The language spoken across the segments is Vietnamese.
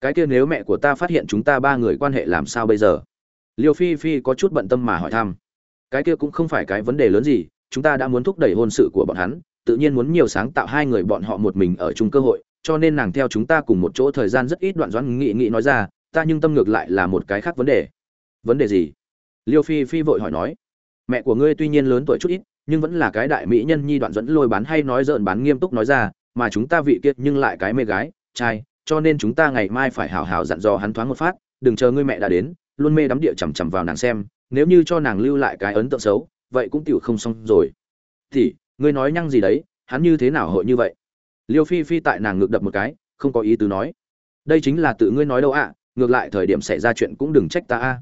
cái kia nếu mẹ của ta phát hiện chúng ta ba người quan hệ làm sao bây giờ? Liêu phi phi có chút bận tâm mà hỏi thăm. Cái kia cũng không phải cái vấn đề lớn gì, chúng ta đã muốn thúc đẩy hôn sự của bọn hắn, tự nhiên muốn nhiều sáng tạo hai người bọn họ một mình ở chung cơ hội, cho nên nàng theo chúng ta cùng một chỗ thời gian rất ít đoạn doãn nghị nghị nói ra, ta nhưng tâm ngược lại là một cái khác vấn đề. Vấn đề gì? Liêu phi phi vội hỏi nói. Mẹ của ngươi tuy nhiên lớn tuổi chút ít, nhưng vẫn là cái đại mỹ nhân nhi đoạn dẫn lôi bán hay nói dợn bán nghiêm túc nói ra, mà chúng ta vị kiệt nhưng lại cái mê gái, trai cho nên chúng ta ngày mai phải hào hào dặn dò hắn thoáng một phát, đừng chờ ngươi mẹ đã đến, luôn mê đắm địa chằm chằm vào nàng xem, nếu như cho nàng lưu lại cái ấn tượng xấu, vậy cũng tiểu không xong rồi. Thì, ngươi nói nhăng gì đấy, hắn như thế nào hội như vậy? Liêu phi phi tại nàng ngược đập một cái, không có ý tứ nói. Đây chính là tự ngươi nói đâu ạ, ngược lại thời điểm xảy ra chuyện cũng đừng trách ta a.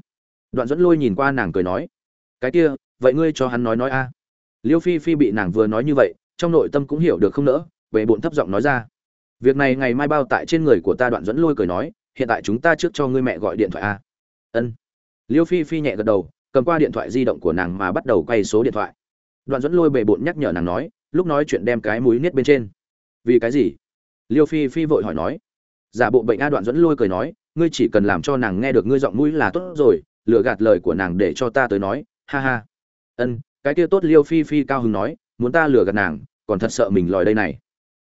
Đoạn dẫn lôi nhìn qua nàng cười nói. Cái kia, vậy ngươi cho hắn nói nói a. Liêu phi phi bị nàng vừa nói như vậy, trong nội tâm cũng hiểu được không nỡ, về bộn thấp giọng nói ra việc này ngày mai bao tại trên người của ta đoạn dẫn lôi cười nói, hiện tại chúng ta trước cho ngươi mẹ gọi điện thoại a. Ân. Liêu phi phi nhẹ gật đầu, cầm qua điện thoại di động của nàng mà bắt đầu quay số điện thoại. Đoạn dẫn lôi bề bộn nhắc nhở nàng nói, lúc nói chuyện đem cái mũi niết bên trên. Vì cái gì? Liêu phi phi vội hỏi nói. Giả bộ bệnh a đoạn dẫn lôi cười nói, ngươi chỉ cần làm cho nàng nghe được ngươi giọng mũi là tốt rồi, lừa gạt lời của nàng để cho ta tới nói, ha ha. Ân, cái kia tốt liêu phi phi cao hứng nói, muốn ta lừa gạt nàng, còn thật sợ mình lòi đây này.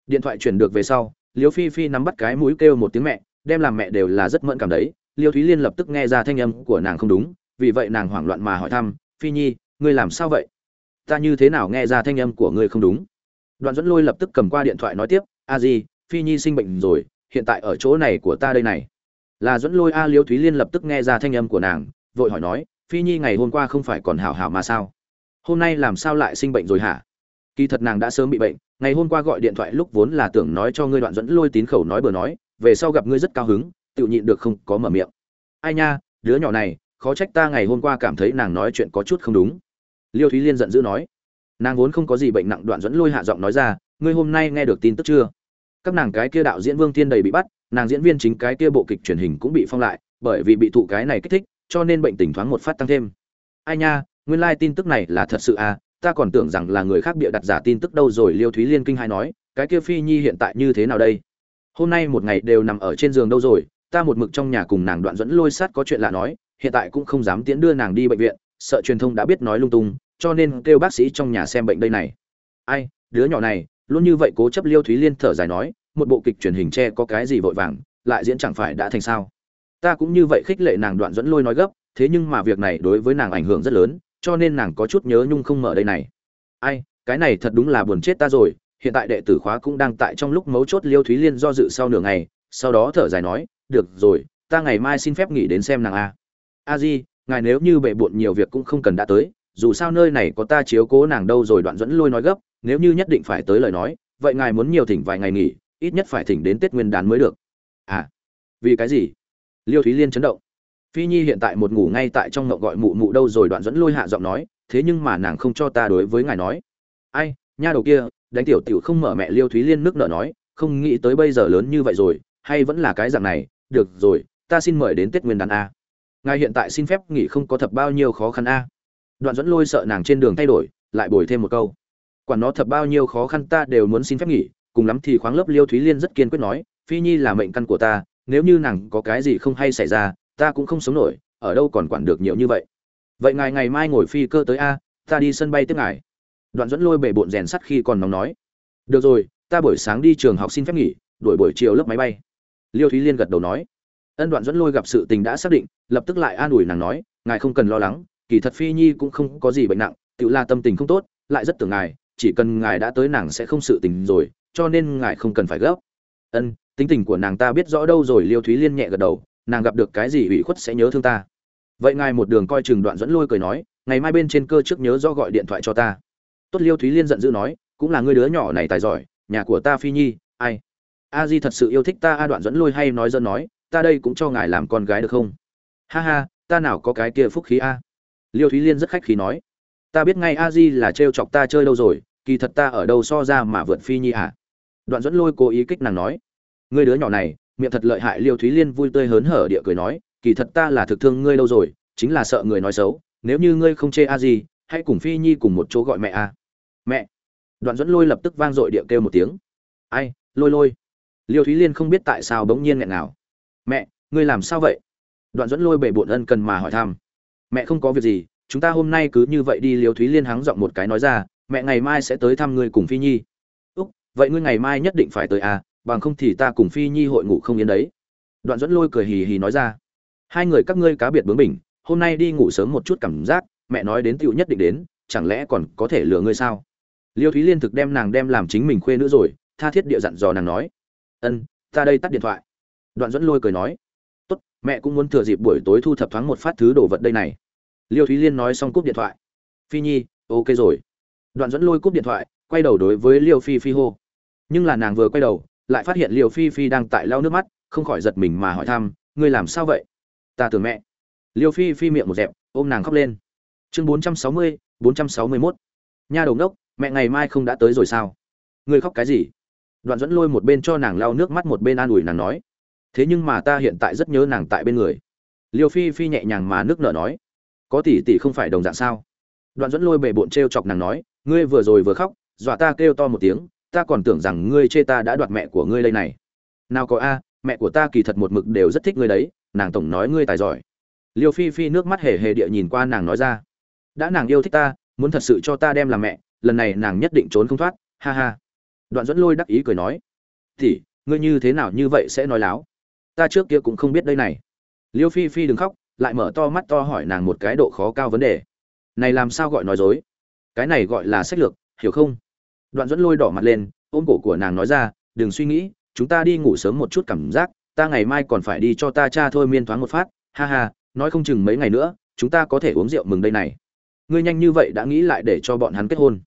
Điện thoại chuyển được về sau liêu phi phi nắm bắt cái mũi kêu một tiếng mẹ, đem làm mẹ đều là rất mẫn cảm đấy. Liêu thúy liên lập tức nghe ra thanh âm của nàng không đúng, vì vậy nàng hoảng loạn mà hỏi thăm, phi nhi, ngươi làm sao vậy? Ta như thế nào nghe ra thanh âm của ngươi không đúng? Đoạn dẫn lôi lập tức cầm qua điện thoại nói tiếp, a di, phi nhi sinh bệnh rồi, hiện tại ở chỗ này của ta đây này. Là dẫn lôi a liêu thúy liên lập tức nghe ra thanh âm của nàng, vội hỏi nói, phi nhi ngày hôm qua không phải còn hảo hảo mà sao? Hôm nay làm sao lại sinh bệnh rồi hả? Kỳ thật nàng đã sớm bị bệnh ngày hôm qua gọi điện thoại lúc vốn là tưởng nói cho ngươi đoạn dẫn lôi tín khẩu nói bừa nói, về sau gặp ngươi rất cao hứng, tự nhịn được không có mở miệng. Ai nha, đứa nhỏ này, khó trách ta ngày hôm qua cảm thấy nàng nói chuyện có chút không đúng. Liêu thúy liên giận dữ nói, nàng vốn không có gì bệnh nặng đoạn dẫn lôi hạ giọng nói ra, ngươi hôm nay nghe được tin tức chưa? Các nàng cái kia đạo diễn vương thiên đầy bị bắt, nàng diễn viên chính cái kia bộ kịch truyền hình cũng bị phong lại, bởi vì bị thụ cái này kích thích, cho nên bệnh tình thoáng một phát tăng thêm. Ai nha, nguyên lai tin tức này là thật sự à ta còn tưởng rằng là người khác bịa đặt giả tin tức đâu rồi, liêu thúy liên kinh hai nói, cái kia phi nhi hiện tại như thế nào đây? Hôm nay một ngày đều nằm ở trên giường đâu rồi, ta một mực trong nhà cùng nàng đoạn dẫn lôi sát có chuyện lạ nói, hiện tại cũng không dám tiễn đưa nàng đi bệnh viện, sợ truyền thông đã biết nói lung tung, cho nên kêu bác sĩ trong nhà xem bệnh đây này. Ai, đứa nhỏ này, luôn như vậy cố chấp liêu thúy liên thở dài nói, một bộ kịch truyền hình che có cái gì vội vàng, lại diễn chẳng phải đã thành sao? Ta cũng như vậy khích lệ nàng đoạn dẫn lôi nói gấp, thế nhưng mà việc này đối với nàng ảnh hưởng rất lớn cho nên nàng có chút nhớ nhung không mở đây này. Ai, cái này thật đúng là buồn chết ta rồi, hiện tại đệ tử khóa cũng đang tại trong lúc mấu chốt liêu thúy liên do dự sau nửa ngày, sau đó thở dài nói, được rồi, ta ngày mai xin phép nghỉ đến xem nàng a. A di, ngài nếu như bệ bộn nhiều việc cũng không cần đã tới, dù sao nơi này có ta chiếu cố nàng đâu rồi đoạn dẫn lôi nói gấp, nếu như nhất định phải tới lời nói, vậy ngài muốn nhiều thỉnh vài ngày nghỉ, ít nhất phải thỉnh đến tết nguyên đán mới được. À vì cái gì? Liêu thúy liên chấn động phi nhi hiện tại một ngủ ngay tại trong ngậu gọi mụ mụ đâu rồi đoạn dẫn lôi hạ giọng nói, thế nhưng mà nàng không cho ta đối với ngài nói. Ai, nha đầu kia, đánh tiểu tiểu không mở mẹ liêu thúy liên nước nở nói, không nghĩ tới bây giờ lớn như vậy rồi, hay vẫn là cái dạng này, được rồi, ta xin mời đến tết nguyên đán a. Ngài hiện tại xin phép nghỉ không có thập bao nhiêu khó khăn a. Đoạn dẫn lôi sợ nàng trên đường thay đổi, lại bồi thêm một câu. Quản nó thập bao nhiêu khó khăn ta đều muốn xin phép nghỉ, cùng lắm thì khoáng lớp liêu thúy liên rất kiên quyết nói, phi nhi là mệnh căn của ta, nếu như nàng có cái gì không hay xảy ra ta cũng không sống nổi, ở đâu còn quản được nhiều như vậy. Vậy ngài ngày mai ngồi phi cơ tới a, ta đi sân bay tiếp ngài. Đoạn dẫn lôi bể bộn rèn sắt khi còn nóng nói. Được rồi, ta buổi sáng đi trường học xin phép nghỉ, đuổi buổi chiều lớp máy bay. Liêu thúy liên gật đầu nói. Ân đoạn dẫn lôi gặp sự tình đã xác định, lập tức lại an ủi nàng nói, ngài không cần lo lắng, kỳ thật phi nhi cũng không có gì bệnh nặng, tự la tâm tình không tốt, lại rất tưởng ngài, chỉ cần ngài đã tới nàng sẽ không sự tình rồi, cho nên ngài không cần phải gấp. Ân, tính tình của nàng ta biết rõ đâu rồi, liêu thúy liên nhẹ gật đầu nàng gặp được cái gì ủy khuất sẽ nhớ thương ta. Vậy ngài một đường coi chừng đoạn dẫn lôi cười nói, ngày mai bên trên cơ trước nhớ do gọi điện thoại cho ta. Tốt liêu thúy liên giận dữ nói, cũng là ngươi đứa nhỏ này tài giỏi, nhà của ta phi nhi, ai? A di thật sự yêu thích ta, a đoạn dẫn lôi hay nói dân nói, ta đây cũng cho ngài làm con gái được không? Ha ha, ta nào có cái kia phúc khí a? Liêu thúy liên rất khách khí nói, ta biết ngay a di là trêu chọc ta chơi lâu rồi, kỳ thật ta ở đâu so ra mà vượt phi nhi hả đoạn dẫn lôi cố ý kích nàng nói ngươi đứa nhỏ này miệng thật lợi hại liêu thúy liên vui tươi hớn hở địa cười nói, kỳ thật ta là thực thương ngươi lâu rồi, chính là sợ người nói xấu, nếu như ngươi không chê a gì, hãy cùng phi nhi cùng một chỗ gọi mẹ a. Mẹ! Đoạn dẫn lôi lập tức vang dội địa kêu một tiếng. Ai, lôi lôi! Liêu thúy liên không biết tại sao bỗng nhiên nghẹn nào mẹ, ngươi làm sao vậy? Đoạn dẫn lôi bể bộn ân cần mà hỏi thăm. Mẹ không có việc gì, chúng ta hôm nay cứ như vậy đi, liêu thúy liên hắng giọng một cái nói ra, mẹ ngày mai sẽ tới thăm ngươi cùng phi nhi. Úc, vậy ngươi ngày mai nhất định phải tới à bằng không thì ta cùng phi nhi hội ngủ không yên đấy. Đoạn dẫn lôi cười hì hì nói ra. Hai người các ngươi cá biệt bướng bỉnh, hôm nay đi ngủ sớm một chút cảm giác, mẹ nói đến tựu nhất định đến, chẳng lẽ còn có thể lừa ngươi sao? Liêu thúy liên thực đem nàng đem làm chính mình khuê nữa rồi, tha thiết địa dặn dò nàng nói. Ân, ta đây tắt điện thoại. Đoạn dẫn lôi cười nói. Tốt, mẹ cũng muốn thừa dịp buổi tối thu thập thoáng một phát thứ đồ vật đây này. Liêu thúy liên nói xong cúp điện thoại. Phi nhi, ok rồi. Đoạn dẫn lôi cúp điện thoại, quay đầu đối với liêu phi phi hô. Nhưng là nàng vừa quay đầu lại phát hiện liêu phi phi đang tại lau nước mắt, không khỏi giật mình mà hỏi thăm, ngươi làm sao vậy? Ta tưởng mẹ. Liêu phi phi miệng một dẹp, ôm nàng khóc lên. Chương bốn trăm sáu mươi, bốn trăm sáu mươi mốt. Nha đầu đốc mẹ ngày mai không đã tới rồi sao? Ngươi khóc cái gì? Đoạn dẫn lôi một bên cho nàng lau nước mắt, một bên an ủi nàng nói, thế nhưng mà ta hiện tại rất nhớ nàng tại bên người. Liêu phi phi nhẹ nhàng mà nước nở nói, có tỷ tỷ không phải đồng dạng sao? Đoạn dẫn lôi bệ bộn t r e o chọc nàng nói, ngươi vừa rồi vừa khóc, dọa ta kêu to một tiếng ta còn tưởng rằng ngươi chê ta đã đoạt mẹ của ngươi đây này. Nào có a, mẹ của ta kỳ thật một mực đều rất thích ngươi đấy, nàng tổng nói ngươi tài giỏi. Liêu phi phi nước mắt hề hề địa nhìn qua nàng nói ra. Đã nàng yêu thích ta, muốn thật sự cho ta đem làm mẹ, lần này nàng nhất định trốn không thoát, ha ha. Đoạn dẫn lôi đắc ý cười nói. Thì ngươi như thế nào như vậy sẽ nói láo? Ta trước kia cũng không biết đây này. Liêu phi phi đừng khóc, lại mở to mắt to hỏi nàng một cái độ khó cao vấn đề. Này làm sao gọi nói dối? Cái này gọi là sách lược, hiểu không? Đoạn dẫn lôi đỏ mặt lên, ôm cổ của nàng nói ra, đừng suy nghĩ, chúng ta đi ngủ sớm một chút cảm giác, ta ngày mai còn phải đi cho ta cha thôi miên thoáng một phát, ha ha, nói không chừng mấy ngày nữa, chúng ta có thể uống rượu mừng đây này. Ngươi nhanh như vậy đã nghĩ lại để cho bọn hắn kết hôn.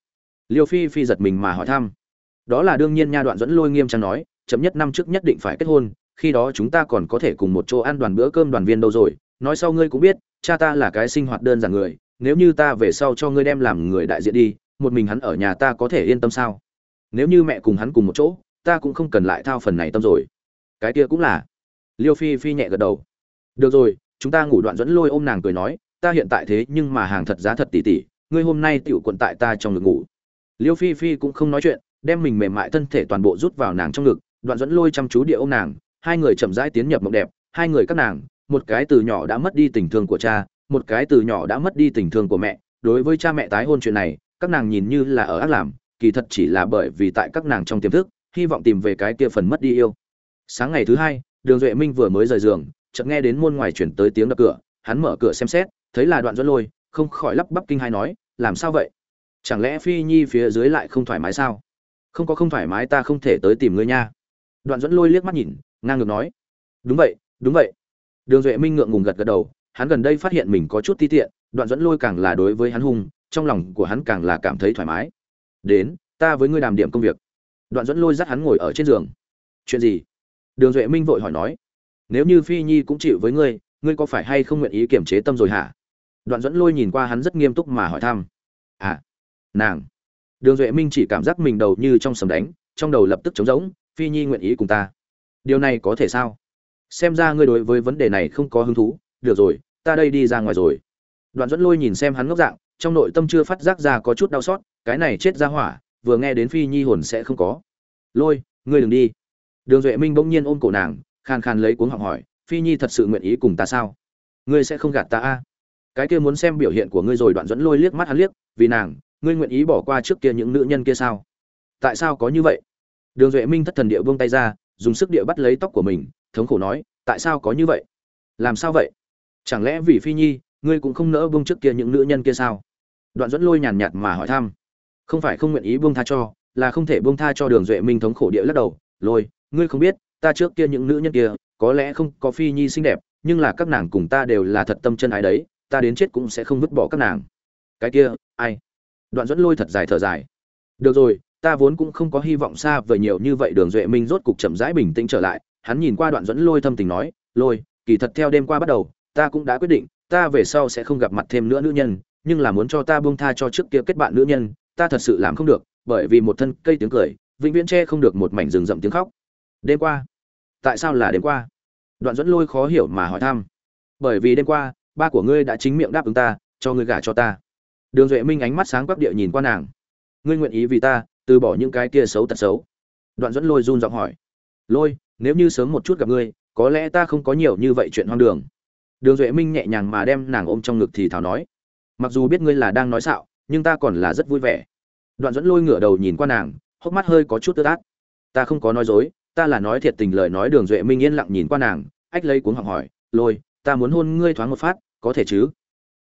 Liêu phi phi giật mình mà hỏi thăm. Đó là đương nhiên nha, đoạn dẫn lôi nghiêm trang nói, chậm nhất năm trước nhất định phải kết hôn, khi đó chúng ta còn có thể cùng một chỗ ăn đoàn bữa cơm đoàn viên đâu rồi. Nói sau ngươi cũng biết, cha ta là cái sinh hoạt đơn giản người, nếu như ta về sau cho ngươi đem làm người đại diện đi một mình hắn ở nhà ta có thể yên tâm sao? Nếu như mẹ cùng hắn cùng một chỗ, ta cũng không cần lại thao phần này tâm rồi. Cái kia cũng là. Liêu phi phi nhẹ gật đầu. Được rồi, chúng ta ngủ đoạn dẫn lôi ôm nàng cười nói, ta hiện tại thế nhưng mà hàng thật giá thật tỉ tỉ, ngươi hôm nay tựu quận tại ta trong ngực ngủ. Liêu phi phi cũng không nói chuyện, đem mình mềm mại thân thể toàn bộ rút vào nàng trong ngực, đoạn dẫn lôi chăm chú địa ôm nàng, hai người chậm rãi tiến nhập mộng đẹp, hai người các nàng, một cái từ nhỏ đã mất đi tình thương của cha, một cái từ nhỏ đã mất đi tình thương của mẹ, đối với cha mẹ tái hôn chuyện này các nàng nhìn như là ở ác làm, kỳ thật chỉ là bởi vì tại các nàng trong tiềm thức, hy vọng tìm về cái kia phần mất đi yêu. Sáng ngày thứ hai, đường duệ minh vừa mới rời giường, chợt nghe đến môn ngoài chuyển tới tiếng đập cửa, hắn mở cửa xem xét, thấy là đoạn dẫn lôi, không khỏi lắp bắp kinh hai nói, làm sao vậy? Chẳng lẽ phi nhi phía dưới lại không thoải mái sao? Không có không thoải mái ta không thể tới tìm ngươi nha. Đoạn dẫn lôi liếc mắt nhìn, ngang ngược nói, đúng vậy đúng vậy. Đường duệ minh ngượng ngùng gật gật đầu, hắn gần đây phát hiện mình có chút ti tiện, đoạn dẫn lôi càng là đối với hắn hung trong lòng của hắn càng là cảm thấy thoải mái. Đến, ta với ngươi đàm điểm công việc. Đoạn dẫn lôi dắt hắn ngồi ở trên giường. Chuyện gì? Đường duệ minh vội hỏi nói. Nếu như phi nhi cũng chịu với ngươi ngươi có phải hay không nguyện ý kiềm chế tâm rồi hả? Đoạn dẫn lôi nhìn qua hắn rất nghiêm túc mà hỏi thăm. À nàng. Đường duệ minh chỉ cảm giác mình đầu như trong sầm đánh, trong đầu lập tức trống rỗng, phi nhi nguyện ý cùng ta. Điều này có thể sao? Xem ra ngươi đối với vấn đề này không có hứng thú. Được rồi, ta đây đi ra ngoài rồi. Đoạn dẫn lôi nhìn xem hắn ngốc dạng trong nội tâm chưa phát giác ra có chút đau xót, cái này chết ra hỏa, vừa nghe đến phi nhi hồn sẽ không có. Lôi, ngươi đừng đi. Đường duệ minh bỗng nhiên ôm cổ nàng, khàn khàn lấy cuống họng hỏi, phi nhi thật sự nguyện ý cùng ta sao? Ngươi sẽ không gạt ta a? Cái kia muốn xem biểu hiện của ngươi rồi đoạn dẫn lôi liếc mắt hắn liếc, vì nàng, ngươi nguyện ý bỏ qua trước kia những nữ nhân kia sao? Tại sao có như vậy? Đường duệ minh thất thần địa buông tay ra, dùng sức địa bắt lấy tóc của mình, thống khổ nói, tại sao có như vậy? Làm sao vậy? Chẳng lẽ vì phi nhi, ngươi cũng không nỡ buông trước kia những nữ nhân kia sao? Đoạn dẫn lôi nhàn nhạt mà hỏi thăm. Không phải không nguyện ý buông tha cho, là không thể buông tha cho đường duệ minh thống khổ địa lắc đầu. Lôi, ngươi không biết, ta trước kia những nữ nhân kia, có lẽ không có phi nhi xinh đẹp, nhưng là các nàng cùng ta đều là thật tâm chân ái đấy, ta đến chết cũng sẽ không vứt bỏ các nàng. Cái kia, ai? Đoạn dẫn lôi thật dài thở dài. Được rồi, ta vốn cũng không có hy vọng xa vời nhiều như vậy, đường duệ minh rốt cục chậm rãi bình tĩnh trở lại. Hắn nhìn qua đoạn dẫn lôi thâm tình nói, lôi, kỳ thật theo đêm qua bắt đầu, ta cũng đã quyết định, ta về sau sẽ không gặp mặt thêm nữa nữ nhân nhưng là muốn cho ta buông tha cho trước kia kết bạn nữ nhân, ta thật sự làm không được, bởi vì một thân cây tiếng cười, vĩnh viễn che không được một mảnh rừng rậm tiếng khóc. Đêm qua, tại sao là đêm qua? Đoạn dẫn lôi khó hiểu mà hỏi thăm. Bởi vì đêm qua, ba của ngươi đã chính miệng đáp ứng ta, cho ngươi gả cho ta. Đường duệ minh ánh mắt sáng quắc địa nhìn qua nàng. Ngươi nguyện ý vì ta, từ bỏ những cái kia xấu tật xấu? Đoạn dẫn lôi run giọng hỏi. Lôi, nếu như sớm một chút gặp ngươi, có lẽ ta không có nhiều như vậy chuyện hoang đường. Đường duệ minh nhẹ nhàng mà đem nàng ôm trong ngực thì thào nói mặc dù biết ngươi là đang nói xạo, nhưng ta còn là rất vui vẻ. Đoạn dẫn lôi ngửa đầu nhìn qua nàng, hốc mắt hơi có chút tơ tát. Ta không có nói dối, ta là nói thiệt tình lời nói đường duệ minh yên lặng nhìn qua nàng, ách lấy cuống học hỏi, lôi, ta muốn hôn ngươi thoáng một phát, có thể chứ?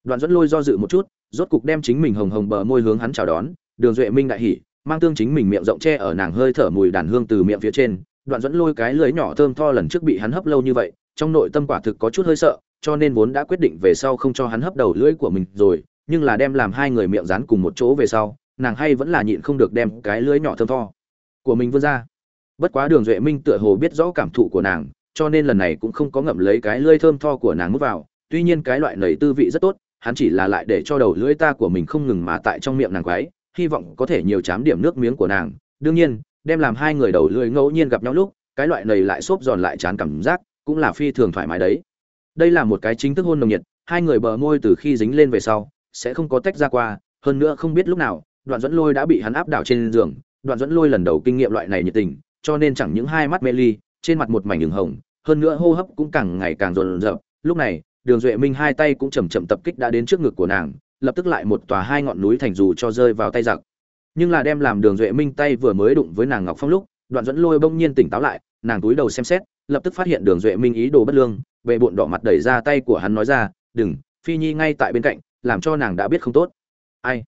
Đoạn dẫn lôi do dự một chút, rốt cục đem chính mình hồng hồng bờ môi hướng hắn chào đón. Đường duệ minh đại hỉ, mang tương chính mình miệng rộng che ở nàng hơi thở mùi đàn hương từ miệng phía trên. Đoạn dẫn lôi cái lưới nhỏ thơm tho lần trước bị hắn hấp lâu như vậy, trong nội tâm quả thực có chút hơi sợ cho nên vốn đã quyết định về sau không cho hắn hấp đầu lưỡi của mình rồi, nhưng là đem làm hai người miệng dán cùng một chỗ về sau, nàng hay vẫn là nhịn không được đem cái lưới nhỏ thơm tho của mình vươn ra. Bất quá đường duệ minh tựa hồ biết rõ cảm thụ của nàng, cho nên lần này cũng không có ngậm lấy cái lưỡi thơm tho của nàng mút vào, tuy nhiên cái loại nầy tư vị rất tốt, hắn chỉ là lại để cho đầu lưỡi ta của mình không ngừng mà tại trong miệng nàng quái hy vọng có thể nhiều chám điểm nước miếng của nàng. Đương nhiên, đem làm hai người đầu lưỡi ngẫu nhiên gặp nhau lúc, cái loại nầy lại xốp giòn lại chán cảm giác, cũng là phi thường thoải mái đấy đây là một cái chính thức hôn nồng nhiệt, hai người bờ môi từ khi dính lên về sau, sẽ không có tách ra qua, hơn nữa không biết lúc nào, đoạn dẫn lôi đã bị hắn áp đảo trên giường. Đoạn dẫn lôi lần đầu kinh nghiệm loại này nhiệt tình, cho nên chẳng những hai mắt mê ly, trên mặt một mảnh đường hồng, hơn nữa hô hấp cũng càng ngày càng rồn rợp lúc này, đường duệ minh hai tay cũng chầm chậm tập kích đã đến trước ngực của nàng, lập tức lại một tòa hai ngọn núi thành dù cho rơi vào tay giặc. Nhưng là đem làm đường duệ minh tay vừa mới đụng với nàng ngọc phong lúc, đoạn dẫn lôi bỗng nhiên tỉnh táo lại, nàng túi đầu xem xét, lập tức phát hiện đường duệ minh ý đồ bất lương về bộn đỏ mặt đẩy ra tay của hắn nói ra, đừng, phi nhi ngay tại bên cạnh, làm cho nàng đã biết không tốt. Ai?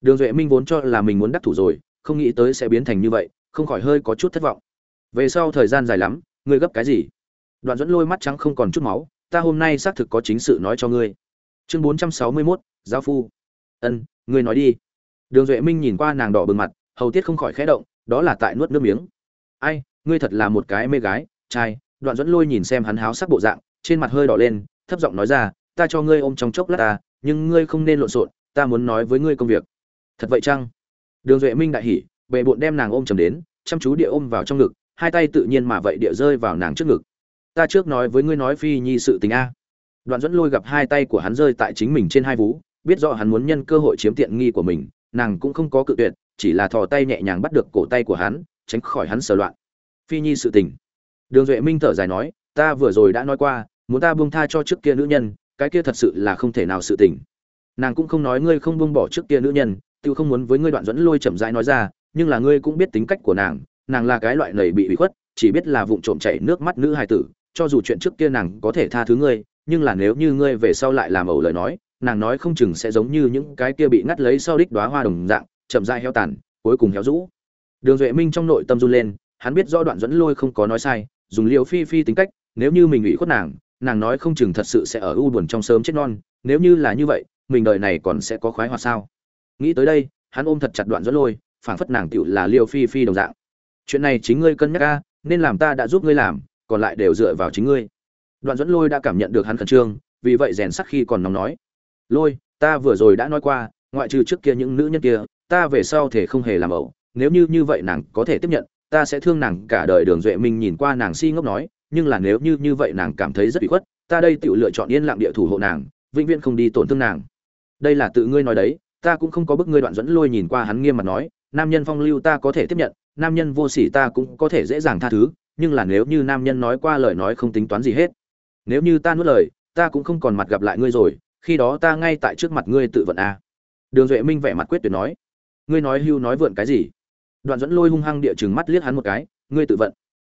Đường duệ minh vốn cho là mình muốn đắc thủ rồi, không nghĩ tới sẽ biến thành như vậy, không khỏi hơi có chút thất vọng. Về sau thời gian dài lắm, ngươi gấp cái gì? Đoạn dẫn lôi mắt trắng không còn chút máu, ta hôm nay xác thực có chính sự nói cho ngươi. Chương bốn trăm sáu mươi mốt, giáo phu. Ân, ngươi nói đi. Đường duệ minh nhìn qua nàng đỏ bừng mặt, hầu tiết không khỏi khẽ động, đó là tại nuốt nước miếng. Ai, ngươi thật là một cái mê gái, trai. Đoạn dẫn lôi nhìn xem hắn háo sắc bộ dạng trên mặt hơi đỏ lên, thấp giọng nói ra, ta cho ngươi ôm trong chốc lát ta, nhưng ngươi không nên lộn xộn, ta muốn nói với ngươi công việc. Thật vậy chăng? Đường duệ minh đại hỉ bệ bộn đem nàng ôm chầm đến, chăm chú địa ôm vào trong ngực, hai tay tự nhiên mà vậy địa rơi vào nàng trước ngực. Ta trước nói với ngươi nói phi nhi sự tình a. Đoạn dẫn lôi gặp hai tay của hắn rơi tại chính mình trên hai vú, biết rõ hắn muốn nhân cơ hội chiếm tiện nghi của mình, nàng cũng không có cự tuyệt, chỉ là thò tay nhẹ nhàng bắt được cổ tay của hắn, tránh khỏi hắn sờ loạn. Phi nhi sự tình. Đường duệ minh thở dài nói ta vừa rồi đã nói qua, muốn ta buông tha cho trước kia nữ nhân, cái kia thật sự là không thể nào sự tình. Nàng cũng không nói ngươi không buông bỏ trước kia nữ nhân, tự không muốn với ngươi đoạn dẫn lôi chậm rãi nói ra, nhưng là ngươi cũng biết tính cách của nàng nàng là cái loại lầy bị bị khuất, chỉ biết là vụng trộm chảy nước mắt nữ hài tử, cho dù chuyện trước kia nàng có thể tha thứ ngươi, nhưng là nếu như ngươi về sau lại làm ẩu lời nói, nàng nói không chừng sẽ giống như những cái kia bị ngắt lấy sau đích đóa hoa đồng dạng, chậm rãi heo tàn, cuối cùng héo rũ. Đường duệ minh trong nội tâm run lên, hắn biết rõ đoạn dẫn lôi không có nói sai, dùng liều phi phi tính cách nếu như mình ủy khuất nàng nàng nói không chừng thật sự sẽ ở u buồn trong sớm chết non, nếu như là như vậy, mình đời này còn sẽ có khoái hoạt sao? Nghĩ tới đây, hắn ôm thật chặt đoạn dẫn lôi, phảng phất nàng tựu là liều phi phi đồng dạng. Chuyện này chính ngươi cân nhắc ca nên làm ta đã giúp ngươi làm, còn lại đều dựa vào chính ngươi. Đoạn dẫn lôi đã cảm nhận được hắn khẩn trương, vì vậy rèn sắc khi còn nóng nói. Lôi, ta vừa rồi đã nói qua, ngoại trừ trước kia những nữ nhân kia, ta về sau thể không hề làm ẩu. Nếu như như vậy nàng có thể tiếp nhận, ta sẽ thương nàng cả đời. Đường duệ minh nhìn qua nàng si ngốc nói nhưng là nếu như như vậy nàng cảm thấy rất bị khuất, ta đây tự lựa chọn yên lặng địa thủ hộ nàng, vĩnh viễn không đi tổn thương nàng. Đây là tự ngươi nói đấy, ta cũng không có bức ngươi đoạn dẫn lôi nhìn qua hắn nghiêm mặt nói, nam nhân phong lưu ta có thể tiếp nhận, nam nhân vô sỉ ta cũng có thể dễ dàng tha thứ, nhưng là nếu như nam nhân nói qua lời nói không tính toán gì hết. Nếu như ta nuốt lời, ta cũng không còn mặt gặp lại ngươi rồi, khi đó ta ngay tại trước mặt ngươi tự vận a. Đường duệ minh vẻ mặt quyết tuyệt nói. Ngươi nói hưu nói vượn cái gì? Đoạn dẫn lôi hung hăng địa chừng mắt liếc hắn một cái, ngươi tự vận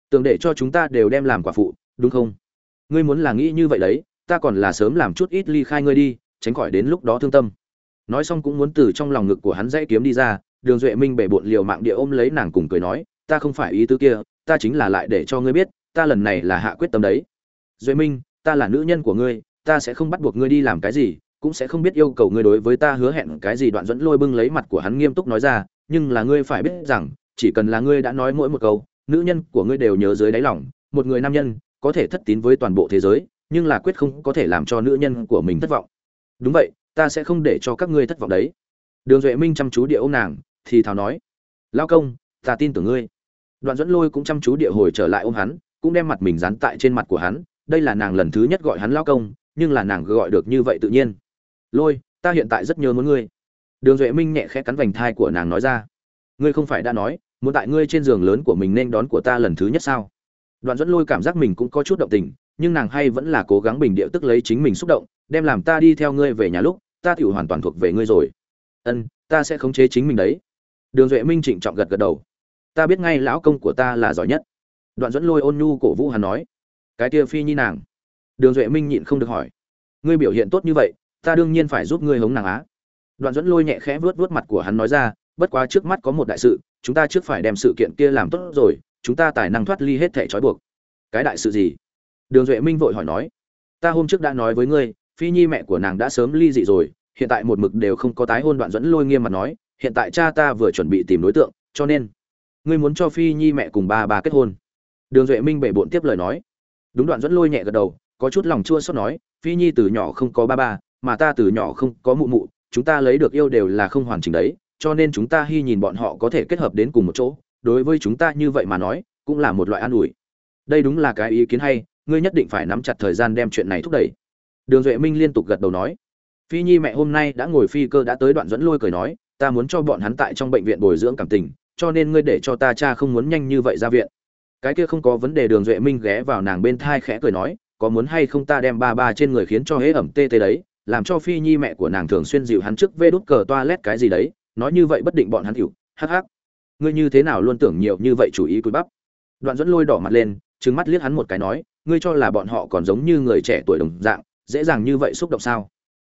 tưởng để cho chúng ta đều đem làm quả phụ, đúng không? Ngươi muốn là nghĩ như vậy đấy, ta còn là sớm làm chút ít ly khai ngươi đi, tránh khỏi đến lúc đó thương tâm. Nói xong cũng muốn từ trong lòng ngực của hắn dãy kiếm đi ra, đường duệ minh bể bộn liều mạng địa ôm lấy nàng cùng cười nói, ta không phải ý tứ kia, ta chính là lại để cho ngươi biết, ta lần này là hạ quyết tâm đấy. Duệ minh, ta là nữ nhân của ngươi, ta sẽ không bắt buộc ngươi đi làm cái gì, cũng sẽ không biết yêu cầu ngươi đối với ta hứa hẹn cái gì. Đoạn dẫn lôi bưng lấy mặt của hắn nghiêm túc nói ra, nhưng là ngươi phải biết rằng, chỉ cần là ngươi đã nói mỗi một câu nữ nhân của ngươi đều nhớ dưới đáy lòng, một người nam nhân có thể thất tín với toàn bộ thế giới, nhưng là quyết không có thể làm cho nữ nhân của mình thất vọng. Đúng vậy, ta sẽ không để cho các ngươi thất vọng đấy. Đường duệ minh chăm chú địa ô nàng, thì thào nói lao công, ta tin tưởng ngươi. Đoạn dẫn lôi cũng chăm chú địa hồi trở lại ôm hắn, cũng đem mặt mình dán tại trên mặt của hắn, đây là nàng lần thứ nhất gọi hắn lao công, nhưng là nàng gọi được như vậy tự nhiên. Lôi, ta hiện tại rất nhớ muốn ngươi. Đường duệ minh nhẹ khẽ cắn vành thai của nàng nói ra. Ngươi không phải đã nói muốn tại ngươi trên giường lớn của mình nên đón của ta lần thứ nhất sao? Đoạn dẫn lôi cảm giác mình cũng có chút động tình, nhưng nàng hay vẫn là cố gắng bình điệu tức lấy chính mình xúc động, đem làm ta đi theo ngươi về nhà lúc, ta tiểu hoàn toàn thuộc về ngươi rồi. Ân, ta sẽ khống chế chính mình đấy. Đường duệ minh trịnh trọng gật gật đầu. Ta biết ngay lão công của ta là giỏi nhất. Đoạn dẫn lôi ôn nhu cổ vũ hắn nói. Cái kia phi nhi nàng. Đường duệ minh nhịn không được hỏi. Ngươi biểu hiện tốt như vậy, ta đương nhiên phải giúp ngươi hống nàng á. Đoạn dẫn lôi nhẹ khẽ vuốt vuốt mặt của hắn nói ra bất quá trước mắt có một đại sự, chúng ta trước phải đem sự kiện kia làm tốt rồi, chúng ta tài năng thoát ly hết thẻ trói buộc. Cái đại sự gì? Đường duệ minh vội hỏi nói. Ta hôm trước đã nói với ngươi, phi nhi mẹ của nàng đã sớm ly dị rồi, hiện tại một mực đều không có tái hôn đoạn dẫn lôi nghiêm mặt nói, hiện tại cha ta vừa chuẩn bị tìm đối tượng, cho nên, ngươi muốn cho phi nhi mẹ cùng ba bà kết hôn. Đường duệ minh bể bộn tiếp lời nói. Đúng đoạn dẫn lôi nhẹ gật đầu, có chút lòng chua xót nói, phi nhi từ nhỏ không có ba ba, mà ta từ nhỏ không có mụ mụ, chúng ta lấy được yêu đều là không hoàn chỉnh đấy cho nên chúng ta hy nhìn bọn họ có thể kết hợp đến cùng một chỗ, đối với chúng ta như vậy mà nói, cũng là một loại an ủi. Đây đúng là cái ý kiến hay, ngươi nhất định phải nắm chặt thời gian đem chuyện này thúc đẩy. Đường duệ minh liên tục gật đầu nói. Phi nhi mẹ hôm nay đã ngồi phi cơ đã tới đoạn dẫn lôi cười nói, ta muốn cho bọn hắn tại trong bệnh viện bồi dưỡng cảm tình, cho nên ngươi để cho ta cha không muốn nhanh như vậy ra viện. Cái kia không có vấn đề, đường duệ minh ghé vào nàng bên thai khẽ cười nói, có muốn hay không ta đem ba ba trên người khiến cho hễ ẩm tê tê đấy, làm cho phi nhi mẹ của nàng thường xuyên dịu hắn trước vê đút cờ toa lét cái gì đấy nói như vậy bất định bọn hắn hiểu, hắc hắc. Ngươi như thế nào luôn tưởng nhiều như vậy chủ ý cúi bắp? Đoạn dẫn lôi đỏ mặt lên, trừng mắt liếc hắn một cái nói, ngươi cho là bọn họ còn giống như người trẻ tuổi đồng dạng, dễ dàng như vậy xúc động sao?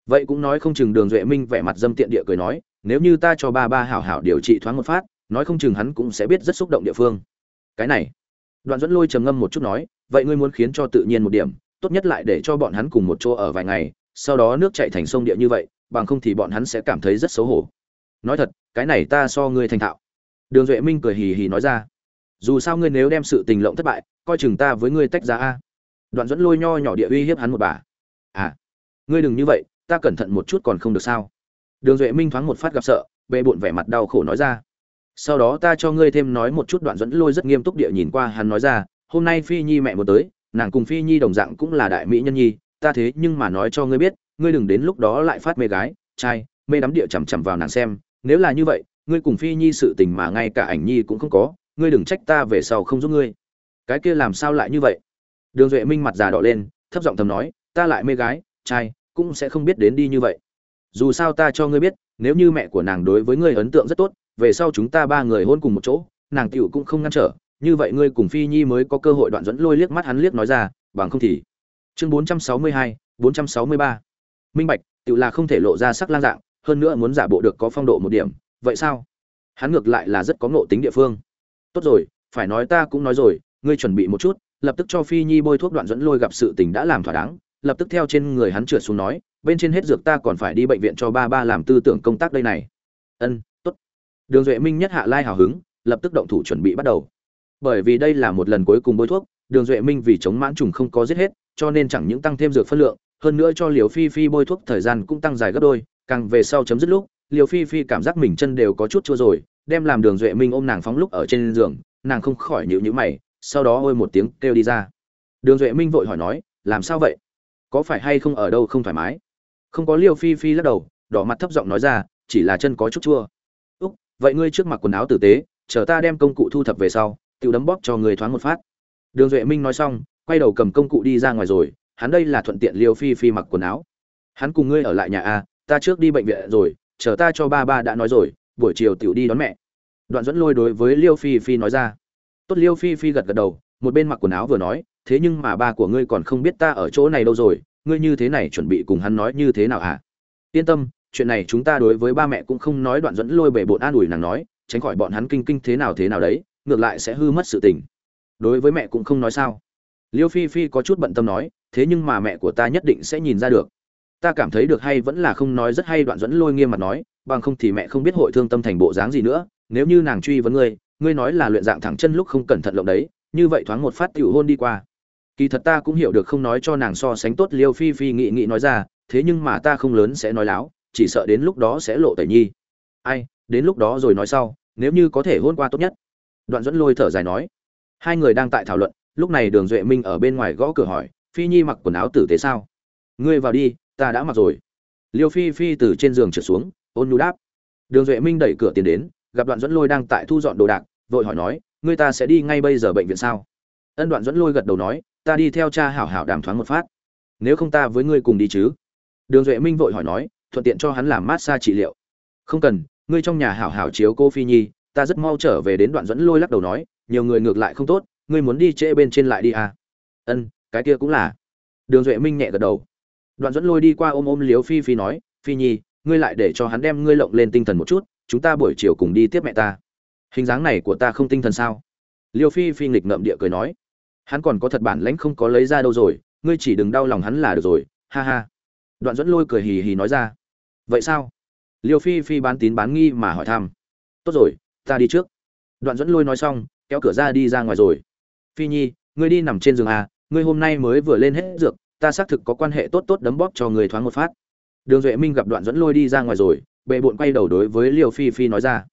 Vậy cũng nói không chừng đường duệ minh vẻ mặt dâm tiện địa cười nói, nếu như ta cho ba ba hảo hảo điều trị thoáng một phát, nói không chừng hắn cũng sẽ biết rất xúc động địa phương. Cái này. Đoạn dẫn lôi trầm ngâm một chút nói, vậy ngươi muốn khiến cho tự nhiên một điểm, tốt nhất lại để cho bọn hắn cùng một chỗ ở vài ngày, sau đó nước chạy thành sông địa như vậy, bằng không thì bọn hắn sẽ cảm thấy rất xấu hổ nói thật, cái này ta so ngươi thành thạo. Đường duệ minh cười hì hì nói ra. Dù sao ngươi nếu đem sự tình lộng thất bại, coi chừng ta với ngươi tách ra a. Đoạn dẫn lôi nho nhỏ địa uy hiếp hắn một bà. À ngươi đừng như vậy, ta cẩn thận một chút còn không được sao? Đường duệ minh thoáng một phát gặp sợ bệ bộn vẻ mặt đau khổ nói ra. Sau đó ta cho ngươi thêm nói một chút, đoạn dẫn lôi rất nghiêm túc địa nhìn qua hắn nói ra, hôm nay phi nhi mẹ một tới, nàng cùng phi nhi đồng dạng cũng là đại mỹ nhân nhi, ta thế nhưng mà nói cho ngươi biết, ngươi đừng đến lúc đó lại phát mê gái, trai, mê đắm địa chằm chằm vào nàng xem nếu là như vậy ngươi cùng phi nhi sự tình mà ngay cả ảnh nhi cũng không có ngươi đừng trách ta về sau không giúp ngươi. Cái kia làm sao lại như vậy? Đường duệ minh mặt già đỏ lên thấp giọng thầm nói ta lại mê gái trai cũng sẽ không biết đến đi như vậy. Dù sao ta cho ngươi biết nếu như mẹ của nàng đối với ngươi ấn tượng rất tốt về sau chúng ta ba người hôn cùng một chỗ nàng tiểu cũng không ngăn trở như vậy ngươi cùng phi nhi mới có cơ hội đoạn dẫn lôi liếc mắt hắn liếc nói ra bằng không thì. Chương 462, 463. minh bạch tiểu là không thể lộ ra sắc lang dạng hơn nữa muốn giả bộ được có phong độ một điểm, vậy sao? Hắn ngược lại là rất có ngộ tính địa phương. Tốt rồi, phải nói ta cũng nói rồi, ngươi chuẩn bị một chút, lập tức cho phi nhi bôi thuốc đoạn dẫn lôi gặp sự tình đã làm thỏa đáng, lập tức theo trên người hắn trượt xuống nói, bên trên hết dược ta còn phải đi bệnh viện cho ba ba làm tư tưởng công tác đây này. Ân, tốt. Đường duệ minh nhất hạ lai hào hứng, lập tức động thủ chuẩn bị bắt đầu. Bởi vì đây là một lần cuối cùng bôi thuốc, đường duệ minh vì chống mãn trùng không có giết hết, cho nên chẳng những tăng thêm dược phân lượng, hơn nữa cho liều phi phi bôi thuốc thời gian cũng tăng dài gấp đôi càng về sau chấm dứt lúc, liều phi phi cảm giác mình chân đều có chút chua rồi, đem làm đường duệ minh ôm nàng phóng lúc ở trên giường, nàng không khỏi nhịu nhữ mày, sau đó ôi một tiếng kêu đi ra. Đường duệ minh vội hỏi nói, làm sao vậy? Có phải hay không ở đâu không thoải mái? Không có liều phi phi lắc đầu, đỏ mặt thấp giọng nói ra, chỉ là chân có chút chua. Úc, vậy ngươi trước mặc quần áo tử tế, chờ ta đem công cụ thu thập về sau tự đấm bóp cho người thoáng một phát. Đường duệ minh nói xong, quay đầu cầm công cụ đi ra ngoài rồi, hắn đây là thuận tiện liều phi phi mặc quần áo. Hắn cùng ngươi ở lại nhà a ta trước đi bệnh viện rồi, chờ ta cho ba ba đã nói rồi, buổi chiều tiểu đi đón mẹ. Đoạn dẫn lôi đối với liêu phi phi nói ra. Tốt liêu phi phi gật gật đầu, một bên mặc quần áo vừa nói, thế nhưng mà ba của ngươi còn không biết ta ở chỗ này đâu rồi, ngươi như thế này chuẩn bị cùng hắn nói như thế nào hả? Yên tâm, chuyện này chúng ta đối với ba mẹ cũng không nói, đoạn dẫn lôi bể bộn an ủi nàng nói, tránh khỏi bọn hắn kinh kinh thế nào thế nào đấy, ngược lại sẽ hư mất sự tình. Đối với mẹ cũng không nói sao. Liêu phi phi có chút bận tâm nói, thế nhưng mà mẹ của ta nhất định sẽ nhìn ra được ta cảm thấy được hay vẫn là không nói rất hay đoạn dẫn lôi nghiêm mặt nói, bằng không thì mẹ không biết hội thương tâm thành bộ dáng gì nữa, nếu như nàng truy vấn ngươi ngươi nói là luyện dạng thẳng chân lúc không cẩn thận lộng đấy, như vậy thoáng một phát tiểu hôn đi qua. Kỳ thật ta cũng hiểu được không nói cho nàng so sánh tốt liêu phi phi nghị nghị nói ra, thế nhưng mà ta không lớn sẽ nói láo, chỉ sợ đến lúc đó sẽ lộ tẩy nhi. Ai, đến lúc đó rồi nói sau, nếu như có thể hôn qua tốt nhất. Đoạn dẫn lôi thở dài nói. Hai người đang tại thảo luận, lúc này đường duệ minh ở bên ngoài gõ cửa hỏi, phi nhi mặc quần áo tử tế sao? Ngươi vào đi ta đã mặc rồi. Liêu phi phi từ trên giường trượt xuống, ôn nhu đáp. Đường duệ minh đẩy cửa tiến đến, gặp đoạn dẫn lôi đang tại thu dọn đồ đạc, vội hỏi nói, ngươi ta sẽ đi ngay bây giờ bệnh viện sao? Ân đoạn dẫn lôi gật đầu nói, ta đi theo cha hảo hảo đàm thoáng một phát. Nếu không ta với ngươi cùng đi chứ? Đường duệ minh vội hỏi nói, thuận tiện cho hắn làm mát xa trị liệu. Không cần, ngươi trong nhà hảo hảo chiếu cô phi nhi, ta rất mau trở về đến đoạn dẫn lôi lắc đầu nói, nhiều người ngược lại không tốt, ngươi muốn đi trễ bên trên lại đi à? Ân, cái kia cũng là. Đường duệ minh nhẹ gật đầu đoạn dẫn lôi đi qua ôm ôm liếu phi phi nói, phi nhi, ngươi lại để cho hắn đem ngươi lộng lên tinh thần một chút, chúng ta buổi chiều cùng đi tiếp mẹ ta. Hình dáng này của ta không tinh thần sao? Liêu phi phi nghịch ngợm địa cười nói, hắn còn có thật bản lãnh không có lấy ra đâu rồi, ngươi chỉ đừng đau lòng hắn là được rồi, ha ha. Đoạn dẫn lôi cười hì hì nói ra, vậy sao? Liêu phi phi bán tín bán nghi mà hỏi thăm, tốt rồi, ta đi trước. Đoạn dẫn lôi nói xong, kéo cửa ra đi ra ngoài rồi. Phi nhi, ngươi đi nằm trên giường à ngươi hôm nay mới vừa lên hết dược ta xác thực có quan hệ tốt tốt đấm bóp cho người thoáng một phát. Đường duệ minh gặp đoạn dẫn lôi đi ra ngoài rồi, bệ bộn quay đầu đối với liêu phi phi nói ra.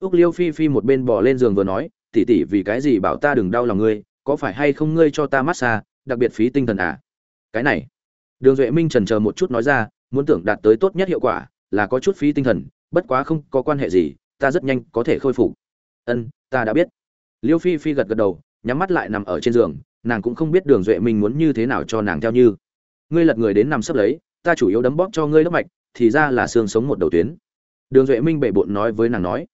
Úc liêu phi phi một bên bỏ lên giường vừa nói tỉ tỉ vì cái gì bảo ta đừng đau lòng ngươi, có phải hay không ngươi cho ta massage, đặc biệt phí tinh thần à? Cái này, đường duệ minh trần chờ một chút nói ra, muốn tưởng đạt tới tốt nhất hiệu quả, là có chút phí tinh thần, bất quá không có quan hệ gì, ta rất nhanh có thể khôi phục. Ân, ta đã biết. Liêu phi phi gật gật đầu, nhắm mắt lại nằm ở trên giường nàng cũng không biết đường duệ minh muốn như thế nào cho nàng theo như. Ngươi lật người đến nằm sấp lấy, ta chủ yếu đấm bóp cho ngươi lớp mạch, thì ra là xương sống một đầu tuyến. Đường duệ minh bệ bộn nói với nàng nói.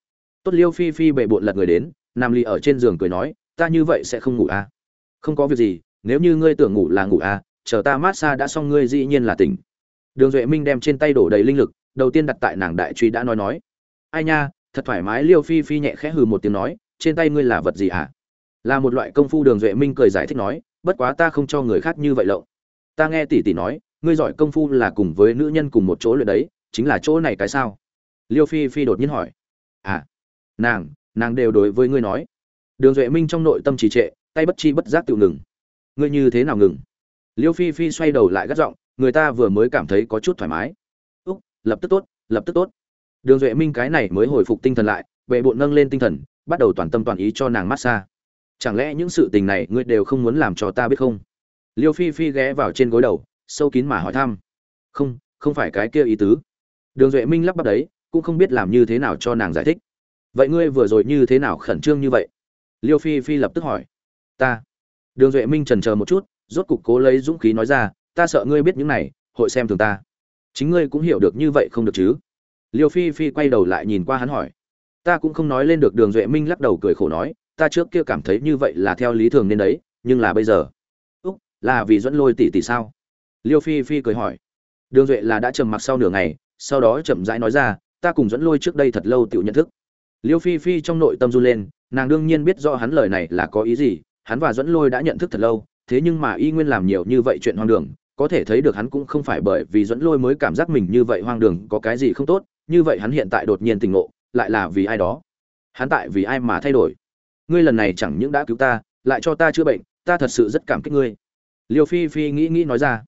Tốt liêu phi phi bệ bộn lật người đến nằm lì ở trên giường cười nói, ta như vậy sẽ không ngủ à? Không có việc gì, nếu như ngươi tưởng ngủ là ngủ à chờ ta mát xa đã xong ngươi dĩ nhiên là tỉnh. Đường duệ minh đem trên tay đổ đầy linh lực, đầu tiên đặt tại nàng đại truy đã nói nói. Ai nha, thật thoải mái, liêu phi phi nhẹ khẽ hừ một tiếng nói, trên tay ngươi là vật gì à? Là một loại công phu đường duệ minh cười giải thích nói, bất quá ta không cho người khác như vậy lậu ta nghe tỷ tỷ nói, ngươi giỏi công phu là cùng với nữ nhân cùng một chỗ luyện đấy, chính là chỗ này cái sao? Liêu phi phi đột nhiên hỏi à nàng nàng đều đối với ngươi nói. Đường duệ minh trong nội tâm trì trệ, tay bất chi bất giác tự ngừng. Ngươi như thế nào ngừng? Liêu phi phi xoay đầu lại gắt giọng, người ta vừa mới cảm thấy có chút thoải mái. Úc, lập tức tốt, lập tức tốt. Đường duệ minh cái này mới hồi phục tinh thần lại vệ bộ nâng lên tinh thần, bắt đầu toàn tâm toàn ý cho nàng massage chẳng lẽ những sự tình này ngươi đều không muốn làm cho ta biết không? Liêu phi phi ghé vào trên gối đầu, sâu kín mà hỏi thăm. Không không phải cái kia ý tứ. Đường duệ minh lắp bắp đấy, cũng không biết làm như thế nào cho nàng giải thích. Vậy ngươi vừa rồi như thế nào khẩn trương như vậy? Liêu phi phi lập tức hỏi. Ta. Đường duệ minh trần chờ một chút, rốt cục cố lấy dũng khí nói ra, ta sợ ngươi biết những này, hội xem thường ta. Chính ngươi cũng hiểu được như vậy không được chứ? Liêu phi phi quay đầu lại nhìn qua hắn hỏi. Ta cũng không nói lên được, đường duệ minh lắc đầu cười khổ nói ta trước kia cảm thấy như vậy là theo lý thường nên đấy, nhưng là bây giờ? Úc, là vì dẫn lôi tỷ tỷ sao? Liêu phi phi cười hỏi. Đường duệ là đã trầm mặc sau nửa ngày, sau đó chậm rãi nói ra, ta cùng dẫn lôi trước đây thật lâu tự nhận thức. Liêu phi phi trong nội tâm run lên, nàng đương nhiên biết rõ hắn lời này là có ý gì, hắn và dẫn lôi đã nhận thức thật lâu, thế nhưng mà y nguyên làm nhiều như vậy chuyện hoang đường, có thể thấy được hắn cũng không phải bởi vì dẫn lôi mới cảm giác mình như vậy hoang đường có cái gì không tốt, như vậy hắn hiện tại đột nhiên tình ngộ, lại là vì ai đó? Hắn tại vì ai mà thay đổi? Ngươi lần này chẳng những đã cứu ta, lại cho ta chữa bệnh, ta thật sự rất cảm kích ngươi. Liêu phi phi nghĩ nghĩ nói ra.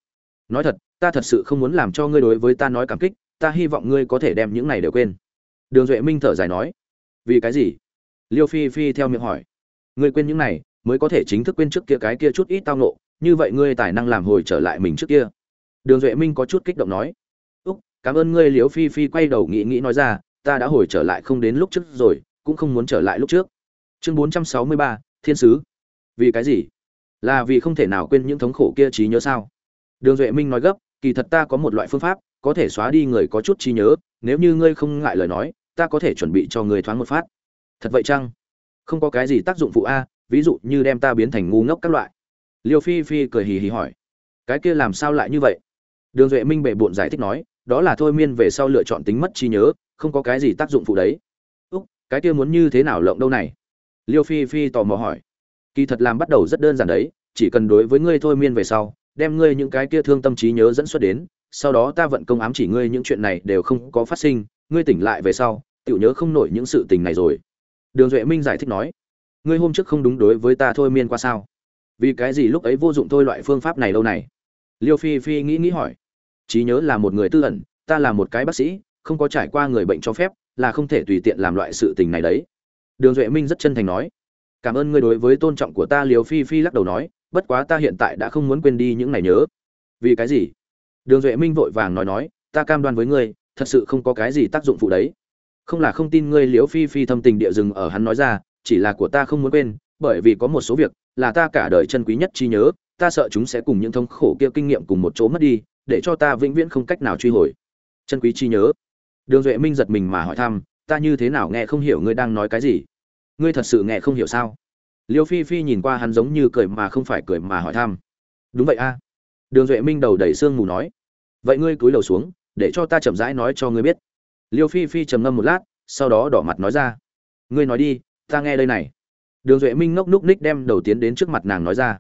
Nói thật, ta thật sự không muốn làm cho ngươi đối với ta nói cảm kích, ta hy vọng ngươi có thể đem những này đều quên. Đường duệ minh thở dài nói. Vì cái gì? Liêu phi phi theo miệng hỏi. Ngươi quên những này, mới có thể chính thức quên trước kia cái kia chút ít tao nộ như vậy ngươi tài năng làm hồi trở lại mình trước kia. Đường duệ minh có chút kích động nói. Úc, cảm ơn ngươi, Liêu phi phi quay đầu nghĩ nghĩ nói ra, ta đã hồi trở lại không đến lúc trước rồi, cũng không muốn trở lại lúc trước chương bốn trăm sáu mươi ba, thiên sứ. Vì cái gì? Là vì không thể nào quên những thống khổ kia trí nhớ sao? Đường duệ minh nói gấp, kỳ thật ta có một loại phương pháp, có thể xóa đi người có chút trí nhớ, nếu như ngươi không ngại lời nói, ta có thể chuẩn bị cho người thoáng một phát. Thật vậy chăng? Không có cái gì tác dụng phụ a, ví dụ như đem ta biến thành ngu ngốc các loại. Liêu phi phi cười hì hì hỏi, cái kia làm sao lại như vậy? Đường duệ minh bệ bộn giải thích nói, đó là thôi miên về sau lựa chọn tính mất trí nhớ, không có cái gì tác dụng phụ đấy. Úc, cái kia muốn như thế nào lộng đâu này? Liêu phi phi tò mò hỏi. Kỳ thật làm bắt đầu rất đơn giản đấy, chỉ cần đối với ngươi thôi miên về sau, đem ngươi những cái kia thương tâm trí nhớ dẫn xuất đến, sau đó ta vận công ám chỉ ngươi những chuyện này đều không có phát sinh, ngươi tỉnh lại về sau tự nhớ không nổi những sự tình này rồi. Đường duệ minh giải thích nói. Ngươi hôm trước không đúng đối với ta thôi miên qua sao? Vì cái gì lúc ấy vô dụng thôi loại phương pháp này lâu này? Liêu phi phi nghĩ nghĩ hỏi. Trí nhớ là một người tư ẩn, ta là một cái bác sĩ, không có trải qua người bệnh cho phép, là không thể tùy tiện làm loại sự tình này đấy đường duệ minh rất chân thành nói. Cảm ơn ngươi đối với tôn trọng của ta liều phi phi lắc đầu nói, bất quá ta hiện tại đã không muốn quên đi những này nhớ. Vì cái gì? Đường duệ minh vội vàng nói nói, ta cam đoan với ngươi, thật sự không có cái gì tác dụng phụ đấy. Không là không tin ngươi liễu phi phi thâm tình địa dừng ở hắn nói ra, chỉ là của ta không muốn quên, bởi vì có một số việc là ta cả đời chân quý nhất chi nhớ, ta sợ chúng sẽ cùng những thống khổ kia kinh nghiệm cùng một chỗ mất đi, để cho ta vĩnh viễn không cách nào truy hồi. Chân quý chi nhớ. Đường duệ minh giật mình mà hỏi thăm, ta như thế nào nghe không hiểu ngươi đang nói cái gì ngươi thật sự nghe không hiểu sao? Liêu phi phi nhìn qua hắn giống như cười mà không phải cười mà hỏi thăm. Đúng vậy a. Đường duệ minh đầu đẩy sương mù nói. Vậy ngươi cúi đầu xuống, để cho ta chậm rãi nói cho ngươi biết. Liêu phi phi trầm ngâm một lát, sau đó đỏ mặt nói ra. Ngươi nói đi, ta nghe đây này. Đường duệ minh ngốc núc ních đem đầu tiến đến trước mặt nàng nói ra.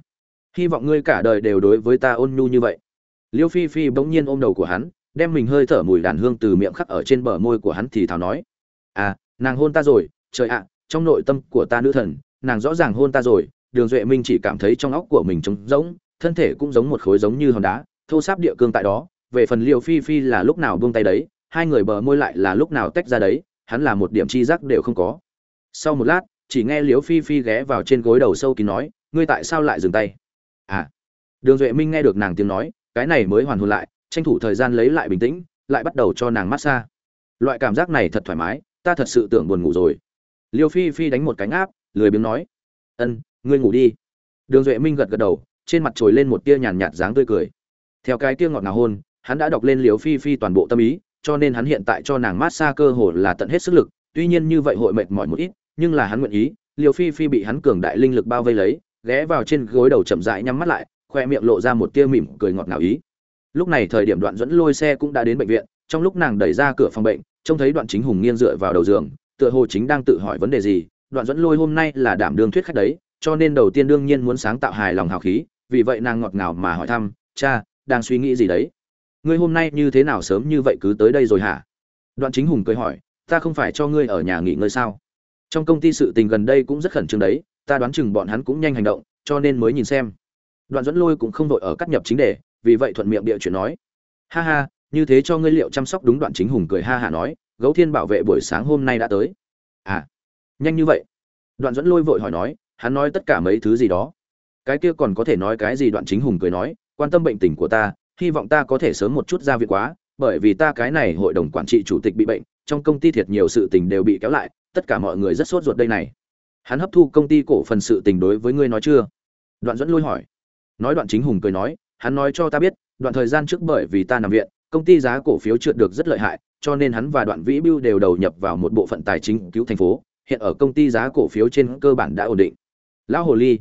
Hy vọng ngươi cả đời đều đối với ta ôn nhu như vậy. Liêu phi phi bỗng nhiên ôm đầu của hắn, đem mình hơi thở mùi đàn hương từ miệng khắc ở trên bờ môi của hắn thì thào nói. À nàng hôn ta rồi, trời ạ trong nội tâm của ta nữ thần, nàng rõ ràng hôn ta rồi, đường duệ minh chỉ cảm thấy trong óc của mình trống rỗng, thân thể cũng giống một khối giống như hòn đá, thô sáp địa cương tại đó, về phần liều phi phi là lúc nào buông tay đấy, hai người bờ môi lại là lúc nào tách ra đấy, hắn là một điểm chi giác đều không có. Sau một lát, chỉ nghe liều phi phi ghé vào trên gối đầu sâu kín nói, ngươi tại sao lại dừng tay? À. Đường duệ minh nghe được nàng tiếng nói, cái này mới hoàn hồn lại, tranh thủ thời gian lấy lại bình tĩnh, lại bắt đầu cho nàng massage loại cảm giác này thật thoải mái, ta thật sự tưởng buồn ngủ rồi liêu phi phi đánh một cánh áp lười biếng nói, ân, ngươi ngủ đi. Đường duệ minh gật gật đầu, trên mặt trồi lên một tia nhàn nhạt dáng tươi cười. Theo cái tia ngọt ngào hôn, hắn đã đọc lên liều phi phi toàn bộ tâm ý, cho nên hắn hiện tại cho nàng mát xa cơ hồ là tận hết sức lực, tuy nhiên như vậy hội mệt mỏi một ít, nhưng là hắn nguyện ý liều phi phi bị hắn cường đại linh lực bao vây lấy, ghé vào trên gối đầu chậm rãi nhắm mắt lại, khoe miệng lộ ra một tia mỉm cười ngọt ngào ý. Lúc này thời điểm đoạn dẫn lôi xe cũng đã đến bệnh viện, trong lúc nàng đẩy ra cửa phòng bệnh, trông thấy đoạn chính hùng nghiêng dựa vào đầu giường tựa hồ chính đang tự hỏi vấn đề gì, đoạn dẫn lôi hôm nay là đảm đương thuyết khách đấy, cho nên đầu tiên đương nhiên muốn sáng tạo hài lòng hào khí, vì vậy nàng ngọt ngào mà hỏi thăm, cha, đang suy nghĩ gì đấy? Ngươi hôm nay như thế nào sớm như vậy cứ tới đây rồi hả? Đoạn chính hùng cười hỏi, ta không phải cho ngươi ở nhà nghỉ ngơi sao? Trong công ty sự tình gần đây cũng rất khẩn trương đấy, ta đoán chừng bọn hắn cũng nhanh hành động, cho nên mới nhìn xem. Đoạn dẫn lôi cũng không đội ở cắt nhập chính đề, vì vậy thuận miệng địa chuyện nói, ha ha, như thế cho ngươi liệu chăm sóc đúng đoạn chính hùng cười ha hả nói gấu thiên bảo vệ buổi sáng hôm nay đã tới. À nhanh như vậy. Đoạn dẫn lôi vội hỏi nói, hắn nói tất cả mấy thứ gì đó? Cái kia còn có thể nói cái gì? Đoạn chính hùng cười nói, quan tâm bệnh tình của ta, hy vọng ta có thể sớm một chút ra việc quá, bởi vì ta cái này hội đồng quản trị chủ tịch bị bệnh, trong công ty thiệt nhiều sự tình đều bị kéo lại, tất cả mọi người rất sốt ruột đây này. Hắn hấp thu công ty cổ phần sự tình đối với ngươi nói chưa? Đoạn dẫn lôi hỏi. Nói đoạn chính hùng cười nói, hắn nói cho ta biết, đoạn thời gian trước bởi vì ta nằm viện công ty giá cổ phiếu trượt được rất lợi hại, cho nên hắn và đoạn vĩ bưu đều đầu nhập vào một bộ phận tài chính cứu thành phố, hiện ở công ty giá cổ phiếu trên cơ bản đã ổn định. Lão hồ ly,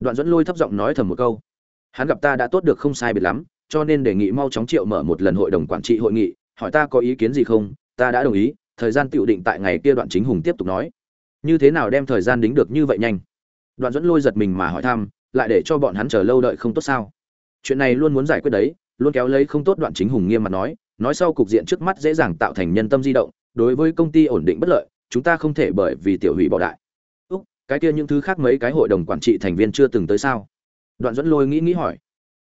đoạn dẫn lôi thấp giọng nói thầm một câu. Hắn gặp ta đã tốt được không sai biệt lắm, cho nên đề nghị mau chóng triệu mở một lần hội đồng quản trị hội nghị, hỏi ta có ý kiến gì không, ta đã đồng ý, thời gian tựu định tại ngày kia đoạn chính hùng tiếp tục nói. Như thế nào đem thời gian đính được như vậy nhanh? Đoạn dẫn lôi giật mình mà hỏi thăm, lại để cho bọn hắn chờ lâu đợi không tốt sao? Chuyện này luôn muốn giải quyết đấy luôn kéo lấy không tốt đoạn chính hùng nghiêm mặt nói nói sau cục diện trước mắt dễ dàng tạo thành nhân tâm di động, đối với công ty ổn định bất lợi, chúng ta không thể bởi vì tiểu hủy bỏ đại. Úc, cái kia những thứ khác mấy cái hội đồng quản trị thành viên chưa từng tới sao? Đoạn dẫn lôi nghĩ nghĩ hỏi.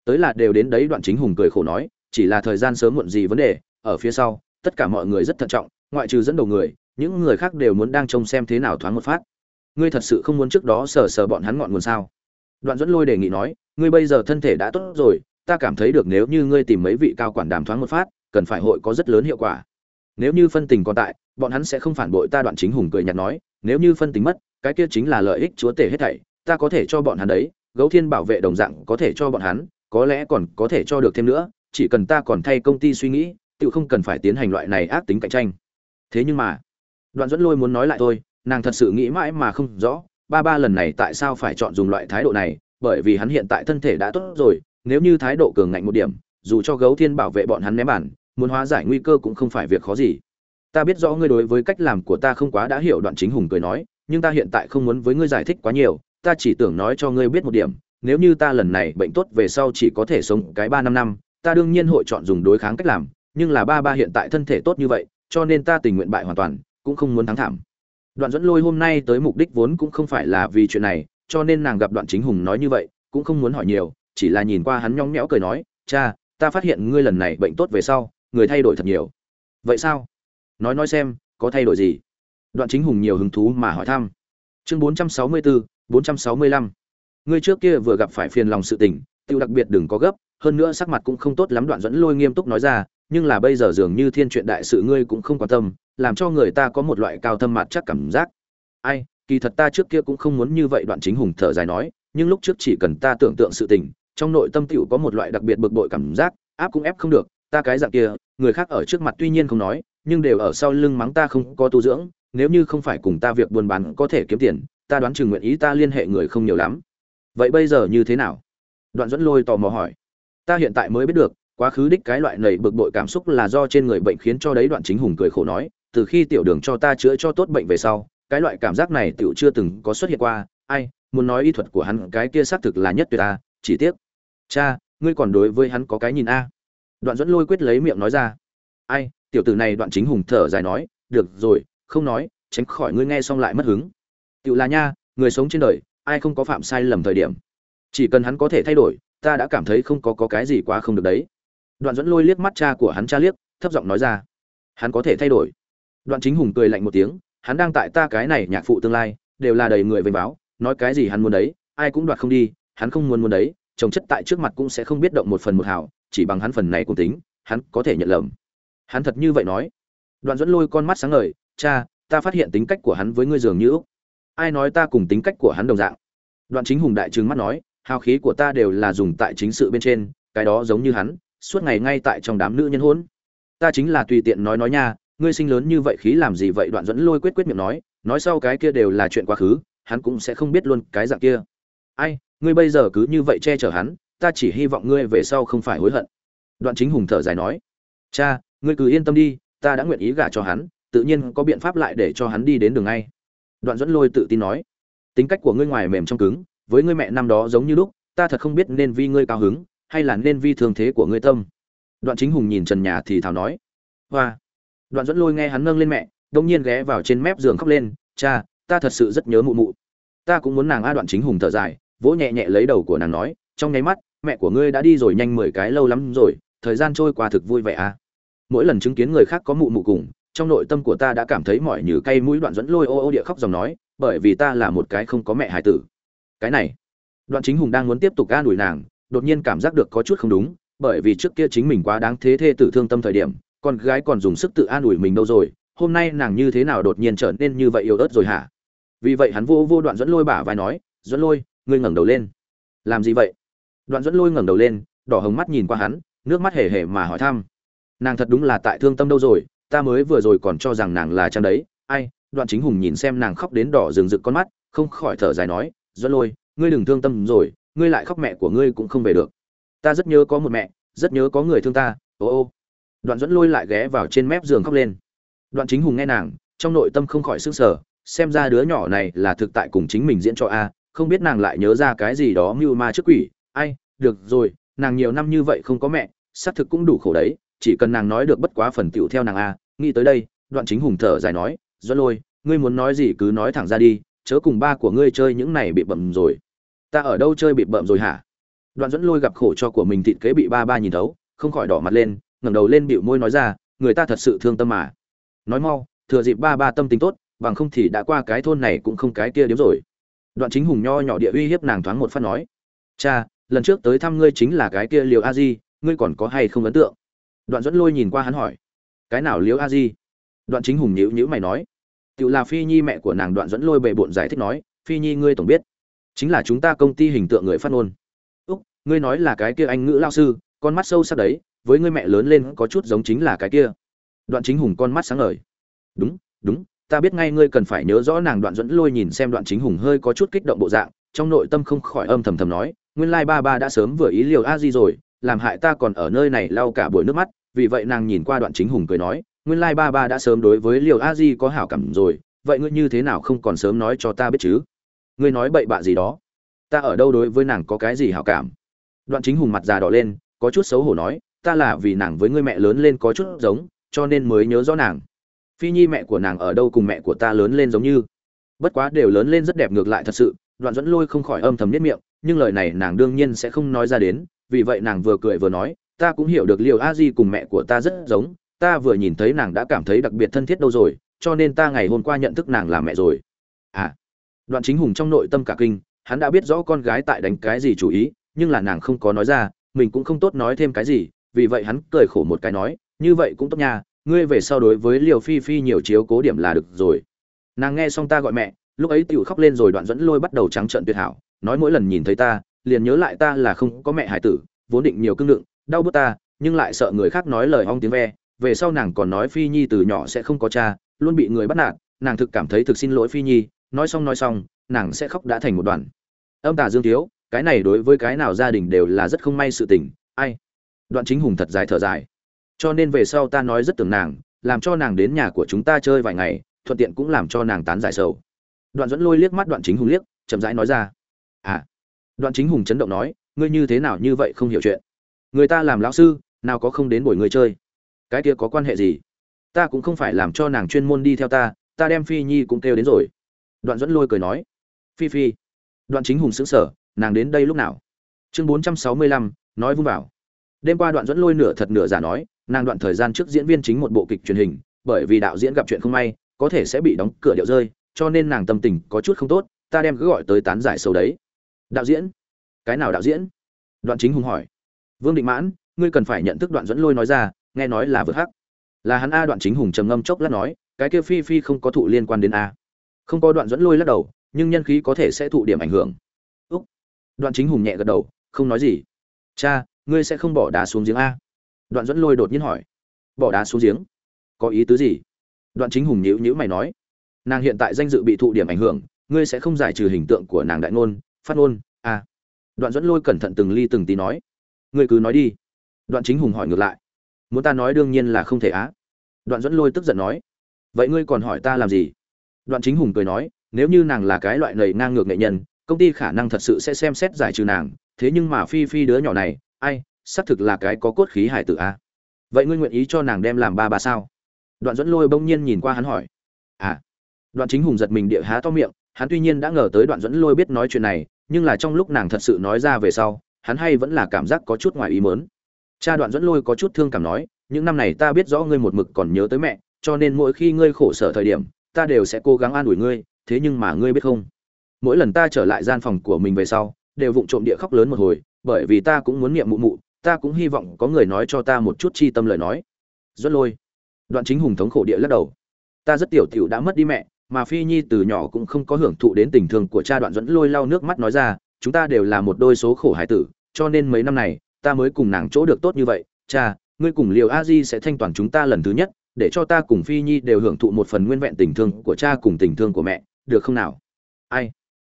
Tới là đều đến đấy, đoạn chính hùng cười khổ nói, chỉ là thời gian sớm muộn gì vấn đề, ở phía sau, tất cả mọi người rất thận trọng, ngoại trừ dẫn đầu người, những người khác đều muốn đang trông xem thế nào thoáng một phát. Ngươi thật sự không muốn trước đó sờ sờ bọn hắn ngọn nguồn sao? Đoạn dẫn lôi đề nghị nói, ngươi bây giờ thân thể đã tốt rồi ta cảm thấy được nếu như ngươi tìm mấy vị cao quản đàm thoáng một phát, cần phải hội có rất lớn hiệu quả. Nếu như phân tình còn tại, bọn hắn sẽ không phản bội ta đoạn chính hùng cười nhạt nói, nếu như phân tình mất, cái kia chính là lợi ích chúa tể hết thảy, ta có thể cho bọn hắn đấy, gấu thiên bảo vệ đồng dạng có thể cho bọn hắn, có lẽ còn có thể cho được thêm nữa, chỉ cần ta còn thay công ty suy nghĩ, tự không cần phải tiến hành loại này ác tính cạnh tranh. Thế nhưng mà, đoạn dẫn lôi muốn nói lại thôi, nàng thật sự nghĩ mãi mà không rõ, ba ba lần này tại sao phải chọn dùng loại thái độ này, bởi vì hắn hiện tại thân thể đã tốt rồi nếu như thái độ cường ngạnh một điểm, dù cho gấu thiên bảo vệ bọn hắn ném bản muốn hóa giải nguy cơ cũng không phải việc khó gì. Ta biết rõ ngươi đối với cách làm của ta không quá đã hiểu đoạn chính hùng cười nói, nhưng ta hiện tại không muốn với ngươi giải thích quá nhiều, ta chỉ tưởng nói cho ngươi biết một điểm, nếu như ta lần này bệnh tốt về sau chỉ có thể sống cái ba năm năm, ta đương nhiên hội chọn dùng đối kháng cách làm, nhưng là ba ba hiện tại thân thể tốt như vậy, cho nên ta tình nguyện bại hoàn toàn, cũng không muốn thắng thảm. Đoạn dẫn lôi hôm nay tới mục đích vốn cũng không phải là vì chuyện này, cho nên nàng gặp đoạn chính hùng nói như vậy, cũng không muốn hỏi nhiều chỉ là nhìn qua hắn nhõng nhẽo cười nói, cha, ta phát hiện ngươi lần này bệnh tốt về sau, người thay đổi thật nhiều. Vậy sao? Nói nói xem, có thay đổi gì? Đoạn chính hùng nhiều hứng thú mà hỏi thăm. Chương bốn trăm sáu mươi bốn bốn trăm sáu mươi lăm. Ngươi trước kia vừa gặp phải phiền lòng sự tình tiêu đặc biệt đừng có gấp, hơn nữa sắc mặt cũng không tốt lắm, đoạn dẫn lôi nghiêm túc nói ra, nhưng là bây giờ dường như thiên chuyện đại sự ngươi cũng không quan tâm, làm cho người ta có một loại cao thâm mặt chắc cảm giác. Ai, kỳ thật ta trước kia cũng không muốn như vậy, đoạn chính hùng thở dài nói, nhưng lúc trước chỉ cần ta tưởng tượng sự tình trong nội tâm tiểu có một loại đặc biệt bực bội cảm giác, áp cũng ép không được, ta cái dạng kia, người khác ở trước mặt tuy nhiên không nói, nhưng đều ở sau lưng mắng ta không có tu dưỡng, nếu như không phải cùng ta việc buôn bán có thể kiếm tiền, ta đoán chừng nguyện ý ta liên hệ người không nhiều lắm. Vậy bây giờ như thế nào? Đoạn dẫn lôi tò mò hỏi. Ta hiện tại mới biết được, quá khứ đích cái loại này bực bội cảm xúc là do trên người bệnh khiến cho đấy đoạn chính hùng cười khổ nói, từ khi tiểu đường cho ta chữa cho tốt bệnh về sau, cái loại cảm giác này tiểu chưa từng có xuất hiện qua, ai, muốn nói y thuật của hắn, cái kia xác thực là nhất tuyệt ta chỉ tiếc. Cha ngươi còn đối với hắn có cái nhìn a? Đoạn dẫn lôi quyết lấy miệng nói ra. Ai tiểu tử này đoạn chính hùng thở dài nói được rồi không nói tránh khỏi ngươi nghe xong lại mất hứng. Tiểu là nha người sống trên đời ai không có phạm sai lầm thời điểm. Chỉ cần hắn có thể thay đổi ta đã cảm thấy không có, có cái gì quá không được đấy. Đoạn dẫn lôi liếc mắt cha của hắn cha liếc thấp giọng nói ra. Hắn có thể thay đổi. Đoạn chính hùng cười lạnh một tiếng hắn đang tại ta cái này nhạc phụ tương lai đều là đầy người vênh báo nói cái gì hắn muốn đấy ai cũng đoạt không đi hắn không muốn muốn đấy chồng chất tại trước mặt cũng sẽ không biết động một phần một hào, chỉ bằng hắn phần này cùng tính, hắn có thể nhận lầm. Hắn thật như vậy nói. Đoạn dẫn lôi con mắt sáng ngời, cha, ta phát hiện tính cách của hắn với ngươi dường như úc. Ai nói ta cùng tính cách của hắn đồng dạng? Đoạn chính hùng đại trừng mắt nói, hào khí của ta đều là dùng tại chính sự bên trên, cái đó giống như hắn, suốt ngày ngay tại trong đám nữ nhân hôn. Ta chính là tùy tiện nói nói nha, ngươi sinh lớn như vậy khí làm gì vậy? Đoạn dẫn lôi quyết quyết miệng nói nói sau cái kia đều là chuyện quá khứ, hắn cũng sẽ không biết luôn cái dạng kia ai, ngươi bây giờ cứ như vậy che chở hắn, ta chỉ hy vọng ngươi về sau không phải hối hận. Đoạn chính hùng thở dài nói, cha, ngươi cứ yên tâm đi, ta đã nguyện ý gả cho hắn, tự nhiên có biện pháp lại để cho hắn đi đến đường ngay. Đoạn dẫn lôi tự tin nói, tính cách của ngươi ngoài mềm trong cứng, với ngươi mẹ năm đó giống như lúc, ta thật không biết nên vi ngươi cao hứng, hay là nên vi thường thế của ngươi tâm. Đoạn chính hùng nhìn trần nhà thì thào nói, hoa. Đoạn dẫn lôi nghe hắn nâng lên mẹ đông nhiên ghé vào trên mép giường khóc lên, cha, ta thật sự rất nhớ mụ mụ. Ta cũng muốn nàng a đoạn chính hùng thở dài vỗ nhẹ nhẹ lấy đầu của nàng nói, trong nháy mắt, mẹ của ngươi đã đi rồi nhanh mười cái lâu lắm rồi, thời gian trôi qua thực vui vẻ à? Mỗi lần chứng kiến người khác có mụ mụ cùng, trong nội tâm của ta đã cảm thấy mỏi như cây mũi đoạn dẫn lôi ô ô địa khóc dòng nói, bởi vì ta là một cái không có mẹ hải tử. Cái này, đoạn chính hùng đang muốn tiếp tục ga đuổi nàng, đột nhiên cảm giác được có chút không đúng, bởi vì trước kia chính mình quá đáng thế thê tử thương tâm thời điểm, con gái còn dùng sức tự an ủi mình đâu rồi, hôm nay nàng như thế nào đột nhiên trở nên như vậy yếu ớt rồi hả? Vì vậy hắn vô vô đoạn dẫn lôi bả vai nói, dẫn lôi ngươi ngẩng đầu lên. Làm gì vậy? Đoạn dẫn lôi ngẩng đầu lên, đỏ hồng mắt nhìn qua hắn, nước mắt hề hề mà hỏi thăm. Nàng thật đúng là tại thương tâm đâu rồi, ta mới vừa rồi còn cho rằng nàng là trang đấy. Ai, đoạn chính hùng nhìn xem nàng khóc đến đỏ rừng rực con mắt, không khỏi thở dài nói dẫn lôi, ngươi đừng thương tâm rồi, ngươi lại khóc mẹ của ngươi cũng không về được. Ta rất nhớ có một mẹ, rất nhớ có người thương ta, ô ô. Đoạn dẫn lôi lại ghé vào trên mép giường khóc lên. Đoạn chính hùng nghe nàng, trong nội tâm không khỏi s ư n g sở xem ra đứa nhỏ này là thực tại cùng chính mình diễn cho a không biết nàng lại nhớ ra cái gì đó mưu ma trước quỷ. Ai, được rồi, nàng nhiều năm như vậy không có mẹ, xác thực cũng đủ khổ đấy, chỉ cần nàng nói được bất quá phần tựu theo nàng a. Nghĩ tới đây, đoạn chính hùng thở dài nói dẫn lôi, ngươi muốn nói gì cứ nói thẳng ra đi, chớ cùng ba của ngươi chơi những này bị bậm rồi. Ta ở đâu chơi bị bậm rồi hả? Đoạn dẫn lôi gặp khổ cho của mình thịt kế bị ba ba nhìn thấu, không khỏi đỏ mặt lên, ngẩng đầu lên bịu môi nói ra, người ta thật sự thương tâm mà. Nói mau, thừa dịp ba ba tâm tính tốt, bằng không thì đã qua cái thôn này cũng không cái kia điếm rồi đoạn chính hùng nho nhỏ địa uy hiếp nàng thoáng một phát nói, cha, lần trước tới thăm ngươi chính là cái kia liều a di, ngươi còn có hay không ấn tượng? Đoạn dẫn lôi nhìn qua hắn hỏi, cái nào liều a di? Đoạn chính hùng nhíu nhíu mày nói tự là phi nhi mẹ của nàng. Đoạn dẫn lôi bề bộn giải thích nói, phi nhi ngươi tổng biết, chính là chúng ta công ty hình tượng người phát ngôn. Úc, ngươi nói là cái kia anh ngữ lao sư, con mắt sâu sắc đấy, với ngươi mẹ lớn lên có chút giống chính là cái kia. Đoạn chính hùng con mắt sáng ngời, đúng đúng ta biết ngay ngươi cần phải nhớ rõ nàng đoạn dẫn lôi nhìn xem đoạn chính hùng hơi có chút kích động bộ dạng, trong nội tâm không khỏi âm thầm thầm nói, nguyên lai ba ba đã sớm vừa ý liều a di rồi, làm hại ta còn ở nơi này lau cả buổi nước mắt, vì vậy nàng nhìn qua đoạn chính hùng cười nói, nguyên lai ba ba đã sớm đối với liều a di có hảo cảm rồi, vậy ngươi như thế nào không còn sớm nói cho ta biết chứ? Ngươi nói bậy bạ gì đó? Ta ở đâu đối với nàng có cái gì hảo cảm? Đoạn chính hùng mặt già đỏ lên, có chút xấu hổ nói, ta là vì nàng với ngươi mẹ lớn lên có chút giống, cho nên mới nhớ rõ nàng phi nhi mẹ của nàng ở đâu cùng mẹ của ta lớn lên giống như? Bất quá đều lớn lên rất đẹp ngược lại thật sự, đoạn dẫn lôi không khỏi âm thầm nhất miệng, nhưng lời này nàng đương nhiên sẽ không nói ra đến, vì vậy nàng vừa cười vừa nói, ta cũng hiểu được liệu a di cùng mẹ của ta rất giống, ta vừa nhìn thấy nàng đã cảm thấy đặc biệt thân thiết đâu rồi, cho nên ta ngày hôm qua nhận thức nàng là mẹ rồi. À. Đoạn chính hùng trong nội tâm cả kinh, hắn đã biết rõ con gái tại đánh cái gì chủ ý, nhưng là nàng không có nói ra, mình cũng không tốt nói thêm cái gì, vì vậy hắn cười khổ một cái nói, như vậy cũng tốt nha ngươi về sau đối với liều phi phi nhiều chiếu cố điểm là được rồi. Nàng nghe xong ta gọi mẹ, lúc ấy tiểu khóc lên rồi đoạn dẫn lôi bắt đầu trắng trợn tuyệt hảo, nói mỗi lần nhìn thấy ta, liền nhớ lại ta là không có mẹ hải tử, vốn định nhiều cưng đựng đau bớt ta, nhưng lại sợ người khác nói lời hong tiếng ve, về sau nàng còn nói phi nhi từ nhỏ sẽ không có cha, luôn bị người bắt nạt, nàng thực cảm thấy thực xin lỗi phi nhi, nói xong nói xong, nàng sẽ khóc đã thành một đoàn. Âm tả dương thiếu, cái này đối với cái nào gia đình đều là rất không may sự tình, ai? Đoạn chính hùng thật dài thở dài cho nên về sau ta nói rất tưởng nàng, làm cho nàng đến nhà của chúng ta chơi vài ngày, thuận tiện cũng làm cho nàng tán giải sầu. Đoạn dẫn lôi liếc mắt đoạn chính hùng liếc, chậm rãi nói ra à. Đoạn chính hùng chấn động nói, ngươi như thế nào như vậy không hiểu chuyện? Người ta làm lão sư, nào có không đến buổi người chơi? Cái kia có quan hệ gì? Ta cũng không phải làm cho nàng chuyên môn đi theo ta ta đem phi nhi cũng kêu đến rồi. Đoạn dẫn lôi cười nói, phi phi. Đoạn chính hùng sững sờ, nàng đến đây lúc nào? Chương bốn trăm sáu mươi lăm, nói vung vào. Đêm qua đoạn dẫn lôi nửa thật nửa giả nói nàng đoạn thời gian trước diễn viên chính một bộ kịch truyền hình, bởi vì đạo diễn gặp chuyện không may, có thể sẽ bị đóng cửa điệu rơi, cho nên nàng tâm tình có chút không tốt, ta đem cứ gọi tới tán giải sâu đấy. Đạo diễn? Cái nào đạo diễn? Đoạn chính hùng hỏi. Vương định mãn, ngươi cần phải nhận thức đoạn dẫn lôi nói ra, nghe nói là vượt hắc. Là hắn a, đoạn chính hùng trầm ngâm chốc lát nói, cái kia phi phi không có thụ liên quan đến a. Không có đoạn dẫn lôi lắc đầu, nhưng nhân khí có thể sẽ thụ điểm ảnh hưởng. Úc. Đoạn chính hùng nhẹ gật đầu, không nói gì. Cha, ngươi sẽ không bỏ đá xuống giếng a đoạn dẫn lôi đột nhiên hỏi, bỏ đá xuống giếng, có ý tứ gì? Đoạn chính hùng nhữ nhữ mày nói, nàng hiện tại danh dự bị thụ điểm ảnh hưởng, ngươi sẽ không giải trừ hình tượng của nàng đại ngôn, phát ngôn à. đoạn dẫn lôi cẩn thận từng ly từng tí nói, ngươi cứ nói đi. Đoạn chính hùng hỏi ngược lại, muốn ta nói đương nhiên là không thể á? Đoạn dẫn lôi tức giận nói, vậy ngươi còn hỏi ta làm gì? Đoạn chính hùng cười nói, nếu như nàng là cái loại lầy ngang ngược nghệ nhân, công ty khả năng thật sự sẽ xem xét giải trừ nàng, thế nhưng mà phi phi đứa nhỏ này, ai xác thực là cái có cốt khí hải tử a. Vậy ngươi nguyện ý cho nàng đem làm ba ba sao? Đoạn dẫn lôi bỗng nhiên nhìn qua hắn hỏi. À. Đoạn chính hùng giật mình địa há to miệng, hắn tuy nhiên đã ngờ tới đoạn dẫn lôi biết nói chuyện này, nhưng là trong lúc nàng thật sự nói ra về sau, hắn hay vẫn là cảm giác có chút ngoài ý mớn cha đoạn dẫn lôi có chút thương cảm nói, những năm này ta biết rõ ngươi một mực còn nhớ tới mẹ, cho nên mỗi khi ngươi khổ sở thời điểm, ta đều sẽ cố gắng an ủi ngươi, thế nhưng mà ngươi biết không? Mỗi lần ta trở lại gian phòng của mình về sau, đều vụng trộm địa khóc lớn một hồi, bởi vì ta cũng muốn niệm mụ mụ ta cũng hy vọng có người nói cho ta một chút chi tâm lời nói. Dẫn lôi. Đoạn chính hùng thống khổ địa lắc đầu. Ta rất tiểu tiểu đã mất đi mẹ, mà phi nhi từ nhỏ cũng không có hưởng thụ đến tình thương của cha đoạn dẫn lôi lau nước mắt nói ra, chúng ta đều là một đôi số khổ hải tử, cho nên mấy năm này, ta mới cùng nàng chỗ được tốt như vậy. Cha, ngươi cùng liều a di sẽ thanh toàn chúng ta lần thứ nhất, để cho ta cùng phi nhi đều hưởng thụ một phần nguyên vẹn tình thương của cha cùng tình thương của mẹ, được không nào? Ai?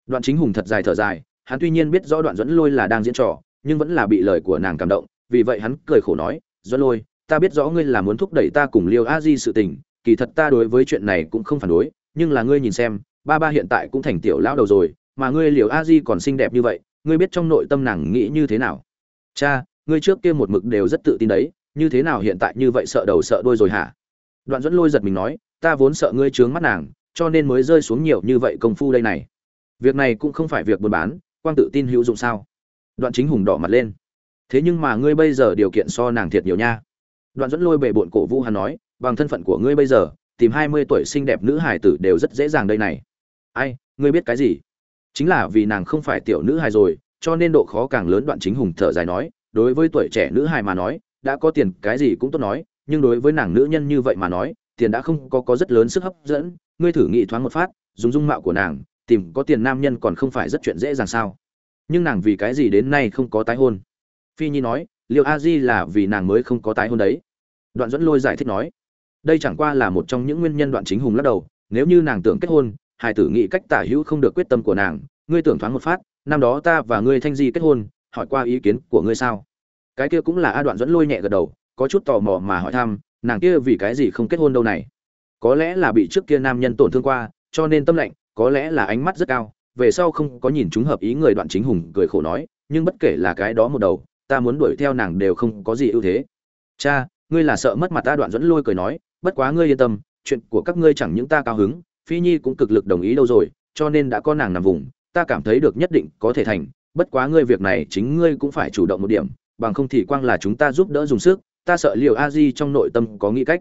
Đoạn chính hùng thật dài thở dài, hắn tuy nhiên biết rõ đoạn dẫn lôi là đang diễn trò nhưng vẫn là bị lời của nàng cảm động, vì vậy hắn cười khổ nói, doãn lôi, ta biết rõ ngươi là muốn thúc đẩy ta cùng liêu a di sự tình, kỳ thật ta đối với chuyện này cũng không phản đối, nhưng là ngươi nhìn xem, ba ba hiện tại cũng thành tiểu lão đầu rồi, mà ngươi liều a di còn xinh đẹp như vậy, ngươi biết trong nội tâm nàng nghĩ như thế nào? Cha, ngươi trước kia một mực đều rất tự tin đấy, như thế nào hiện tại như vậy sợ đầu sợ đuôi rồi hả? Đoạn dẫn lôi giật mình nói, ta vốn sợ ngươi trướng mắt nàng, cho nên mới rơi xuống nhiều như vậy công phu đây này. Việc này cũng không phải việc buôn bán, quang tự tin hữu dụng sao? Đoạn chính hùng đỏ mặt lên. Thế nhưng mà ngươi bây giờ điều kiện so nàng thiệt nhiều nha. Đoạn dẫn lôi bệ bộn cổ vũ hắn nói, bằng thân phận của ngươi bây giờ, tìm hai mươi tuổi xinh đẹp nữ hài tử đều rất dễ dàng đây này. Ai, ngươi biết cái gì? Chính là vì nàng không phải tiểu nữ hài rồi, cho nên độ khó càng lớn đoạn chính hùng thở dài nói, đối với tuổi trẻ nữ hài mà nói, đã có tiền cái gì cũng tốt nói, nhưng đối với nàng nữ nhân như vậy mà nói, tiền đã không có có rất lớn sức hấp dẫn. Ngươi thử nghĩ thoáng một phát, dùng dung mạo của nàng, tìm có tiền nam nhân còn không phải rất chuyện dễ dàng sao? Nhưng nàng vì cái gì đến nay không có tái hôn? Phi nhi nói liệu a di là vì nàng mới không có tái hôn đấy. Đoạn dẫn lôi giải thích nói, đây chẳng qua là một trong những nguyên nhân đoạn chính hùng lắc đầu, nếu như nàng tưởng kết hôn, hải tử nghĩ cách tả hữu không được quyết tâm của nàng, ngươi tưởng thoáng một phát, năm đó ta và ngươi thanh di kết hôn, hỏi qua ý kiến của ngươi sao? Cái kia cũng là a đoạn dẫn lôi nhẹ gật đầu, có chút tò mò mà hỏi thăm, nàng kia vì cái gì không kết hôn đâu này? Có lẽ là bị trước kia nam nhân tổn thương qua, cho nên tâm lạnh có lẽ là ánh mắt rất cao về sau không có nhìn chúng hợp ý người đoạn chính hùng cười khổ nói, nhưng bất kể là cái đó một đầu, ta muốn đuổi theo nàng đều không có gì ưu thế. Cha, ngươi là sợ mất mặt ta đoạn dẫn lôi cười nói, bất quá ngươi yên tâm, chuyện của các ngươi chẳng những ta cao hứng, phi nhi cũng cực lực đồng ý đâu rồi, cho nên đã có nàng nằm vùng, ta cảm thấy được nhất định có thể thành, bất quá ngươi việc này chính ngươi cũng phải chủ động một điểm, bằng không thì quang là chúng ta giúp đỡ dùng sức, ta sợ liều a di trong nội tâm có nghĩ cách.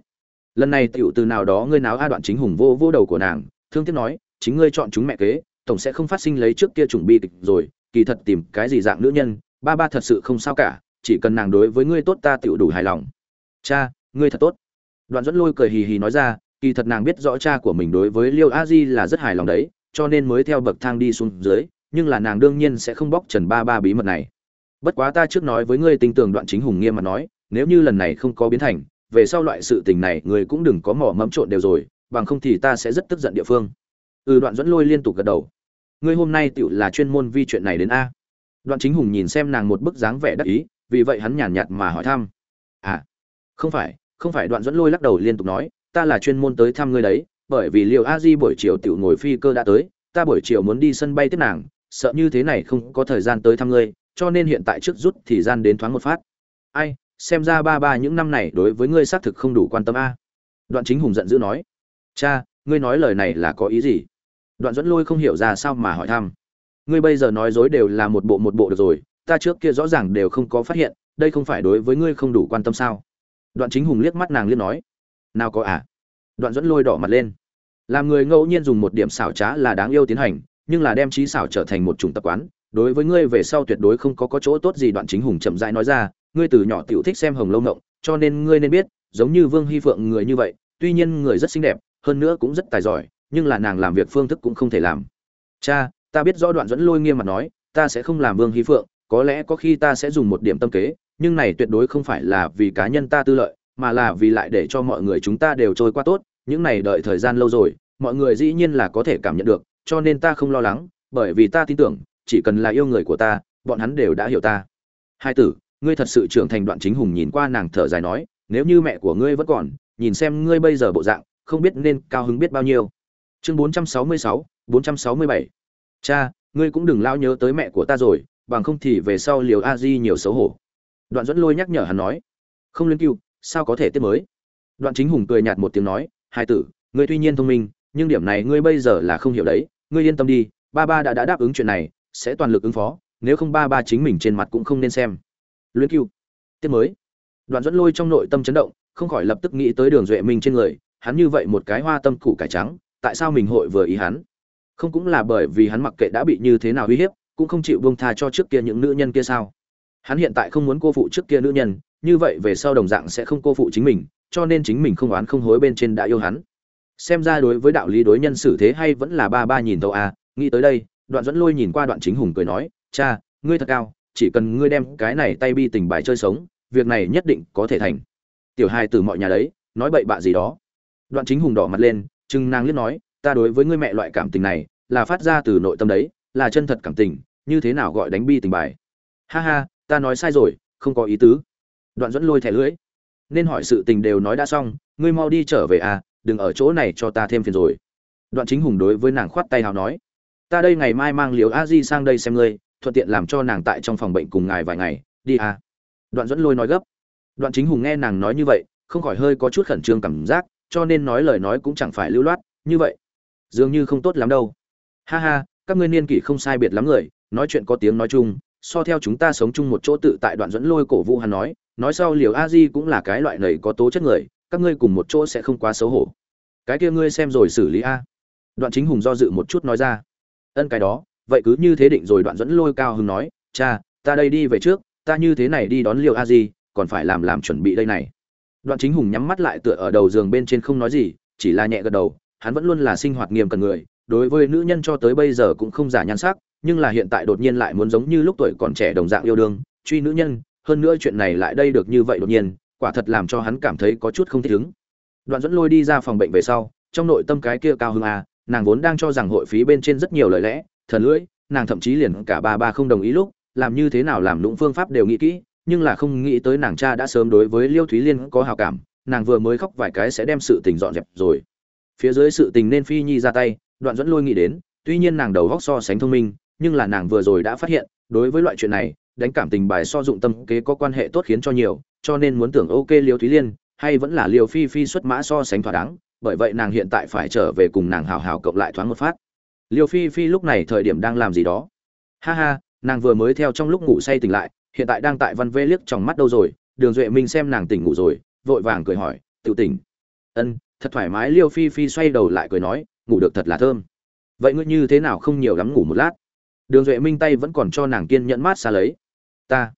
Lần này tiểu từ nào đó ngươi náo a đoạn chính hùng vô vô đầu của nàng, thương tiếc nói, chính ngươi chọn chúng mẹ kế tổng sẽ không phát sinh lấy trước kia chủng bi kịch rồi, kỳ thật tìm cái gì dạng nữ nhân, ba ba thật sự không sao cả, chỉ cần nàng đối với ngươi tốt ta tựu đủ hài lòng. Cha, ngươi thật tốt. Đoạn dẫn lôi cười hì hì nói ra, kỳ thật nàng biết rõ cha của mình đối với liêu a di là rất hài lòng đấy, cho nên mới theo bậc thang đi xuống dưới, nhưng là nàng đương nhiên sẽ không bóc trần ba ba bí mật này. Bất quá ta trước nói với ngươi tin tưởng đoạn chính hùng nghiêm mà nói, nếu như lần này không có biến thành, về sau loại sự tình này ngươi cũng đừng có mỏ mẫm trộn đều rồi, bằng không thì ta sẽ rất tức giận địa phương ừ đoạn dẫn lôi liên tục gật đầu. Ngươi hôm nay tựu là chuyên môn vi chuyện này đến a. Đoạn chính hùng nhìn xem nàng một bức dáng vẻ đắc ý, vì vậy hắn nhàn nhạt mà hỏi thăm. À không phải không phải, đoạn dẫn lôi lắc đầu liên tục nói, ta là chuyên môn tới thăm ngươi đấy, bởi vì liệu a di buổi chiều tiểu ngồi phi cơ đã tới, ta buổi chiều muốn đi sân bay tiếp nàng, sợ như thế này không có thời gian tới thăm ngươi, cho nên hiện tại trước rút thì gian đến thoáng một phát. Ai, xem ra ba ba những năm này đối với ngươi xác thực không đủ quan tâm a. Đoạn chính hùng giận dữ nói, cha, ngươi nói lời này là có ý gì? Đoạn dẫn lôi không hiểu ra sao mà hỏi thăm. Ngươi bây giờ nói dối đều là một bộ một bộ được rồi, ta trước kia rõ ràng đều không có phát hiện, đây không phải đối với ngươi không đủ quan tâm sao? Đoạn chính hùng liếc mắt nàng liên nói. Nào có à? Đoạn dẫn lôi đỏ mặt lên. Làm người ngẫu nhiên dùng một điểm xảo trá là đáng yêu tiến hành, nhưng là đem trí xảo trở thành một chủng tập quán, đối với ngươi về sau tuyệt đối không có có chỗ tốt gì, đoạn chính hùng chậm rãi nói ra, ngươi từ nhỏ tiểu thích xem hồng lâu ngộng, cho nên ngươi nên biết, giống như vương hy phượng người như vậy, tuy nhiên người rất xinh đẹp, hơn nữa cũng rất tài giỏi nhưng là nàng làm việc phương thức cũng không thể làm. Cha, ta biết rõ đoạn dẫn lôi nghiêm mặt nói, ta sẽ không làm vương hy phượng, có lẽ có khi ta sẽ dùng một điểm tâm kế, nhưng này tuyệt đối không phải là vì cá nhân ta tư lợi, mà là vì lại để cho mọi người chúng ta đều trôi qua tốt, những này đợi thời gian lâu rồi, mọi người dĩ nhiên là có thể cảm nhận được, cho nên ta không lo lắng, bởi vì ta tin tưởng, chỉ cần là yêu người của ta, bọn hắn đều đã hiểu ta. Hai tử, ngươi thật sự trưởng thành đoạn chính hùng nhìn qua nàng thở dài nói, nếu như mẹ của ngươi vẫn còn, nhìn xem ngươi bây giờ bộ dạng, không biết nên cao hứng biết bao nhiêu chương 466, 467. cha ngươi cũng đừng lao nhớ tới mẹ của ta rồi bằng không thì về sau liều a di nhiều xấu hổ. Đoạn dẫn lôi nhắc nhở hắn nói không liên cưu sao có thể tiếp mới? Đoạn chính hùng cười nhạt một tiếng nói hai tử ngươi tuy nhiên thông minh nhưng điểm này ngươi bây giờ là không hiểu đấy. Ngươi yên tâm đi ba ba đã đã đáp ứng chuyện này sẽ toàn lực ứng phó nếu không ba ba chính mình trên mặt cũng không nên xem. Luyện cưu tiếp mới. Đoạn dẫn lôi trong nội tâm chấn động không khỏi lập tức nghĩ tới đường duệ minh trên người hắn như vậy một cái hoa tâm củ cải trắng tại sao mình hội vừa ý hắn? Không cũng là bởi vì hắn mặc kệ đã bị như thế nào uy hiếp, cũng không chịu buông tha cho trước kia những nữ nhân kia sao? Hắn hiện tại không muốn cô phụ trước kia nữ nhân, như vậy về sau đồng dạng sẽ không cô phụ chính mình, cho nên chính mình không oán không hối bên trên đã yêu hắn. Xem ra đối với đạo lý đối nhân xử thế hay vẫn là ba ba nhìn tàu à nghĩ tới đây, đoạn dẫn lôi nhìn qua đoạn chính hùng cười nói, cha, ngươi thật cao, chỉ cần ngươi đem cái này tay bi tình bài chơi sống, việc này nhất định có thể thành. Tiểu hai từ mọi nhà đấy, nói bậy bạ gì đó. Đoạn chính hùng đỏ mặt lên chừng nàng liếc nói, ta đối với ngươi mẹ loại cảm tình này, là phát ra từ nội tâm đấy, là chân thật cảm tình, như thế nào gọi đánh bi tình bài? Ha ha, ta nói sai rồi, không có ý tứ. Đoạn dẫn lôi thẻ lưỡi. Nên hỏi sự tình đều nói đã xong, ngươi mau đi trở về à đừng ở chỗ này cho ta thêm phiền rồi. Đoạn chính hùng đối với nàng khoát tay hào nói, ta đây ngày mai mang liều a di sang đây xem ngươi, thuận tiện làm cho nàng tại trong phòng bệnh cùng ngài vài ngày, đi à. Đoạn dẫn lôi nói gấp. Đoạn chính hùng nghe nàng nói như vậy, không khỏi hơi có chút khẩn trương cảm giác cho nên nói lời nói cũng chẳng phải lưu loát, như vậy, dường như không tốt lắm đâu. Ha ha, các ngươi niên kỷ không sai biệt lắm người, nói chuyện có tiếng nói chung, so theo chúng ta sống chung một chỗ tự tại đoạn dẫn lôi cổ vũ hắn nói nói sau liều a di cũng là cái loại này có tố chất người, các ngươi cùng một chỗ sẽ không quá xấu hổ. Cái kia ngươi xem rồi xử lý a. Đoạn chính hùng do dự một chút nói ra. Ân cái đó, vậy cứ như thế định rồi đoạn dẫn lôi cao hưng nói, cha, ta đây đi về trước, ta như thế này đi đón liều a di, còn phải làm làm chuẩn bị đây này đoạn chính hùng nhắm mắt lại tựa ở đầu giường bên trên không nói gì, chỉ là nhẹ gật đầu, hắn vẫn luôn là sinh hoạt nghiêm cần người, đối với nữ nhân cho tới bây giờ cũng không giả nhan sắc, nhưng là hiện tại đột nhiên lại muốn giống như lúc tuổi còn trẻ đồng dạng yêu đương, truy nữ nhân, hơn nữa chuyện này lại đây được như vậy đột nhiên, quả thật làm cho hắn cảm thấy có chút không thích ứng. Đoạn dẫn lôi đi ra phòng bệnh về sau, trong nội tâm cái kia cao hưng a à, nàng vốn đang cho rằng hội phí bên trên rất nhiều lời lẽ, thần lưỡi, nàng thậm chí liền cả ba ba không đồng ý lúc, làm như thế nào làm lũng phương pháp đều nghĩ kỹ nhưng là không nghĩ tới nàng cha đã sớm đối với liêu thúy liên có hào cảm, nàng vừa mới khóc vài cái sẽ đem sự tình dọn dẹp rồi. Phía dưới sự tình nên phi nhi ra tay, đoạn dẫn lôi nghĩ đến, tuy nhiên nàng đầu góc so sánh thông minh, nhưng là nàng vừa rồi đã phát hiện, đối với loại chuyện này, đánh cảm tình bài so dụng tâm kế có quan hệ tốt khiến cho nhiều, cho nên muốn tưởng ok liêu thúy liên, hay vẫn là liều phi phi xuất mã so sánh thỏa đáng, bởi vậy nàng hiện tại phải trở về cùng nàng hào hào cộng lại thoáng một phát. Liều phi phi lúc này thời điểm đang làm gì đó. Ha ha, nàng vừa mới theo trong lúc ngủ say tỉnh lại hiện tại đang tại văn vê liếc trong mắt đâu rồi? Đường duệ minh xem nàng tỉnh ngủ rồi, vội vàng cười hỏi tự tỉnh. Ân, thật thoải mái. Liêu phi phi xoay đầu lại cười nói, ngủ được thật là thơm. Vậy ngươi như thế nào không nhiều lắm ngủ một lát? Đường duệ minh tay vẫn còn cho nàng kiên nhẫn mát xa lấy. Ta.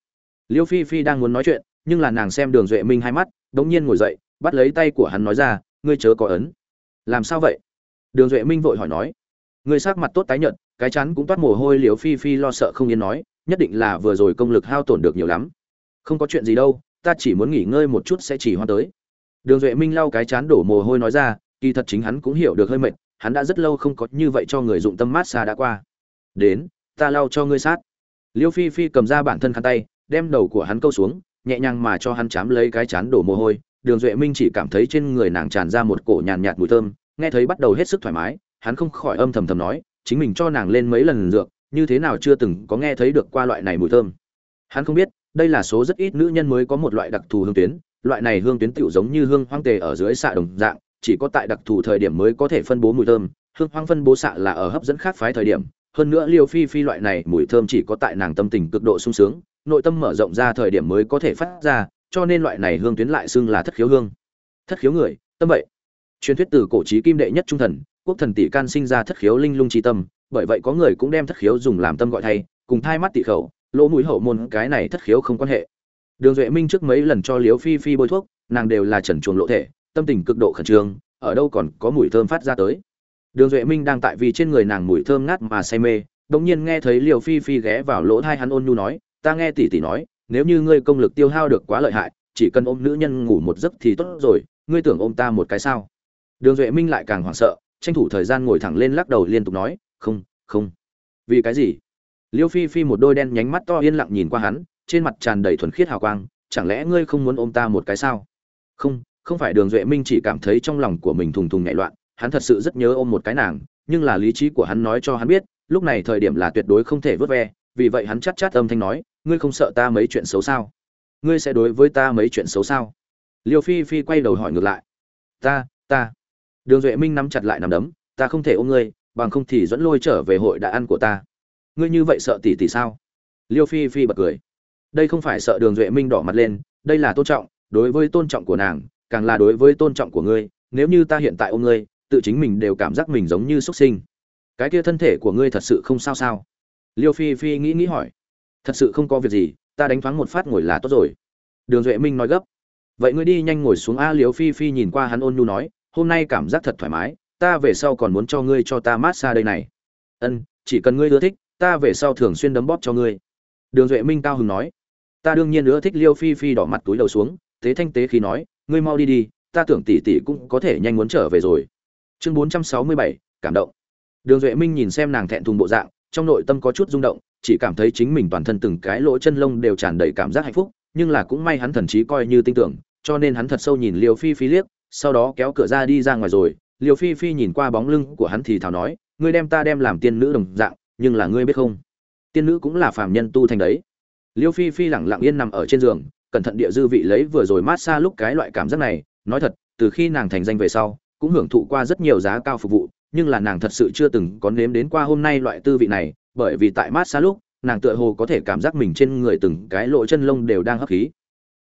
Liêu phi phi đang muốn nói chuyện, nhưng là nàng xem đường duệ minh hai mắt đ ỗ n g nhiên ngồi dậy, bắt lấy tay của hắn nói ra, ngươi chớ có ấn. Làm sao vậy? Đường duệ minh vội hỏi nói. Ngươi sắc mặt tốt tái nhợt, cái chắn cũng toát mồ hôi. Liều phi phi lo sợ không yên nói nhất định là vừa rồi công lực hao tổn được nhiều lắm. Không có chuyện gì đâu, ta chỉ muốn nghỉ ngơi một chút sẽ chỉ hoa tới. Đường duệ minh lau cái chán đổ mồ hôi nói ra, kỳ thật chính hắn cũng hiểu được hơi mệt, hắn đã rất lâu không có như vậy cho người dụng tâm mát xa đã qua. Đến, ta lau cho ngươi sát. Liêu phi phi cầm ra bản thân khăn tay, đem đầu của hắn câu xuống, nhẹ nhàng mà cho hắn chám lấy cái chán đổ mồ hôi. Đường duệ minh chỉ cảm thấy trên người nàng tràn ra một cổ nhàn nhạt mùi thơm, nghe thấy bắt đầu hết sức thoải mái, hắn không khỏi âm thầm thầm nói, chính mình cho nàng lên mấy lần dược như thế nào chưa từng có nghe thấy được qua loại này mùi thơm. Hắn không biết, đây là số rất ít nữ nhân mới có một loại đặc thù hương tuyến, loại này hương tuyến tựu giống như hương hoang tề ở dưới xạ đồng dạng, chỉ có tại đặc thù thời điểm mới có thể phân bố mùi thơm. Hương hoang phân bố xạ là ở hấp dẫn khác phái thời điểm, hơn nữa liêu phi phi loại này mùi thơm chỉ có tại nàng tâm tình cực độ sung sướng, nội tâm mở rộng ra thời điểm mới có thể phát ra, cho nên loại này hương tuyến lại xưng là thất khiếu hương. Thất khiếu người, tâm vậy. Truyền thuyết từ cổ trí kim đệ nhất trung thần, quốc thần tỷ can sinh ra thất khiếu linh lung tri tâm bởi vậy có người cũng đem thất khiếu dùng làm tâm gọi thay, cùng thai mắt tị khẩu, lỗ mũi hậu môn cái này thất khiếu không quan hệ. Đường duệ minh trước mấy lần cho liếu phi phi bôi thuốc, nàng đều là trần chuồng lộ thể, tâm tình cực độ khẩn trương, ở đâu còn có mùi thơm phát ra tới. Đường duệ minh đang tại vì trên người nàng mùi thơm ngát mà say mê đ nhiên nghe thấy liều phi phi ghé vào lỗ thai hắn ôn nhu nói, ta nghe tỷ tỷ nói, nếu như ngươi công lực tiêu hao được quá lợi hại, chỉ cần ôm nữ nhân ngủ một giấc thì tốt rồi, ngươi tưởng ôm ta một cái sao? Đường duệ minh lại càng hoảng sợ, tranh thủ thời gian ngồi thẳng lên lắc đầu liên tục nói không không. Vì cái gì? Liêu phi phi một đôi đen nhánh mắt to yên lặng nhìn qua hắn, trên mặt tràn đầy thuần khiết hào quang, chẳng lẽ ngươi không muốn ôm ta một cái sao? Không không phải đường duệ minh chỉ cảm thấy trong lòng của mình thùng thùng nhảy loạn, hắn thật sự rất nhớ ôm một cái nàng, nhưng là lý trí của hắn nói cho hắn biết, lúc này thời điểm là tuyệt đối không thể vớt ve, vì vậy hắn chắt chát âm thanh nói, ngươi không sợ ta mấy chuyện xấu sao? Ngươi sẽ đối với ta mấy chuyện xấu sao? Liêu phi phi quay đầu hỏi ngược lại, ta ta. Đường duệ minh nắm chặt lại nằm đấm, ta không thể ôm ngươi bằng không thì dẫn lôi trở về hội đã ăn của ta. Ngươi như vậy sợ tỷ tỷ sao? Liêu phi phi bật cười. Đây không phải sợ đường duệ minh đỏ mặt lên, đây là tôn trọng, đối với tôn trọng của nàng, càng là đối với tôn trọng của ngươi, nếu như ta hiện tại ôm ngươi, tự chính mình đều cảm giác mình giống như xuất sinh. Cái kia thân thể của ngươi thật sự không sao sao? Liêu phi phi nghĩ nghĩ hỏi. Thật sự không có việc gì, ta đánh thoáng một phát ngồi là tốt rồi. Đường duệ minh nói gấp. Vậy ngươi đi nhanh ngồi xuống a liêu phi phi nhìn qua hắn ôn nhu nói, hôm nay cảm giác thật thoải mái ta về sau còn muốn cho ngươi cho ta mát xa đây này. Ân, chỉ cần ngươi ưa thích, ta về sau thường xuyên đấm bóp cho ngươi. Đường duệ minh cao hứng nói. Ta đương nhiên ưa thích liêu phi phi đỏ mặt túi đầu xuống, tế thanh tế khi nói, ngươi mau đi đi, ta tưởng tỷ tỷ cũng có thể nhanh muốn trở về rồi. Chương bốn trăm sáu mươi bảy, cảm động. Đường duệ minh nhìn xem nàng thẹn thùng bộ dạng, trong nội tâm có chút rung động, chỉ cảm thấy chính mình toàn thân từng cái lỗ chân lông đều tràn đầy cảm giác hạnh phúc, nhưng là cũng may hắn thần trí coi như tin tưởng, cho nên hắn thật sâu nhìn liêu phi phi liếc, sau đó kéo cửa ra đi ra ngoài rồi liêu phi phi nhìn qua bóng lưng của hắn thì thào nói, ngươi đem ta đem làm tiên nữ đồng dạng, nhưng là ngươi biết không? Tiên nữ cũng là phàm nhân tu thành đấy. Liêu phi phi lẳng lặng yên nằm ở trên giường, cẩn thận địa dư vị lấy vừa rồi mát xa lúc cái loại cảm giác này, nói thật, từ khi nàng thành danh về sau, cũng hưởng thụ qua rất nhiều giá cao phục vụ, nhưng là nàng thật sự chưa từng có nếm đến qua hôm nay loại tư vị này, bởi vì tại mát xa lúc, nàng tựa hồ có thể cảm giác mình trên người từng cái lỗ chân lông đều đang hấp khí.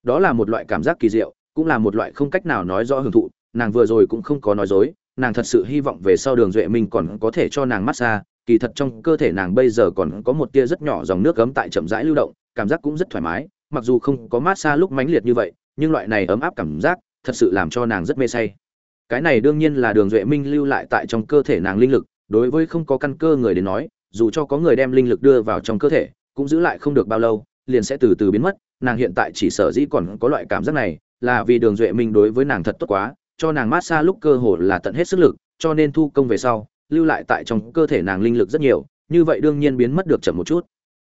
Đó là một loại cảm giác kỳ diệu, cũng là một loại không cách nào nói rõ hưởng thụ, nàng vừa rồi cũng không có nói dối nàng thật sự hy vọng về sau đường duệ minh còn có thể cho nàng mát xa. Kỳ thật trong cơ thể nàng bây giờ còn có một tia rất nhỏ dòng nước ấm tại chậm rãi lưu động, cảm giác cũng rất thoải mái. Mặc dù không có mát xa lúc mãnh liệt như vậy, nhưng loại này ấm áp cảm giác thật sự làm cho nàng rất mê say. Cái này đương nhiên là đường duệ minh lưu lại tại trong cơ thể nàng linh lực, đối với không có căn cơ người đến nói, dù cho có người đem linh lực đưa vào trong cơ thể, cũng giữ lại không được bao lâu, liền sẽ từ từ biến mất. Nàng hiện tại chỉ sở dĩ còn có loại cảm giác này là vì đường duệ minh đối với nàng thật tốt quá cho nàng mát xa lúc cơ hồ là tận hết sức lực, cho nên thu công về sau, lưu lại tại trong cơ thể nàng linh lực rất nhiều, như vậy đương nhiên biến mất được chậm một chút.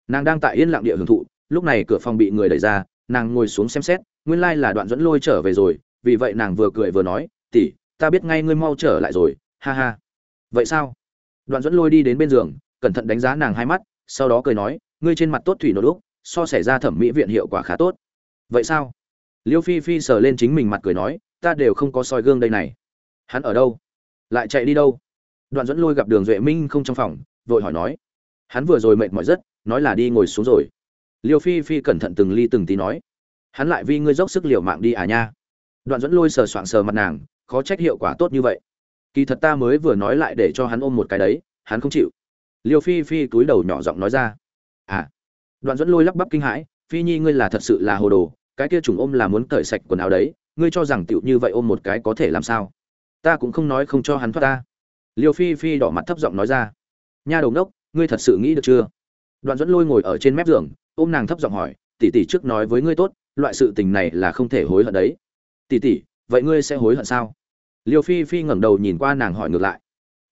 Nàng đang tại yên lặng địa hưởng thụ, lúc này cửa phòng bị người đẩy ra, nàng ngồi xuống xem xét, nguyên lai là đoạn dẫn lôi trở về rồi, vì vậy nàng vừa cười vừa nói, tỷ, ta biết ngay ngươi mau trở lại rồi, ha ha. Vậy sao? Đoạn dẫn lôi đi đến bên giường, cẩn thận đánh giá nàng hai mắt, sau đó cười nói, ngươi trên mặt tốt thủy nổ đúc, so xảy ra thẩm mỹ viện hiệu quả khá tốt. Vậy sao? Liêu phi phi sờ lên chính mình mặt cười nói ta đều không có soi gương đây này. Hắn ở đâu? Lại chạy đi đâu? Đoạn dẫn lôi gặp đường duệ minh không trong phòng, vội hỏi nói. Hắn vừa rồi mệt mỏi rất, nói là đi ngồi xuống rồi. Liêu phi phi cẩn thận từng ly từng tí nói. Hắn lại vì ngươi dốc sức liều mạng đi à nha. Đoạn dẫn lôi sờ soạng sờ mặt nàng, khó trách hiệu quả tốt như vậy. Kỳ thật ta mới vừa nói lại để cho hắn ôm một cái đấy, hắn không chịu. Liêu phi phi túi đầu nhỏ giọng nói ra. À. Đoạn dẫn lôi lắp bắp kinh hãi, phi nhi ngươi là thật sự là hồ đồ, cái kia trùng ôm là muốn cởi sạch quần áo đấy ngươi cho rằng tựu như vậy ôm một cái có thể làm sao? Ta cũng không nói không cho hắn thoát ta. Liêu phi phi đỏ mặt thấp giọng nói ra. Nha đầu ngốc, ngươi thật sự nghĩ được chưa? Đoạn dẫn lôi ngồi ở trên mép giường, ôm nàng thấp giọng hỏi, tỷ tỷ trước nói với ngươi tốt, loại sự tình này là không thể hối hận đấy. Tỷ tỷ, vậy ngươi sẽ hối hận sao? Liêu phi phi ngẩng đầu nhìn qua nàng hỏi ngược lại.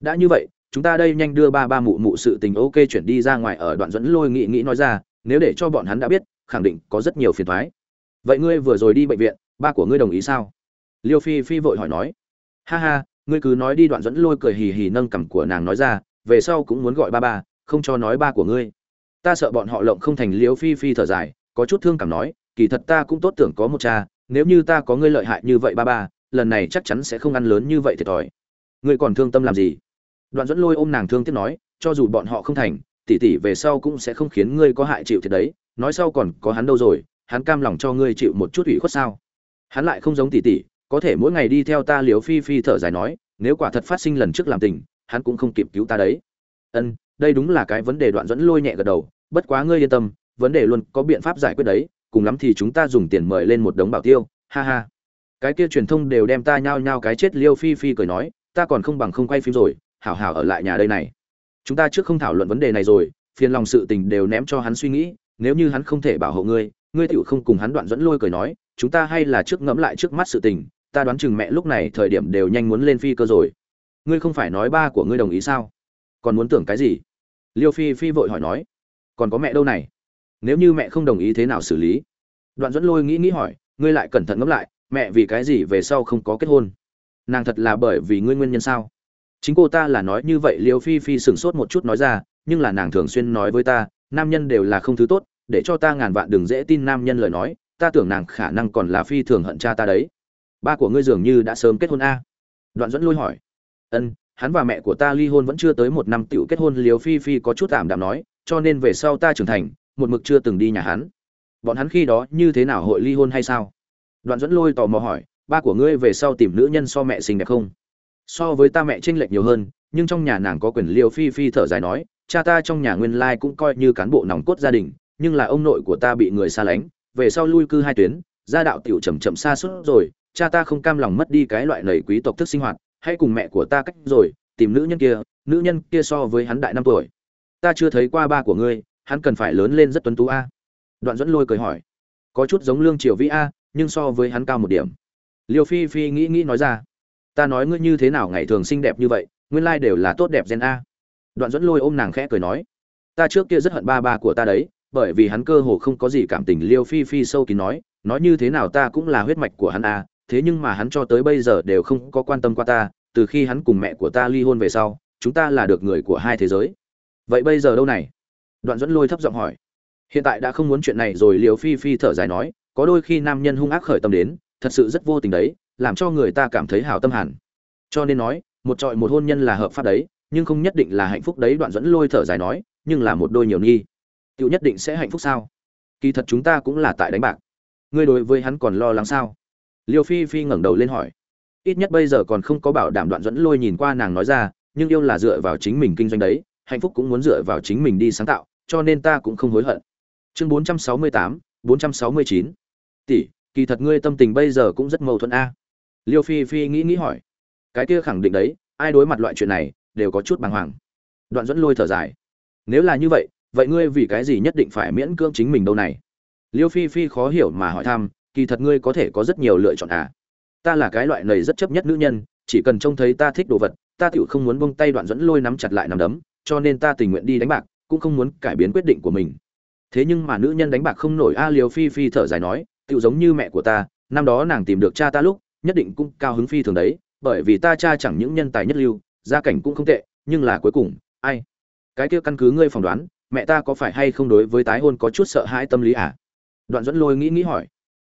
Đã như vậy, chúng ta đây nhanh đưa ba ba mụ mụ sự tình ok chuyển đi ra ngoài. Ở đoạn dẫn lôi nghĩ nghĩ nói ra, nếu để cho bọn hắn đã biết, khẳng định có rất nhiều phiền thoái vậy ngươi vừa rồi đi bệnh viện ba của ngươi đồng ý sao? Liêu phi phi vội hỏi nói. Ha ha, ngươi cứ nói đi, đoạn dẫn lôi cười hì hì nâng cằm của nàng nói ra, về sau cũng muốn gọi ba ba, không cho nói ba của ngươi. Ta sợ bọn họ lộng không thành liêu phi phi thở dài, có chút thương cảm nói, kỳ thật ta cũng tốt tưởng có một cha, nếu như ta có ngươi lợi hại như vậy ba ba, lần này chắc chắn sẽ không ăn lớn như vậy thiệt thòi. Ngươi còn thương tâm làm gì? Đoạn dẫn lôi ôm nàng thương tiếc nói, cho dù bọn họ không thành tỷ tỷ về sau cũng sẽ không khiến ngươi có hại chịu thiệt đấy, nói sau còn có hắn đâu rồi, hắn cam lòng cho ngươi chịu một chút ủy khuất sao? Hắn lại không giống tỷ tỷ có thể mỗi ngày đi theo ta liều phi phi thở dài nói, nếu quả thật phát sinh lần trước làm tình, hắn cũng không kịp cứu ta đấy. Ân, đây đúng là cái vấn đề đoạn dẫn lôi nhẹ gật đầu, bất quá ngươi yên tâm, vấn đề luôn có biện pháp giải quyết đấy, cùng lắm thì chúng ta dùng tiền mời lên một đống bảo tiêu, ha ha. Cái kia truyền thông đều đem ta nhao nhao cái chết liêu phi phi cười nói, ta còn không bằng không quay phim rồi, hảo hảo ở lại nhà đây này. Chúng ta trước không thảo luận vấn đề này rồi, phiền lòng sự tình đều ném cho hắn suy nghĩ, nếu như hắn không thể bảo hộ ngươi ngươi tựu không cùng hắn đoạn dẫn lôi cười nói chúng ta hay là trước ngẫm lại trước mắt sự tình, ta đoán chừng mẹ lúc này thời điểm đều nhanh muốn lên phi cơ rồi. Ngươi không phải nói ba của ngươi đồng ý sao? Còn muốn tưởng cái gì? Liêu phi phi vội hỏi nói. Còn có mẹ đâu này? Nếu như mẹ không đồng ý thế nào xử lý? Đoạn dẫn lôi nghĩ nghĩ hỏi, ngươi lại cẩn thận ngẫm lại, mẹ vì cái gì về sau không có kết hôn? Nàng thật là bởi vì ngươi nguyên nhân sao? Chính cô ta là nói như vậy, liêu phi phi sửng sốt một chút nói ra, nhưng là nàng thường xuyên nói với ta, nam nhân đều là không thứ tốt, để cho ta ngàn vạn đừng dễ tin nam nhân lời nói ta tưởng nàng khả năng còn là phi thường hận cha ta đấy. Ba của ngươi dường như đã sớm kết hôn a. Đoạn dẫn lôi hỏi. Ân, hắn và mẹ của ta ly hôn vẫn chưa tới một năm tựu kết hôn liều phi phi có chút tạm đạm nói, cho nên về sau ta trưởng thành, một mực chưa từng đi nhà hắn. Bọn hắn khi đó như thế nào hội ly hôn hay sao? Đoạn dẫn lôi tò mò hỏi, ba của ngươi về sau tìm nữ nhân so mẹ xinh đẹp không? So với ta mẹ tranh lệch nhiều hơn, nhưng trong nhà nàng có quyền liều phi phi thở dài nói, cha ta trong nhà nguyên lai cũng coi như cán bộ nòng cốt gia đình, nhưng là ông nội của ta bị người xa lánh về sau lui cư hai tuyến, gia đạo tiểu chậm chậm xa suốt rồi, cha ta không cam lòng mất đi cái loại nầy quý tộc thức sinh hoạt, hãy cùng mẹ của ta cách rồi, tìm nữ nhân kia, nữ nhân kia so với hắn đại năm tuổi. Ta chưa thấy qua ba của ngươi, hắn cần phải lớn lên rất tuấn tú a. Đoạn dẫn lôi cười hỏi. Có chút giống lương triều vĩ a, nhưng so với hắn cao một điểm. Liêu phi phi nghĩ nghĩ nói ra. Ta nói ngươi như thế nào ngày thường xinh đẹp như vậy, nguyên lai đều là tốt đẹp gen a. Đoạn dẫn lôi ôm nàng khẽ cười nói. Ta trước kia rất hận ba ba của ta đấy bởi vì hắn cơ hồ không có gì cảm tình liêu phi phi sâu kín nói nói như thế nào ta cũng là huyết mạch của hắn à thế nhưng mà hắn cho tới bây giờ đều không có quan tâm qua ta, từ khi hắn cùng mẹ của ta ly hôn về sau, chúng ta là được người của hai thế giới. Vậy bây giờ đâu này? Đoạn dẫn lôi thấp giọng hỏi. Hiện tại đã không muốn chuyện này rồi liều phi phi thở dài nói, có đôi khi nam nhân hung ác khởi tâm đến, thật sự rất vô tình đấy, làm cho người ta cảm thấy hào tâm hẳn. Cho nên nói, một trọi một hôn nhân là hợp pháp đấy, nhưng không nhất định là hạnh phúc đấy, đoạn dẫn lôi thở dài nói, nhưng là một đôi nhiều nghi tựu nhất định sẽ hạnh phúc sao? Kỳ thật chúng ta cũng là tại đánh bạc. Ngươi đối với hắn còn lo lắng sao? Liêu phi phi ngẩng đầu lên hỏi. Ít nhất bây giờ còn không có bảo đảm đoạn dẫn lôi nhìn qua nàng nói ra nhưng yêu là dựa vào chính mình kinh doanh đấy hạnh phúc cũng muốn dựa vào chính mình đi sáng tạo cho nên ta cũng không hối hận. Chương 468, 469. tỷ kỳ thật ngươi tâm tình bây giờ cũng rất mâu thuẫn a. Liêu phi phi nghĩ nghĩ hỏi. Cái kia khẳng định đấy ai đối mặt loại chuyện này đều có chút bàng hoàng. Đoạn dẫn lôi thở dài. Nếu là như vậy vậy ngươi vì cái gì nhất định phải miễn cưỡng chính mình đâu này? Liêu phi phi khó hiểu mà hỏi thăm, kỳ thật ngươi có thể có rất nhiều lựa chọn à? Ta là cái loại này rất chấp nhất nữ nhân, chỉ cần trông thấy ta thích đồ vật, ta tựu không muốn bông tay đoạn dẫn lôi nắm chặt lại nằm đấm, cho nên ta tình nguyện đi đánh bạc, cũng không muốn cải biến quyết định của mình. Thế nhưng mà nữ nhân đánh bạc không nổi, a liều phi phi thở dài nói tựu giống như mẹ của ta, năm đó nàng tìm được cha ta lúc, nhất định cũng cao hứng phi thường đấy, bởi vì ta cha chẳng những nhân tài nhất lưu, gia cảnh cũng không tệ, nhưng là cuối cùng, ai? Cái kia căn cứ ngươi phỏng đoán mẹ ta có phải hay không đối với tái hôn có chút sợ hãi tâm lý à? Đoạn dẫn lôi nghĩ nghĩ hỏi.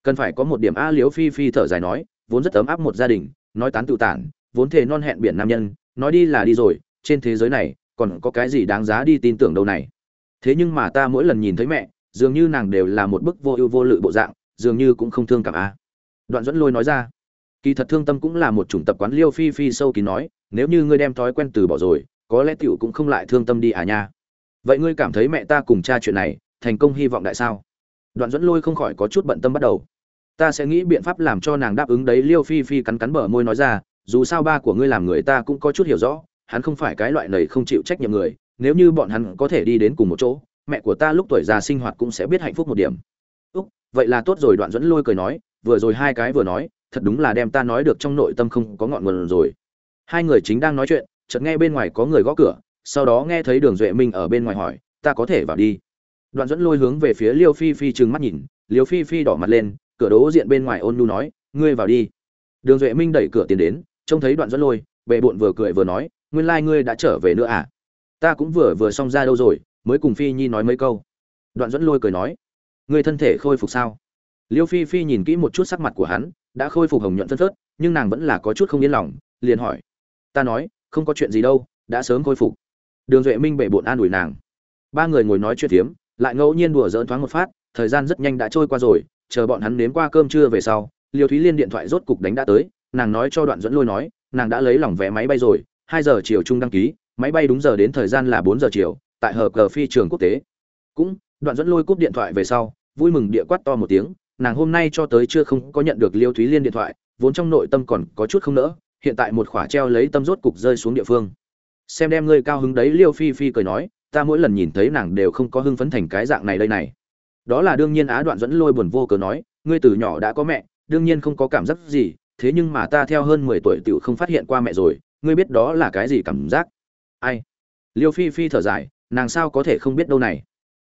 Cần phải có một điểm a liếu phi phi thở dài nói, vốn rất ấm áp một gia đình, nói tán tự tản, vốn thề non hẹn biển nam nhân, nói đi là đi rồi, trên thế giới này, còn có cái gì đáng giá đi tin tưởng đâu này? Thế nhưng mà ta mỗi lần nhìn thấy mẹ, dường như nàng đều là một bức vô ưu vô lự bộ dạng, dường như cũng không thương cảm a. Đoạn dẫn lôi nói ra. Kỳ thật thương tâm cũng là một chủng tập quán liêu phi phi sâu kín nói, nếu như ngươi đem thói quen từ bỏ rồi, có lẽ tiểu cũng không lại thương tâm đi à nha vậy ngươi cảm thấy mẹ ta cùng cha chuyện này, thành công hy vọng đại sao? Đoạn dẫn lôi không khỏi có chút bận tâm bắt đầu. Ta sẽ nghĩ biện pháp làm cho nàng đáp ứng đấy, liêu phi phi cắn cắn bờ môi nói ra, dù sao ba của ngươi làm người ta cũng có chút hiểu rõ, hắn không phải cái loại này không chịu trách nhiệm người, nếu như bọn hắn có thể đi đến cùng một chỗ, mẹ của ta lúc tuổi già sinh hoạt cũng sẽ biết hạnh phúc một điểm. Úc, vậy là tốt rồi, đoạn dẫn lôi cười nói, vừa rồi hai cái vừa nói, thật đúng là đem ta nói được trong nội tâm không có ngọn nguồn rồi. Hai người chính đang nói chuyện, chợt nghe bên ngoài có người gõ cửa sau đó nghe thấy đường duệ minh ở bên ngoài hỏi, ta có thể vào đi. Đoạn dẫn lôi hướng về phía liêu phi phi trừng mắt nhìn, liêu phi phi đỏ mặt lên, cửa đố diện bên ngoài ôn nhu nói, ngươi vào đi. Đường duệ minh đẩy cửa tiến đến, trông thấy đoạn dẫn lôi bệ bụn vừa cười vừa nói, nguyên lai ngươi đã trở về nữa à? Ta cũng vừa vừa xong ra đâu rồi, mới cùng phi nhi nói mấy câu. Đoạn dẫn lôi cười nói, ngươi thân thể khôi phục sao? Liêu phi phi nhìn kỹ một chút sắc mặt của hắn, đã khôi phục hồng nhuận phân phớt, nhưng nàng vẫn là có chút không yên lòng, liền hỏi, ta nói, không có chuyện gì đâu, đã sớm khôi phục đường duệ minh bệ bộn an ủi nàng. Ba người ngồi nói chuyện tiếm lại ngẫu nhiên đùa dỡn thoáng một phát, thời gian rất nhanh đã trôi qua rồi, chờ bọn hắn nếm qua cơm trưa về sau, liêu thúy liên điện thoại rốt cục đánh đã tới, nàng nói cho đoạn dẫn lôi nói, nàng đã lấy lòng vé máy bay rồi, hai giờ chiều chung đăng ký, máy bay đúng giờ đến thời gian là bốn giờ chiều, tại hợp cờ phi trường quốc tế. Cũng, đoạn dẫn lôi cúp điện thoại về sau, vui mừng địa quát to một tiếng, nàng hôm nay cho tới chưa không có nhận được liêu thúy liên điện thoại, vốn trong nội tâm còn có chút không nỡ, hiện tại một khỏa treo lấy tâm rốt cục rơi xuống địa phương xem đem ngươi cao hứng đấy, liêu phi phi cười nói, ta mỗi lần nhìn thấy nàng đều không có hưng phấn thành cái dạng này đây này. Đó là đương nhiên á đoạn dẫn lôi buồn vô cớ nói, ngươi từ nhỏ đã có mẹ, đương nhiên không có cảm giác gì, thế nhưng mà ta theo hơn mười tuổi tựu không phát hiện qua mẹ rồi, ngươi biết đó là cái gì cảm giác? Ai? Liêu phi phi thở dài, nàng sao có thể không biết đâu này?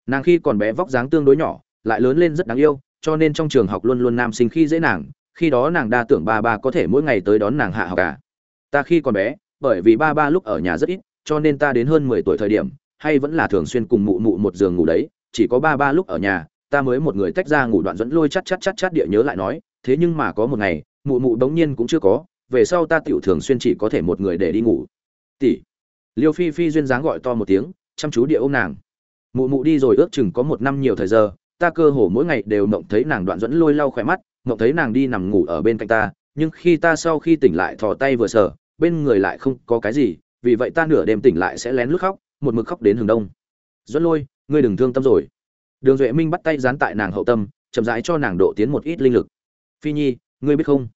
Nàng khi còn bé vóc dáng tương đối nhỏ, lại lớn lên rất đáng yêu, cho nên trong trường học luôn luôn nam sinh khi dễ nàng, khi đó nàng đa tưởng ba ba có thể mỗi ngày tới đón nàng hạ học cả ta khi còn bé bởi vì ba ba lúc ở nhà rất ít, cho nên ta đến hơn mười tuổi thời điểm, hay vẫn là thường xuyên cùng mụ mụ một giường ngủ đấy, chỉ có ba ba lúc ở nhà, ta mới một người tách ra ngủ đoạn dẫn lôi chắt chắt chắt chắt địa nhớ lại nói, thế nhưng mà có một ngày, mụ mụ bỗng nhiên cũng chưa có, về sau ta tiểu thường xuyên chỉ có thể một người để đi ngủ. Tỷ. Liêu phi phi duyên dáng gọi to một tiếng, chăm chú địa ôm nàng. Mụ mụ đi rồi ước chừng có một năm nhiều thời giờ, ta cơ hồ mỗi ngày đều mộng thấy nàng đoạn dẫn lôi lau khỏe mắt, mộng thấy nàng đi nằm ngủ ở bên cạnh ta, nhưng khi ta sau khi tỉnh lại thò tay vừa sờ bên người lại không có cái gì, vì vậy ta nửa đêm tỉnh lại sẽ lén lút khóc, một mực khóc đến hừng đông. Dẫn lôi, ngươi đừng thương tâm rồi. Đường duệ minh bắt tay dán tại nàng hậu tâm, chậm rãi cho nàng độ tiến một ít linh lực. Phi nhi, ngươi biết không?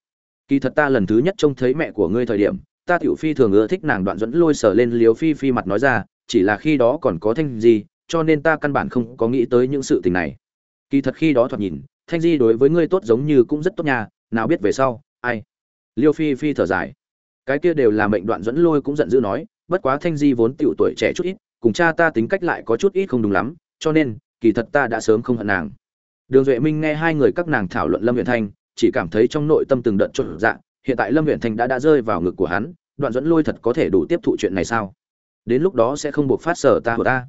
Kỳ thật ta lần thứ nhất trông thấy mẹ của ngươi thời điểm, ta tiểu phi thường ưa thích nàng đoạn dẫn lôi sở lên liều phi phi mặt nói ra, chỉ là khi đó còn có thanh gì cho nên ta căn bản không có nghĩ tới những sự tình này. Kỳ thật khi đó thoạt nhìn, thanh di đối với ngươi tốt giống như cũng rất tốt nhà nào biết về sau, ai? Liêu phi phi thở dài cái kia đều là mệnh đoạn dẫn lôi cũng giận dữ nói, bất quá thanh di vốn tiểu tuổi trẻ chút ít, cùng cha ta tính cách lại có chút ít không đúng lắm, cho nên, kỳ thật ta đã sớm không hận nàng. Đường duệ minh nghe hai người các nàng thảo luận lâm huyện thanh chỉ cảm thấy trong nội tâm từng đợt trộn dạ hiện tại lâm huyện thanh đã đã rơi vào ngực của hắn, đoạn dẫn lôi thật có thể đủ tiếp thụ chuyện này sao? Đến lúc đó sẽ không buộc phát sở ta của ta.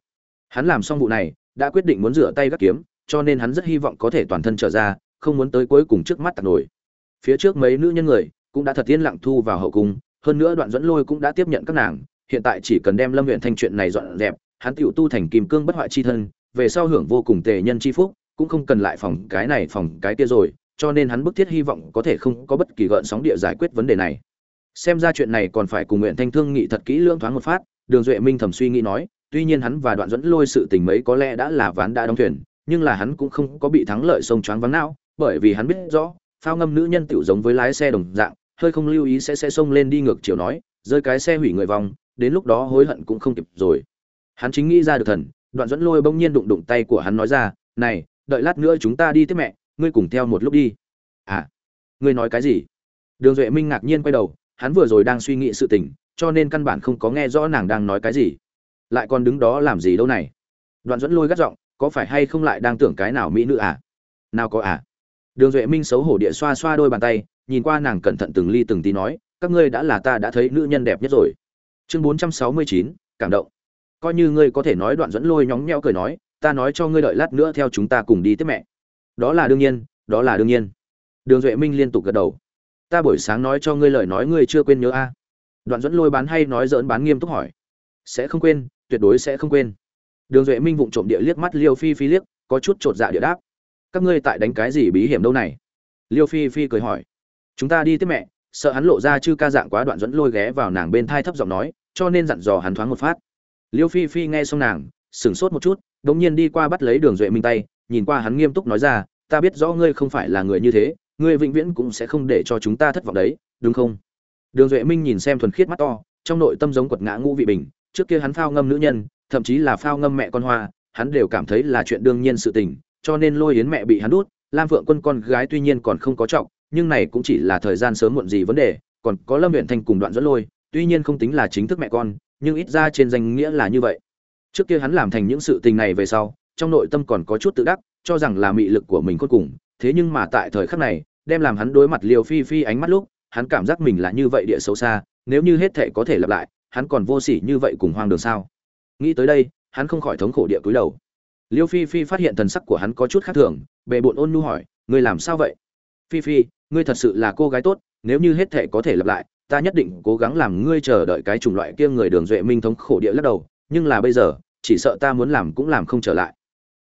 Hắn làm xong vụ này, đã quyết định muốn rửa tay gác kiếm, cho nên hắn rất hy vọng có thể toàn thân trở ra, không muốn tới cuối cùng trước mắt tạt nổi. Phía trước mấy nữ nhân người cũng đã thật yên lặng thu vào hậu cung hơn nữa đoạn dẫn lôi cũng đã tiếp nhận các nàng, hiện tại chỉ cần đem lâm huyện thanh chuyện này dọn dẹp, hắn tựu tu thành kim cương bất hoại chi thân, về sau hưởng vô cùng tề nhân chi phúc, cũng không cần lại phòng cái này phòng cái kia rồi, cho nên hắn bức thiết hy vọng có thể không có bất kỳ gợn sóng địa giải quyết vấn đề này. Xem ra chuyện này còn phải cùng nguyện thanh thương nghị thật kỹ lưỡng thoáng một phát, đường duệ minh thầm suy nghĩ nói, tuy nhiên hắn và đoạn dẫn lôi sự tình mấy có lẽ đã là ván đã đóng thuyền, nhưng là hắn cũng không có bị thắng lợi sông choáng vắng não, bởi vì hắn biết rõ, phao ngâm nữ nhân tiểu giống với lái xe đồng dạng hơi không lưu ý sẽ sẽ xông lên đi ngược chiều nói, rơi cái xe hủy người vòng, đến lúc đó hối hận cũng không kịp rồi. Hắn chính nghĩ ra được thần, đoạn dẫn lôi bỗng nhiên đụng đụng tay của hắn nói ra, này, đợi lát nữa chúng ta đi tiếp mẹ, ngươi cùng theo một lúc đi. À ngươi nói cái gì? Đường duệ minh ngạc nhiên quay đầu, hắn vừa rồi đang suy nghĩ sự tình, cho nên căn bản không có nghe rõ nàng đang nói cái gì. Lại còn đứng đó làm gì đâu này? Đoạn dẫn lôi gắt giọng, có phải hay không lại đang tưởng cái nào mỹ nữ à? Nào có à? Đường duệ minh xấu hổ địa xoa xoa đôi bàn tay nhìn qua nàng cẩn thận từng ly từng tí nói, các ngươi đã là ta đã thấy nữ nhân đẹp nhất rồi. Chương bốn trăm sáu mươi chín, cảm động. Coi như ngươi có thể nói đoạn dẫn lôi nhóng nhẽo cười nói, ta nói cho ngươi đợi lát nữa theo chúng ta cùng đi tiếp mẹ. Đó là đương nhiên, đó là đương nhiên. Đường duệ minh liên tục gật đầu. Ta buổi sáng nói cho ngươi lời nói ngươi chưa quên nhớ a. Đoạn dẫn lôi bán hay nói dỡn bán nghiêm túc hỏi. Sẽ không quên, tuyệt đối sẽ không quên. Đường duệ minh vụng trộm địa liếc mắt liêu phi phi liếc, có chút chột dạ địa đáp. Các ngươi tại đánh cái gì bí hiểm đâu này? Liêu phi phi cười hỏi chúng ta đi tiếp mẹ. Sợ hắn lộ ra chư ca dạng quá đoạn dẫn lôi ghé vào nàng bên thai thấp giọng nói, cho nên dặn dò hắn thoáng một phát. Liêu phi phi nghe xong nàng, sửng sốt một chút đ ỗ n g nhiên đi qua bắt lấy đường duệ minh tay, nhìn qua hắn nghiêm túc nói ra, ta biết rõ ngươi không phải là người như thế, ngươi vĩnh viễn cũng sẽ không để cho chúng ta thất vọng đấy, đúng không? Đường duệ minh nhìn xem thuần khiết mắt to, trong nội tâm giống quật ngã ngũ vị bình, trước kia hắn phao ngâm nữ nhân, thậm chí là phao ngâm mẹ con hoa, hắn đều cảm thấy là chuyện đương nhiên sự tình, cho nên lôi yến mẹ bị hắn đút, lam phượng quân con gái tuy nhiên còn không có trọng nhưng này cũng chỉ là thời gian sớm muộn gì vấn đề, còn có lâm huyện thanh cùng đoạn dẫn lôi, tuy nhiên không tính là chính thức mẹ con, nhưng ít ra trên danh nghĩa là như vậy. Trước kia hắn làm thành những sự tình này về sau, trong nội tâm còn có chút tự đắc, cho rằng là mị lực của mình cuối cùng, thế nhưng mà tại thời khắc này, đem làm hắn đối mặt liều phi phi ánh mắt lúc, hắn cảm giác mình là như vậy địa xấu xa, nếu như hết thể có thể lặp lại, hắn còn vô sỉ như vậy cùng hoang đường sao? Nghĩ tới đây, hắn không khỏi thống khổ địa cúi đầu. Liêu phi phi phát hiện thần sắc của hắn có chút khác thường, bề bộn ôn nu hỏi, ngươi làm sao vậy? Phi phi, ngươi thật sự là cô gái tốt, nếu như hết thể có thể lặp lại, ta nhất định cố gắng làm ngươi chờ đợi cái chủng loại kia người đường duệ minh thống khổ địa lắc đầu, nhưng là bây giờ, chỉ sợ ta muốn làm cũng làm không trở lại.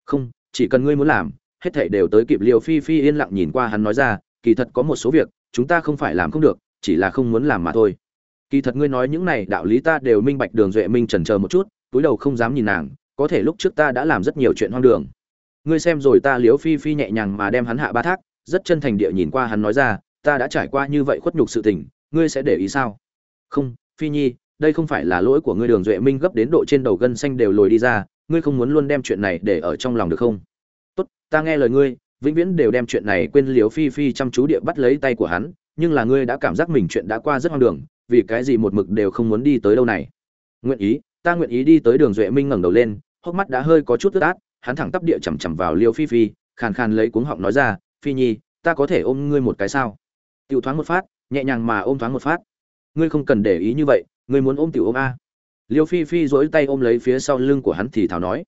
Không, chỉ cần ngươi muốn làm, hết thể đều tới kịp liều phi phi yên lặng nhìn qua hắn nói ra, kỳ thật có một số việc, chúng ta không phải làm không được, chỉ là không muốn làm mà thôi. Kỳ thật ngươi nói những này đạo lý ta đều minh bạch đường duệ minh trần chờ một chút, túi đầu không dám nhìn nàng, có thể lúc trước ta đã làm rất nhiều chuyện hoang đường. Ngươi xem rồi ta liếu phi phi nhẹ nhàng mà đem hắn hạ ba thác rất chân thành địa nhìn qua hắn nói ra, ta đã trải qua như vậy khuất nhục sự tình, ngươi sẽ để ý sao? Không, phi nhi, đây không phải là lỗi của ngươi, đường duệ minh gấp đến độ trên đầu gân xanh đều lồi đi ra, ngươi không muốn luôn đem chuyện này để ở trong lòng được không? Tốt, ta nghe lời ngươi, vĩnh viễn đều đem chuyện này quên liều phi phi chăm chú địa bắt lấy tay của hắn, nhưng là ngươi đã cảm giác mình chuyện đã qua rất hoang đường, vì cái gì một mực đều không muốn đi tới đâu này? Nguyện ý, ta nguyện ý đi tới đường duệ minh ngẩng đầu lên, hốc mắt đã hơi có chút ướt át, hắn thẳng tắp địa chằm chằm vào liêu phi phi, khàn khàn lấy cuống họng nói ra phi nhi, ta có thể ôm ngươi một cái sao? Tiểu thoáng một phát, nhẹ nhàng mà ôm thoáng một phát. Ngươi không cần để ý như vậy, ngươi muốn ôm tiểu ôm a. Liêu phi phi dỗi tay ôm lấy phía sau lưng của hắn thì thào nói,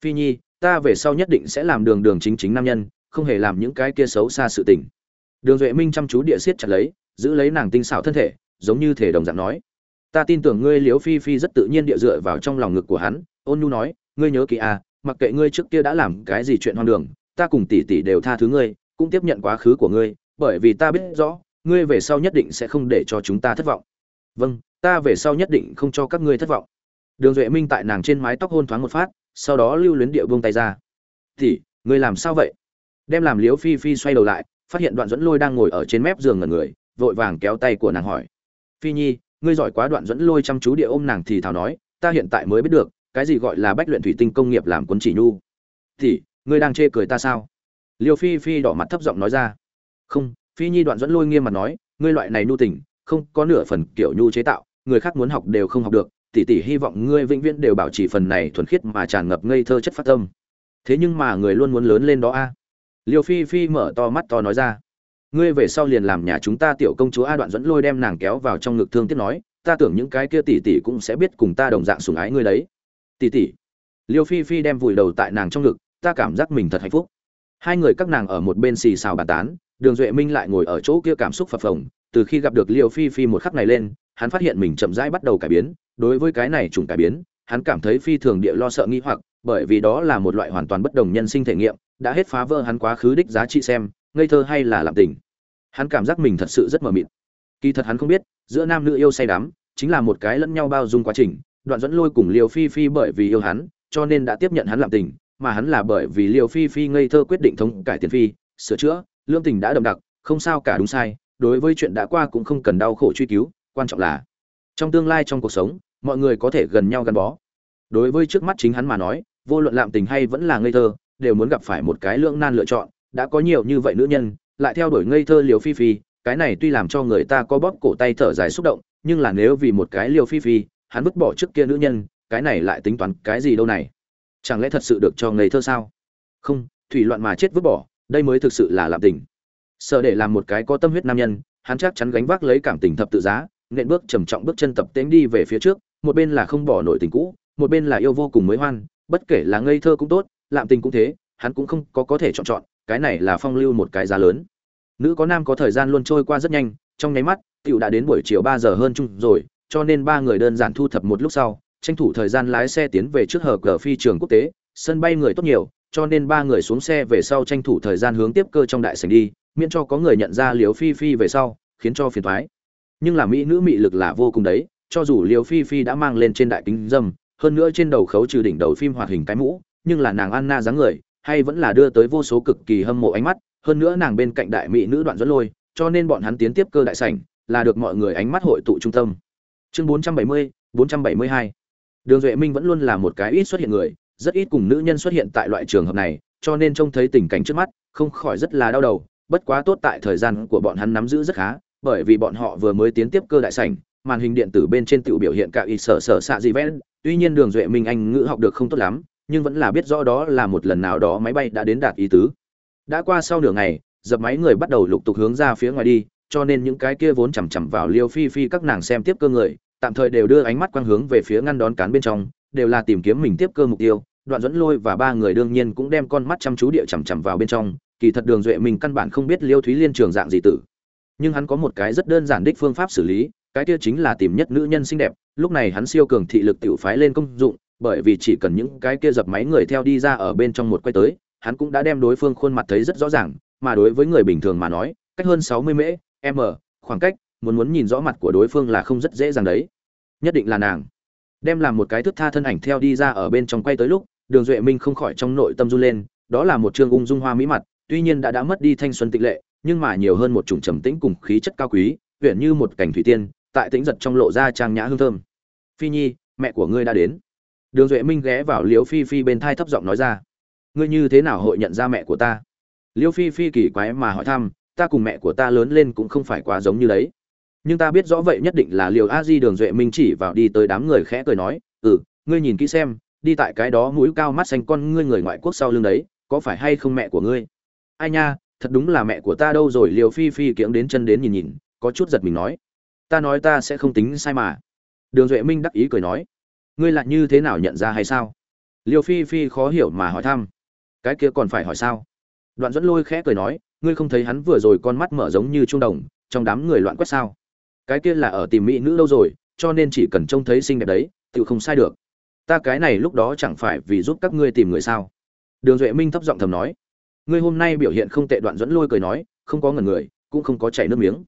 phi nhi, ta về sau nhất định sẽ làm đường đường chính chính nam nhân, không hề làm những cái kia xấu xa sự tình. Đường duệ minh chăm chú địa siết chặt lấy, giữ lấy nàng tinh xảo thân thể, giống như thể đồng dạng nói, ta tin tưởng ngươi liếu phi phi rất tự nhiên địa dựa vào trong lòng ngực của hắn. Ôn nhu nói, ngươi nhớ kỹ à mặc kệ ngươi trước kia đã làm cái gì chuyện hoang đường, ta cùng tỷ tỷ đều tha thứ ngươi cũng tiếp nhận quá khứ của ngươi, bởi vì ta biết rõ, ngươi về sau nhất định sẽ không để cho chúng ta thất vọng. Vâng ta về sau nhất định không cho các ngươi thất vọng. Đường duệ minh tại nàng trên mái tóc hôn thoáng một phát, sau đó lưu luyến địa buông tay ra. Thì ngươi làm sao vậy? Đem làm liếu phi phi xoay đầu lại, phát hiện đoạn dẫn lôi đang ngồi ở trên mép giường ngẩn người, vội vàng kéo tay của nàng hỏi. Phi nhi, ngươi giỏi quá. Đoạn dẫn lôi chăm chú địa ôm nàng thì thào nói, ta hiện tại mới biết được, cái gì gọi là bách luyện thủy tinh công nghiệp làm cuốn chỉ nhu. Thì ngươi đang chê cười ta sao? Liêu phi phi đỏ mặt thấp giọng nói ra. Không, phi nhi đoạn dẫn lôi nghiêm mặt nói, ngươi loại này nhu tình, không có nửa phần kiểu nhu chế tạo, người khác muốn học đều không học được, tỷ tỷ hy vọng ngươi vĩnh viễn đều bảo trì phần này thuần khiết mà tràn ngập ngây thơ chất phát tâm. Thế nhưng mà người luôn muốn lớn lên đó a. À? Liêu phi phi mở to mắt to nói ra. Ngươi về sau liền làm nhà chúng ta tiểu công chúa a đoạn dẫn lôi đem nàng kéo vào trong ngực thương tiếc nói, ta tưởng những cái kia tỷ tỷ cũng sẽ biết cùng ta đồng dạng sủng ái ngươi đấy. Tỷ tỷ. Liêu phi phi đem vùi đầu tại nàng trong ngực, ta cảm giác mình thật hạnh phúc hai người các nàng ở một bên xì xào bàn tán, đường duệ minh lại ngồi ở chỗ kia cảm xúc phập phồng, từ khi gặp được liêu phi phi một khắc này lên, hắn phát hiện mình chậm rãi bắt đầu cải biến, đối với cái này trùng cải biến, hắn cảm thấy phi thường địa lo sợ nghi hoặc, bởi vì đó là một loại hoàn toàn bất đồng nhân sinh thể nghiệm, đã hết phá vỡ hắn quá khứ đích giá trị xem, ngây thơ hay là làm tình. Hắn cảm giác mình thật sự rất mờ mịt. Kỳ thật hắn không biết, giữa nam nữ yêu say đắm, chính là một cái lẫn nhau bao dung quá trình, đoạn dẫn lôi cùng liều phi phi bởi vì yêu hắn, cho nên đã tiếp nhận hắn làm tình mà hắn là bởi vì liều phi phi ngây thơ quyết định thống cải tiền phi, sửa chữa, lương tình đã đậm đặc, không sao cả đúng sai, đối với chuyện đã qua cũng không cần đau khổ truy cứu, quan trọng là, trong tương lai trong cuộc sống, mọi người có thể gần nhau gắn bó. Đối với trước mắt chính hắn mà nói, vô luận lạm tình hay vẫn là ngây thơ, đều muốn gặp phải một cái lưỡng nan lựa chọn, đã có nhiều như vậy nữ nhân, lại theo đuổi ngây thơ liều phi phi, cái này tuy làm cho người ta có bóp cổ tay thở dài xúc động, nhưng là nếu vì một cái liều phi phi, hắn vứt bỏ trước kia nữ nhân, cái này lại tính toán cái gì đâu này? Chẳng lẽ thật sự được cho ngây thơ sao? Không, thủy loạn mà chết vứt bỏ, đây mới thực sự là làm tình. Sợ để làm một cái có tâm huyết nam nhân, hắn chắc chắn gánh vác lấy cảm tình thập tự giá nện bước trầm trọng bước chân tập tễnh đi về phía trước, một bên là không bỏ nổi tình cũ, một bên là yêu vô cùng mới hoan, bất kể là ngây thơ cũng tốt, lạm tình cũng thế, hắn cũng không có có thể chọn chọn, cái này là phong lưu một cái giá lớn. Nữ có nam có thời gian luôn trôi qua rất nhanh, trong nháy mắt, tiểu đã đến buổi chiều ba giờ hơn chung rồi, cho nên ba người đơn giản thu thập một lúc sau tranh thủ thời gian lái xe tiến về trước hở cờ phi trường quốc tế sân bay người tốt nhiều cho nên ba người xuống xe về sau tranh thủ thời gian hướng tiếp cơ trong đại sảnh đi miễn cho có người nhận ra liều phi phi về sau khiến cho phiền thoái. Nhưng là mỹ nữ mị lực là vô cùng đấy cho dù liều phi phi đã mang lên trên đại kính dâm hơn nữa trên đầu khấu trừ đỉnh đầu phim hoạt hình cái mũ nhưng là nàng anna dáng người hay vẫn là đưa tới vô số cực kỳ hâm mộ ánh mắt hơn nữa nàng bên cạnh đại mỹ nữ đoạn dẫn lôi cho nên bọn hắn tiến tiếp cơ đại sảnh là được mọi người ánh mắt hội tụ trung tâm. Chương 470, 472 đường duệ minh vẫn luôn là một cái ít xuất hiện người, rất ít cùng nữ nhân xuất hiện tại loại trường hợp này, cho nên trông thấy tình cảnh trước mắt, không khỏi rất là đau đầu. Bất quá tốt tại thời gian của bọn hắn nắm giữ rất khá, bởi vì bọn họ vừa mới tiến tiếp cơ đại sảnh, màn hình điện tử bên trên tự biểu hiện cả ít sở sở xạ gì vẽ. Tuy nhiên đường duệ minh anh ngữ học được không tốt lắm, nhưng vẫn là biết rõ đó là một lần nào đó máy bay đã đến đạt ý tứ. Đã qua sau nửa ngày, dập máy người bắt đầu lục tục hướng ra phía ngoài đi, cho nên những cái kia vốn chằm chằm vào liêu phi phi các nàng xem tiếp cơ người tạm thời đều đưa ánh mắt quang hướng về phía ngăn đón cán bên trong, đều là tìm kiếm mình tiếp cơ mục tiêu, đoạn dẫn lôi và ba người đương nhiên cũng đem con mắt chăm chú địa chằm chằm vào bên trong, kỳ thật đường duệ mình căn bản không biết liêu thúy liên trường dạng gì tử. Nhưng hắn có một cái rất đơn giản đích phương pháp xử lý, cái kia chính là tìm nhất nữ nhân xinh đẹp, lúc này hắn siêu cường thị lực tiểu phái lên công dụng, bởi vì chỉ cần những cái kia dập máy người theo đi ra ở bên trong một quay tới, hắn cũng đã đem đối phương khuôn mặt thấy rất rõ ràng, mà đối với người bình thường mà nói, cách hơn sáu mươi mễ, m, khoảng cách muốn muốn nhìn rõ mặt của đối phương là không rất dễ dàng đấy. Nhất định là nàng. Đem làm một cái thức tha thân ảnh theo đi ra ở bên trong quay tới lúc, đường duệ minh không khỏi trong nội tâm run lên, đó là một trương ung dung hoa mỹ mặt, tuy nhiên đã đã mất đi thanh xuân tịch lệ, nhưng mà nhiều hơn một chủng trầm tĩnh cùng khí chất cao quý huyện như một cảnh thủy tiên, tại tĩnh giật trong lộ ra trang nhã hương thơm. Phi nhi, mẹ của ngươi đã đến. Đường duệ minh ghé vào liễu phi phi bên thai thấp giọng nói ra. Ngươi như thế nào hội nhận ra mẹ của ta? Liễu phi phi kỳ quái mà hỏi thăm, ta cùng mẹ của ta lớn lên cũng không phải quá giống như đấy nhưng ta biết rõ vậy nhất định là liều a di đường duệ minh chỉ vào đi tới đám người khẽ cười nói ừ ngươi nhìn kỹ xem, đi tại cái đó mũi cao mắt xanh con ngươi người ngoại quốc sau lưng đấy, có phải hay không mẹ của ngươi? Ai nha, thật đúng là mẹ của ta đâu rồi. Liều phi phi kiễng đến chân đến nhìn nhìn, có chút giật mình nói, ta nói ta sẽ không tính sai mà. Đường duệ minh đắc ý cười nói, ngươi lại như thế nào nhận ra hay sao? Liều phi phi khó hiểu mà hỏi thăm, cái kia còn phải hỏi sao? Đoạn dẫn lôi khẽ cười nói, ngươi không thấy hắn vừa rồi con mắt mở giống như trung đồng, trong đám người loạn quét sao? Cái kia là ở tìm mỹ nữ lâu rồi, cho nên chỉ cần trông thấy xinh đẹp đấy tự không sai được. Ta cái này lúc đó chẳng phải vì giúp các ngươi tìm người sao? Đường duệ minh thấp giọng thầm nói. Ngươi hôm nay biểu hiện không tệ đoạn dẫn lôi cười nói, không có ngần người, cũng không có chảy nước miếng.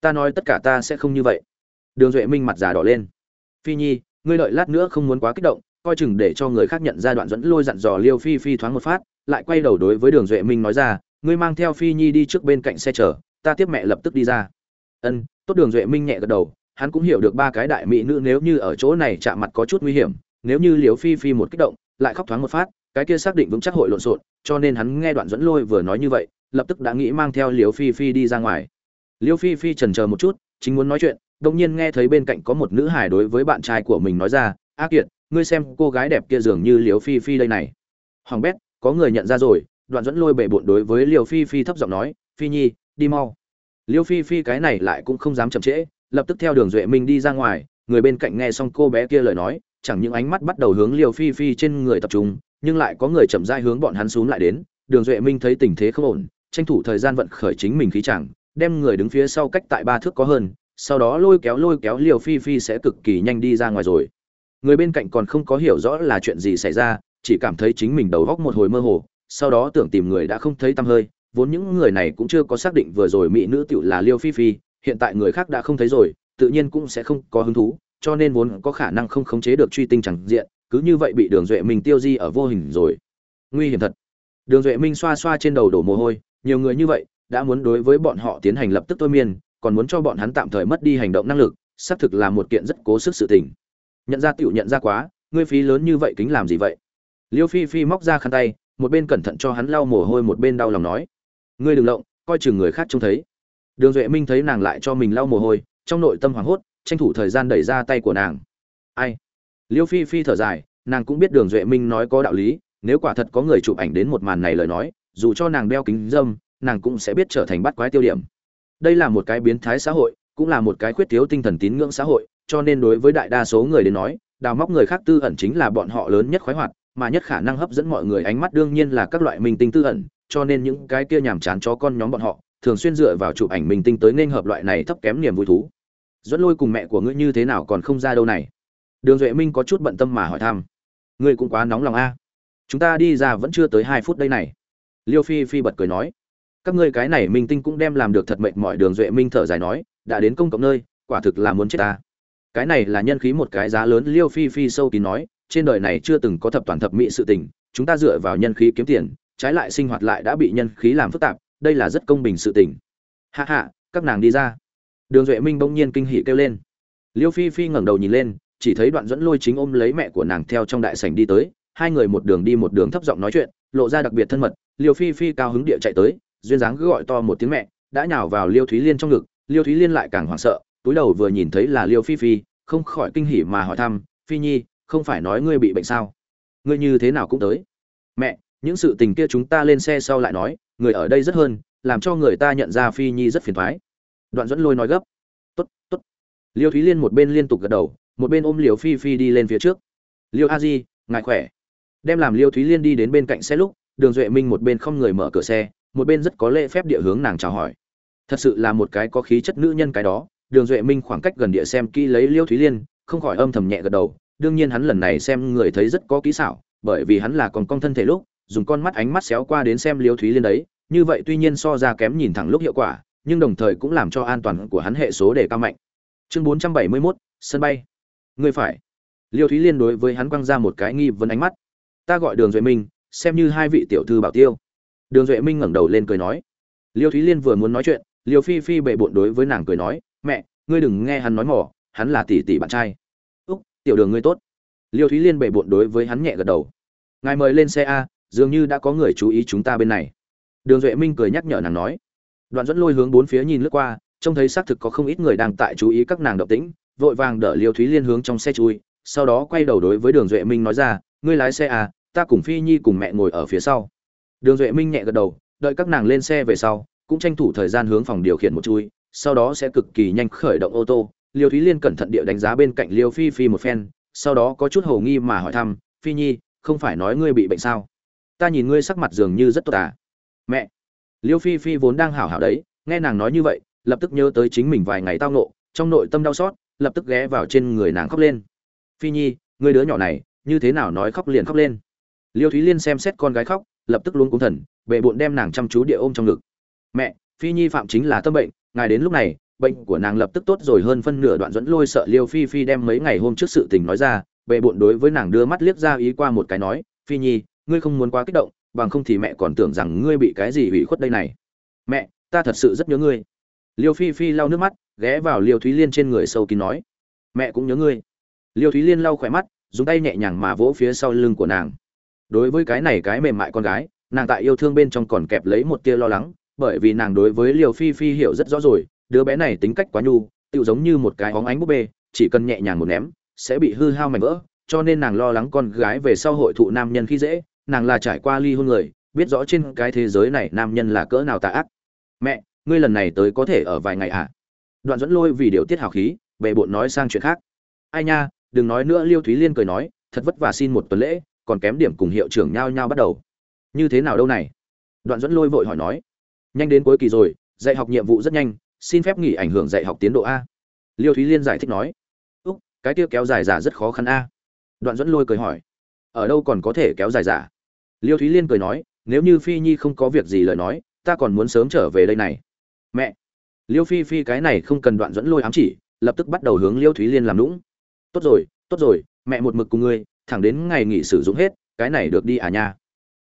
Ta nói tất cả ta sẽ không như vậy. Đường duệ minh mặt già đỏ lên. Phi nhi, ngươi đợi lát nữa không muốn quá kích động, coi chừng để cho người khác nhận ra đoạn dẫn lôi dặn dò liêu phi phi thoáng một phát, lại quay đầu đối với đường duệ minh nói ra, ngươi mang theo phi nhi đi trước bên cạnh xe chở, ta tiếp mẹ lập tức đi ra ân, tốt đường duệ minh nhẹ gật đầu, hắn cũng hiểu được ba cái đại mỹ nữ nếu như ở chỗ này chạm mặt có chút nguy hiểm, nếu như liều phi phi một kích động, lại khóc thoáng một phát, cái kia xác định vững chắc hội lộn xộn, cho nên hắn nghe đoạn dẫn lôi vừa nói như vậy, lập tức đã nghĩ mang theo liều phi phi đi ra ngoài. Liều phi phi trần chờ một chút, chính muốn nói chuyện đông nhiên nghe thấy bên cạnh có một nữ hài đối với bạn trai của mình nói ra, a kiệt, ngươi xem cô gái đẹp kia dường như liều phi phi đây này. Hoàng bét, có người nhận ra rồi, đoạn dẫn lôi bệ bộn đối với liều phi phi thấp giọng nói, phi nhi, đi mau liêu phi phi cái này lại cũng không dám chậm trễ, lập tức theo đường duệ minh đi ra ngoài, người bên cạnh nghe xong cô bé kia lời nói, chẳng những ánh mắt bắt đầu hướng liêu phi phi trên người tập trung, nhưng lại có người chậm rãi hướng bọn hắn xuống lại đến, đường duệ minh thấy tình thế không ổn, tranh thủ thời gian vận khởi chính mình khí chẳng, đem người đứng phía sau cách tại ba thước có hơn, sau đó lôi kéo lôi kéo liều phi phi sẽ cực kỳ nhanh đi ra ngoài rồi. Người bên cạnh còn không có hiểu rõ là chuyện gì xảy ra, chỉ cảm thấy chính mình đầu góc một hồi mơ hồ, sau đó tưởng tìm người đã không thấy tăm hơi vốn những người này cũng chưa có xác định vừa rồi mỹ nữ tiểu là liêu phi phi, hiện tại người khác đã không thấy rồi, tự nhiên cũng sẽ không có hứng thú, cho nên vốn có khả năng không khống chế được truy tinh chẳng diện, cứ như vậy bị đường duệ minh tiêu di ở vô hình rồi. Nguy hiểm thật. Đường duệ minh xoa xoa trên đầu đổ mồ hôi, nhiều người như vậy, đã muốn đối với bọn họ tiến hành lập tức thôi miên, còn muốn cho bọn hắn tạm thời mất đi hành động năng lực, xác thực là một kiện rất cố sức sự tình. Nhận ra tiểu nhận ra quá, ngươi phí lớn như vậy kính làm gì vậy? Liêu phi phi móc ra khăn tay, một bên cẩn thận cho hắn lau mồ hôi, một bên đau lòng nói ngươi đừng lộng, coi chừng người khác trông thấy. Đường duệ minh thấy nàng lại cho mình lau mồ hôi, trong nội tâm hoảng hốt, tranh thủ thời gian đẩy ra tay của nàng. Ai? Liêu phi phi thở dài, nàng cũng biết đường duệ minh nói có đạo lý, nếu quả thật có người chụp ảnh đến một màn này lời nói, dù cho nàng đeo kính dâm, nàng cũng sẽ biết trở thành bắt quái tiêu điểm. Đây là một cái biến thái xã hội, cũng là một cái khuyết thiếu tinh thần tín ngưỡng xã hội, cho nên đối với đại đa số người đến nói, đào móc người khác tư ẩn chính là bọn họ lớn nhất khoái hoạt, mà nhất khả năng hấp dẫn mọi người ánh mắt đương nhiên là các loại minh tinh tư ẩn cho nên những cái kia nhàm chán chó con nhóm bọn họ thường xuyên dựa vào chụp ảnh minh tinh tới nên hợp loại này thấp kém niềm vui thú. Dẫn lôi cùng mẹ của ngươi như thế nào còn không ra đâu này? Đường duệ minh có chút bận tâm mà hỏi thăm. Ngươi cũng quá nóng lòng a. Chúng ta đi ra vẫn chưa tới hai phút đây này. Liêu phi phi bật cười nói. Các ngươi cái này minh tinh cũng đem làm được thật mệnh mọi đường duệ minh thở dài nói. Đã đến công cộng nơi, quả thực là muốn chết ta. Cái này là nhân khí một cái giá lớn, liêu phi phi sâu kín nói. Trên đời này chưa từng có thập toàn thập mỹ sự tình, chúng ta dựa vào nhân khí kiếm tiền trái lại sinh hoạt lại đã bị nhân khí làm phức tạp, đây là rất công bình sự tình. Hạ hạ, các nàng đi ra. Đường duệ minh bỗng nhiên kinh hỉ kêu lên. Liêu phi phi ngẩng đầu nhìn lên, chỉ thấy đoạn dẫn lôi chính ôm lấy mẹ của nàng theo trong đại sảnh đi tới, hai người một đường đi một đường thấp giọng nói chuyện, lộ ra đặc biệt thân mật. Liêu phi phi cao hứng địa chạy tới, duyên dáng cứ gọi to một tiếng mẹ, đã nhào vào liêu thúy liên trong ngực. Liêu thúy liên lại càng hoảng sợ, túi đầu vừa nhìn thấy là liêu phi phi, không khỏi kinh hỉ mà hỏi thăm, phi nhi, không phải nói ngươi bị bệnh sao? Ngươi như thế nào cũng tới? Mẹ những sự tình kia chúng ta lên xe sau lại nói, người ở đây rất hơn, làm cho người ta nhận ra phi nhi rất phiền thoái. Đoạn dẫn lôi nói gấp. T ố t t ố t liêu thúy liên một bên liên tục gật đầu, một bên ôm liều phi phi đi lên phía trước. Liêu a di, ngài khỏe. Đem làm liêu thúy liên đi đến bên cạnh xe lúc, đường duệ minh một bên không người mở cửa xe, một bên rất có lễ phép địa hướng nàng chào hỏi. Thật sự là một cái có khí chất nữ nhân cái đó, đường duệ minh khoảng cách gần địa xem kỹ lấy liêu thúy liên, không khỏi âm thầm nhẹ gật đầu. Đương nhiên hắn lần này xem người thấy rất có kỹ xảo, bởi vì hắn là còn con thân thể lúc dùng con mắt ánh mắt xéo qua đến xem liêu thúy liên đấy. Như vậy tuy nhiên so ra kém nhìn thẳng lúc hiệu quả nhưng đồng thời cũng làm cho an toàn của hắn hệ số đề cao mạnh. Chương 471, sân bay. Ngươi phải. Liêu thúy liên đối với hắn quăng ra một cái nghi vấn ánh mắt. Ta gọi đường duệ minh xem như hai vị tiểu thư bảo tiêu. Đường duệ minh ngẩng đầu lên cười nói. Liêu thúy liên vừa muốn nói chuyện liêu phi phi bệ bộn đối với nàng cười nói mẹ ngươi đừng nghe hắn nói mỏ hắn là tỷ tỷ bạn trai. Úc tiểu đường ngươi tốt. Liêu thúy liên bệ bộn đối với hắn nhẹ gật đầu. Ngài mời lên xe a dường như đã có người chú ý chúng ta bên này. Đường duệ minh cười nhắc nhở nàng nói. Đoạn dẫn lôi hướng bốn phía nhìn lướt qua, trông thấy xác thực có không ít người đang tại chú ý các nàng động tĩnh, vội vàng đỡ liêu thúy liên hướng trong xe chui, sau đó quay đầu đối với đường duệ minh nói ra, ngươi lái xe à ta cùng phi nhi cùng mẹ ngồi ở phía sau. Đường duệ minh nhẹ gật đầu, đợi các nàng lên xe về sau, cũng tranh thủ thời gian hướng phòng điều khiển một chui, sau đó sẽ cực kỳ nhanh khởi động ô tô. Liêu thúy liên cẩn thận địa đánh giá bên cạnh liêu phi phi một phen, sau đó có chút hầu nghi mà hỏi thăm, phi nhi, không phải nói ngươi bị bệnh sao? Ta nhìn ngươi sắc mặt dường như rất tốt à. Mẹ, liêu phi phi vốn đang hảo hảo đấy, nghe nàng nói như vậy, lập tức nhớ tới chính mình vài ngày tao nộ trong nội tâm đau xót, lập tức ghé vào trên người nàng khóc lên. Phi nhi người đứa nhỏ này, như thế nào nói khóc liền khóc lên. Liêu thúy liên xem xét con gái khóc, lập tức luôn cúng thần bệ bộn đem nàng chăm chú địa ôm trong ngực. Mẹ, phi nhi phạm chính là tâm bệnh, ngài đến lúc này, bệnh của nàng lập tức tốt rồi hơn phân nửa đoạn dẫn lôi sợ liêu phi phi đem mấy ngày hôm trước sự tình nói ra bệ bộn đối với nàng đưa mắt liếc ra ý qua một cái nói, phi nhi ngươi không muốn quá kích động, bằng không thì mẹ còn tưởng rằng ngươi bị cái gì hủy khuất đây này. Mẹ, ta thật sự rất nhớ ngươi. Liêu phi phi lau nước mắt, ghé vào liêu thúy liên trên người sâu kín nói. Mẹ cũng nhớ ngươi. Liêu thúy liên lau khỏe mắt, dùng tay nhẹ nhàng mà vỗ phía sau lưng của nàng. Đối với cái này cái mềm mại con gái, nàng tại yêu thương bên trong còn kẹp lấy một tia lo lắng, bởi vì nàng đối với liều phi phi hiểu rất rõ rồi, đứa bé này tính cách quá nhu tự giống như một cái hóng ánh búp bê, chỉ cần nhẹ nhàng một ném, sẽ bị hư hao mảnh vỡ, cho nên nàng lo lắng con gái về sau hội thụ nam nhân khi dễ nàng là trải qua ly hôn người, biết rõ trên cái thế giới này nam nhân là cỡ nào tà ác. Mẹ, ngươi lần này tới có thể ở vài ngày à? Đoạn dẫn lôi vì điều tiết hào khí bệ bộn nói sang chuyện khác. Ai nha, đừng nói nữa, liêu thúy liên cười nói, thật vất vả xin một tuần lễ, còn kém điểm cùng hiệu trưởng nhao nhao bắt đầu. Như thế nào đâu này? Đoạn dẫn lôi vội hỏi nói. Nhanh đến cuối kỳ rồi, dạy học nhiệm vụ rất nhanh, xin phép nghỉ ảnh hưởng dạy học tiến độ a. Liêu thúy liên giải thích nói. Úc, cái kia kéo dài giả rất khó khăn a. Đoạn dẫn lôi cười hỏi. Ở đâu còn có thể kéo dài giả? Liêu thúy liên cười nói, nếu như phi nhi không có việc gì lời nói, ta còn muốn sớm trở về đây này. Mẹ. Liêu phi phi cái này không cần đoạn dẫn lôi ám chỉ, lập tức bắt đầu hướng liêu thúy liên làm lũng tốt rồi tốt rồi, mẹ một mực cùng ngươi, thẳng đến ngày nghỉ sử dụng hết, cái này được đi à nha.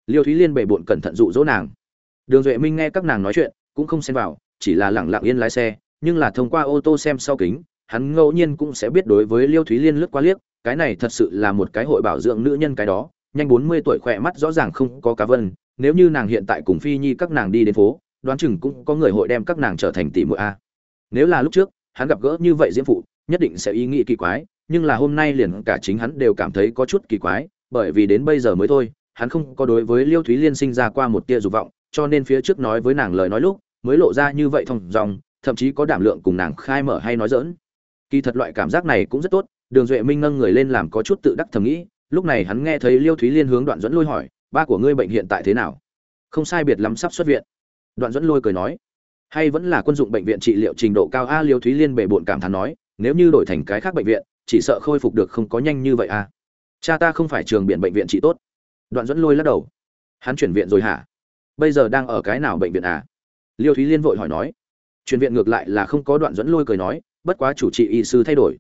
Liêu thúy liên bề bộn cẩn thận dụ dỗ nàng. Đường duệ minh nghe các nàng nói chuyện, cũng không xen vào, chỉ là lẳng lặng yên lái xe, nhưng là thông qua ô tô xem sau kính, hắn ngẫu nhiên cũng sẽ biết đối với liêu thúy liên lướt qua liếc, cái này thật sự là một cái hội bảo dưỡng nữ nhân cái đó nhanh bốn mươi tuổi khỏe mắt rõ ràng không có cá vân, nếu như nàng hiện tại cùng phi nhi các nàng đi đến phố, đoán chừng cũng có người hội đem các nàng trở thành tỷ muội a. Nếu là lúc trước, hắn gặp gỡ như vậy diễm phụ, nhất định sẽ ý nghĩ kỳ quái, nhưng là hôm nay liền cả chính hắn đều cảm thấy có chút kỳ quái, bởi vì đến bây giờ mới thôi, hắn không có đối với liêu thúy liên sinh ra qua một tia dục vọng, cho nên phía trước nói với nàng lời nói lúc, mới lộ ra như vậy thông dòng thậm chí có đảm lượng cùng nàng khai mở hay nói dỡn kỳ thật loại cảm giác này cũng rất tốt, đường duệ minh nâng người lên làm có chút tự đắc thầm nghĩ lúc này hắn nghe thấy liêu thúy liên hướng đoạn dẫn lôi hỏi, ba của ngươi bệnh hiện tại thế nào? Không sai biệt lắm, sắp xuất viện. Đoạn dẫn lôi cười nói, hay vẫn là quân dụng bệnh viện trị liệu trình độ cao a? Liêu thúy liên bề bộn cảm thán nói, nếu như đổi thành cái khác bệnh viện, chỉ sợ khôi phục được không có nhanh như vậy a. Cha ta không phải trường biện bệnh viện trị tốt. Đoạn dẫn lôi lắc đầu, hắn chuyển viện rồi hả? Bây giờ đang ở cái nào bệnh viện à? Liêu thúy liên vội hỏi nói, chuyển viện ngược lại là không có. Đoạn dẫn lôi cười nói, bất quá chủ trị y sư thay đổi.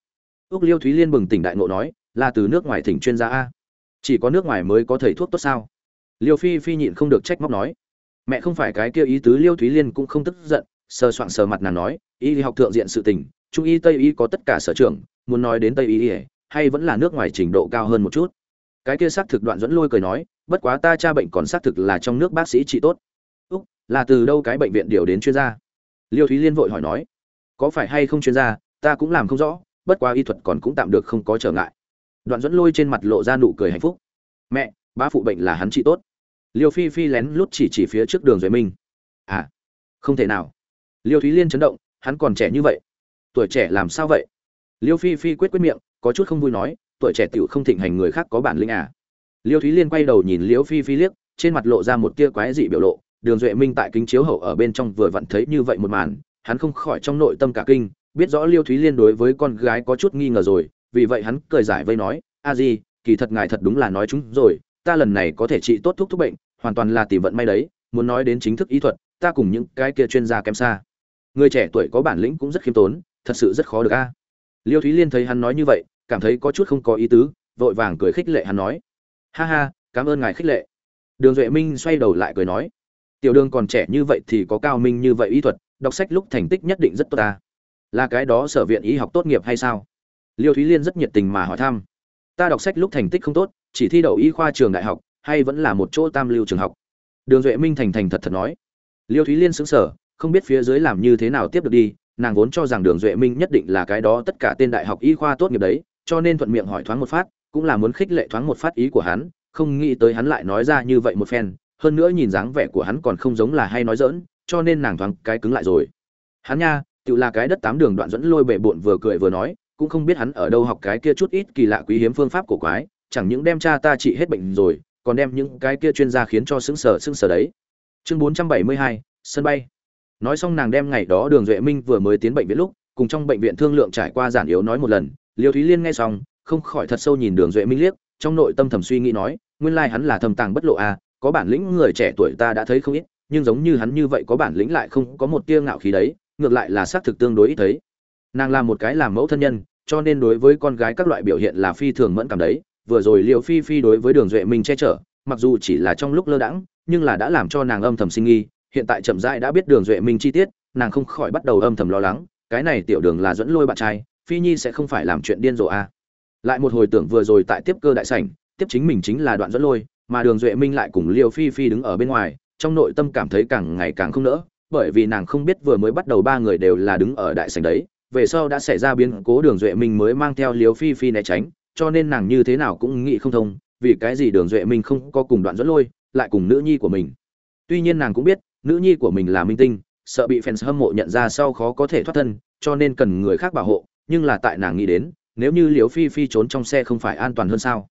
Ước liêu thúy liên bừng tỉnh đại ngộ nói là từ nước ngoài thỉnh chuyên gia a. Chỉ có nước ngoài mới có thầy thuốc tốt sao? Liêu phi phi nhịn không được trách móc nói. Mẹ không phải cái kia ý tứ liêu thúy liên cũng không tức giận, sờ soạng sờ mặt nàng nói, y học thượng diện sự tình, trung y tây y có tất cả sở trường, muốn nói đến tây y, hay vẫn là nước ngoài trình độ cao hơn một chút? Cái kia xác thực đoạn dẫn lôi cười nói, bất quá ta cha bệnh còn xác thực là trong nước bác sĩ trị tốt. Úc, là từ đâu cái bệnh viện điều đến chuyên gia? Liêu thúy liên vội hỏi nói. Có phải hay không chuyên gia, ta cũng làm không rõ, bất quá y thuật còn cũng tạm được không có trở ngại đoạn dẫn lôi trên mặt lộ ra nụ cười hạnh phúc. Mẹ, bá phụ bệnh là hắn trị tốt. Liêu phi phi lén lút chỉ chỉ phía trước đường duệ minh. À không thể nào. Liêu thúy liên chấn động, hắn còn trẻ như vậy? Tuổi trẻ làm sao vậy? Liêu phi phi quyết quyết miệng, có chút không vui nói, tuổi trẻ tựu không thịnh hành người khác có bản lĩnh à? Liêu thúy liên quay đầu nhìn liêu phi phi liếc, trên mặt lộ ra một tia quái dị biểu lộ. Đường duệ minh tại kính chiếu hậu ở bên trong vừa vặn thấy như vậy một màn, hắn không khỏi trong nội tâm cả kinh, biết rõ liêu thúy liên đối với con gái có chút nghi ngờ rồi vì vậy hắn cười giải vây nói, a di, kỳ thật ngài thật đúng là nói chúng rồi, ta lần này có thể trị tốt thuốc thuốc bệnh, hoàn toàn là tỷ vận may đấy, muốn nói đến chính thức ý thuật, ta cùng những cái kia chuyên gia kém xa. Người trẻ tuổi có bản lĩnh cũng rất khiêm tốn, thật sự rất khó được a. Liêu thúy liên thấy hắn nói như vậy, cảm thấy có chút không có ý tứ, vội vàng cười khích lệ hắn nói, ha ha, cảm ơn ngài khích lệ. Đường duệ minh xoay đầu lại cười nói, tiểu đường còn trẻ như vậy thì có cao minh như vậy ý thuật, đọc sách lúc thành tích nhất định rất tốt ta. Là cái đó sở viện y học tốt nghiệp hay sao? Liêu thúy liên rất nhiệt tình mà hỏi thăm. Ta đọc sách lúc thành tích không tốt, chỉ thi đậu y khoa trường đại học, hay vẫn là một chỗ tam lưu trường học? Đường duệ minh thành thành thật thật nói. Liêu thúy liên xứng sở không biết phía dưới làm như thế nào tiếp được đi, nàng vốn cho rằng đường duệ minh nhất định là cái đó tất cả tên đại học y khoa tốt nghiệp đấy, cho nên thuận miệng hỏi thoáng một phát, cũng là muốn khích lệ thoáng một phát ý của hắn, không nghĩ tới hắn lại nói ra như vậy một phen, hơn nữa nhìn dáng vẻ của hắn còn không giống là hay nói dỡn cho nên nàng thoáng cái cứng lại rồi. Hắn nha, tự là cái đất tám đường đoạn dẫn lôi bệ bộn vừa cười vừa nói cũng không biết hắn ở đâu học cái kia chút ít kỳ lạ quý hiếm phương pháp của quái, chẳng những đem cha ta trị hết bệnh rồi, còn đem những cái kia chuyên gia khiến cho sững sờ sững sờ đấy. Chương bốn trăm bảy mươi hai, sân bay. Nói xong nàng đem ngày đó đường duệ minh vừa mới tiến bệnh viện lúc, cùng trong bệnh viện thương lượng trải qua giản yếu nói một lần, liêu thúy liên nghe xong, không khỏi thật sâu nhìn đường duệ minh liếc, trong nội tâm thầm suy nghĩ nói, nguyên lai hắn là thầm tàng bất lộ à có bản lĩnh người trẻ tuổi ta đã thấy không ít, nhưng giống như hắn như vậy có bản lĩnh lại không có một tia ngạo khí đấy, ngược lại là xác thực tương đối ít thấy nàng là một cái làm mẫu thân nhân, cho nên đối với con gái các loại biểu hiện là phi thường mẫn cảm đấy. Vừa rồi liệu phi phi đối với đường duệ minh che chở, mặc dù chỉ là trong lúc lơ đãng, nhưng là đã làm cho nàng âm thầm sinh nghi. Hiện tại chậm rãi đã biết đường duệ minh chi tiết, nàng không khỏi bắt đầu âm thầm lo lắng, cái này tiểu đường là dẫn lôi bạn trai, phi nhi sẽ không phải làm chuyện điên rồ à. lại một hồi tưởng vừa rồi tại tiếp cơ đại sảnh, tiếp chính mình chính là đoạn dẫn lôi, mà đường duệ minh lại cùng liêu phi phi đứng ở bên ngoài, trong nội tâm cảm thấy càng ngày càng không nỡ, bởi vì nàng không biết vừa mới bắt đầu ba người đều là đứng ở đại sảnh đấy về sau đã xảy ra biến cố, đường duệ minh mới mang theo liêu phi phi né tránh, cho nên nàng như thế nào cũng nghĩ không thông, vì cái gì đường duệ minh không có cùng đoạn dẫn lôi, lại cùng nữ nhi của mình. Tuy nhiên nàng cũng biết, nữ nhi của mình là minh tinh, sợ bị fans hâm mộ nhận ra sau khó có thể thoát thân, cho nên cần người khác bảo hộ, nhưng là tại nàng nghĩ đến, nếu như liều phi phi trốn trong xe không phải an toàn hơn sao?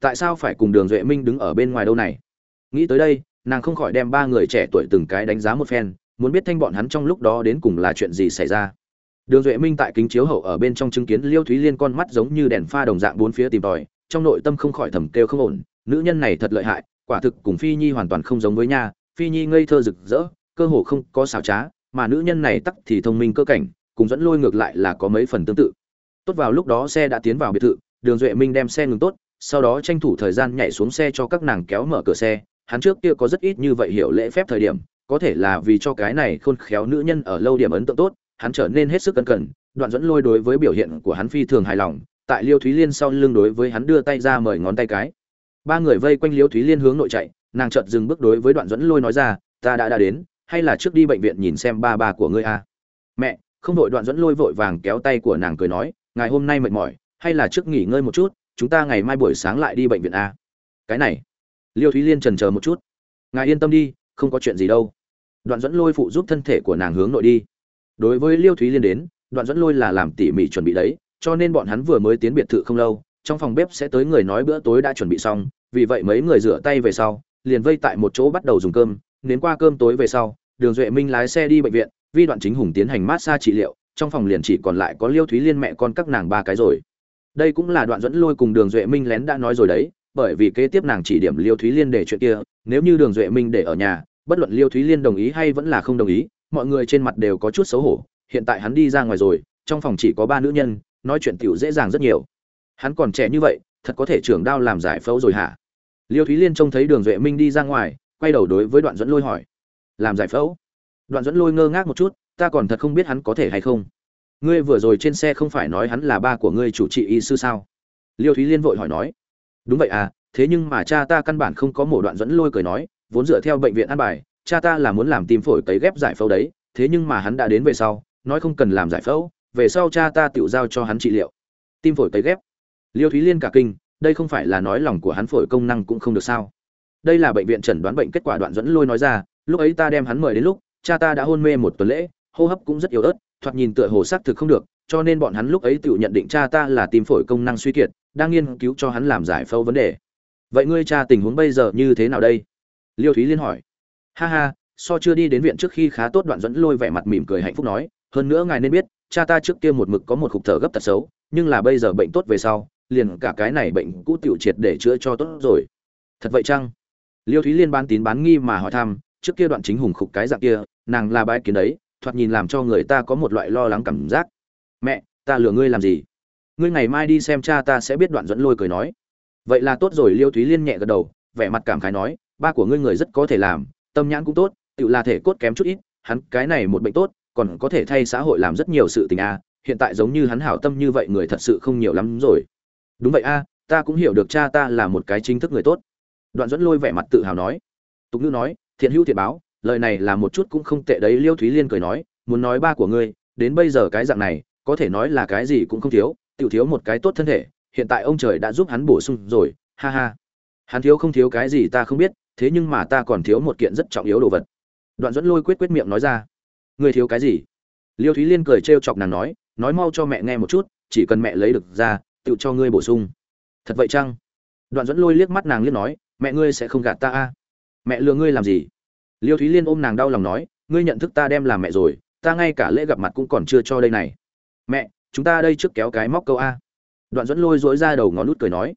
Tại sao phải cùng đường duệ minh đứng ở bên ngoài đâu này? Nghĩ tới đây, nàng không khỏi đem ba người trẻ tuổi từng cái đánh giá một phen, muốn biết thanh bọn hắn trong lúc đó đến cùng là chuyện gì xảy ra đường duệ minh tại kính chiếu hậu ở bên trong chứng kiến liêu thúy liên con mắt giống như đèn pha đồng dạng bốn phía tìm tòi, trong nội tâm không khỏi thầm kêu không ổn, nữ nhân này thật lợi hại, quả thực cùng phi nhi hoàn toàn không giống với nha, phi nhi ngây thơ rực rỡ, cơ hồ không có xảo trá, mà nữ nhân này tắc thì thông minh cơ cảnh, cùng dẫn lôi ngược lại là có mấy phần tương tự. Tốt vào lúc đó xe đã tiến vào biệt thự, đường duệ minh đem xe ngừng tốt, sau đó tranh thủ thời gian nhảy xuống xe cho các nàng kéo mở cửa xe, hắn trước kia có rất ít như vậy hiểu lễ phép thời điểm, có thể là vì cho cái này khôn khéo nữ nhân ở lâu điểm ấn tượng tốt hắn trở nên hết sức cẩn cẩn, đoạn dẫn lôi đối với biểu hiện của hắn phi thường hài lòng, tại liêu thúy liên sau lưng đối với hắn đưa tay ra mời ngón tay cái. Ba người vây quanh liêu thúy liên hướng nội chạy, nàng chợt dừng bước đối với đoạn dẫn lôi nói ra, ta đã đã đến, hay là trước đi bệnh viện nhìn xem ba ba của ngươi a mẹ. Không đội đoạn dẫn lôi vội vàng kéo tay của nàng cười nói ngày hôm nay mệt mỏi, hay là trước nghỉ ngơi một chút, chúng ta ngày mai buổi sáng lại đi bệnh viện a cái này. Liêu thúy liên chần chờ một chút. Ngài yên tâm đi, không có chuyện gì đâu. Đoạn dẫn lôi phụ giúp thân thể của nàng hướng nội đi đối với liêu thúy liên đến, đoạn dẫn lôi là làm tỉ mỉ chuẩn bị đấy, cho nên bọn hắn vừa mới tiến biệt thự không lâu, trong phòng bếp sẽ tới người nói bữa tối đã chuẩn bị xong, vì vậy mấy người rửa tay về sau, liền vây tại một chỗ bắt đầu dùng cơm nến qua cơm tối về sau, đường duệ minh lái xe đi bệnh viện, vi đoạn chính hùng tiến hành mát xa trị liệu, trong phòng liền chỉ còn lại có liêu thúy liên mẹ con các nàng ba cái rồi. Đây cũng là đoạn dẫn lôi cùng đường duệ minh lén đã nói rồi đấy, bởi vì kế tiếp nàng chỉ điểm liêu thúy liên để chuyện kia, nếu như đường duệ minh để ở nhà, bất luận liêu thúy liên đồng ý hay vẫn là không đồng ý mọi người trên mặt đều có chút xấu hổ, hiện tại hắn đi ra ngoài rồi, trong phòng chỉ có ba nữ nhân, nói chuyện tiểu dễ dàng rất nhiều. Hắn còn trẻ như vậy, thật có thể trưởng đao làm giải phẫu rồi hả? Liêu thúy liên trông thấy đường duệ minh đi ra ngoài, quay đầu đối với đoạn dẫn lôi hỏi. Làm giải phẫu? Đoạn dẫn lôi ngơ ngác một chút, ta còn thật không biết hắn có thể hay không. Ngươi vừa rồi trên xe không phải nói hắn là ba của ngươi chủ trị y sư sao? Liêu thúy liên vội hỏi nói. Đúng vậy à thế nhưng mà cha ta căn bản không có mổ đoạn dẫn lôi cười nói, vốn dựa theo bệnh viện an bài cha ta là muốn làm tim phổi cấy ghép giải phẫu đấy, thế nhưng mà hắn đã đến về sau, nói không cần làm giải phẫu, về sau cha ta tự giao cho hắn trị liệu. Tim phổi cấy ghép. Liêu thúy liên cả kinh, đây không phải là nói lòng của hắn phổi công năng cũng không được sao? Đây là bệnh viện chẩn đoán bệnh kết quả đoạn dẫn lôi nói ra, lúc ấy ta đem hắn mời đến lúc, cha ta đã hôn mê một tuần lễ, hô hấp cũng rất yếu ớt, thoạt nhìn tựa hồ xác thực không được, cho nên bọn hắn lúc ấy tự nhận định cha ta là tim phổi công năng suy kiệt, đang nghiên cứu cho hắn làm giải phẫu vấn đề. Vậy ngươi cha tình huống bây giờ như thế nào đây? Liêu thúy liên hỏi ha ha, so chưa đi đến viện trước khi khá tốt đoạn dẫn lôi vẻ mặt mỉm cười hạnh phúc nói, hơn nữa ngài nên biết, cha ta trước kia một mực có một khục thở gấp tật xấu, nhưng là bây giờ bệnh tốt về sau, liền cả cái này bệnh cũ tiểu triệt để chữa cho tốt rồi. Thật vậy chăng? Liêu thúy liên bán tín bán nghi mà hỏi thăm, trước kia đoạn chính hùng khục cái dạng kia, nàng là bãi kiến đấy, thoạt nhìn làm cho người ta có một loại lo lắng cảm giác. Mẹ, ta lừa ngươi làm gì? Ngươi ngày mai đi xem cha ta sẽ biết đoạn dẫn lôi cười nói. Vậy là tốt rồi. Liêu thúy liên nhẹ gật đầu, vẻ mặt cảm khái nói, ba của ngươi người rất có thể làm tâm nhãn cũng tốt tự là thể cốt kém chút ít, hắn cái này một bệnh tốt, còn có thể thay xã hội làm rất nhiều sự tình a, hiện tại giống như hắn hảo tâm như vậy người thật sự không nhiều lắm rồi. Đúng vậy a, ta cũng hiểu được cha ta là một cái chính thức người tốt. Đoạn dẫn lôi vẻ mặt tự hào nói. Tục ngữ nói, thiện hữu thiện báo, lời này là một chút cũng không tệ đấy, liêu thúy liên cười nói, muốn nói ba của ngươi, đến bây giờ cái dạng này, có thể nói là cái gì cũng không thiếu tiểu thiếu một cái tốt thân thể, hiện tại ông trời đã giúp hắn bổ sung rồi, ha ha. Hắn thiếu không thiếu cái gì ta không biết thế nhưng mà ta còn thiếu một kiện rất trọng yếu đồ vật. Đoạn dẫn lôi quyết quyết miệng nói ra. Người thiếu cái gì? Liêu thúy liên cười trêu chọc nàng nói nói mau cho mẹ nghe một chút, chỉ cần mẹ lấy được ra, tự cho ngươi bổ sung. Thật vậy chăng? Đoạn dẫn lôi liếc mắt nàng liếc nói, mẹ ngươi sẽ không gạt ta a. Mẹ lừa ngươi làm gì? Liêu thúy liên ôm nàng đau lòng nói, ngươi nhận thức ta đem làm mẹ rồi, ta ngay cả lễ gặp mặt cũng còn chưa cho đây này. Mẹ, chúng ta đây trước kéo cái móc câu a. Đoạn dẫn lôi dối ra đầu ngón nút cười nói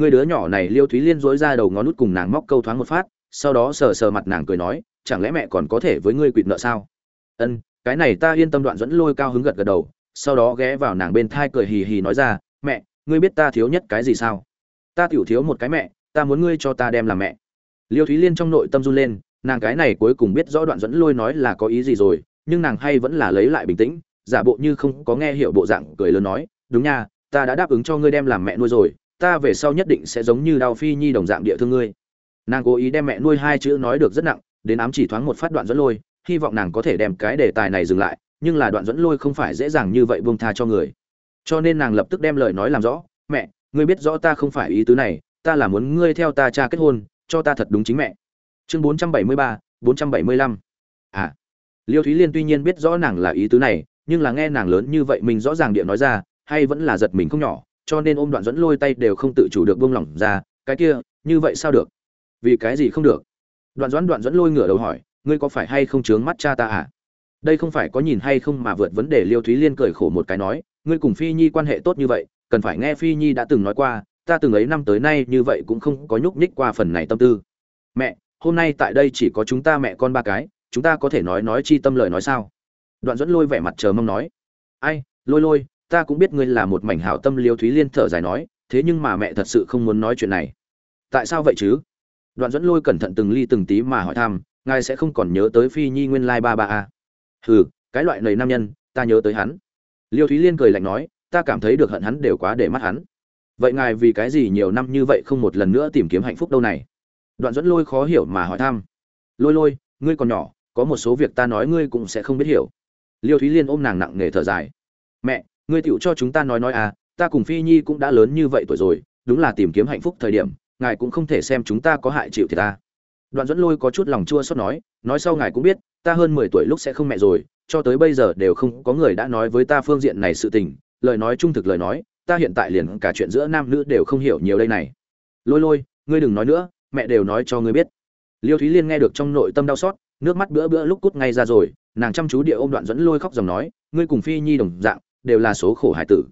người đứa nhỏ này liêu thúy liên dối ra đầu ngón nút cùng nàng móc câu thoáng một phát, sau đó sờ sờ mặt nàng cười nói, chẳng lẽ mẹ còn có thể với ngươi quỵt nợ sao? Ân, cái này ta yên tâm đoạn dẫn lôi cao hứng gật gật đầu. Sau đó ghé vào nàng bên thai cười hì hì nói ra, mẹ, ngươi biết ta thiếu nhất cái gì sao? Ta tiểu thiếu một cái mẹ, ta muốn ngươi cho ta đem làm mẹ. Liêu thúy liên trong nội tâm run lên, nàng cái này cuối cùng biết rõ đoạn dẫn lôi nói là có ý gì rồi, nhưng nàng hay vẫn là lấy lại bình tĩnh, giả bộ như không có nghe hiểu bộ dạng cười lớn nói, đúng nha, ta đã đáp ứng cho ngươi đem làm mẹ nuôi rồi ta về sau nhất định sẽ giống như đào phi nhi đồng dạng địa thương ngươi. Nàng cố ý đem mẹ nuôi hai chữ nói được rất nặng, đến ám chỉ thoáng một phát đoạn dẫn lôi, hy vọng nàng có thể đem cái đề tài này dừng lại, nhưng là đoạn dẫn lôi không phải dễ dàng như vậy buông tha cho người. Cho nên nàng lập tức đem lời nói làm rõ, mẹ, ngươi biết rõ ta không phải ý tứ này, ta là muốn ngươi theo ta cha kết hôn, cho ta thật đúng chính mẹ. Chương bốn trăm bảy mươi ba, bốn trăm bảy mươi lăm. À. Liêu thúy liên tuy nhiên biết rõ nàng là ý tứ này, nhưng là nghe nàng lớn như vậy mình rõ ràng điện nói ra, hay vẫn là giật mình không nhỏ cho nên ôm đoạn dẫn lôi tay đều không tự chủ được buông lỏng ra, cái kia, như vậy sao được? Vì cái gì không được? Đoạn doãn đoạn dẫn lôi ngửa đầu hỏi, ngươi có phải hay không chướng mắt cha ta à? Đây không phải có nhìn hay không mà vượt vấn đề liêu thúy liên cười khổ một cái nói, ngươi cùng phi nhi quan hệ tốt như vậy, cần phải nghe phi nhi đã từng nói qua, ta từng ấy năm tới nay như vậy cũng không có nhúc nhích qua phần này tâm tư. Mẹ, hôm nay tại đây chỉ có chúng ta mẹ con ba cái, chúng ta có thể nói nói chi tâm lời nói sao? Đoạn dẫn lôi vẻ mặt chờ mong nói, ai, lôi lôi ta cũng biết ngươi là một mảnh hảo tâm liêu thúy liên thở dài nói, thế nhưng mà mẹ thật sự không muốn nói chuyện này. Tại sao vậy chứ? Đoạn dẫn lôi cẩn thận từng ly từng tí mà hỏi thăm, ngài sẽ không còn nhớ tới phi nhi nguyên lai ba ba a hừ, cái loại nầy nam nhân, ta nhớ tới hắn. Liêu thúy liên cười lạnh nói, ta cảm thấy được hận hắn đều quá để mắt hắn. Vậy ngài vì cái gì nhiều năm như vậy không một lần nữa tìm kiếm hạnh phúc đâu này? Đoạn dẫn lôi khó hiểu mà hỏi thăm. Lôi lôi, ngươi còn nhỏ, có một số việc ta nói ngươi cũng sẽ không biết hiểu. Liêu thúy liên ôm nàng nặng nề thở dài. Mẹ ngươi tựu cho chúng ta nói nói à ta cùng phi nhi cũng đã lớn như vậy tuổi rồi, đúng là tìm kiếm hạnh phúc thời điểm, ngài cũng không thể xem chúng ta có hại chịu thì ta. Đoạn dẫn lôi có chút lòng chua xót nói nói sau ngài cũng biết, ta hơn mười tuổi lúc sẽ không mẹ rồi, cho tới bây giờ đều không có người đã nói với ta phương diện này sự tình, lời nói trung thực lời nói, ta hiện tại liền cả chuyện giữa nam nữ đều không hiểu nhiều đây này. Lôi lôi, ngươi đừng nói nữa, mẹ đều nói cho ngươi biết. Liêu thúy liên nghe được trong nội tâm đau xót, nước mắt bữa bữa lúc cút ngay ra rồi, nàng chăm chú địa ôm đoạn dẫn lôi khóc dòng nói, ngươi cùng phi nhi đồng dạng đều là số khổ hải tử.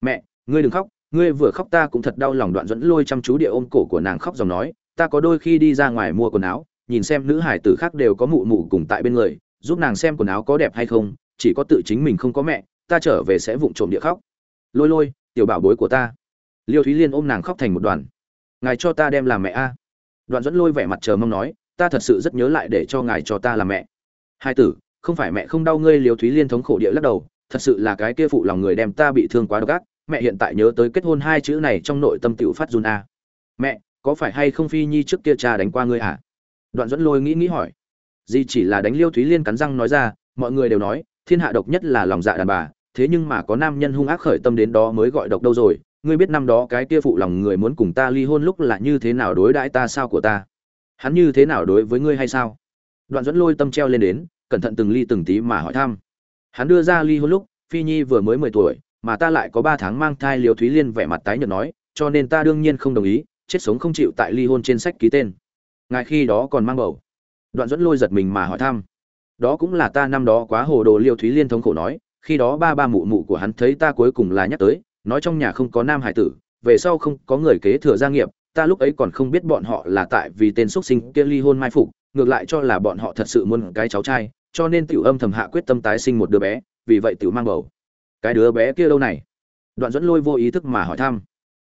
Mẹ, ngươi đừng khóc, ngươi vừa khóc ta cũng thật đau lòng đoạn dẫn lôi chăm chú địa ôm cổ của nàng khóc dòng nói, ta có đôi khi đi ra ngoài mua quần áo, nhìn xem nữ hải tử khác đều có mụ mụ cùng tại bên người, giúp nàng xem quần áo có đẹp hay không, chỉ có tự chính mình không có mẹ, ta trở về sẽ vụng trộm địa khóc. Lôi lôi, tiểu bảo bối của ta. Liêu thúy liên ôm nàng khóc thành một đoàn. Ngài cho ta đem làm mẹ a. Đoạn dẫn lôi vẻ mặt chờ mong nói, ta thật sự rất nhớ lại để cho ngài cho ta làm mẹ. Hai tử, không phải mẹ không đau ngươi, liêu thúy liên thống khổ địa lắc đầu thật sự là cái kia phụ lòng người đem ta bị thương quá độc ác, mẹ hiện tại nhớ tới kết hôn hai chữ này trong nội tâm tiểu phát run a. Mẹ, có phải hay không phi nhi trước kia cha đánh qua ngươi à đoạn dẫn lôi nghĩ nghĩ hỏi. Di chỉ là đánh liêu thúy liên cắn răng nói ra, mọi người đều nói, thiên hạ độc nhất là lòng dạ đàn bà, thế nhưng mà có nam nhân hung ác khởi tâm đến đó mới gọi độc đâu rồi, ngươi biết năm đó cái kia phụ lòng người muốn cùng ta ly hôn lúc là như thế nào đối đãi ta sao của ta? Hắn như thế nào đối với ngươi hay sao? Đoạn dẫn lôi tâm treo lên đến, cẩn thận từng ly từng tí mà hỏi thăm hắn đưa ra ly hôn lúc, phi nhi vừa mới mười tuổi, mà ta lại có ba tháng mang thai liều thúy liên vẻ mặt tái nhợt nói, cho nên ta đương nhiên không đồng ý, chết sống không chịu tại ly hôn trên sách ký tên. Ngài khi đó còn mang bầu. Đoạn dẫn lôi giật mình mà hỏi thăm. Đó cũng là ta năm đó quá hồ đồ liêu thúy liên thống khổ nói, khi đó ba ba mụ mụ của hắn thấy ta cuối cùng là nhắc tới, nói trong nhà không có nam hải tử, về sau không có người kế thừa gia nghiệp, ta lúc ấy còn không biết bọn họ là tại vì tên xuất sinh kia ly hôn mai phục, ngược lại cho là bọn họ thật sự muốn cái cháu trai cho nên tiểu âm thầm hạ quyết tâm tái sinh một đứa bé, vì vậy tiểu mang bầu. Cái đứa bé kia đâu này? Đoạn dẫn lôi vô ý thức mà hỏi thăm.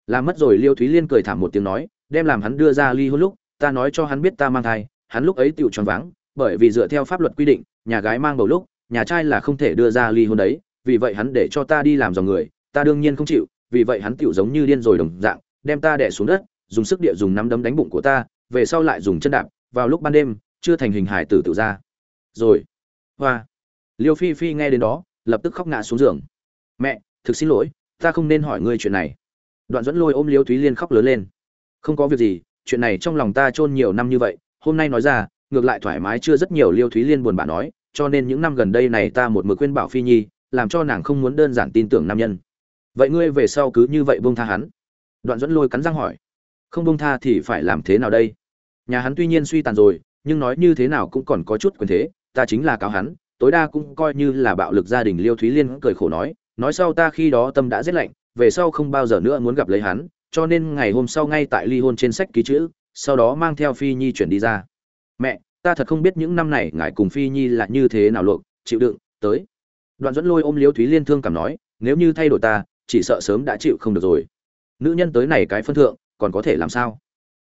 Làm mất rồi liêu thúy liên cười thảm một tiếng nói, đem làm hắn đưa ra ly hôn lúc, ta nói cho hắn biết ta mang thai, hắn lúc ấy tiểu tròn váng, bởi vì dựa theo pháp luật quy định, nhà gái mang bầu lúc, nhà trai là không thể đưa ra ly hôn đấy, vì vậy hắn để cho ta đi làm dòng người, ta đương nhiên không chịu, vì vậy hắn tiểu giống như điên rồi đồng dạng, đem ta đè xuống đất, dùng sức địa dùng nắm đấm đánh bụng của ta, về sau lại dùng chân đạp, vào lúc ban đêm, chưa thành hình hải tử tự ra rồi. Hoa. Liêu phi phi nghe đến đó, lập tức khóc ngã xuống giường. Mẹ, thực xin lỗi, ta không nên hỏi ngươi chuyện này. Đoạn dẫn lôi ôm liêu thúy liên khóc lớn lên. Không có việc gì, chuyện này trong lòng ta chôn nhiều năm như vậy, hôm nay nói ra, ngược lại thoải mái chưa rất nhiều liêu thúy liên buồn bã nói, cho nên những năm gần đây này ta một mực khuyên bảo phi nhi, làm cho nàng không muốn đơn giản tin tưởng nam nhân. Vậy ngươi về sau cứ như vậy buông tha hắn? Đoạn dẫn lôi cắn răng hỏi. Không buông tha thì phải làm thế nào đây? Nhà hắn tuy nhiên suy tàn rồi, nhưng nói như thế nào cũng còn có chút quyền thế ta chính là cáo hắn, tối đa cũng coi như là bạo lực gia đình liêu thúy liên cười khổ nói nói sau ta khi đó tâm đã rét lạnh, về sau không bao giờ nữa muốn gặp lấy hắn, cho nên ngày hôm sau ngay tại ly hôn trên sách ký chữ, sau đó mang theo phi nhi chuyển đi ra. Mẹ, ta thật không biết những năm này ngài cùng phi nhi là như thế nào luộc, chịu đựng, tới. Đoạn dẫn lôi ôm liêu thúy liên thương cảm nói, nếu như thay đổi ta, chỉ sợ sớm đã chịu không được rồi. Nữ nhân tới này cái phân thượng, còn có thể làm sao?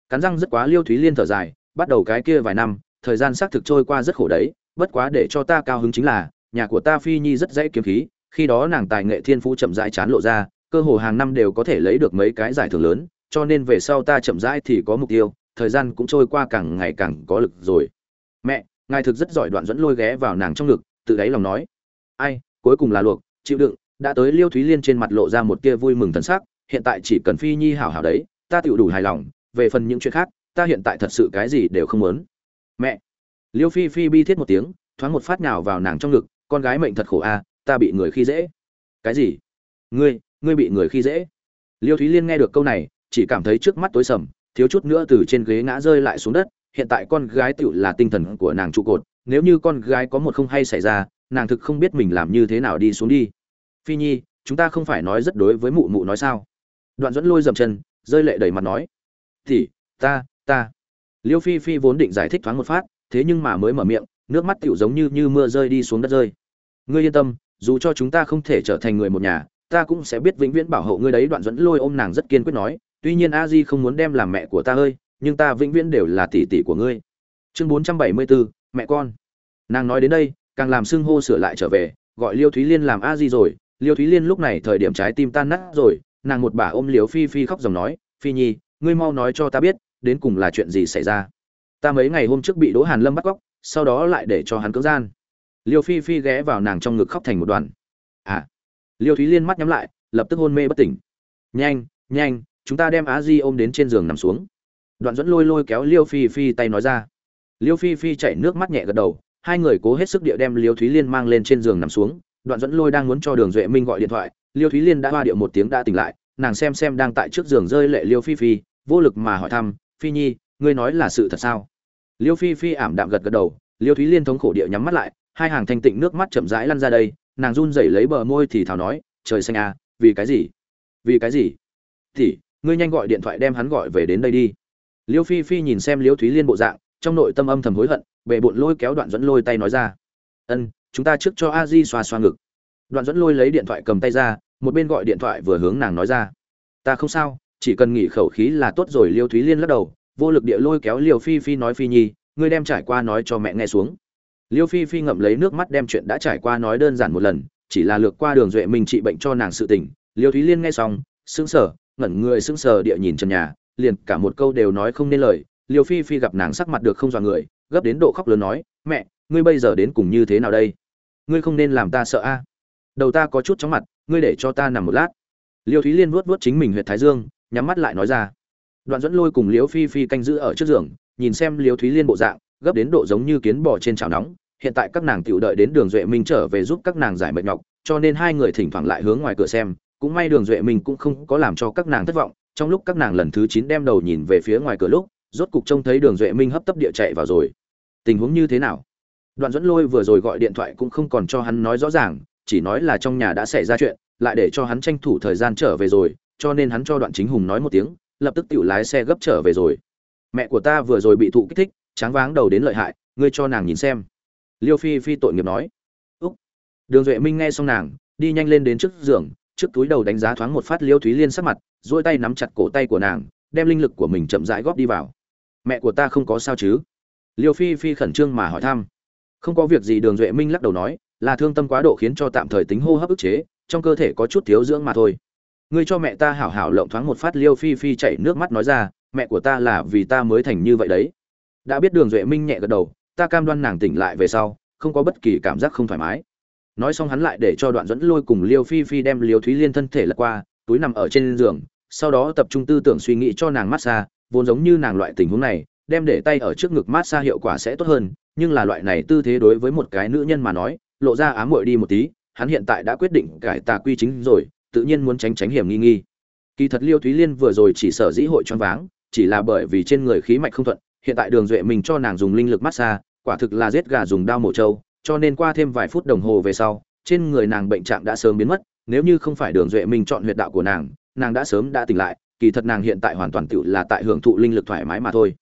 Cắn răng rất quá liêu thúy liên thở dài, bắt đầu cái kia vài năm, thời gian xác thực trôi qua rất khổ đấy bất quá để cho ta cao hứng chính là, nhà của ta phi nhi rất dễ kiếm khí, khi đó nàng tài nghệ thiên phú chậm rãi chán lộ ra, cơ hồ hàng năm đều có thể lấy được mấy cái giải thưởng lớn, cho nên về sau ta chậm rãi thì có mục tiêu, thời gian cũng trôi qua càng ngày càng có lực rồi. Mẹ, ngài thực rất giỏi đoạn dẫn lôi ghé vào nàng trong ngực, tự đáy lòng nói. Ai, cuối cùng là luộc, chịu đựng, đã tới liêu thúy liên trên mặt lộ ra một tia vui mừng thần sắc, hiện tại chỉ cần phi nhi hảo hảo đấy, ta tựu đủ hài lòng, về phần những chuyện khác, ta hiện tại thật sự cái gì đều không muốn. Mẹ liêu phi phi bi thiết một tiếng, thoáng một phát nào vào nàng trong ngực, con gái mệnh thật khổ a, ta bị người khi dễ. Cái gì? Ngươi ngươi bị người khi dễ? Liêu thúy liên nghe được câu này, chỉ cảm thấy trước mắt tối sầm, thiếu chút nữa từ trên ghế ngã rơi lại xuống đất. Hiện tại con gái tựu là tinh thần của nàng trụ cột, nếu như con gái có một không hay xảy ra, nàng thực không biết mình làm như thế nào đi xuống đi. Phi nhi, chúng ta không phải nói rất đối với mụ mụ nói sao? Đoạn dẫn lôi dầm chân, rơi lệ đầy mặt nói, thì, ta ta. Liêu phi phi vốn định giải thích thoáng một phát thế nhưng mà mới mở miệng, nước mắt tựu giống như như mưa rơi đi xuống đất rơi. Ngươi yên tâm, dù cho chúng ta không thể trở thành người một nhà, ta cũng sẽ biết vĩnh viễn bảo hộ ngươi đấy, đoạn dẫn lôi ôm nàng rất kiên quyết nói. Tuy nhiên a di không muốn đem làm mẹ của ta ơi, nhưng ta vĩnh viễn đều là tỷ tỷ của ngươi. Chương bốn trăm bảy mươi bốn mẹ con. Nàng nói đến đây, càng làm xưng hô sửa lại trở về, gọi liêu thúy liên làm a di rồi. Liêu thúy liên lúc này thời điểm trái tim tan nát rồi, nàng một bà ôm liều phi phi khóc dòng nói, phi nhi, ngươi mau nói cho ta biết, đến cùng là chuyện gì xảy ra? Ta mấy ngày hôm trước bị đỗ hàn lâm bắt cóc, sau đó lại để cho hắn cưỡng gian. Liêu phi phi ghé vào nàng trong ngực khóc thành một đoàn. À. Liêu thúy liên mắt nhắm lại, lập tức hôn mê bất tỉnh. Nhanh nhanh, chúng ta đem á di ôm đến trên giường nằm xuống. Đoạn dẫn lôi lôi kéo liêu phi phi tay nói ra. Liêu phi phi chảy nước mắt nhẹ gật đầu, hai người cố hết sức địa đem liêu thúy liên mang lên trên giường nằm xuống. Đoạn dẫn lôi đang muốn cho đường duệ minh gọi điện thoại, liêu thúy liên đã hoa điệu một tiếng đã tỉnh lại, nàng xem xem đang tại trước giường rơi lệ liêu phi phi, vô lực mà hỏi thăm, phi nhi ngươi nói là sự thật sao? Liêu phi phi ảm đạm gật gật đầu, liêu thúy liên thống khổ địa nhắm mắt lại, hai hàng thanh tịnh nước mắt chậm rãi lăn ra đây, nàng run rẩy lấy bờ môi thì thào nói, trời xanh à vì cái gì? Vì cái gì? Thì, ngươi nhanh gọi điện thoại đem hắn gọi về đến đây đi. Liêu phi phi nhìn xem liêu thúy liên bộ dạng, trong nội tâm âm thầm hối hận bệ bộn lôi kéo đoạn dẫn lôi tay nói ra, ân, chúng ta trước cho a di xoa xoa ngực. Đoạn dẫn lôi lấy điện thoại cầm tay ra, một bên gọi điện thoại vừa hướng nàng nói ra, ta không sao, chỉ cần nghỉ khẩu khí là tốt rồi. Liêu thúy liên lắc đầu vô lực địa lôi kéo liêu phi phi nói phi nhi, ngươi đem trải qua nói cho mẹ nghe xuống. Liêu phi phi ngậm lấy nước mắt đem chuyện đã trải qua nói đơn giản một lần, chỉ là lược qua đường duệ mình trị bệnh cho nàng sự tình. Liêu thúy liên nghe xong, sững sờ, ngẩn người sững sờ địa nhìn trần nhà, liền cả một câu đều nói không nên lời. Liêu phi phi gặp nàng sắc mặt được không dọa người, gấp đến độ khóc lớn nói, mẹ, ngươi bây giờ đến cùng như thế nào đây? Ngươi không nên làm ta sợ a. Đầu ta có chút chóng mặt, ngươi để cho ta nằm một lát. Liêu thúy liên vuốt vuốt chính mình huyện thái dương, nhắm mắt lại nói ra đoạn dẫn lôi cùng Liễu phi phi canh giữ ở trước giường, nhìn xem Liễu thúy liên bộ dạng, gấp đến độ giống như kiến bò trên chảo nóng. Hiện tại các nàng tiểu đợi đến đường duệ minh trở về giúp các nàng giải mệt nhọc, cho nên hai người thỉnh thoảng lại hướng ngoài cửa xem. Cũng may đường duệ minh cũng không có làm cho các nàng thất vọng. Trong lúc các nàng lần thứ chín đem đầu nhìn về phía ngoài cửa lúc, rốt cục trông thấy đường duệ minh hấp tấp địa chạy vào rồi. Tình huống như thế nào? Đoạn dẫn lôi vừa rồi gọi điện thoại cũng không còn cho hắn nói rõ ràng, chỉ nói là trong nhà đã xảy ra chuyện, lại để cho hắn tranh thủ thời gian trở về rồi, cho nên hắn cho đoạn chính hùng nói một tiếng lập tức tiểu lái xe gấp trở về rồi. Mẹ của ta vừa rồi bị thụ kích thích, tráng váng đầu đến lợi hại, ngươi cho nàng nhìn xem. Liêu phi phi tội nghiệp nói. Úc. Đường duệ minh nghe xong nàng, đi nhanh lên đến trước giường, trước túi đầu đánh giá thoáng một phát liêu thúy liên sắc mặt dỗi tay nắm chặt cổ tay của nàng, đem linh lực của mình chậm rãi góp đi vào. Mẹ của ta không có sao chứ? Liêu phi phi khẩn trương mà hỏi thăm. Không có việc gì, đường duệ minh lắc đầu nói, là thương tâm quá độ khiến cho tạm thời tính hô hấp ức chế, trong cơ thể có chút thiếu dưỡng mà thôi ngươi cho mẹ ta hảo hảo lộng thoáng một phát liêu phi phi chảy nước mắt nói ra, mẹ của ta là vì ta mới thành như vậy đấy. Đã biết đường duệ minh nhẹ gật đầu, ta cam đoan nàng tỉnh lại về sau, không có bất kỳ cảm giác không thoải mái. Nói xong hắn lại để cho đoạn dẫn lôi cùng liêu phi phi đem liêu thúy liên thân thể lật qua, túi nằm ở trên giường, sau đó tập trung tư tưởng suy nghĩ cho nàng massage vốn giống như nàng loại tình huống này, đem để tay ở trước ngực massage hiệu quả sẽ tốt hơn, nhưng là loại này tư thế đối với một cái nữ nhân mà nói, lộ ra ám muội đi một tí, hắn hiện tại đã quyết định cải tà quy chính rồi tự nhiên muốn tránh tránh hiểm nghi nghi. Kỳ thật liêu thúy liên vừa rồi chỉ sở dĩ hội choáng váng, chỉ là bởi vì trên người khí mạch không thuận, hiện tại đường duệ mình cho nàng dùng linh lực massage quả thực là giết gà dùng dao mổ trâu, cho nên qua thêm vài phút đồng hồ về sau, trên người nàng bệnh trạng đã sớm biến mất, nếu như không phải đường duệ minh chọn huyệt đạo của nàng nàng đã sớm đã tỉnh lại, kỳ thật nàng hiện tại hoàn toàn tự là tại hưởng thụ linh lực thoải mái mà thôi.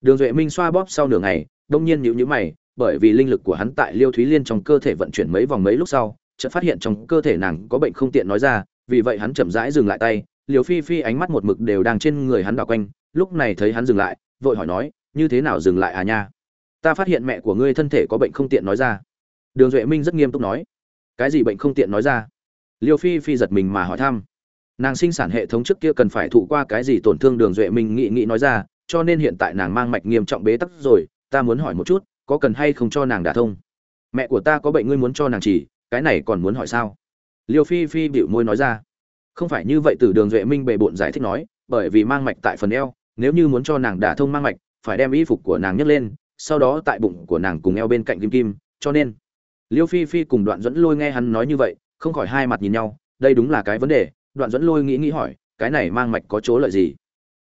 Đường duệ minh xoa bóp sau nửa ngày, đông nhiên nhíu nhíu mày, bởi vì linh lực của hắn tại liêu thúy liên trong cơ thể vận chuyển mấy vòng mấy lúc sau, chợt phát hiện trong cơ thể nàng có bệnh không tiện nói ra vì vậy hắn chậm rãi dừng lại tay, liều phi phi ánh mắt một mực đều đang trên người hắn đảo quanh, lúc này thấy hắn dừng lại, vội hỏi nói, như thế nào dừng lại à nha? Ta phát hiện mẹ của ngươi thân thể có bệnh không tiện nói ra. Đường duệ minh rất nghiêm túc nói, cái gì bệnh không tiện nói ra? Liêu phi phi giật mình mà hỏi thăm, nàng sinh sản hệ thống trước kia cần phải thụ qua cái gì tổn thương? Đường duệ minh nghĩ nghĩ nói ra, cho nên hiện tại nàng mang mạch nghiêm trọng bế tắc rồi, ta muốn hỏi một chút, có cần hay không cho nàng đả thông? Mẹ của ta có bệnh ngươi muốn cho nàng chỉ, cái này còn muốn hỏi sao? Liêu phi phi bịu môi nói ra. Không phải như vậy, từ đường duệ minh bề bộn giải thích nói, bởi vì mang mạch tại phần eo, nếu như muốn cho nàng đả thông mang mạch, phải đem y phục của nàng nhấc lên, sau đó tại bụng của nàng cùng eo bên cạnh kim kim, cho nên. Liêu phi phi cùng đoạn dẫn lôi nghe hắn nói như vậy, không khỏi hai mặt nhìn nhau, đây đúng là cái vấn đề, đoạn dẫn lôi nghĩ nghĩ hỏi, cái này mang mạch có chỗ lợi gì?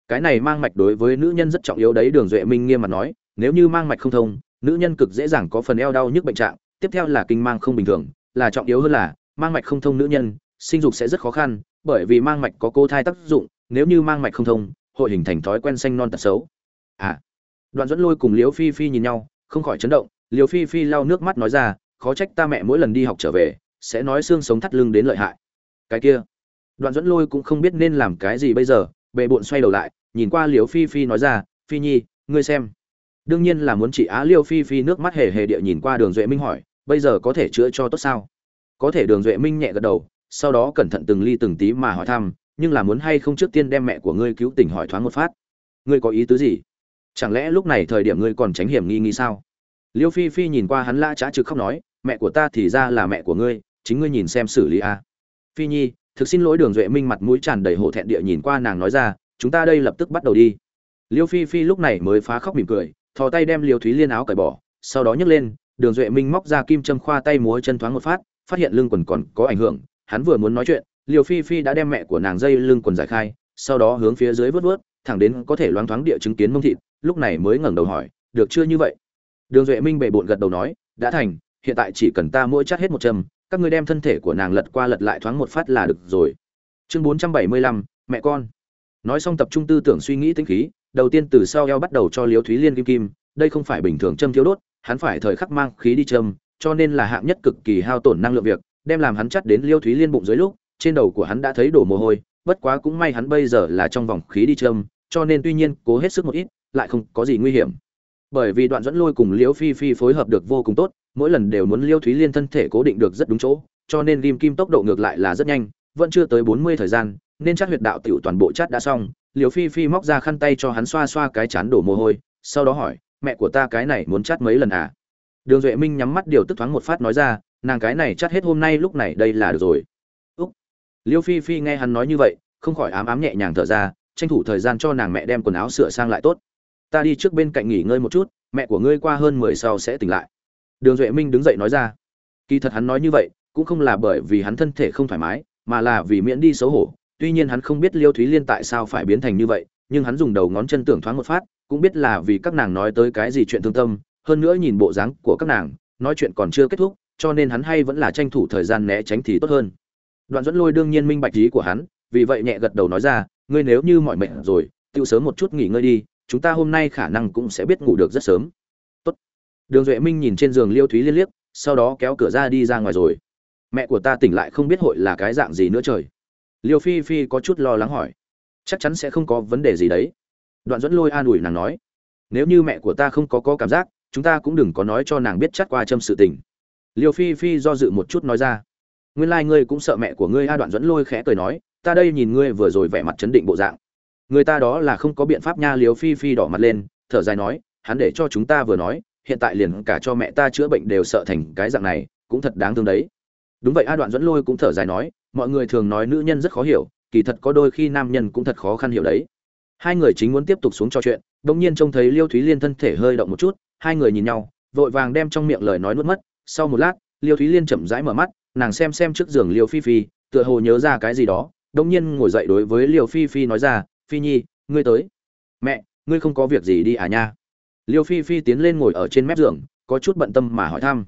Cái này mang mạch đối với nữ nhân rất trọng yếu đấy, đường duệ minh nghiêm mặt nói, nếu như mang mạch không thông, nữ nhân cực dễ dàng có phần eo đau nhức bệnh trạng, tiếp theo là kinh mang không bình thường, là trọng yếu hơn là mang mạch không thông nữ nhân, sinh dục sẽ rất khó khăn, bởi vì mang mạch có cô thai tác dụng, nếu như mang mạch không thông, hội hình thành thói quen xanh non tật xấu. À đoạn dẫn lôi cùng liễu phi phi nhìn nhau, không khỏi chấn động, liễu phi phi lau nước mắt nói ra, khó trách ta mẹ mỗi lần đi học trở về, sẽ nói xương sống thắt lưng đến lợi hại. Cái kia, đoạn dẫn lôi cũng không biết nên làm cái gì bây giờ bệ bộn xoay đầu lại, nhìn qua liễu phi phi nói ra, phi nhi, ngươi xem. Đương nhiên là muốn chị á liêu phi phi nước mắt hề hề địa nhìn qua đường duệ minh hỏi, bây giờ có thể chữa cho tốt sao? Có thể đường duệ minh nhẹ gật đầu, sau đó cẩn thận từng ly từng tí mà hỏi thăm, nhưng là muốn hay không trước tiên đem mẹ của ngươi cứu tỉnh hỏi thoáng một phát. Ngươi có ý tứ gì? Chẳng lẽ lúc này thời điểm ngươi còn tránh hiểm nghi nghi sao? Liêu phi phi nhìn qua hắn la trá trực khóc nói, mẹ của ta thì ra là mẹ của ngươi, chính ngươi nhìn xem xử lý a. Phi nhi, thực xin lỗi đường duệ minh mặt mũi tràn đầy hổ thẹn địa nhìn qua nàng nói ra, chúng ta đây lập tức bắt đầu đi. Liêu phi phi lúc này mới phá khóc mỉm cười, thò tay đem liêu thúy liên áo cởi bỏ, sau đó nhấc lên, đường duệ minh móc ra kim châm khoa tay múa chân thoáng một phát phát hiện lưng quần còn có ảnh hưởng, hắn vừa muốn nói chuyện liều phi phi đã đem mẹ của nàng dây lưng quần giải khai, sau đó hướng phía dưới vớt vớt, thẳng đến có thể loáng thoáng địa chứng kiến mông thịt, lúc này mới ngẩng đầu hỏi, được chưa như vậy? Đường duệ minh bề bộn gật đầu nói, đã thành, hiện tại chỉ cần ta mỗi chát hết một châm, các ngươi đem thân thể của nàng lật qua lật lại thoáng một phát là được rồi. Chương bốn trăm bảy mươi lăm, mẹ con. Nói xong tập trung tư tưởng suy nghĩ tinh khí, đầu tiên từ sau eo bắt đầu cho liều thúy liên kim kim, đây không phải bình thường châm thiếu đốt, hắn phải thời khắc mang khí đi châm cho nên là hạng nhất cực kỳ hao tổn năng lượng việc, đem làm hắn chắt đến liêu thúy liên bụng dưới lúc, trên đầu của hắn đã thấy đổ mồ hôi, bất quá cũng may hắn bây giờ là trong vòng khí đi châm, cho nên tuy nhiên cố hết sức một ít, lại không có gì nguy hiểm. Bởi vì đoạn dẫn lôi cùng liễu phi phi phối hợp được vô cùng tốt, mỗi lần đều muốn liêu thúy liên thân thể cố định được rất đúng chỗ, cho nên Lim kim tốc độ ngược lại là rất nhanh, vẫn chưa tới bốn mươi thời gian, nên chắc huyệt đạo tiểu toàn bộ chát đã xong Liễu phi phi móc ra khăn tay cho hắn xoa xoa cái chán đổ mồ hôi, sau đó hỏi, mẹ của ta cái này muốn chát mấy lần à? Đường duệ minh nhắm mắt điều tức thoáng một phát nói ra, nàng cái này chắc hết hôm nay lúc này đây là được rồi. Úc. Liêu phi phi nghe hắn nói như vậy, không khỏi ám ám nhẹ nhàng thở ra, tranh thủ thời gian cho nàng mẹ đem quần áo sửa sang lại tốt. Ta đi trước bên cạnh nghỉ ngơi một chút, mẹ của ngươi qua hơn mười sau sẽ tỉnh lại. Đường duệ minh đứng dậy nói ra. Kỳ thật hắn nói như vậy, cũng không là bởi vì hắn thân thể không thoải mái, mà là vì miễn đi xấu hổ. Tuy nhiên hắn không biết liêu thúy liên tại sao phải biến thành như vậy, nhưng hắn dùng đầu ngón chân tưởng thoáng một phát, cũng biết là vì các nàng nói tới cái gì chuyện thương tâm hơn nữa nhìn bộ dáng của các nàng, nói chuyện còn chưa kết thúc, cho nên hắn hay vẫn là tranh thủ thời gian né tránh thì tốt hơn. Đoạn dẫn lôi đương nhiên minh bạch ý của hắn, vì vậy nhẹ gật đầu nói ra, ngươi nếu như mọi mệnh rồi tự sớm một chút nghỉ ngơi đi, chúng ta hôm nay khả năng cũng sẽ biết ngủ được rất sớm. Tốt. đường duệ minh nhìn trên giường liêu thúy liên liếc, sau đó kéo cửa ra đi ra ngoài rồi. Mẹ của ta tỉnh lại không biết hội là cái dạng gì nữa trời. Liêu phi phi có chút lo lắng hỏi. Chắc chắn sẽ không có vấn đề gì đấy. Đoạn dẫn lôi an ủi nàng nói. Nếu như mẹ của ta không có có cảm giác chúng ta cũng đừng có nói cho nàng biết chắc qua châm sự tình. Liêu phi phi do dự một chút nói ra. Nguyên lai、like、ngươi cũng sợ mẹ của ngươi a đoạn dẫn lôi khẽ cười nói, ta đây nhìn ngươi vừa rồi vẻ mặt chấn định bộ dạng. Người ta đó là không có biện pháp nha, liêu phi phi đỏ mặt lên, thở dài nói, hắn để cho chúng ta vừa nói, hiện tại liền cả cho mẹ ta chữa bệnh đều sợ thành cái dạng này, cũng thật đáng thương đấy. Đúng vậy, a đoạn dẫn lôi cũng thở dài nói, mọi người thường nói nữ nhân rất khó hiểu, kỳ thật có đôi khi nam nhân cũng thật khó khăn hiểu đấy. Hai người chính muốn tiếp tục xuống trò chuyện bỗng nhiên trông thấy liêu thúy liên thân thể hơi động một chút hai người nhìn nhau, vội vàng đem trong miệng lời nói nuốt mất. Sau một lát, liêu thúy liên chậm rãi mở mắt, nàng xem xem trước giường liêu phi phi, tựa hồ nhớ ra cái gì đó đông nhiên ngồi dậy đối với liêu phi phi nói ra, phi nhi, ngươi tới. Mẹ, ngươi không có việc gì đi à nha? Liêu phi phi tiến lên ngồi ở trên mép giường, có chút bận tâm mà hỏi thăm.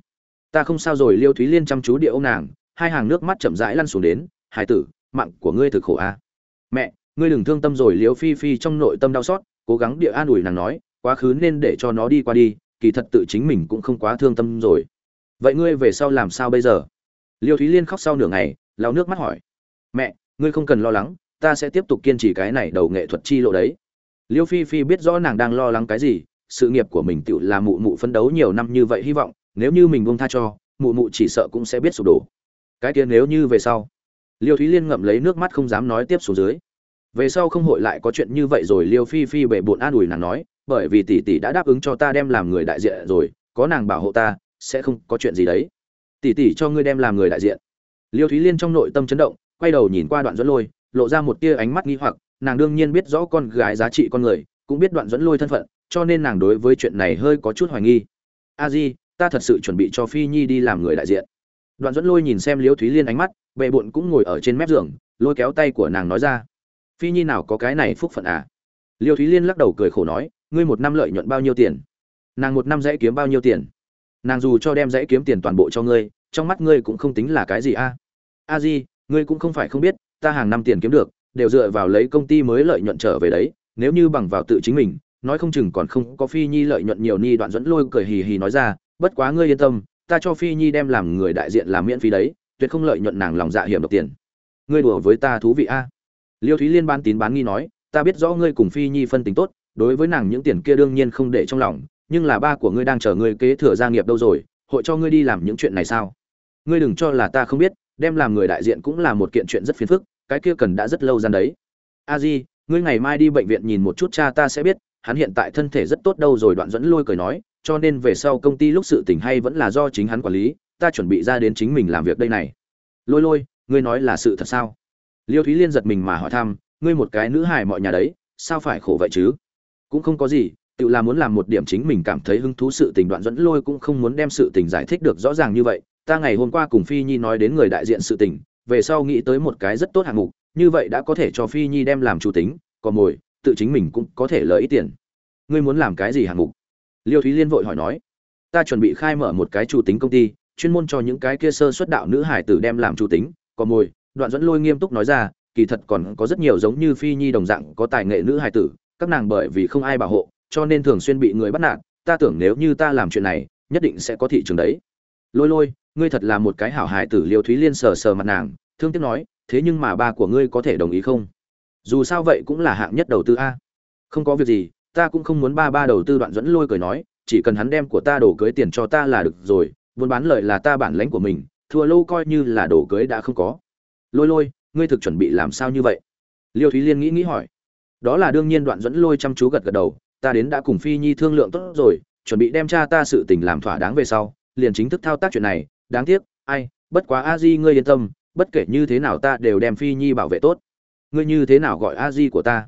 Ta không sao rồi, liêu thúy liên chăm chú địa ông nàng, hai hàng nước mắt chậm rãi lăn xuống đến, hải tử, mạng của ngươi thực khổ à. mẹ, ngươi đừng thương tâm rồi, liêu phi phi trong nội tâm đau xót, cố gắng địa an ủi nàng nói quá khứ nên để cho nó đi qua đi, kỳ thật tự chính mình cũng không quá thương tâm rồi. Vậy ngươi về sau làm sao bây giờ? Liêu thúy liên khóc sau nửa ngày lao nước mắt hỏi. Mẹ, ngươi không cần lo lắng, ta sẽ tiếp tục kiên trì cái này đầu nghệ thuật chi lộ đấy. Liêu phi phi biết rõ nàng đang lo lắng cái gì, sự nghiệp của mình tự là mụ mụ phấn đấu nhiều năm như vậy hy vọng, nếu như mình buông tha cho, mụ mụ chỉ sợ cũng sẽ biết sụp đổ. Cái kia nếu như về sau, liêu thúy liên ngậm lấy nước mắt không dám nói tiếp xuống dưới về sau không hội lại có chuyện như vậy rồi, liêu phi phi bệ bộn an ủi nàng nói, bởi vì tỷ tỷ đã đáp ứng cho ta đem làm người đại diện rồi, có nàng bảo hộ ta, sẽ không có chuyện gì đấy. Tỷ tỷ cho ngươi đem làm người đại diện. Liêu thúy liên trong nội tâm chấn động, quay đầu nhìn qua đoạn dẫn lôi, lộ ra một tia ánh mắt nghi hoặc, nàng đương nhiên biết rõ con gái giá trị con người, cũng biết đoạn dẫn lôi thân phận, cho nên nàng đối với chuyện này hơi có chút hoài nghi. A di, ta thật sự chuẩn bị cho phi nhi đi làm người đại diện. Đoạn dẫn lôi nhìn xem liêu thúy liên ánh mắt bệ bụn cũng ngồi ở trên mép giường, lôi kéo tay của nàng nói ra phi nhi nào có cái này phúc phận à? Liêu thúy liên lắc đầu cười khổ nói, ngươi một năm lợi nhuận bao nhiêu tiền? Nàng một năm dãy kiếm bao nhiêu tiền? Nàng dù cho đem dãy kiếm tiền toàn bộ cho ngươi, trong mắt ngươi cũng không tính là cái gì a? A di, ngươi cũng không phải không biết, ta hàng năm tiền kiếm được, đều dựa vào lấy công ty mới lợi nhuận trở về đấy, nếu như bằng vào tự chính mình, nói không chừng còn không có phi nhi lợi nhuận nhiều ni đoạn dẫn lôi cười hì hì nói ra, bất quá ngươi yên tâm, ta cho phi nhi đem làm người đại diện làm miễn phí đấy, tuyệt không lợi nhuận nàng lòng dạ hiểm độc tiền. Ngươi đùa với ta thú vị a liêu thúy liên ban tín bán nghi nói, ta biết rõ ngươi cùng phi nhi phân tính tốt, đối với nàng những tiền kia đương nhiên không để trong lòng, nhưng là ba của ngươi đang chờ ngươi kế thừa gia nghiệp đâu rồi, hội cho ngươi đi làm những chuyện này sao? Ngươi đừng cho là ta không biết, đem làm người đại diện cũng là một kiện chuyện rất phiền phức, cái kia cần đã rất lâu gian đấy. A di, ngươi ngày mai đi bệnh viện nhìn một chút cha ta sẽ biết, hắn hiện tại thân thể rất tốt đâu rồi, đoạn dẫn lôi cười nói, cho nên về sau công ty lúc sự tình hay vẫn là do chính hắn quản lý, ta chuẩn bị ra đến chính mình làm việc đây này. Lôi lôi, ngươi nói là sự thật sao? Liêu thúy liên giật mình mà hỏi thăm, ngươi một cái nữ hài mọi nhà đấy, sao phải khổ vậy chứ? Cũng không có gì, tự là muốn làm một điểm chính mình cảm thấy hứng thú sự tình đoạn dẫn lôi cũng không muốn đem sự tình giải thích được rõ ràng như vậy. Ta ngày hôm qua cùng phi nhi nói đến người đại diện sự tình, về sau nghĩ tới một cái rất tốt hạng mục, như vậy đã có thể cho phi nhi đem làm chủ tính còn mồi, tự chính mình cũng có thể lợi ít tiền. Ngươi muốn làm cái gì hạng mục? Liêu thúy liên vội hỏi nói. Ta chuẩn bị khai mở một cái chủ tính công ty, chuyên môn cho những cái kia sơ xuất đạo nữ hải tử đem làm chủ tính còn mồi đoạn dẫn lôi nghiêm túc nói ra, kỳ thật còn có rất nhiều giống như phi nhi đồng dạng có tài nghệ nữ hài tử, các nàng bởi vì không ai bảo hộ, cho nên thường xuyên bị người bắt nạt, ta tưởng nếu như ta làm chuyện này, nhất định sẽ có thị trường đấy. Lôi lôi, ngươi thật là một cái hảo hài tử liêu thúy liên sờ sờ mặt nàng, thương tiếc nói, thế nhưng mà ba của ngươi có thể đồng ý không? Dù sao vậy cũng là hạng nhất đầu tư a. Không có việc gì, ta cũng không muốn ba ba đầu tư đoạn dẫn lôi cười nói, chỉ cần hắn đem của ta đổ cưới tiền cho ta là được rồi, buôn bán lợi là ta bản lãnh của mình, thua lâu coi như là đổ cưới đã không có lôi lôi, ngươi thực chuẩn bị làm sao như vậy? Liêu thúy liên nghĩ nghĩ hỏi. Đó là đương nhiên đoạn dẫn lôi chăm chú gật gật đầu, ta đến đã cùng phi nhi thương lượng tốt rồi, chuẩn bị đem cha ta sự tình làm thỏa đáng về sau, liền chính thức thao tác chuyện này. Đáng tiếc, ai, bất quá a di ngươi yên tâm, bất kể như thế nào ta đều đem phi nhi bảo vệ tốt. Ngươi như thế nào gọi a di của ta?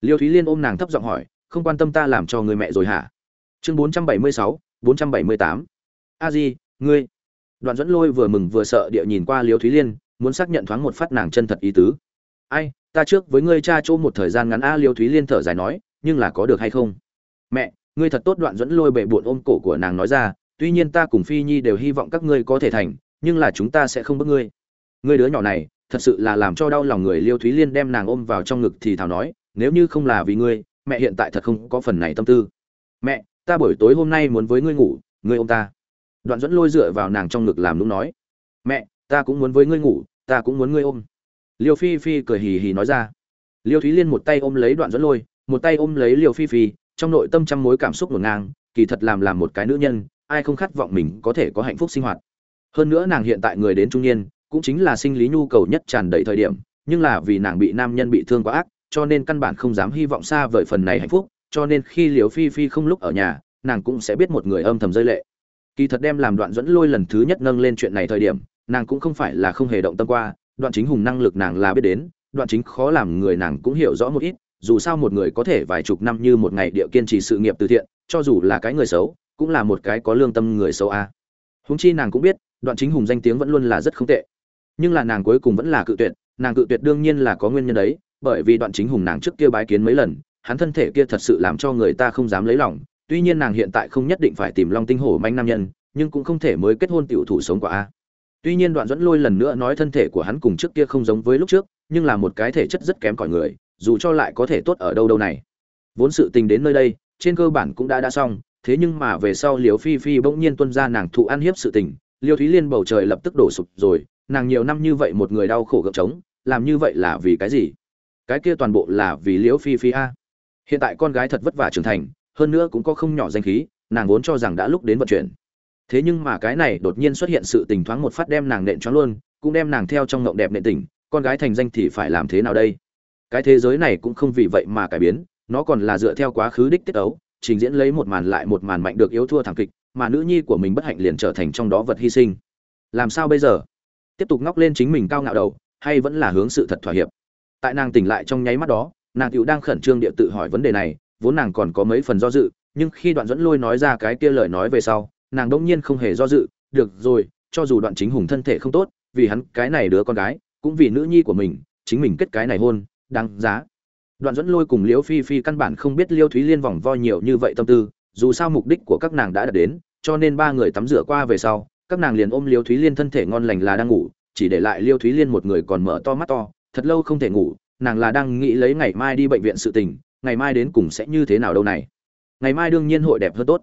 Liêu thúy liên ôm nàng thấp giọng hỏi, không quan tâm ta làm cho người mẹ rồi hả? Chương bốn trăm bảy mươi sáu, bốn trăm bảy mươi tám. A di, ngươi. Đoạn dẫn lôi vừa mừng vừa sợ địa nhìn qua liêu thúy liên muốn xác nhận thoáng một phát nàng chân thật ý tứ. Ai, ta trước với ngươi cha chỗ một thời gian ngắn a liêu thúy liên thở dài nói, nhưng là có được hay không? Mẹ, ngươi thật tốt đoạn dẫn lôi bệ bụn ôm cổ của nàng nói ra, tuy nhiên ta cùng phi nhi đều hy vọng các ngươi có thể thành, nhưng là chúng ta sẽ không bức ngươi. Ngươi đứa nhỏ này, thật sự là làm cho đau lòng người liêu thúy liên đem nàng ôm vào trong ngực thì thảo nói, nếu như không là vì ngươi, mẹ hiện tại thật không có phần này tâm tư. Mẹ, ta buổi tối hôm nay muốn với ngươi ngủ, ngươi ôm ta. Đoạn dẫn lôi dựa vào nàng trong ngực làm lúc nói, mẹ, ta cũng muốn với ngươi ngủ ta cũng muốn ngươi ôm. Liêu phi phi cười hì hì nói ra. Liêu thúy liên một tay ôm lấy đoạn dẫn lôi, một tay ôm lấy liêu phi phi, trong nội tâm trăm mối cảm xúc ngổn ngang, kỳ thật làm làm một cái nữ nhân, ai không khát vọng mình có thể có hạnh phúc sinh hoạt. Hơn nữa nàng hiện tại người đến trung niên, cũng chính là sinh lý nhu cầu nhất tràn đầy thời điểm, nhưng là vì nàng bị nam nhân bị thương quá ác, cho nên căn bản không dám hy vọng xa vời phần này hạnh phúc, cho nên khi liều phi phi không lúc ở nhà, nàng cũng sẽ biết một người âm thầm rơi lệ. Kỳ thật đem làm đoạn dẫn lôi lần thứ nhất nâng lên chuyện này thời điểm nàng cũng không phải là không hề động tâm qua, đoạn chính hùng năng lực nàng là biết đến, đoạn chính khó làm người nàng cũng hiểu rõ một ít, dù sao một người có thể vài chục năm như một ngày địa kiên trì sự nghiệp từ thiện, cho dù là cái người xấu, cũng là một cái có lương tâm người xấu a à. húng chi nàng cũng biết, đoạn chính hùng danh tiếng vẫn luôn là rất không tệ nhưng là nàng cuối cùng vẫn là cự tuyệt, nàng cự tuyệt đương nhiên là có nguyên nhân đấy, bởi vì đoạn chính hùng nàng trước kia bái kiến mấy lần, hắn thân thể kia thật sự làm cho người ta không dám lấy lòng, tuy nhiên nàng hiện tại không nhất định phải tìm long tinh hổ manh nam nhân, nhưng cũng không thể mới kết hôn tiểu thủ sống của a tuy nhiên đoạn dẫn lôi lần nữa nói thân thể của hắn cùng trước kia không giống với lúc trước, nhưng là một cái thể chất rất kém cỏi người, dù cho lại có thể tốt ở đâu đâu này. Vốn sự tình đến nơi đây, trên cơ bản cũng đã đã xong, thế nhưng mà về sau liều phi phi bỗng nhiên tuân ra nàng thụ ăn hiếp sự tình, liêu thúy liên bầu trời lập tức đổ sụp rồi, nàng nhiều năm như vậy một người đau khổ gợp trống, làm như vậy là vì cái gì? Cái kia toàn bộ là vì liễu phi phi a. Hiện tại con gái thật vất vả trưởng thành, hơn nữa cũng có không nhỏ danh khí, nàng vốn cho rằng đã lúc đến vận chuyển thế nhưng mà cái này đột nhiên xuất hiện sự tình thoáng một phát đem nàng nện choáng luôn, cũng đem nàng theo trong ngộng đẹp nện tỉnh, con gái thành danh thì phải làm thế nào đây? Cái thế giới này cũng không vì vậy mà cải biến, nó còn là dựa theo quá khứ đích tiết ấu, trình diễn lấy một màn lại một màn mạnh được yếu thua thảm kịch, mà nữ nhi của mình bất hạnh liền trở thành trong đó vật hy sinh. Làm sao bây giờ? Tiếp tục ngóc lên chính mình cao ngạo đầu, hay vẫn là hướng sự thật thỏa hiệp? Tại nàng tỉnh lại trong nháy mắt đó, nàng cựu đang khẩn trương địa tự hỏi vấn đề này, vốn nàng còn có mấy phần do dự, nhưng khi đoạn dẫn lôi nói ra cái kia lời nói về sau nàng đông nhiên không hề do dự, được rồi, cho dù đoạn chính hùng thân thể không tốt, vì hắn cái này đứa con gái, cũng vì nữ nhi của mình, chính mình kết cái này hôn, đáng giá. Đoạn dẫn lôi cùng liễu phi phi căn bản không biết liêu thúy liên vòng vo nhiều như vậy tâm tư, dù sao mục đích của các nàng đã đạt đến, cho nên ba người tắm rửa qua về sau, các nàng liền ôm liêu thúy liên thân thể ngon lành là đang ngủ, chỉ để lại liêu thúy liên một người còn mở to mắt to, thật lâu không thể ngủ, nàng là đang nghĩ lấy ngày mai đi bệnh viện sự tình, ngày mai đến cùng sẽ như thế nào đâu này. Ngày mai đương nhiên hội đẹp hơn tốt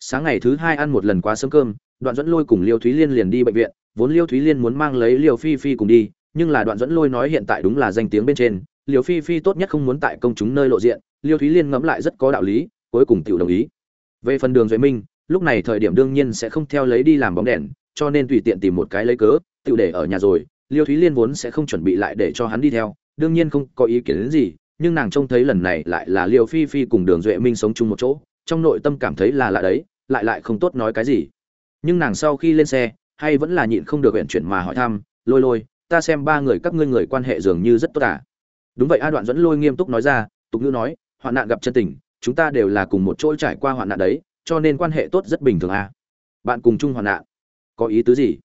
sáng ngày thứ hai ăn một lần quá sớm cơm, đoạn dẫn lôi cùng liêu thúy liên liền đi bệnh viện. Vốn liêu thúy liên muốn mang lấy liêu phi phi cùng đi, nhưng là đoạn dẫn lôi nói hiện tại đúng là danh tiếng bên trên, liêu phi phi tốt nhất không muốn tại công chúng nơi lộ diện, liêu thúy liên ngẫm lại rất có đạo lý, cuối cùng tự đồng ý. Về phần đường Duệ minh, lúc này thời điểm đương nhiên sẽ không theo lấy đi làm bóng đèn, cho nên tùy tiện tìm một cái lấy cớ, tự để ở nhà rồi, liêu thúy liên vốn sẽ không chuẩn bị lại để cho hắn đi theo, đương nhiên không có ý kiến đến gì, nhưng nàng trông thấy lần này lại là liêu phi phi cùng đường duệ minh sống chung một chỗ trong nội tâm cảm thấy là lạ đấy, lại lại không tốt nói cái gì nhưng nàng sau khi lên xe, hay vẫn là nhịn không được huyện chuyển mà hỏi thăm, lôi lôi, ta xem ba người các ngươi người quan hệ dường như rất tốt cả. đúng vậy, a đoạn dẫn lôi nghiêm túc nói ra, tục ngữ nói, hoạn nạn gặp chân tình, chúng ta đều là cùng một chỗ trải qua hoạn nạn đấy, cho nên quan hệ tốt rất bình thường à. bạn cùng chung hoạn nạn, có ý tứ gì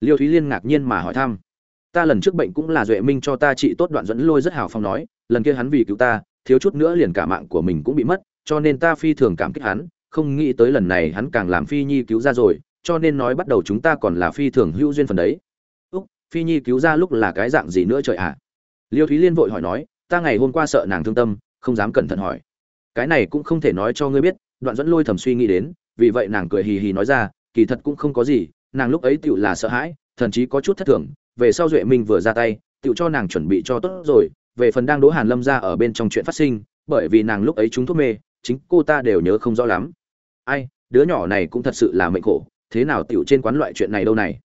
liêu thúy liên ngạc nhiên mà hỏi thăm, ta lần trước bệnh cũng là duệ minh cho ta trị tốt đoạn dẫn lôi rất hào phong nói, lần kia hắn vì cứu ta, thiếu chút nữa liền cả mạng của mình cũng bị mất cho nên ta phi thường cảm kích hắn, không nghĩ tới lần này hắn càng làm phi nhi cứu ra rồi, cho nên nói bắt đầu chúng ta còn là phi thường hữu duyên phần đấy úc, phi nhi cứu ra lúc là cái dạng gì nữa trời ạ à? liêu thúy liên vội hỏi nói, ta ngày hôm qua sợ nàng thương tâm, không dám cẩn thận hỏi cái này cũng không thể nói cho ngươi biết, đoạn dẫn lôi thầm suy nghĩ đến, vì vậy nàng cười hì hì nói ra, kỳ thật cũng không có gì, nàng lúc ấy tựu là sợ hãi, thậm chí có chút thất thường, về sau duệ minh vừa ra tay, tựu cho nàng chuẩn bị cho tốt rồi, về phần đang đỗ hàn lâm ra ở bên trong chuyện phát sinh, bởi vì nàng lúc ấy chúng thuốc mê chính cô ta đều nhớ không rõ lắm. Ai, đứa nhỏ này cũng thật sự là mệnh khổ, thế nào tiểu trên quán loại chuyện này đâu này?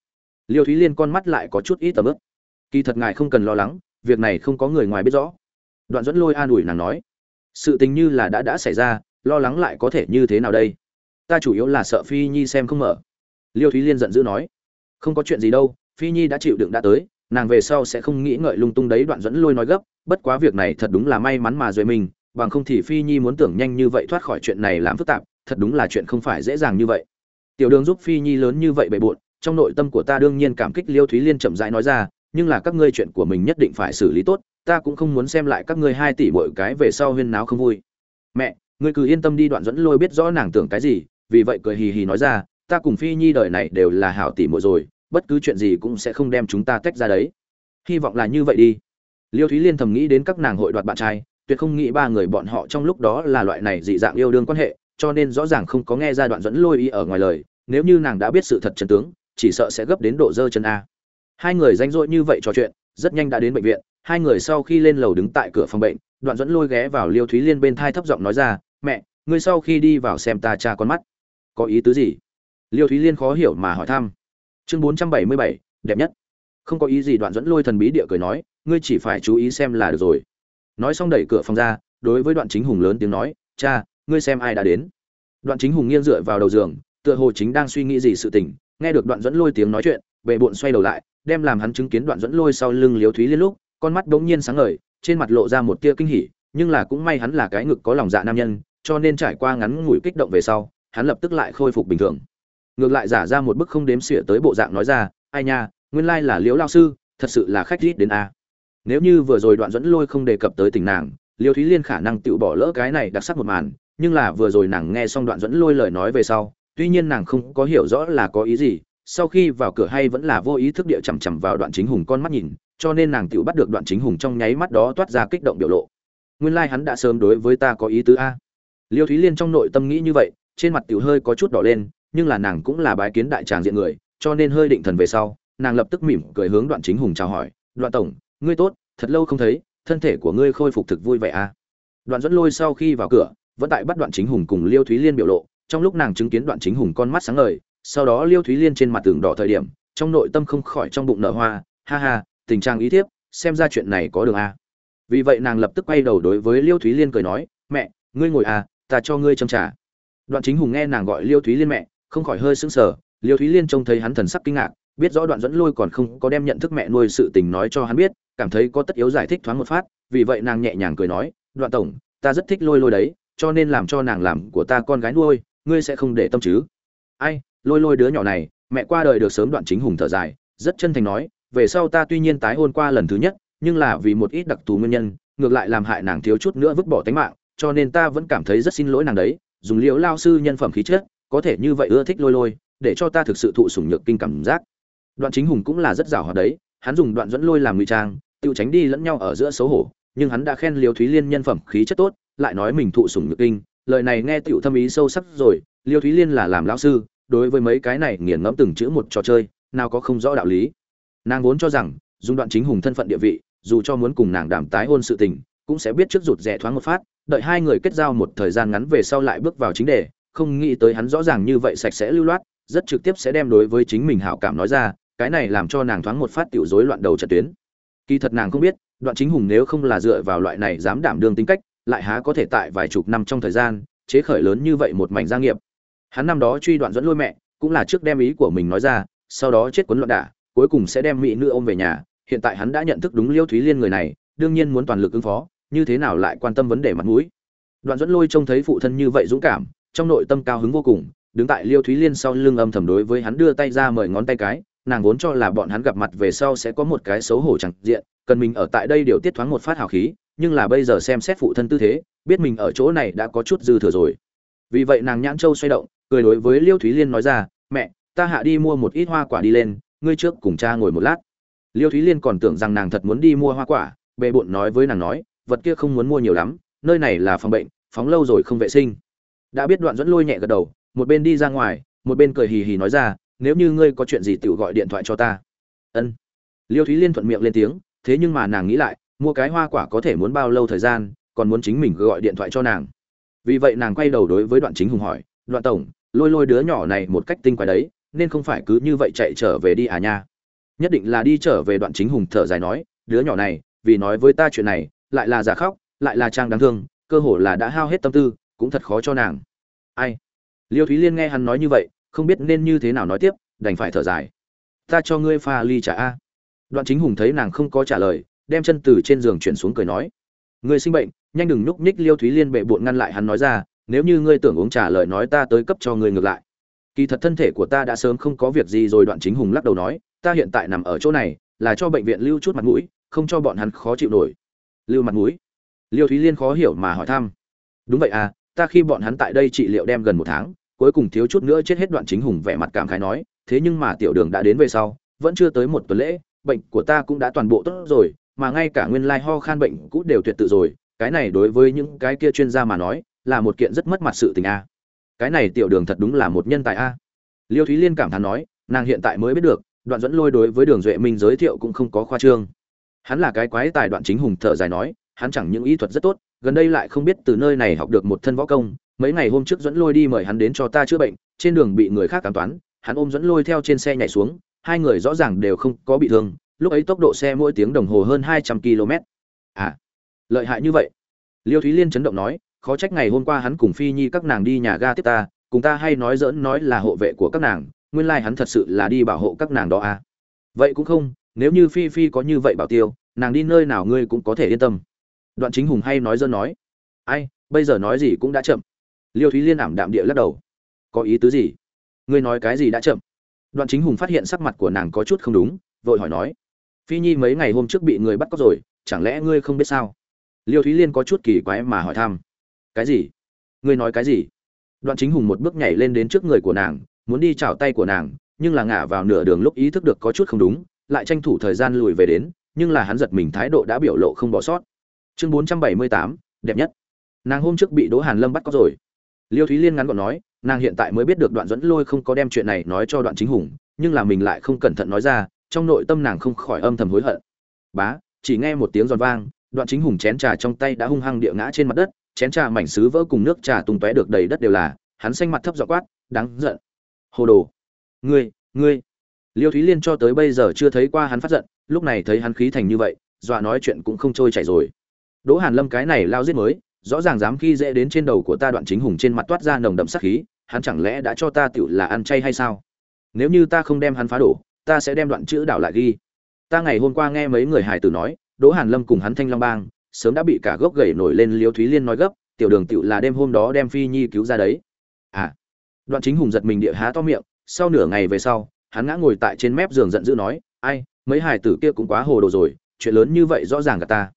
Liêu thúy liên con mắt lại có chút ít tầm ức kỳ thật ngài không cần lo lắng, việc này không có người ngoài biết rõ. Đoạn dẫn lôi an ủi nàng nói, sự tình như là đã đã xảy ra, lo lắng lại có thể như thế nào đây? Ta chủ yếu là sợ phi nhi xem không mở. Liêu thúy liên giận dữ nói, không có chuyện gì đâu, phi nhi đã chịu đựng đã tới, nàng về sau sẽ không nghĩ ngợi lung tung đấy. Đoạn dẫn lôi nói gấp, bất quá việc này thật đúng là may mắn mà duệ mình bằng không thì phi nhi muốn tưởng nhanh như vậy thoát khỏi chuyện này làm phức tạp, thật đúng là chuyện không phải dễ dàng như vậy. Tiểu đường giúp phi nhi lớn như vậy bề bộn, trong nội tâm của ta đương nhiên cảm kích liêu thúy liên chậm rãi nói ra, nhưng là các ngươi chuyện của mình nhất định phải xử lý tốt, ta cũng không muốn xem lại các ngươi hai tỷ mỗi cái về sau huyên náo không vui. Mẹ, ngươi cứ yên tâm đi đoạn dẫn lôi biết rõ nàng tưởng cái gì, vì vậy cười hì hì nói ra, ta cùng phi nhi đời này đều là hảo tỷ muội rồi, bất cứ chuyện gì cũng sẽ không đem chúng ta tách ra đấy. Hy vọng là như vậy đi. Liêu thúy liên thầm nghĩ đến các nàng hội đoạt bạn trai tuyệt không nghĩ ba người bọn họ trong lúc đó là loại này dị dạng yêu đương quan hệ, cho nên rõ ràng không có nghe ra đoạn dẫn lôi ý ở ngoài lời, nếu như nàng đã biết sự thật chân tướng, chỉ sợ sẽ gấp đến độ dơ chân a. Hai người danh rỗi như vậy trò chuyện, rất nhanh đã đến bệnh viện, hai người sau khi lên lầu đứng tại cửa phòng bệnh, đoạn dẫn lôi ghé vào liêu thúy liên bên thai thấp giọng nói ra, mẹ, ngươi sau khi đi vào xem ta cha con mắt. Có ý tứ gì? Liêu thúy liên khó hiểu mà hỏi thăm. Chương bốn trăm bảy mươi bảy, đẹp nhất. Không có ý gì đoạn dẫn lôi thần bí địa cười nói, ngươi chỉ phải chú ý xem là được rồi nói xong đẩy cửa phòng ra, đối với đoạn chính hùng lớn tiếng nói, cha, ngươi xem ai đã đến. Đoạn chính hùng nghiêng dựa vào đầu giường, tựa hồ chính đang suy nghĩ gì sự tình, nghe được đoạn dẫn lôi tiếng nói chuyện bệ bụng xoay đầu lại, đem làm hắn chứng kiến đoạn dẫn lôi sau lưng liếu thúy liên lúc, con mắt bỗng nhiên sáng ngời, trên mặt lộ ra một tia kinh hỉ, nhưng là cũng may hắn là cái ngực có lòng dạ nam nhân, cho nên trải qua ngắn ngủi kích động về sau, hắn lập tức lại khôi phục bình thường. Ngược lại giả ra một bức không đếm xỉa tới bộ dạng nói ra, ai nha, nguyên lai là liễu lao sư, thật sự là khách rít đến a nếu như vừa rồi đoạn dẫn lôi không đề cập tới tình nàng, liêu thúy liên khả năng tự bỏ lỡ cái này đặc sắc một màn, nhưng là vừa rồi nàng nghe xong đoạn dẫn lôi lời nói về sau, tuy nhiên nàng không có hiểu rõ là có ý gì, sau khi vào cửa hay vẫn là vô ý thức địa chằm chằm vào đoạn chính hùng con mắt nhìn, cho nên nàng tự bắt được đoạn chính hùng trong nháy mắt đó toát ra kích động biểu lộ. Nguyên lai、like、hắn đã sớm đối với ta có ý tứ a. Liêu thúy liên trong nội tâm nghĩ như vậy, trên mặt tiểu hơi có chút đỏ lên, nhưng là nàng cũng là bái kiến đại tràng diện người, cho nên hơi định thần về sau, nàng lập tức mỉm cười hướng đoạn chính hùng chào hỏi, đoạn tổng ngươi tốt, thật lâu không thấy, thân thể của ngươi khôi phục thực vui vẻ à đoạn dẫn lôi sau khi vào cửa, vẫn tại bắt đoạn chính hùng cùng liêu thúy liên biểu lộ, trong lúc nàng chứng kiến đoạn chính hùng con mắt sáng ngời, sau đó liêu thúy liên trên mặt tường đỏ thời điểm, trong nội tâm không khỏi trong bụng nở hoa, ha ha, tình trạng ý thiếp, xem ra chuyện này có đường à. vì vậy nàng lập tức quay đầu đối với liêu thúy liên cười nói, mẹ, ngươi ngồi à ta cho ngươi châm trả đoạn chính hùng nghe nàng gọi liêu thúy liên mẹ, không khỏi hơi sững sờ, liêu thúy liên trông thấy hắn thần sắc kinh ngạc biết rõ đoạn dẫn lôi còn không có đem nhận thức mẹ nuôi sự tình nói cho hắn biết, cảm thấy có tất yếu giải thích thoáng một phát, vì vậy nàng nhẹ nhàng cười nói, đoạn tổng, ta rất thích lôi lôi đấy, cho nên làm cho nàng làm của ta con gái nuôi, ngươi sẽ không để tâm chứ? Ai, lôi lôi đứa nhỏ này, mẹ qua đời được sớm đoạn chính hùng thở dài, rất chân thành nói, về sau ta tuy nhiên tái hôn qua lần thứ nhất, nhưng là vì một ít đặc thù nguyên nhân, ngược lại làm hại nàng thiếu chút nữa vứt bỏ tính mạng, cho nên ta vẫn cảm thấy rất xin lỗi nàng đấy, dùng liễu lao sư nhân phẩm khí chất, có thể như vậy ưa thích lôi lôi, để cho ta thực sự thụ sủng nhược kinh cảm giác đoạn chính hùng cũng là rất giàu hoạt đấy, hắn dùng đoạn dẫn lôi làm ngụy trang tự tránh đi lẫn nhau ở giữa xấu hổ, nhưng hắn đã khen liêu thúy liên nhân phẩm khí chất tốt, lại nói mình thụ sủng nhược kinh, lời này nghe tựu thâm ý sâu sắc rồi, liêu thúy liên là làm lão sư, đối với mấy cái này nghiền ngẫm từng chữ một trò chơi, nào có không rõ đạo lý. Nàng vốn cho rằng, dùng đoạn chính hùng thân phận địa vị, dù cho muốn cùng nàng đảm tái hôn sự tình, cũng sẽ biết trước rụt rẻ thoáng một phát, đợi hai người kết giao một thời gian ngắn về sau lại bước vào chính đề, không nghĩ tới hắn rõ ràng như vậy sạch sẽ lưu loát, rất trực tiếp sẽ đem đối với chính mình hảo cảm nói ra cái này làm cho nàng thoáng một phát tiểu rối loạn đầu trận tuyến. Kỳ thật nàng không biết, đoạn chính hùng nếu không là dựa vào loại này dám đảm đương tính cách, lại há có thể tại vài chục năm trong thời gian, chế khởi lớn như vậy một mảnh gia nghiệp. Hắn năm đó truy đoạn dẫn lôi mẹ, cũng là trước đem ý của mình nói ra, sau đó chết quấn loạn đả, cuối cùng sẽ đem mỹ nữ ôm về nhà. Hiện tại hắn đã nhận thức đúng liêu thúy liên người này, đương nhiên muốn toàn lực ứng phó, như thế nào lại quan tâm vấn đề mặt mũi. Đoạn dẫn lôi trông thấy phụ thân như vậy dũng cảm, trong nội tâm cao hứng vô cùng, đứng tại liêu thúy liên sau lưng âm thầm đối với hắn đưa tay ra mời ngón tay cái nàng vốn cho là bọn hắn gặp mặt về sau sẽ có một cái xấu hổ chẳng diện, cần mình ở tại đây điều tiết thoáng một phát hào khí, nhưng là bây giờ xem xét phụ thân tư thế, biết mình ở chỗ này đã có chút dư thừa rồi. Vì vậy nàng nhãn châu xoay động, cười đối với liêu thúy liên nói ra, mẹ, ta hạ đi mua một ít hoa quả đi lên, ngươi trước cùng cha ngồi một lát. Liêu thúy liên còn tưởng rằng nàng thật muốn đi mua hoa quả bệ bộn nói với nàng nói, vật kia không muốn mua nhiều lắm, nơi này là phòng bệnh, phóng lâu rồi không vệ sinh. Đã biết đoạn dẫn lôi nhẹ gật đầu, một bên đi ra ngoài, một bên cười hì hì nói ra nếu như ngươi có chuyện gì tự gọi điện thoại cho ta. Ân. Liêu thúy liên thuận miệng lên tiếng, thế nhưng mà nàng nghĩ lại, mua cái hoa quả có thể muốn bao lâu thời gian, còn muốn chính mình gọi điện thoại cho nàng. Vì vậy nàng quay đầu đối với đoạn chính hùng hỏi, đoạn tổng, lôi lôi đứa nhỏ này một cách tinh quái đấy, nên không phải cứ như vậy chạy trở về đi à nha? Nhất định là đi trở về đoạn chính hùng thở dài nói, đứa nhỏ này, vì nói với ta chuyện này, lại là giả khóc, lại là trang đáng thương, cơ hồ là đã hao hết tâm tư, cũng thật khó cho nàng. Ai? Liêu thúy liên nghe hắn nói như vậy không biết nên như thế nào nói tiếp, đành phải thở dài. Ta cho ngươi pha ly trà a. Đoạn chính hùng thấy nàng không có trả lời, đem chân từ trên giường chuyển xuống cười nói. Ngươi sinh bệnh, nhanh đừng nhúc nhích liêu thúy liên bệ bộn ngăn lại hắn nói ra, nếu như ngươi tưởng uống trả lời nói ta tới cấp cho ngươi ngược lại. Kỳ thật thân thể của ta đã sớm không có việc gì rồi, đoạn chính hùng lắc đầu nói, ta hiện tại nằm ở chỗ này, là cho bệnh viện lưu chút mặt mũi, không cho bọn hắn khó chịu nổi. Lưu mặt mũi? Liêu thúy liên khó hiểu mà hỏi thăm. Đúng vậy à ta khi bọn hắn tại đây trị liệu đem gần một tháng cuối cùng thiếu chút nữa chết hết đoạn chính hùng vẻ mặt cảm khái nói, thế nhưng mà tiểu đường đã đến về sau, vẫn chưa tới một tuần lễ, bệnh của ta cũng đã toàn bộ tốt rồi, mà ngay cả nguyên lai ho khan bệnh cũng đều tuyệt tự rồi, cái này đối với những cái kia chuyên gia mà nói, là một kiện rất mất mặt sự tình a. Cái này tiểu đường thật đúng là một nhân tài a. Liêu thúy liên cảm thán nói, nàng hiện tại mới biết được, đoạn dẫn lôi đối với đường duệ minh giới thiệu cũng không có khoa trương. Hắn là cái quái tài đoạn chính hùng thở dài nói, hắn chẳng những ý thuật rất tốt, gần đây lại không biết từ nơi này học được một thân võ công mấy ngày hôm trước dẫn lôi đi mời hắn đến cho ta chữa bệnh, trên đường bị người khác cảm toán, hắn ôm dẫn lôi theo trên xe nhảy xuống, hai người rõ ràng đều không có bị thương, lúc ấy tốc độ xe mỗi tiếng đồng hồ hơn hai trăm km à lợi hại như vậy. Liêu thúy liên chấn động nói, khó trách ngày hôm qua hắn cùng phi nhi các nàng đi nhà ga tiếp ta, cùng ta hay nói dỡn nói là hộ vệ của các nàng, nguyên lai hắn thật sự là đi bảo hộ các nàng đó à. Vậy cũng không, nếu như phi phi có như vậy bảo tiêu, nàng đi nơi nào ngươi cũng có thể yên tâm. Đoạn chính hùng hay nói dỡn nói, ai, bây giờ nói gì cũng đã chậm liêu thúy liên ảm đạm địa lắc đầu. Có ý tứ gì? Ngươi nói cái gì đã chậm? Đoạn chính hùng phát hiện sắc mặt của nàng có chút không đúng, vội hỏi nói. Phi nhi mấy ngày hôm trước bị người bắt cóc rồi, chẳng lẽ ngươi không biết sao? Liêu thúy liên có chút kỳ quái mà hỏi thăm. Cái gì? Ngươi nói cái gì? Đoạn chính hùng một bước nhảy lên đến trước người của nàng, muốn đi chào tay của nàng, nhưng là ngả vào nửa đường lúc ý thức được có chút không đúng, lại tranh thủ thời gian lùi về đến, nhưng là hắn giật mình thái độ đã biểu lộ không bỏ sót. Chương bốn trăm bảy mươi tám, đẹp nhất. Nàng hôm trước bị đỗ hàn lâm bắt cóc rồi liêu thúy liên ngắn gọn nói, nàng hiện tại mới biết được đoạn dẫn lôi không có đem chuyện này nói cho đoạn chính hùng, nhưng là mình lại không cẩn thận nói ra, trong nội tâm nàng không khỏi âm thầm hối hận. Bá, chỉ nghe một tiếng giòn vang, đoạn chính hùng chén trà trong tay đã hung hăng địa ngã trên mặt đất, chén trà mảnh sứ vỡ cùng nước trà tung tóe được đầy đất đều là, hắn xanh mặt thấp giọng quát, đáng giận. Hồ đồ, ngươi ngươi. Liêu thúy liên cho tới bây giờ chưa thấy qua hắn phát giận, lúc này thấy hắn khí thành như vậy, dọa nói chuyện cũng không trôi chảy rồi. Đỗ hàn lâm cái này lao giết mới rõ ràng dám khi dễ đến trên đầu của ta đoạn chính hùng trên mặt toát ra nồng đậm sát khí, hắn chẳng lẽ đã cho ta tựu là ăn chay hay sao? Nếu như ta không đem hắn phá đổ, ta sẽ đem đoạn chữ đảo lại ghi. Ta ngày hôm qua nghe mấy người hài tử nói, đỗ hàn lâm cùng hắn thanh long bang, sớm đã bị cả gốc gầy nổi lên liêu thúy liên nói gấp, tiểu đường tựu là đêm hôm đó đem phi nhi cứu ra đấy. À. Đoạn chính hùng giật mình địa há to miệng, sau nửa ngày về sau, hắn ngã ngồi tại trên mép giường giận dữ nói, ai, mấy hài tử kia cũng quá hồ đồ rồi, chuyện lớn như vậy rõ ràng cả ta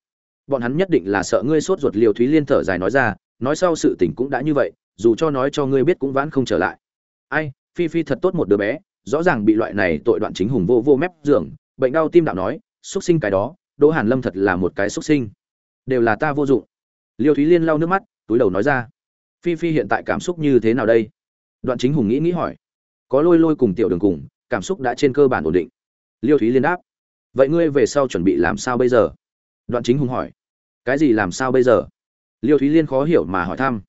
bọn hắn nhất định là sợ ngươi sốt ruột liều thúy liên thở dài nói ra, nói sau sự tình cũng đã như vậy, dù cho nói cho ngươi biết cũng vãn không trở lại. Ai, phi phi thật tốt một đứa bé, rõ ràng bị loại này tội đoạn chính hùng vô vô mép giường, bệnh đau tim đạo nói xuất sinh cái đó, đỗ hàn lâm thật là một cái xuất sinh. Đều là ta vô dụng. Liêu thúy liên lau nước mắt, túi đầu nói ra, phi phi hiện tại cảm xúc như thế nào đây? Đoạn chính hùng nghĩ nghĩ hỏi, có lôi lôi cùng tiểu đường cùng, cảm xúc đã trên cơ bản ổn định. Liêu thúy liên đáp, vậy ngươi về sau chuẩn bị làm sao bây giờ? Đoạn chính hùng hỏi, cái gì làm sao bây giờ? Liêu thúy liên khó hiểu mà hỏi thăm,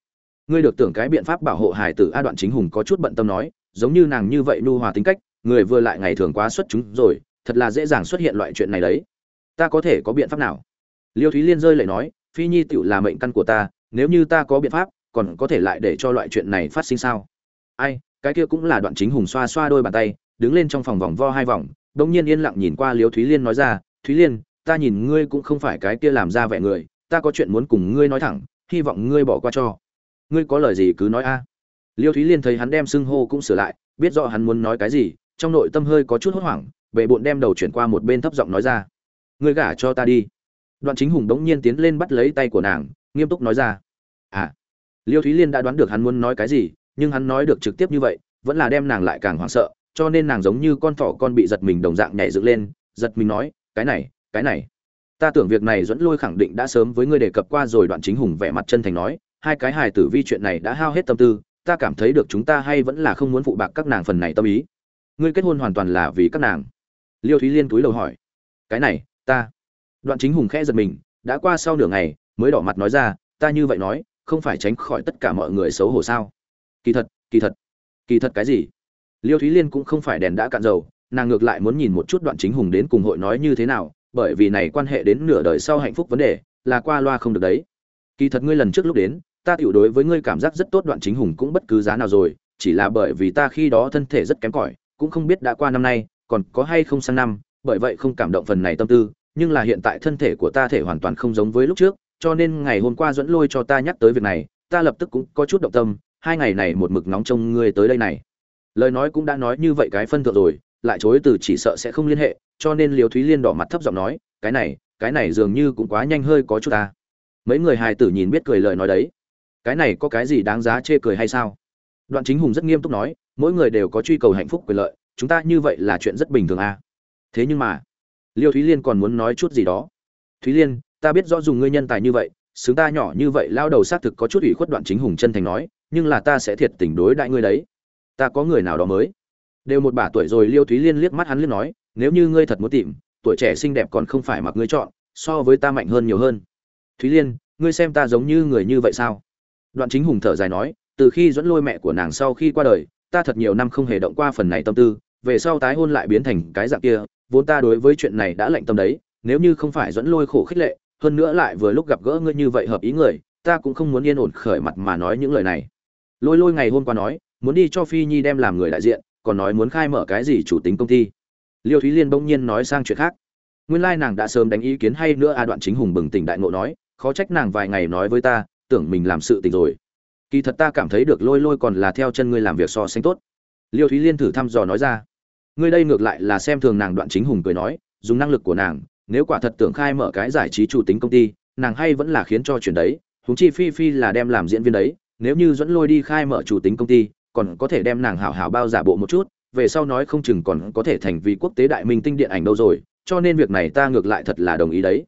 ngươi được tưởng cái biện pháp bảo hộ hải tử a đoạn chính hùng có chút bận tâm nói, giống như nàng như vậy nu hòa tính cách, người vừa lại ngày thường quá xuất chúng rồi, thật là dễ dàng xuất hiện loại chuyện này đấy. Ta có thể có biện pháp nào? Liêu thúy liên rơi lại nói, phi nhi tựu là mệnh căn của ta, nếu như ta có biện pháp, còn có thể lại để cho loại chuyện này phát sinh sao? Ai, cái kia cũng là đoạn chính hùng xoa xoa đôi bàn tay, đứng lên trong phòng vòng vo hai vòng bỗng nhiên yên lặng nhìn qua liêu thúy liên nói ra, thúy liên ta nhìn ngươi cũng không phải cái kia làm ra vẻ người, ta có chuyện muốn cùng ngươi nói thẳng, hy vọng ngươi bỏ qua cho. Ngươi có lời gì cứ nói a. Liêu thúy liên thấy hắn đem xưng hô cũng sửa lại, biết rõ hắn muốn nói cái gì, trong nội tâm hơi có chút hốt hoảng bệ bộn đem đầu chuyển qua một bên thấp giọng nói ra. Ngươi gả cho ta đi. Đoạn chính hùng đống nhiên tiến lên bắt lấy tay của nàng, nghiêm túc nói ra. À. Liêu thúy liên đã đoán được hắn muốn nói cái gì, nhưng hắn nói được trực tiếp như vậy, vẫn là đem nàng lại càng hoảng sợ, cho nên nàng giống như con thỏ con bị giật mình đồng dạng nhảy dựng lên, giật mình nói, cái này cái này. Ta tưởng việc này dẫn lôi khẳng định đã sớm với ngươi đề cập qua rồi, đoạn chính hùng vẻ mặt chân thành nói, hai cái hài tử vi chuyện này đã hao hết tâm tư, ta cảm thấy được chúng ta hay vẫn là không muốn phụ bạc các nàng phần này tâm ý. Ngươi kết hôn hoàn toàn là vì các nàng. Liêu thúy liên túi đầu hỏi, cái này, ta. Đoạn chính hùng khẽ giật mình, đã qua sau nửa ngày, mới đỏ mặt nói ra, ta như vậy nói, không phải tránh khỏi tất cả mọi người xấu hổ sao? Kỳ thật kỳ thật kỳ thật cái gì? Liêu thúy liên cũng không phải đèn đã cạn dầu, nàng ngược lại muốn nhìn một chút đoạn chính hùng đến cùng hội nói như thế nào bởi vì này quan hệ đến nửa đời sau hạnh phúc vấn đề, là qua loa không được đấy. Kỳ thật ngươi lần trước lúc đến, ta tiểu đối với ngươi cảm giác rất tốt, đoạn chính hùng cũng bất cứ giá nào rồi, chỉ là bởi vì ta khi đó thân thể rất kém cỏi, cũng không biết đã qua năm nay, còn có hay không sang năm, bởi vậy không cảm động phần này tâm tư, nhưng là hiện tại thân thể của ta thể hoàn toàn không giống với lúc trước, cho nên ngày hôm qua dẫn lôi cho ta nhắc tới việc này, ta lập tức cũng có chút động tâm, hai ngày này một mực nóng trông ngươi tới đây này. Lời nói cũng đã nói như vậy cái phân thượng rồi lại chối từ chỉ sợ sẽ không liên hệ, cho nên liều thúy liên đỏ mặt thấp giọng nói, cái này cái này dường như cũng quá nhanh hơi có chút ta. Mấy người hài tử nhìn biết cười lời nói đấy. Cái này có cái gì đáng giá chê cười hay sao? Đoạn chính hùng rất nghiêm túc nói, mỗi người đều có truy cầu hạnh phúc quyền lợi, chúng ta như vậy là chuyện rất bình thường à? Thế nhưng mà, liêu thúy liên còn muốn nói chút gì đó. Thúy liên, ta biết rõ dùng ngươi nhân tài như vậy, xứng ta nhỏ như vậy, lao đầu xác thực có chút ủy khuất đoạn chính hùng chân thành nói, nhưng là ta sẽ thiệt tình đối đại ngươi đấy. Ta có người nào đó mới? Đều một bả tuổi rồi liêu thúy liên liếc mắt hắn liếc nói, nếu như ngươi thật muốn tìm, tuổi trẻ xinh đẹp còn không phải mặc ngươi chọn, so với ta mạnh hơn nhiều hơn. Thúy liên, ngươi xem ta giống như người như vậy sao? Đoạn chính hùng thở dài nói, từ khi dẫn lôi mẹ của nàng sau khi qua đời, ta thật nhiều năm không hề động qua phần này tâm tư, về sau tái hôn lại biến thành cái dạng kia, vốn ta đối với chuyện này đã lạnh tâm đấy, nếu như không phải dẫn lôi khổ khích lệ, hơn nữa lại vừa lúc gặp gỡ ngươi như vậy hợp ý người, ta cũng không muốn yên ổn khởi mặt mà nói những lời này. Lôi lôi ngày hôm qua nói, muốn đi cho phi nhi đem làm người đại diện còn nói muốn khai mở cái gì chủ tính công ty. Liêu thúy liên bỗng nhiên nói sang chuyện khác. Nguyên lai nàng đã sớm đánh ý kiến hay nữa a đoạn chính hùng bừng tỉnh đại ngộ nói, khó trách nàng vài ngày nói với ta, tưởng mình làm sự tình rồi. Kỳ thật ta cảm thấy được lôi lôi còn là theo chân ngươi làm việc so sánh tốt. Liêu thúy liên thử thăm dò nói ra. Ngươi đây ngược lại là xem thường nàng, đoạn chính hùng cười nói, dùng năng lực của nàng, nếu quả thật tưởng khai mở cái giải trí chủ tính công ty, nàng hay vẫn là khiến cho chuyện đấy, huống chi phi phi là đem làm diễn viên đấy, nếu như dẫn lôi đi khai mở chủ tính công ty còn có thể đem nàng hảo hảo bao giả bộ một chút, về sau nói không chừng còn có thể thành vì quốc tế đại minh tinh điện ảnh đâu rồi, cho nên việc này ta ngược lại thật là đồng ý đấy.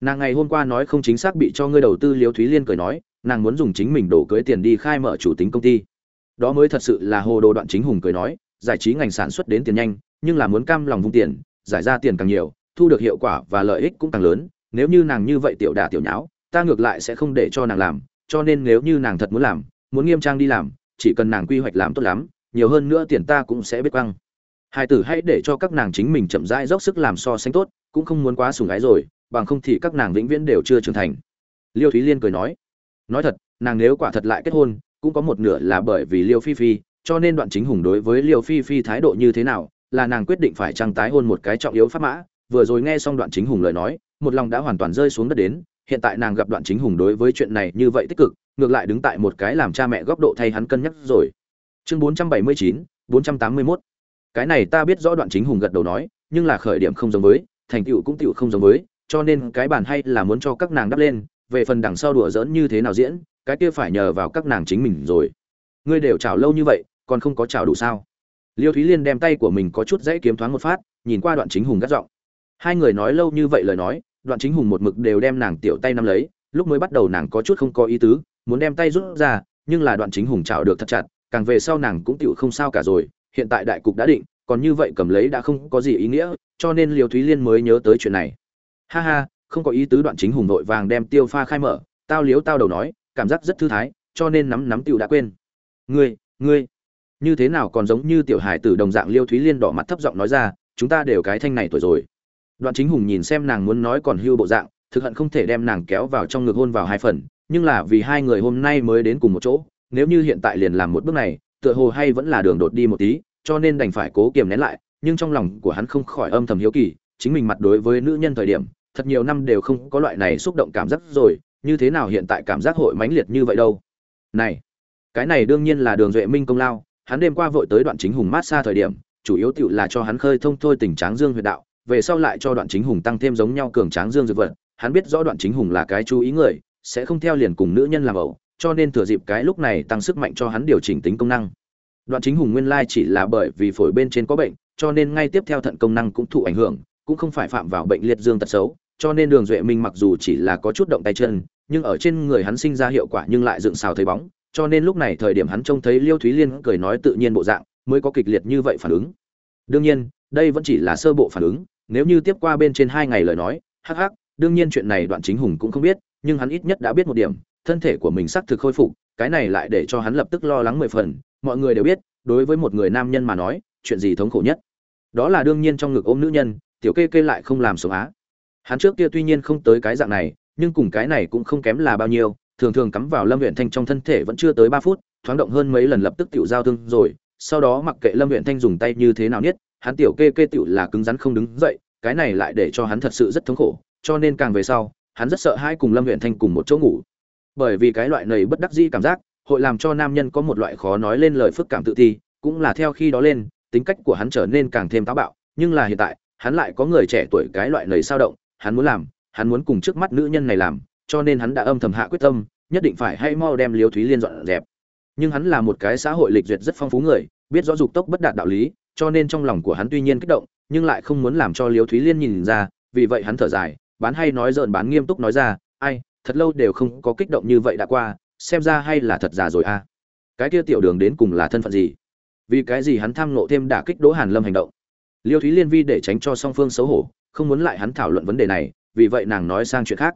Nàng ngày hôm qua nói không chính xác bị cho ngươi đầu tư liêu thúy liên cười nói, nàng muốn dùng chính mình đổ cưới tiền đi khai mở chủ tính công ty. Đó mới thật sự là hồ đồ đoạn chính hùng cười nói, giải trí ngành sản xuất đến tiền nhanh, nhưng là muốn cam lòng vung tiền, giải ra tiền càng nhiều, thu được hiệu quả và lợi ích cũng càng lớn, nếu như nàng như vậy tiểu đà tiểu nháo, ta ngược lại sẽ không để cho nàng làm, cho nên nếu như nàng thật muốn làm, muốn nghiêm trang đi làm chỉ cần nàng quy hoạch làm tốt lắm, nhiều hơn nữa tiền ta cũng sẽ biết quăng. Hai tử hãy để cho các nàng chính mình chậm rãi dốc sức làm so sánh tốt, cũng không muốn quá sùng ái rồi, bằng không thì các nàng vĩnh viễn đều chưa trưởng thành. Liêu thúy liên cười nói. Nói thật, nàng nếu quả thật lại kết hôn, cũng có một nửa là bởi vì liêu phi phi, cho nên đoạn chính hùng đối với liêu phi phi thái độ như thế nào, là nàng quyết định phải trăng tái hôn một cái trọng yếu pháp mã. Vừa rồi nghe xong đoạn chính hùng lời nói, một lòng đã hoàn toàn rơi xuống đất đến, hiện tại nàng gặp đoạn chính hùng đối với chuyện này như vậy tích cực ngược lại đứng tại một cái làm cha mẹ góc độ thay hắn cân nhắc rồi. Chương 479, 481. cái này ta biết rõ đoạn chính hùng gật đầu nói nhưng là khởi điểm không giống với thành tựu cũng tựu không giống với cho nên cái bản hay là muốn cho các nàng đắp lên về phần đằng sau đùa giỡn như thế nào diễn cái kia phải nhờ vào các nàng chính mình rồi. Ngươi đều chào lâu như vậy còn không có chào đủ sao? Liêu thúy liên đem tay của mình có chút dãy kiếm thoáng một phát nhìn qua đoạn chính hùng gắt giọng. Hai người nói lâu như vậy lời nói đoạn chính hùng một mực đều đem nàng tiểu tay nắm lấy lúc mới bắt đầu nàng có chút không có ý tứ muốn đem tay rút ra, nhưng là đoạn chính hùng chảo được thật chặt, càng về sau nàng cũng tựu không sao cả rồi, hiện tại đại cục đã định, còn như vậy cầm lấy đã không có gì ý nghĩa, cho nên liều thúy liên mới nhớ tới chuyện này. Ha ha, không có ý tứ đoạn chính hùng nội vàng đem tiêu pha khai mở, tao liếu tao đầu nói, cảm giác rất thư thái, cho nên nắm nắm tựu đã quên. Ngươi ngươi, như thế nào còn giống như tiểu hải tử đồng dạng liêu thúy liên đỏ mặt thấp giọng nói ra, chúng ta đều cái thanh này tuổi rồi. Đoạn chính hùng nhìn xem nàng muốn nói còn hưu bộ dạng, thực hận không thể đem nàng kéo vào trong ngực hôn vào hai phần nhưng là vì hai người hôm nay mới đến cùng một chỗ, nếu như hiện tại liền làm một bước này, tựa hồ hay vẫn là đường đột đi một tí, cho nên đành phải cố kiềm nén lại, nhưng trong lòng của hắn không khỏi âm thầm hiếu kỳ, chính mình mặt đối với nữ nhân thời điểm, thật nhiều năm đều không có loại này xúc động cảm giác rồi, như thế nào hiện tại cảm giác hội mãnh liệt như vậy đâu. Này, cái này đương nhiên là đường duệ minh công lao, hắn đêm qua vội tới đoạn chính hùng mát xa thời điểm, chủ yếu tựu là cho hắn khơi thông thôi tình tráng dương huyệt đạo, về sau lại cho đoạn chính hùng tăng thêm giống nhau cường tráng dương dược vật, hắn biết rõ đoạn chính hùng là cái chú ý người sẽ không theo liền cùng nữ nhân làm ẩu, cho nên thừa dịp cái lúc này tăng sức mạnh cho hắn điều chỉnh tính công năng. Đoạn chính hùng nguyên lai chỉ là bởi vì phổi bên trên có bệnh, cho nên ngay tiếp theo thận công năng cũng thụ ảnh hưởng, cũng không phải phạm vào bệnh liệt dương tật xấu, cho nên đường duệ minh mặc dù chỉ là có chút động tay chân, nhưng ở trên người hắn sinh ra hiệu quả nhưng lại dựng xào thấy bóng, cho nên lúc này thời điểm hắn trông thấy liêu thúy liên cười nói tự nhiên bộ dạng, mới có kịch liệt như vậy phản ứng. Đương nhiên, đây vẫn chỉ là sơ bộ phản ứng, nếu như tiếp qua bên trên hai ngày lời nói, hắc hắc, đương nhiên chuyện này đoạn chính hùng cũng không biết nhưng hắn ít nhất đã biết một điểm, thân thể của mình xác thực khôi phục, cái này lại để cho hắn lập tức lo lắng mười phần. Mọi người đều biết, đối với một người nam nhân mà nói, chuyện gì thống khổ nhất? Đó là đương nhiên trong ngực ôm nữ nhân, tiểu kê kê lại không làm sống á. Hắn trước kia tuy nhiên không tới cái dạng này, nhưng cùng cái này cũng không kém là bao nhiêu, thường thường cắm vào lâm huyện thanh trong thân thể vẫn chưa tới ba phút, thoáng động hơn mấy lần lập tức tiểu giao thương rồi, sau đó mặc kệ lâm huyện thanh dùng tay như thế nào nhất hắn tiểu kê kê tiểu là cứng rắn không đứng dậy, cái này lại để cho hắn thật sự rất thống khổ, cho nên càng về sau hắn rất sợ hai cùng lâm huyện thanh cùng một chỗ ngủ. Bởi vì cái loại này bất đắc dĩ cảm giác, hội làm cho nam nhân có một loại khó nói lên lời phức cảm tự thi cũng là theo khi đó lên, tính cách của hắn trở nên càng thêm táo bạo. Nhưng là hiện tại, hắn lại có người trẻ tuổi cái loại này sao động, hắn muốn làm, hắn muốn cùng trước mắt nữ nhân này làm, cho nên hắn đã âm thầm hạ quyết tâm, nhất định phải hay mau đem liêu thúy liên dọn dẹp. Nhưng hắn là một cái xã hội lịch duyệt rất phong phú người, biết rõ dục tốc bất đạt đạo lý, cho nên trong lòng của hắn tuy nhiên kích động, nhưng lại không muốn làm cho liêu thúy liên nhìn ra, vì vậy hắn thở dài bán hay nói dợn bán nghiêm túc nói ra, ai, thật lâu đều không có kích động như vậy đã qua, xem ra hay là thật già rồi a cái kia tiểu đường đến cùng là thân phận gì? Vì cái gì hắn tham nộ thêm đả kích đỗ hàn lâm hành động? Liêu thúy liên vi để tránh cho song phương xấu hổ, không muốn lại hắn thảo luận vấn đề này, vì vậy nàng nói sang chuyện khác.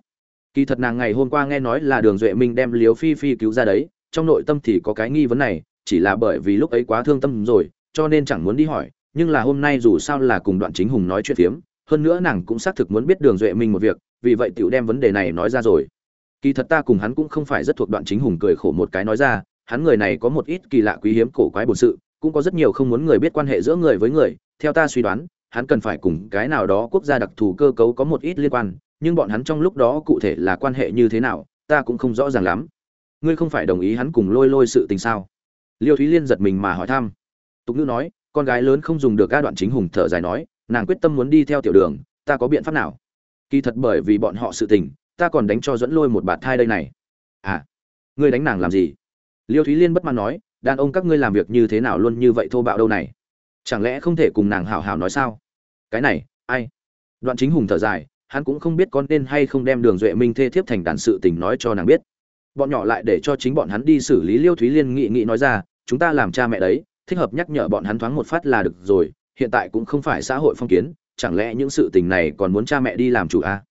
Kỳ thật nàng ngày hôm qua nghe nói là đường duệ minh đem liêu phi phi cứu ra đấy, trong nội tâm thì có cái nghi vấn này, chỉ là bởi vì lúc ấy quá thương tâm rồi, cho nên chẳng muốn đi hỏi, nhưng là hôm nay dù sao là cùng đoạn chính hùng nói chuyện phiếm hơn nữa nàng cũng xác thực muốn biết đường duệ minh một việc, vì vậy tiểu đem vấn đề này nói ra rồi. Kỳ thật ta cùng hắn cũng không phải rất thuộc đoạn chính hùng cười khổ một cái nói ra, hắn người này có một ít kỳ lạ quý hiếm cổ quái bổn sự, cũng có rất nhiều không muốn người biết quan hệ giữa người với người. Theo ta suy đoán, hắn cần phải cùng cái nào đó quốc gia đặc thù cơ cấu có một ít liên quan, nhưng bọn hắn trong lúc đó cụ thể là quan hệ như thế nào, ta cũng không rõ ràng lắm. Ngươi không phải đồng ý hắn cùng lôi lôi sự tình sao? Liêu thúy liên giật mình mà hỏi thăm. Tục ngữ nói, con gái lớn không dùng được ca đoạn chính hùng thở dài nói nàng quyết tâm muốn đi theo tiểu đường, ta có biện pháp nào? Kỳ thật bởi vì bọn họ sự tình, ta còn đánh cho dẫn lôi một bạt thai đây này. À ngươi đánh nàng làm gì? Liêu thúy liên bất mãn nói, đàn ông các ngươi làm việc như thế nào luôn như vậy thô bạo đâu này? Chẳng lẽ không thể cùng nàng hảo hảo nói sao? Cái này, ai? Đoạn chính hùng thở dài, hắn cũng không biết con nên hay không đem đường duệ minh thê thiếp thành đàn sự tình nói cho nàng biết. Bọn nhỏ lại để cho chính bọn hắn đi xử lý liêu thúy liên nghị nghị nói ra, chúng ta làm cha mẹ đấy, thích hợp nhắc nhở bọn hắn thoáng một phát là được rồi hiện tại cũng không phải xã hội phong kiến, chẳng lẽ những sự tình này còn muốn cha mẹ đi làm chủ à?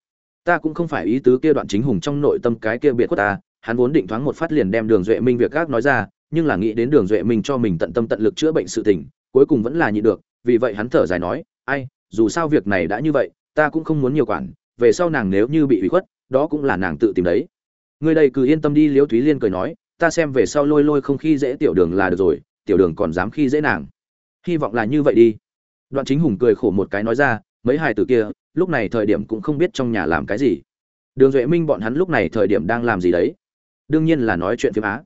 ta cũng không phải ý tứ kia đoạn chính hùng trong nội tâm cái kia biệt của ta, hắn vốn định thoáng một phát liền đem đường duệ minh việc gác nói ra, nhưng là nghĩ đến đường duệ minh cho mình tận tâm tận lực chữa bệnh sự tình, cuối cùng vẫn là nhịn được, vì vậy hắn thở dài nói, ai, dù sao việc này đã như vậy, ta cũng không muốn nhiều quản, về sau nàng nếu như bị ủy khuất, đó cũng là nàng tự tìm đấy. Người đây cứ yên tâm đi, liễu thúy liên cười nói, ta xem về sau lôi lôi không khi dễ tiểu đường là được rồi, tiểu đường còn dám khi dễ nàng. Hy vọng là như vậy đi đoạn chính hùng cười khổ một cái nói ra, mấy hài tử kia, lúc này thời điểm cũng không biết trong nhà làm cái gì. Đường duệ minh bọn hắn lúc này thời điểm đang làm gì đấy? Đương nhiên là nói chuyện phim á.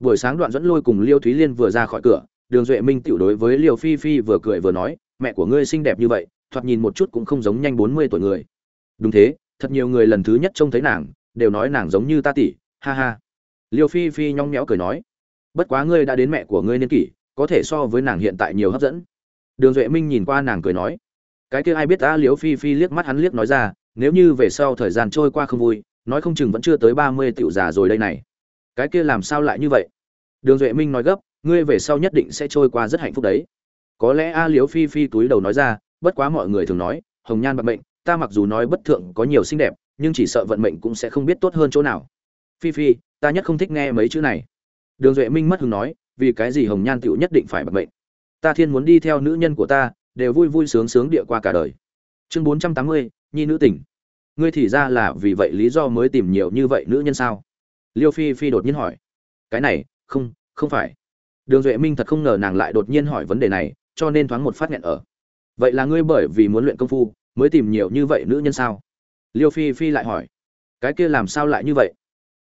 Buổi sáng đoạn dẫn lôi cùng liêu thúy liên vừa ra khỏi cửa, đường duệ minh tiểu đối với liêu phi phi vừa cười vừa nói, mẹ của ngươi xinh đẹp như vậy, thoạt nhìn một chút cũng không giống nhanh bốn mươi tuổi người. Đúng thế, thật nhiều người lần thứ nhất trông thấy nàng, đều nói nàng giống như ta tỷ, ha ha. Liêu phi phi nhong nhẽo cười nói, bất quá ngươi đã đến mẹ của ngươi niên kỷ, có thể so với nàng hiện tại nhiều hấp dẫn đường duệ minh nhìn qua nàng cười nói, cái kia ai biết ta liếu phi phi liếc mắt hắn liếc nói ra, nếu như về sau thời gian trôi qua không vui, nói không chừng vẫn chưa tới ba mươi tiểu già rồi đây này. Cái kia làm sao lại như vậy? Đường duệ minh nói gấp, ngươi về sau nhất định sẽ trôi qua rất hạnh phúc đấy. Có lẽ a liếu phi phi túi đầu nói ra, bất quá mọi người thường nói, hồng nhan bạc mệnh ta mặc dù nói bất thượng có nhiều xinh đẹp, nhưng chỉ sợ vận mệnh cũng sẽ không biết tốt hơn chỗ nào. Phi phi, ta nhất không thích nghe mấy chữ này. Đường duệ minh mất hứng nói, vì cái gì hồng nhan tựu nhất định phải bạc mệnh ta thiên muốn đi theo nữ nhân của ta, đều vui vui sướng sướng địa qua cả đời. Chương bốn trăm tám mươi, nhi nữ tỉnh. Ngươi thì ra là vì vậy lý do mới tìm nhiều như vậy nữ nhân sao? Liêu phi phi đột nhiên hỏi. Cái này, không không phải. Đường duệ minh thật không ngờ nàng lại đột nhiên hỏi vấn đề này, cho nên thoáng một phát nghẹn ở. Vậy là ngươi bởi vì muốn luyện công phu, mới tìm nhiều như vậy nữ nhân sao? Liêu phi phi lại hỏi. Cái kia làm sao lại như vậy?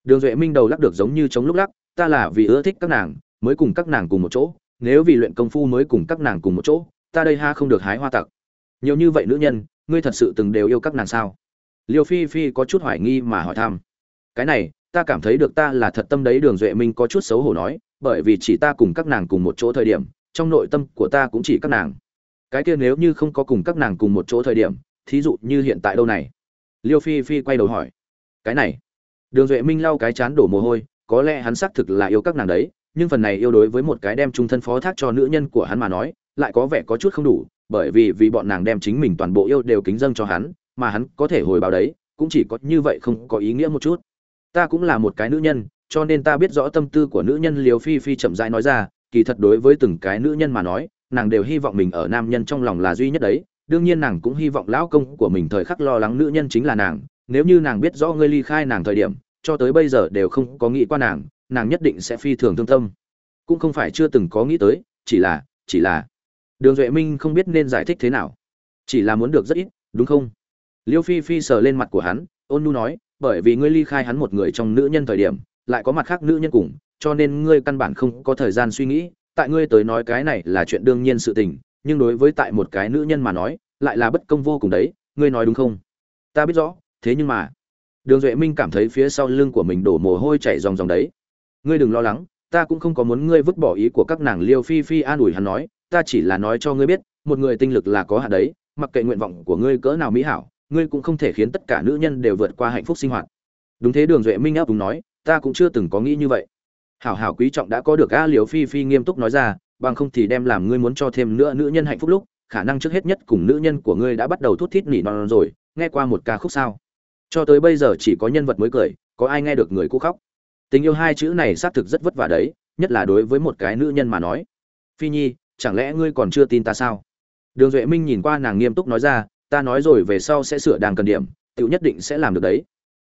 Đường duệ minh đầu lắc được giống như chống lúc lắc, ta là vì ưa thích các nàng, mới cùng các nàng cùng một chỗ nếu vì luyện công phu mới cùng các nàng cùng một chỗ, ta đây ha không được hái hoa tặc. Nhiều như vậy nữ nhân, ngươi thật sự từng đều yêu các nàng sao? Liêu phi phi có chút hoài nghi mà hỏi thăm. Cái này, ta cảm thấy được ta là thật tâm đấy, đường duệ minh có chút xấu hổ nói, bởi vì chỉ ta cùng các nàng cùng một chỗ thời điểm, trong nội tâm của ta cũng chỉ các nàng. Cái kia nếu như không có cùng các nàng cùng một chỗ thời điểm, thí dụ như hiện tại đâu này? Liêu phi phi quay đầu hỏi. Cái này, đường duệ minh lau cái chán đổ mồ hôi, có lẽ hắn xác thực là yêu các nàng đấy nhưng phần này yêu đối với một cái đem trung thân phó thác cho nữ nhân của hắn mà nói, lại có vẻ có chút không đủ, bởi vì vì bọn nàng đem chính mình toàn bộ yêu đều kính dâng cho hắn, mà hắn có thể hồi báo đấy, cũng chỉ có như vậy không có ý nghĩa một chút. Ta cũng là một cái nữ nhân, cho nên ta biết rõ tâm tư của nữ nhân liều phi phi chậm rãi nói ra, kỳ thật đối với từng cái nữ nhân mà nói, nàng đều hy vọng mình ở nam nhân trong lòng là duy nhất đấy. Đương nhiên nàng cũng hy vọng lão công của mình thời khắc lo lắng nữ nhân chính là nàng, nếu như nàng biết rõ ngươi ly khai nàng thời điểm, cho tới bây giờ đều không có nghĩ qua nàng nàng nhất định sẽ phi thường thương tâm. Cũng không phải chưa từng có nghĩ tới, chỉ là chỉ là. Đường duệ minh không biết nên giải thích thế nào. Chỉ là muốn được rất ít, đúng không? Liêu phi phi sờ lên mặt của hắn, ôn nu nói, bởi vì ngươi ly khai hắn một người trong nữ nhân thời điểm, lại có mặt khác nữ nhân cùng, cho nên ngươi căn bản không có thời gian suy nghĩ. Tại ngươi tới nói cái này là chuyện đương nhiên sự tình, nhưng đối với tại một cái nữ nhân mà nói, lại là bất công vô cùng đấy, ngươi nói đúng không? Ta biết rõ, thế nhưng mà. Đường duệ minh cảm thấy phía sau lưng của mình đổ mồ hôi chảy ròng ròng đấy ngươi đừng lo lắng, ta cũng không có muốn ngươi vứt bỏ ý của các nàng liêu phi phi an ủi hắn nói, ta chỉ là nói cho ngươi biết, một người tinh lực là có hạn đấy, mặc kệ nguyện vọng của ngươi cỡ nào mỹ hảo, ngươi cũng không thể khiến tất cả nữ nhân đều vượt qua hạnh phúc sinh hoạt. Đúng thế đường duệ minh áp đúng nói, ta cũng chưa từng có nghĩ như vậy. Hảo hảo quý trọng đã có được a liều phi phi nghiêm túc nói ra, bằng không thì đem làm ngươi muốn cho thêm nữa nữ nhân hạnh phúc lúc, khả năng trước hết nhất cùng nữ nhân của ngươi đã bắt đầu thút thít nỉ non rồi, nghe qua một ca khúc sao? Cho tới bây giờ chỉ có nhân vật mới cười, có ai nghe được người cũ khóc? Tình yêu hai chữ này xác thực rất vất vả đấy, nhất là đối với một cái nữ nhân mà nói. Phi nhi, chẳng lẽ ngươi còn chưa tin ta sao? Đường duệ minh nhìn qua nàng nghiêm túc nói ra, ta nói rồi về sau sẽ sửa đàng cần điểm tự nhất định sẽ làm được đấy.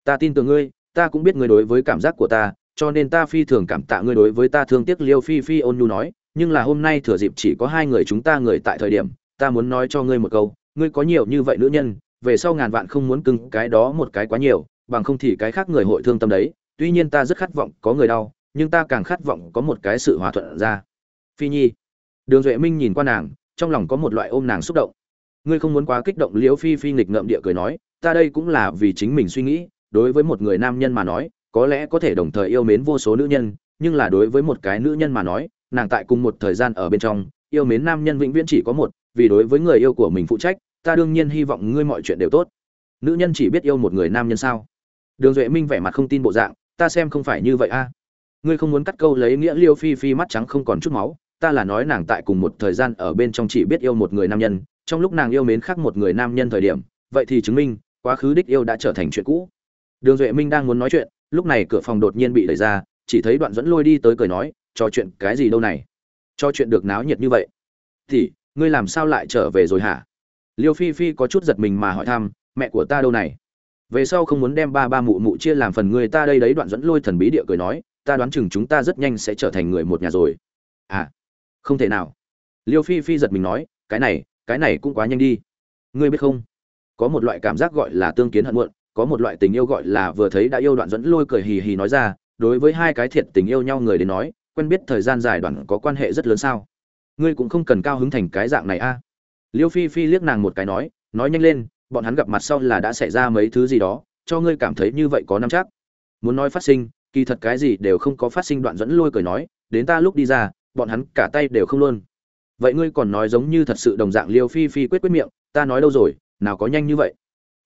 Ta tin tưởng ngươi, ta cũng biết ngươi đối với cảm giác của ta, cho nên ta phi thường cảm tạ ngươi đối với ta thương tiếc liêu phi phi ôn nhu nói, nhưng là hôm nay thừa dịp chỉ có hai người chúng ta người tại thời điểm, ta muốn nói cho ngươi một câu, ngươi có nhiều như vậy nữ nhân, về sau ngàn vạn không muốn cưng cái đó một cái quá nhiều, bằng không thì cái khác người hội thương tâm đấy tuy nhiên ta rất khát vọng có người đau, nhưng ta càng khát vọng có một cái sự hòa thuận ra. Phi nhi. Đường duệ minh nhìn qua nàng, trong lòng có một loại ôm nàng xúc động. Ngươi không muốn quá kích động liễu phi phi nghịch ngợm địa cười nói, ta đây cũng là vì chính mình suy nghĩ, đối với một người nam nhân mà nói, có lẽ có thể đồng thời yêu mến vô số nữ nhân, nhưng là đối với một cái nữ nhân mà nói, nàng tại cùng một thời gian ở bên trong, yêu mến nam nhân vĩnh viễn chỉ có một, vì đối với người yêu của mình phụ trách, ta đương nhiên hy vọng ngươi mọi chuyện đều tốt. Nữ nhân chỉ biết yêu một người nam nhân sao? Đường duệ minh vẻ mặt không tin bộ dạng ta xem không phải như vậy a. Ngươi không muốn cắt câu lấy nghĩa liêu phi phi mắt trắng không còn chút máu, ta là nói nàng tại cùng một thời gian ở bên trong chỉ biết yêu một người nam nhân, trong lúc nàng yêu mến khác một người nam nhân thời điểm, vậy thì chứng minh, quá khứ đích yêu đã trở thành chuyện cũ. Đường duệ minh đang muốn nói chuyện, lúc này cửa phòng đột nhiên bị đẩy ra, chỉ thấy đoạn dẫn lôi đi tới cười nói, trò chuyện cái gì đâu này? Cho chuyện được náo nhiệt như vậy? Thì, ngươi làm sao lại trở về rồi hả? Liêu phi phi có chút giật mình mà hỏi thăm, mẹ của ta đâu này? Về sau không muốn đem ba ba mụ mụ chia làm phần người ta đây đấy, đoạn dẫn lôi thần bí địa cười nói, ta đoán chừng chúng ta rất nhanh sẽ trở thành người một nhà rồi. À không thể nào. Liêu phi phi giật mình nói, cái này cái này cũng quá nhanh đi. Ngươi biết không? Có một loại cảm giác gọi là tương kiến hận muộn, có một loại tình yêu gọi là vừa thấy đã yêu, đoạn dẫn lôi cười hì hì nói ra, đối với hai cái thiệt tình yêu nhau người đến nói, quen biết thời gian dài đoạn có quan hệ rất lớn sao? Ngươi cũng không cần cao hứng thành cái dạng này a. Liêu phi phi liếc nàng một cái nói nói nhanh lên bọn hắn gặp mặt sau là đã xảy ra mấy thứ gì đó, cho ngươi cảm thấy như vậy có năm chắc. Muốn nói phát sinh, kỳ thật cái gì đều không có phát sinh, đoạn dẫn lôi cười nói, đến ta lúc đi ra, bọn hắn cả tay đều không luôn. Vậy ngươi còn nói giống như thật sự đồng dạng liêu phi phi quyết quyết miệng, ta nói đâu rồi, nào có nhanh như vậy.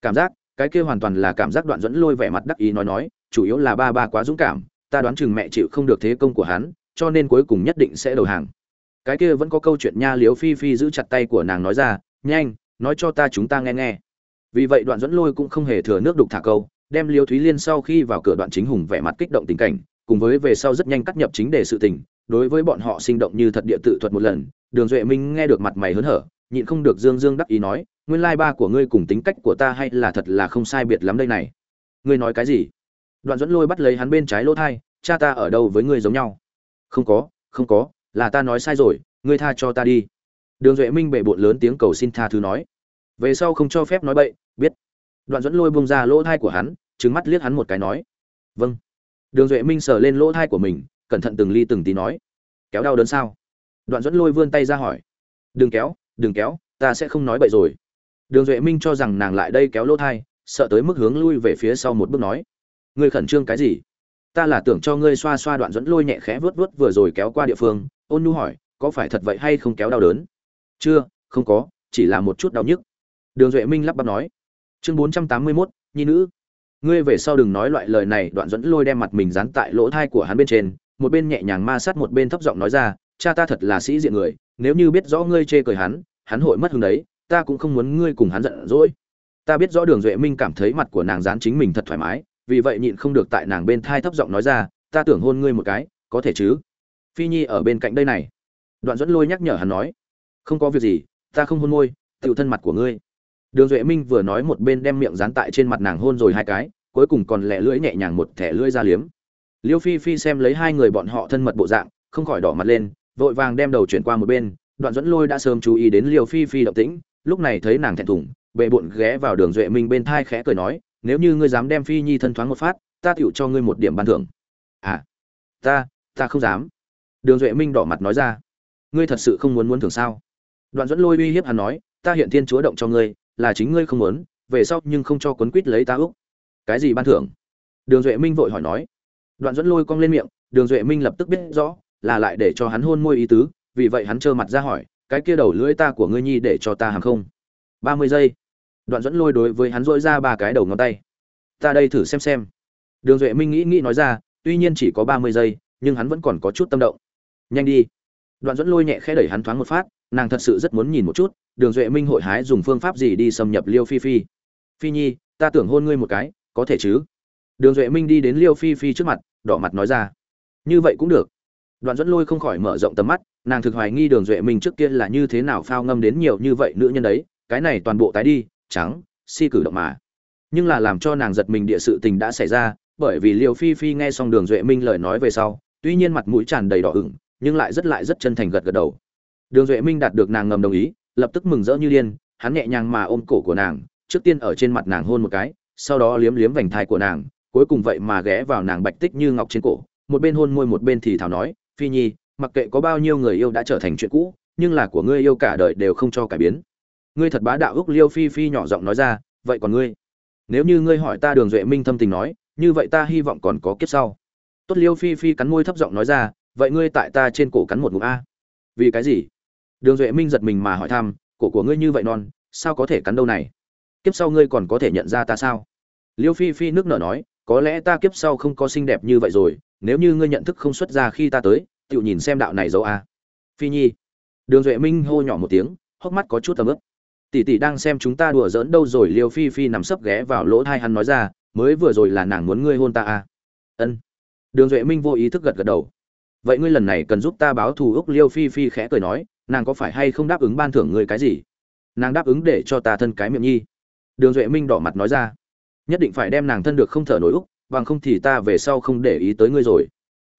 Cảm giác, cái kia hoàn toàn là cảm giác đoạn dẫn lôi vẻ mặt đắc ý nói nói, chủ yếu là ba ba quá dũng cảm, ta đoán chừng mẹ chịu không được thế công của hắn, cho nên cuối cùng nhất định sẽ đầu hàng. Cái kia vẫn có câu chuyện nha liếu phi phi giữ chặt tay của nàng nói ra, nhanh, nói cho ta chúng ta nghe nghe vì vậy đoạn dẫn lôi cũng không hề thừa nước đục thả câu, đem liêu thúy liên sau khi vào cửa đoạn chính hùng vẻ mặt kích động tình cảnh, cùng với về sau rất nhanh cắt nhập chính đề sự tình, đối với bọn họ sinh động như thật địa tự thuật một lần, đường duệ minh nghe được mặt mày hớn hở, nhịn không được dương dương đắc ý nói, nguyên lai ba của ngươi cùng tính cách của ta hay là thật là không sai biệt lắm đây này. Ngươi nói cái gì? Đoạn dẫn lôi bắt lấy hắn bên trái lỗ thai, cha ta ở đâu với ngươi giống nhau? Không có không có, là ta nói sai rồi, ngươi tha cho ta đi. Đường duệ minh bệ bộn lớn tiếng cầu xin tha thứ nói về sau không cho phép nói bậy, biết. Đoạn dẫn lôi bông ra lỗ thai của hắn trứng mắt liếc hắn một cái nói vâng. Đường duệ minh sờ lên lỗ thai của mình, cẩn thận từng ly từng tí nói, kéo đau đớn sao? Đoạn dẫn lôi vươn tay ra hỏi, đừng kéo đừng kéo, ta sẽ không nói bậy rồi. Đường duệ minh cho rằng nàng lại đây kéo lỗ thai, sợ tới mức hướng lui về phía sau một bước nói, ngươi khẩn trương cái gì? Ta là tưởng cho ngươi xoa xoa đoạn dẫn lôi nhẹ khẽ vớt vớt vừa rồi kéo qua địa phương. Ôn nhu hỏi, có phải thật vậy hay không kéo đau đớn? Chưa, không có, chỉ là một chút đau nhức đường duệ minh lắp bắp nói. Chương bốn trăm tám mươi mốt, nhi nữ. Ngươi về sau đừng nói loại lời này, đoạn dẫn lôi đem mặt mình dán tại lỗ thai của hắn bên trên, một bên nhẹ nhàng ma sát một bên thấp giọng nói ra, cha ta thật là sĩ diện người, nếu như biết rõ ngươi chê cười hắn hắn hội mất hứng đấy, ta cũng không muốn ngươi cùng hắn giận dỗi. Ta biết rõ đường duệ minh cảm thấy mặt của nàng dán chính mình thật thoải mái, vì vậy nhịn không được tại nàng bên thai thấp giọng nói ra, ta tưởng hôn ngươi một cái, có thể chứ? Phi nhi ở bên cạnh đây này. Đoạn dẫn lôi nhắc nhở hắn nói, không có việc gì, ta không hôn môi tự thân mặt của ngươi đường duệ minh vừa nói một bên đem miệng dán tại trên mặt nàng hôn rồi hai cái, cuối cùng còn lẹ lưỡi nhẹ nhàng một thẻ lưỡi ra liếm. Liêu phi phi xem lấy hai người bọn họ thân mật bộ dạng, không khỏi đỏ mặt lên, vội vàng đem đầu chuyển qua một bên, đoạn dẫn lôi đã sớm chú ý đến liêu phi phi động tĩnh, lúc này thấy nàng thẹn thùng bệ bụng ghé vào đường duệ minh bên thai khẽ cười nói, nếu như ngươi dám đem phi nhi thân thoáng một phát, ta tựu cho ngươi một điểm ban thưởng. À ta ta không dám. Đường duệ minh đỏ mặt nói ra, ngươi thật sự không muốn muốn thưởng sao? Đoạn dẫn lôi uy hiếp hắn nói, ta hiện thiên chúa động cho ngươi là chính ngươi không muốn, về sau nhưng không cho quấn quýt lấy ta úc cái gì ban thưởng? Đường duệ minh vội hỏi nói. Đoạn dẫn lôi cong lên miệng, đường duệ minh lập tức biết rõ, là lại để cho hắn hôn môi ý tứ, vì vậy hắn trơ mặt ra hỏi, cái kia đầu lưỡi ta của ngươi nhi để cho ta hàng không? Ba mươi giây. Đoạn dẫn lôi đối với hắn dỗi ra ba cái đầu ngón tay. Ta đây thử xem xem. Đường duệ minh nghĩ nghĩ nói ra, tuy nhiên chỉ có ba mươi giây, nhưng hắn vẫn còn có chút tâm động. Nhanh đi. Đoạn dẫn lôi nhẹ khẽ đẩy hắn thoáng một phát nàng thật sự rất muốn nhìn một chút, đường duệ minh hội hái dùng phương pháp gì đi xâm nhập liêu phi phi. Phi nhi, ta tưởng hôn ngươi một cái, có thể chứ? Đường duệ minh đi đến liêu phi phi trước mặt, đỏ mặt nói ra. Như vậy cũng được. Đoạn dẫn lôi không khỏi mở rộng tầm mắt, nàng thực hoài nghi đường duệ minh trước kia là như thế nào phao ngâm đến nhiều như vậy nữ nhân đấy, cái này toàn bộ tái đi, trắng, si cử động mà. Nhưng là làm cho nàng giật mình địa sự tình đã xảy ra, bởi vì liêu phi phi nghe xong đường duệ minh lời nói về sau, tuy nhiên mặt mũi tràn đầy đỏ ửng, nhưng lại rất lại rất chân thành gật gật đầu đường duệ minh đạt được nàng ngầm đồng ý, lập tức mừng rỡ như điên, hắn nhẹ nhàng mà ôm cổ của nàng, trước tiên ở trên mặt nàng hôn một cái, sau đó liếm liếm vành thai của nàng, cuối cùng vậy mà ghé vào nàng bạch tích như ngọc trên cổ, một bên hôn môi một bên thì thào nói, phi nhi, mặc kệ có bao nhiêu người yêu đã trở thành chuyện cũ, nhưng là của ngươi yêu cả đời đều không cho cải biến. Ngươi thật bá đạo ước liêu phi phi nhỏ giọng nói ra, vậy còn ngươi? Nếu như ngươi hỏi ta, đường duệ minh thâm tình nói, như vậy ta hy vọng còn có kiếp sau. Tốt liêu phi phi cắn môi thấp giọng nói ra, vậy ngươi tại ta trên cổ cắn một ngụm a. Vì cái gì? Đường duệ minh giật mình mà hỏi thăm, cổ của ngươi như vậy non, sao có thể cắn đâu này? Kiếp sau ngươi còn có thể nhận ra ta sao? Liêu phi phi nước nở nói, có lẽ ta kiếp sau không có xinh đẹp như vậy rồi, nếu như ngươi nhận thức không xuất ra khi ta tới tự nhìn xem đạo này dấu a. Phi nhi. Đường duệ minh hô nhỏ một tiếng, hốc mắt có chút tầm ướp tỷ tỷ đang xem chúng ta đùa giỡn đâu rồi? Liêu phi phi nằm sấp ghé vào lỗ thai hắn nói ra, mới vừa rồi là nàng muốn ngươi hôn ta a. Ân. Đường duệ minh vô ý thức gật gật đầu. Vậy ngươi lần này cần giúp ta báo thù úc liêu phi phi khẽ cười nói nàng có phải hay không đáp ứng ban thưởng ngươi cái gì? Nàng đáp ứng để cho ta thân cái miệng nhi. Đường duệ minh đỏ mặt nói ra. Nhất định phải đem nàng thân được không thở nổi úc bằng không thì ta về sau không để ý tới ngươi rồi.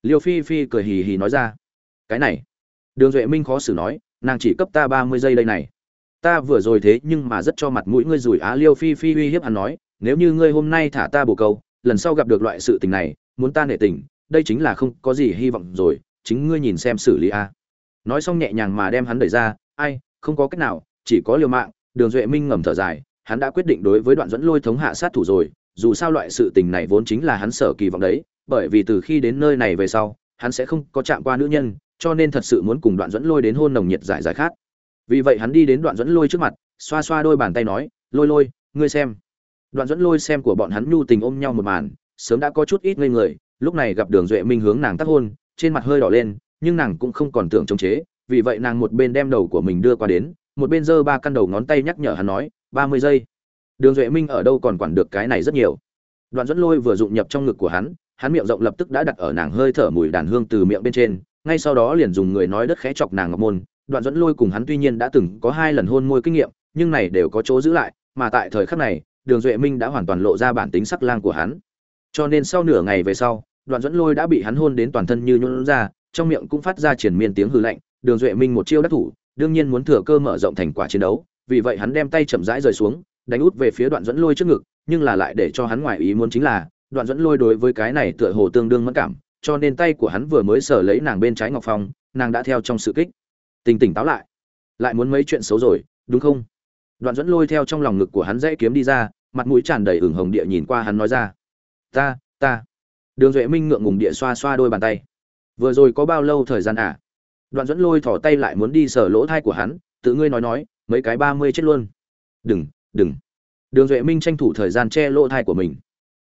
Liêu phi phi cười hì hì nói ra. Cái này. Đường duệ minh khó xử nói, nàng chỉ cấp ta ba mươi giây đây này. Ta vừa rồi thế nhưng mà rất cho mặt mũi ngươi rủi á liêu phi phi uy hiếp hắn nói, nếu như ngươi hôm nay thả ta bồ câu, lần sau gặp được loại sự tình này, muốn ta nể tình, đây chính là không có gì hy vọng rồi, chính ngươi nhìn xem xử lý a nói xong nhẹ nhàng mà đem hắn đẩy ra, ai, không có cách nào, chỉ có liều mạng. Đường duệ minh ngầm thở dài, hắn đã quyết định đối với đoạn dẫn lôi thống hạ sát thủ rồi, dù sao loại sự tình này vốn chính là hắn sở kỳ vọng đấy, bởi vì từ khi đến nơi này về sau, hắn sẽ không có chạm qua nữ nhân, cho nên thật sự muốn cùng đoạn dẫn lôi đến hôn nồng nhiệt giải giải khát. Vì vậy hắn đi đến đoạn dẫn lôi trước mặt, xoa xoa đôi bàn tay nói, lôi lôi, ngươi xem. Đoạn dẫn lôi xem của bọn hắn nhu tình ôm nhau một màn, sớm đã có chút ít ngây người, lúc này gặp đường duệ minh hướng nàng tác hôn, trên mặt hơi đỏ lên nhưng nàng cũng không còn tưởng chống chế, vì vậy nàng một bên đem đầu của mình đưa qua đến, một bên giơ ba căn đầu ngón tay nhắc nhở hắn nói, ba mươi giây. Đường duệ minh ở đâu còn quản được cái này rất nhiều. Đoạn dẫn lôi vừa dụng nhập trong ngực của hắn hắn miệng rộng lập tức đã đặt ở nàng hơi thở mùi đàn hương từ miệng bên trên, ngay sau đó liền dùng người nói đất khẽ chọc nàng ngọc môn. Đoạn dẫn lôi cùng hắn tuy nhiên đã từng có hai lần hôn môi kinh nghiệm, nhưng này đều có chỗ giữ lại, mà tại thời khắc này, đường duệ minh đã hoàn toàn lộ ra bản tính sắc lang của hắn. Cho nên sau nửa ngày về sau, đoạn dẫn lôi đã bị hắn hôn đến toàn thân như nhún ra trong miệng cũng phát ra triển miên tiếng hư lạnh, đường duệ minh một chiêu đắc thủ, đương nhiên muốn thừa cơ mở rộng thành quả chiến đấu, vì vậy hắn đem tay chậm rãi rời xuống, đánh út về phía đoạn dẫn lôi trước ngực, nhưng là lại để cho hắn ngoài ý muốn chính là, đoạn dẫn lôi đối với cái này tựa hồ tương đương mất cảm, cho nên tay của hắn vừa mới sờ lấy nàng bên trái ngọc phong, nàng đã theo trong sự kích. Tình tỉnh táo lại. Lại muốn mấy chuyện xấu rồi, đúng không? Đoạn dẫn lôi theo trong lòng ngực của hắn dễ kiếm đi ra, mặt mũi tràn đầy ửng hồng địa nhìn qua hắn nói ra. Ta ta. Đường duệ minh ngượng ngùng địa xoa xoa đôi bàn tay vừa rồi có bao lâu thời gian à? Đoạn dẫn lôi thỏ tay lại muốn đi sở lỗ thai của hắn, tự ngươi nói nói, mấy cái ba mươi chết luôn. Đừng đừng. Đường duệ minh tranh thủ thời gian che lỗ thai của mình.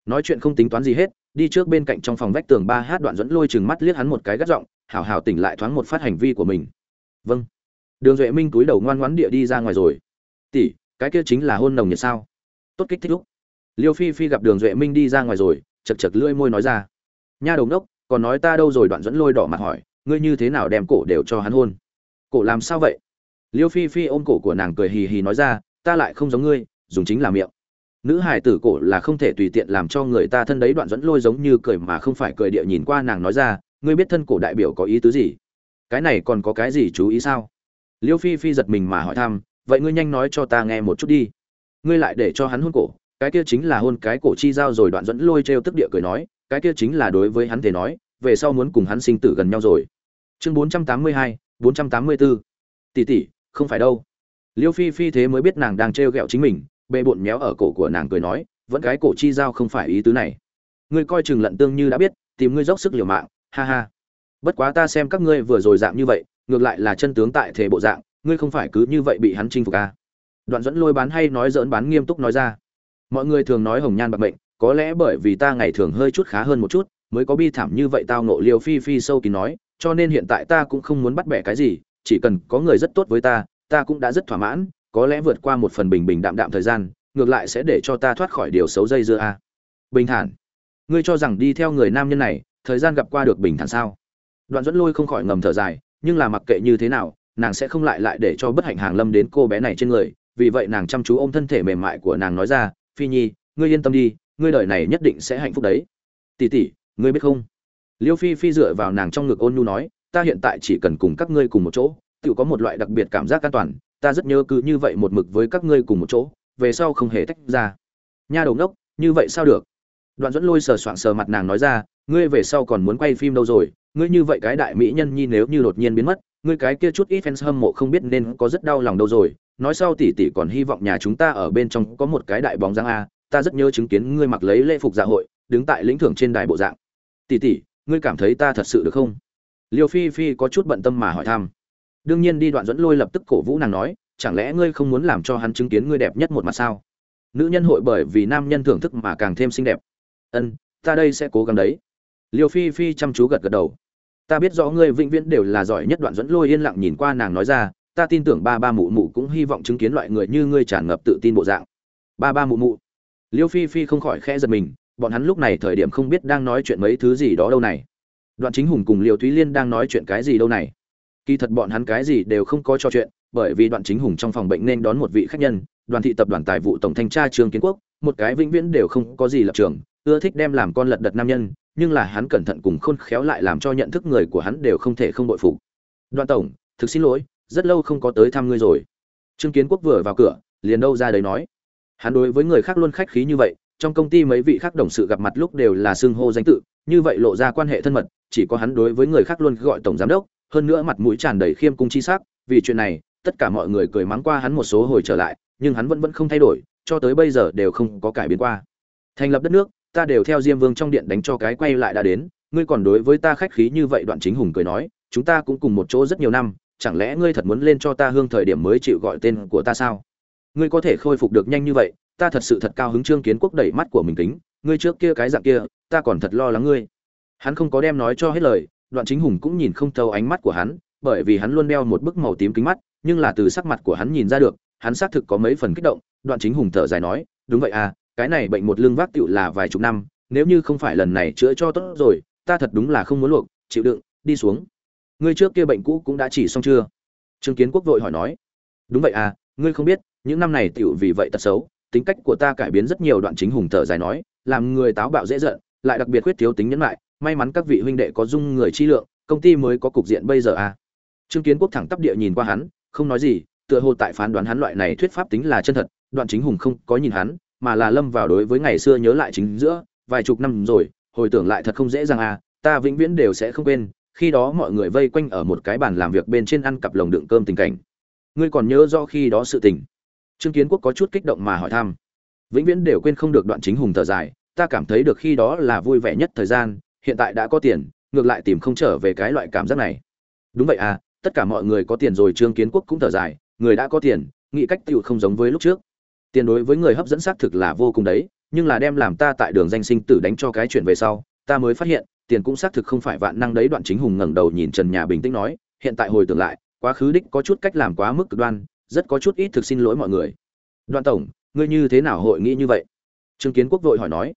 Nói chuyện không tính toán gì hết, đi trước bên cạnh trong phòng vách tường ba hát đoạn dẫn lôi chừng mắt liếc hắn một cái gắt giọng hào hào tỉnh lại thoáng một phát hành vi của mình. Vâng. Đường duệ minh túi đầu ngoan ngoãn địa đi ra ngoài rồi. Tỷ, cái kia chính là hôn nồng nhiệt sao? Tốt kích thích lúc. Liêu phi phi gặp đường duệ minh đi ra ngoài rồi, chật chật lưỡi môi nói ra. Nha đồng đốc còn nói ta đâu rồi, đoạn dẫn lôi đỏ mặt hỏi, ngươi như thế nào đem cổ đều cho hắn hôn? Cổ làm sao vậy? Liêu phi phi ôm cổ của nàng cười hì hì nói ra, ta lại không giống ngươi, dùng chính là miệng. Nữ hải tử cổ là không thể tùy tiện làm cho người ta thân đấy, đoạn dẫn lôi giống như cười mà không phải cười địa nhìn qua nàng nói ra, ngươi biết thân cổ đại biểu có ý tứ gì? Cái này còn có cái gì chú ý sao? Liêu phi phi giật mình mà hỏi thăm, vậy ngươi nhanh nói cho ta nghe một chút đi. Ngươi lại để cho hắn hôn cổ cái kia chính là hôn cái cổ chi giao rồi đoạn dẫn lôi trêu tức địa cười nói, cái kia chính là đối với hắn thể nói, về sau muốn cùng hắn sinh tử gần nhau rồi. Chương bốn trăm tám mươi hai, bốn trăm tám mươi bốn tỷ tỷ, không phải đâu. Liêu phi phi thế mới biết nàng đang trêu ghẹo chính mình bê bộn méo ở cổ của nàng cười nói, vẫn cái cổ chi giao không phải ý tứ này. Ngươi coi chừng lận tương như đã biết, tìm ngươi dốc sức liều mạng, ha ha. Bất quá ta xem các ngươi vừa rồi dạng như vậy, ngược lại là chân tướng tại thể bộ dạng, ngươi không phải cứ như vậy bị hắn chinh phục à. đoạn dẫn lôi bán hay nói dỡn bán nghiêm túc nói ra mọi người thường nói hồng nhan bạc mệnh, có lẽ bởi vì ta ngày thường hơi chút khá hơn một chút, mới có bi thảm như vậy tao nộ liều phi phi sâu kín nói, cho nên hiện tại ta cũng không muốn bắt bẻ cái gì, chỉ cần có người rất tốt với ta ta cũng đã rất thỏa mãn, có lẽ vượt qua một phần bình bình đạm đạm thời gian, ngược lại sẽ để cho ta thoát khỏi điều xấu dây dưa a à. bình thản ngươi cho rằng đi theo người nam nhân này, thời gian gặp qua được bình thản sao đoạn dẫn lôi không khỏi ngầm thở dài, nhưng là mặc kệ như thế nào, nàng sẽ không lại lại để cho bất hạnh hàng lâm đến cô bé này trên người, vì vậy nàng chăm chú ôm thân thể mềm mại của nàng nói ra phi nhi, ngươi yên tâm đi, ngươi đời này nhất định sẽ hạnh phúc đấy. Tỷ tỷ, ngươi biết không? Liêu phi phi dựa vào nàng trong ngực ôn nhu nói, ta hiện tại chỉ cần cùng các ngươi cùng một chỗ, tự có một loại đặc biệt cảm giác an toàn, ta rất nhớ cứ như vậy một mực với các ngươi cùng một chỗ, về sau không hề tách ra. Nha đầu ngốc, như vậy sao được? Đoạn dẫn lôi sờ soạng sờ mặt nàng nói ra, ngươi về sau còn muốn quay phim đâu rồi? Ngươi như vậy cái đại mỹ nhân nhi nếu như đột nhiên biến mất, ngươi cái kia chút ít fans hâm mộ không biết nên có rất đau lòng đâu rồi nói sau tỷ tỷ còn hy vọng nhà chúng ta ở bên trong có một cái đại bóng dáng a, ta rất nhớ chứng kiến ngươi mặc lấy lễ phục dạ hội, đứng tại lĩnh thưởng trên đài bộ dạng. Tỷ tỷ, ngươi cảm thấy ta thật sự được không? Liêu phi phi có chút bận tâm mà hỏi thăm. Đương nhiên đi đoạn dẫn lôi lập tức cổ vũ nàng nói, chẳng lẽ ngươi không muốn làm cho hắn chứng kiến ngươi đẹp nhất một mặt sao? Nữ nhân hội bởi vì nam nhân thưởng thức mà càng thêm xinh đẹp. Ân, ta đây sẽ cố gắng đấy. Liêu phi phi chăm chú gật gật đầu. Ta biết rõ ngươi vĩnh viễn đều là giỏi nhất đoạn dẫn lôi yên lặng nhìn qua nàng nói ra ta tin tưởng ba ba mụ mụ cũng hy vọng chứng kiến loại người như ngươi tràn ngập tự tin bộ dạng. Ba ba mụ mụ. Liêu phi phi không khỏi khẽ giật mình, bọn hắn lúc này thời điểm không biết đang nói chuyện mấy thứ gì đó đâu này. Đoạn chính hùng cùng liêu thúy liên đang nói chuyện cái gì đâu này. Kỳ thật bọn hắn cái gì đều không có trò chuyện, bởi vì đoạn chính hùng trong phòng bệnh nên đón một vị khách nhân, đoàn thị tập đoàn tài vụ tổng thanh tra trương kiến quốc, một cái vĩnh viễn đều không có gì lập trường, ưa thích đem làm con lật đật nam nhân, nhưng là hắn cẩn thận cùng khôn khéo lại làm cho nhận thức người của hắn đều không thể không bội phục. Đoạn tổng, thực xin lỗi rất lâu không có tới thăm ngươi rồi. Trương kiến quốc vừa vào cửa, liền đâu ra đấy nói. Hắn đối với người khác luôn khách khí như vậy, trong công ty mấy vị khác đồng sự gặp mặt lúc đều là xưng hô danh tự, như vậy lộ ra quan hệ thân mật, chỉ có hắn đối với người khác luôn gọi tổng giám đốc, hơn nữa mặt mũi tràn đầy khiêm cung chi sắc, vì chuyện này, tất cả mọi người cười mắng qua hắn một số hồi trở lại, nhưng hắn vẫn vẫn không thay đổi, cho tới bây giờ đều không có cải biến qua. Thành lập đất nước, ta đều theo diêm vương trong điện đánh cho cái quay lại đã đến, ngươi còn đối với ta khách khí như vậy đoạn chính hùng cười nói, chúng ta cũng cùng một chỗ rất nhiều năm chẳng lẽ ngươi thật muốn lên cho ta hương thời điểm mới chịu gọi tên của ta sao ngươi có thể khôi phục được nhanh như vậy, ta thật sự thật cao hứng trương kiến quốc đẩy mắt của mình tính. ngươi trước kia cái dạng kia, ta còn thật lo lắng ngươi hắn không có đem nói cho hết lời, đoạn chính hùng cũng nhìn không thấu ánh mắt của hắn, bởi vì hắn luôn đeo một bức màu tím kính mắt, nhưng là từ sắc mặt của hắn nhìn ra được, hắn xác thực có mấy phần kích động, đoạn chính hùng thở dài nói, đúng vậy à cái này bệnh một lưng vác tựu là vài chục năm, nếu như không phải lần này chữa cho tốt rồi, ta thật đúng là không muốn luộc, chịu đựng, đi xuống ngươi trước kia bệnh cũ cũng đã chỉ xong chưa? Trương kiến quốc vội hỏi nói. Đúng vậy à ngươi không biết, những năm này tựu vì vậy tật xấu, tính cách của ta cải biến rất nhiều đoạn chính hùng thở dài nói, làm người táo bạo dễ giận, lại đặc biệt khuyết thiếu tính nhẫn lại may mắn các vị huynh đệ có dung người chi lượng, công ty mới có cục diện bây giờ à. Trương kiến quốc thẳng tắp địa nhìn qua hắn, không nói gì, tựa hồ tại phán đoán hắn loại này thuyết pháp tính là chân thật, đoạn chính hùng không có nhìn hắn, mà là lâm vào đối với ngày xưa nhớ lại chính giữa, vài chục năm rồi, hồi tưởng lại thật không dễ dàng à ta vĩnh viễn đều sẽ không quên khi đó mọi người vây quanh ở một cái bàn làm việc bên trên ăn cặp lồng đựng cơm tình cảnh. Ngươi còn nhớ do khi đó sự tình? Trương kiến quốc có chút kích động mà hỏi thăm. Vĩnh viễn đều quên không được đoạn chính hùng thở dài, ta cảm thấy được khi đó là vui vẻ nhất thời gian, hiện tại đã có tiền, ngược lại tìm không trở về cái loại cảm giác này. Đúng vậy à tất cả mọi người có tiền rồi, trương kiến quốc cũng thở dài, người đã có tiền, nghĩ cách tựu không giống với lúc trước. Tiền đối với người hấp dẫn xác thực là vô cùng đấy, nhưng là đem làm ta tại đường danh sinh tử đánh cho cái chuyện về sau, ta mới phát hiện tiền cũng xác thực không phải vạn năng đấy, đoạn chính hùng ngẩng đầu nhìn trần nhà bình tĩnh nói, hiện tại hồi tưởng lại, quá khứ đích có chút cách làm quá mức cực đoan, rất có chút ít thực xin lỗi mọi người. Đoạn tổng, ngươi như thế nào hội nghĩ như vậy? Trương kiến quốc vội hỏi nói.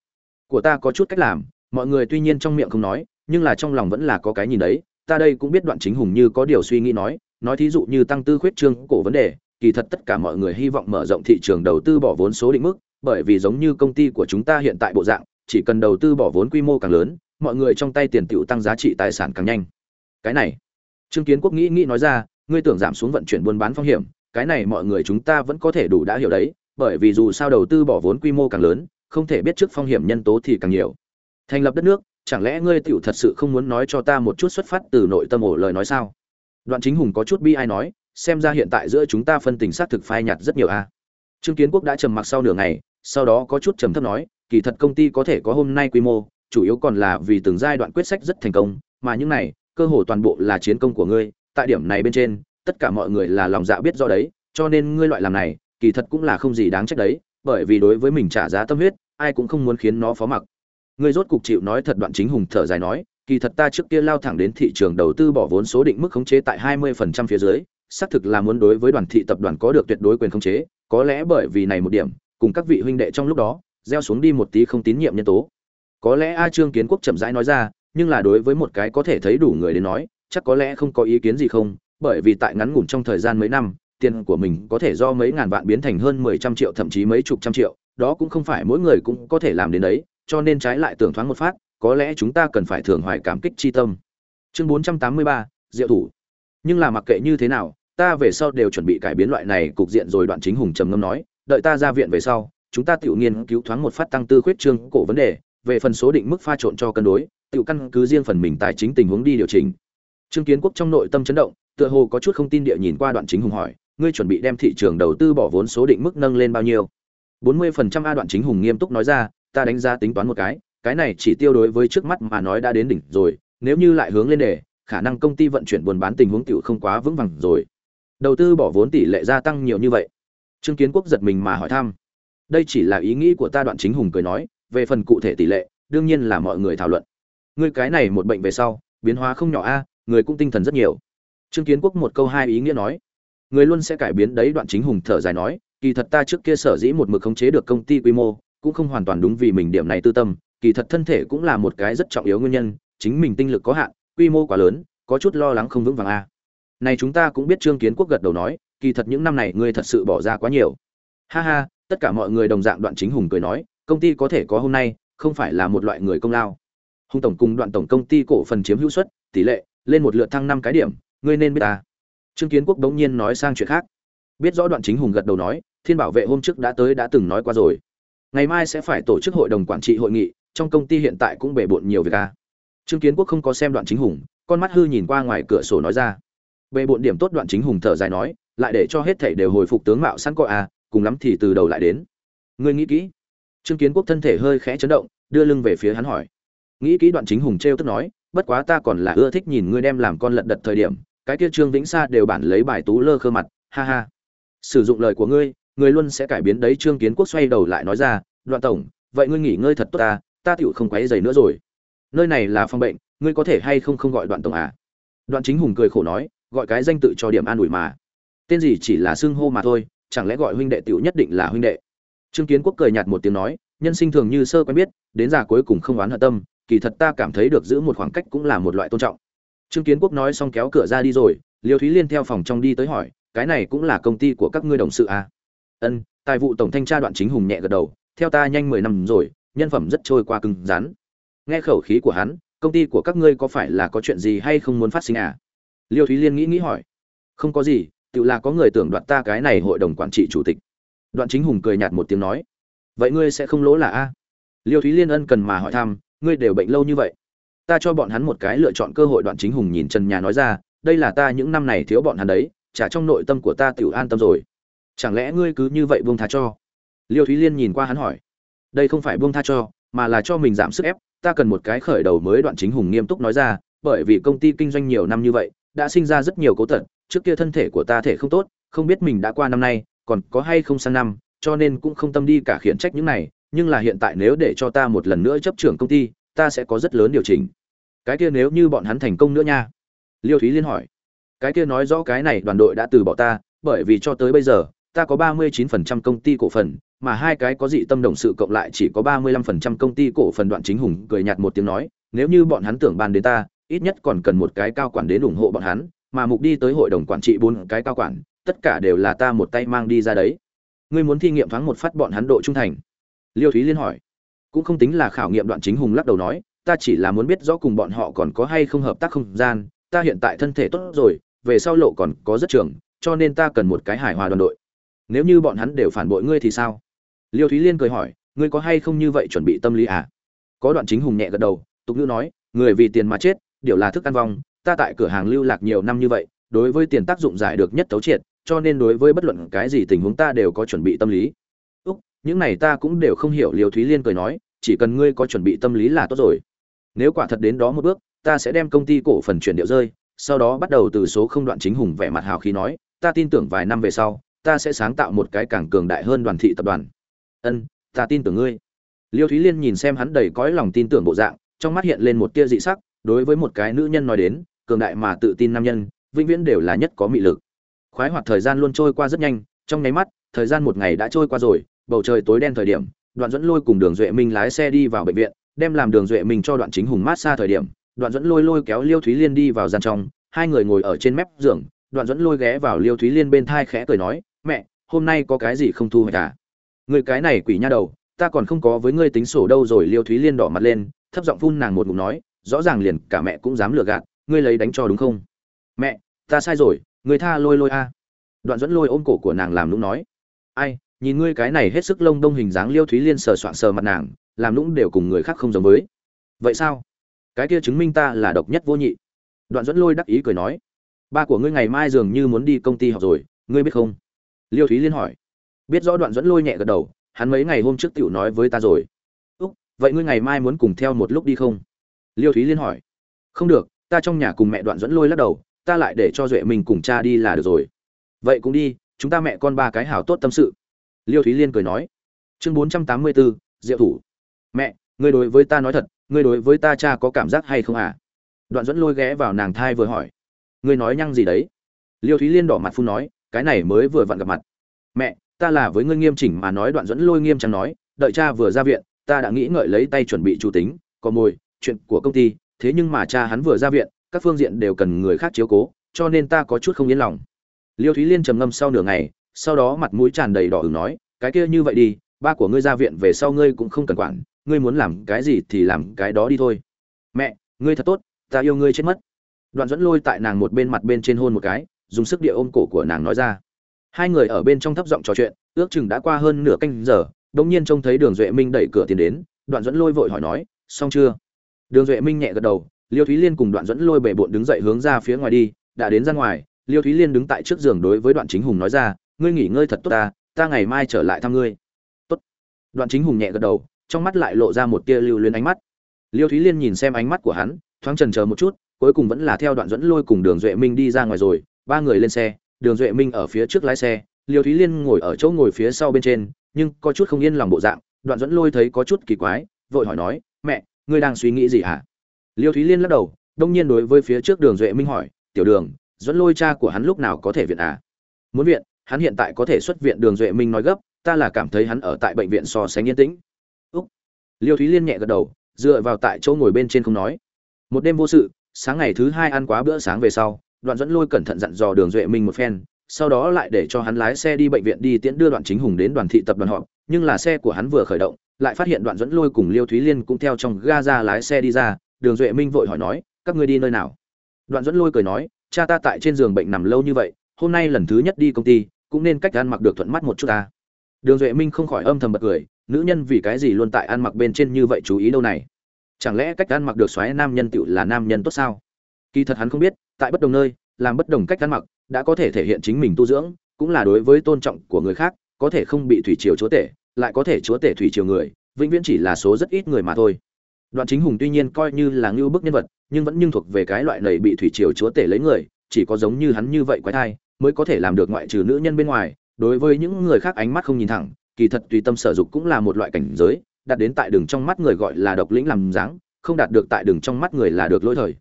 Của ta có chút cách làm, mọi người tuy nhiên trong miệng không nói, nhưng là trong lòng vẫn là có cái nhìn đấy, ta đây cũng biết đoạn chính hùng như có điều suy nghĩ nói nói thí dụ như tăng tư khuyết trương cổ vấn đề, kỳ thật tất cả mọi người hy vọng mở rộng thị trường đầu tư bỏ vốn số định mức, bởi vì giống như công ty của chúng ta hiện tại bộ dạng, chỉ cần đầu tư bỏ vốn quy mô càng lớn mọi người trong tay tiền tựu tăng giá trị tài sản càng nhanh. Cái này, trương kiến quốc nghĩ nghĩ nói ra, ngươi tưởng giảm xuống vận chuyển buôn bán phong hiểm, cái này mọi người chúng ta vẫn có thể đủ đã hiểu đấy, bởi vì dù sao đầu tư bỏ vốn quy mô càng lớn, không thể biết trước phong hiểm nhân tố thì càng nhiều. Thành lập đất nước, chẳng lẽ ngươi tiểu thật sự không muốn nói cho ta một chút xuất phát từ nội tâm ổ lời nói sao? Đoạn chính hùng có chút bi ai nói, xem ra hiện tại giữa chúng ta phân tình xác thực phai nhạt rất nhiều a. Trương kiến quốc đã trầm mặc sau nửa ngày, sau đó có chút trầm thấp nói, kỳ thật công ty có thể có hôm nay quy mô chủ yếu còn là vì từng giai đoạn quyết sách rất thành công, mà những này, cơ hồ toàn bộ là chiến công của ngươi, tại điểm này bên trên, tất cả mọi người là lòng dạ biết do đấy, cho nên ngươi loại làm này, kỳ thật cũng là không gì đáng trách đấy, bởi vì đối với mình trả giá tâm huyết, ai cũng không muốn khiến nó phó mặc. Ngươi rốt cục chịu nói thật đoạn chính hùng thở dài nói, kỳ thật ta trước kia lao thẳng đến thị trường đầu tư bỏ vốn số định mức khống chế tại 20% phía dưới, xác thực là muốn đối với đoàn thị tập đoàn có được tuyệt đối quyền khống chế, có lẽ bởi vì này một điểm, cùng các vị huynh đệ trong lúc đó, gieo xuống đi một tí không tín nhiệm nhân tố có lẽ a trương kiến quốc chậm rãi nói ra, nhưng là đối với một cái có thể thấy đủ người đến nói, chắc có lẽ không có ý kiến gì không, bởi vì tại ngắn ngủn trong thời gian mấy năm, tiền của mình có thể do mấy ngàn vạn biến thành hơn mười trăm triệu, thậm chí mấy chục trăm triệu, đó cũng không phải mỗi người cũng có thể làm đến đấy, cho nên trái lại tưởng thoáng một phát, có lẽ chúng ta cần phải thường hoài cảm kích chi tâm. Chương bốn trăm tám mươi ba, diệu thủ. Nhưng là mặc kệ như thế nào, ta về sau đều chuẩn bị cải biến loại này cục diện rồi đoạn chính hùng trầm ngâm nói, đợi ta ra viện về sau, chúng ta tự nghiên cứu thoáng một phát tăng tư khuyết trương cổ vấn đề về phần số định mức pha trộn cho cân đối, tự căn cứ riêng phần mình tài chính tình huống đi điều chỉnh. Trương kiến quốc trong nội tâm chấn động, tựa hồ có chút không tin địa nhìn qua đoạn chính hùng hỏi, ngươi chuẩn bị đem thị trường đầu tư bỏ vốn số định mức nâng lên bao nhiêu? 40% a đoạn chính hùng nghiêm túc nói ra, ta đánh giá tính toán một cái cái này chỉ tiêu đối với trước mắt mà nói đã đến đỉnh rồi, nếu như lại hướng lên đề khả năng công ty vận chuyển buôn bán tình huống tiểu không quá vững vàng rồi. Đầu tư bỏ vốn tỷ lệ gia tăng nhiều như vậy. Trương kiến quốc giật mình mà hỏi thăm, đây chỉ là ý nghĩ của ta, đoạn chính hùng cười nói về phần cụ thể tỷ lệ, đương nhiên là mọi người thảo luận. Ngươi cái này một bệnh về sau, biến hóa không nhỏ a, người cũng tinh thần rất nhiều. Trương kiến quốc một câu hai ý nghĩa nói. Người luôn sẽ cải biến đấy, đoạn chính hùng thở dài nói, kỳ thật ta trước kia sở dĩ một mực khống chế được công ty quy mô, cũng không hoàn toàn đúng vì mình điểm này tư tâm, kỳ thật thân thể cũng là một cái rất trọng yếu nguyên nhân, chính mình tinh lực có hạn, quy mô quá lớn, có chút lo lắng không vững vàng a. Này chúng ta cũng biết trương kiến quốc gật đầu nói, kỳ thật những năm này ngươi thật sự bỏ ra quá nhiều. Ha ha, tất cả mọi người đồng dạng đoạn chính hùng cười nói công ty có thể có hôm nay, không phải là một loại người công lao. Hùng tổng cùng đoạn tổng công ty cổ phần chiếm hữu suất, tỷ lệ, lên một lượt thăng năm cái điểm, ngươi nên biết ta. Trương kiến quốc đống nhiên nói sang chuyện khác. Biết rõ đoạn chính hùng gật đầu nói, thiên bảo vệ hôm trước đã tới đã từng nói qua rồi. Ngày mai sẽ phải tổ chức hội đồng quản trị hội nghị, trong công ty hiện tại cũng bể bộn nhiều việc a trương kiến quốc không có xem đoạn chính hùng, con mắt hư nhìn qua ngoài cửa sổ nói ra. Bề bộn điểm tốt đoạn chính hùng thở dài nói, lại để cho hết thảy đều hồi phục tướng mạo sẵn coi a à, cùng lắm thì từ đầu lại đến. Ngươi nghĩ kỹ trương kiến quốc thân thể hơi khẽ chấn động, đưa lưng về phía hắn hỏi. Nghĩ kỹ đoạn chính hùng trêu tức nói, bất quá ta còn là ưa thích nhìn ngươi đem làm con lật đật thời điểm, cái kia trương vĩnh sa đều bản lấy bài tú lơ khơ mặt, ha ha. Sử dụng lời của ngươi ngươi luôn sẽ cải biến đấy, trương kiến quốc xoay đầu lại nói ra, đoạn tổng, vậy ngươi nghỉ ngơi thật tốt ta ta tựu không quấy giày nữa rồi. Nơi này là phòng bệnh, ngươi có thể hay không không gọi đoạn tổng à? Đoạn chính hùng cười khổ nói, gọi cái danh tự cho điểm an ủi mà. Tên gì chỉ là xưng hô mà thôi, chẳng lẽ gọi huynh đệ tiểu nhất định là huynh đệ? Trương kiến quốc cười nhạt một tiếng nói, nhân sinh thường như sơ quen biết, đến già cuối cùng không oán hận tâm, kỳ thật ta cảm thấy được giữ một khoảng cách cũng là một loại tôn trọng. Trương kiến quốc nói xong kéo cửa ra đi rồi, liêu thúy liên theo phòng trong đi tới hỏi, cái này cũng là công ty của các ngươi đồng sự à? ân, tài vụ tổng thanh tra đoạn chính hùng nhẹ gật đầu, theo ta nhanh mười năm rồi, nhân phẩm rất trôi qua cứng rắn. Nghe khẩu khí của hắn, công ty của các ngươi có phải là có chuyện gì hay không muốn phát sinh à? Liêu thúy liên nghĩ nghĩ hỏi. Không có gì, tự là có người tưởng đoạt ta cái này hội đồng quản trị chủ tịch đoạn chính hùng cười nhạt một tiếng nói, vậy ngươi sẽ không lỗ là a? Liêu thúy liên ân cần mà hỏi thăm, ngươi đều bệnh lâu như vậy, ta cho bọn hắn một cái lựa chọn cơ hội. Đoạn chính hùng nhìn trần nhà nói ra, đây là ta những năm này thiếu bọn hắn đấy trả trong nội tâm của ta tiểu an tâm rồi. Chẳng lẽ ngươi cứ như vậy buông tha cho? Liêu thúy liên nhìn qua hắn hỏi, đây không phải buông tha cho, mà là cho mình giảm sức ép, ta cần một cái khởi đầu mới. Đoạn chính hùng nghiêm túc nói ra, bởi vì công ty kinh doanh nhiều năm như vậy, đã sinh ra rất nhiều cố tật, trước kia thân thể của ta thể không tốt, không biết mình đã qua năm nay còn có hay không sang năm, cho nên cũng không tâm đi cả khiển trách những này, nhưng là hiện tại nếu để cho ta một lần nữa chấp trưởng công ty, ta sẽ có rất lớn điều chỉnh. Cái kia nếu như bọn hắn thành công nữa nha? Liêu thúy liên hỏi. Cái kia nói rõ cái này đoàn đội đã từ bỏ ta, bởi vì cho tới bây giờ, ta có ba mươi 39% công ty cổ phần, mà hai cái có dị tâm đồng sự cộng lại chỉ có ba mươi lăm phần trăm công ty cổ phần đoạn chính hùng cười nhạt một tiếng nói, nếu như bọn hắn tưởng ban đến ta, ít nhất còn cần một cái cao quản đến ủng hộ bọn hắn, mà mục đi tới hội đồng quản trị bốn cái cao quản tất cả đều là ta một tay mang đi ra đấy. Ngươi muốn thi nghiệm thoáng một phát bọn hắn độ trung thành. Liêu thúy liên hỏi. Cũng không tính là khảo nghiệm đoạn chính hùng lắc đầu nói, ta chỉ là muốn biết rõ cùng bọn họ còn có hay không hợp tác không gian, ta hiện tại thân thể tốt rồi, về sau lộ còn có rất trường, cho nên ta cần một cái hài hòa đoàn đội. Nếu như bọn hắn đều phản bội ngươi thì sao? Liêu thúy liên cười hỏi, ngươi có hay không như vậy chuẩn bị tâm lý à? Có đoạn chính hùng nhẹ gật đầu, tục ngữ nói, người vì tiền mà chết, điều là thức ăn vong, ta tại cửa hàng lưu lạc nhiều năm như vậy, đối với tiền tác dụng giải được nhất tấu triệt cho nên đối với bất luận cái gì tình huống ta đều có chuẩn bị tâm lý. Úc, những này ta cũng đều không hiểu liều thúy liên cười nói, chỉ cần ngươi có chuẩn bị tâm lý là tốt rồi. Nếu quả thật đến đó một bước, ta sẽ đem công ty cổ phần chuyển điệu rơi, sau đó bắt đầu từ số không đoạn chính hùng vẻ mặt hào khí nói, ta tin tưởng vài năm về sau, ta sẽ sáng tạo một cái càng cường đại hơn đoàn thị tập đoàn. Ân, ta tin tưởng ngươi. Liêu thúy liên nhìn xem hắn đầy cõi lòng tin tưởng bộ dạng, trong mắt hiện lên một tia dị sắc, đối với một cái nữ nhân nói đến, cường đại mà tự tin nam nhân, vĩnh viễn đều là nhất có mị lực khoái hoạt thời gian luôn trôi qua rất nhanh, trong nháy mắt, thời gian một ngày đã trôi qua rồi, bầu trời tối đen thời điểm, đoạn dẫn lôi cùng đường duệ minh lái xe đi vào bệnh viện, đem làm đường duệ minh cho đoạn chính hùng mát xa thời điểm, đoạn dẫn lôi lôi kéo liêu thúy liên đi vào gian trong, hai người ngồi ở trên mép giường, đoạn dẫn lôi ghé vào liêu thúy liên bên thai khẽ cười nói, mẹ, hôm nay có cái gì không thu hoạch cả à? người cái này quỷ nha đầu, ta còn không có với ngươi tính sổ đâu. Rồi liêu thúy liên đỏ mặt lên, thấp giọng phun nàng một ngụm nói, rõ ràng liền cả mẹ cũng dám lừa gạt, ngươi lấy đánh cho đúng không? Mẹ, ta sai rồi ngươi tha lôi lôi a. Đoạn dẫn lôi ôm cổ của nàng làm nũng nói, ai, nhìn ngươi cái này hết sức lông đông hình dáng liêu thúy liên sờ soạn sờ mặt nàng, làm nũng đều cùng người khác không giống với. Vậy sao? Cái kia chứng minh ta là độc nhất vô nhị. Đoạn dẫn lôi đắc ý cười nói, ba của ngươi ngày mai dường như muốn đi công ty học rồi, ngươi biết không? Liêu thúy liên hỏi. Biết rõ đoạn dẫn lôi nhẹ gật đầu, hắn mấy ngày hôm trước tiểu nói với ta rồi. Úc, vậy ngươi ngày mai muốn cùng theo một lúc đi không? Liêu thúy liên hỏi. Không được, ta trong nhà cùng mẹ đoạn dẫn lôi lắc đầu ta lại để cho duệ mình cùng cha đi là được rồi. Vậy cũng đi, chúng ta mẹ con ba cái hảo tốt tâm sự. Liêu thúy liên cười nói. Chương bốn trăm tám mươi bốn diệu thủ. Mẹ, ngươi đối với ta nói thật, ngươi đối với ta cha có cảm giác hay không à? Đoạn dẫn lôi ghé vào nàng thai vừa hỏi. Ngươi nói nhăng gì đấy? Liêu thúy liên đỏ mặt phun nói, cái này mới vừa vặn gặp mặt. Mẹ, ta là với ngươi nghiêm chỉnh mà nói, đoạn dẫn lôi nghiêm trang nói, đợi cha vừa ra viện, ta đã nghĩ ngợi lấy tay chuẩn bị chủ tính, có mồi, chuyện của công ty, thế nhưng mà cha hắn vừa ra viện các phương diện đều cần người khác chiếu cố, cho nên ta có chút không yên lòng. Liêu thúy liên trầm ngâm sau nửa ngày, sau đó mặt mũi tràn đầy đỏ ửng nói, cái kia như vậy đi, ba của ngươi ra viện về sau ngươi cũng không cần quản, ngươi muốn làm cái gì thì làm cái đó đi thôi. Mẹ, ngươi thật tốt, ta yêu ngươi chết mất. Đoạn dẫn lôi tại nàng một bên mặt bên trên hôn một cái, dùng sức địa ôm cổ của nàng nói ra. Hai người ở bên trong thấp giọng trò chuyện, ước chừng đã qua hơn nửa canh giờ bỗng nhiên trông thấy đường duệ minh đẩy cửa tiến đến, đoạn dẫn lôi vội hỏi nói, xong chưa? Đường duệ minh nhẹ gật đầu liêu thúy liên cùng đoạn dẫn lôi bề bộn đứng dậy hướng ra phía ngoài đi, đã đến ra ngoài, liêu thúy liên đứng tại trước giường đối với đoạn chính hùng nói ra, ngươi nghỉ ngơi thật tốt ta ta ngày mai trở lại thăm ngươi. Tốt. Đoạn chính hùng nhẹ gật đầu, trong mắt lại lộ ra một tia lưu luyến ánh mắt. Liêu thúy liên nhìn xem ánh mắt của hắn, thoáng trần chờ một chút, cuối cùng vẫn là theo đoạn dẫn lôi cùng đường duệ minh đi ra ngoài rồi, ba người lên xe, đường duệ minh ở phía trước lái xe, liêu thúy liên ngồi ở chỗ ngồi phía sau bên trên, nhưng có chút không yên lòng bộ dạng, đoạn dẫn lôi thấy có chút kỳ quái, vội hỏi nói, mẹ, ngươi đang suy nghĩ gì hả? Liêu thúy liên lắc đầu, đông nhiên đối với phía trước đường duệ minh hỏi, tiểu đường, dẫn lôi cha của hắn lúc nào có thể viện à? Muốn viện, hắn hiện tại có thể xuất viện, đường duệ minh nói gấp, ta là cảm thấy hắn ở tại bệnh viện so sánh yên tĩnh. Úc. Liêu thúy liên nhẹ gật đầu, dựa vào tại chỗ ngồi bên trên không nói. Một đêm vô sự, sáng ngày thứ hai ăn quá bữa sáng về sau, đoạn dẫn lôi cẩn thận dặn dò đường duệ minh một phen, sau đó lại để cho hắn lái xe đi bệnh viện đi tiễn đưa đoạn chính hùng đến đoàn thị tập đoàn họp, nhưng là xe của hắn vừa khởi động, lại phát hiện đoạn dẫn lôi cùng liêu thúy liên cũng theo trong ga ra lái xe đi ra đường duệ minh vội hỏi nói, các ngươi đi nơi nào? Đoạn dẫn lôi cười nói, cha ta tại trên giường bệnh nằm lâu như vậy, hôm nay lần thứ nhất đi công ty, cũng nên cách ăn mặc được thuận mắt một chút ta. Đường duệ minh không khỏi âm thầm bật cười, nữ nhân vì cái gì luôn tại ăn mặc bên trên như vậy chú ý đâu này? Chẳng lẽ cách ăn mặc được xoáy nam nhân tựu là nam nhân tốt sao? Kỳ thật hắn không biết, tại bất đồng nơi, làm bất đồng cách ăn mặc đã có thể thể hiện chính mình tu dưỡng, cũng là đối với tôn trọng của người khác, có thể không bị thủy triều chúa tể, lại có thể chúa tể thủy triều người, vĩnh viễn chỉ là số rất ít người mà thôi đoạn chính hùng tuy nhiên coi như là ngưu bức nhân vật, nhưng vẫn nhưng thuộc về cái loại này bị thủy triều chúa tể lấy người, chỉ có giống như hắn như vậy quái thai, mới có thể làm được ngoại trừ nữ nhân bên ngoài, đối với những người khác ánh mắt không nhìn thẳng, kỳ thật tùy tâm sở dục cũng là một loại cảnh giới đạt đến tại đường trong mắt người gọi là độc lĩnh làm dáng, không đạt được tại đường trong mắt người là được lỗi thời.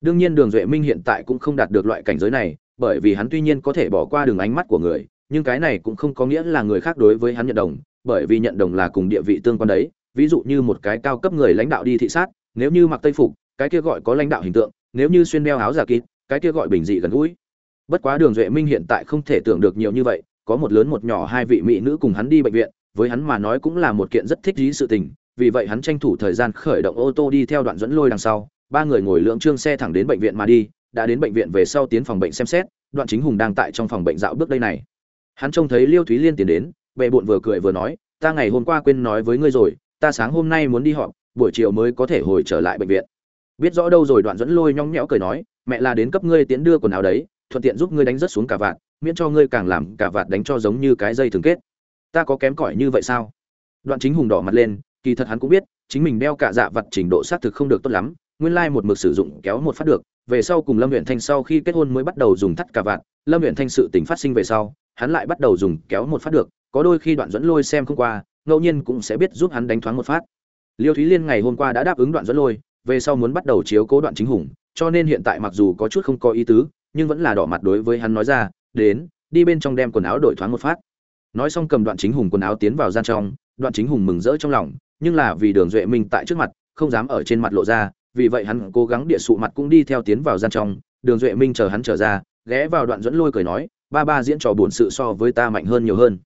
Đương nhiên đường duệ minh hiện tại cũng không đạt được loại cảnh giới này, bởi vì hắn tuy nhiên có thể bỏ qua đường ánh mắt của người, nhưng cái này cũng không có nghĩa là người khác đối với hắn nhận đồng, bởi vì nhận đồng là cùng địa vị tương quan đấy ví dụ như một cái cao cấp người lãnh đạo đi thị sát, nếu như mặc tây phục, cái kia gọi có lãnh đạo hình tượng, nếu như xuyên đeo áo giả kín cái kia gọi bình dị gần gũi. Bất quá đường duệ minh hiện tại không thể tưởng được nhiều như vậy, có một lớn một nhỏ hai vị mỹ nữ cùng hắn đi bệnh viện, với hắn mà nói cũng là một kiện rất thích lý sự tình, vì vậy hắn tranh thủ thời gian khởi động ô tô đi theo đoạn dẫn lôi đằng sau, ba người ngồi lượng trương xe thẳng đến bệnh viện mà đi, đã đến bệnh viện về sau tiến phòng bệnh xem xét, đoạn chính hùng đang tại trong phòng bệnh dạo bước đây này. Hắn trông thấy liêu thúy liên tiến đến bệ bộn vừa cười vừa nói, ta ngày hôm qua quên nói với ngươi rồi ta sáng hôm nay muốn đi họp, buổi chiều mới có thể hồi trở lại bệnh viện. Biết rõ đâu rồi, đoạn dẫn lôi nhong nhẽo cười nói, mẹ là đến cấp ngươi tiến đưa quần áo đấy, thuận tiện giúp ngươi đánh rất xuống cả vạt, miễn cho ngươi càng làm cả vạt đánh cho giống như cái dây thường kết. Ta có kém cỏi như vậy sao? Đoạn chính hùng đỏ mặt lên, kỳ thật hắn cũng biết, chính mình đeo cả dạ vặt trình độ xác thực không được tốt lắm, nguyên lai một mực sử dụng kéo một phát được, về sau cùng lâm huyện thanh sau khi kết hôn mới bắt đầu dùng thắt cả vạt, lâm huyện thanh sự tình phát sinh về sau, hắn lại bắt đầu dùng kéo một phát được, có đôi khi đoạn dẫn lôi xem không qua ngẫu nhiên cũng sẽ biết giúp hắn đánh thoáng một phát. Liêu thúy liên ngày hôm qua đã đáp ứng đoạn dẫn lôi, về sau muốn bắt đầu chiếu cố đoạn chính hùng, cho nên hiện tại mặc dù có chút không có ý tứ, nhưng vẫn là đỏ mặt đối với hắn nói ra, đến, đi bên trong đem quần áo đổi thoáng một phát. Nói xong cầm đoạn chính hùng quần áo tiến vào gian trong, đoạn chính hùng mừng rỡ trong lòng, nhưng là vì đường duệ minh tại trước mặt, không dám ở trên mặt lộ ra, vì vậy hắn cố gắng địa sụ mặt cũng đi theo tiến vào gian trong. Đường duệ minh chờ hắn trở ra, ghé vào đoạn dẫn lôi cười nói, ba ba diễn trò buồn sự so với ta mạnh hơn nhiều hơn.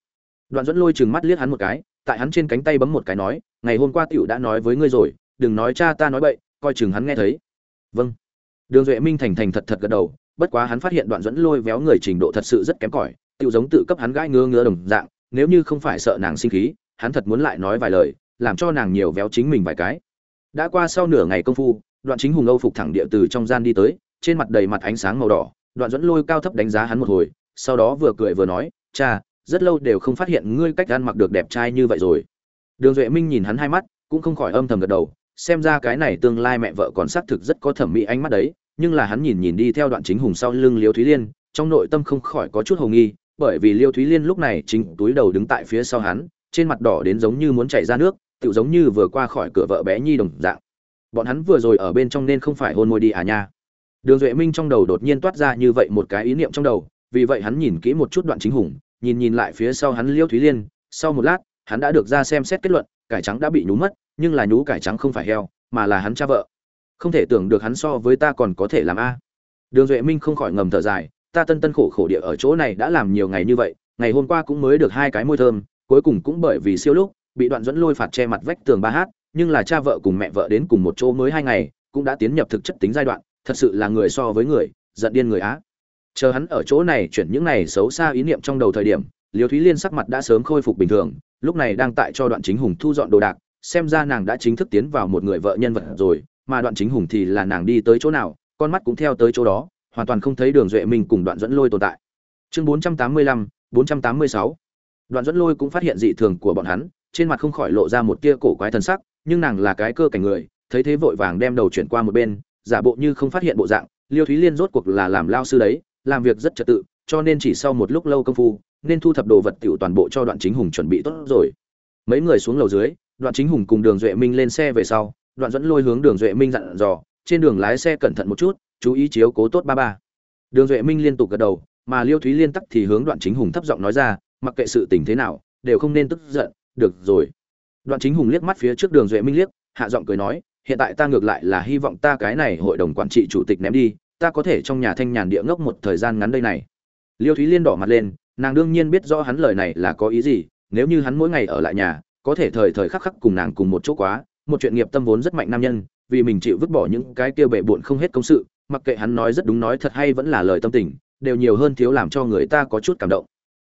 Đoạn dẫn lôi chừng mắt liếc hắn một cái tại hắn trên cánh tay bấm một cái nói, ngày hôm qua tiểu đã nói với ngươi rồi, đừng nói cha ta nói bậy, coi chừng hắn nghe thấy. Vâng. Đường duệ minh thành thành thật thật gật đầu, bất quá hắn phát hiện đoạn dẫn lôi véo người trình độ thật sự rất kém cỏi, Tiểu giống tự cấp hắn gãi ngứa ngứa đồng dạng, nếu như không phải sợ nàng sinh khí, hắn thật muốn lại nói vài lời, làm cho nàng nhiều véo chính mình vài cái. Đã qua sau nửa ngày công phu, đoạn chính hùng âu phục thẳng địa từ trong gian đi tới, trên mặt đầy mặt ánh sáng màu đỏ, đoạn dẫn lôi cao thấp đánh giá hắn một hồi, sau đó vừa cười vừa nói, cha rất lâu đều không phát hiện ngươi cách ăn mặc được đẹp trai như vậy rồi. Đường duệ minh nhìn hắn hai mắt, cũng không khỏi âm thầm gật đầu, xem ra cái này tương lai mẹ vợ còn xác thực rất có thẩm mỹ ánh mắt đấy, nhưng là hắn nhìn nhìn đi theo đoạn chính hùng sau lưng liêu thúy liên, trong nội tâm không khỏi có chút hồ nghi, bởi vì liêu thúy liên lúc này chính túi đầu đứng tại phía sau hắn, trên mặt đỏ đến giống như muốn chảy ra nước tự giống như vừa qua khỏi cửa vợ bé nhi đồng dạng. Bọn hắn vừa rồi ở bên trong nên không phải hôn môi đi à nha. Đường duệ minh trong đầu đột nhiên toát ra như vậy một cái ý niệm trong đầu, vì vậy hắn nhìn kỹ một chút đoạn chính hùng nhìn nhìn lại phía sau hắn liêu thúy liên, sau một lát, hắn đã được ra xem xét kết luận, cải trắng đã bị nhú mất, nhưng là nhú cải trắng không phải heo, mà là hắn cha vợ. Không thể tưởng được hắn so với ta còn có thể làm a. Đường duệ minh không khỏi ngầm thở dài, ta tân tân khổ khổ địa ở chỗ này đã làm nhiều ngày như vậy, ngày hôm qua cũng mới được hai cái môi thơm, cuối cùng cũng bởi vì siêu lúc, bị đoạn dẫn lôi phạt che mặt vách tường ba hát, nhưng là cha vợ cùng mẹ vợ đến cùng một chỗ mới hai ngày, cũng đã tiến nhập thực chất tính giai đoạn, thật sự là người so với người, giận điên người á chờ hắn ở chỗ này chuyển những này xấu xa ý niệm trong đầu thời điểm, liêu thúy liên sắc mặt đã sớm khôi phục bình thường, lúc này đang tại cho đoạn chính hùng thu dọn đồ đạc, xem ra nàng đã chính thức tiến vào một người vợ nhân vật rồi, mà đoạn chính hùng thì là nàng đi tới chỗ nào, con mắt cũng theo tới chỗ đó, hoàn toàn không thấy đường duệ minh cùng đoạn dẫn lôi tồn tại. Chương bốn trăm tám mươi lăm, bốn trăm tám mươi sáu. Đoạn dẫn lôi cũng phát hiện dị thường của bọn hắn, trên mặt không khỏi lộ ra một tia cổ quái thần sắc, nhưng nàng là cái cơ cảnh người, thấy thế vội vàng đem đầu chuyển qua một bên, giả bộ như không phát hiện bộ dạng, liêu thúy liên rốt cuộc là làm lao sư đấy làm việc rất trật tự, cho nên chỉ sau một lúc lâu công phu, nên thu thập đồ vật tiểu toàn bộ cho đoạn chính hùng chuẩn bị tốt rồi. Mấy người xuống lầu dưới, đoạn chính hùng cùng đường duệ minh lên xe về sau, đoạn dẫn lôi hướng đường duệ minh dặn dò, trên đường lái xe cẩn thận một chút, chú ý chiếu cố tốt ba ba. Đường duệ minh liên tục gật đầu, mà liêu thúy liên tắc thì hướng đoạn chính hùng thấp giọng nói ra, mặc kệ sự tình thế nào, đều không nên tức giận, được rồi. Đoạn chính hùng liếc mắt phía trước đường duệ minh liếc, hạ giọng cười nói, hiện tại ta ngược lại là hy vọng ta cái này hội đồng quản trị chủ tịch ném đi ta có thể trong nhà thanh nhàn địa ngốc một thời gian ngắn đây này. Liêu thúy liên đỏ mặt lên, nàng đương nhiên biết rõ hắn lời này là có ý gì, nếu như hắn mỗi ngày ở lại nhà, có thể thời thời khắc khắc cùng nàng cùng một chỗ quá, một chuyện nghiệp tâm vốn rất mạnh nam nhân, vì mình chịu vứt bỏ những cái kia bệ bộn không hết công sự, mặc kệ hắn nói rất đúng nói thật hay vẫn là lời tâm tình, đều nhiều hơn thiếu làm cho người ta có chút cảm động.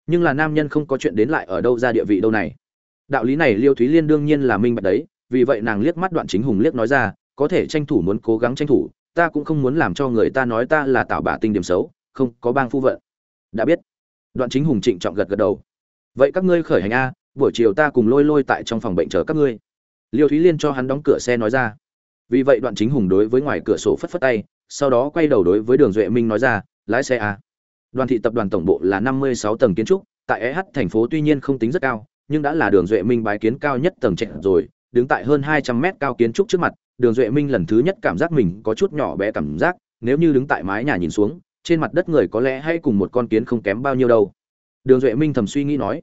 Nhưng là nam nhân không có chuyện đến lại ở đâu ra địa vị đâu này. Đạo lý này liêu thúy liên đương nhiên là minh bạch đấy, vì vậy nàng liếc mắt đoạn chính hùng liếc nói ra, có thể tranh thủ muốn cố gắng tranh thủ ta cũng không muốn làm cho người ta nói ta là tạo bà tinh điểm xấu, không, có bang phu vận. Đã biết. Đoạn chính hùng trịnh trọng gật gật đầu. Vậy các ngươi khởi hành a, buổi chiều ta cùng lôi lôi tại trong phòng bệnh chờ các ngươi. Liêu thúy liên cho hắn đóng cửa xe nói ra. Vì vậy đoạn chính hùng đối với ngoài cửa sổ phất phất tay, sau đó quay đầu đối với đường duệ minh nói ra, lái xe a. Đoàn thị tập đoàn tổng bộ là năm mươi sáu tầng kiến trúc, tại eh thành phố tuy nhiên không tính rất cao, nhưng đã là đường duệ minh bái kiến cao nhất tầng trệt rồi, đứng tại hơn hai trăm mét cao kiến trúc trước mặt đường duệ minh lần thứ nhất cảm giác mình có chút nhỏ bé cảm giác, nếu như đứng tại mái nhà nhìn xuống, trên mặt đất người có lẽ hay cùng một con kiến không kém bao nhiêu đâu. Đường duệ minh thầm suy nghĩ nói,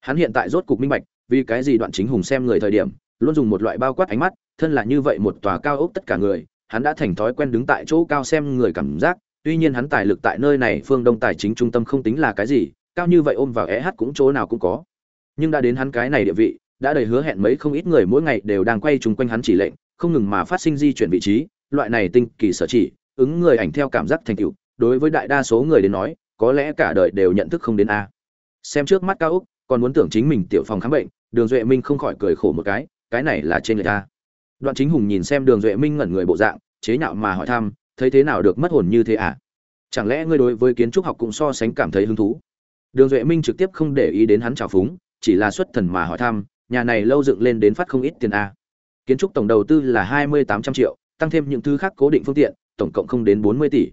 hắn hiện tại rốt cục minh bạch, vì cái gì đoạn chính hùng xem người thời điểm, luôn dùng một loại bao quát ánh mắt, thân là như vậy một tòa cao ốc tất cả người, hắn đã thành thói quen đứng tại chỗ cao xem người cảm giác, tuy nhiên hắn tài lực tại nơi này phương đông tài chính trung tâm không tính là cái gì, cao như vậy ôm vào eh cũng chỗ nào cũng có. Nhưng đã đến hắn cái này địa vị, đã đầy hứa hẹn mấy không ít người mỗi ngày đều đang quay chung quanh hắn chỉ lệnh không ngừng mà phát sinh di chuyển vị trí, loại này tinh kỳ sở chỉ, ứng người ảnh theo cảm giác thành tựu, đối với đại đa số người đến nói, có lẽ cả đời đều nhận thức không đến a. Xem trước mắt cao úc còn muốn tưởng chính mình tiểu phòng khám bệnh, đường duệ minh không khỏi cười khổ một cái cái này là trên người ta. Đoạn chính hùng nhìn xem đường duệ minh ngẩn người bộ dạng, chế nhạo mà hỏi thăm, thấy thế nào được mất hồn như thế à? Chẳng lẽ ngươi đối với kiến trúc học cũng so sánh cảm thấy hứng thú? Đường duệ minh trực tiếp không để ý đến hắn trào phúng, chỉ là xuất thần mà hỏi thăm, nhà này lâu dựng lên đến phát không ít tiền a kiến trúc tổng đầu tư là hai mươi tám trăm triệu, tăng thêm những thứ khác cố định phương tiện, tổng cộng không đến bốn mươi tỷ.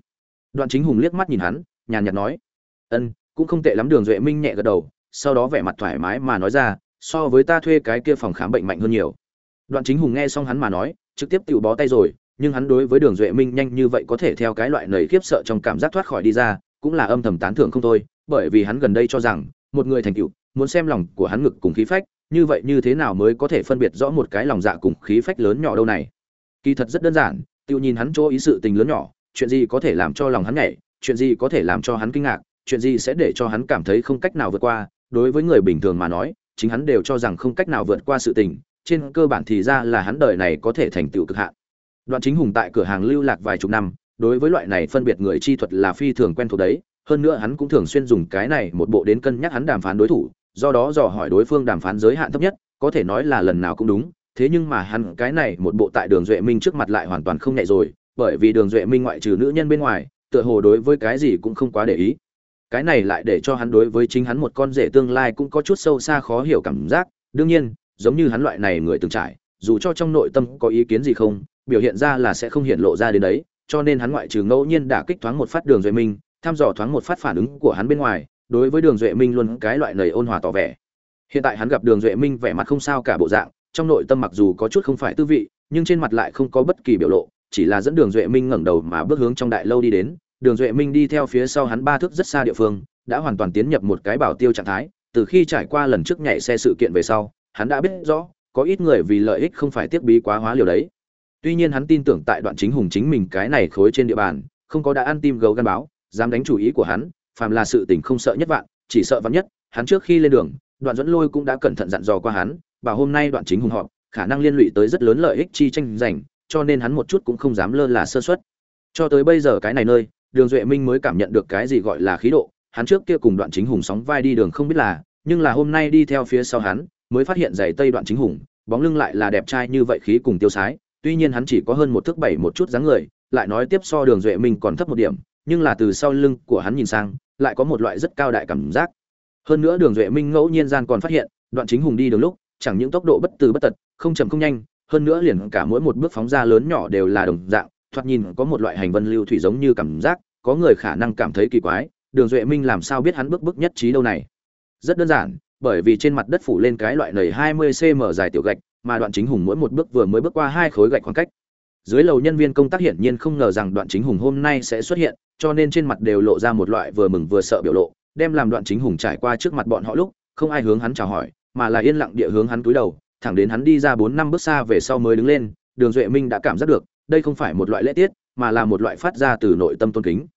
Đoạn chính hùng liếc mắt nhìn hắn, nhàn nhạt nói, ân, cũng không tệ lắm. Đường duệ minh nhẹ gật đầu, sau đó vẻ mặt thoải mái mà nói ra, so với ta thuê cái kia phòng khám bệnh mạnh hơn nhiều. Đoạn chính hùng nghe xong hắn mà nói, trực tiếp tự bó tay rồi, nhưng hắn đối với đường duệ minh nhanh như vậy có thể theo cái loại nảy khiếp sợ trong cảm giác thoát khỏi đi ra, cũng là âm thầm tán thưởng không thôi, bởi vì hắn gần đây cho rằng, một người thành tựu, muốn xem lòng của hắn ngực cùng khí phách như vậy như thế nào mới có thể phân biệt rõ một cái lòng dạ cùng khí phách lớn nhỏ đâu này? Kỳ thật rất đơn giản, tự nhìn hắn chỗ ý sự tình lớn nhỏ, chuyện gì có thể làm cho lòng hắn nhảy chuyện gì có thể làm cho hắn kinh ngạc, chuyện gì sẽ để cho hắn cảm thấy không cách nào vượt qua. Đối với người bình thường mà nói, chính hắn đều cho rằng không cách nào vượt qua sự tình, trên cơ bản thì ra là hắn đời này có thể thành tựu cực hạn. Đoạn chính hùng tại cửa hàng lưu lạc vài chục năm, đối với loại này phân biệt người chi thuật là phi thường quen thuộc đấy, hơn nữa hắn cũng thường xuyên dùng cái này một bộ đến cân nhắc hắn đàm phán đối thủ do đó dò hỏi đối phương đàm phán giới hạn thấp nhất, có thể nói là lần nào cũng đúng, thế nhưng mà hắn cái này một bộ tại đường duệ minh trước mặt lại hoàn toàn không nhẹ rồi, bởi vì đường duệ minh ngoại trừ nữ nhân bên ngoài, tựa hồ đối với cái gì cũng không quá để ý. Cái này lại để cho hắn đối với chính hắn một con rể tương lai cũng có chút sâu xa khó hiểu cảm giác, đương nhiên, giống như hắn loại này người từng trải, dù cho trong nội tâm có ý kiến gì không, biểu hiện ra là sẽ không hiện lộ ra đến đấy, cho nên hắn ngoại trừ ngẫu nhiên đả kích thoáng một phát đường duệ minh, thăm dò thoáng một phát phản ứng của hắn bên ngoài đối với đường duệ minh luôn cái loại nầy ôn hòa tỏ vẻ. Hiện tại hắn gặp đường duệ minh vẻ mặt không sao cả bộ dạng, trong nội tâm mặc dù có chút không phải tư vị, nhưng trên mặt lại không có bất kỳ biểu lộ, chỉ là dẫn đường duệ minh ngẩng đầu mà bước hướng trong đại lâu đi đến. Đường duệ minh đi theo phía sau hắn ba thước rất xa địa phương, đã hoàn toàn tiến nhập một cái bảo tiêu trạng thái, từ khi trải qua lần trước nhảy xe sự kiện về sau, hắn đã biết rõ, có ít người vì lợi ích không phải tiếc bí quá hóa liều đấy. Tuy nhiên hắn tin tưởng tại đoạn chính hùng chính mình cái này khối trên địa bàn, không có đã ăn tim gấu gắn báo, dám đánh chủ ý của hắn phàm là sự tình không sợ nhất vạn, chỉ sợ vạn nhất, hắn trước khi lên đường, đoạn dẫn lôi cũng đã cẩn thận dặn dò qua hắn bảo hôm nay đoạn chính hùng họp, khả năng liên lụy tới rất lớn lợi ích chi tranh giành, cho nên hắn một chút cũng không dám lơ là sơ suất. Cho tới bây giờ cái này nơi, đường duệ minh mới cảm nhận được cái gì gọi là khí độ, hắn trước kia cùng đoạn chính hùng sóng vai đi đường không biết là, nhưng là hôm nay đi theo phía sau hắn, mới phát hiện giày tây đoạn chính hùng, bóng lưng lại là đẹp trai như vậy khí cùng tiêu sái, tuy nhiên hắn chỉ có hơn một thước bảy một chút dáng người, lại nói tiếp so đường duệ minh còn thấp một điểm nhưng là từ sau lưng của hắn nhìn sang, lại có một loại rất cao đại cảm giác. Hơn nữa đường duệ minh ngẫu nhiên gian còn phát hiện, đoạn chính hùng đi đường lúc, chẳng những tốc độ bất từ bất tật, không chậm không nhanh, hơn nữa liền cả mỗi một bước phóng ra lớn nhỏ đều là đồng dạng, thoạt nhìn có một loại hành vân lưu thủy giống như cảm giác, có người khả năng cảm thấy kỳ quái, đường duệ minh làm sao biết hắn bước bước nhất trí đâu này? Rất đơn giản, bởi vì trên mặt đất phủ lên cái loại nầy 20 cm dài tiểu gạch, mà đoạn chính hùng mỗi một bước vừa mới bước qua hai khối gạch khoảng cách. Dưới lầu nhân viên công tác hiển nhiên không ngờ rằng đoạn chính hùng hôm nay sẽ xuất hiện cho nên trên mặt đều lộ ra một loại vừa mừng vừa sợ biểu lộ, đem làm đoạn chính hùng trải qua trước mặt bọn họ lúc, không ai hướng hắn chào hỏi, mà là yên lặng địa hướng hắn cúi đầu, thẳng đến hắn đi ra bốn năm bước xa về sau mới đứng lên, đường duệ minh đã cảm giác được, đây không phải một loại lễ tiết, mà là một loại phát ra từ nội tâm tôn kính.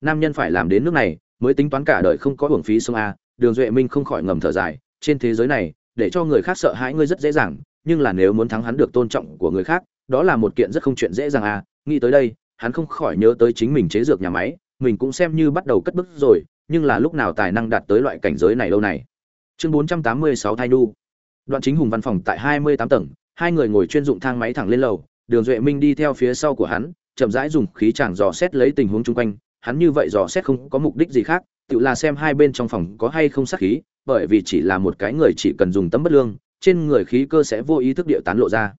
Nam nhân phải làm đến nước này, mới tính toán cả đời không có hưởng phí sông a, đường duệ minh không khỏi ngầm thở dài, trên thế giới này, để cho người khác sợ hãi ngươi rất dễ dàng, nhưng là nếu muốn thắng hắn được tôn trọng của người khác, đó là một kiện rất không chuyện dễ dàng a, nghĩ tới đây hắn không khỏi nhớ tới chính mình chế dược nhà máy, mình cũng xem như bắt đầu cất bước rồi, nhưng là lúc nào tài năng đạt tới loại cảnh giới này lâu này. Chương 486 thai nu đoạn chính hùng văn phòng tại 28 tầng, hai người ngồi chuyên dụng thang máy thẳng lên lầu, đường duệ minh đi theo phía sau của hắn, chậm rãi dùng khí chàng dò xét lấy tình huống chung quanh, hắn như vậy dò xét không có mục đích gì khác, tự là xem hai bên trong phòng có hay không sát khí, bởi vì chỉ là một cái người chỉ cần dùng tấm bất lương, trên người khí cơ sẽ vô ý thức địa tán lộ ra.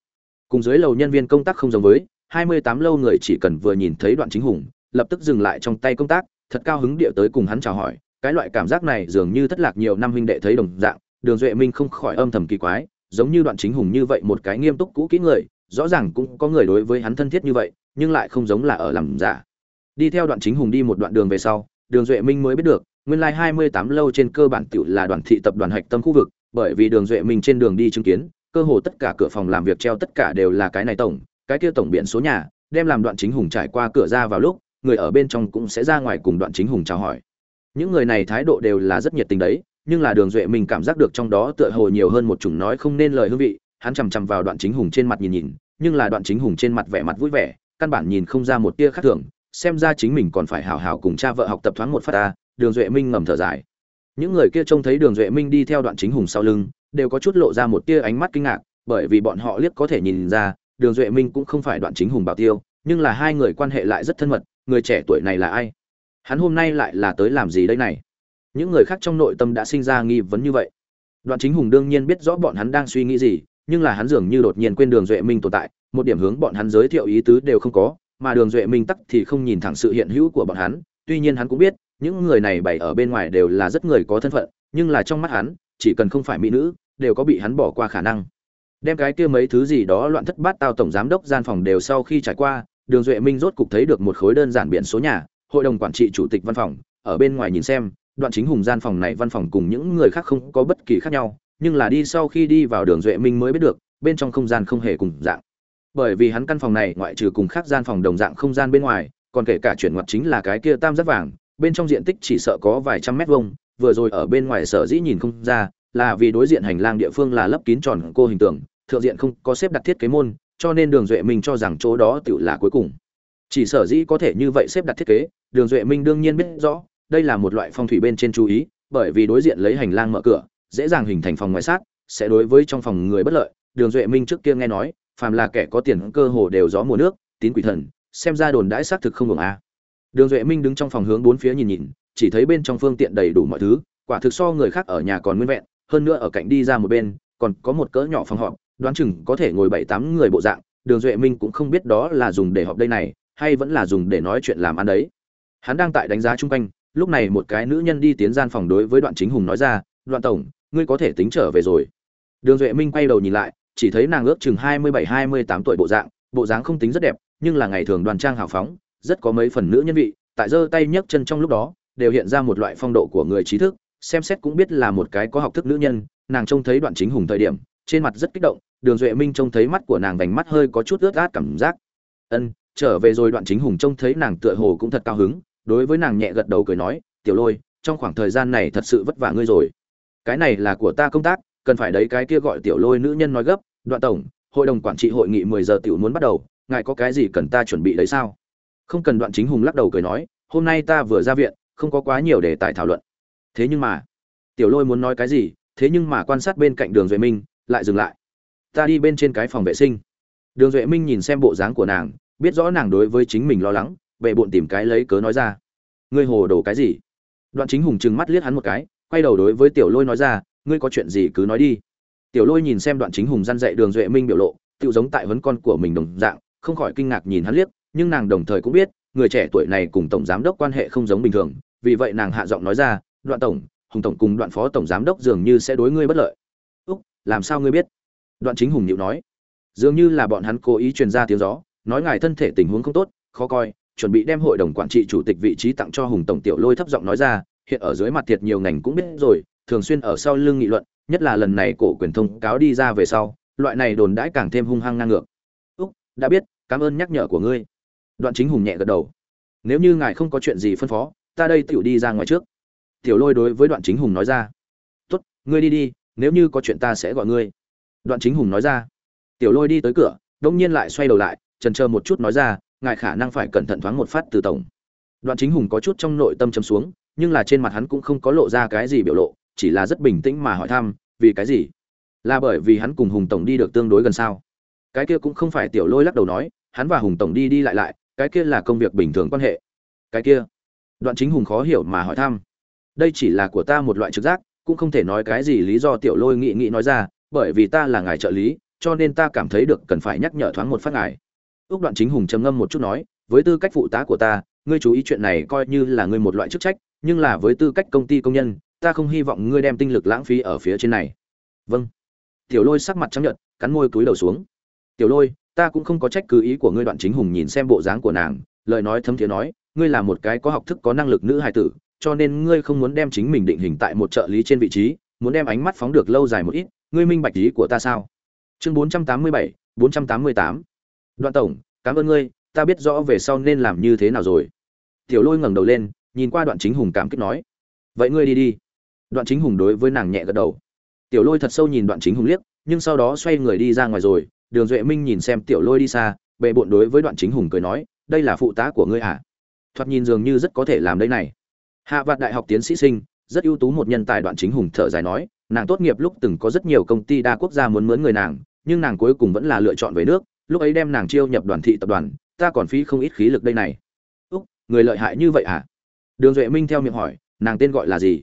Cùng dưới lầu nhân viên công tác không giống với 28 lâu người chỉ cần vừa nhìn thấy đoạn chính hùng, lập tức dừng lại trong tay công tác, thật cao hứng địa tới cùng hắn chào hỏi. Cái loại cảm giác này dường như thất lạc nhiều năm huynh đệ thấy đồng dạng, đường duệ minh không khỏi âm thầm kỳ quái, giống như đoạn chính hùng như vậy một cái nghiêm túc cũ kỹ người, rõ ràng cũng có người đối với hắn thân thiết như vậy, nhưng lại không giống là ở làm giả. Đi theo đoạn chính hùng đi một đoạn đường về sau, đường duệ minh mới biết được, nguyên lai hai mươi tám lâu trên cơ bản tiểu là đoàn thị tập đoàn hạch tâm khu vực, bởi vì đường duệ minh trên đường đi chứng kiến, cơ hồ tất cả cửa phòng làm việc treo tất cả đều là cái này tổng cái kia tổng biển số nhà, đem làm đoạn chính hùng trải qua cửa ra vào lúc, người ở bên trong cũng sẽ ra ngoài cùng đoạn chính hùng chào hỏi. Những người này thái độ đều là rất nhiệt tình đấy, nhưng là đường duệ mình cảm giác được trong đó tựa hồ nhiều hơn một chủng nói không nên lời hương vị, hắn chằm chằm vào đoạn chính hùng trên mặt nhìn nhìn, nhưng là đoạn chính hùng trên mặt vẻ mặt vui vẻ, căn bản nhìn không ra một tia khác thường, xem ra chính mình còn phải hào hào cùng cha vợ học tập thoáng một phát ta, đường duệ minh ngầm thở dài. Những người kia trông thấy đường duệ minh đi theo đoạn chính hùng sau lưng, đều có chút lộ ra một tia ánh mắt kinh ngạc, bởi vì bọn họ liếc có thể nhìn ra đường duệ minh cũng không phải đoạn chính hùng bảo tiêu, nhưng là hai người quan hệ lại rất thân mật, người trẻ tuổi này là ai? Hắn hôm nay lại là tới làm gì đây này? Những người khác trong nội tâm đã sinh ra nghi vấn như vậy. Đoạn chính hùng đương nhiên biết rõ bọn hắn đang suy nghĩ gì, nhưng là hắn dường như đột nhiên quên đường duệ minh tồn tại, một điểm hướng bọn hắn giới thiệu ý tứ đều không có, mà đường duệ minh tắc thì không nhìn thẳng sự hiện hữu của bọn hắn, tuy nhiên hắn cũng biết, những người này bày ở bên ngoài đều là rất người có thân phận, nhưng là trong mắt hắn, chỉ cần không phải mỹ nữ, đều có bị hắn bỏ qua khả năng đem cái kia mấy thứ gì đó loạn thất bát tao tổng giám đốc gian phòng đều sau khi trải qua, đường duệ minh rốt cục thấy được một khối đơn giản biển số nhà, hội đồng quản trị chủ tịch văn phòng, ở bên ngoài nhìn xem, đoạn chính hùng gian phòng này văn phòng cùng những người khác không có bất kỳ khác nhau, nhưng là đi sau khi đi vào đường duệ minh mới biết được, bên trong không gian không hề cùng dạng. Bởi vì hắn căn phòng này ngoại trừ cùng khác gian phòng đồng dạng không gian bên ngoài, còn kể cả chuyển ngoặt chính là cái kia tam giác vàng, bên trong diện tích chỉ sợ có vài trăm mét vuông, vừa rồi ở bên ngoài sở dĩ nhìn không ra, là vì đối diện hành lang địa phương là lấp kín tròn cô hình tượng thượng diện không có xếp đặt thiết kế môn, cho nên đường duệ minh cho rằng chỗ đó tự là cuối cùng. Chỉ sở dĩ có thể như vậy xếp đặt thiết kế, đường duệ minh đương nhiên biết rõ, đây là một loại phong thủy bên trên chú ý, bởi vì đối diện lấy hành lang mở cửa, dễ dàng hình thành phòng ngoài sát, sẽ đối với trong phòng người bất lợi. Đường duệ minh trước kia nghe nói, phàm là kẻ có tiền cơ hồ đều gió mùa nước, tín quỷ thần, xem ra đồn đãi xác thực không ngừng a. Đường duệ minh đứng trong phòng hướng bốn phía nhìn nhìn, chỉ thấy bên trong phương tiện đầy đủ mọi thứ, quả thực so người khác ở nhà còn nguyên vẹn, hơn nữa ở cạnh đi ra một bên, còn có một cỡ nhỏ phòng họp đoán chừng có thể ngồi bảy tám người bộ dạng, đường duệ minh cũng không biết đó là dùng để họp đây này, hay vẫn là dùng để nói chuyện làm ăn đấy. Hắn đang tại đánh giá chung quanh, lúc này một cái nữ nhân đi tiến gian phòng đối với đoạn chính hùng nói ra, đoạn tổng, ngươi có thể tính trở về rồi. Đường duệ minh quay đầu nhìn lại, chỉ thấy nàng ước chừng hai mươi bảy, hai mươi tám tuổi bộ dạng, bộ dáng không tính rất đẹp, nhưng là ngày thường đoàn trang hào phóng, rất có mấy phần nữ nhân vị, tại giơ tay nhấc chân trong lúc đó, đều hiện ra một loại phong độ của người trí thức, xem xét cũng biết là một cái có học thức nữ nhân, nàng trông thấy đoạn chính hùng thời điểm trên mặt rất kích động, đường duệ minh trông thấy mắt của nàng vành mắt hơi có chút ướt át cảm giác. Ân, trở về rồi. Đoạn chính hùng trông thấy nàng tựa hồ cũng thật cao hứng, đối với nàng nhẹ gật đầu cười nói, tiểu lôi, trong khoảng thời gian này thật sự vất vả ngươi rồi. Cái này là của ta công tác, cần phải đấy cái kia gọi tiểu lôi nữ nhân nói gấp. Đoạn tổng, hội đồng quản trị hội nghị mười giờ tiểu muốn bắt đầu, ngài có cái gì cần ta chuẩn bị đấy sao? Không cần, đoạn chính hùng lắc đầu cười nói, hôm nay ta vừa ra viện, không có quá nhiều đề tài thảo luận. Thế nhưng mà, tiểu lôi muốn nói cái gì? Thế nhưng mà quan sát bên cạnh đường duệ minh lại dừng lại. Ta đi bên trên cái phòng vệ sinh. Đường duệ minh nhìn xem bộ dáng của nàng, biết rõ nàng đối với chính mình lo lắng vệ bộn tìm cái lấy cớ nói ra. Ngươi hồ đồ cái gì? Đoạn chính hùng trừng mắt liếc hắn một cái, quay đầu đối với tiểu lôi nói ra, ngươi có chuyện gì cứ nói đi. Tiểu lôi nhìn xem đoạn chính hùng răn dạy đường duệ minh biểu lộ tự giống tại vấn con của mình đồng dạng, không khỏi kinh ngạc nhìn hắn liếc, nhưng nàng đồng thời cũng biết, người trẻ tuổi này cùng tổng giám đốc quan hệ không giống bình thường, vì vậy nàng hạ giọng nói ra, đoạn tổng, hùng tổng cùng đoạn phó tổng giám đốc dường như sẽ đối ngươi bất lợi làm sao ngươi biết? Đoạn chính hùng nhịu nói. Dường như là bọn hắn cố ý truyền ra tiếng gió, nói ngài thân thể tình huống không tốt, khó coi, chuẩn bị đem hội đồng quản trị chủ tịch vị trí tặng cho hùng tổng tiểu lôi thấp giọng nói ra, hiện ở dưới mặt thiệt nhiều ngành cũng biết rồi, thường xuyên ở sau lưng nghị luận, nhất là lần này cổ quyền thông cáo đi ra về sau, loại này đồn đãi càng thêm hung hăng ngang ngược. Úc, đã biết, cảm ơn nhắc nhở của ngươi. Đoạn chính hùng nhẹ gật đầu. Nếu như ngài không có chuyện gì phân phó, ta đây tiểu đi ra ngoài trước. Tiểu lôi đối với đoạn chính hùng nói ra. Tốt, ngươi đi đi nếu như có chuyện ta sẽ gọi ngươi. Đoạn chính hùng nói ra. Tiểu lôi đi tới cửa, đông nhiên lại xoay đầu lại, trần chờ một chút nói ra, ngài khả năng phải cẩn thận thoáng một phát từ tổng. Đoạn chính hùng có chút trong nội tâm chấm xuống, nhưng là trên mặt hắn cũng không có lộ ra cái gì biểu lộ, chỉ là rất bình tĩnh mà hỏi thăm, vì cái gì? Là bởi vì hắn cùng hùng tổng đi được tương đối gần sao? Cái kia cũng không phải tiểu lôi lắc đầu nói, hắn và hùng tổng đi đi lại lại, cái kia là công việc bình thường quan hệ. Cái kia? Đoạn chính hùng khó hiểu mà hỏi thăm. Đây chỉ là của ta một loại trực giác cũng không thể nói cái gì lý do tiểu lôi nghị nghị nói ra, bởi vì ta là ngài trợ lý, cho nên ta cảm thấy được cần phải nhắc nhở thoáng một phát ngài. Ước đoạn chính hùng trầm ngâm một chút nói, với tư cách phụ tá của ta, ngươi chú ý chuyện này coi như là ngươi một loại chức trách, nhưng là với tư cách công ty công nhân, ta không hy vọng ngươi đem tinh lực lãng phí ở phía trên này. Vâng. Tiểu lôi sắc mặt trắng nhợt, cắn môi cúi đầu xuống. Tiểu lôi, ta cũng không có trách cứ ý của ngươi đoạn chính hùng nhìn xem bộ dáng của nàng, lời nói thấm thiế nói, ngươi là một cái có học thức có năng lực nữ hài tử cho nên ngươi không muốn đem chính mình định hình tại một trợ lý trên vị trí, muốn đem ánh mắt phóng được lâu dài một ít, ngươi minh bạch ý của ta sao? Chương bốn trăm tám mươi bảy, bốn trăm tám mươi tám. Đoạn tổng, cảm ơn ngươi, ta biết rõ về sau nên làm như thế nào rồi. Tiểu lôi ngẩng đầu lên, nhìn qua đoạn chính hùng cảm kích nói. Vậy ngươi đi đi. Đoạn chính hùng đối với nàng nhẹ gật đầu. Tiểu lôi thật sâu nhìn đoạn chính hùng liếc, nhưng sau đó xoay người đi ra ngoài rồi. Đường duệ minh nhìn xem tiểu lôi đi xa bệ bội đối với đoạn chính hùng cười nói, đây là phụ tá của ngươi à? Thoạt nhìn dường như rất có thể làm đây này hạ vạt đại học tiến sĩ sinh, rất ưu tú một nhân tài đoạn chính hùng thở dài nói, nàng tốt nghiệp lúc từng có rất nhiều công ty đa quốc gia muốn mướn người nàng, nhưng nàng cuối cùng vẫn là lựa chọn về nước, lúc ấy đem nàng chiêu nhập đoàn thị tập đoàn, ta còn phí không ít khí lực đây này. Úc, người lợi hại như vậy à đường duệ minh theo miệng hỏi, nàng tên gọi là gì?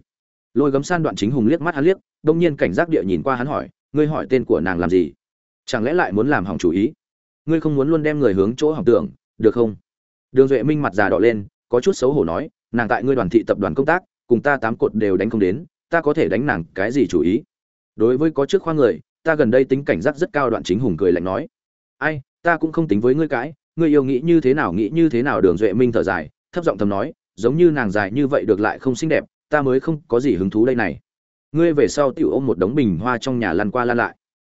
Lôi gấm san đoạn chính hùng liếc mắt hắn liếc, đông nhiên cảnh giác địa nhìn qua hắn hỏi, ngươi hỏi tên của nàng làm gì? Chẳng lẽ lại muốn làm hỏng chủ ý? Ngươi không muốn luôn đem người hướng chỗ hỏng tưởng, được không? Đường duệ minh mặt già đỏ lên, có chút xấu hổ nói nàng tại ngươi đoàn thị tập đoàn công tác, cùng ta tám cột đều đánh không đến, ta có thể đánh nàng cái gì chủ ý? Đối với có trước khoa người, ta gần đây tính cảnh giác rất cao đoạn chính hùng cười lạnh nói. Ai, ta cũng không tính với ngươi cãi ngươi yêu nghĩ như thế nào nghĩ như thế nào đường duệ minh thở dài, thấp giọng thầm nói, giống như nàng dài như vậy được lại không xinh đẹp, ta mới không có gì hứng thú đây này. Ngươi về sau tiểu ôm một đống bình hoa trong nhà lăn qua lăn lại.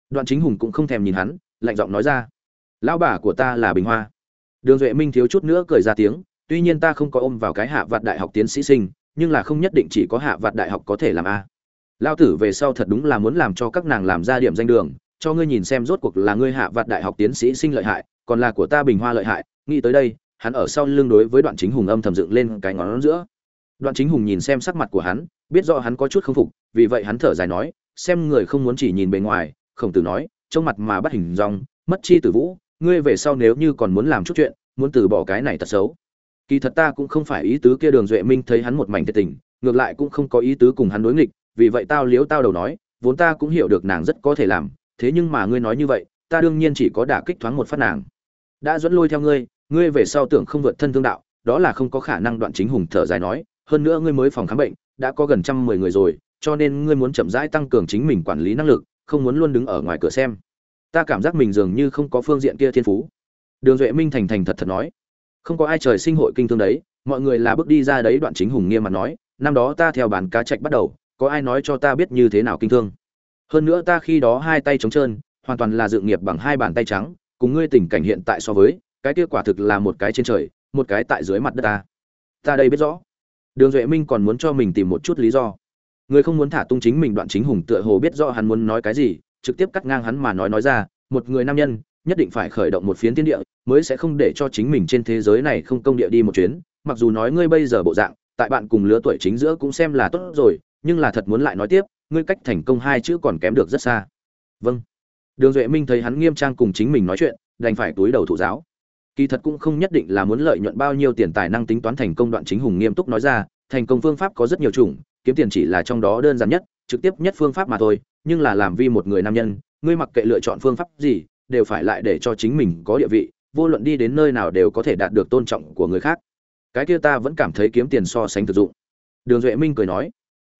Đoạn chính hùng cũng không thèm nhìn hắn, lạnh giọng nói ra. Lão bà của ta là bình hoa. Đường duệ minh thiếu chút nữa cười ra tiếng tuy nhiên ta không có ôm vào cái hạ vạt đại học tiến sĩ sinh, nhưng là không nhất định chỉ có hạ vạt đại học có thể làm a. Lao tử về sau thật đúng là muốn làm cho các nàng làm ra điểm danh đường, cho ngươi nhìn xem rốt cuộc là ngươi hạ vạt đại học tiến sĩ sinh lợi hại, còn là của ta bình hoa lợi hại. Nghĩ tới đây, hắn ở sau lưng đối với đoạn chính hùng âm thầm dựng lên cái ngón giữa. Đoạn chính hùng nhìn xem sắc mặt của hắn, biết rõ hắn có chút không phục, vì vậy hắn thở dài nói, xem người không muốn chỉ nhìn bề ngoài. Khổng tử nói, trông mặt mà bắt hình dong, mất chi tử vũ, ngươi về sau nếu như còn muốn làm chút chuyện, muốn từ bỏ cái này thật xấu kỳ thật ta cũng không phải ý tứ kia đường duệ minh thấy hắn một mảnh thiệt tình, ngược lại cũng không có ý tứ cùng hắn đối nghịch, vì vậy tao liếu tao đầu nói, vốn ta cũng hiểu được nàng rất có thể làm, thế nhưng mà ngươi nói như vậy, ta đương nhiên chỉ có đả kích thoáng một phát nàng. Đã dẫn lôi theo ngươi ngươi về sau tưởng không vượt thân thương đạo, đó là không có khả năng đoạn chính hùng thở dài nói, hơn nữa ngươi mới phòng khám bệnh, đã có gần trăm mười người rồi, cho nên ngươi muốn chậm rãi tăng cường chính mình quản lý năng lực, không muốn luôn đứng ở ngoài cửa xem. Ta cảm giác mình dường như không có phương diện kia thiên phú. Đường duệ minh thành thành thật thật nói không có ai trời sinh hội kinh thương đấy, mọi người là bước đi ra đấy đoạn chính hùng nghiêm mặt nói, năm đó ta theo bản cá trạch bắt đầu, có ai nói cho ta biết như thế nào kinh thương? Hơn nữa ta khi đó hai tay trống trơn, hoàn toàn là dự nghiệp bằng hai bàn tay trắng, cùng ngươi tình cảnh hiện tại so với, cái kia quả thực là một cái trên trời, một cái tại dưới mặt đất ta. Ta đây biết rõ. Đường duệ minh còn muốn cho mình tìm một chút lý do. Người không muốn thả tung chính mình đoạn chính hùng tựa hồ biết rõ hắn muốn nói cái gì, trực tiếp cắt ngang hắn mà nói nói ra, một người nam nhân nhất định phải khởi động một phiến thiên địa, mới sẽ không để cho chính mình trên thế giới này không công địa đi một chuyến. Mặc dù nói ngươi bây giờ bộ dạng, tại bạn cùng lứa tuổi chính giữa cũng xem là tốt rồi, nhưng là thật muốn lại nói tiếp, ngươi cách thành công hai chữ còn kém được rất xa. Vâng. Đường duệ minh thấy hắn nghiêm trang cùng chính mình nói chuyện, đành phải túi đầu thủ giáo. Kỳ thật cũng không nhất định là muốn lợi nhuận bao nhiêu tiền tài năng tính toán thành công đoạn chính hùng nghiêm túc nói ra, thành công phương pháp có rất nhiều chủng, kiếm tiền chỉ là trong đó đơn giản nhất, trực tiếp nhất phương pháp mà thôi, nhưng là làm vi một người nam nhân, ngươi mặc kệ lựa chọn phương pháp gì đều phải lại để cho chính mình có địa vị, vô luận đi đến nơi nào đều có thể đạt được tôn trọng của người khác. Cái kia ta vẫn cảm thấy kiếm tiền so sánh thực dụng. Đường duệ minh cười nói.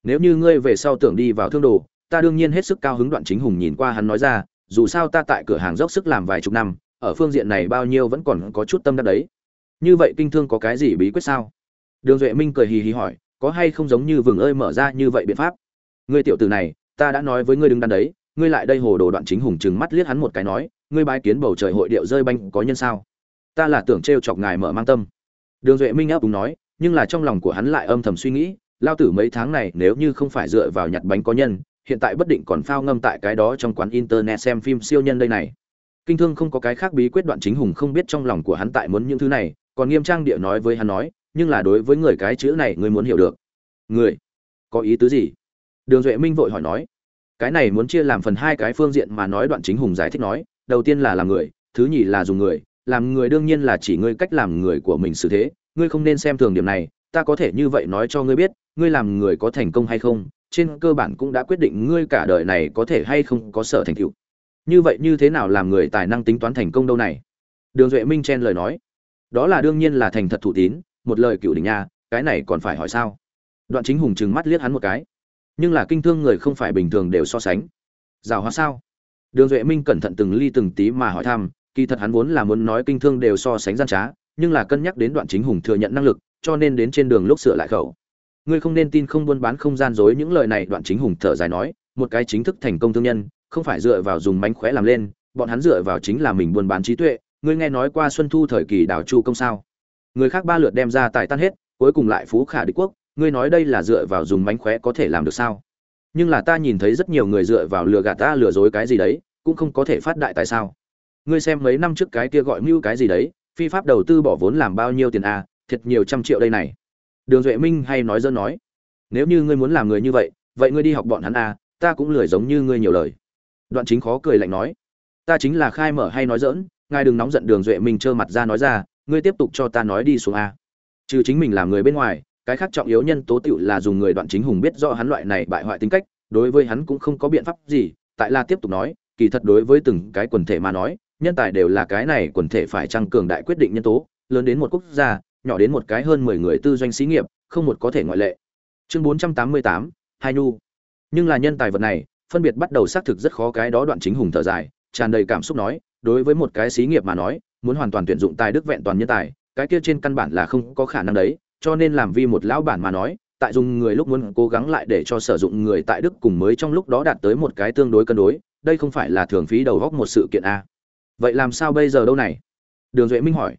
Nếu như ngươi về sau tưởng đi vào thương đồ, ta đương nhiên hết sức cao hứng đoạn chính hùng nhìn qua hắn nói ra, dù sao ta tại cửa hàng dốc sức làm vài chục năm, ở phương diện này bao nhiêu vẫn còn có chút tâm đắc đấy. Như vậy kinh thương có cái gì bí quyết sao? Đường duệ minh cười hì hì hỏi, có hay không giống như vừng ơi mở ra như vậy biện pháp? Ngươi tiểu tử này, ta đã nói với ngươi đừng đắn đấy, ngươi lại đây hồ đồ đoạn chính hùng chừng mắt liếc hắn một cái nói ngươi bái kiến bầu trời hội điệu rơi banh có nhân sao? Ta là tưởng trêu chọc ngài mở mang tâm. Đường duệ minh áp đúng nói, nhưng là trong lòng của hắn lại âm thầm suy nghĩ, lao tử mấy tháng này nếu như không phải dựa vào nhặt bánh có nhân, hiện tại bất định còn phao ngâm tại cái đó trong quán internet xem phim siêu nhân đây này. Kinh thương không có cái khác bí quyết đoạn chính hùng không biết trong lòng của hắn tại muốn những thứ này, còn nghiêm trang địa nói với hắn nói, nhưng là đối với người cái chữ này ngươi muốn hiểu được. Người? Có ý tứ gì? Đường duệ minh vội hỏi nói. Cái này muốn chia làm phần hai cái phương diện mà nói đoạn chính hùng giải thích nói đầu tiên là làm người, thứ nhì là dùng người, làm người đương nhiên là chỉ ngươi cách làm người của mình xử thế, ngươi không nên xem thường điểm này, ta có thể như vậy nói cho ngươi biết, ngươi làm người có thành công hay không, trên cơ bản cũng đã quyết định ngươi cả đời này có thể hay không có sở thành tựu. Như vậy như thế nào làm người tài năng tính toán thành công đâu này? Đường duệ minh chen lời nói. Đó là đương nhiên là thành thật thủ tín, một lời cựu đỉnh nha, cái này còn phải hỏi sao? Đoạn chính hùng trừng mắt liếc hắn một cái. Nhưng là kinh thương người không phải bình thường đều so sánh. Rào hóa sao? Đường duệ minh cẩn thận từng ly từng tí mà hỏi thăm, kỳ thật hắn vốn là muốn nói kinh thương đều so sánh gian trá, nhưng là cân nhắc đến đoạn chính hùng thừa nhận năng lực, cho nên đến trên đường lúc sửa lại khẩu. Ngươi không nên tin không buôn bán không gian dối những lời này, đoạn chính hùng thở dài nói, một cái chính thức thành công thương nhân, không phải dựa vào dùng mánh khóe làm lên, bọn hắn dựa vào chính là mình buôn bán trí tuệ, ngươi nghe nói qua xuân thu thời kỳ đảo chu công sao? Người khác ba lượt đem ra tài tan hết, cuối cùng lại phú khả địch quốc, ngươi nói đây là dựa vào dùng mánh khóe có thể làm được sao? Nhưng là ta nhìn thấy rất nhiều người dựa vào lừa gạt ta lừa dối cái gì đấy cũng không có thể phát đại tại sao. Ngươi xem mấy năm trước cái kia gọi mưu cái gì đấy phi pháp đầu tư bỏ vốn làm bao nhiêu tiền a à, thiệt nhiều trăm triệu đây này. Đường duệ minh hay nói dân nói nếu như ngươi muốn làm người như vậy vậy ngươi đi học bọn hắn a à, ta cũng lười giống như ngươi nhiều lời. Đoạn chính khó cười lạnh nói ta chính là khai mở hay nói dỡn ngài đừng nóng giận đường duệ minh trơ mặt ra nói ra ngươi tiếp tục cho ta nói đi xuống a trừ chính mình làm người bên ngoài cái khác trọng yếu nhân tố tiểu là dùng người đoạn chính hùng biết rõ hắn loại này bại hoại tính cách, đối với hắn cũng không có biện pháp gì, tại là tiếp tục nói, kỳ thật đối với từng cái quần thể mà nói, nhân tài đều là cái này quần thể phải tăng cường đại quyết định nhân tố, lớn đến một quốc gia, nhỏ đến một cái hơn mười người tư doanh xí nghiệp, không một có thể ngoại lệ. Chương bốn trăm tám mươi tám, hai nhu. Nhưng là nhân tài vật này, phân biệt bắt đầu xác thực rất khó cái đó đoạn chính hùng thở dài, tràn đầy cảm xúc nói, đối với một cái xí nghiệp mà nói, muốn hoàn toàn tuyển dụng tài đức vẹn toàn nhân tài, cái kia trên căn bản là không có khả năng đấy cho nên làm vi một lão bản mà nói, tại dùng người lúc muốn cố gắng lại để cho sử dụng người tại đức cùng mới trong lúc đó đạt tới một cái tương đối cân đối, đây không phải là thường phí đầu góc một sự kiện a vậy làm sao bây giờ đâu này? Đường duệ minh hỏi.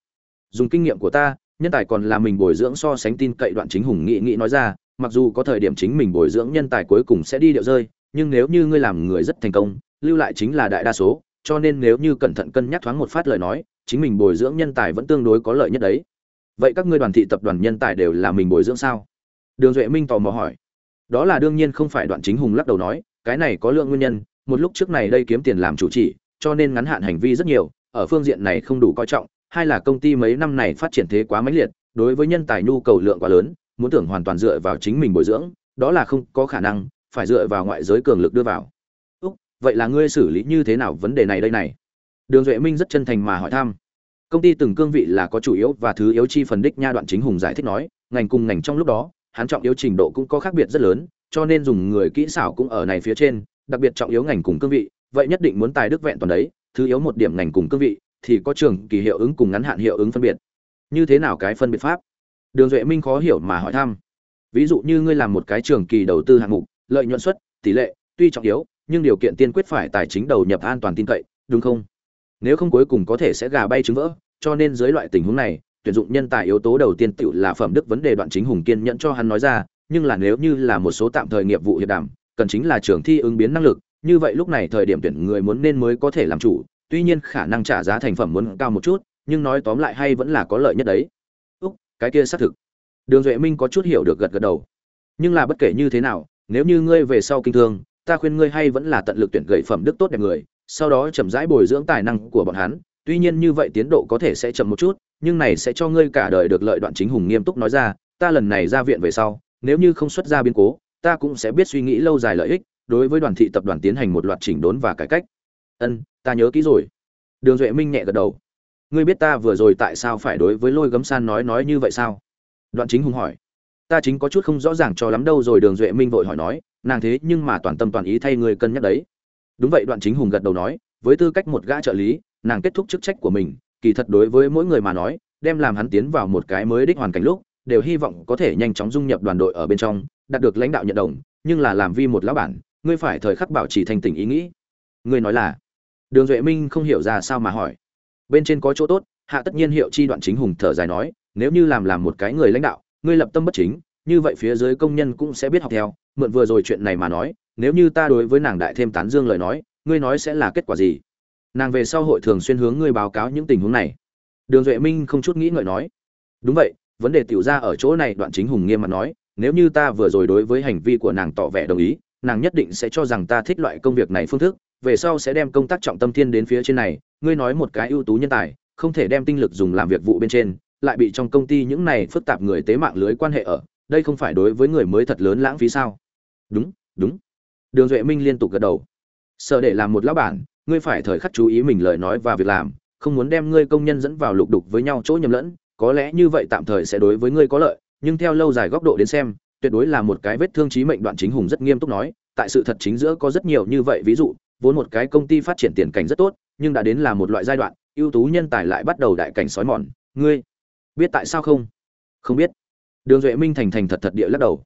Dùng kinh nghiệm của ta, nhân tài còn là mình bồi dưỡng so sánh tin cậy đoạn chính hùng nghị nghị nói ra, mặc dù có thời điểm chính mình bồi dưỡng nhân tài cuối cùng sẽ đi điệu rơi, nhưng nếu như ngươi làm người rất thành công, lưu lại chính là đại đa số, cho nên nếu như cẩn thận cân nhắc thoáng một phát lời nói, chính mình bồi dưỡng nhân tài vẫn tương đối có lợi nhất đấy vậy các ngươi đoàn thị tập đoàn nhân tài đều là mình bồi dưỡng sao? Đường duệ minh tò mò hỏi. Đó là đương nhiên không phải đoạn chính hùng lắc đầu nói, cái này có lượng nguyên nhân, một lúc trước này đây kiếm tiền làm chủ chỉ, cho nên ngắn hạn hành vi rất nhiều, ở phương diện này không đủ coi trọng, hai là công ty mấy năm này phát triển thế quá mãnh liệt, đối với nhân tài nhu cầu lượng quá lớn, muốn tưởng hoàn toàn dựa vào chính mình bồi dưỡng, đó là không có khả năng, phải dựa vào ngoại giới cường lực đưa vào. Úc, vậy là ngươi xử lý như thế nào vấn đề này đây này? Đường duệ minh rất chân thành mà hỏi thăm công ty từng cương vị là có chủ yếu và thứ yếu chi phần đích nha đoạn chính hùng giải thích nói, ngành cùng ngành trong lúc đó, hắn trọng yếu trình độ cũng có khác biệt rất lớn, cho nên dùng người kỹ xảo cũng ở này phía trên, đặc biệt trọng yếu ngành cùng cương vị, vậy nhất định muốn tài đức vẹn toàn đấy, thứ yếu một điểm ngành cùng cương vị, thì có trường, kỳ hiệu ứng cùng ngắn hạn hiệu ứng phân biệt. Như thế nào cái phân biệt pháp? Đường duệ minh khó hiểu mà hỏi thăm. Ví dụ như ngươi làm một cái trường kỳ đầu tư hạng mục, lợi nhuận suất, tỷ lệ, tuy trọng yếu, nhưng điều kiện tiên quyết phải tài chính đầu nhập an toàn tin cậy, đúng không? Nếu không cuối cùng có thể sẽ gà bay trứng vỡ cho nên dưới loại tình huống này, tuyển dụng nhân tài yếu tố đầu tiên tự là phẩm đức vấn đề đoạn chính hùng kiên nhẫn cho hắn nói ra, nhưng là nếu như là một số tạm thời nghiệp vụ hiệp đảm cần chính là trường thi ứng biến năng lực, như vậy lúc này thời điểm tuyển người muốn nên mới có thể làm chủ, tuy nhiên khả năng trả giá thành phẩm muốn cao một chút, nhưng nói tóm lại hay vẫn là có lợi nhất đấy. Úc, cái kia xác thực. Đường duệ minh có chút hiểu được gật gật đầu. Nhưng là bất kể như thế nào, nếu như ngươi về sau kinh thương, ta khuyên ngươi hay vẫn là tận lực tuyển gậy phẩm đức tốt đẹp người, sau đó chậm rãi bồi dưỡng tài năng của bọn hắn tuy nhiên như vậy tiến độ có thể sẽ chậm một chút, nhưng này sẽ cho ngươi cả đời được lợi đoạn chính hùng nghiêm túc nói ra, ta lần này ra viện về sau, nếu như không xuất ra biến cố, ta cũng sẽ biết suy nghĩ lâu dài lợi ích, đối với đoàn thị tập đoàn tiến hành một loạt chỉnh đốn và cải cách. Ân, ta nhớ kỹ rồi. Đường duệ minh nhẹ gật đầu. Ngươi biết ta vừa rồi tại sao phải đối với lôi gấm san nói nói như vậy sao? Đoạn chính hùng hỏi. Ta chính có chút không rõ ràng cho lắm đâu rồi, đường duệ minh vội hỏi nói. Nàng thế nhưng mà toàn tâm toàn ý thay ngươi cân nhắc đấy. Đúng vậy, đoạn chính hùng gật đầu nói, với tư cách một gã trợ lý nàng kết thúc chức trách của mình, kỳ thật đối với mỗi người mà nói, đem làm hắn tiến vào một cái mới đích hoàn cảnh lúc, đều hy vọng có thể nhanh chóng dung nhập đoàn đội ở bên trong, đạt được lãnh đạo nhận đồng, nhưng là làm vi một lão bản, ngươi phải thời khắc bảo trì thành tỉnh ý nghĩ. Ngươi nói là, đường duệ minh không hiểu ra sao mà hỏi. Bên trên có chỗ tốt, hạ tất nhiên hiệu chi đoạn chính hùng thở dài nói, nếu như làm làm một cái người lãnh đạo, ngươi lập tâm bất chính, như vậy phía dưới công nhân cũng sẽ biết học theo. Mượn vừa rồi chuyện này mà nói, nếu như ta đối với nàng đại thêm tán dương lời nói, ngươi nói sẽ là kết quả gì? Nàng về sau hội thường xuyên hướng ngươi báo cáo những tình huống này. Đường duệ minh không chút nghĩ ngợi nói. Đúng vậy, vấn đề tiểu ra ở chỗ này đoạn chính hùng nghiêm mặt nói, nếu như ta vừa rồi đối với hành vi của nàng tỏ vẻ đồng ý, nàng nhất định sẽ cho rằng ta thích loại công việc này phương thức, về sau sẽ đem công tác trọng tâm thiên đến phía trên này, ngươi nói một cái ưu tú nhân tài, không thể đem tinh lực dùng làm việc vụ bên trên, lại bị trong công ty những này phức tạp người tế mạng lưới quan hệ ở, đây không phải đối với người mới thật lớn lãng phí sao? Đúng đúng. Đường duệ minh liên tục gật đầu. Sợ để làm một lão bản ngươi phải thời khắc chú ý mình lời nói và việc làm, không muốn đem ngươi công nhân dẫn vào lục đục với nhau chỗ nhầm lẫn, có lẽ như vậy tạm thời sẽ đối với ngươi có lợi, nhưng theo lâu dài góc độ đến xem, tuyệt đối là một cái vết thương chí mệnh đoạn chính hùng rất nghiêm túc nói, tại sự thật chính giữa có rất nhiều như vậy ví dụ, vốn một cái công ty phát triển tiền cảnh rất tốt, nhưng đã đến là một loại giai đoạn, ưu tú nhân tài lại bắt đầu đại cảnh sói mòn, ngươi biết tại sao không? Không biết. Đường duệ minh thành thành thật thật địa lắc đầu.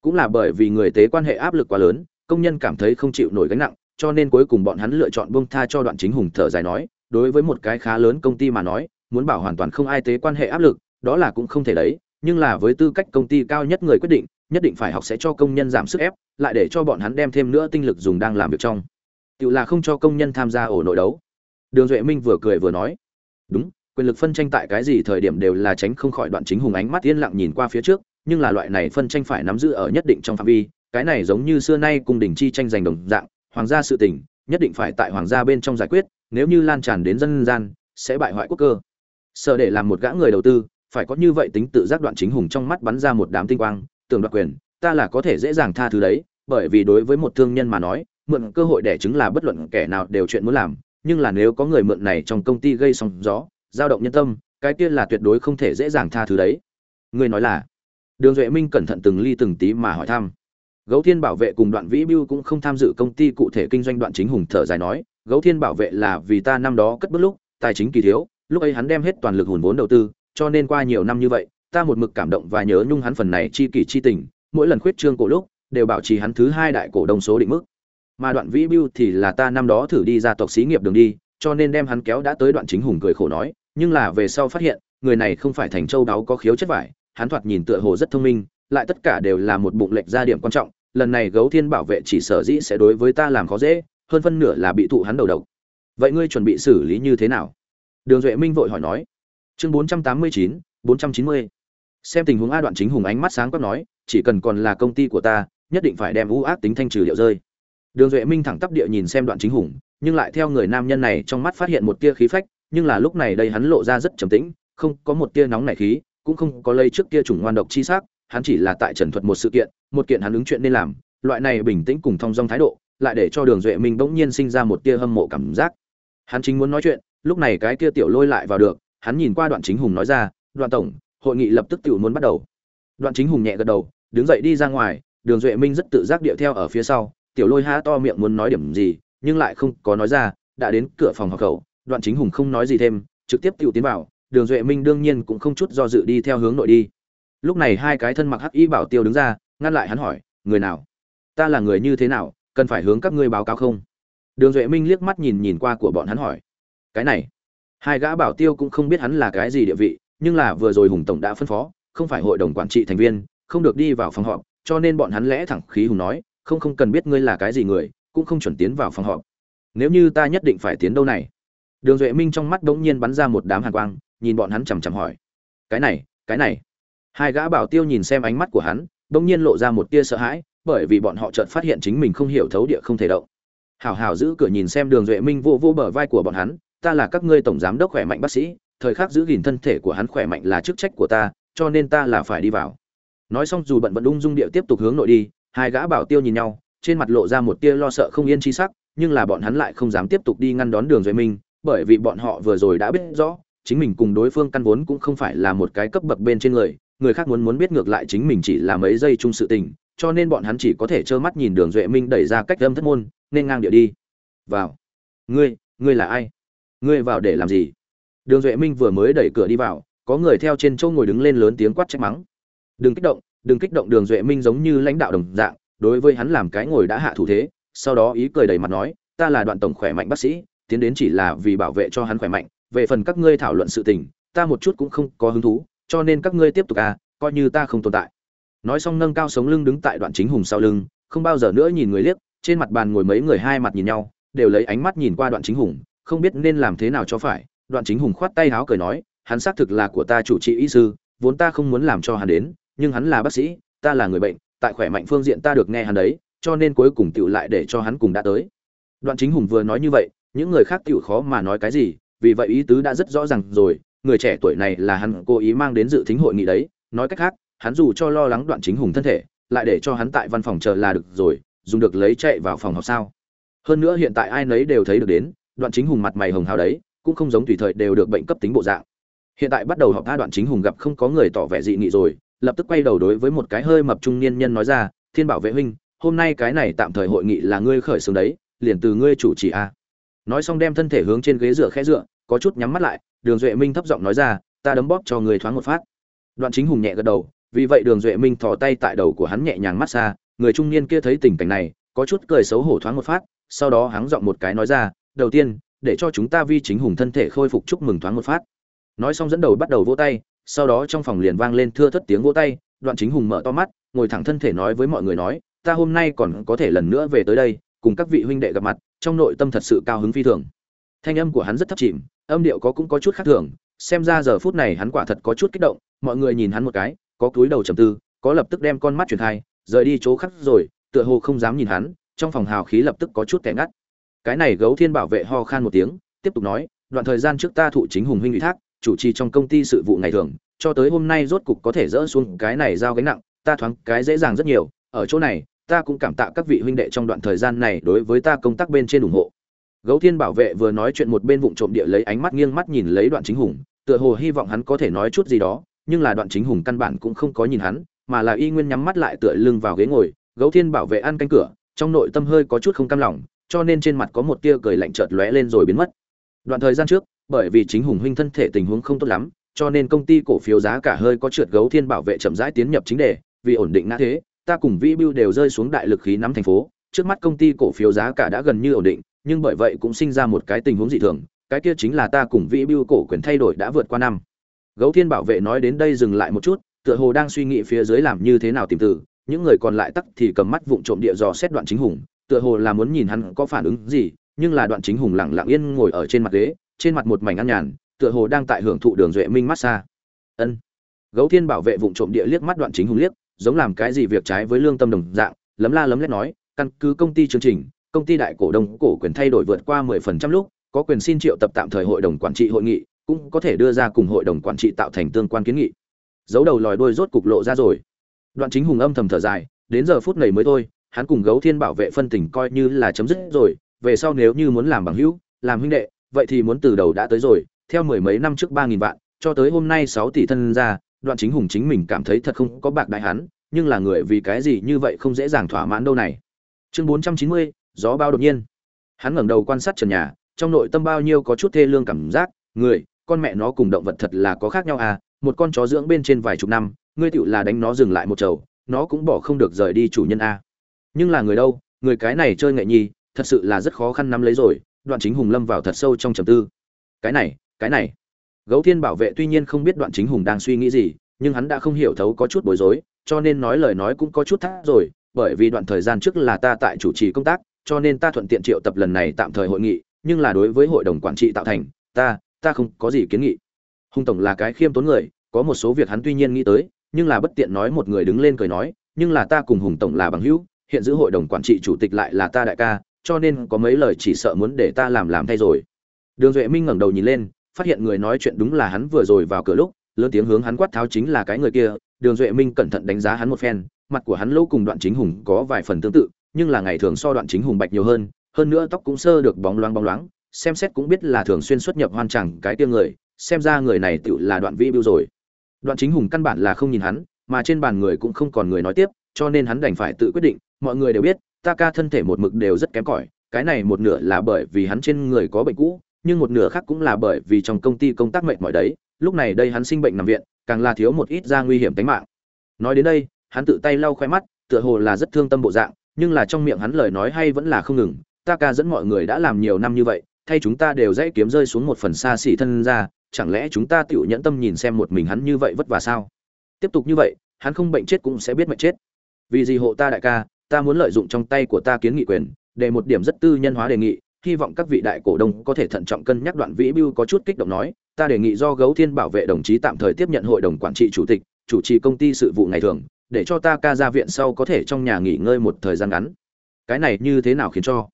Cũng là bởi vì người tế quan hệ áp lực quá lớn, công nhân cảm thấy không chịu nổi gánh nặng cho nên cuối cùng bọn hắn lựa chọn buông tha cho đoạn chính hùng thở dài nói, đối với một cái khá lớn công ty mà nói, muốn bảo hoàn toàn không ai tế quan hệ áp lực, đó là cũng không thể đấy, nhưng là với tư cách công ty cao nhất người quyết định, nhất định phải học sẽ cho công nhân giảm sức ép, lại để cho bọn hắn đem thêm nữa tinh lực dùng đang làm việc trong. Tự là không cho công nhân tham gia ổ nội đấu. Đường duệ minh vừa cười vừa nói, đúng, quyền lực phân tranh tại cái gì thời điểm đều là tránh không khỏi đoạn chính hùng ánh mắt yên lặng nhìn qua phía trước, nhưng là loại này phân tranh phải nắm giữ ở nhất định trong phạm vi, cái này giống như xưa nay cung đình chi tranh giành đồng dạng hoàng gia sự tình, nhất định phải tại hoàng gia bên trong giải quyết, nếu như lan tràn đến dân gian, sẽ bại hoại quốc cơ. Sợ để làm một gã người đầu tư, phải có như vậy tính tự giác đoạn chính hùng trong mắt bắn ra một đám tinh quang, tưởng đoạt quyền, ta là có thể dễ dàng tha thứ đấy, bởi vì đối với một thương nhân mà nói, mượn cơ hội để chứng là bất luận kẻ nào đều chuyện muốn làm, nhưng là nếu có người mượn này trong công ty gây sóng gió dao động nhân tâm, cái kia là tuyệt đối không thể dễ dàng tha thứ đấy. Người nói là, đường duệ minh cẩn thận từng ly từng tí mà hỏi thăm gấu thiên bảo vệ cùng đoạn vĩ biêu cũng không tham dự công ty cụ thể kinh doanh đoạn chính hùng thở dài nói, gấu thiên bảo vệ là vì ta năm đó cất bước lúc, tài chính kỳ thiếu, lúc ấy hắn đem hết toàn lực hùn vốn đầu tư, cho nên qua nhiều năm như vậy, ta một mực cảm động và nhớ nhung hắn phần này chi kỷ chi tình, mỗi lần khuyết trương cổ lúc, đều bảo trì hắn thứ hai đại cổ đông số định mức. Mà đoạn vĩ biêu thì là ta năm đó thử đi ra tộc xí nghiệp đường đi, cho nên đem hắn kéo đã tới đoạn chính hùng cười khổ nói, nhưng là về sau phát hiện, người này không phải thành châu đáo có khiếu chất vải, hắn thoạt nhìn tựa hồ rất thông minh, lại tất cả đều là một bụng lệch ra điểm quan trọng lần này gấu thiên bảo vệ chỉ sở dĩ sẽ đối với ta làm khó dễ, hơn phân nửa là bị thụ hắn đầu độc. Vậy ngươi chuẩn bị xử lý như thế nào? Đường duệ minh vội hỏi nói. Chương bốn trăm tám mươi chín, bốn trăm chín mươi. Xem tình huống a đoạn chính hùng ánh mắt sáng quát nói, chỉ cần còn là công ty của ta, nhất định phải đem ưu ác tính thanh trừ liệu rơi. Đường duệ minh thẳng tắp địa nhìn xem đoạn chính hùng, nhưng lại theo người nam nhân này trong mắt phát hiện một tia khí phách, nhưng là lúc này đây hắn lộ ra rất trầm tĩnh, không có một tia nóng nảy khí, cũng không có lây trước kia chủng ngoan độc chi sắc, hắn chỉ là tại trần thuật một sự kiện một kiện hắn ứng chuyện nên làm, loại này bình tĩnh cùng thong dong thái độ, lại để cho đường duệ minh bỗng nhiên sinh ra một tia hâm mộ cảm giác. Hắn chính muốn nói chuyện, lúc này cái kia tiểu lôi lại vào được, hắn nhìn qua đoạn chính hùng nói ra, đoạn tổng, hội nghị lập tức tự muốn bắt đầu. Đoạn chính hùng nhẹ gật đầu, đứng dậy đi ra ngoài, đường duệ minh rất tự giác điệu theo ở phía sau, tiểu lôi há to miệng muốn nói điểm gì, nhưng lại không có nói ra, đã đến cửa phòng học khẩu, đoạn chính hùng không nói gì thêm, trực tiếp tự tiến vào, đường duệ minh đương nhiên cũng không chút do dự đi theo hướng nội đi. Lúc này hai cái thân mặc hắc y bảo tiêu đứng ra ngăn lại hắn hỏi, người nào? Ta là người như thế nào? Cần phải hướng các ngươi báo cáo không? Đường duệ minh liếc mắt nhìn nhìn qua của bọn hắn hỏi, cái này, hai gã bảo tiêu cũng không biết hắn là cái gì địa vị, nhưng là vừa rồi hùng tổng đã phân phó, không phải hội đồng quản trị thành viên, không được đi vào phòng họp, cho nên bọn hắn lẽ thẳng khí hùng nói, không không cần biết ngươi là cái gì người, cũng không chuẩn tiến vào phòng họp. Nếu như ta nhất định phải tiến đâu này? Đường duệ minh trong mắt đống nhiên bắn ra một đám hàn quang, nhìn bọn hắn chằm chằm hỏi, cái này cái này. Hai gã bảo tiêu nhìn xem ánh mắt của hắn đông nhiên lộ ra một tia sợ hãi, bởi vì bọn họ chợt phát hiện chính mình không hiểu thấu địa không thể động. Hảo hảo giữ cửa nhìn xem đường duệ minh vô vô bờ vai của bọn hắn, ta là các ngươi tổng giám đốc khỏe mạnh bác sĩ, thời khắc giữ gìn thân thể của hắn khỏe mạnh là chức trách của ta, cho nên ta là phải đi vào. Nói xong dù bận vẫn ung dung điệu tiếp tục hướng nội đi, hai gã bảo tiêu nhìn nhau, trên mặt lộ ra một tia lo sợ không yên chi sắc, nhưng là bọn hắn lại không dám tiếp tục đi ngăn đón đường duệ minh, bởi vì bọn họ vừa rồi đã biết rõ, chính mình cùng đối phương căn vốn cũng không phải là một cái cấp bậc bên trên người người khác muốn muốn biết ngược lại chính mình chỉ là mấy giây chung sự tình, cho nên bọn hắn chỉ có thể trơ mắt nhìn đường duệ minh đẩy ra cách âm thất môn, nên ngang địa đi. Vào. Ngươi ngươi là ai? Ngươi vào để làm gì? Đường duệ minh vừa mới đẩy cửa đi vào, có người theo trên châu ngồi đứng lên lớn tiếng quát trách mắng. Đừng kích động, đừng kích động, đường duệ minh giống như lãnh đạo đồng dạng, đối với hắn làm cái ngồi đã hạ thủ thế, sau đó ý cười đầy mặt nói, ta là đoạn tổng khỏe mạnh bác sĩ, tiến đến chỉ là vì bảo vệ cho hắn khỏe mạnh, về phần các ngươi thảo luận sự tình, ta một chút cũng không có hứng thú cho nên các ngươi tiếp tục à coi như ta không tồn tại. Nói xong nâng cao sống lưng đứng tại đoạn chính hùng sau lưng, không bao giờ nữa nhìn người liếc, trên mặt bàn ngồi mấy người hai mặt nhìn nhau, đều lấy ánh mắt nhìn qua đoạn chính hùng, không biết nên làm thế nào cho phải. Đoạn chính hùng khoát tay háo cười nói, hắn xác thực là của ta chủ trị y sư, vốn ta không muốn làm cho hắn đến, nhưng hắn là bác sĩ, ta là người bệnh, tại khỏe mạnh phương diện ta được nghe hắn đấy, cho nên cuối cùng tựu lại để cho hắn cùng đã tới. Đoạn chính hùng vừa nói như vậy, những người khác tựu khó mà nói cái gì, vì vậy ý tứ đã rất rõ ràng rồi người trẻ tuổi này là hắn cố ý mang đến dự thính hội nghị đấy, nói cách khác, hắn dù cho lo lắng đoạn chính hùng thân thể, lại để cho hắn tại văn phòng chờ là được rồi, dùng được lấy chạy vào phòng học sao. Hơn nữa hiện tại ai nấy đều thấy được đến, đoạn chính hùng mặt mày hồng hào đấy, cũng không giống tùy thời đều được bệnh cấp tính bộ dạng. Hiện tại bắt đầu học tha đoạn chính hùng gặp không có người tỏ vẻ dị nghị rồi, lập tức quay đầu đối với một cái hơi mập trung niên nhân nói ra, thiên bảo vệ huynh, hôm nay cái này tạm thời hội nghị là ngươi khởi xướng đấy, liền từ ngươi chủ trì a. Nói xong đem thân thể hướng trên ghế dựa khẽ dựa, có chút nhắm mắt lại đường duệ minh thấp giọng nói ra, ta đấm bóp cho người thoáng một phát. Đoạn chính hùng nhẹ gật đầu, vì vậy đường duệ minh thò tay tại đầu của hắn nhẹ nhàng mát xa, người trung niên kia thấy tình cảnh này, có chút cười xấu hổ thoáng một phát, sau đó hắn giọng một cái nói ra, đầu tiên, để cho chúng ta vi chính hùng thân thể khôi phục chúc mừng thoáng một phát. Nói xong dẫn đầu bắt đầu vỗ tay, sau đó trong phòng liền vang lên thưa thất tiếng vỗ tay, đoạn chính hùng mở to mắt, ngồi thẳng thân thể nói với mọi người nói, ta hôm nay còn có thể lần nữa về tới đây, cùng các vị huynh đệ gặp mặt, trong nội tâm thật sự cao hứng phi thường thanh âm của hắn rất thấp chìm, âm điệu có cũng có chút khác thường, xem ra giờ phút này hắn quả thật có chút kích động, mọi người nhìn hắn một cái, có cúi đầu trầm tư, có lập tức đem con mắt chuyển thai rời đi chỗ khác rồi, tựa hồ không dám nhìn hắn, trong phòng hào khí lập tức có chút kẻ ngắt. Cái này gấu thiên bảo vệ ho khan một tiếng, tiếp tục nói, đoạn thời gian trước ta thụ chính hùng huynh ủy thác, chủ trì trong công ty sự vụ ngày thường, cho tới hôm nay rốt cục có thể dỡ xuống cái này giao gánh nặng, ta thoáng cái dễ dàng rất nhiều, ở chỗ này, ta cũng cảm tạ các vị huynh đệ trong đoạn thời gian này đối với ta công tác bên trên ủng hộ gấu thiên bảo vệ vừa nói chuyện một bên vụng trộm địa lấy ánh mắt nghiêng mắt nhìn lấy đoạn chính hùng, tựa hồ hy vọng hắn có thể nói chút gì đó, nhưng là đoạn chính hùng căn bản cũng không có nhìn hắn, mà là y nguyên nhắm mắt lại tựa lưng vào ghế ngồi, gấu thiên bảo vệ ăn canh cửa, trong nội tâm hơi có chút không cam lòng, cho nên trên mặt có một tia cười lạnh chợt lóe lên rồi biến mất. Đoạn thời gian trước, bởi vì chính hùng huynh thân thể tình huống không tốt lắm, cho nên công ty cổ phiếu giá cả hơi có trượt gấu thiên bảo vệ chậm rãi tiến nhập chính đề, vì ổn định ngã thế, ta cùng vĩ bưu đều rơi xuống đại lực khí nắm thành phố, trước mắt công ty cổ phiếu giá cả đã gần như ổn định nhưng bởi vậy cũng sinh ra một cái tình huống dị thường, cái kia chính là ta cùng vĩ bưu cổ quyền thay đổi đã vượt qua năm. Gấu thiên bảo vệ nói đến đây dừng lại một chút, tựa hồ đang suy nghĩ phía dưới làm như thế nào tìm từ, những người còn lại tắc thì cầm mắt vụng trộm địa dò xét đoạn chính hùng, tựa hồ là muốn nhìn hắn có phản ứng gì, nhưng là đoạn chính hùng lặng lặng yên ngồi ở trên mặt ghế, trên mặt một mảnh ăn nhàn, tựa hồ đang tại hưởng thụ đường duệ minh massage ân. Gấu thiên bảo vệ vụng trộm địa liếc mắt đoạn chính hùng liếc, giống làm cái gì việc trái với lương tâm đồng dạng, lấm la lấm lét nói, căn cứ công ty chương trình công ty đại cổ đông cổ quyền thay đổi vượt qua 10% lúc, có quyền xin triệu tập tạm thời hội đồng quản trị hội nghị, cũng có thể đưa ra cùng hội đồng quản trị tạo thành tương quan kiến nghị. Dấu đầu lòi đuôi rốt cục lộ ra rồi. Đoạn chính hùng âm thầm thở dài, đến giờ phút này mới thôi, hắn cùng gấu thiên bảo vệ phân tình coi như là chấm dứt rồi, về sau nếu như muốn làm bằng hữu, làm huynh đệ, vậy thì muốn từ đầu đã tới rồi, theo mười mấy năm trước ba nghìn vạn, cho tới hôm nay sáu tỷ thân ra đoạn chính hùng chính mình cảm thấy thật không có bạc đại hắn, nhưng là người vì cái gì như vậy không dễ dàng thỏa mãn đâu này. Chương bốn trăm chín mươi gió bao đột nhiên. Hắn ngẩng đầu quan sát trần nhà, trong nội tâm bao nhiêu có chút thê lương cảm giác, người, con mẹ nó cùng động vật thật là có khác nhau à một con chó dưỡng bên trên vài chục năm, ngươi tựu là đánh nó dừng lại một chầu, nó cũng bỏ không được rời đi chủ nhân a nhưng là người đâu, người cái này chơi nghệ nhi, thật sự là rất khó khăn nắm lấy rồi, đoạn chính hùng lâm vào thật sâu trong trầm tư. Cái này cái này. Gấu thiên bảo vệ tuy nhiên không biết đoạn chính hùng đang suy nghĩ gì, nhưng hắn đã không hiểu thấu có chút bối rối, cho nên nói lời nói cũng có chút thắt rồi, bởi vì đoạn thời gian trước là ta tại chủ trì công tác cho nên ta thuận tiện triệu tập lần này tạm thời hội nghị, nhưng là đối với hội đồng quản trị tạo thành, ta ta không có gì kiến nghị. Hùng tổng là cái khiêm tốn người, có một số việc hắn tuy nhiên nghĩ tới, nhưng là bất tiện nói một người đứng lên cười nói, nhưng là ta cùng hùng tổng là bằng hữu, hiện giữ hội đồng quản trị chủ tịch lại là ta đại ca, cho nên có mấy lời chỉ sợ muốn để ta làm làm thay rồi. Đường duệ minh ngẩng đầu nhìn lên, phát hiện người nói chuyện đúng là hắn vừa rồi vào cửa lúc, lớn tiếng hướng hắn quát tháo chính là cái người kia. Đường duệ minh cẩn thận đánh giá hắn một phen, mặt của hắn lâu cùng đoạn chính hùng có vài phần tương tự nhưng là ngày thường so đoạn chính hùng bạch nhiều hơn hơn nữa tóc cũng sơ được bóng loáng bóng loáng, xem xét cũng biết là thường xuyên xuất nhập hoan chẳng cái tiêu người, xem ra người này tự là đoạn vĩ biêu rồi. Đoạn chính hùng căn bản là không nhìn hắn, mà trên bàn người cũng không còn người nói tiếp, cho nên hắn đành phải tự quyết định, mọi người đều biết, ta ca thân thể một mực đều rất kém cỏi, cái này một nửa là bởi vì hắn trên người có bệnh cũ, nhưng một nửa khác cũng là bởi vì trong công ty công tác mệt mỏi đấy, lúc này đây hắn sinh bệnh nằm viện, càng là thiếu một ít ra nguy hiểm tính mạng. Nói đến đây, hắn tự tay lau khoe mắt, tựa hồ là rất thương tâm bộ dạng nhưng là trong miệng hắn lời nói hay vẫn là không ngừng, ta ca dẫn mọi người đã làm nhiều năm như vậy, thay chúng ta đều dễ kiếm rơi xuống một phần xa xỉ thân ra, chẳng lẽ chúng ta tiểu nhẫn tâm nhìn xem một mình hắn như vậy vất vả sao? Tiếp tục như vậy, hắn không bệnh chết cũng sẽ biết mệnh chết. Vì gì hộ ta đại ca, ta muốn lợi dụng trong tay của ta kiến nghị quyền, để một điểm rất tư nhân hóa đề nghị, hy vọng các vị đại cổ đông có thể thận trọng cân nhắc đoạn vĩ bưu có chút kích động nói, ta đề nghị do gấu thiên bảo vệ đồng chí tạm thời tiếp nhận hội đồng quản trị chủ tịch, chủ trì công ty sự vụ ngày thường để cho ta ca ra viện sau có thể trong nhà nghỉ ngơi một thời gian ngắn. Cái này như thế nào khiến cho?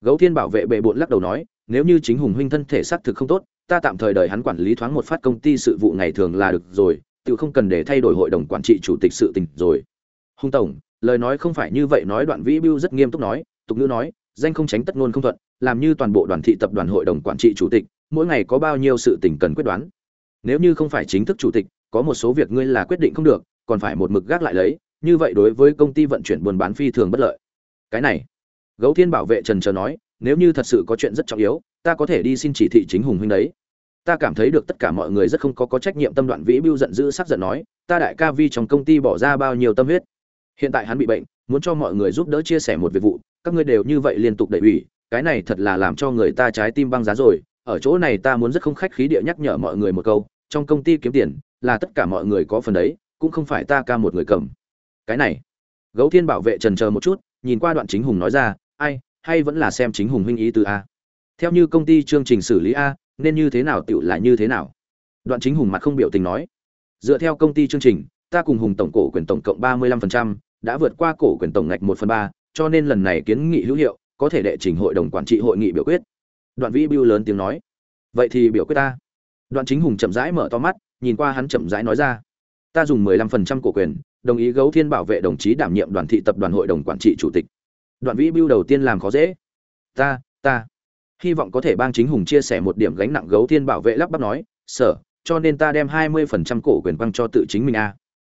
Gấu thiên bảo vệ bệ bộn lắc đầu nói, nếu như chính hùng huynh thân thể xác thực không tốt, ta tạm thời đợi hắn quản lý thoáng một phát công ty sự vụ ngày thường là được rồi, tự không cần để thay đổi hội đồng quản trị chủ tịch sự tình rồi. Hùng tổng, lời nói không phải như vậy nói đoạn vĩ bưu rất nghiêm túc nói, tục ngữ nói, danh không tránh tất ngôn không thuận, làm như toàn bộ đoàn thị tập đoàn hội đồng quản trị chủ tịch, mỗi ngày có bao nhiêu sự tình cần quyết đoán. Nếu như không phải chính thức chủ tịch, có một số việc ngươi là quyết định không được còn phải một mực gác lại lấy, như vậy đối với công ty vận chuyển buôn bán phi thường bất lợi. Cái này, gấu thiên bảo vệ trần trờ nói, nếu như thật sự có chuyện rất trọng yếu, ta có thể đi xin chỉ thị chính hùng huynh đấy. Ta cảm thấy được tất cả mọi người rất không có có trách nhiệm tâm đoạn vĩ bưu giận dữ sắc giận nói, ta đại ca vi trong công ty bỏ ra bao nhiêu tâm huyết. Hiện tại hắn bị bệnh, muốn cho mọi người giúp đỡ chia sẻ một việc vụ, các ngươi đều như vậy liên tục đẩy ủy, cái này thật là làm cho người ta trái tim băng giá rồi. Ở chỗ này ta muốn rất không khách khí địa nhắc nhở mọi người một câu, trong công ty kiếm tiền là tất cả mọi người có phần đấy cũng không phải ta ca một người cầm. Cái này, gấu thiên bảo vệ trần chờ một chút, nhìn qua đoạn chính hùng nói ra, ai, hay vẫn là xem chính hùng huynh ý từ a. Theo như công ty chương trình xử lý a, nên như thế nào tựu là như thế nào? Đoạn chính hùng mặt không biểu tình nói, dựa theo công ty chương trình, ta cùng hùng tổng cổ quyền tổng cộng ba mươi lăm phần trăm, đã vượt qua cổ quyền tổng ngạch một phần ba, cho nên lần này kiến nghị hữu hiệu, có thể đệ trình hội đồng quản trị hội nghị biểu quyết. Đoạn vĩ bưu lớn tiếng nói, vậy thì biểu quyết ta. Đoạn chính hùng chậm rãi mở to mắt, nhìn qua hắn chậm rãi nói ra ta dùng mười lăm phần trăm cổ quyền, đồng ý gấu thiên bảo vệ đồng chí đảm nhiệm đoàn thị tập đoàn hội đồng quản trị chủ tịch. Đoạn vĩ bưu đầu tiên làm khó dễ. Ta ta. Hy vọng có thể bang chính hùng chia sẻ một điểm gánh nặng gấu thiên bảo vệ lắp bắp nói, sở, cho nên ta đem hai mươi phần trăm cổ quyền quăng cho tự chính mình a.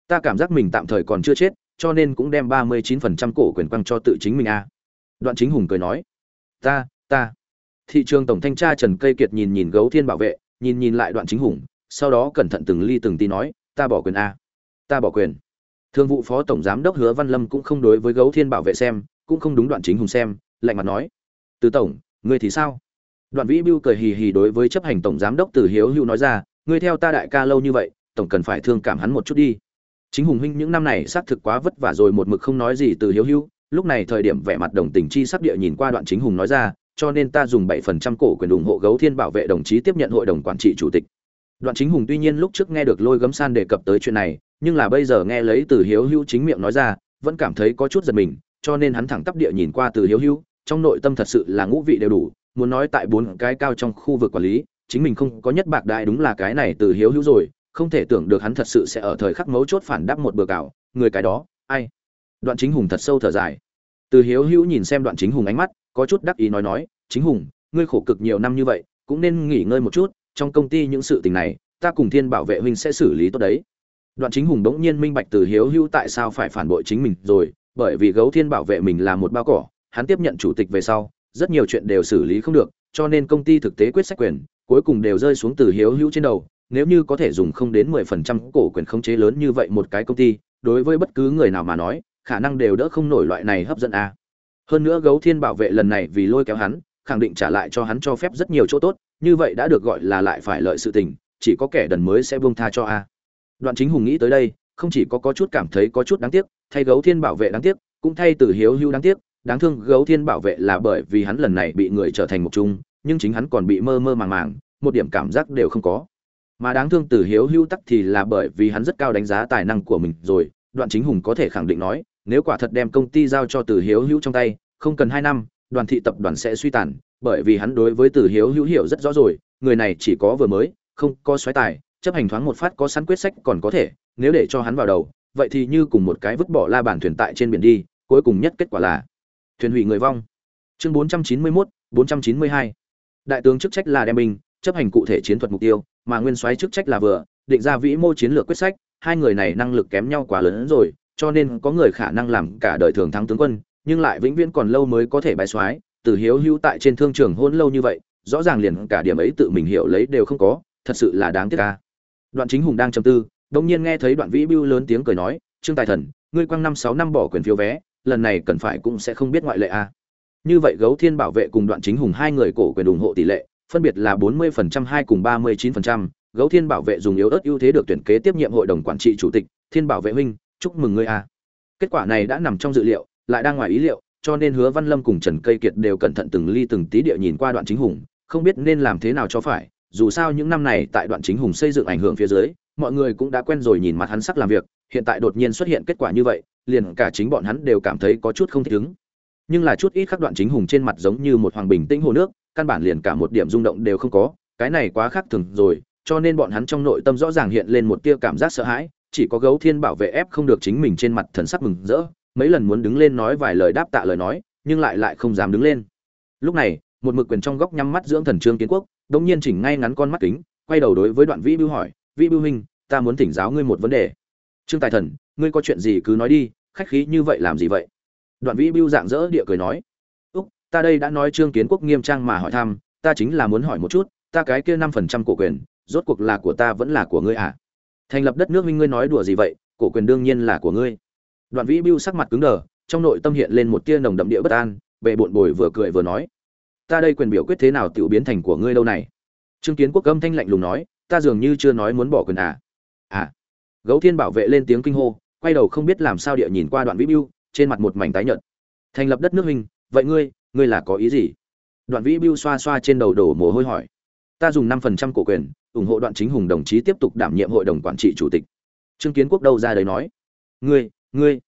Ta cảm giác mình tạm thời còn chưa chết, cho nên cũng đem ba mươi chín phần trăm cổ quyền quăng cho tự chính mình a. Đoạn chính hùng cười nói, ta ta. Thị trường tổng thanh tra trần cây kiệt nhìn nhìn gấu thiên bảo vệ, nhìn nhìn lại đoạn chính hùng, sau đó cẩn thận từng ly từng tí nói ta bỏ quyền a. Ta bỏ quyền. Thương vụ phó tổng giám đốc hứa văn lâm cũng không đối với gấu thiên bảo vệ xem, cũng không đúng đoạn chính hùng xem, lạnh mặt nói. Từ tổng, ngươi thì sao? Đoạn vĩ biêu cười hì hì đối với chấp hành tổng giám đốc từ hiếu hữu nói ra, ngươi theo ta đại ca lâu như vậy, tổng cần phải thương cảm hắn một chút đi. Chính hùng huynh những năm này xác thực quá vất vả rồi một mực không nói gì từ hiếu hữu, lúc này thời điểm vẻ mặt đồng tình chi sắc địa nhìn qua đoạn chính hùng nói ra, cho nên ta dùng bảy phần trăm cổ quyền ủng hộ gấu thiên bảo vệ đồng chí tiếp nhận hội đồng quản trị chủ tịch đoạn chính hùng tuy nhiên lúc trước nghe được lôi gấm san đề cập tới chuyện này, nhưng là bây giờ nghe lấy từ hiếu hữu chính miệng nói ra, vẫn cảm thấy có chút giật mình, cho nên hắn thẳng tắp địa nhìn qua từ hiếu hữu, trong nội tâm thật sự là ngũ vị đều đủ, muốn nói tại bốn cái cao trong khu vực quản lý, chính mình không có nhất bạc đại đúng là cái này từ hiếu hữu rồi, không thể tưởng được hắn thật sự sẽ ở thời khắc mấu chốt phản đáp một bừa cào người cái đó, ai? Đoạn chính hùng thật sâu thở dài. Từ hiếu hữu nhìn xem đoạn chính hùng ánh mắt, có chút đắc ý nói nói, chính hùng, ngươi khổ cực nhiều năm như vậy, cũng nên nghỉ ngơi một chút trong công ty những sự tình này, ta cùng thiên bảo vệ huynh sẽ xử lý tốt đấy. Đoạn chính hùng đống nhiên minh bạch từ hiếu hữu tại sao phải phản bội chính mình rồi, bởi vì gấu thiên bảo vệ mình là một bao cỏ, hắn tiếp nhận chủ tịch về sau, rất nhiều chuyện đều xử lý không được, cho nên công ty thực tế quyết sách quyền, cuối cùng đều rơi xuống từ hiếu hữu trên đầu. Nếu như có thể dùng không đến mười phần trăm cổ quyền khống chế lớn như vậy một cái công ty, đối với bất cứ người nào mà nói, khả năng đều đỡ không nổi loại này hấp dẫn a. Hơn nữa gấu thiên bảo vệ lần này vì lôi kéo hắn, khẳng định trả lại cho hắn cho phép rất nhiều chỗ tốt như vậy đã được gọi là lại phải lợi sự tình, chỉ có kẻ đần mới sẽ buông tha cho a. Đoạn chính hùng nghĩ tới đây, không chỉ có có chút cảm thấy có chút đáng tiếc, thay gấu thiên bảo vệ đáng tiếc, cũng thay từ hiếu hữu đáng tiếc. Đáng thương gấu thiên bảo vệ là bởi vì hắn lần này bị người trở thành một chung nhưng chính hắn còn bị mơ mơ màng màng, một điểm cảm giác đều không có. Mà đáng thương từ hiếu hữu tắc thì là bởi vì hắn rất cao đánh giá tài năng của mình rồi, đoạn chính hùng có thể khẳng định nói, nếu quả thật đem công ty giao cho từ hiếu hữu trong tay, không cần hai năm, đoàn thị tập đoàn sẽ suy tàn bởi vì hắn đối với từ hiếu hữu hiểu rất rõ rồi người này chỉ có vừa mới không có xoáy tài chấp hành thoáng một phát có sẵn quyết sách còn có thể nếu để cho hắn vào đầu vậy thì như cùng một cái vứt bỏ la bàn thuyền tại trên biển đi cuối cùng nhất kết quả là thuyền hủy người vong chương 491, 492. đại tướng chức trách là đem binh chấp hành cụ thể chiến thuật mục tiêu mà nguyên soái chức trách là vừa định ra vĩ mô chiến lược quyết sách hai người này năng lực kém nhau quá lớn hơn rồi cho nên có người khả năng làm cả đời thường thắng tướng quân nhưng lại vĩnh viễn còn lâu mới có thể bài soái từ hiếu hữu tại trên thương trường hôn lâu như vậy rõ ràng liền cả điểm ấy tự mình hiểu lấy đều không có thật sự là đáng tiếc ca đoạn chính hùng đang trầm tư đông nhiên nghe thấy đoạn vĩ bưu lớn tiếng cười nói trương tài thần ngươi quăng năm sáu năm bỏ quyền phiếu vé lần này cần phải cũng sẽ không biết ngoại lệ a à. như vậy gấu thiên bảo vệ cùng đoạn chính hùng hai người cổ quyền ủng hộ tỷ lệ phân biệt là 40% hai cùng 39%, gấu thiên bảo vệ dùng yếu ớt ưu thế được tuyển kế tiếp nhiệm hội đồng quản trị chủ tịch thiên bảo vệ huynh chúc mừng ngươi a à. kết quả này đã nằm trong dự liệu lại đang ngoài ý liệu cho nên hứa văn lâm cùng trần cây kiệt đều cẩn thận từng ly từng tí địa nhìn qua đoạn chính hùng, không biết nên làm thế nào cho phải. Dù sao những năm này tại đoạn chính hùng xây dựng ảnh hưởng phía dưới, mọi người cũng đã quen rồi nhìn mặt hắn sắc làm việc, hiện tại đột nhiên xuất hiện kết quả như vậy, liền cả chính bọn hắn đều cảm thấy có chút không thích ứng. Nhưng là chút ít khắc đoạn chính hùng trên mặt giống như một hoàng bình tĩnh hồ nước, căn bản liền cả một điểm rung động đều không có, cái này quá khác thường rồi, cho nên bọn hắn trong nội tâm rõ ràng hiện lên một tia cảm giác sợ hãi, chỉ có gấu thiên bảo vệ ép không được chính mình trên mặt thần sắc mừng rỡ mấy lần muốn đứng lên nói vài lời đáp tạ lời nói, nhưng lại lại không dám đứng lên. Lúc này, một mực quyền trong góc nhắm mắt dưỡng thần trương kiến quốc, đống nhiên chỉnh ngay ngắn con mắt kính, quay đầu đối với đoạn vĩ bưu hỏi, vĩ bưu huynh, ta muốn thỉnh giáo ngươi một vấn đề. Trương tài thần, ngươi có chuyện gì cứ nói đi, khách khí như vậy làm gì vậy? Đoạn vĩ bưu dạng dỡ địa cười nói, úc, ta đây đã nói trương kiến quốc nghiêm trang mà hỏi thăm, ta chính là muốn hỏi một chút, ta cái kia năm phần trăm cổ quyền, rốt cuộc là của ta vẫn là của ngươi à? Thành lập đất nước huynh ngươi nói đùa gì vậy, cổ quyền đương nhiên là của ngươi đoạn vĩ bưu sắc mặt cứng đờ, trong nội tâm hiện lên một tia nồng đậm địa bất an bệ bộn bồi vừa cười vừa nói, ta đây quyền biểu quyết thế nào tiểu biến thành của ngươi đâu này? Trương kiến quốc âm thanh lạnh lùng nói, ta dường như chưa nói muốn bỏ quyền à. À. Gấu thiên bảo vệ lên tiếng kinh hô, quay đầu không biết làm sao địa nhìn qua đoạn vĩ bưu, trên mặt một mảnh tái nhợt. Thành lập đất nước hình, vậy ngươi ngươi là có ý gì? Đoạn vĩ bưu xoa xoa trên đầu đổ mồ hôi hỏi. Ta dùng năm phần trăm cổ quyền, ủng hộ đoạn chính hùng đồng chí tiếp tục đảm nhiệm hội đồng quản trị chủ tịch. Trương kiến quốc đâu ra đấy nói. Ngươi ngươi.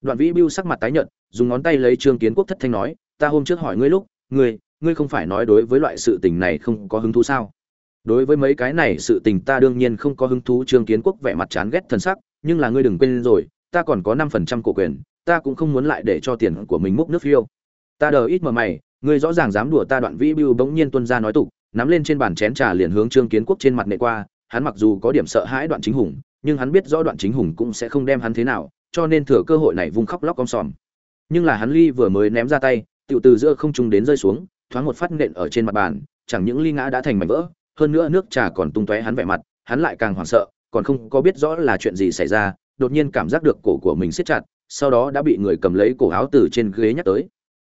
Đoạn vĩ Biêu sắc mặt tái nhợt, dùng ngón tay lấy trương kiến quốc thất thanh nói, ta hôm trước hỏi ngươi lúc, ngươi ngươi không phải nói đối với loại sự tình này không có hứng thú sao? Đối với mấy cái này sự tình ta đương nhiên không có hứng thú. Trương kiến quốc vẻ mặt chán ghét thân sắc, nhưng là ngươi đừng quên rồi, ta còn có năm phần trăm cổ quyền, ta cũng không muốn lại để cho tiền của mình múc nước phiêu. Ta đờ ít mà mày, ngươi rõ ràng dám đùa ta. Đoạn vĩ Biêu bỗng nhiên tuân ra nói tục, nắm lên trên bàn chén trà liền hướng trương kiến quốc trên mặt nệ qua, hắn mặc dù có điểm sợ hãi đoạn chính hùng, nhưng hắn biết rõ đoạn chính hùng cũng sẽ không đem hắn thế nào cho nên thừa cơ hội này vung khóc lóc con sòm. Nhưng là hắn ly vừa mới ném ra tay tựu từ giữa không trung đến rơi xuống, thoáng một phát nện ở trên mặt bàn, chẳng những ly ngã đã thành mảnh vỡ, hơn nữa nước trà còn tung tóe hắn vẻ mặt, hắn lại càng hoảng sợ, còn không có biết rõ là chuyện gì xảy ra, đột nhiên cảm giác được cổ của mình siết chặt, sau đó đã bị người cầm lấy cổ áo từ trên ghế nhắc tới.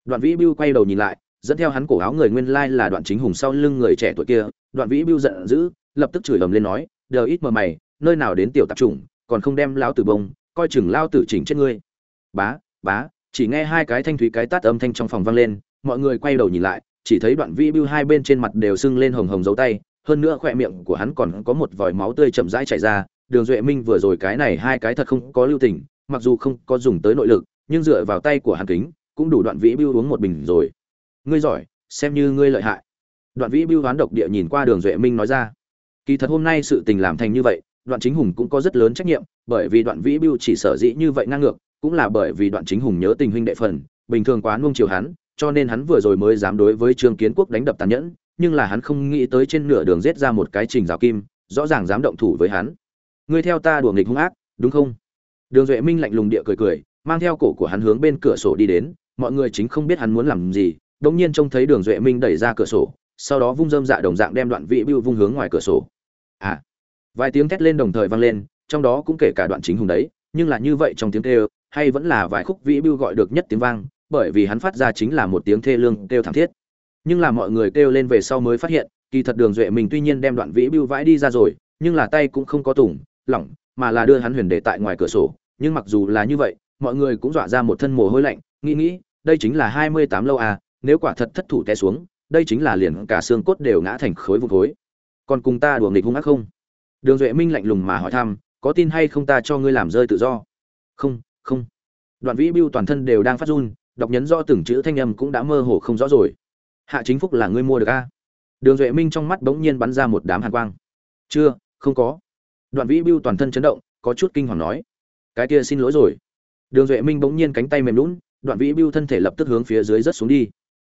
Đoạn vĩ bưu quay đầu nhìn lại, dẫn theo hắn cổ áo người nguyên lai là đoạn chính hùng sau lưng người trẻ tuổi kia, đoạn vĩ bưu giận dữ, lập tức chửi ầm lên nói, đờ ít mờ mày, nơi nào đến tiểu tạp chủng, còn không đem lão tử bông coi chừng lao tử chỉnh chết ngươi. Bá bá, chỉ nghe hai cái thanh thúy cái tát âm thanh trong phòng vang lên, mọi người quay đầu nhìn lại, chỉ thấy đoạn vĩ bưu hai bên trên mặt đều sưng lên hồng hồng dấu tay, hơn nữa khỏe miệng của hắn còn có một vòi máu tươi chậm rãi chảy ra. Đường duệ minh vừa rồi cái này hai cái thật không có lưu tình, mặc dù không có dùng tới nội lực, nhưng dựa vào tay của hắn kính, cũng đủ đoạn vĩ bưu uống một bình rồi. Ngươi giỏi, xem như ngươi lợi hại. Đoạn vĩ bưu hoán độc địa nhìn qua đường duệ minh nói ra. Kỳ thật hôm nay sự tình làm thành như vậy đoạn chính hùng cũng có rất lớn trách nhiệm, bởi vì đoạn vĩ bưu chỉ sở dĩ như vậy ngang ngược, cũng là bởi vì đoạn chính hùng nhớ tình huynh đệ phần, bình thường quá nuông chiều hắn, cho nên hắn vừa rồi mới dám đối với trương kiến quốc đánh đập tàn nhẫn, nhưng là hắn không nghĩ tới trên nửa đường giết ra một cái trình rào kim, rõ ràng dám động thủ với hắn. Ngươi theo ta đùa nghịch hung ác, đúng không? Đường duệ minh lạnh lùng địa cười cười, mang theo cổ của hắn hướng bên cửa sổ đi đến, mọi người chính không biết hắn muốn làm gì, đống nhiên trông thấy đường duệ minh đẩy ra cửa sổ, sau đó vung dơm dạ đồng dạng đem đoạn vị bưu vung hướng ngoài cửa sổ. À vài tiếng thét lên đồng thời vang lên, trong đó cũng kể cả đoạn chính hùng đấy, nhưng là như vậy trong tiếng kêu, hay vẫn là vài khúc vĩ bưu gọi được nhất tiếng vang, bởi vì hắn phát ra chính là một tiếng thê lương kêu thảm thiết. Nhưng là mọi người kêu lên về sau mới phát hiện, kỳ thật đường duệ mình tuy nhiên đem đoạn vĩ bưu vãi đi ra rồi, nhưng là tay cũng không có tủng, lỏng, mà là đưa hắn huyền để tại ngoài cửa sổ. Nhưng mặc dù là như vậy, mọi người cũng dọa ra một thân mồ hôi lạnh, nghĩ nghĩ, đây chính là hai mươi tám lâu à nếu quả thật thất thủ té xuống, đây chính là liền cả xương cốt đều ngã thành khối vụ khối. Còn cùng ta đùa nghịch hung ác không? Đường duệ minh lạnh lùng mà hỏi thăm, có tin hay không ta cho ngươi làm rơi tự do? Không không. Đoạn vĩ biêu toàn thân đều đang phát run, đọc nhấn rõ từng chữ thanh âm cũng đã mơ hồ không rõ rồi. Hạ chính phúc là ngươi mua được a? Đường duệ minh trong mắt bỗng nhiên bắn ra một đám hàn quang. Chưa, không có. Đoạn vĩ biêu toàn thân chấn động, có chút kinh hoàng nói, cái kia xin lỗi rồi. Đường duệ minh bỗng nhiên cánh tay mềm lún, đoạn vĩ biêu thân thể lập tức hướng phía dưới rất xuống đi.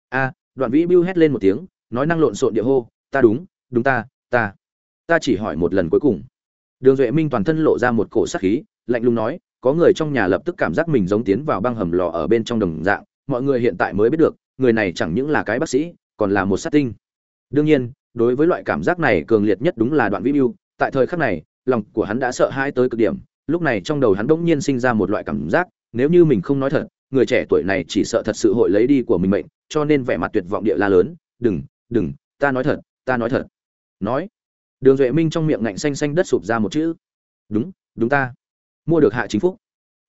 A, đoạn vĩ biêu hét lên một tiếng, nói năng lộn xộn địa hô, ta đúng đúng ta ta ta chỉ hỏi một lần cuối cùng. Đường duệ minh toàn thân lộ ra một cổ sắc khí, lạnh lùng nói, có người trong nhà lập tức cảm giác mình giống tiến vào băng hầm lò ở bên trong đồng dạng, mọi người hiện tại mới biết được, người này chẳng những là cái bác sĩ, còn là một sát tinh. Đương nhiên, đối với loại cảm giác này cường liệt nhất đúng là đoạn vĩ biêu, tại thời khắc này, lòng của hắn đã sợ hãi tới cực điểm, lúc này trong đầu hắn bỗng nhiên sinh ra một loại cảm giác, nếu như mình không nói thật, người trẻ tuổi này chỉ sợ thật sự hội lấy đi của mình mệnh, cho nên vẻ mặt tuyệt vọng địa la lớn, đừng đừng, ta nói thật, ta nói thật. Nói đường duệ minh trong miệng ngạnh xanh xanh đất sụp ra một chữ. Đúng đúng ta. Mua được hạ chính phúc.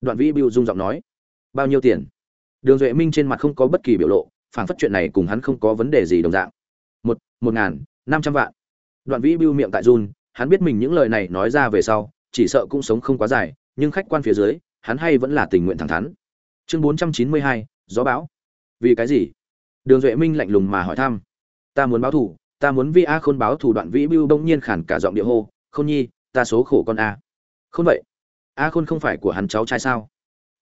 Đoạn vĩ biêu dung giọng nói. Bao nhiêu tiền? Đường duệ minh trên mặt không có bất kỳ biểu lộ phản phất chuyện này cùng hắn không có vấn đề gì đồng dạng. Một một ngàn, năm trăm vạn. Đoạn vĩ biêu miệng tại run, hắn biết mình những lời này nói ra về sau, chỉ sợ cũng sống không quá dài, nhưng khách quan phía dưới, hắn hay vẫn là tình nguyện thẳng thắn. Chương bốn trăm chín mươi hai, gió bão. Vì cái gì? Đường duệ minh lạnh lùng mà hỏi thăm. Ta muốn báo thù ta muốn vi a khôn báo thù đoạn vĩ bưu đông nhiên khản cả giọng địa hô không nhi, ta số khổ con a. Không vậy? A khôn không phải của hắn cháu trai sao?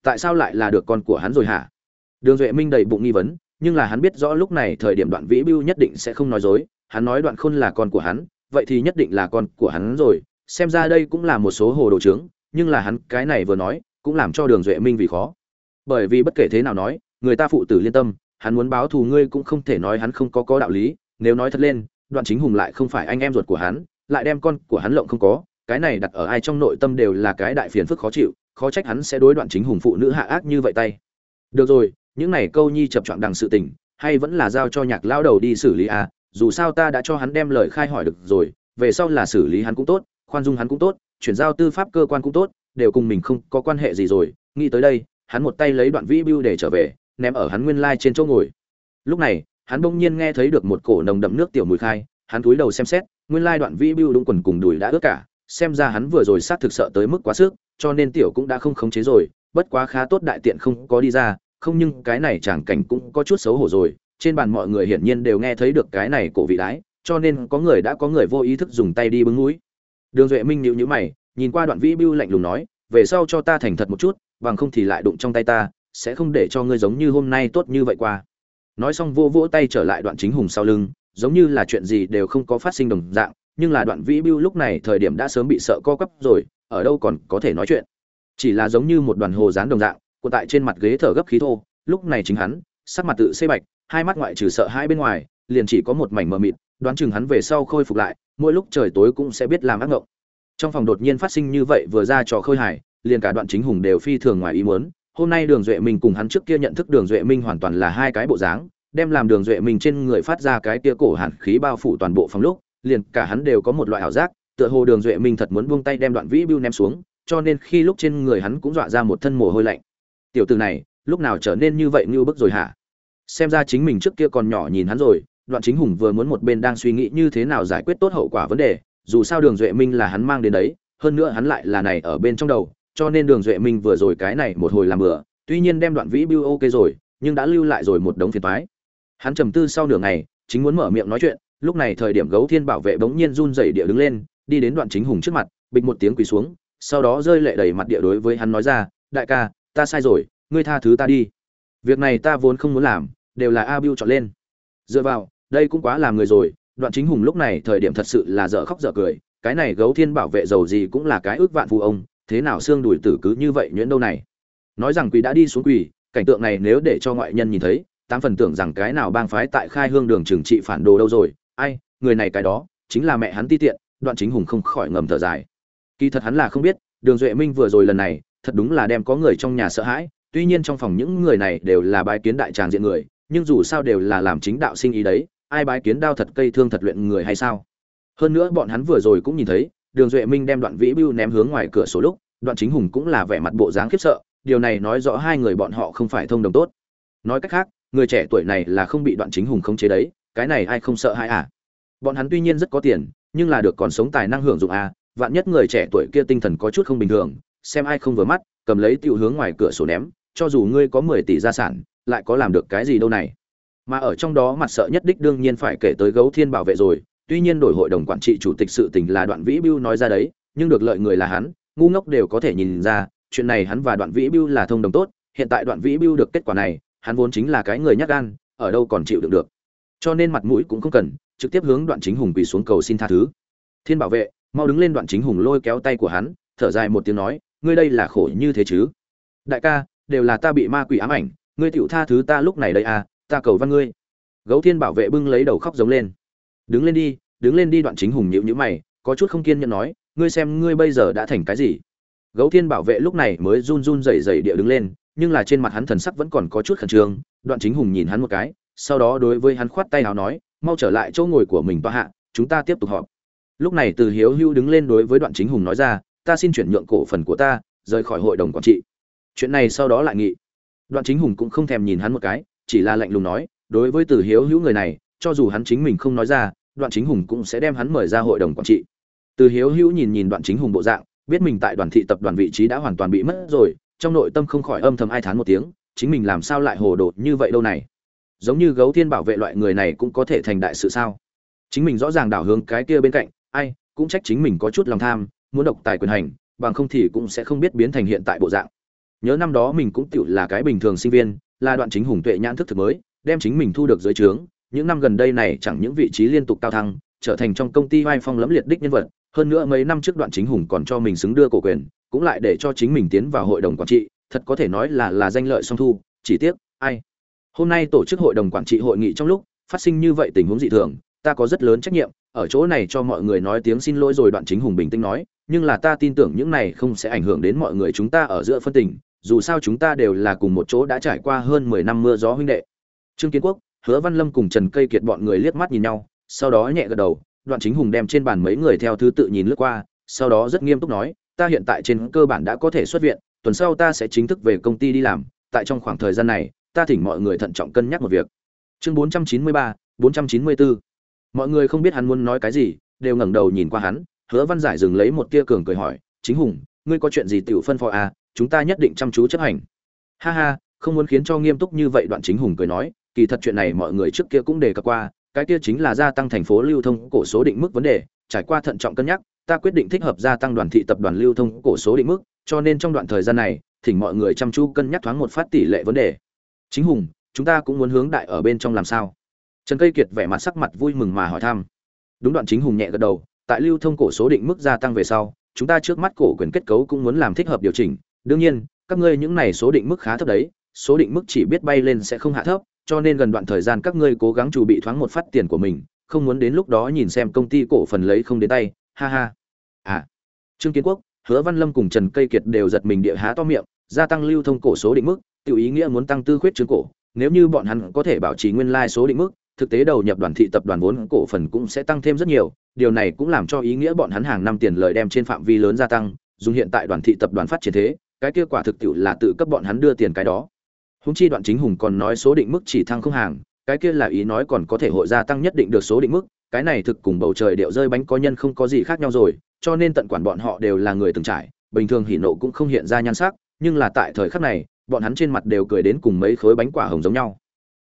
Tại sao lại là được con của hắn rồi hả? Đường duệ minh đầy bụng nghi vấn, nhưng là hắn biết rõ lúc này thời điểm đoạn vĩ bưu nhất định sẽ không nói dối, hắn nói đoạn khôn là con của hắn, vậy thì nhất định là con của hắn rồi, xem ra đây cũng là một số hồ đồ trướng nhưng là hắn cái này vừa nói, cũng làm cho đường duệ minh vì khó. Bởi vì bất kể thế nào nói, người ta phụ tử liên tâm, hắn muốn báo thù ngươi cũng không thể nói hắn không có có đạo lý nếu nói thật lên, đoạn chính hùng lại không phải anh em ruột của hắn, lại đem con của hắn lộng không có, cái này đặt ở ai trong nội tâm đều là cái đại phiền phức khó chịu, khó trách hắn sẽ đối đoạn chính hùng phụ nữ hạ ác như vậy tay. Được rồi, những này câu nhi chập chọn đằng sự tình, hay vẫn là giao cho nhạc lao đầu đi xử lý à dù sao ta đã cho hắn đem lời khai hỏi được rồi, về sau là xử lý hắn cũng tốt, khoan dung hắn cũng tốt, chuyển giao tư pháp cơ quan cũng tốt, đều cùng mình không có quan hệ gì rồi, nghĩ tới đây, hắn một tay lấy đoạn vĩ bưu để trở về, ném ở hắn nguyên lai trên chỗ ngồi. Lúc này hắn bỗng nhiên nghe thấy được một cổ nồng đậm nước tiểu mùi khai, hắn cúi đầu xem xét, nguyên lai đoạn vĩ bưu đúng quần cùng đùi đã ướt cả, xem ra hắn vừa rồi sát thực sợ tới mức quá sức, cho nên tiểu cũng đã không khống chế rồi, bất quá khá tốt đại tiện không có đi ra, không nhưng cái này chẳng cảnh cũng có chút xấu hổ rồi, trên bàn mọi người hiển nhiên đều nghe thấy được cái này cổ vị đái, cho nên có người đã có người vô ý thức dùng tay đi bưng mũi. Đường duệ minh nhíu nhíu mày, nhìn qua đoạn vĩ bưu lạnh lùng nói, về sau cho ta thành thật một chút, bằng không thì lại đụng trong tay ta, sẽ không để cho ngươi giống như hôm nay tốt như vậy qua nói xong vô vỗ tay trở lại đoạn chính hùng sau lưng, giống như là chuyện gì đều không có phát sinh đồng dạng, nhưng là đoạn vĩ bưu lúc này thời điểm đã sớm bị sợ co quắp rồi, ở đâu còn có thể nói chuyện. Chỉ là giống như một đoàn hồ dán đồng dạng, cuộn tại trên mặt ghế thở gấp khí thô, lúc này chính hắn, sắc mặt tự xê bạch, hai mắt ngoại trừ sợ hai bên ngoài, liền chỉ có một mảnh mờ mịt, đoán chừng hắn về sau khôi phục lại, mỗi lúc trời tối cũng sẽ biết làm ác ngộng. Trong phòng đột nhiên phát sinh như vậy vừa ra trò khơi hài, liền cả đoạn chính hùng đều phi thường ngoài ý muốn hôm nay đường duệ minh cùng hắn trước kia nhận thức đường duệ minh hoàn toàn là hai cái bộ dáng, đem làm đường duệ minh trên người phát ra cái kia cổ hàn khí bao phủ toàn bộ phòng lúc, liền cả hắn đều có một loại ảo giác, tựa hồ đường duệ minh thật muốn buông tay đem đoạn vĩ bưu ném xuống, cho nên khi lúc trên người hắn cũng dọa ra một thân mồ hôi lạnh. Tiểu từ này, lúc nào trở nên như vậy như bức rồi hả? Xem ra chính mình trước kia còn nhỏ nhìn hắn rồi, đoạn chính hùng vừa muốn một bên đang suy nghĩ như thế nào giải quyết tốt hậu quả vấn đề, dù sao đường duệ minh là hắn mang đến đấy, hơn nữa hắn lại là này ở bên trong đầu cho nên đường duệ minh vừa rồi cái này một hồi làm bừa, tuy nhiên đem đoạn vĩ bưu ok rồi, nhưng đã lưu lại rồi một đống phiền toái. Hắn trầm tư sau nửa ngày, chính muốn mở miệng nói chuyện, lúc này thời điểm gấu thiên bảo vệ bỗng nhiên run rẩy địa đứng lên, đi đến đoạn chính hùng trước mặt, bịch một tiếng quỳ xuống, sau đó rơi lệ đầy mặt địa đối với hắn nói ra, đại ca, ta sai rồi, ngươi tha thứ ta đi. Việc này ta vốn không muốn làm, đều là a biu chọn lên. Dựa vào, đây cũng quá làm người rồi, đoạn chính hùng lúc này thời điểm thật sự là dở khóc dở cười, cái này gấu thiên bảo vệ giàu gì cũng là cái ước vạn phụ ông thế nào xương đùi tử cứ như vậy nhuyễn đâu này? Nói rằng quỷ đã đi xuống quỷ cảnh tượng này nếu để cho ngoại nhân nhìn thấy, tám phần tưởng rằng cái nào bang phái tại khai hương đường trừng trị phản đồ đâu rồi. Ai, người này cái đó, chính là mẹ hắn ti tiện, đoạn chính hùng không khỏi ngầm thở dài. Kỳ thật hắn là không biết, đường duệ minh vừa rồi lần này, thật đúng là đem có người trong nhà sợ hãi, tuy nhiên trong phòng những người này đều là bái kiến đại tràng diện người, nhưng dù sao đều là làm chính đạo sinh ý đấy, ai bái kiến đao thật, cây thương thật luyện người hay sao? Hơn nữa bọn hắn vừa rồi cũng nhìn thấy đường duệ minh đem đoạn vĩ bưu ném hướng ngoài cửa sổ lúc, đoạn chính hùng cũng là vẻ mặt bộ dáng khiếp sợ, điều này nói rõ hai người bọn họ không phải thông đồng tốt. Nói cách khác, người trẻ tuổi này là không bị đoạn chính hùng khống chế đấy, cái này ai không sợ hãi à? Bọn hắn tuy nhiên rất có tiền, nhưng là được còn sống tài năng hưởng dụng à vạn nhất người trẻ tuổi kia tinh thần có chút không bình thường, xem ai không vừa mắt, cầm lấy tiểu hướng ngoài cửa sổ ném, cho dù ngươi có mười tỷ gia sản, lại có làm được cái gì đâu này? Mà ở trong đó mặt sợ nhất đích đương nhiên phải kể tới gấu thiên bảo vệ rồi tuy nhiên đổi hội đồng quản trị chủ tịch sự tình là đoạn vĩ bưu nói ra đấy, nhưng được lợi người là hắn, ngu ngốc đều có thể nhìn ra, chuyện này hắn và đoạn vĩ bưu là thông đồng tốt, hiện tại đoạn vĩ bưu được kết quả này, hắn vốn chính là cái người nhát gan, ở đâu còn chịu đựng được. Cho nên mặt mũi cũng không cần, trực tiếp hướng đoạn chính hùng quỳ xuống cầu xin tha thứ. Thiên bảo vệ, mau đứng lên đoạn chính hùng lôi kéo tay của hắn, thở dài một tiếng nói, ngươi đây là khổ như thế chứ? Đại ca, đều là ta bị ma quỷ ám ảnh, ngươi tựu tha thứ ta lúc này đây à ta cầu văn ngươi. Gấu thiên bảo vệ bưng lấy đầu khóc giống lên đứng lên đi, đứng lên đi, đoạn chính hùng nhịu nhữ mày, có chút không kiên nhẫn nói, ngươi xem ngươi bây giờ đã thành cái gì? Gấu thiên bảo vệ lúc này mới run run rẩy rẩy địa đứng lên, nhưng là trên mặt hắn thần sắc vẫn còn có chút khẩn trương. Đoạn chính hùng nhìn hắn một cái, sau đó đối với hắn khoát tay nào nói, mau trở lại chỗ ngồi của mình toa hạ, chúng ta tiếp tục họp. Lúc này từ hiếu hưu đứng lên đối với đoạn chính hùng nói ra, ta xin chuyển nhượng cổ phần của ta, rời khỏi hội đồng quản trị. Chuyện này sau đó lại nghị. Đoạn chính hùng cũng không thèm nhìn hắn một cái, chỉ là lạnh lùng nói, đối với từ hiếu hữu người này, cho dù hắn chính mình không nói ra đoạn chính hùng cũng sẽ đem hắn mời ra hội đồng quản trị. Từ hiếu hữu nhìn nhìn đoạn chính hùng bộ dạng, biết mình tại đoàn thị tập đoàn vị trí đã hoàn toàn bị mất rồi, trong nội tâm không khỏi âm thầm ai thán một tiếng, chính mình làm sao lại hồ đồ như vậy đâu này? Giống như gấu thiên bảo vệ loại người này cũng có thể thành đại sự sao? Chính mình rõ ràng đảo hướng cái kia bên cạnh, ai, cũng trách chính mình có chút lòng tham, muốn độc tài quyền hành, bằng không thì cũng sẽ không biết biến thành hiện tại bộ dạng. Nhớ năm đó mình cũng tựu là cái bình thường sinh viên, là đoạn chính hùng tuệ nhãn thức thực mới, đem chính mình thu được dưới trướng những năm gần đây này chẳng những vị trí liên tục cao thăng, trở thành trong công ty vai phong lẫm liệt đích nhân vật, hơn nữa mấy năm trước đoạn chính hùng còn cho mình xứng đưa cổ quyền, cũng lại để cho chính mình tiến vào hội đồng quản trị, thật có thể nói là là danh lợi song thu, chỉ tiếc, ai? Hôm nay tổ chức hội đồng quản trị hội nghị trong lúc phát sinh như vậy tình huống dị thường, ta có rất lớn trách nhiệm, ở chỗ này cho mọi người nói tiếng xin lỗi rồi đoạn chính hùng bình tĩnh nói, nhưng là ta tin tưởng những này không sẽ ảnh hưởng đến mọi người chúng ta ở giữa phân tình, dù sao chúng ta đều là cùng một chỗ đã trải qua hơn mười năm mưa gió huynh đệ. Trương kiến quốc hứa văn lâm cùng trần cây kiệt bọn người liếc mắt nhìn nhau sau đó nhẹ gật đầu đoạn chính hùng đem trên bàn mấy người theo thứ tự nhìn lướt qua sau đó rất nghiêm túc nói ta hiện tại trên cơ bản đã có thể xuất viện tuần sau ta sẽ chính thức về công ty đi làm tại trong khoảng thời gian này ta thỉnh mọi người thận trọng cân nhắc một việc. Chương 493, 494. mọi người không biết hắn muốn nói cái gì đều ngẩng đầu nhìn qua hắn hứa văn giải dừng lấy một tia cường cười hỏi chính hùng ngươi có chuyện gì tiểu phân phó à? Chúng ta nhất định chăm chú chấp hành. Ha ha không muốn khiến cho nghiêm túc như vậy đoạn chính hùng cười nói kỳ thật chuyện này mọi người trước kia cũng đề cập qua, cái kia chính là gia tăng thành phố lưu thông cổ số định mức vấn đề, trải qua thận trọng cân nhắc, ta quyết định thích hợp gia tăng đoàn thị tập đoàn lưu thông cổ số định mức, cho nên trong đoạn thời gian này, thỉnh mọi người chăm chú cân nhắc thoáng một phát tỷ lệ vấn đề. Chính hùng, chúng ta cũng muốn hướng đại ở bên trong làm sao? Trần cây kiệt vẻ mặt sắc mặt vui mừng mà hỏi thăm. Đúng đoạn chính hùng nhẹ gật đầu, tại lưu thông cổ số định mức gia tăng về sau, chúng ta trước mắt cổ quyền kết cấu cũng muốn làm thích hợp điều chỉnh. Đương nhiên, các ngươi những này số định mức khá thấp đấy, số định mức chỉ biết bay lên sẽ không hạ thấp cho nên gần đoạn thời gian các ngươi cố gắng chuẩn bị thoáng một phát tiền của mình, không muốn đến lúc đó nhìn xem công ty cổ phần lấy không đến tay, ha ha. À trương kiến quốc, hứa văn lâm cùng trần cây kiệt đều giật mình địa há to miệng, gia tăng lưu thông cổ số định mức, Tiểu ý nghĩa muốn tăng tư khuyết chứng cổ, nếu như bọn hắn có thể bảo trì nguyên lai số định mức, thực tế đầu nhập đoàn thị tập đoàn vốn cổ phần cũng sẽ tăng thêm rất nhiều, điều này cũng làm cho ý nghĩa bọn hắn hàng năm tiền lợi đem trên phạm vi lớn gia tăng, dùng hiện tại đoàn thị tập đoàn phát triển thế, cái kia quả thực tiệu là tự cấp bọn hắn đưa tiền cái đó húng chi đoạn chính hùng còn nói số định mức chỉ thăng không hàng, cái kia là ý nói còn có thể hội gia tăng nhất định được số định mức, cái này thực cùng bầu trời điệu rơi bánh có nhân không có gì khác nhau rồi, cho nên tận quản bọn họ đều là người từng trải, bình thường hỉ nộ cũng không hiện ra nhan sắc, nhưng là tại thời khắc này, bọn hắn trên mặt đều cười đến cùng mấy khối bánh quả hồng giống nhau.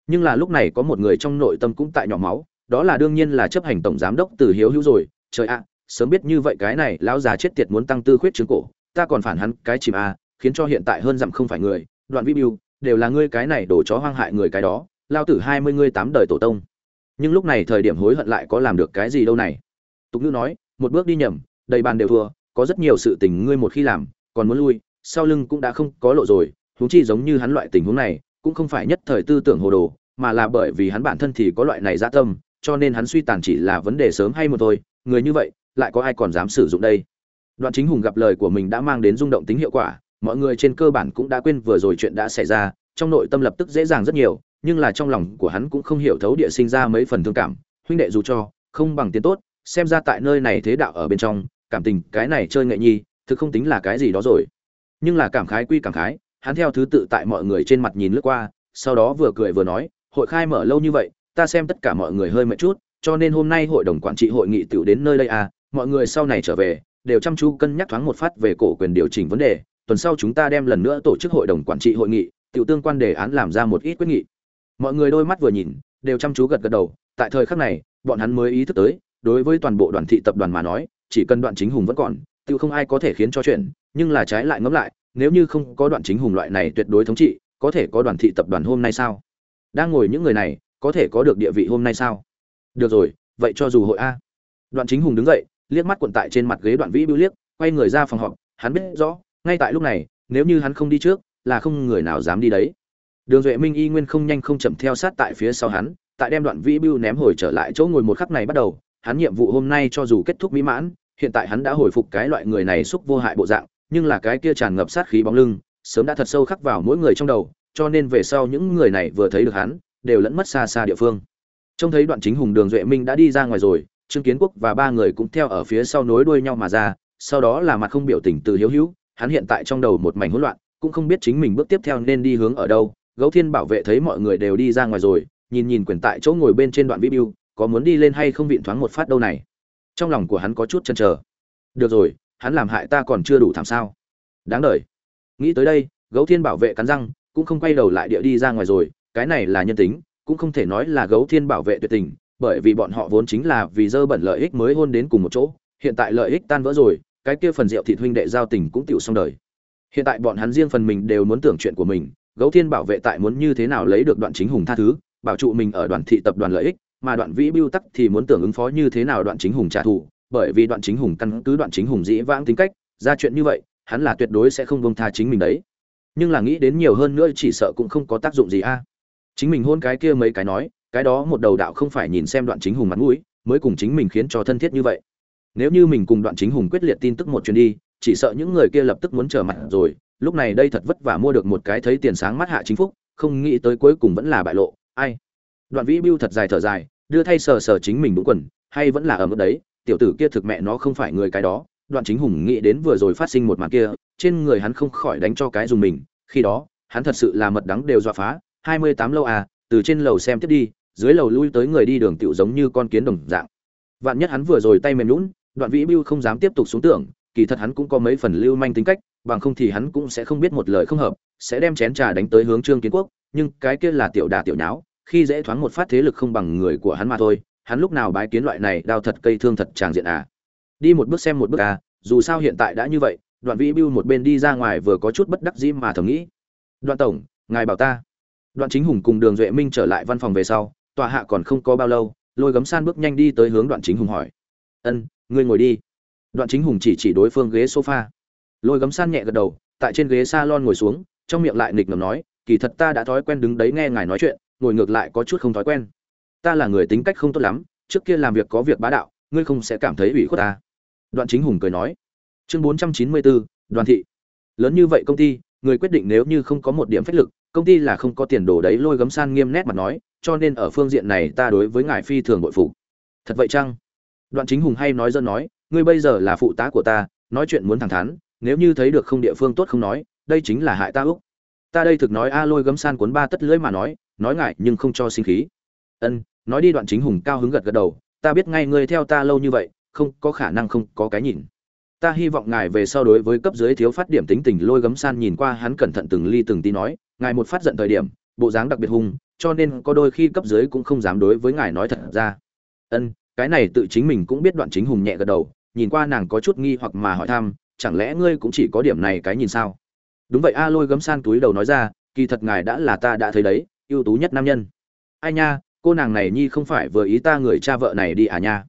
Nhưng là lúc này có một người trong nội tâm cũng tại nhỏ máu, đó là đương nhiên là chấp hành tổng giám đốc từ hiếu hữu rồi, trời ạ à, sớm biết như vậy cái này, lão già chết tiệt muốn tăng tư khuyết trứng cổ, ta còn phản hắn cái chìm a khiến cho hiện tại hơn dặm không phải người, đoạn vi biêu đều là ngươi cái này đổ chó hoang hại người cái đó, lao tử hai mươi ngươi tám đời tổ tông. Nhưng lúc này thời điểm hối hận lại có làm được cái gì đâu này? Tục ngữ nói, một bước đi nhầm, đầy bàn đều thua, có rất nhiều sự tình ngươi một khi làm, còn muốn lui, sau lưng cũng đã không có lộ rồi, huống chi giống như hắn loại tình huống này, cũng không phải nhất thời tư tưởng hồ đồ, mà là bởi vì hắn bản thân thì có loại này dạ tâm, cho nên hắn suy tàn chỉ là vấn đề sớm hay một thôi, người như vậy, lại có ai còn dám sử dụng đây? Đoạn chính hùng gặp lời của mình đã mang đến rung động tính hiệu quả mọi người trên cơ bản cũng đã quên vừa rồi chuyện đã xảy ra, trong nội tâm lập tức dễ dàng rất nhiều, nhưng là trong lòng của hắn cũng không hiểu thấu địa sinh ra mấy phần thương cảm. Huynh đệ dù cho, không bằng tiền tốt, xem ra tại nơi này thế đạo ở bên trong, cảm tình cái này chơi nghệ nhi, thực không tính là cái gì đó rồi. Nhưng là cảm khái quy cảm khái, hắn theo thứ tự tại mọi người trên mặt nhìn lướt qua, sau đó vừa cười vừa nói, hội khai mở lâu như vậy, ta xem tất cả mọi người hơi mệt chút, cho nên hôm nay hội đồng quản trị hội nghị tiểu đến nơi đây à mọi người sau này trở về, đều chăm chú cân nhắc thoáng một phát về cổ quyền điều chỉnh vấn đề tuần sau chúng ta đem lần nữa tổ chức hội đồng quản trị hội nghị, tiểu tương quan đề án làm ra một ít quyết nghị. Mọi người đôi mắt vừa nhìn, đều chăm chú gật gật đầu, tại thời khắc này, bọn hắn mới ý thức tới, đối với toàn bộ đoàn thị tập đoàn mà nói, chỉ cần đoạn chính hùng vẫn còn, tiểu không ai có thể khiến cho chuyện, nhưng là trái lại ngẫm lại, nếu như không có đoạn chính hùng loại này tuyệt đối thống trị, có thể có đoàn thị tập đoàn hôm nay sao? Đang ngồi những người này, có thể có được địa vị hôm nay sao? Được rồi, vậy cho dù hội a. Đoạn chính hùng đứng dậy, liếc mắt quận tại trên mặt ghế đoạn vĩ bưu liếc, quay người ra phòng họp, hắn biết rõ ngay tại lúc này, nếu như hắn không đi trước, là không người nào dám đi đấy. Đường duệ minh y nguyên không nhanh không chậm theo sát tại phía sau hắn, tại đem đoạn vĩ bưu ném hồi trở lại chỗ ngồi một khắc này bắt đầu, hắn nhiệm vụ hôm nay cho dù kết thúc mỹ mãn, hiện tại hắn đã hồi phục cái loại người này xúc vô hại bộ dạng, nhưng là cái kia tràn ngập sát khí bóng lưng, sớm đã thật sâu khắc vào mỗi người trong đầu, cho nên về sau những người này vừa thấy được hắn, đều lẫn mất xa xa địa phương. Trông thấy đoạn chính hùng đường duệ minh đã đi ra ngoài rồi, trương kiến quốc và ba người cũng theo ở phía sau nối đuôi nhau mà ra, sau đó là mặt không biểu tình từ hiếu hữu hắn hiện tại trong đầu một mảnh hỗn loạn, cũng không biết chính mình bước tiếp theo nên đi hướng ở đâu. Gấu thiên bảo vệ thấy mọi người đều đi ra ngoài rồi, nhìn nhìn quyền tại chỗ ngồi bên trên đoạn vĩ có muốn đi lên hay không vịn thoáng một phát đâu này. Trong lòng của hắn có chút chần chờ. Được rồi, hắn làm hại ta còn chưa đủ thảm sao. Đáng đời. Nghĩ tới đây, gấu thiên bảo vệ cắn răng, cũng không quay đầu lại địa đi ra ngoài rồi. Cái này là nhân tính, cũng không thể nói là gấu thiên bảo vệ tuyệt tình, bởi vì bọn họ vốn chính là vì dơ bẩn lợi ích mới hôn đến cùng một chỗ. Hiện tại lợi ích tan vỡ rồi cái kia phần rượu thịt huynh đệ giao tình cũng tiểu xong đời. Hiện tại bọn hắn riêng phần mình đều muốn tưởng chuyện của mình, gấu thiên bảo vệ tại muốn như thế nào lấy được đoạn chính hùng tha thứ, bảo trụ mình ở đoàn thị tập đoàn lợi ích, mà đoạn vĩ biêu tắc thì muốn tưởng ứng phó như thế nào đoạn chính hùng trả thù, bởi vì đoạn chính hùng căn cứ đoạn chính hùng dĩ vãng tính cách, ra chuyện như vậy, hắn là tuyệt đối sẽ không bông tha chính mình đấy. Nhưng là nghĩ đến nhiều hơn nữa chỉ sợ cũng không có tác dụng gì a. Chính mình hôn cái kia mấy cái nói, cái đó một đầu đạo không phải nhìn xem đoạn chính hùng mặt mũi, mới cùng chính mình khiến cho thân thiết như vậy nếu như mình cùng đoạn chính hùng quyết liệt tin tức một chuyến đi, chỉ sợ những người kia lập tức muốn trở mặt rồi. Lúc này đây thật vất vả mua được một cái thấy tiền sáng mắt hạ chính phúc, không nghĩ tới cuối cùng vẫn là bại lộ. Ai? Đoạn vĩ bưu thật dài thở dài, đưa thay sờ sờ chính mình đúng quần, hay vẫn là ở mức đấy, tiểu tử kia thực mẹ nó không phải người cái đó. Đoạn chính hùng nghĩ đến vừa rồi phát sinh một màn kia, trên người hắn không khỏi đánh cho cái dùng mình. Khi đó, hắn thật sự là mật đắng đều dọa phá. Hai mươi tám lâu à từ trên lầu xem tiếp đi, dưới lầu lui tới người đi đường tựu giống như con kiến đồng dạng. Vạn nhất hắn vừa rồi tay mềm lún đoạn vĩ bưu không dám tiếp tục xuống tưởng, kỳ thật hắn cũng có mấy phần lưu manh tính cách, bằng không thì hắn cũng sẽ không biết một lời không hợp, sẽ đem chén trà đánh tới hướng trương kiến quốc, nhưng cái kia là tiểu đà tiểu nháo, khi dễ thoáng một phát thế lực không bằng người của hắn mà thôi, hắn lúc nào bái kiến loại này đao thật cây thương thật tràng diện à. Đi một bước xem một bước à dù sao hiện tại đã như vậy, đoạn vĩ bưu một bên đi ra ngoài vừa có chút bất đắc dĩ mà thầm nghĩ. Đoạn tổng, ngài bảo ta. Đoạn chính hùng cùng đường duệ minh trở lại văn phòng về sau, tòa hạ còn không có bao lâu, lôi gấm san bước nhanh đi tới hướng đoạn chính hùng hỏi. Ân ngươi ngồi đi. Đoạn chính hùng chỉ chỉ đối phương ghế sofa. Lôi gấm san nhẹ gật đầu, tại trên ghế salon ngồi xuống, trong miệng lại nghịch ngầm nói, kỳ thật ta đã thói quen đứng đấy nghe ngài nói chuyện, ngồi ngược lại có chút không thói quen. Ta là người tính cách không tốt lắm, trước kia làm việc có việc bá đạo, ngươi không sẽ cảm thấy ủy khuất ta. Đoạn chính hùng cười nói. Chương bốn trăm chín mươi bốn đoàn thị. Lớn như vậy công ty, người quyết định nếu như không có một điểm phách lực, công ty là không có tiền đồ đấy, lôi gấm san nghiêm nét mặt nói, cho nên ở phương diện này ta đối với ngài phi thường bội phục. Thật vậy chăng? Đoạn chính hùng hay nói dân nói, ngươi bây giờ là phụ tá của ta, nói chuyện muốn thẳng thắn, nếu như thấy được không địa phương tốt không nói, đây chính là hại ta úc ta đây thực nói a lôi gấm san cuốn ba tất lưỡi mà nói nói ngại nhưng không cho sinh khí. Ân, nói đi đoạn chính hùng cao hứng gật gật đầu, ta biết ngay ngươi theo ta lâu như vậy, không có khả năng không có cái nhìn. Ta hy vọng ngài về sau đối với cấp dưới thiếu phát điểm tính tình lôi gấm san nhìn qua hắn cẩn thận từng ly từng tí nói, ngài một phát giận thời điểm, bộ dáng đặc biệt hung, cho nên có đôi khi cấp dưới cũng không dám đối với ngài nói thật ra. Ân cái này tự chính mình cũng biết đoạn chính hùng nhẹ gật đầu, nhìn qua nàng có chút nghi hoặc mà hỏi thăm, chẳng lẽ ngươi cũng chỉ có điểm này cái nhìn sao? Đúng vậy a, lôi gấm san túi đầu nói ra, kỳ thật ngài đã là ta đã thấy đấy, ưu tú nhất nam nhân. Ai nha, cô nàng này nhi không phải vừa ý ta người cha vợ này đi à nha.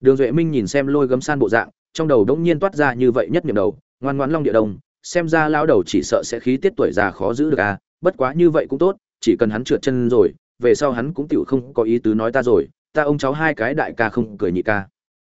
Đường duệ minh nhìn xem lôi gấm san bộ dạng, trong đầu đống nhiên toát ra như vậy nhất niệm đầu, ngoan ngoãn long địa đông xem ra lao đầu chỉ sợ sẽ khí tiết tuổi già khó giữ được à bất quá như vậy cũng tốt, chỉ cần hắn trượt chân rồi, về sau hắn cũng tựu không có ý tứ nói ta rồi ta ông cháu hai cái đại ca không cười nhị ca.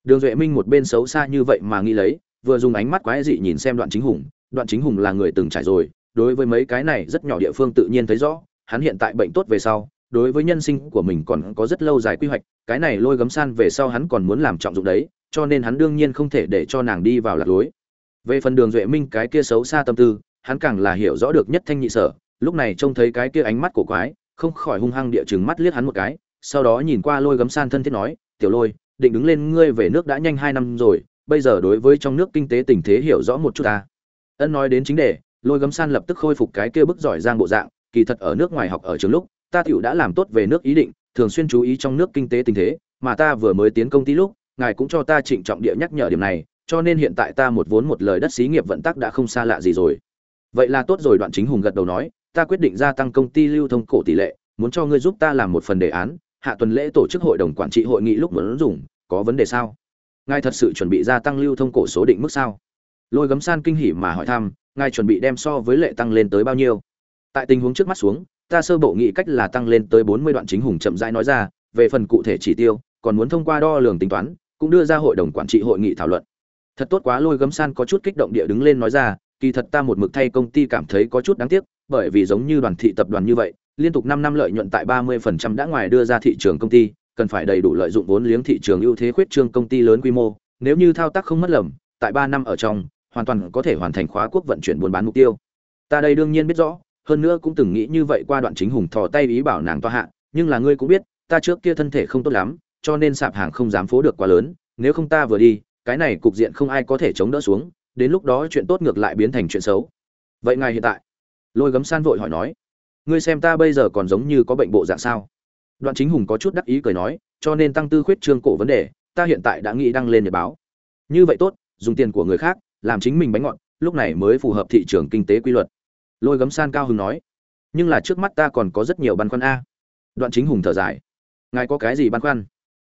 Đường duệ minh một bên xấu xa như vậy mà nghĩ lấy, vừa dùng ánh mắt quái dị nhìn xem đoạn chính hùng. Đoạn chính hùng là người từng trải rồi, đối với mấy cái này rất nhỏ địa phương tự nhiên thấy rõ, hắn hiện tại bệnh tốt về sau, đối với nhân sinh của mình còn có rất lâu dài quy hoạch, cái này lôi gấm san về sau hắn còn muốn làm trọng dụng đấy, cho nên hắn đương nhiên không thể để cho nàng đi vào lạc lối. Về phần đường duệ minh cái kia xấu xa tâm tư, hắn càng là hiểu rõ được nhất thanh nhị sở, lúc này trông thấy cái kia ánh mắt của quái, không khỏi hung hăng địa chừng mắt liếc hắn một cái sau đó nhìn qua lôi gấm san thân thiết nói, tiểu lôi, định đứng lên ngươi về nước đã nhanh hai năm rồi, bây giờ đối với trong nước kinh tế tình thế hiểu rõ một chút ta. Ân nói đến chính đề, lôi gấm san lập tức khôi phục cái kia bức giỏi giang bộ dạng, kỳ thật ở nước ngoài học ở trường lúc, ta tiểu đã làm tốt về nước ý định, thường xuyên chú ý trong nước kinh tế tình thế, mà ta vừa mới tiến công ty lúc, ngài cũng cho ta trịnh trọng địa nhắc nhở điểm này, cho nên hiện tại ta một vốn một lời đất xí nghiệp vận tắc đã không xa lạ gì rồi. Vậy là tốt rồi, đoạn chính hùng gật đầu nói, ta quyết định gia tăng công ty lưu thông cổ tỷ lệ, muốn cho ngươi giúp ta làm một phần đề án hạ tuần lễ tổ chức hội đồng quản trị hội nghị lúc muốn dùng, có vấn đề sao? Ngài thật sự chuẩn bị gia tăng lưu thông cổ số định mức sao? Lôi gấm san kinh hỉ mà hỏi thăm, ngài chuẩn bị đem so với lệ tăng lên tới bao nhiêu? Tại tình huống trước mắt xuống, ta sơ bộ nghĩ cách là tăng lên tới bốn mươi đoạn chính hùng chậm rãi nói ra, về phần cụ thể chỉ tiêu, còn muốn thông qua đo lường tính toán, cũng đưa ra hội đồng quản trị hội nghị thảo luận. Thật tốt quá, lôi gấm san có chút kích động địa đứng lên nói ra, kỳ thật ta một mực thay công ty cảm thấy có chút đáng tiếc, bởi vì giống như đoàn thị tập đoàn như vậy liên tục năm năm lợi nhuận tại ba mươi phần trăm đã ngoài đưa ra thị trường công ty, cần phải đầy đủ lợi dụng vốn liếng thị trường ưu thế khuyết trương công ty lớn quy mô. Nếu như thao tác không mất lầm, tại ba năm ở trong, hoàn toàn có thể hoàn thành khóa quốc vận chuyển buôn bán mục tiêu. Ta đây đương nhiên biết rõ, hơn nữa cũng từng nghĩ như vậy qua đoạn chính hùng thò tay ý bảo nàng toa hạ, nhưng là ngươi cũng biết, ta trước kia thân thể không tốt lắm, cho nên sạp hàng không dám phố được quá lớn, nếu không ta vừa đi, cái này cục diện không ai có thể chống đỡ xuống, đến lúc đó chuyện tốt ngược lại biến thành chuyện xấu. Vậy ngài hiện tại? Lôi gấm san vội hỏi nói ngươi xem ta bây giờ còn giống như có bệnh bộ dạng sao? Đoạn chính hùng có chút đắc ý cười nói, cho nên tăng tư khuyết trương cổ vấn đề, ta hiện tại đã nghĩ đăng lên nhật báo. Như vậy tốt, dùng tiền của người khác, làm chính mình bánh ngọn lúc này mới phù hợp thị trường kinh tế quy luật. Lôi gấm san cao hứng nói, nhưng là trước mắt ta còn có rất nhiều băn khoăn a. Đoạn chính hùng thở dài, ngài có cái gì băn khoăn?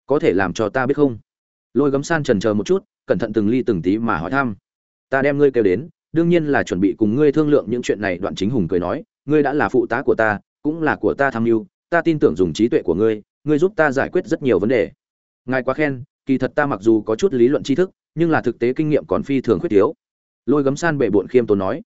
Có thể làm cho ta biết không? Lôi gấm san trần chờ một chút, cẩn thận từng ly từng tí mà hỏi thăm. Ta đem ngươi kêu đến, đương nhiên là chuẩn bị cùng ngươi thương lượng những chuyện này, đoạn chính hùng cười nói ngươi đã là phụ tá của ta, cũng là của ta tham mưu, ta tin tưởng dùng trí tuệ của ngươi ngươi giúp ta giải quyết rất nhiều vấn đề. Ngài quá khen, kỳ thật ta mặc dù có chút lý luận tri thức, nhưng là thực tế kinh nghiệm còn phi thường khuyết thiếu. Lôi gấm san bệ bộn khiêm tốn nói,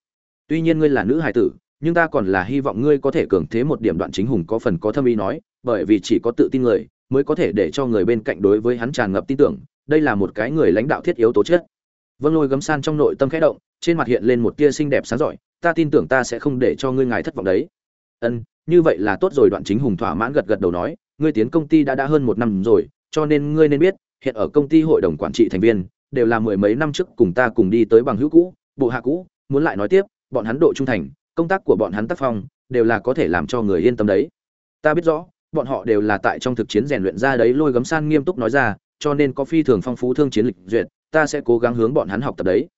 tuy nhiên ngươi là nữ hài tử, nhưng ta còn là hy vọng ngươi có thể cường thế một điểm đoạn chính hùng có phần có thâm ý nói, bởi vì chỉ có tự tin người, mới có thể để cho người bên cạnh đối với hắn tràn ngập tin tưởng, đây là một cái người lãnh đạo thiết yếu tố chất. Vâng lôi gấm san trong nội tâm khẽ động, trên mặt hiện lên một tia xinh đẹp sáng giỏi ta tin tưởng ta sẽ không để cho ngươi ngài thất vọng đấy. Ân, như vậy là tốt rồi, đoạn chính hùng thỏa mãn gật gật đầu nói, ngươi tiến công ty đã đã hơn một năm rồi, cho nên ngươi nên biết, hiện ở công ty hội đồng quản trị thành viên, đều là mười mấy năm trước cùng ta cùng đi tới bằng hữu cũ, bộ hạ cũ, muốn lại nói tiếp, bọn hắn độ trung thành, công tác của bọn hắn tác phong, đều là có thể làm cho người yên tâm đấy. Ta biết rõ, bọn họ đều là tại trong thực chiến rèn luyện ra đấy, lôi gấm san nghiêm túc nói ra, cho nên có phi thường phong phú thương chiến lịch duyệt, ta sẽ cố gắng hướng bọn hắn học tập đấy.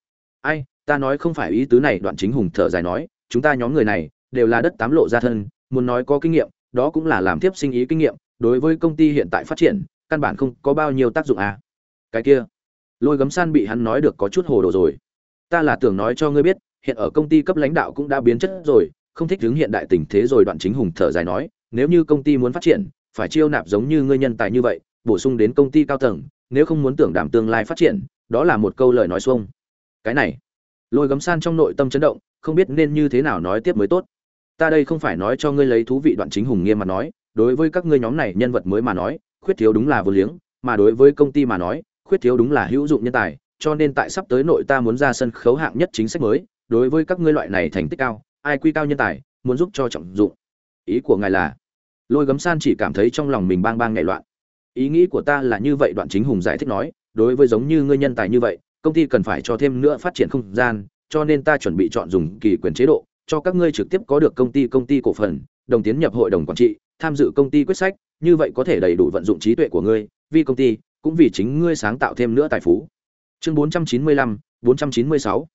Ai ta nói không phải ý tứ này, đoạn chính hùng thở dài nói, chúng ta nhóm người này đều là đất tám lộ ra thân, muốn nói có kinh nghiệm, đó cũng là làm tiếp sinh ý kinh nghiệm, đối với công ty hiện tại phát triển, căn bản không có bao nhiêu tác dụng à. Cái kia, lôi gấm san bị hắn nói được có chút hồ đồ rồi. Ta là tưởng nói cho ngươi biết, hiện ở công ty cấp lãnh đạo cũng đã biến chất rồi, không thích hướng hiện đại tình thế rồi, đoạn chính hùng thở dài nói, nếu như công ty muốn phát triển, phải chiêu nạp giống như ngươi nhân tài như vậy, bổ sung đến công ty cao tầng, nếu không muốn tưởng đảm tương lai phát triển, đó là một câu lời nói xuông. Cái này lôi gấm san trong nội tâm chấn động, không biết nên như thế nào nói tiếp mới tốt. Ta đây không phải nói cho ngươi lấy thú vị đoạn chính hùng nghiêm mà nói, đối với các ngươi nhóm này nhân vật mới mà nói, khuyết thiếu đúng là vô liếng, mà đối với công ty mà nói, khuyết thiếu đúng là hữu dụng nhân tài, cho nên tại sắp tới nội ta muốn ra sân khấu hạng nhất chính sách mới, đối với các ngươi loại này thành tích cao, ai quy cao nhân tài, muốn giúp cho trọng dụng. Ý của ngài là, lôi gấm san chỉ cảm thấy trong lòng mình bang bang nhảy loạn. Ý nghĩ của ta là như vậy đoạn chính hùng giải thích nói, đối với giống như ngươi nhân tài như vậy công ty cần phải cho thêm nữa phát triển không gian cho nên ta chuẩn bị chọn dùng kỳ quyền chế độ cho các ngươi trực tiếp có được công ty công ty cổ phần đồng tiến nhập hội đồng quản trị tham dự công ty quyết sách như vậy có thể đầy đủ vận dụng trí tuệ của ngươi vì công ty cũng vì chính ngươi sáng tạo thêm nữa tài phú chương 495, 496.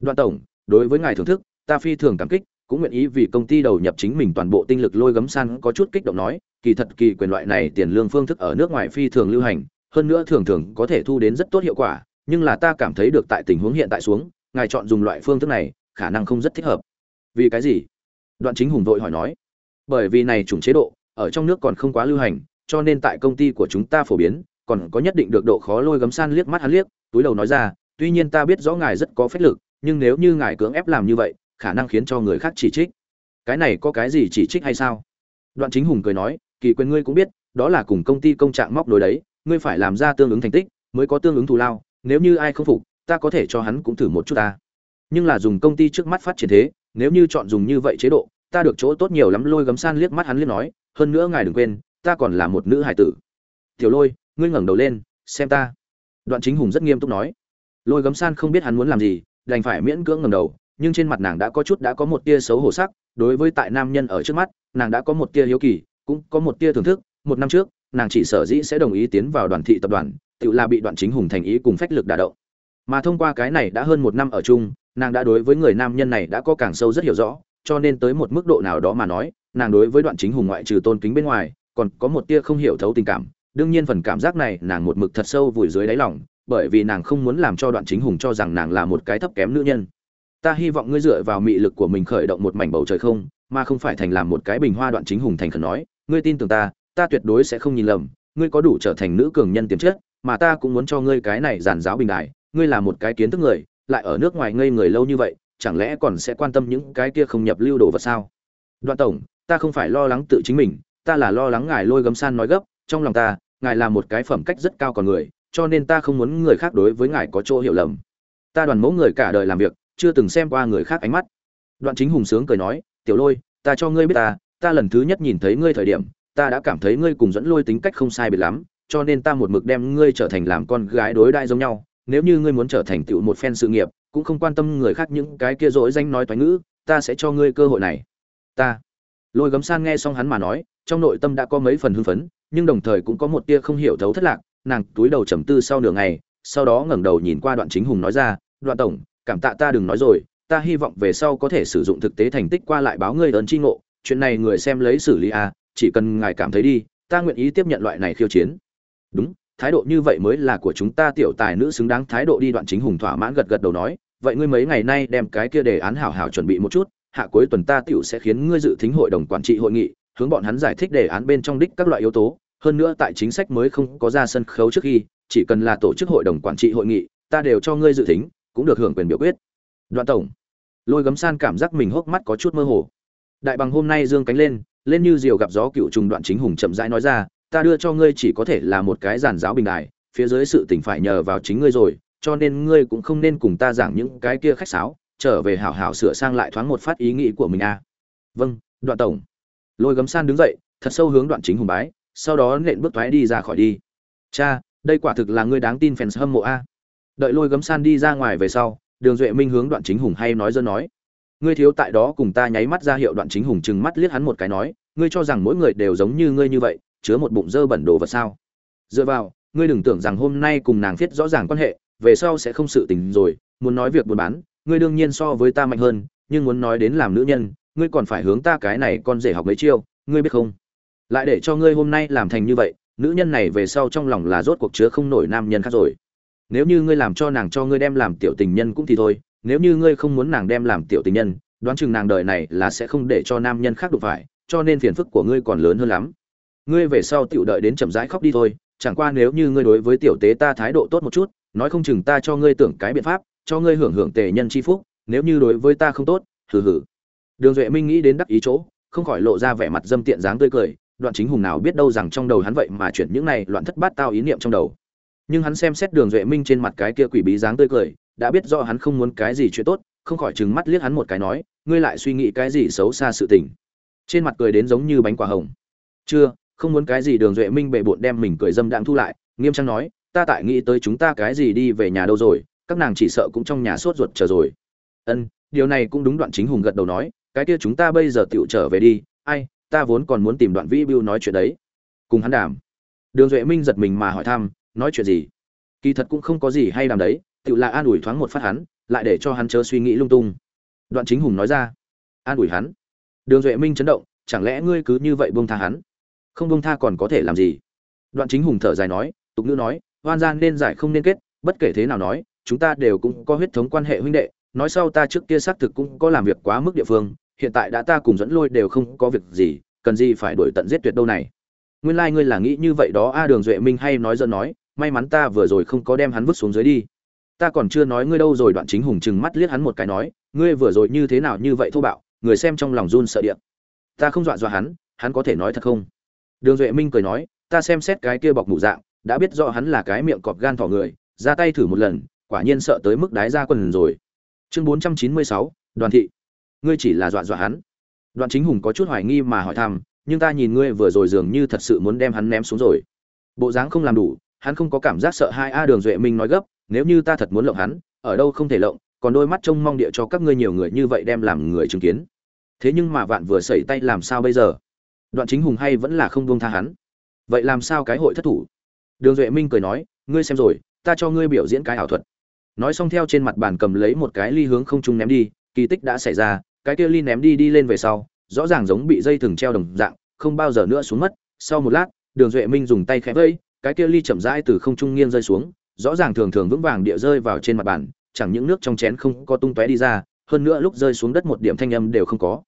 đoạn tổng đối với ngài thưởng thức ta phi thường cảm kích cũng nguyện ý vì công ty đầu nhập chính mình toàn bộ tinh lực lôi gấm san có chút kích động nói kỳ thật kỳ quyền loại này tiền lương phương thức ở nước ngoài phi thường lưu hành hơn nữa thường thường có thể thu đến rất tốt hiệu quả nhưng là ta cảm thấy được tại tình huống hiện tại xuống, ngài chọn dùng loại phương thức này, khả năng không rất thích hợp. Vì cái gì? Đoạn chính hùng vội hỏi nói. Bởi vì này chủng chế độ, ở trong nước còn không quá lưu hành, cho nên tại công ty của chúng ta phổ biến, còn có nhất định được độ khó lôi gấm san liếc mắt hắn liếc, túi đầu nói ra, tuy nhiên ta biết rõ ngài rất có phép lực, nhưng nếu như ngài cưỡng ép làm như vậy, khả năng khiến cho người khác chỉ trích. Cái này có cái gì chỉ trích hay sao? Đoạn chính hùng cười nói, kỳ quyền ngươi cũng biết, đó là cùng công ty công trạng móc nối đấy, ngươi phải làm ra tương ứng thành tích, mới có tương ứng thù lao nếu như ai không phục, ta có thể cho hắn cũng thử một chút ta. Nhưng là dùng công ty trước mắt phát triển thế, nếu như chọn dùng như vậy chế độ, ta được chỗ tốt nhiều lắm lôi gấm san liếc mắt hắn liếc nói, hơn nữa ngài đừng quên, ta còn là một nữ hải tử. Tiểu lôi, ngươi ngẩng đầu lên, xem ta. Đoạn chính hùng rất nghiêm túc nói. Lôi gấm san không biết hắn muốn làm gì, đành phải miễn cưỡng ngẩng đầu, nhưng trên mặt nàng đã có chút đã có một tia xấu hổ sắc, đối với tại nam nhân ở trước mắt, nàng đã có một tia hiếu kỳ, cũng có một tia thưởng thức, một năm trước, nàng chỉ sở dĩ sẽ đồng ý tiến vào đoàn thị tập đoàn tự là bị đoạn chính hùng thành ý cùng phách lực đả động. Mà thông qua cái này đã hơn một năm ở chung, nàng đã đối với người nam nhân này đã có càng sâu rất hiểu rõ, cho nên tới một mức độ nào đó mà nói, nàng đối với đoạn chính hùng ngoại trừ tôn kính bên ngoài, còn có một tia không hiểu thấu tình cảm. Đương nhiên phần cảm giác này nàng một mực thật sâu vùi dưới đáy lòng, bởi vì nàng không muốn làm cho đoạn chính hùng cho rằng nàng là một cái thấp kém nữ nhân. Ta hy vọng ngươi dựa vào mị lực của mình khởi động một mảnh bầu trời không, mà không phải thành làm một cái bình hoa đoạn chính hùng thành khẩn nói, ngươi tin tưởng ta ta tuyệt đối sẽ không nhìn lầm, ngươi có đủ trở thành nữ cường nhân tiềm chất mà ta cũng muốn cho ngươi cái này giản giáo bình đại, ngươi là một cái kiến thức người, lại ở nước ngoài ngây người lâu như vậy, chẳng lẽ còn sẽ quan tâm những cái kia không nhập lưu đồ vật sao? Đoạn tổng, ta không phải lo lắng tự chính mình, ta là lo lắng ngài lôi gấm san nói gấp, trong lòng ta, ngài là một cái phẩm cách rất cao còn người, cho nên ta không muốn người khác đối với ngài có chỗ hiểu lầm. Ta đoàn mẫu người cả đời làm việc, chưa từng xem qua người khác ánh mắt. Đoạn chính hùng sướng cười nói, tiểu lôi, ta cho ngươi biết ta ta lần thứ nhất nhìn thấy ngươi thời điểm, ta đã cảm thấy ngươi cùng dẫn lôi tính cách không sai biệt lắm cho nên ta một mực đem ngươi trở thành làm con gái đối đại giống nhau. Nếu như ngươi muốn trở thành tựu một phen sự nghiệp, cũng không quan tâm người khác những cái kia dỗi danh nói toán ngữ, ta sẽ cho ngươi cơ hội này. Ta. Lôi gấm san nghe xong hắn mà nói, trong nội tâm đã có mấy phần hưng phấn, nhưng đồng thời cũng có một tia không hiểu thấu thất lạc. Nàng túi đầu trầm tư sau nửa ngày, sau đó ngẩng đầu nhìn qua đoạn chính hùng nói ra, đoạn tổng, cảm tạ ta đừng nói rồi, ta hy vọng về sau có thể sử dụng thực tế thành tích qua lại báo ngươi ơn chi ngộ. Chuyện này người xem lấy xử lý à chỉ cần ngài cảm thấy đi, ta nguyện ý tiếp nhận loại này khiêu chiến đúng, thái độ như vậy mới là của chúng ta tiểu tài nữ xứng đáng thái độ đi đoạn chính hùng thỏa mãn gật gật đầu nói, vậy ngươi mấy ngày nay đem cái kia đề án hảo hảo chuẩn bị một chút, hạ cuối tuần ta tiểu sẽ khiến ngươi dự thính hội đồng quản trị hội nghị, hướng bọn hắn giải thích đề án bên trong đích các loại yếu tố, hơn nữa tại chính sách mới không có ra sân khấu trước khi, chỉ cần là tổ chức hội đồng quản trị hội nghị, ta đều cho ngươi dự thính, cũng được hưởng quyền biểu quyết. Đoạn tổng, lôi gấm san cảm giác mình hốc mắt có chút mơ hồ. Đại bằng hôm nay dương cánh lên lên như diều gặp gió cựu trùng đoạn chính hùng chậm rãi nói ra ta đưa cho ngươi chỉ có thể là một cái giàn giáo bình đài, phía dưới sự tỉnh phải nhờ vào chính ngươi rồi, cho nên ngươi cũng không nên cùng ta giảng những cái kia khách sáo, trở về hảo hảo sửa sang lại thoáng một phát ý nghĩ của mình a vâng đoạn tổng. Lôi gấm san đứng dậy, thật sâu hướng đoạn chính hùng bái, sau đó nện bước thoái đi ra khỏi đi. Cha, đây quả thực là ngươi đáng tin fans hâm mộ a. Đợi lôi gấm san đi ra ngoài về sau, đường duệ minh hướng đoạn chính hùng hay nói dân nói. Ngươi thiếu tại đó cùng ta nháy mắt ra hiệu đoạn chính hùng chừng mắt liếc hắn một cái nói, ngươi cho rằng mỗi người đều giống như ngươi như vậy chứa một bụng dơ bẩn đồ vật sao? Dựa vào, ngươi đừng tưởng rằng hôm nay cùng nàng viết rõ ràng quan hệ, về sau sẽ không sự tình rồi, muốn nói việc buôn bán, ngươi đương nhiên so với ta mạnh hơn, nhưng muốn nói đến làm nữ nhân, ngươi còn phải hướng ta cái này con rể học mấy chiêu, ngươi biết không? Lại để cho ngươi hôm nay làm thành như vậy, nữ nhân này về sau trong lòng là rốt cuộc chứa không nổi nam nhân khác rồi. Nếu như ngươi làm cho nàng cho ngươi đem làm tiểu tình nhân cũng thì thôi, nếu như ngươi không muốn nàng đem làm tiểu tình nhân, đoán chừng nàng đời này là sẽ không để cho nam nhân khác đụng phải, cho nên phiền phức của ngươi còn lớn hơn lắm ngươi về sau tiểu đợi đến chậm rãi khóc đi thôi, chẳng qua nếu như ngươi đối với tiểu tế ta thái độ tốt một chút, nói không chừng ta cho ngươi tưởng cái biện pháp, cho ngươi hưởng hưởng tề nhân chi phúc, nếu như đối với ta không tốt, hừ hừ. Đường duệ minh nghĩ đến đắc ý chỗ, không khỏi lộ ra vẻ mặt dâm tiện dáng tươi cười, đoạn chính hùng nào biết đâu rằng trong đầu hắn vậy mà chuyển những này loạn thất bát tao ý niệm trong đầu. Nhưng hắn xem xét đường duệ minh trên mặt cái kia quỷ bí dáng tươi cười, đã biết rõ hắn không muốn cái gì chuyện tốt, không khỏi trừng mắt liếc hắn một cái nói, ngươi lại suy nghĩ cái gì xấu xa sự tình. Trên mặt cười đến giống như bánh quả hồng. Chưa không muốn cái gì đường duệ minh bệ bộn đem mình cười dâm đãng thu lại, nghiêm trang nói, ta tại nghĩ tới chúng ta cái gì đi về nhà đâu rồi, các nàng chỉ sợ cũng trong nhà sốt ruột chờ rồi. Ân, điều này cũng đúng đoạn chính hùng gật đầu nói, cái kia chúng ta bây giờ tựu trở về đi, ai, ta vốn còn muốn tìm đoạn vĩ bưu nói chuyện đấy. Cùng hắn đàm. Đường duệ minh giật mình mà hỏi thăm, nói chuyện gì? Kỳ thật cũng không có gì hay đàm đấy tựu là an ủi thoáng một phát hắn, lại để cho hắn chớ suy nghĩ lung tung. Đoạn chính hùng nói ra. An ủi hắn. Đường duệ minh chấn động, chẳng lẽ ngươi cứ như vậy buông tha hắn? Không bông tha còn có thể làm gì? Đoạn chính hùng thở dài nói, tục ngữ nói, hoan gian nên giải không nên kết, bất kể thế nào nói, chúng ta đều cũng có huyết thống quan hệ huynh đệ, nói sau ta trước kia xác thực cũng có làm việc quá mức địa phương, hiện tại đã ta cùng dẫn lôi đều không có việc gì, cần gì phải đổi tận giết tuyệt đâu này? Nguyên lai ngươi là nghĩ như vậy đó, a đường duệ minh hay nói dẫn nói, may mắn ta vừa rồi không có đem hắn vứt xuống dưới đi. Ta còn chưa nói ngươi đâu rồi. Đoạn chính hùng chừng mắt liếc hắn một cái nói, ngươi vừa rồi như thế nào như vậy thô bạo, người xem trong lòng run sợ điện ta không dọa dọa hắn hắn có thể nói thật không? Đường duệ minh cười nói, ta xem xét cái kia bọc mụ dạng, đã biết rõ hắn là cái miệng cọp gan thỏ người, ra tay thử một lần, quả nhiên sợ tới mức đái ra quần rồi. Chương bốn trăm chín mươi sáu, đoàn thị. Ngươi chỉ là dọa dọa hắn. Đoạn chính hùng có chút hoài nghi mà hỏi thăm, nhưng ta nhìn ngươi vừa rồi dường như thật sự muốn đem hắn ném xuống rồi. Bộ dáng không làm đủ, hắn không có cảm giác sợ hai a đường duệ minh nói gấp, nếu như ta thật muốn lộng hắn, ở đâu không thể lộng, còn đôi mắt trông mong địa cho các ngươi nhiều người như vậy đem làm người chứng kiến. Thế nhưng mà vạn vừa sẩy tay làm sao bây giờ? Đoạn chính hùng hay vẫn là không buông tha hắn. Vậy làm sao cái hội thất thủ? Đường duệ minh cười nói, ngươi xem rồi, ta cho ngươi biểu diễn cái ảo thuật. Nói xong theo trên mặt bàn cầm lấy một cái ly hướng không trung ném đi, kỳ tích đã xảy ra, cái kia ly ném đi đi lên về sau, rõ ràng giống bị dây thừng treo đồng dạng, không bao giờ nữa xuống mất. Sau một lát, đường duệ minh dùng tay khẽ vẫy, cái kia ly chậm rãi từ không trung nghiêng rơi xuống, rõ ràng thường thường vững vàng địa rơi vào trên mặt bàn, chẳng những nước trong chén không có tung tóe đi ra, hơn nữa lúc rơi xuống đất một điểm thanh âm đều không có.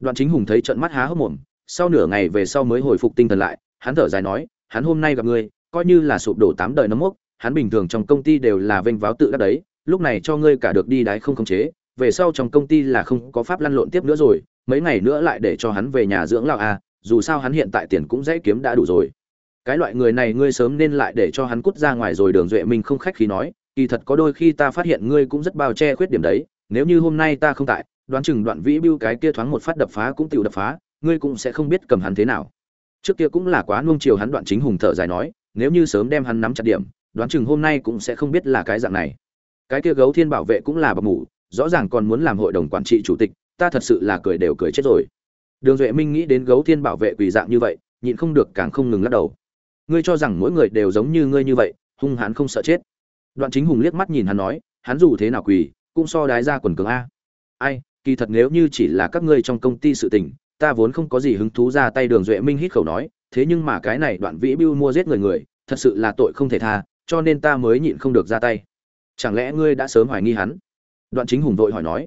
Đoạn chính hùng thấy trận mắt há hốc mồm sau nửa ngày về sau mới hồi phục tinh thần lại, hắn thở dài nói, hắn hôm nay gặp ngươi, coi như là sụp đổ tám đời nấm mốc, hắn bình thường trong công ty đều là vênh váo tự đắc đấy, lúc này cho ngươi cả được đi đái không khống chế, về sau trong công ty là không có pháp lăn lộn tiếp nữa rồi, mấy ngày nữa lại để cho hắn về nhà dưỡng lão à dù sao hắn hiện tại tiền cũng dễ kiếm đã đủ rồi. Cái loại người này ngươi sớm nên lại để cho hắn cút ra ngoài rồi, đường duệ minh không khách khí nói, kỳ thật có đôi khi ta phát hiện ngươi cũng rất bao che khuyết điểm đấy, nếu như hôm nay ta không tại, đoán chừng đoạn vĩ bưu cái kia thoáng một phát đập phá cũng tự đập phá ngươi cũng sẽ không biết cầm hắn thế nào. Trước kia cũng là quá nuông chiều hắn đoạn chính hùng thở dài nói, nếu như sớm đem hắn nắm chặt điểm, đoán chừng hôm nay cũng sẽ không biết là cái dạng này. Cái kia gấu thiên bảo vệ cũng là bậc mủ, rõ ràng còn muốn làm hội đồng quản trị chủ tịch, ta thật sự là cười đều cười chết rồi. Đường duệ minh nghĩ đến gấu thiên bảo vệ quỳ dạng như vậy, nhịn không được càng không ngừng lắc đầu. Ngươi cho rằng mỗi người đều giống như ngươi như vậy, hung hãn không sợ chết. Đoạn chính hùng liếc mắt nhìn hắn nói, hắn dù thế nào quỳ, cũng so đái ra quần cường a. Ai, kỳ thật nếu như chỉ là các ngươi trong công ty sự tình ta vốn không có gì hứng thú ra tay đường duệ minh hít khẩu nói, thế nhưng mà cái này đoạn vĩ bưu mua giết người người, thật sự là tội không thể tha, cho nên ta mới nhịn không được ra tay. Chẳng lẽ ngươi đã sớm hoài nghi hắn? Đoạn chính hùng vội hỏi nói.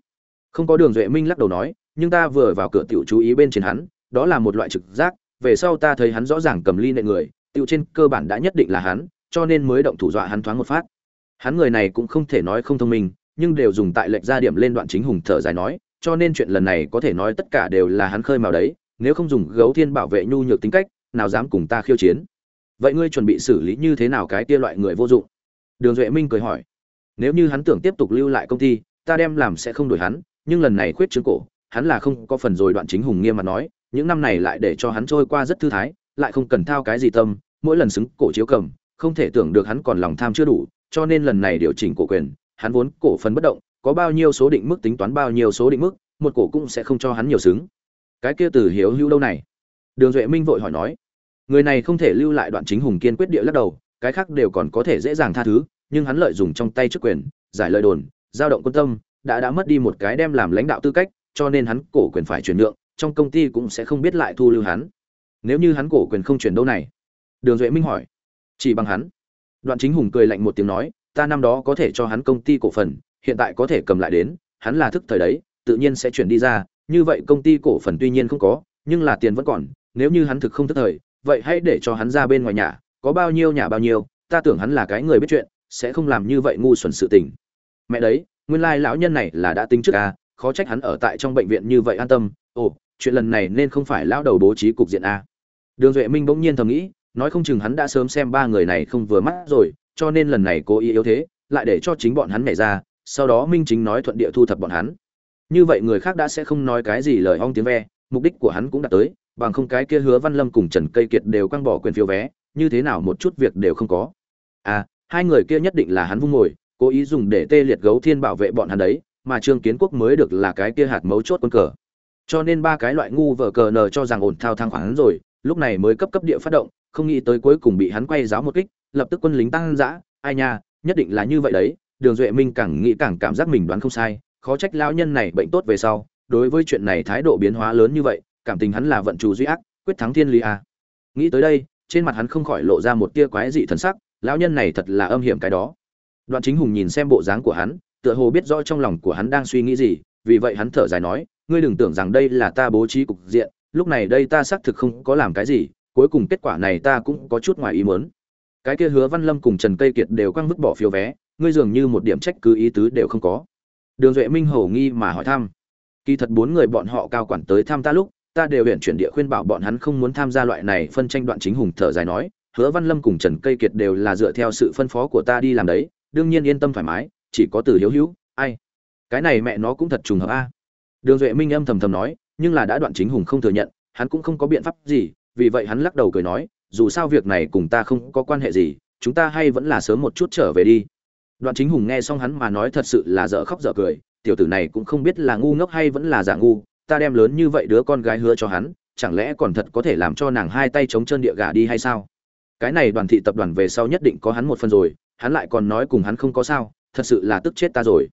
Không có đường duệ minh lắc đầu nói, nhưng ta vừa vào cửa tiểu chú ý bên trên hắn, đó là một loại trực giác, về sau ta thấy hắn rõ ràng cầm ly nệ người, tiểu trên cơ bản đã nhất định là hắn, cho nên mới động thủ dọa hắn thoáng một phát. Hắn người này cũng không thể nói không thông minh, nhưng đều dùng tại lệnh gia điểm lên đoạn chính hùng thở dài nói cho nên chuyện lần này có thể nói tất cả đều là hắn khơi mào đấy, nếu không dùng gấu thiên bảo vệ nhu nhược tính cách, nào dám cùng ta khiêu chiến. Vậy ngươi chuẩn bị xử lý như thế nào cái kia loại người vô dụng? Đường duệ minh cười hỏi. Nếu như hắn tưởng tiếp tục lưu lại công ty, ta đem làm sẽ không đổi hắn, nhưng lần này khuyết trương cổ, hắn là không có phần rồi đoạn chính hùng nghiêm mà nói, những năm này lại để cho hắn trôi qua rất thư thái, lại không cần thao cái gì tâm, mỗi lần xứng cổ chiếu cầm, không thể tưởng được hắn còn lòng tham chưa đủ, cho nên lần này điều chỉnh cổ quyền, hắn vốn cổ phần bất động có bao nhiêu số định mức tính toán bao nhiêu số định mức, một cổ cũng sẽ không cho hắn nhiều xứng. Cái kia từ hiếu hữu đâu này? Đường duệ minh vội hỏi nói. Người này không thể lưu lại đoạn chính hùng kiên quyết địa lắc đầu, cái khác đều còn có thể dễ dàng tha thứ, nhưng hắn lợi dụng trong tay chức quyền, giải lời đồn, giao động quân tâm, đã đã mất đi một cái đem làm lãnh đạo tư cách, cho nên hắn cổ quyền phải chuyển nhượng, trong công ty cũng sẽ không biết lại thu lưu hắn. Nếu như hắn cổ quyền không chuyển đâu này? Đường duệ minh hỏi. Chỉ bằng hắn. Đoạn chính hùng cười lạnh một tiếng nói, ta năm đó có thể cho hắn công ty cổ phần hiện tại có thể cầm lại đến, hắn là thức thời đấy, tự nhiên sẽ chuyển đi ra, như vậy công ty cổ phần tuy nhiên không có, nhưng là tiền vẫn còn, nếu như hắn thực không thức thời, vậy hãy để cho hắn ra bên ngoài nhà, có bao nhiêu nhà bao nhiêu, ta tưởng hắn là cái người biết chuyện, sẽ không làm như vậy ngu xuẩn sự tình. Mẹ đấy, nguyên lai lão nhân này là đã tính trước a khó trách hắn ở tại trong bệnh viện như vậy an tâm, ồ, chuyện lần này nên không phải lão đầu bố trí cục diện a đường duệ minh bỗng nhiên thầm nghĩ, nói không chừng hắn đã sớm xem ba người này không vừa mắt rồi, cho nên lần này cố ý yếu thế, lại để cho chính bọn hắn nhảy ra sau đó minh chính nói thuận địa thu thập bọn hắn. Như vậy người khác đã sẽ không nói cái gì lời ong tiếng ve, mục đích của hắn cũng đã tới, bằng không cái kia hứa văn lâm cùng trần cây kiệt đều quăng bỏ quyền phiếu vé, như thế nào một chút việc đều không có. À hai người kia nhất định là hắn vung ngồi, cố ý dùng để tê liệt gấu thiên bảo vệ bọn hắn đấy, mà trương kiến quốc mới được là cái kia hạt mấu chốt quân cờ. Cho nên ba cái loại ngu vờ cờ nờ cho rằng ổn thao thang khoản rồi, lúc này mới cấp cấp địa phát động, không nghĩ tới cuối cùng bị hắn quay giáo một kích, lập tức quân lính tăng dã, ai nha, nhất định là như vậy đấy đường duệ minh càng nghĩ càng cảm giác mình đoán không sai, khó trách lão nhân này bệnh tốt về sau, đối với chuyện này thái độ biến hóa lớn như vậy, cảm tình hắn là vận chủ duy ác, quyết thắng thiên lý à. nghĩ tới đây, trên mặt hắn không khỏi lộ ra một tia quái dị thần sắc, lão nhân này thật là âm hiểm cái đó đoạn chính hùng nhìn xem bộ dáng của hắn, tựa hồ biết rõ trong lòng của hắn đang suy nghĩ gì, vì vậy hắn thở dài nói, ngươi đừng tưởng rằng đây là ta bố trí cục diện, lúc này đây ta xác thực không có làm cái gì, cuối cùng kết quả này ta cũng có chút ngoài ý muốn cái kia hứa văn lâm cùng trần cây kiệt đều quăng vứt bỏ phiếu vé ngươi dường như một điểm trách cứ ý tứ đều không có. Đường duệ minh hầu nghi mà hỏi thăm. Kỳ thật bốn người bọn họ cao quản tới thăm ta lúc, ta đều huyện chuyển địa khuyên bảo bọn hắn không muốn tham gia loại này phân tranh đoạn chính hùng thở dài nói, hứa văn lâm cùng trần cây kiệt đều là dựa theo sự phân phó của ta đi làm đấy, đương nhiên yên tâm thoải mái, chỉ có từ hiếu hữu ai? Cái này mẹ nó cũng thật trùng hợp a. Đường duệ minh âm thầm thầm nói, nhưng là đã đoạn chính hùng không thừa nhận, hắn cũng không có biện pháp gì, vì vậy hắn lắc đầu cười nói, dù sao việc này cùng ta không có quan hệ gì, chúng ta hay vẫn là sớm một chút trở về đi đoạn chính hùng nghe xong hắn mà nói thật sự là dở khóc dở cười, tiểu tử này cũng không biết là ngu ngốc hay vẫn là giả ngu, ta đem lớn như vậy đứa con gái hứa cho hắn, chẳng lẽ còn thật có thể làm cho nàng hai tay chống chân địa gà đi hay sao? Cái này đoàn thị tập đoàn về sau nhất định có hắn một phần rồi, hắn lại còn nói cùng hắn không có sao, thật sự là tức chết ta rồi.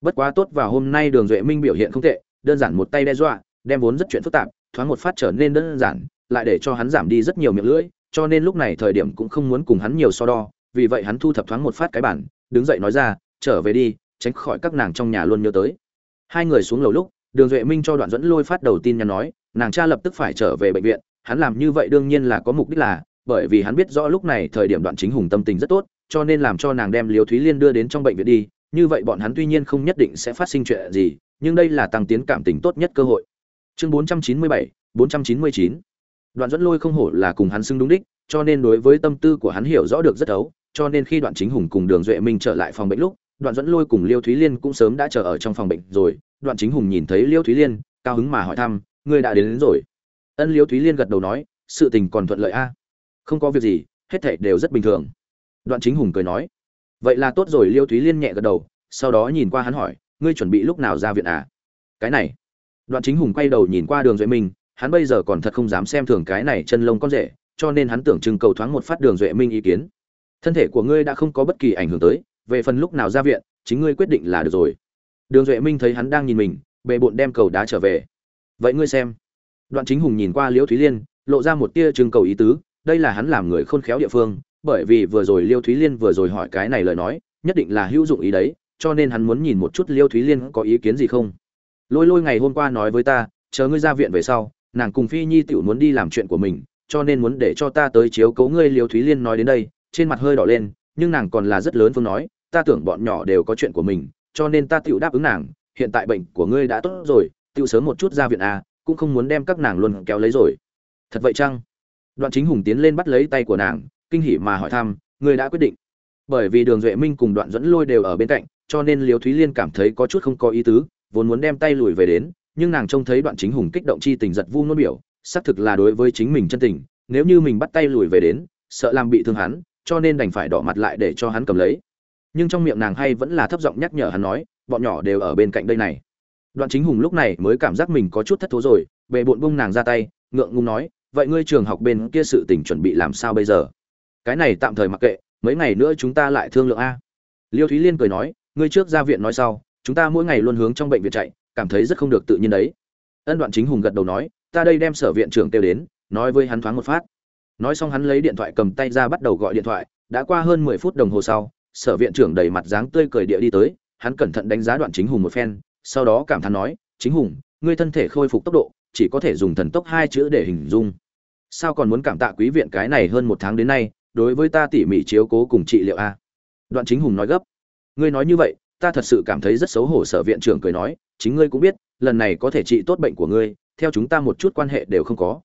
Bất quá tốt vào hôm nay đường duệ minh biểu hiện không tệ, đơn giản một tay đe dọa, đem vốn rất chuyện phức tạp, thoáng một phát trở nên đơn giản, lại để cho hắn giảm đi rất nhiều miệng lưỡi, cho nên lúc này thời điểm cũng không muốn cùng hắn nhiều so đo, vì vậy hắn thu thập thoáng một phát cái bản đứng dậy nói ra trở về đi tránh khỏi các nàng trong nhà luôn nhớ tới. Hai người xuống lầu lúc đường duệ minh cho đoạn dẫn lôi phát đầu tin nhắn nói nàng cha lập tức phải trở về bệnh viện hắn làm như vậy đương nhiên là có mục đích là bởi vì hắn biết rõ lúc này thời điểm đoạn chính hùng tâm tình rất tốt cho nên làm cho nàng đem liều thúy liên đưa đến trong bệnh viện đi như vậy bọn hắn tuy nhiên không nhất định sẽ phát sinh chuyện gì nhưng đây là tăng tiến cảm tình tốt nhất cơ hội. Chương 497, 499 đoạn dẫn lôi không hổ là cùng hắn xưng đúng đích cho nên đối với tâm tư của hắn hiểu rõ được rất ấu cho nên khi đoạn chính hùng cùng đường duệ minh trở lại phòng bệnh lúc đoạn dẫn lôi cùng liêu thúy liên cũng sớm đã chờ ở trong phòng bệnh rồi. đoạn chính hùng nhìn thấy liêu thúy liên cao hứng mà hỏi thăm ngươi đã đến, đến rồi? Ân liêu thúy liên gật đầu nói sự tình còn thuận lợi a. Không có việc gì hết thảy đều rất bình thường. Đoạn chính hùng cười nói vậy là tốt rồi. Liêu thúy liên nhẹ gật đầu sau đó nhìn qua hắn hỏi ngươi chuẩn bị lúc nào ra viện à? Cái này. Đoạn chính hùng quay đầu nhìn qua đường duệ minh hắn bây giờ còn thật không dám xem thường cái này chân lông con rể cho nên hắn tưởng chừng cầu thoáng một phát đường duệ minh ý kiến thân thể của ngươi đã không có bất kỳ ảnh hưởng tới, về phần lúc nào ra viện, chính ngươi quyết định là được rồi. Đường duệ minh thấy hắn đang nhìn mình bệ bộn đem cầu đá trở về. Vậy ngươi xem. Đoạn chính hùng nhìn qua liễu thúy liên, lộ ra một tia trưng cầu ý tứ, đây là hắn làm người khôn khéo địa phương, bởi vì vừa rồi liêu thúy liên vừa rồi hỏi cái này lời nói, nhất định là hữu dụng ý đấy, cho nên hắn muốn nhìn một chút liêu thúy liên có ý kiến gì không. Lôi lôi ngày hôm qua nói với ta, chờ ngươi ra viện về sau, nàng cùng phi nhi tiểu muốn đi làm chuyện của mình, cho nên muốn để cho ta tới chiếu cố ngươi liêu thúy liên nói đến đây trên mặt hơi đỏ lên, nhưng nàng còn là rất lớn phương nói, ta tưởng bọn nhỏ đều có chuyện của mình, cho nên ta tiểu đáp ứng nàng, hiện tại bệnh của ngươi đã tốt rồi tiểu sớm một chút ra viện à cũng không muốn đem các nàng luôn kéo lấy rồi. Thật vậy chăng? Đoạn chính hùng tiến lên bắt lấy tay của nàng, kinh hỉ mà hỏi thăm, ngươi đã quyết định? Bởi vì đường duệ minh cùng đoạn dẫn lôi đều ở bên cạnh, cho nên liều thúy liên cảm thấy có chút không có ý tứ, vốn muốn đem tay lùi về đến, nhưng nàng trông thấy đoạn chính hùng kích động chi tình giật vu nôn biểu, xác thực là đối với chính mình chân tình, nếu như mình bắt tay lùi về đến, sợ làm bị thương hắn cho nên đành phải đỏ mặt lại để cho hắn cầm lấy. Nhưng trong miệng nàng hay vẫn là thấp giọng nhắc nhở hắn nói, bọn nhỏ đều ở bên cạnh đây này. Đoạn chính hùng lúc này mới cảm giác mình có chút thất thố rồi, bề bộn bung nàng ra tay, ngượng ngùng nói, vậy ngươi trường học bên kia sự tình chuẩn bị làm sao bây giờ? Cái này tạm thời mặc kệ, mấy ngày nữa chúng ta lại thương lượng a. Liêu thúy liên cười nói, ngươi trước ra viện nói sau, chúng ta mỗi ngày luôn hướng trong bệnh viện chạy, cảm thấy rất không được tự nhiên đấy. Ân đoạn chính hùng gật đầu nói, ta đây đem sở viện trưởng kêu đến, nói với hắn thoáng một phát nói xong hắn lấy điện thoại cầm tay ra bắt đầu gọi điện thoại, đã qua hơn mười phút đồng hồ sau, sở viện trưởng đầy mặt dáng tươi cười địa đi tới, hắn cẩn thận đánh giá đoạn chính hùng một phen, sau đó cảm thán nói, chính hùng, ngươi thân thể khôi phục tốc độ, chỉ có thể dùng thần tốc hai chữ để hình dung. Sao còn muốn cảm tạ quý viện cái này hơn một tháng đến nay, đối với ta tỉ mỉ chiếu cố cùng trị liệu a? Đoạn chính hùng nói gấp, ngươi nói như vậy, ta thật sự cảm thấy rất xấu hổ, sở viện trưởng cười nói, chính ngươi cũng biết, lần này có thể trị tốt bệnh của ngươi, theo chúng ta một chút quan hệ đều không có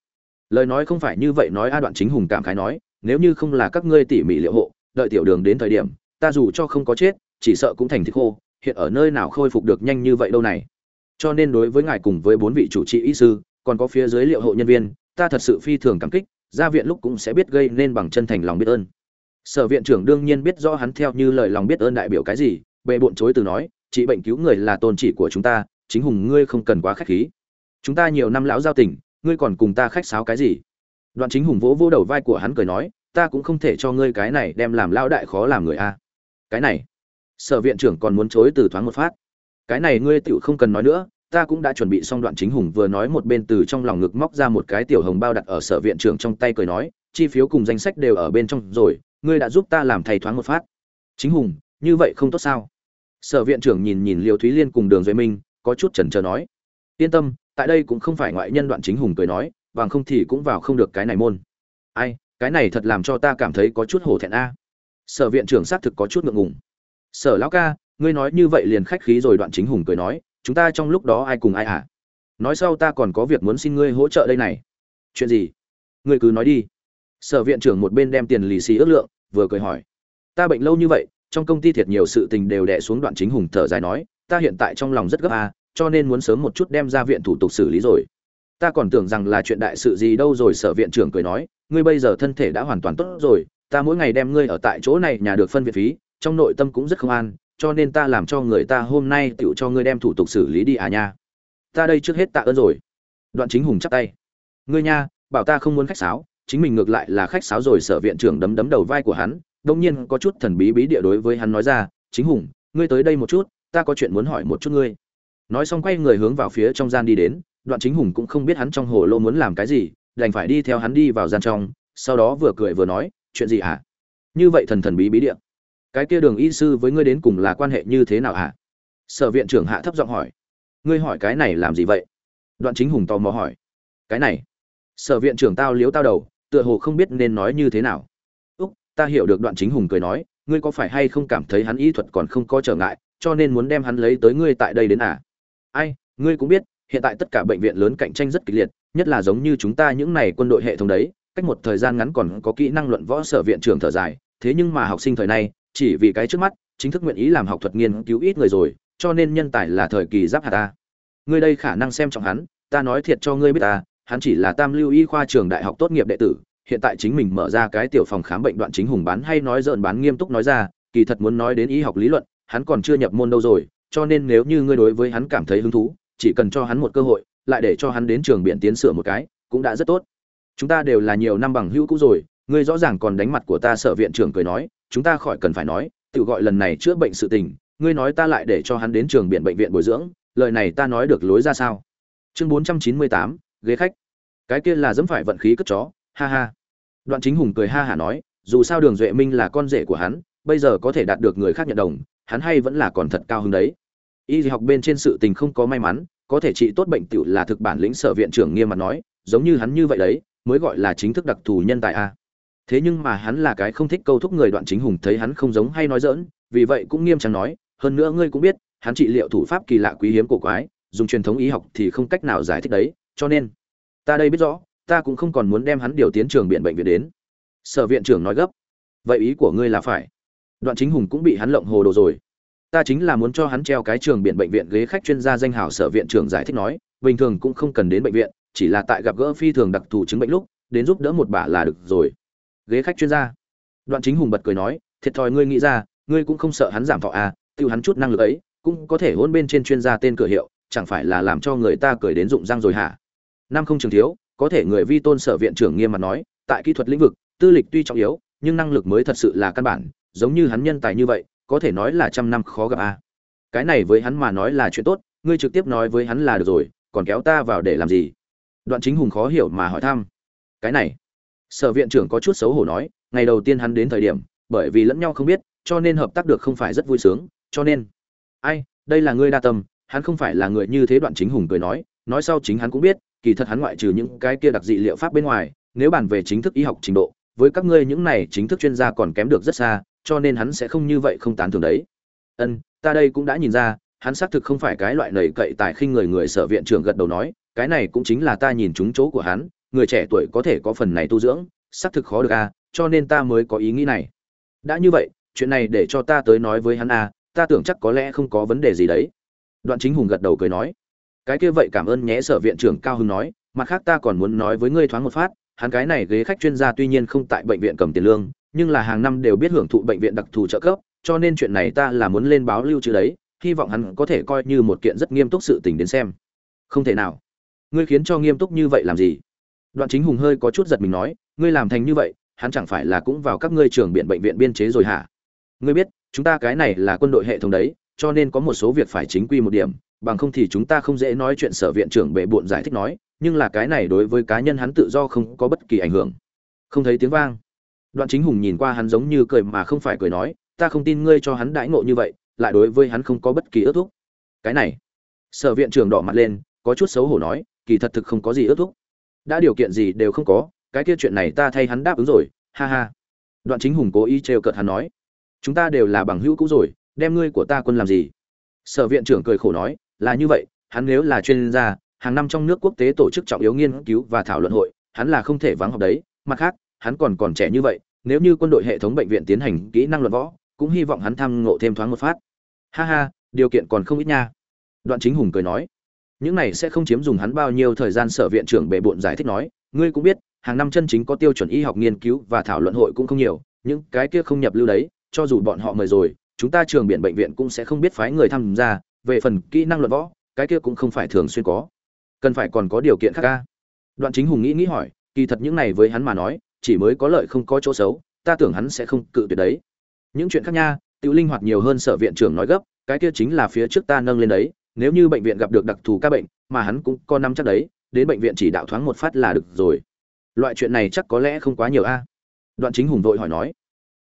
lời nói không phải như vậy nói a đoạn chính hùng cảm khái nói, nếu như không là các ngươi tỉ mỉ liệu hộ, đợi tiểu đường đến thời điểm, ta dù cho không có chết, chỉ sợ cũng thành thịt khô, hiện ở nơi nào khôi phục được nhanh như vậy đâu này. Cho nên đối với ngài cùng với bốn vị chủ trị y sư, còn có phía dưới liệu hộ nhân viên, ta thật sự phi thường cảm kích ra viện lúc cũng sẽ biết gây nên bằng chân thành lòng biết ơn. Sở viện trưởng đương nhiên biết rõ hắn theo như lời lòng biết ơn đại biểu cái gì bệ bộn chối từ nói, trị bệnh cứu người là tôn trị của chúng ta, chính hùng ngươi không cần quá khách khí. Chúng ta nhiều năm lão giao tình ngươi còn cùng ta khách sáo cái gì? Đoạn chính hùng vỗ vỗ đầu vai của hắn cười nói, ta cũng không thể cho ngươi cái này đem làm lao đại khó làm người a. Cái này, sở viện trưởng còn muốn chối từ thoáng một phát. Cái này ngươi tựu không cần nói nữa, ta cũng đã chuẩn bị xong đoạn chính hùng vừa nói một bên từ trong lòng ngực móc ra một cái tiểu hồng bao đặt ở sở viện trưởng trong tay cười nói, chi phiếu cùng danh sách đều ở bên trong rồi, ngươi đã giúp ta làm thầy thoáng một phát. Chính hùng, như vậy không tốt sao? Sở viện trưởng nhìn nhìn liều thúy liên cùng đường duy minh, có chút chần chờ nói, yên tâm tại đây cũng không phải ngoại nhân đoạn chính hùng cười nói bằng không thì cũng vào không được cái này môn. Ai, cái này thật làm cho ta cảm thấy có chút hổ thẹn a. Sở viện trưởng xác thực có chút ngượng ngùng. Sở lão ca, ngươi nói như vậy liền khách khí rồi, đoạn chính hùng cười nói, chúng ta trong lúc đó ai cùng ai à? Nói sau ta còn có việc muốn xin ngươi hỗ trợ đây này. Chuyện gì? Ngươi cứ nói đi. Sở viện trưởng một bên đem tiền lì xì ước lượng, vừa cười hỏi. Ta bệnh lâu như vậy, trong công ty thiệt nhiều sự tình đều đè xuống đoạn chính hùng thở dài nói, ta hiện tại trong lòng rất gấp à cho nên muốn sớm một chút đem ra viện thủ tục xử lý rồi. Ta còn tưởng rằng là chuyện đại sự gì đâu rồi, sở viện trưởng cười nói, ngươi bây giờ thân thể đã hoàn toàn tốt rồi, ta mỗi ngày đem ngươi ở tại chỗ này nhà được phân viện phí, trong nội tâm cũng rất không an, cho nên ta làm cho người ta hôm nay tựu cho ngươi đem thủ tục xử lý đi à nha. Ta đây trước hết tạ ơn rồi. Đoạn chính hùng chắp tay. Ngươi nha, bảo ta không muốn khách sáo, chính mình ngược lại là khách sáo rồi, sở viện trưởng đấm đấm đầu vai của hắn, đông nhiên có chút thần bí bí địa đối với hắn nói ra, chính hùng, ngươi tới đây một chút, ta có chuyện muốn hỏi một chút ngươi nói xong quay người hướng vào phía trong gian đi đến đoạn chính hùng cũng không biết hắn trong hồ lô muốn làm cái gì đành phải đi theo hắn đi vào gian trong sau đó vừa cười vừa nói chuyện gì hả? À? như vậy thần thần bí bí điện, cái kia đường y sư với ngươi đến cùng là quan hệ như thế nào hả? Sở viện trưởng hạ thấp giọng hỏi. Ngươi hỏi cái này làm gì vậy? Đoạn chính hùng tò mò hỏi. Cái này. Sở viện trưởng tao liếu tao đầu tựa hồ không biết nên nói như thế nào. Úc ta hiểu được đoạn chính hùng cười nói ngươi có phải hay không cảm thấy hắn y thuật còn không có trở ngại cho nên muốn đem hắn lấy tới ngươi tại đây đến à? Ai, ngươi cũng biết, hiện tại tất cả bệnh viện lớn cạnh tranh rất kịch liệt, nhất là giống như chúng ta những này quân đội hệ thống đấy, cách một thời gian ngắn còn có kỹ năng luận võ sở viện trưởng thở dài, thế nhưng mà học sinh thời nay, chỉ vì cái trước mắt, chính thức nguyện ý làm học thuật nghiên cứu ít người rồi, cho nên nhân tài là thời kỳ giáp hạt ta. Ngươi đây khả năng xem trọng hắn, ta nói thiệt cho ngươi biết ta, hắn chỉ là tam lưu y khoa trường đại học tốt nghiệp đệ tử, hiện tại chính mình mở ra cái tiểu phòng khám bệnh đoạn chính hùng bán hay nói dợn bán nghiêm túc nói ra, kỳ thật muốn nói đến y học lý luận, hắn còn chưa nhập môn đâu rồi cho nên nếu như ngươi đối với hắn cảm thấy hứng thú, chỉ cần cho hắn một cơ hội, lại để cho hắn đến trường biện tiến sửa một cái, cũng đã rất tốt. Chúng ta đều là nhiều năm bằng hữu cũ rồi, ngươi rõ ràng còn đánh mặt của ta sở viện trưởng cười nói, chúng ta khỏi cần phải nói, tự gọi lần này chữa bệnh sự tình, ngươi nói ta lại để cho hắn đến trường biện bệnh viện bồi dưỡng, lời này ta nói được lối ra sao? Chương bốn trăm chín mươi tám, ghế khách. Cái kia là dẫm phải vận khí cất chó, ha ha. Đoạn chính hùng cười ha hả nói, dù sao đường duệ minh là con rể của hắn, bây giờ có thể đạt được người khác nhận đồng hắn hay vẫn là còn thật cao hứng đấy. Y học bên trên sự tình không có may mắn, có thể trị tốt bệnh tiểu là thực bản lĩnh sở viện trưởng nghiêm mặt nói, giống như hắn như vậy đấy, mới gọi là chính thức đặc thù nhân tài a. Thế nhưng mà hắn là cái không thích câu thúc người đoạn chính hùng thấy hắn không giống hay nói dỡn vì vậy cũng nghiêm trang nói, hơn nữa ngươi cũng biết, hắn trị liệu thủ pháp kỳ lạ quý hiếm cổ quái, dùng truyền thống y học thì không cách nào giải thích đấy, cho nên ta đây biết rõ, ta cũng không còn muốn đem hắn điều tiến trường biện bệnh viện đến. Sở viện trưởng nói gấp, vậy ý của ngươi là phải đoạn chính hùng cũng bị hắn lộng hồ đồ rồi. Ta chính là muốn cho hắn treo cái trường biển bệnh viện ghế khách chuyên gia danh hào sở viện trưởng giải thích nói, bình thường cũng không cần đến bệnh viện, chỉ là tại gặp gỡ phi thường đặc thù chứng bệnh lúc, đến giúp đỡ một bà là được rồi. Ghế khách chuyên gia. Đoạn chính hùng bật cười nói, thiệt thòi ngươi nghĩ ra, ngươi cũng không sợ hắn giảm thọ à tiêu hắn chút năng lực ấy, cũng có thể hôn bên trên chuyên gia tên cửa hiệu, chẳng phải là làm cho người ta cười đến rụng răng rồi hả? Năm không trường thiếu, có thể người vi tôn sở viện trưởng nghiêm mặt nói, tại kỹ thuật lĩnh vực, tư lịch tuy trọng yếu, nhưng năng lực mới thật sự là căn bản giống như hắn nhân tài như vậy, có thể nói là trăm năm khó gặp a. À. cái này với hắn mà nói là chuyện tốt, ngươi trực tiếp nói với hắn là được rồi, còn kéo ta vào để làm gì? Đoạn chính hùng khó hiểu mà hỏi thăm. Cái này, sở viện trưởng có chút xấu hổ nói, ngày đầu tiên hắn đến thời điểm, bởi vì lẫn nhau không biết, cho nên hợp tác được không phải rất vui sướng, cho nên, ai, đây là ngươi đa tâm, hắn không phải là người như thế. Đoạn chính hùng cười nói nói sau chính hắn cũng biết, kỳ thật hắn ngoại trừ những cái kia đặc dị liệu pháp bên ngoài, nếu bàn về chính thức y học trình độ, với các ngươi những này chính thức chuyên gia còn kém được rất xa cho nên hắn sẽ không như vậy không tán thưởng đấy. Ân, ta đây cũng đã nhìn ra, hắn xác thực không phải cái loại nầy cậy tài khinh người người sở viện trưởng gật đầu nói, cái này cũng chính là ta nhìn trúng chỗ của hắn, người trẻ tuổi có thể có phần này tu dưỡng, xác thực khó được a cho nên ta mới có ý nghĩ này. Đã như vậy, chuyện này để cho ta tới nói với hắn a ta tưởng chắc có lẽ không có vấn đề gì đấy. Đoạn chính hùng gật đầu cười nói. Cái kia vậy cảm ơn nhé, sở viện trưởng cao hưng nói, mặt khác ta còn muốn nói với ngươi thoáng một phát, hắn cái này ghế khách chuyên gia tuy nhiên không tại bệnh viện cầm tiền lương nhưng là hàng năm đều biết hưởng thụ bệnh viện đặc thù trợ cấp, cho nên chuyện này ta là muốn lên báo lưu trữ đấy, hy vọng hắn có thể coi như một kiện rất nghiêm túc sự tình đến xem. Không thể nào. Ngươi khiến cho nghiêm túc như vậy làm gì? Đoạn chính hùng hơi có chút giật mình nói, ngươi làm thành như vậy, hắn chẳng phải là cũng vào các ngươi trường biện bệnh viện biên chế rồi hả? Ngươi biết, chúng ta cái này là quân đội hệ thống đấy, cho nên có một số việc phải chính quy một điểm, bằng không thì chúng ta không dễ nói chuyện sở viện trưởng bệ bộn giải thích nói, nhưng là cái này đối với cá nhân hắn tự do không có bất kỳ ảnh hưởng. Không thấy tiếng vang đoạn chính hùng nhìn qua hắn giống như cười mà không phải cười nói, ta không tin ngươi cho hắn đãi ngộ như vậy, lại đối với hắn không có bất kỳ ước thúc. Cái này, sở viện trưởng đỏ mặt lên, có chút xấu hổ nói, kỳ thật thực không có gì ước thúc. Đã điều kiện gì đều không có, cái kia chuyện này ta thay hắn đáp ứng rồi, ha ha. Đoạn chính hùng cố ý trêu cợt hắn nói, chúng ta đều là bằng hữu cũ rồi, đem ngươi của ta quân làm gì? Sở viện trưởng cười khổ nói, là như vậy, hắn nếu là chuyên gia, hàng năm trong nước quốc tế tổ chức trọng yếu nghiên cứu và thảo luận hội, hắn là không thể vắng học đấy, mặt khác, hắn còn còn trẻ như vậy nếu như quân đội hệ thống bệnh viện tiến hành kỹ năng luận võ, cũng hy vọng hắn tham ngộ thêm thoáng một phát. Ha ha, điều kiện còn không ít nha. Đoạn chính hùng cười nói, những này sẽ không chiếm dùng hắn bao nhiêu thời gian sở viện trưởng bệ bộn giải thích nói. Ngươi cũng biết, hàng năm chân chính có tiêu chuẩn y học nghiên cứu và thảo luận hội cũng không nhiều, những cái kia không nhập lưu đấy, cho dù bọn họ mời rồi, chúng ta trường biển bệnh viện cũng sẽ không biết phái người tham gia. Về phần kỹ năng luận võ, cái kia cũng không phải thường xuyên có. Cần phải còn có điều kiện khác ca đoạn chính hùng nghĩ nghĩ hỏi, kỳ thật những này với hắn mà nói chỉ mới có lợi không có chỗ xấu, ta tưởng hắn sẽ không cự tuyệt đấy. Những chuyện khác nha tự linh hoạt nhiều hơn sở viện trưởng nói gấp, cái kia chính là phía trước ta nâng lên đấy, nếu như bệnh viện gặp được đặc thù ca bệnh, mà hắn cũng có năm chắc đấy, đến bệnh viện chỉ đạo thoáng một phát là được rồi. Loại chuyện này chắc có lẽ không quá nhiều a. Đoạn chính hùng vội hỏi nói.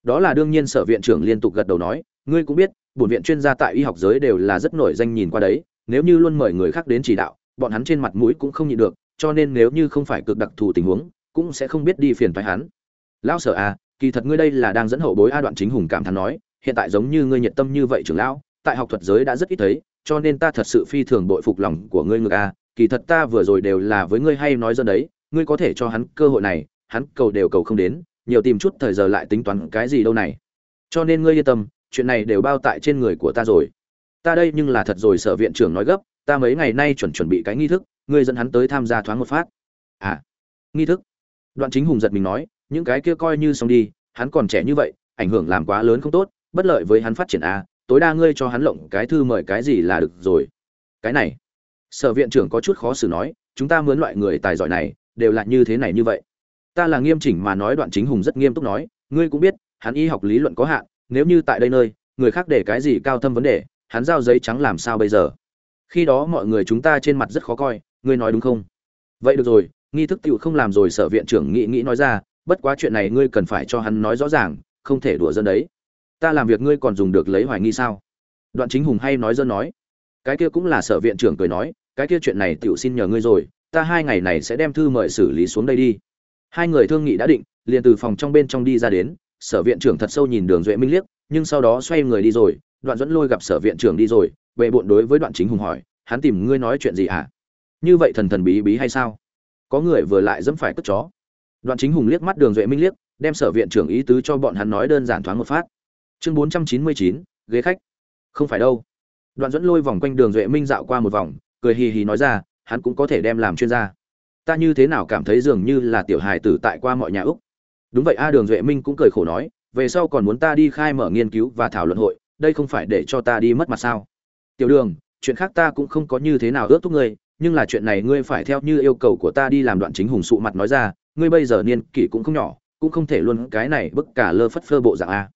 Đó là đương nhiên sở viện trưởng liên tục gật đầu nói, ngươi cũng biết, bổn viện chuyên gia tại y học giới đều là rất nổi danh nhìn qua đấy, nếu như luôn mời người khác đến chỉ đạo, bọn hắn trên mặt mũi cũng không nhịn được, cho nên nếu như không phải cực đặc thù tình huống cũng sẽ không biết đi phiền phải hắn. Lão sở a kỳ thật ngươi đây là đang dẫn hậu bối a đoạn chính hùng cảm thán nói, hiện tại giống như ngươi nhiệt tâm như vậy trưởng lão, tại học thuật giới đã rất ít thấy, cho nên ta thật sự phi thường bội phục lòng của ngươi ngược a kỳ thật ta vừa rồi đều là với ngươi hay nói dân đấy, ngươi có thể cho hắn cơ hội này, hắn cầu đều cầu không đến, nhiều tìm chút thời giờ lại tính toán cái gì đâu này. Cho nên ngươi yên tâm, chuyện này đều bao tại trên người của ta rồi. Ta đây nhưng là thật rồi, sở viện trưởng nói gấp, ta mấy ngày nay chuẩn chuẩn bị cái nghi thức, ngươi dẫn hắn tới tham gia thoáng một phát. À nghi thức? Đoạn chính hùng giật mình nói, những cái kia coi như xong đi, hắn còn trẻ như vậy, ảnh hưởng làm quá lớn không tốt, bất lợi với hắn phát triển a tối đa ngươi cho hắn lộng cái thư mời cái gì là được rồi. Cái này, sở viện trưởng có chút khó xử nói, chúng ta mướn loại người tài giỏi này, đều là như thế này như vậy. Ta là nghiêm chỉnh mà nói đoạn chính hùng rất nghiêm túc nói, ngươi cũng biết, hắn y học lý luận có hạn, nếu như tại đây nơi, người khác để cái gì cao thâm vấn đề, hắn giao giấy trắng làm sao bây giờ? Khi đó mọi người chúng ta trên mặt rất khó coi, ngươi nói đúng không? Vậy được rồi nghi thức tiểu không làm rồi sở viện trưởng nghĩ nghĩ nói ra, bất quá chuyện này ngươi cần phải cho hắn nói rõ ràng, không thể đùa dân đấy. Ta làm việc ngươi còn dùng được lấy hoài nghi sao? Đoạn chính hùng hay nói dân nói, cái kia cũng là sở viện trưởng cười nói, cái kia chuyện này tiểu xin nhờ ngươi rồi, ta hai ngày này sẽ đem thư mời xử lý xuống đây đi. Hai người thương nghị đã định, liền từ phòng trong bên trong đi ra đến, sở viện trưởng thật sâu nhìn đường duệ minh liếc, nhưng sau đó xoay người đi rồi, đoạn dẫn lôi gặp sở viện trưởng đi rồi, về bộn đối với đoạn chính hùng hỏi, hắn tìm ngươi nói chuyện gì à? như vậy thần thần bí bí hay sao? Có người vừa lại dẫm phải cất chó. Đoạn chính hùng liếc mắt đường duệ minh liếc, đem sở viện trưởng ý tứ cho bọn hắn nói đơn giản thoáng một phát. Chương bốn trăm chín mươi chín, ghế khách. Không phải đâu. Đoạn dẫn lôi vòng quanh đường duệ minh dạo qua một vòng, cười hì hì nói ra, hắn cũng có thể đem làm chuyên gia. Ta như thế nào cảm thấy dường như là tiểu hài tử tại qua mọi nhà úc? Đúng vậy a, đường duệ minh cũng cười khổ nói, về sau còn muốn ta đi khai mở nghiên cứu và thảo luận hội, đây không phải để cho ta đi mất mặt sao? Tiểu đường, chuyện khác ta cũng không có như thế nào ước thúc ngươi nhưng là chuyện này ngươi phải theo như yêu cầu của ta đi làm đoạn chính hùng sụ mặt nói ra, ngươi bây giờ niên kỷ cũng không nhỏ, cũng không thể luôn cái này bức cả lơ phất phơ bộ dạng a.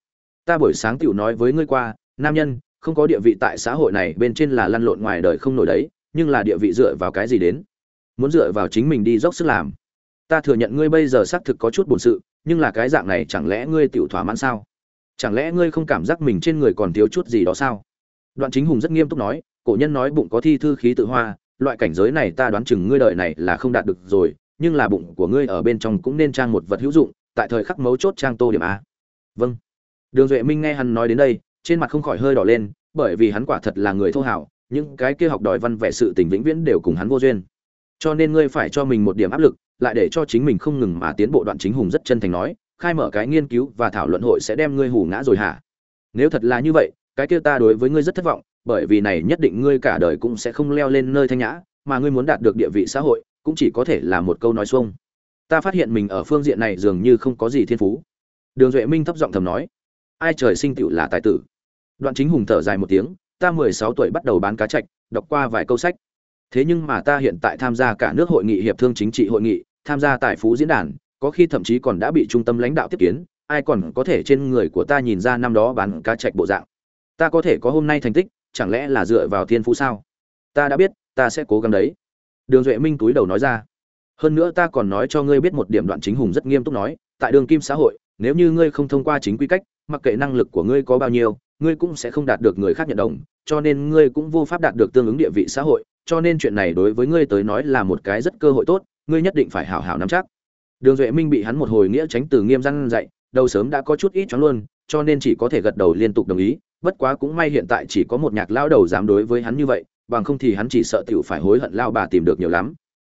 Ta buổi sáng tiểu nói với ngươi qua, nam nhân, không có địa vị tại xã hội này bên trên là lăn lộn ngoài đời không nổi đấy, nhưng là địa vị dựa vào cái gì đến? Muốn dựa vào chính mình đi dốc sức làm. Ta thừa nhận ngươi bây giờ xác thực có chút bổn sự, nhưng là cái dạng này chẳng lẽ ngươi tiểu thỏa mãn sao? Chẳng lẽ ngươi không cảm giác mình trên người còn thiếu chút gì đó sao? Đoạn chính hùng rất nghiêm túc nói, cổ nhân nói bụng có thi thư khí tự hoa loại cảnh giới này ta đoán chừng ngươi đợi này là không đạt được rồi, nhưng là bụng của ngươi ở bên trong cũng nên trang một vật hữu dụng, tại thời khắc mấu chốt trang tô điểm a. Vâng. Đường duệ minh nghe hắn nói đến đây, trên mặt không khỏi hơi đỏ lên, bởi vì hắn quả thật là người thô hảo, những cái kia học đòi văn vẻ sự tình vĩnh viễn đều cùng hắn vô duyên. Cho nên ngươi phải cho mình một điểm áp lực, lại để cho chính mình không ngừng mà tiến bộ đoạn chính hùng rất chân thành nói, khai mở cái nghiên cứu và thảo luận hội sẽ đem ngươi hù ngã rồi hả? Nếu thật là như vậy, cái kia ta đối với ngươi rất thất vọng bởi vì này nhất định ngươi cả đời cũng sẽ không leo lên nơi thanh nhã, mà ngươi muốn đạt được địa vị xã hội, cũng chỉ có thể là một câu nói xuông. Ta phát hiện mình ở phương diện này dường như không có gì thiên phú. Đường duệ minh thấp giọng thầm nói. Ai trời sinh tựu là tài tử. Đoạn chính hùng thở dài một tiếng, ta mười sáu tuổi bắt đầu bán cá trạch đọc qua vài câu sách. Thế nhưng mà ta hiện tại tham gia cả nước hội nghị hiệp thương chính trị hội nghị, tham gia tài phú diễn đàn, có khi thậm chí còn đã bị trung tâm lãnh đạo tiếp kiến, ai còn có thể trên người của ta nhìn ra năm đó bán cá trạch bộ dạng. Ta có thể có hôm nay thành tích chẳng lẽ là dựa vào thiên phú sao? Ta đã biết, ta sẽ cố gắng đấy. Đường duệ minh túi đầu nói ra. Hơn nữa ta còn nói cho ngươi biết một điểm đoạn chính hùng rất nghiêm túc nói, tại đường kim xã hội, nếu như ngươi không thông qua chính quy cách, mặc kệ năng lực của ngươi có bao nhiêu, ngươi cũng sẽ không đạt được người khác nhận đồng, cho nên ngươi cũng vô pháp đạt được tương ứng địa vị xã hội, cho nên chuyện này đối với ngươi tới nói là một cái rất cơ hội tốt, ngươi nhất định phải hảo hảo nắm chắc. Đường duệ minh bị hắn một hồi nghĩa tránh từ nghiêm răn dạy, đầu sớm đã có chút ít chóng luôn, cho nên chỉ có thể gật đầu liên tục đồng ý bất quá cũng may hiện tại chỉ có một nhạc lao đầu dám đối với hắn như vậy, bằng không thì hắn chỉ sợ tiểu phải hối hận lao bà tìm được nhiều lắm.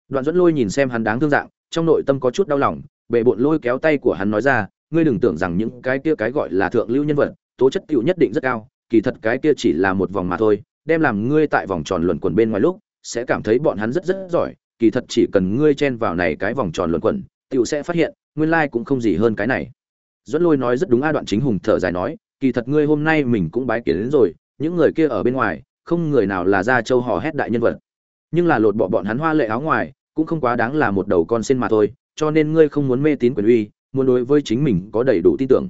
Đoạn dẫn lôi nhìn xem hắn đáng thương dạng, trong nội tâm có chút đau lòng bệ bộn lôi kéo tay của hắn nói ra, ngươi đừng tưởng rằng những cái kia cái gọi là thượng lưu nhân vật, tố chất tiểu nhất định rất cao, kỳ thật cái kia chỉ là một vòng mà thôi, đem làm ngươi tại vòng tròn luẩn quẩn bên ngoài lúc, sẽ cảm thấy bọn hắn rất rất giỏi, kỳ thật chỉ cần ngươi chen vào này cái vòng tròn luẩn quẩn tiểu sẽ phát hiện, nguyên lai cũng không gì hơn cái này. Dẫn lôi nói rất đúng a, đoạn chính hùng thở dài nói kỳ thật ngươi hôm nay mình cũng bái kiến đến rồi, những người kia ở bên ngoài, không người nào là gia châu hò hét đại nhân vật. Nhưng là lột bỏ bọn hắn hoa lệ áo ngoài, cũng không quá đáng là một đầu con sen mà thôi, cho nên ngươi không muốn mê tín quyền uy, muốn đối với chính mình có đầy đủ tin tưởng.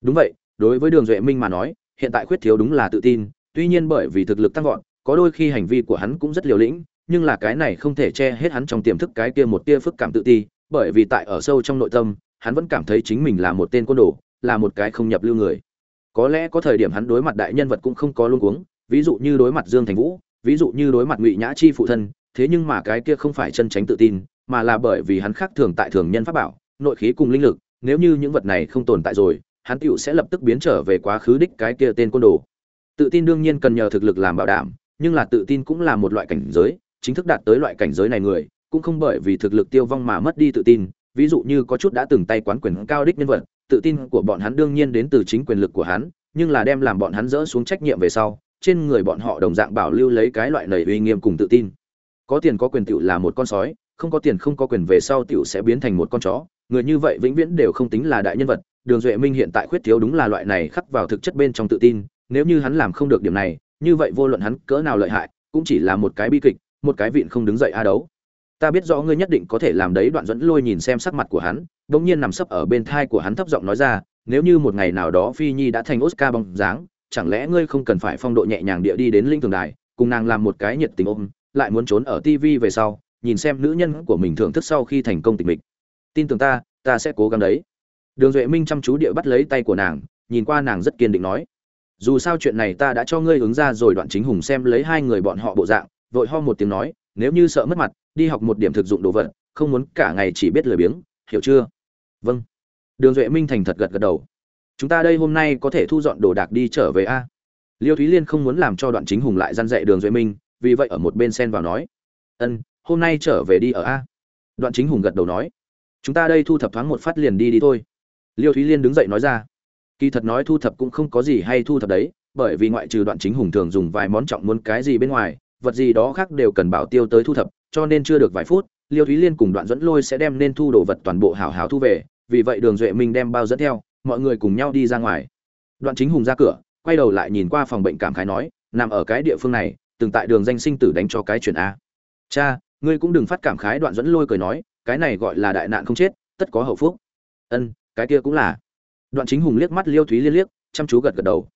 Đúng vậy, đối với đường duệ minh mà nói, hiện tại khuyết thiếu đúng là tự tin, tuy nhiên bởi vì thực lực tăng vọt, có đôi khi hành vi của hắn cũng rất liều lĩnh, nhưng là cái này không thể che hết hắn trong tiềm thức cái kia một tia phức cảm tự ti, bởi vì tại ở sâu trong nội tâm, hắn vẫn cảm thấy chính mình là một tên côn đồ, là một cái không nhập lưu người có lẽ có thời điểm hắn đối mặt đại nhân vật cũng không có luôn cuống, ví dụ như đối mặt dương thành vũ, ví dụ như đối mặt ngụy nhã chi phụ thân, thế nhưng mà cái kia không phải chân tránh tự tin, mà là bởi vì hắn khác thường tại thường nhân pháp bảo, nội khí cùng linh lực, nếu như những vật này không tồn tại rồi, hắn tựu sẽ lập tức biến trở về quá khứ đích cái kia tên côn đồ. Tự tin đương nhiên cần nhờ thực lực làm bảo đảm, nhưng là tự tin cũng là một loại cảnh giới, chính thức đạt tới loại cảnh giới này người, cũng không bởi vì thực lực tiêu vong mà mất đi tự tin, ví dụ như có chút đã từng tay quán quyền cao đích nhân vật tự tin của bọn hắn đương nhiên đến từ chính quyền lực của hắn, nhưng là đem làm bọn hắn dỡ xuống trách nhiệm về sau, trên người bọn họ đồng dạng bảo lưu lấy cái loại nầy uy nghiêm cùng tự tin. Có tiền có quyền tựu là một con sói, không có tiền không có quyền về sau tựu sẽ biến thành một con chó. Người như vậy vĩnh viễn đều không tính là đại nhân vật. Đường duệ minh hiện tại khuyết thiếu đúng là loại này khắc vào thực chất bên trong tự tin. Nếu như hắn làm không được điểm này, như vậy vô luận hắn cỡ nào lợi hại, cũng chỉ là một cái bi kịch, một cái vịn không đứng dậy a đấu ta biết rõ ngươi nhất định có thể làm đấy, đoạn dẫn lôi nhìn xem sắc mặt của hắn đ ỗ n g nhiên nằm sấp ở bên thai của hắn thấp giọng nói ra, nếu như một ngày nào đó phi nhi đã thành oscar bóng dáng, chẳng lẽ ngươi không cần phải phong độ nhẹ nhàng địa đi đến linh thường đài, cùng nàng làm một cái nhiệt tình ôm, lại muốn trốn ở tv về sau, nhìn xem nữ nhân của mình thưởng thức sau khi thành công tình mịch. Tin tưởng ta ta sẽ cố gắng đấy. Đường duệ minh chăm chú địa bắt lấy tay của nàng, nhìn qua nàng rất kiên định nói, dù sao chuyện này ta đã cho ngươi ứng ra rồi, đoạn chính hùng xem lấy hai người bọn họ bộ dạng, vội ho một tiếng nói nếu như sợ mất mặt, đi học một điểm thực dụng đồ vật, không muốn cả ngày chỉ biết lười biếng, hiểu chưa? Vâng. Đường duệ minh thành thật gật gật đầu. Chúng ta đây hôm nay có thể thu dọn đồ đạc đi trở về a? Liêu thúy liên không muốn làm cho đoạn chính hùng lại răn dạy đường duệ minh, vì vậy ở một bên sen vào nói. Ân, hôm nay trở về đi ở a? Đoạn chính hùng gật đầu nói. Chúng ta đây thu thập thoáng một phát liền đi đi thôi. Liêu thúy liên đứng dậy nói ra. Kỳ thật nói thu thập cũng không có gì hay thu thập đấy, bởi vì ngoại trừ đoạn chính hùng thường dùng vài món trọng muốn cái gì bên ngoài vật gì đó khác đều cần bảo tiêu tới thu thập, cho nên chưa được vài phút, liêu thúy liên cùng đoạn dẫn lôi sẽ đem nên thu đồ vật toàn bộ hảo hảo thu về, vì vậy đường duệ minh đem bao dẫn theo, mọi người cùng nhau đi ra ngoài. Đoạn chính hùng ra cửa, quay đầu lại nhìn qua phòng bệnh cảm khái nói, nằm ở cái địa phương này, từng tại đường danh sinh tử đánh cho cái chuyện a. Cha, ngươi cũng đừng phát cảm khái, đoạn dẫn lôi cười nói, cái này gọi là đại nạn không chết, tất có hậu phúc. Ân, cái kia cũng là. Đoạn chính hùng liếc mắt liêu thúy liên liếc, chăm chú gật gật đầu.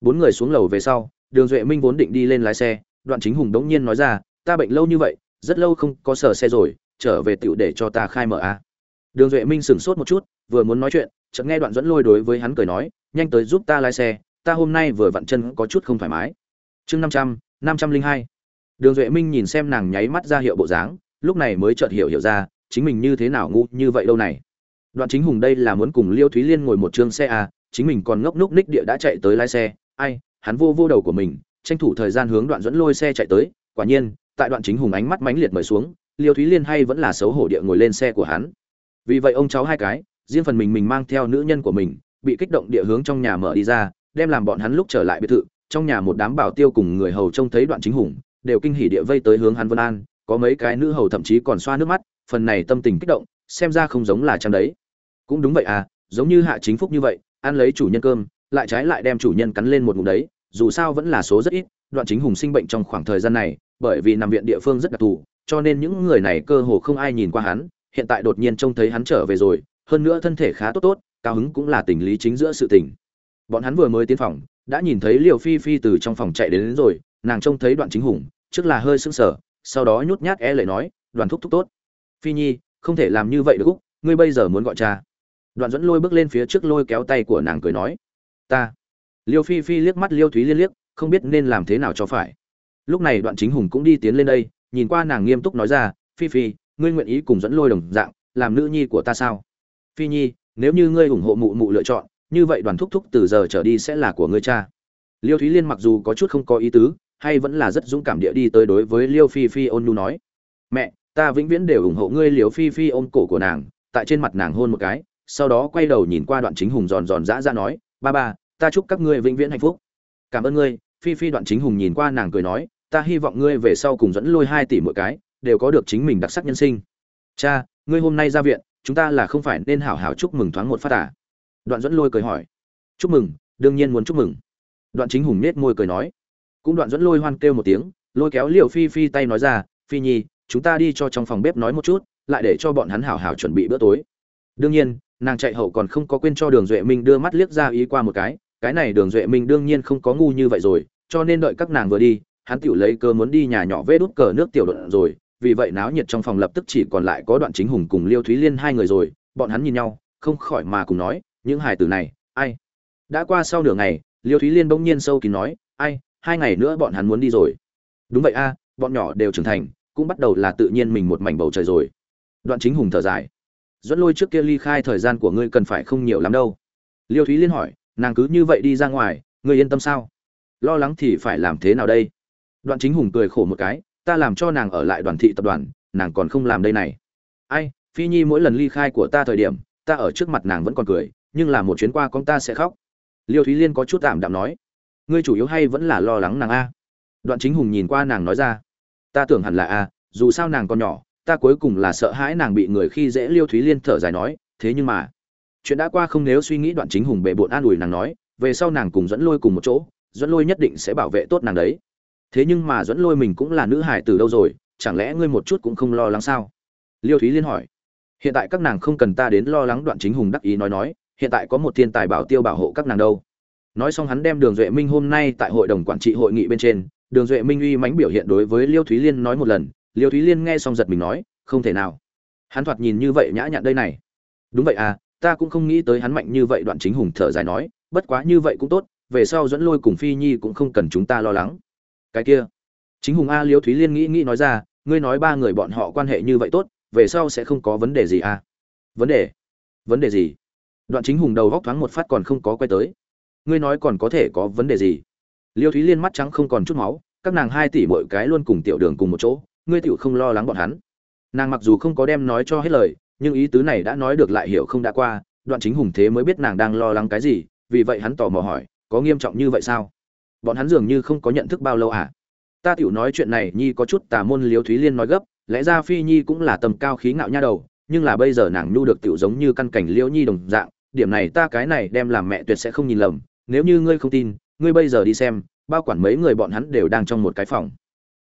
Bốn người xuống lầu về sau, đường duệ minh vốn định đi lên lái xe đoạn chính hùng đống nhiên nói ra, ta bệnh lâu như vậy, rất lâu không có sở xe rồi, trở về tựu để cho ta khai mở a. Đường duệ minh sửng sốt một chút, vừa muốn nói chuyện, chợt nghe đoạn dẫn lôi đối với hắn cười nói, nhanh tới giúp ta lái xe, ta hôm nay vừa vặn chân có chút không thoải mái. Chương năm trăm năm trăm linh hai. Đường duệ minh nhìn xem nàng nháy mắt ra hiệu bộ dáng, lúc này mới chợt hiểu hiểu ra, chính mình như thế nào ngu như vậy đâu này. Đoạn chính hùng đây là muốn cùng liêu thúy liên ngồi một chương xe à chính mình còn ngốc núc ních địa đã chạy tới lái xe, ai, hắn vô vô đầu của mình tranh thủ thời gian hướng đoạn dẫn lôi xe chạy tới, quả nhiên, tại đoạn chính hùng ánh mắt mãnh liệt mời xuống, liêu thúy liên hay vẫn là xấu hổ địa ngồi lên xe của hắn. Vì vậy ông cháu hai cái, riêng phần mình mình mang theo nữ nhân của mình, bị kích động địa hướng trong nhà mở đi ra, đem làm bọn hắn lúc trở lại biệt thự, trong nhà một đám bảo tiêu cùng người hầu trông thấy đoạn chính hùng, đều kinh hỉ địa vây tới hướng hắn vân an, có mấy cái nữ hầu thậm chí còn xoa nước mắt, phần này tâm tình kích động, xem ra không giống là trang đấy. Cũng đúng vậy à giống như hạ chính phúc như vậy, ăn lấy chủ nhân cơm, lại trái lại đem chủ nhân cắn lên một ngụm đấy dù sao vẫn là số rất ít đoạn chính hùng sinh bệnh trong khoảng thời gian này bởi vì nằm viện địa phương rất đặc thù cho nên những người này cơ hồ không ai nhìn qua hắn hiện tại đột nhiên trông thấy hắn trở về rồi hơn nữa thân thể khá tốt tốt cao hứng cũng là tình lý chính giữa sự tình. Bọn hắn vừa mới tiến phòng đã nhìn thấy liều phi phi từ trong phòng chạy đến, đến rồi nàng trông thấy đoạn chính hùng trước là hơi sững sờ sau đó nhút nhát e lệ nói đoàn thúc thúc tốt. Phi nhi không thể làm như vậy được. Úc ngươi bây giờ muốn gọi cha. Đoạn dẫn lôi bước lên phía trước lôi kéo tay của nàng cười nói ta liêu phi phi liếc mắt liêu thúy liên liếc, không biết nên làm thế nào cho phải. Lúc này đoạn chính hùng cũng đi tiến lên đây, nhìn qua nàng nghiêm túc nói ra, phi phi, ngươi nguyện ý cùng dẫn lôi đồng dạng, làm nữ nhi của ta sao? Phi nhi, nếu như ngươi ủng hộ mụ mụ lựa chọn, như vậy đoàn thúc thúc từ giờ trở đi sẽ là của ngươi cha. Liêu thúy liên mặc dù có chút không có ý tứ, hay vẫn là rất dũng cảm địa đi tới đối với liêu phi phi ôn nhu nói, mẹ, ta vĩnh viễn đều ủng hộ ngươi liêu phi phi ôm cổ của nàng. Tại trên mặt nàng hôn một cái, sau đó quay đầu nhìn qua đoạn chính hùng giòn giòn dã ra nói, ba ba ta chúc các ngươi vĩnh viễn hạnh phúc. Cảm ơn ngươi, phi phi đoạn chính hùng nhìn qua nàng cười nói, ta hy vọng ngươi về sau cùng dẫn lôi hai tỷ mỗi cái, đều có được chính mình đặc sắc nhân sinh. Cha, ngươi hôm nay ra viện, chúng ta là không phải nên hảo hảo chúc mừng thoáng một phát à? đoạn dẫn lôi cười hỏi. Chúc mừng, đương nhiên muốn chúc mừng. Đoạn chính hùng nết môi cười nói. Cũng đoạn dẫn lôi hoan kêu một tiếng, lôi kéo liều phi phi tay nói ra, phi nhi, chúng ta đi cho trong phòng bếp nói một chút, lại để cho bọn hắn hảo hảo chuẩn bị bữa tối. Đương nhiên, nàng chạy hậu còn không có quên cho đường duệ minh đưa mắt liếc ra ý qua một cái cái này đường duệ minh đương nhiên không có ngu như vậy rồi, cho nên đợi các nàng vừa đi, hắn tiểu lấy cơ muốn đi nhà nhỏ vê đút cờ nước tiểu đoạn rồi, vì vậy náo nhiệt trong phòng lập tức chỉ còn lại có đoạn chính hùng cùng liêu thúy liên hai người rồi, bọn hắn nhìn nhau, không khỏi mà cùng nói, những hài tử này, ai? Đã qua sau nửa ngày, liêu thúy liên bỗng nhiên sâu kín nói, ai, hai ngày nữa bọn hắn muốn đi rồi. Đúng vậy a, bọn nhỏ đều trưởng thành, cũng bắt đầu là tự nhiên mình một mảnh bầu trời rồi. Đoạn chính hùng thở dài. Dẫn lôi trước kia ly khai thời gian của ngươi cần phải không nhiều lắm đâu. Liêu thúy liên hỏi nàng cứ như vậy đi ra ngoài, ngươi yên tâm sao? Lo lắng thì phải làm thế nào đây? Đoạn chính hùng cười khổ một cái, ta làm cho nàng ở lại đoàn thị tập đoàn, nàng còn không làm đây này. Ai, phi nhi mỗi lần ly khai của ta thời điểm, ta ở trước mặt nàng vẫn còn cười, nhưng là một chuyến qua con ta sẽ khóc. Liêu thúy liên có chút tạm đạm nói, ngươi chủ yếu hay vẫn là lo lắng nàng a? Đoạn chính hùng nhìn qua nàng nói ra, ta tưởng hẳn là a, dù sao nàng còn nhỏ, ta cuối cùng là sợ hãi nàng bị người khi dễ liêu thúy liên thở dài nói, thế nhưng mà chuyện đã qua không nếu suy nghĩ đoạn chính hùng bệ bộn an ủi nàng nói, về sau nàng cùng dẫn lôi cùng một chỗ, dẫn lôi nhất định sẽ bảo vệ tốt nàng đấy. Thế nhưng mà dẫn lôi mình cũng là nữ hải từ đâu rồi, chẳng lẽ ngươi một chút cũng không lo lắng sao? Liêu thúy liên hỏi. Hiện tại các nàng không cần ta đến lo lắng đoạn chính hùng đắc ý nói nói, hiện tại có một thiên tài bảo tiêu bảo hộ các nàng đâu. Nói xong hắn đem đường duệ minh hôm nay tại hội đồng quản trị hội nghị bên trên, đường duệ minh uy mãnh biểu hiện đối với liêu thúy liên nói một lần, liêu thúy liên nghe xong giật mình nói, không thể nào. Hắn thoạt nhìn như vậy nhã nhặn đây này. Đúng vậy à ta cũng không nghĩ tới hắn mạnh như vậy, đoạn chính hùng thở dài nói, bất quá như vậy cũng tốt, về sau dẫn lôi cùng phi nhi cũng không cần chúng ta lo lắng. Cái kia, chính hùng a liêu thúy liên nghĩ nghĩ nói ra, ngươi nói ba người bọn họ quan hệ như vậy tốt, về sau sẽ không có vấn đề gì à? Vấn đề? Vấn đề gì? Đoạn chính hùng đầu góc thoáng một phát còn không có quay tới. Ngươi nói còn có thể có vấn đề gì? Liêu thúy liên mắt trắng không còn chút máu, các nàng hai tỷ mỗi cái luôn cùng tiểu đường cùng một chỗ, ngươi tiểu không lo lắng bọn hắn. Nàng mặc dù không có đem nói cho hết lời nhưng ý tứ này đã nói được lại hiểu không đã qua, đoạn chính hùng thế mới biết nàng đang lo lắng cái gì, vì vậy hắn tò mò hỏi, có nghiêm trọng như vậy sao? Bọn hắn dường như không có nhận thức bao lâu à? Ta tiểu nói chuyện này, nhi có chút tà môn liếu thúy liên nói gấp, lẽ ra phi nhi cũng là tầm cao khí ngạo nha đầu, nhưng là bây giờ nàng nhu được tiểu giống như căn cảnh liễu nhi đồng dạng, điểm này ta cái này đem làm mẹ tuyệt sẽ không nhìn lầm, nếu như ngươi không tin, ngươi bây giờ đi xem, bao quản mấy người bọn hắn đều đang trong một cái phòng.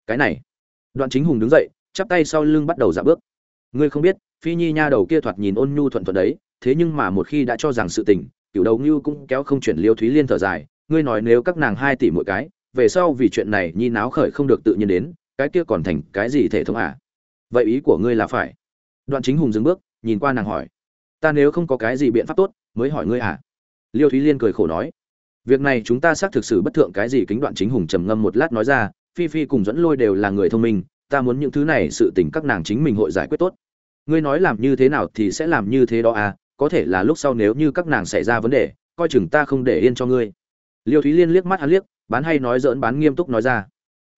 Cái này, đoạn chính hùng đứng dậy, chắp tay sau lưng bắt đầu dạo bước. Ngươi không biết phi nhi nha đầu kia thoạt nhìn ôn nhu thuận thuận đấy, thế nhưng mà một khi đã cho rằng sự tình, cựu đầu như cũng kéo không chuyển liêu thúy liên thở dài, ngươi nói nếu các nàng hai tỷ mỗi cái, về sau vì chuyện này nhi náo khởi không được tự nhiên đến, cái kia còn thành cái gì thể thống à? Vậy ý của ngươi là phải. Đoạn chính hùng dừng bước, nhìn qua nàng hỏi, ta nếu không có cái gì biện pháp tốt, mới hỏi ngươi à? Liêu thúy liên cười khổ nói, việc này chúng ta xác thực sự bất thượng cái gì? Kính đoạn chính hùng trầm ngâm một lát nói ra, phi phi cùng dẫn lôi đều là người thông minh, ta muốn những thứ này sự tình các nàng chính mình hội giải quyết tốt ngươi nói làm như thế nào thì sẽ làm như thế đó à có thể là lúc sau nếu như các nàng xảy ra vấn đề, coi chừng ta không để yên cho ngươi liêu thúy liên liếc mắt hắn liếc, bán hay nói dỡn bán nghiêm túc nói ra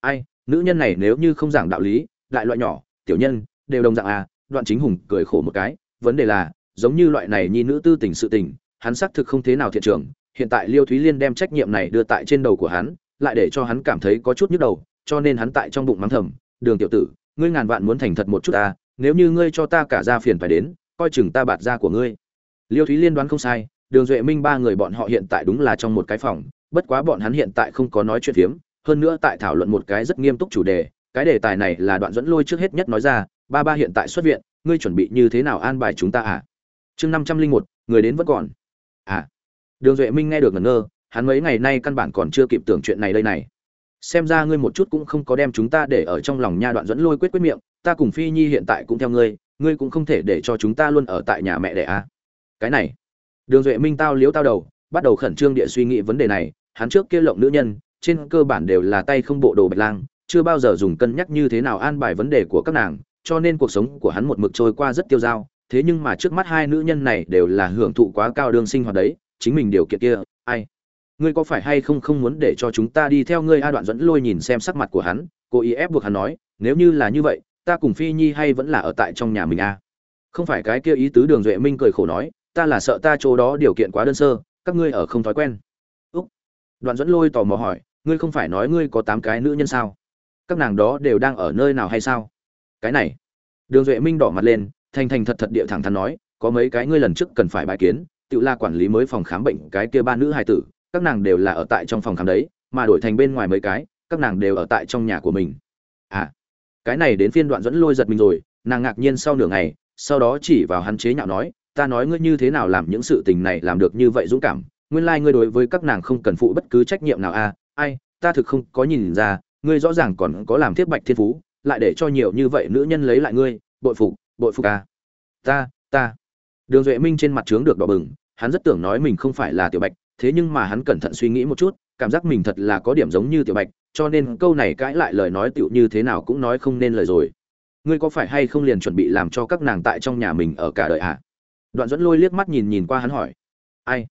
ai, nữ nhân này nếu như không giảng đạo lý lại loại nhỏ, tiểu nhân, đều đồng dạng à đoạn chính hùng cười khổ một cái, vấn đề là, giống như loại này nhi nữ tư tình sự tình, hắn xác thực không thế nào thiện trường hiện tại liêu thúy liên đem trách nhiệm này đưa tại trên đầu của hắn, lại để cho hắn cảm thấy có chút nhức đầu, cho nên hắn tại trong bụng mắng thầm, đường tiểu tử, ngươi ngàn vạn muốn thành thật một chút à? Nếu như ngươi cho ta cả ra phiền phải đến, coi chừng ta bạt ra của ngươi. Liêu thúy liên đoán không sai, đường duệ minh ba người bọn họ hiện tại đúng là trong một cái phòng, bất quá bọn hắn hiện tại không có nói chuyện phiếm, hơn nữa tại thảo luận một cái rất nghiêm túc chủ đề, cái đề tài này là đoạn dẫn lôi trước hết nhất nói ra, ba ba hiện tại xuất viện, ngươi chuẩn bị như thế nào an bài chúng ta à? Chương năm trăm linh một, người đến vẫn còn. À. Đường duệ minh nghe được ngẩn ngơ, hắn mấy ngày nay căn bản còn chưa kịp tưởng chuyện này đây này xem ra ngươi một chút cũng không có đem chúng ta để ở trong lòng nha đoạn dẫn lôi quyết quyết miệng, ta cùng phi nhi hiện tại cũng theo ngươi ngươi cũng không thể để cho chúng ta luôn ở tại nhà mẹ đẻ à. cái này, đường duệ minh tao liếu tao đầu, bắt đầu khẩn trương địa suy nghĩ vấn đề này, hắn trước kia lộng nữ nhân, trên cơ bản đều là tay không bộ đồ bạch lang, chưa bao giờ dùng cân nhắc như thế nào an bài vấn đề của các nàng, cho nên cuộc sống của hắn một mực trôi qua rất tiêu dao, thế nhưng mà trước mắt hai nữ nhân này đều là hưởng thụ quá cao đương sinh hoạt đấy, chính mình điều kiện kia, ai ngươi có phải hay không không muốn để cho chúng ta đi theo ngươi? A đoạn dẫn lôi nhìn xem sắc mặt của hắn, cố ý ép buộc hắn nói, nếu như là như vậy, ta cùng phi nhi hay vẫn là ở tại trong nhà mình a không phải cái kia ý tứ đường duệ minh cười khổ nói, ta là sợ ta chỗ đó điều kiện quá đơn sơ, các ngươi ở không thói quen. Úc. Đoạn dẫn lôi tò mò hỏi, ngươi không phải nói ngươi có tám cái nữ nhân sao? Các nàng đó đều đang ở nơi nào hay sao? Cái này. Đường duệ minh đỏ mặt lên, thành thành thật thật địa thẳng thắn nói, có mấy cái ngươi lần trước cần phải bài kiến, tự la quản lý mới phòng khám bệnh cái kia ba nữ hài tử các nàng đều là ở tại trong phòng khám đấy mà đổi thành bên ngoài mấy cái các nàng đều ở tại trong nhà của mình à cái này đến phiên đoạn dẫn lôi giật mình rồi nàng ngạc nhiên sau nửa ngày sau đó chỉ vào hắn chế nhạo nói ta nói ngươi như thế nào làm những sự tình này làm được như vậy dũng cảm nguyên lai ngươi đối với các nàng không cần phụ bất cứ trách nhiệm nào a à, ai ta thực không có nhìn ra ngươi rõ ràng còn có làm thiết bạch thiên phú lại để cho nhiều như vậy nữ nhân lấy lại ngươi bội phục bội phục à. ta ta đường duệ minh trên mặt trướng được đỏ bừng hắn rất tưởng nói mình không phải là tiểu bạch thế nhưng mà hắn cẩn thận suy nghĩ một chút, cảm giác mình thật là có điểm giống như tiểu bạch, cho nên câu này cãi lại lời nói tựu như thế nào cũng nói không nên lời rồi. Ngươi có phải hay không liền chuẩn bị làm cho các nàng tại trong nhà mình ở cả đời à? đoạn dẫn lôi liếc mắt nhìn nhìn qua hắn hỏi. Ai?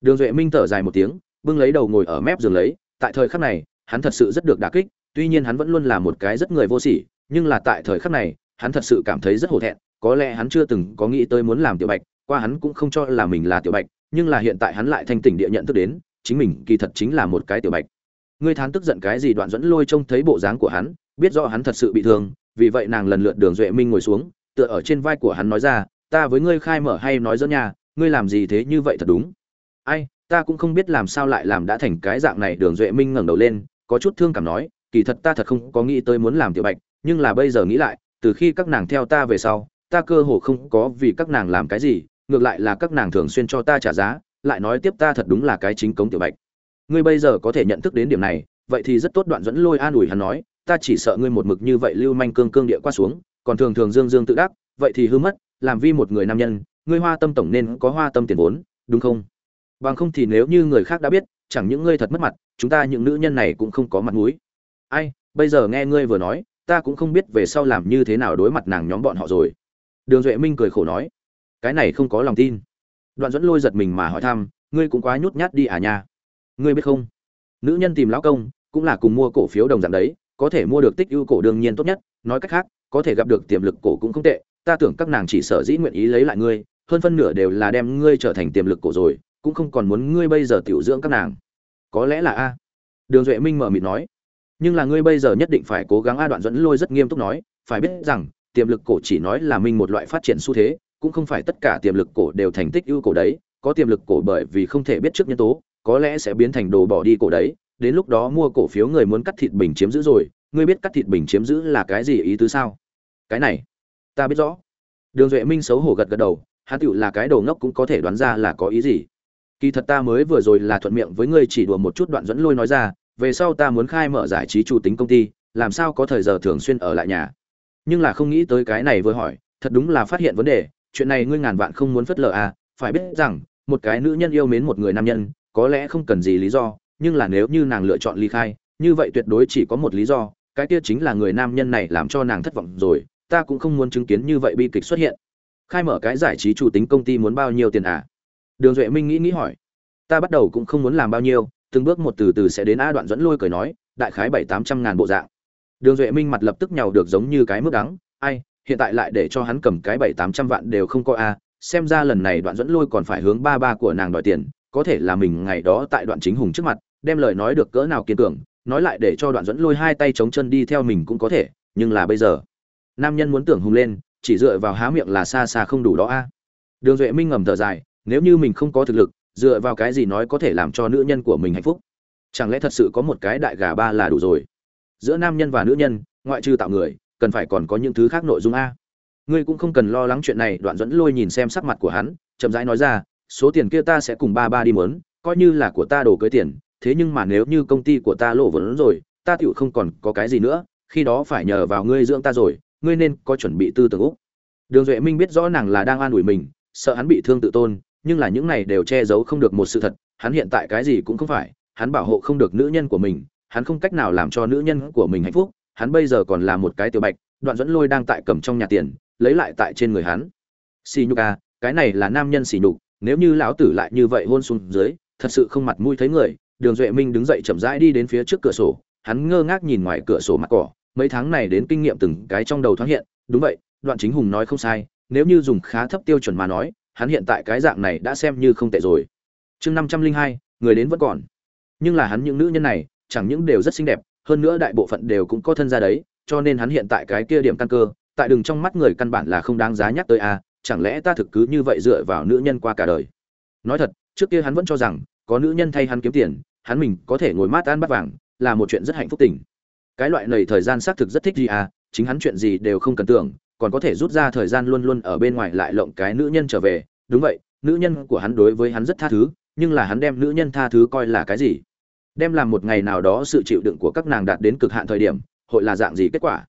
Đường duệ minh thở dài một tiếng, bưng lấy đầu ngồi ở mép giường lấy, tại thời khắc này, hắn thật sự rất được đả kích, tuy nhiên hắn vẫn luôn là một cái rất người vô sỉ, nhưng là tại thời khắc này, hắn thật sự cảm thấy rất hổ thẹn, có lẽ hắn chưa từng có nghĩ tới muốn làm tiểu bạch, qua hắn cũng không cho là mình là tiểu bạch nhưng là hiện tại hắn lại thanh tỉnh địa nhận thức đến, chính mình kỳ thật chính là một cái tiểu bạch. Ngươi thán tức giận cái gì đoạn dẫn lôi trông thấy bộ dáng của hắn, biết rõ hắn thật sự bị thương, vì vậy nàng lần lượt đường duệ minh ngồi xuống, tựa ở trên vai của hắn nói ra, ta với ngươi khai mở hay nói dẫn nhà ngươi làm gì thế như vậy thật đúng? Ai, ta cũng không biết làm sao lại làm đã thành cái dạng này, đường duệ minh ngẩng đầu lên, có chút thương cảm nói, kỳ thật ta thật không có nghĩ tới muốn làm tiểu bạch, nhưng là bây giờ nghĩ lại, từ khi các nàng theo ta về sau, ta cơ hồ không có vì các nàng làm cái gì ngược lại là các nàng thường xuyên cho ta trả giá, lại nói tiếp ta thật đúng là cái chính cống tiểu bạch. Ngươi bây giờ có thể nhận thức đến điểm này, vậy thì rất tốt đoạn dẫn lôi an ủi hắn nói, ta chỉ sợ ngươi một mực như vậy lưu manh cương cương địa qua xuống, còn thường thường dương dương tự đắc, vậy thì hư mất, làm vi một người nam nhân, ngươi hoa tâm tổng nên có hoa tâm tiền vốn, đúng không? Bằng không thì nếu như người khác đã biết, chẳng những ngươi thật mất mặt, chúng ta những nữ nhân này cũng không có mặt mũi. Ai, bây giờ nghe ngươi vừa nói, ta cũng không biết về sau làm như thế nào đối mặt nàng nhóm bọn họ rồi. Đường duệ minh cười khổ nói cái này không có lòng tin. Đoạn dẫn lôi giật mình mà hỏi thăm, ngươi cũng quá nhút nhát đi à nha? Ngươi biết không? Nữ nhân tìm lão công, cũng là cùng mua cổ phiếu đồng dạng đấy, có thể mua được tích ưu cổ đương nhiên tốt nhất, nói cách khác, có thể gặp được tiềm lực cổ cũng không tệ, ta tưởng các nàng chỉ sở dĩ nguyện ý lấy lại ngươi, hơn phân nửa đều là đem ngươi trở thành tiềm lực cổ rồi, cũng không còn muốn ngươi bây giờ tiểu dưỡng các nàng. Có lẽ là a. Đường duệ minh mở mịt nói. Nhưng là ngươi bây giờ nhất định phải cố gắng a. Đoạn dẫn lôi rất nghiêm túc nói. Phải biết rằng, tiềm lực cổ chỉ nói là minh một loại phát triển xu thế cũng không phải tất cả tiềm lực cổ đều thành tích ưu cổ đấy, có tiềm lực cổ bởi vì không thể biết trước nhân tố, có lẽ sẽ biến thành đồ bỏ đi cổ đấy, đến lúc đó mua cổ phiếu người muốn cắt thịt bình chiếm giữ rồi, ngươi biết cắt thịt bình chiếm giữ là cái gì ý tứ sao? Cái này, ta biết rõ. Đường duệ minh xấu hổ gật gật đầu, hắn tựu là cái đồ ngốc cũng có thể đoán ra là có ý gì. Kỳ thật ta mới vừa rồi là thuận miệng với ngươi chỉ đùa một chút đoạn dẫn lôi nói ra, về sau ta muốn khai mở giải trí chủ tính công ty, làm sao có thời giờ thường xuyên ở lại nhà. Nhưng là không nghĩ tới cái này vừa hỏi, thật đúng là phát hiện vấn đề chuyện này ngươi ngàn vạn không muốn phớt lờ à phải biết rằng, một cái nữ nhân yêu mến một người nam nhân, có lẽ không cần gì lý do, nhưng là nếu như nàng lựa chọn ly khai, như vậy tuyệt đối chỉ có một lý do, cái kia chính là người nam nhân này làm cho nàng thất vọng rồi, ta cũng không muốn chứng kiến như vậy bi kịch xuất hiện. Khai mở cái giải trí chủ tính công ty muốn bao nhiêu tiền à? Đường duệ minh nghĩ nghĩ hỏi. Ta bắt đầu cũng không muốn làm bao nhiêu, từng bước một từ từ sẽ đến a đoạn dẫn lôi cười nói, đại khái bảy tám trăm ngàn bộ dạng. Đường duệ minh mặt lập tức nhàu được giống như cái mức đắng, ai hiện tại lại để cho hắn cầm cái bảy tám trăm vạn đều không có a, xem ra lần này đoạn dẫn lôi còn phải hướng ba ba của nàng đòi tiền, có thể là mình ngày đó tại đoạn chính hùng trước mặt, đem lời nói được cỡ nào kiên cường, nói lại để cho đoạn dẫn lôi hai tay chống chân đi theo mình cũng có thể, nhưng là bây giờ, nam nhân muốn tưởng hùng lên, chỉ dựa vào há miệng là xa xa không đủ đó a. Đường duệ minh ngầm thở dài, nếu như mình không có thực lực, dựa vào cái gì nói có thể làm cho nữ nhân của mình hạnh phúc? Chẳng lẽ thật sự có một cái đại gà ba là đủ rồi? Giữa nam nhân và nữ nhân, ngoại trừ tạo người cần phải còn có những thứ khác nội dung a. Ngươi cũng không cần lo lắng chuyện này, đoạn dẫn lôi nhìn xem sắc mặt của hắn, chậm rãi nói ra, số tiền kia ta sẽ cùng ba ba đi mớn coi như là của ta đổ cưới tiền, thế nhưng mà nếu như công ty của ta lộ vốn rồi, ta tựu không còn có cái gì nữa, khi đó phải nhờ vào ngươi dưỡng ta rồi, ngươi nên có chuẩn bị tư tưởng úc. Đường duệ minh biết rõ nàng là đang an ủi mình, sợ hắn bị thương tự tôn, nhưng là những này đều che giấu không được một sự thật, hắn hiện tại cái gì cũng không phải, hắn bảo hộ không được nữ nhân của mình, hắn không cách nào làm cho nữ nhân của mình hạnh phúc hắn bây giờ còn là một cái tiểu bạch, đoạn dẫn lôi đang tại cầm trong nhà tiền, lấy lại tại trên người hắn. Xì nhục à cái này là nam nhân xì nhục, nếu như lão tử lại như vậy hôn xuống dưới, thật sự không mặt mũi thấy người, đường duệ minh đứng dậy chậm rãi đi đến phía trước cửa sổ, hắn ngơ ngác nhìn ngoài cửa sổ mặt cỏ, mấy tháng này đến kinh nghiệm từng cái trong đầu thoáng hiện, đúng vậy, đoạn chính hùng nói không sai, nếu như dùng khá thấp tiêu chuẩn mà nói, hắn hiện tại cái dạng này đã xem như không tệ rồi. Chương năm trăm linh hai, người đến vẫn còn. Nhưng là hắn những nữ nhân này, chẳng những đều rất xinh đẹp hơn nữa đại bộ phận đều cũng có thân gia đấy cho nên hắn hiện tại cái kia điểm căn cơ tại đừng trong mắt người căn bản là không đáng giá nhắc tới a à, chẳng lẽ ta thực cứ như vậy dựa vào nữ nhân qua cả đời? Nói thật trước kia hắn vẫn cho rằng có nữ nhân thay hắn kiếm tiền hắn mình có thể ngồi mát ăn bát vàng là một chuyện rất hạnh phúc tình. Cái loại này thời gian xác thực rất thích gì à chính hắn chuyện gì đều không cần tưởng còn có thể rút ra thời gian luôn luôn ở bên ngoài lại lộng cái nữ nhân trở về. Đúng vậy nữ nhân của hắn đối với hắn rất tha thứ nhưng là hắn đem nữ nhân tha thứ coi là cái gì? Đem làm một ngày nào đó sự chịu đựng của các nàng đạt đến cực hạn thời điểm, hội là dạng gì kết quả?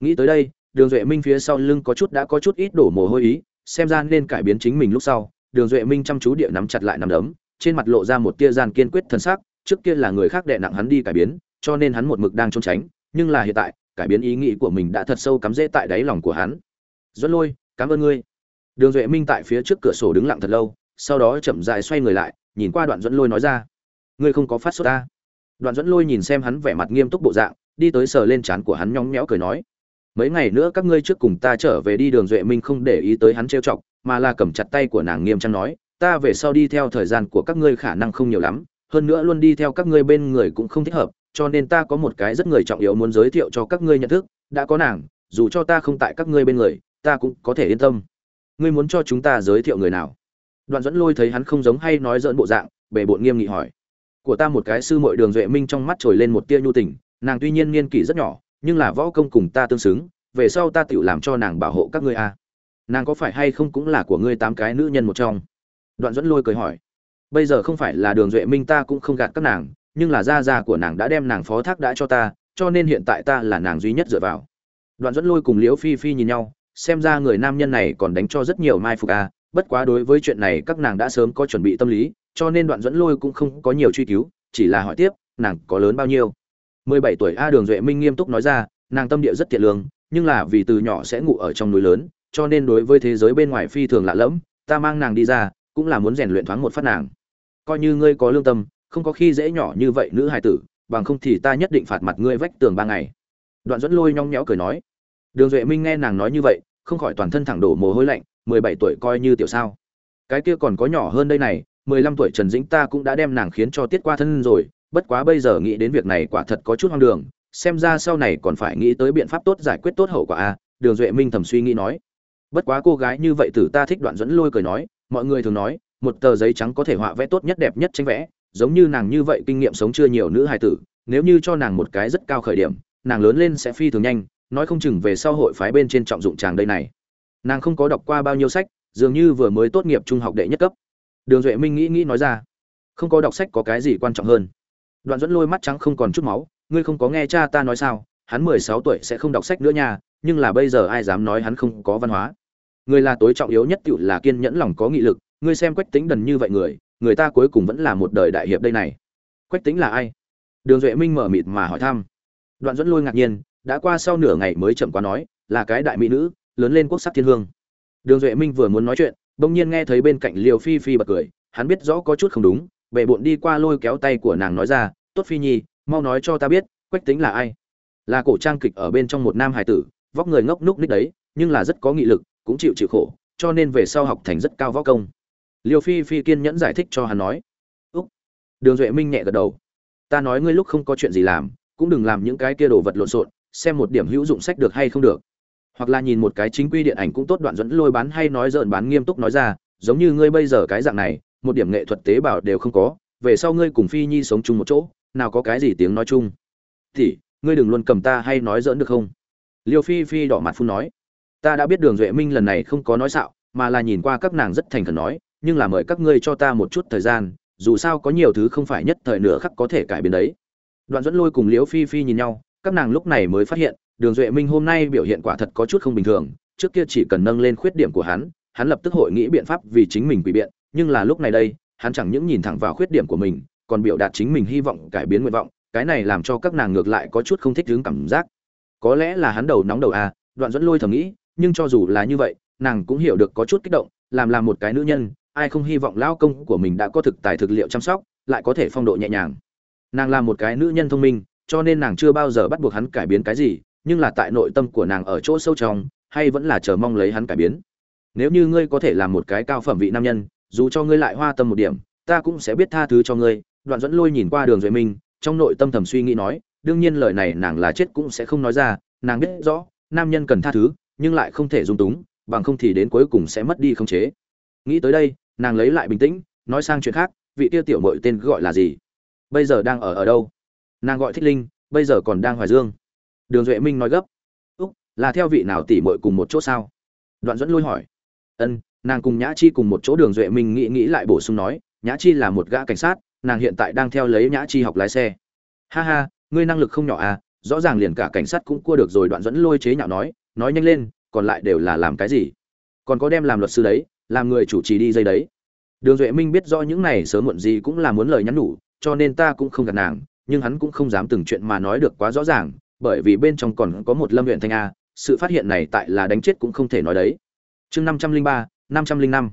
Nghĩ tới đây, đường duệ minh phía sau lưng có chút đã có chút ít đổ mồ hôi ý, xem ra nên cải biến chính mình lúc sau. Đường duệ minh chăm chú địa nắm chặt lại nắm đấm, trên mặt lộ ra một tia gian kiên quyết thân xác, trước kia là người khác đệ nặng hắn đi cải biến, cho nên hắn một mực đang trốn tránh, nhưng là hiện tại, cải biến ý nghĩ của mình đã thật sâu cắm rễ tại đáy lòng của hắn. Dẫn lôi, cảm ơn ngươi. Đường duệ minh tại phía trước cửa sổ đứng lặng thật lâu, sau đó chậm rãi xoay người lại, nhìn qua đoạn dẫn lôi nói ra ngươi không có phát sốt ta. Đoạn dẫn lôi nhìn xem hắn vẻ mặt nghiêm túc bộ dạng, đi tới sờ lên trán của hắn nhóng nhẽo cười nói, mấy ngày nữa các ngươi trước cùng ta trở về đi đường duệ minh không để ý tới hắn trêu chọc, mà là cầm chặt tay của nàng nghiêm trang nói, ta về sau đi theo thời gian của các ngươi khả năng không nhiều lắm, hơn nữa luôn đi theo các ngươi bên người cũng không thích hợp, cho nên ta có một cái rất người trọng yếu muốn giới thiệu cho các ngươi nhận thức, đã có nàng, dù cho ta không tại các ngươi bên người, ta cũng có thể yên tâm. Ngươi muốn cho chúng ta giới thiệu người nào? Đoạn dẫn lôi thấy hắn không giống hay nói dỡn bộ dạng, bề bộn nghiêm nghị hỏi của ta một cái sư muội đường duệ minh trong mắt trồi lên một tia nhu tình, nàng tuy nhiên niên kỷ rất nhỏ, nhưng là võ công cùng ta tương xứng, về sau ta tự làm cho nàng bảo hộ các ngươi a. À. nàng có phải hay không cũng là của ngươi tám cái nữ nhân một trong? Đoạn dẫn lôi cười hỏi. Bây giờ không phải là đường duệ minh ta cũng không gạt các nàng, nhưng là gia gia của nàng đã đem nàng phó thác đã cho ta, cho nên hiện tại ta là nàng duy nhất dựa vào. Đoạn dẫn lôi cùng liễu phi phi nhìn nhau, xem ra người nam nhân này còn đánh cho rất nhiều mai phục a, bất quá đối với chuyện này các nàng đã sớm có chuẩn bị tâm lý cho nên đoạn dẫn lôi cũng không có nhiều truy cứu, chỉ là hỏi tiếp, nàng có lớn bao nhiêu? Mười bảy tuổi a đường duệ minh nghiêm túc nói ra, nàng tâm địa rất thiện lương, nhưng là vì từ nhỏ sẽ ngủ ở trong núi lớn, cho nên đối với thế giới bên ngoài phi thường lạ lẫm, ta mang nàng đi ra, cũng là muốn rèn luyện thoáng một phát nàng. Coi như ngươi có lương tâm, không có khi dễ nhỏ như vậy nữ hài tử, bằng không thì ta nhất định phạt mặt ngươi vách tường ba ngày. Đoạn dẫn lôi nhong nhéo cười nói. Đường duệ minh nghe nàng nói như vậy, không khỏi toàn thân thẳng đổ mồ hôi lạnh, mười bảy tuổi coi như tiểu sao. Cái kia còn có nhỏ hơn đây này mười lăm tuổi trần dĩnh ta cũng đã đem nàng khiến cho tiết qua thân rồi, bất quá bây giờ nghĩ đến việc này quả thật có chút hoang đường, xem ra sau này còn phải nghĩ tới biện pháp tốt giải quyết tốt hậu quả a đường duệ minh thầm suy nghĩ nói. Bất quá cô gái như vậy tử ta thích đoạn dẫn lôi cười nói, mọi người thường nói, một tờ giấy trắng có thể họa vẽ tốt nhất đẹp nhất tranh vẽ, giống như nàng như vậy kinh nghiệm sống chưa nhiều nữ hài tử, nếu như cho nàng một cái rất cao khởi điểm, nàng lớn lên sẽ phi thường nhanh, nói không chừng về sau hội phái bên trên trọng dụng chàng đây này. Nàng không có đọc qua bao nhiêu sách, dường như vừa mới tốt nghiệp trung học đệ nhất cấp đường duệ minh nghĩ nghĩ nói ra. Không có đọc sách có cái gì quan trọng hơn? Đoạn dẫn lôi mắt trắng không còn chút máu, ngươi không có nghe cha ta nói sao, hắn mười sáu tuổi sẽ không đọc sách nữa nha, nhưng là bây giờ ai dám nói hắn không có văn hóa? Người là tối trọng yếu nhất tựu là kiên nhẫn lòng có nghị lực, ngươi xem quách tính đần như vậy người người ta cuối cùng vẫn là một đời đại hiệp đây này. Quách tính là ai? Đường duệ minh mở mịt mà hỏi thăm. Đoạn dẫn lôi ngạc nhiên, đã qua sau nửa ngày mới chậm quá nói, là cái đại mỹ nữ, lớn lên quốc sắc thiên hương. Đường duệ minh vừa muốn nói chuyện bỗng nhiên nghe thấy bên cạnh liều phi phi bật cười, hắn biết rõ có chút không đúng bệ bộn đi qua lôi kéo tay của nàng nói ra, tốt phi nhi, mau nói cho ta biết, quách tính là ai? Là cổ trang kịch ở bên trong một nam hài tử, vóc người ngốc núc ních đấy, nhưng là rất có nghị lực, cũng chịu chịu khổ, cho nên về sau học thành rất cao võ công. Liêu phi phi kiên nhẫn giải thích cho hắn nói, úc. Đường duệ minh nhẹ gật đầu, ta nói ngươi lúc không có chuyện gì làm, cũng đừng làm những cái kia đồ vật lộn xộn, xem một điểm hữu dụng sách được hay không được hoặc là nhìn một cái chính quy điện ảnh cũng tốt, đoạn dẫn lôi bán hay nói dợn bán nghiêm túc nói ra, giống như ngươi bây giờ cái dạng này, một điểm nghệ thuật tế bào đều không có, về sau ngươi cùng phi nhi sống chung một chỗ, nào có cái gì tiếng nói chung. Thì, ngươi đừng luôn cầm ta hay nói dỡn được không? Liêu phi phi đỏ mặt phun nói. Ta đã biết đường duệ minh lần này không có nói xạo, mà là nhìn qua các nàng rất thành khẩn nói, nhưng là mời các ngươi cho ta một chút thời gian, dù sao có nhiều thứ không phải nhất thời nửa khắc có thể cải biến đấy. Đoạn dẫn lôi cùng liễu phi phi nhìn nhau, các nàng lúc này mới phát hiện đường duệ minh hôm nay biểu hiện quả thật có chút không bình thường, trước kia chỉ cần nâng lên khuyết điểm của hắn hắn lập tức hội nghĩ biện pháp vì chính mình quỷ biện, nhưng là lúc này đây, hắn chẳng những nhìn thẳng vào khuyết điểm của mình, còn biểu đạt chính mình hy vọng, cải biến nguyện vọng, cái này làm cho các nàng ngược lại có chút không thích hướng cảm giác. Có lẽ là hắn đầu nóng đầu à đoạn dẫn lôi thầm nghĩ, nhưng cho dù là như vậy, nàng cũng hiểu được có chút kích động, làm là một cái nữ nhân, ai không hy vọng lao công của mình đã có thực tài thực liệu chăm sóc, lại có thể phong độ nhẹ nhàng. Nàng là một cái nữ nhân thông minh, cho nên nàng chưa bao giờ bắt buộc hắn cải biến cái gì nhưng là tại nội tâm của nàng ở chỗ sâu trong, hay vẫn là chờ mong lấy hắn cải biến. Nếu như ngươi có thể làm một cái cao phẩm vị nam nhân, dù cho ngươi lại hoa tâm một điểm, ta cũng sẽ biết tha thứ cho ngươi. Đoạn dẫn lôi nhìn qua đường duệ minh, trong nội tâm thầm suy nghĩ nói, đương nhiên lời này nàng là chết cũng sẽ không nói ra, nàng biết rõ, nam nhân cần tha thứ, nhưng lại không thể dung túng, bằng không thì đến cuối cùng sẽ mất đi khống chế. Nghĩ tới đây, nàng lấy lại bình tĩnh, nói sang chuyện khác, vị tiêu tiểu mội tên gọi là gì? Bây giờ đang ở ở đâu? Nàng gọi thích linh, bây giờ còn đang hoài dương đường duệ minh nói gấp. Úc, là theo vị nào tỉ mội cùng một chỗ sao? Đoạn dẫn lôi hỏi. Ân, nàng cùng nhã chi cùng một chỗ, đường duệ minh nghĩ nghĩ lại bổ sung nói. Nhã chi là một gã cảnh sát, nàng hiện tại đang theo lấy nhã chi học lái xe. Ha ha, ngươi năng lực không nhỏ à rõ ràng liền cả cảnh sát cũng cua được rồi. Đoạn dẫn lôi chế nhạo nói. Nói nhanh lên, còn lại đều là làm cái gì? Còn có đem làm luật sư đấy, làm người chủ trì đi dây đấy. Đường duệ minh biết rõ những này sớm muộn gì cũng là muốn lời nhắn nhủ, cho nên ta cũng không gạt nàng, nhưng hắn cũng không dám từng chuyện mà nói được quá rõ ràng bởi vì bên trong còn có một lâm huyện thanh a, sự phát hiện này tại là đánh chết cũng không thể nói đấy. Chương năm trăm linh ba, năm trăm linh năm.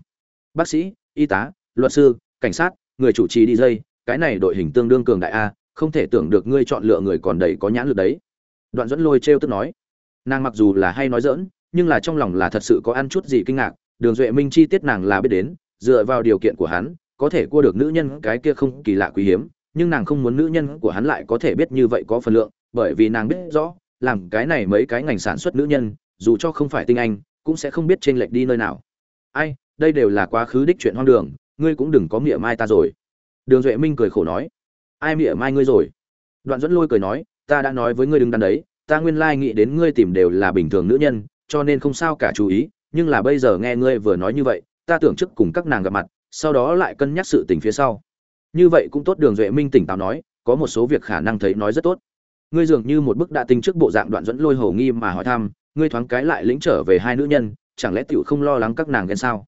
Bác sĩ, y tá, luật sư, cảnh sát, người chủ trì đi dây, cái này đội hình tương đương cường đại a, không thể tưởng được ngươi chọn lựa người còn đầy có nhãn lực đấy. Đoạn dẫn lôi trêu tức nói. Nàng mặc dù là hay nói dỡn nhưng là trong lòng là thật sự có ăn chút gì kinh ngạc, đường duệ minh chi tiết nàng là biết đến, dựa vào điều kiện của hắn, có thể cua được nữ nhân cái kia không kỳ lạ quý hiếm, nhưng nàng không muốn nữ nhân của hắn lại có thể biết như vậy có phần lượng bởi vì nàng biết rõ, làm cái này mấy cái ngành sản xuất nữ nhân, dù cho không phải tinh anh, cũng sẽ không biết t r ê n lệch đi nơi nào. Ai, đây đều là quá khứ đích chuyện hoang đường, ngươi cũng đừng có mỉa mai ta rồi. Đường duệ minh cười khổ nói, ai mỉa mai ngươi rồi? Đoạn dẫn lôi cười nói, ta đã nói với ngươi đừng đắn đấy, ta nguyên lai nghĩ đến ngươi tìm đều là bình thường nữ nhân, cho nên không sao cả chú ý, nhưng là bây giờ nghe ngươi vừa nói như vậy, ta tưởng trước cùng các nàng gặp mặt, sau đó lại cân nhắc sự tình phía sau. Như vậy cũng tốt, đường duệ minh tỉnh táo nói, có một số việc khả năng thấy nói rất tốt ngươi dường như một bức đã tinh trước bộ dạng đoạn dẫn lôi hầu nghi mà hỏi thăm, ngươi thoáng cái lại lĩnh trở về hai nữ nhân, chẳng lẽ tiểu không lo lắng các nàng ghen sao?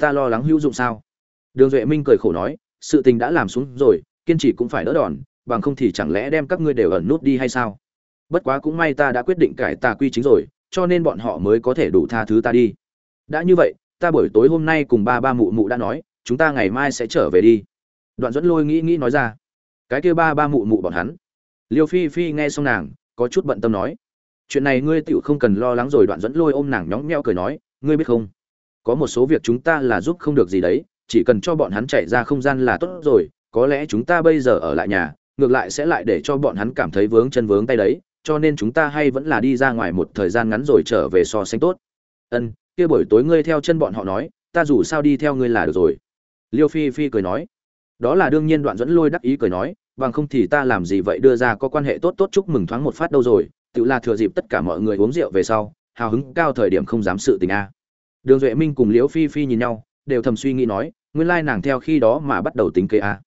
Ta lo lắng hữu dụng sao? Đường duệ minh cười khổ nói, sự tình đã làm xuống rồi, kiên trì cũng phải đỡ đòn, bằng không thì chẳng lẽ đem các ngươi đều ẩn nút đi hay sao? Bất quá cũng may ta đã quyết định cải tà quy chính rồi, cho nên bọn họ mới có thể đủ tha thứ ta đi. Đã như vậy, ta buổi tối hôm nay cùng ba ba mụ mụ đã nói, chúng ta ngày mai sẽ trở về đi. Đoạn dẫn lôi nghĩ nghĩ nói ra. Cái kia ba ba mụ mụ bọn hắn liêu phi phi nghe xong nàng, có chút bận tâm nói, chuyện này ngươi tựu không cần lo lắng rồi. Đoạn dẫn lôi ôm nàng nhõng nhẽo cười nói, ngươi biết không? Có một số việc chúng ta là giúp không được gì đấy, chỉ cần cho bọn hắn chạy ra không gian là tốt rồi. Có lẽ chúng ta bây giờ ở lại nhà, ngược lại sẽ lại để cho bọn hắn cảm thấy vướng chân vướng tay đấy, cho nên chúng ta hay vẫn là đi ra ngoài một thời gian ngắn rồi trở về so sánh tốt. Ân, kia buổi tối ngươi theo chân bọn họ nói, ta dù sao đi theo ngươi là được rồi. Liêu phi phi cười nói. Đó là đương nhiên, đoạn dẫn lôi đắc ý cười nói bằng không thì ta làm gì vậy? Đưa ra có quan hệ tốt tốt chúc mừng thoáng một phát đâu rồi. Tự là thừa dịp tất cả mọi người uống rượu về sau, hào hứng cao thời điểm không dám sự tình a. Đường duệ minh cùng liễu phi phi nhìn nhau, đều thầm suy nghĩ nói, nguyên lai nàng theo khi đó mà bắt đầu tính kế a.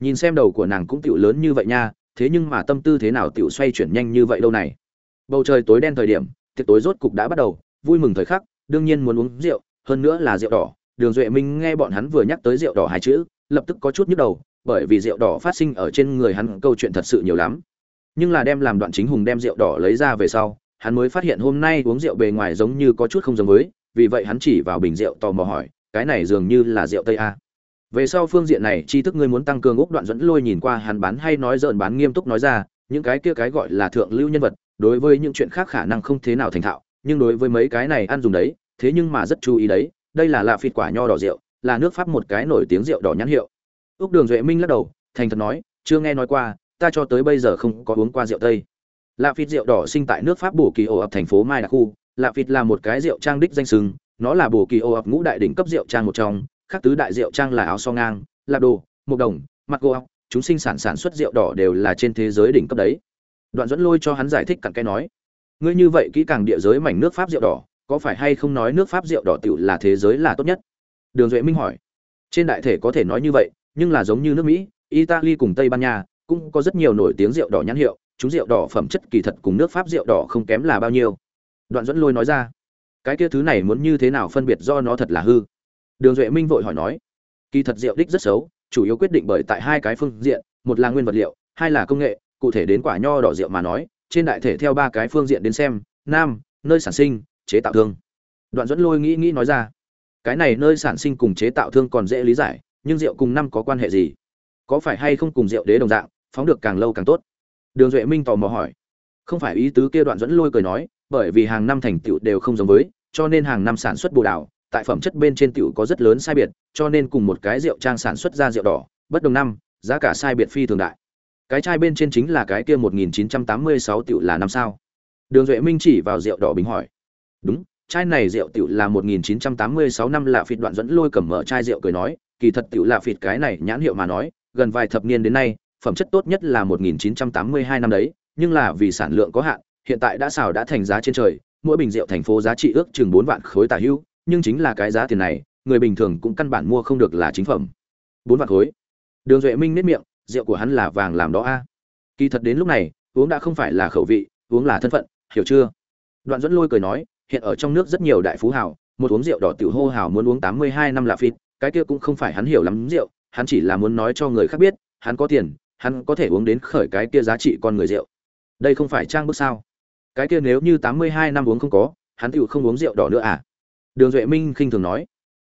Nhìn xem đầu của nàng cũng tựu lớn như vậy nha, thế nhưng mà tâm tư thế nào tựu xoay chuyển nhanh như vậy đâu này. Bầu trời tối đen thời điểm, tiệc tối rốt cục đã bắt đầu, vui mừng thời khắc, đương nhiên muốn uống rượu, hơn nữa là rượu đỏ. Đường duệ minh nghe bọn hắn vừa nhắc tới rượu đỏ hai chữ, lập tức có chút nhức đầu bởi vì rượu đỏ phát sinh ở trên người hắn câu chuyện thật sự nhiều lắm. Nhưng là đem làm đoạn chính hùng đem rượu đỏ lấy ra về sau, hắn mới phát hiện hôm nay uống rượu bề ngoài giống như có chút không giống với, vì vậy hắn chỉ vào bình rượu tò mò hỏi, cái này dường như là rượu tây a? Về sau phương diện này, tri thức ngươi muốn tăng cường úc đoạn dẫn lôi nhìn qua, hắn bán hay nói dợn bán nghiêm túc nói ra, những cái kia cái gọi là thượng lưu nhân vật, đối với những chuyện khác khả năng không thế nào thành thạo, nhưng đối với mấy cái này ăn dùng đấy, thế nhưng mà rất chú ý đấy, đây là lạ phịt quả nho đỏ rượu, là nước pháp một cái nổi tiếng rượu đỏ nhãn hiệu úc đường duệ minh lắc đầu, thành thật nói, chưa nghe nói qua, ta cho tới bây giờ không có uống qua rượu tây. Lạ phịt rượu đỏ sinh tại nước pháp bổ kỳ ổ ập thành phố mai đặc khu. Lạ phịt là một cái rượu trang đích danh sừng nó là bổ kỳ ổ ập ngũ đại đỉnh cấp rượu trang một trong các tứ đại rượu trang là áo so ngang, lạp đồ, mộc đồng, mặt gô ọc, chúng sinh sản sản xuất rượu đỏ đều là trên thế giới đỉnh cấp đấy. Đoạn dẫn lôi cho hắn giải thích cặn cái nói, ngươi như vậy kỹ càng địa giới mảnh nước pháp rượu đỏ, có phải hay không nói nước pháp rượu đỏ tiểu là thế giới là tốt nhất? Đường duệ minh hỏi, trên đại thể có thể nói như vậy nhưng là giống như nước mỹ, italy cùng tây ban nha cũng có rất nhiều nổi tiếng rượu đỏ nhãn hiệu, chúng rượu đỏ phẩm chất kỳ thật cùng nước pháp rượu đỏ không kém là bao nhiêu. Đoạn dẫn lôi nói ra, cái kia thứ này muốn như thế nào phân biệt do nó thật là hư? Đường duệ minh vội hỏi nói, kỳ thật rượu đích rất xấu, chủ yếu quyết định bởi tại hai cái phương diện, một là nguyên vật liệu, hai là công nghệ, cụ thể đến quả nho đỏ rượu mà nói, trên đại thể theo ba cái phương diện đến xem, nam, nơi sản sinh, chế tạo thương. Đoạn dẫn lôi nghĩ nghĩ nói ra, cái này nơi sản sinh cùng chế tạo thương còn dễ lý giải nhưng rượu cùng năm có quan hệ gì? Có phải hay không cùng rượu đế đồng dạng phóng được càng lâu càng tốt? Đường duệ minh tò mò hỏi. Không phải ý tứ kia đoạn dẫn lôi cười nói bởi vì hàng năm thành tựu đều không giống với cho nên hàng năm sản xuất bồ đào tại phẩm chất bên trên tựu có rất lớn sai biệt cho nên cùng một cái rượu trang sản xuất ra rượu đỏ bất đồng năm giá cả sai biệt phi thường đại. Cái chai bên trên chính là cái kia 1986 tựu là năm sao? Đường duệ minh chỉ vào rượu đỏ bình hỏi. Đúng chai này rượu tiểu là 1986 năm là phịt đoạn dẫn lôi cầm mở chai rượu cười nói, kỳ thật tiểu là phịt cái này nhãn hiệu mà nói, gần vài thập niên đến nay, phẩm chất tốt nhất là 1982 năm đấy, nhưng là vì sản lượng có hạn, hiện tại đã xào đã thành giá trên trời, mỗi bình rượu thành phố giá trị ước chừng 4 vạn khối tả hữu, nhưng chính là cái giá tiền này, người bình thường cũng căn bản mua không được là chính phẩm. 4 vạn khối. Đường Duệ Minh nhếch miệng, rượu của hắn là vàng làm đó a. Kỳ thật đến lúc này, uống đã không phải là khẩu vị, uống là thân phận, hiểu chưa? Đoạn dẫn lôi cười nói, hiện ở trong nước rất nhiều đại phú hào, một uống rượu đỏ tiểu hô hào muốn uống 82 năm là phịt, cái kia cũng không phải hắn hiểu lắm rượu, hắn chỉ là muốn nói cho người khác biết, hắn có tiền, hắn có thể uống đến khởi cái kia giá trị con người rượu. Đây không phải trang bức sao? Cái kia nếu như 82 năm uống không có, hắn tiểu không uống rượu đỏ nữa à? Đường Duệ Minh khinh thường nói.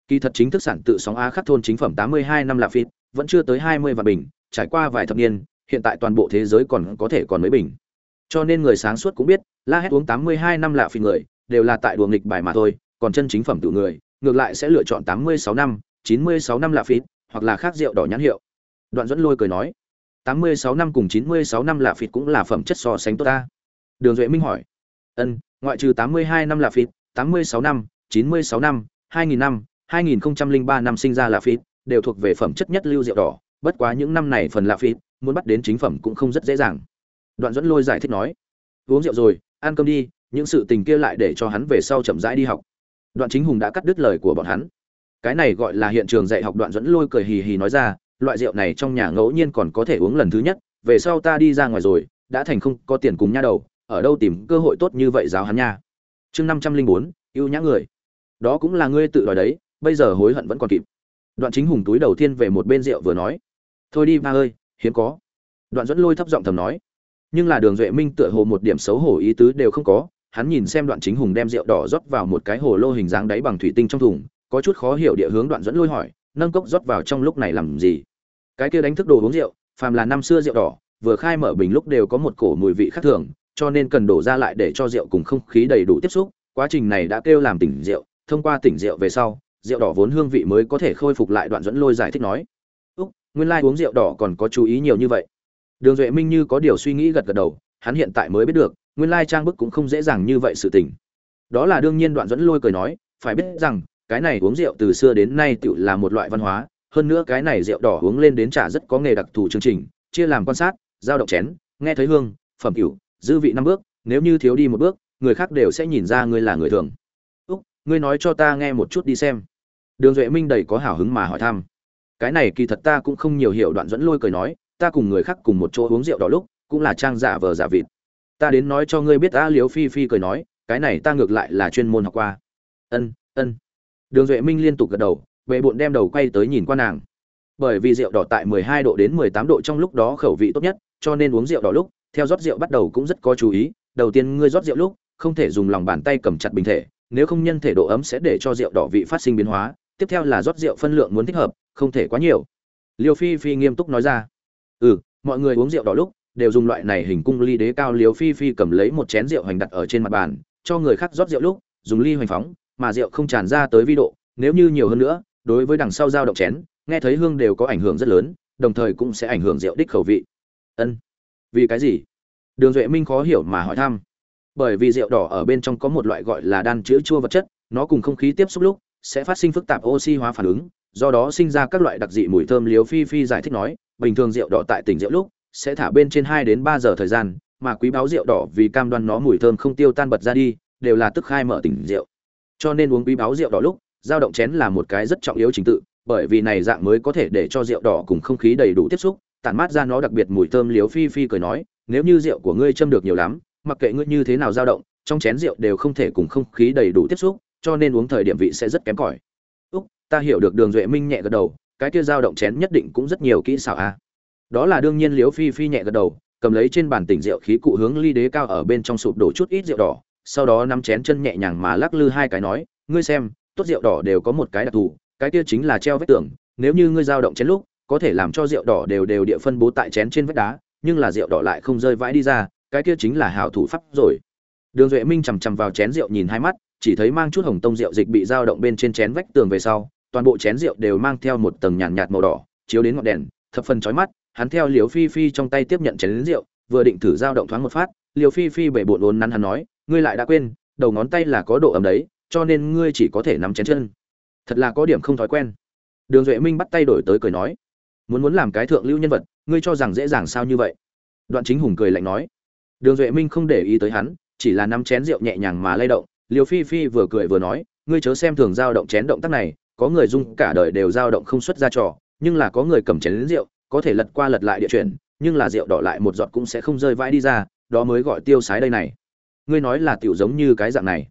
Kỳ thật chính thức sản tự sóng Á khắc thôn chính phẩm 82 năm là phịt, vẫn chưa tới 20 vạn bình, trải qua vài thập niên, hiện tại toàn bộ thế giới còn có thể còn mấy bình. Cho nên người sáng suốt cũng biết, la hét uống 82 năm lạ phì người, đều là tại đùa nghịch bài mà thôi, còn chân chính phẩm tự người, ngược lại sẽ lựa chọn 86 năm, 96 năm là phịt, hoặc là khác rượu đỏ nhãn hiệu. Đoạn dẫn lôi cười nói, 86 năm cùng 96 năm là phịt cũng là phẩm chất so sánh tốt ta. Đường Duệ Minh hỏi, ân, ngoại trừ 82 năm là phịt, 86 năm, 96 năm, 2000 năm, 2003 năm sinh ra là phịt, đều thuộc về phẩm chất nhất lưu rượu đỏ, bất quá những năm này phần là phịt, muốn bắt đến chính phẩm cũng không rất dễ dàng. Đoạn dẫn lôi giải thích nói, uống rượu rồi, ăn cơm đi, những sự tình kia lại để cho hắn về sau chậm rãi đi học đoạn chính hùng đã cắt đứt lời của bọn hắn cái này gọi là hiện trường dạy học đoạn dẫn lôi cười hì hì nói ra, loại rượu này trong nhà ngẫu nhiên còn có thể uống lần thứ nhất, về sau ta đi ra ngoài rồi, đã thành không có tiền cùng nha đầu, ở đâu tìm cơ hội tốt như vậy giáo hắn nha. Chương năm trăm linh bốn yêu nhã người. Đó cũng là ngươi tự đòi đấy, bây giờ hối hận vẫn còn kịp. Đoạn chính hùng túi đầu tiên về một bên rượu vừa nói. Thôi đi, ba ơi, hiếm có. Đoạn dẫn lôi thấp giọng thầm nói. Nhưng là đường duệ minh tựa hồ một điểm xấu hổ ý tứ đều không có, hắn nhìn xem đoạn chính hùng đem rượu đỏ rót vào một cái hồ lô hình dáng đáy bằng thủy tinh trong thùng có chút khó hiểu địa hướng đoạn dẫn lôi hỏi, nâng cốc rót vào trong lúc này làm gì? Cái kia đánh thức đồ uống rượu, phàm là năm xưa rượu đỏ, vừa khai mở bình lúc đều có một cổ mùi vị khác thường, cho nên cần đổ ra lại để cho rượu cùng không khí đầy đủ tiếp xúc, quá trình này đã kêu làm tỉnh rượu, thông qua tỉnh rượu về sau, rượu đỏ vốn hương vị mới có thể khôi phục lại đoạn dẫn lôi giải thích nói. Úc, nguyên lai uống rượu đỏ còn có chú ý nhiều như vậy. Đường duệ minh như có điều suy nghĩ gật gật đầu, hắn hiện tại mới biết được, nguyên lai trang bức cũng không dễ dàng như vậy sự tình. Đó là đương nhiên đoạn dẫn lôi cười nói, phải biết rằng cái này uống rượu từ xưa đến nay tựu là một loại văn hóa, hơn nữa cái này rượu đỏ uống lên đến trà rất có nghề đặc thù chương trình, chia làm quan sát, giao động chén, nghe thấy hương, phẩm cửu, dư vị năm bước, nếu như thiếu đi một bước, người khác đều sẽ nhìn ra ngươi là người thường. Úc, ngươi nói cho ta nghe một chút đi xem. Đường duệ minh đầy có hào hứng mà hỏi thăm. Cái này kỳ thật ta cũng không nhiều hiểu đoạn dẫn lôi cười nói, ta cùng người khác cùng một chỗ uống rượu đỏ lúc, cũng là trang giả vờ giả vịt. Ta đến nói cho ngươi biết a liếu phi phi cười nói, cái này ta ngược lại là chuyên môn học qua. Ân ân đường duệ minh liên tục gật đầu vệ bụng đem đầu quay tới nhìn qua nàng. Bởi vì rượu đỏ tại 12 độ đến 18 độ trong lúc đó khẩu vị tốt nhất, cho nên uống rượu đỏ lúc, theo rót rượu bắt đầu cũng rất có chú ý. Đầu tiên ngươi rót rượu lúc, không thể dùng lòng bàn tay cầm chặt bình thể, nếu không nhân thể độ ấm sẽ để cho rượu đỏ vị phát sinh biến hóa. Tiếp theo là rót rượu phân lượng muốn thích hợp, không thể quá nhiều. Liêu phi phi nghiêm túc nói ra. Ừ mọi người uống rượu đỏ lúc, đều dùng loại này hình cung ly đế cao liêu phi phi cầm lấy một chén rượu hành đặt ở trên mặt bàn, cho người khác rót rượu lúc, dùng ly hoành phóng mà rượu không tràn ra tới vi độ, nếu như nhiều hơn nữa, đối với đằng sau dao động chén, nghe thấy hương đều có ảnh hưởng rất lớn, đồng thời cũng sẽ ảnh hưởng rượu đích khẩu vị. Ân. Vì cái gì? Đường duệ minh khó hiểu mà hỏi thăm. Bởi vì rượu đỏ ở bên trong có một loại gọi là đan chữa chua vật chất, nó cùng không khí tiếp xúc lúc, sẽ phát sinh phức tạp oxy hóa phản ứng, do đó sinh ra các loại đặc dị mùi thơm liếu phi phi giải thích nói, bình thường rượu đỏ tại tỉnh rượu lúc, sẽ thả bên trên hai đến ba giờ thời gian, mà quý báo rượu đỏ vì cam đoan nó mùi thơm không tiêu tan bật ra đi, đều là tức khai mở tỉnh rượu cho nên uống quý báo rượu đỏ lúc, dao động chén là một cái rất trọng yếu trình tự, bởi vì này dạng mới có thể để cho rượu đỏ cùng không khí đầy đủ tiếp xúc, tản mát ra nó đặc biệt mùi thơm liếu phi phi cười nói, nếu như rượu của ngươi châm được nhiều lắm, mặc kệ ngươi như thế nào dao động, trong chén rượu đều không thể cùng không khí đầy đủ tiếp xúc, cho nên uống thời điểm vị sẽ rất kém cỏi úc, ta hiểu được đường duệ minh nhẹ gật đầu, cái kia dao động chén nhất định cũng rất nhiều kỹ xảo a à. đó là đương nhiên liếu phi phi nhẹ gật đầu, cầm lấy trên bàn tỉnh rượu khí cụ hướng ly đế cao ở bên trong sụp đổ chút ít rượu đỏ sau đó nắm chén chân nhẹ nhàng mà lắc lư hai cái nói ngươi xem tốt rượu đỏ đều có một cái đặc thù cái kia chính là treo vết tường nếu như ngươi dao động chén lúc có thể làm cho rượu đỏ đều đều địa phân bố tại chén trên vách đá nhưng là rượu đỏ lại không rơi vãi đi ra cái kia chính là hảo thủ pháp rồi. Đường duệ minh chằm chằm vào chén rượu nhìn hai mắt chỉ thấy mang chút hồng tông rượu dịch bị dao động bên trên chén vách tường về sau toàn bộ chén rượu đều mang theo một tầng nhàn nhạt, nhạt màu đỏ chiếu đến ngọn đèn thập phần chói mắt hắn theo liễu phi phi trong tay tiếp nhận chén rượu vừa định thử dao động thoáng một phát liễu phi phi bể bộn uốn nắn hắn nói ngươi lại đã quên, đầu ngón tay là có độ ấm đấy, cho nên ngươi chỉ có thể nắm chén chân. Thật là có điểm không thói quen. Đường duệ minh bắt tay đổi tới cười nói, muốn muốn làm cái thượng lưu nhân vật, ngươi cho rằng dễ dàng sao như vậy? Đoạn chính hùng cười lạnh nói, đường duệ minh không để ý tới hắn, chỉ là nắm chén rượu nhẹ nhàng mà lay động liều phi phi vừa cười vừa nói, ngươi chớ xem thường dao động chén động tác này, có người dung cả đời đều dao động không xuất ra trò, nhưng là có người cầm chén đến rượu, có thể lật qua lật lại địa chuyển, nhưng là rượu đỏ lại một giọt cũng sẽ không rơi vãi đi ra, đó mới gọi tiêu sái đây này ngươi nói là tiểu giống như cái dạng này.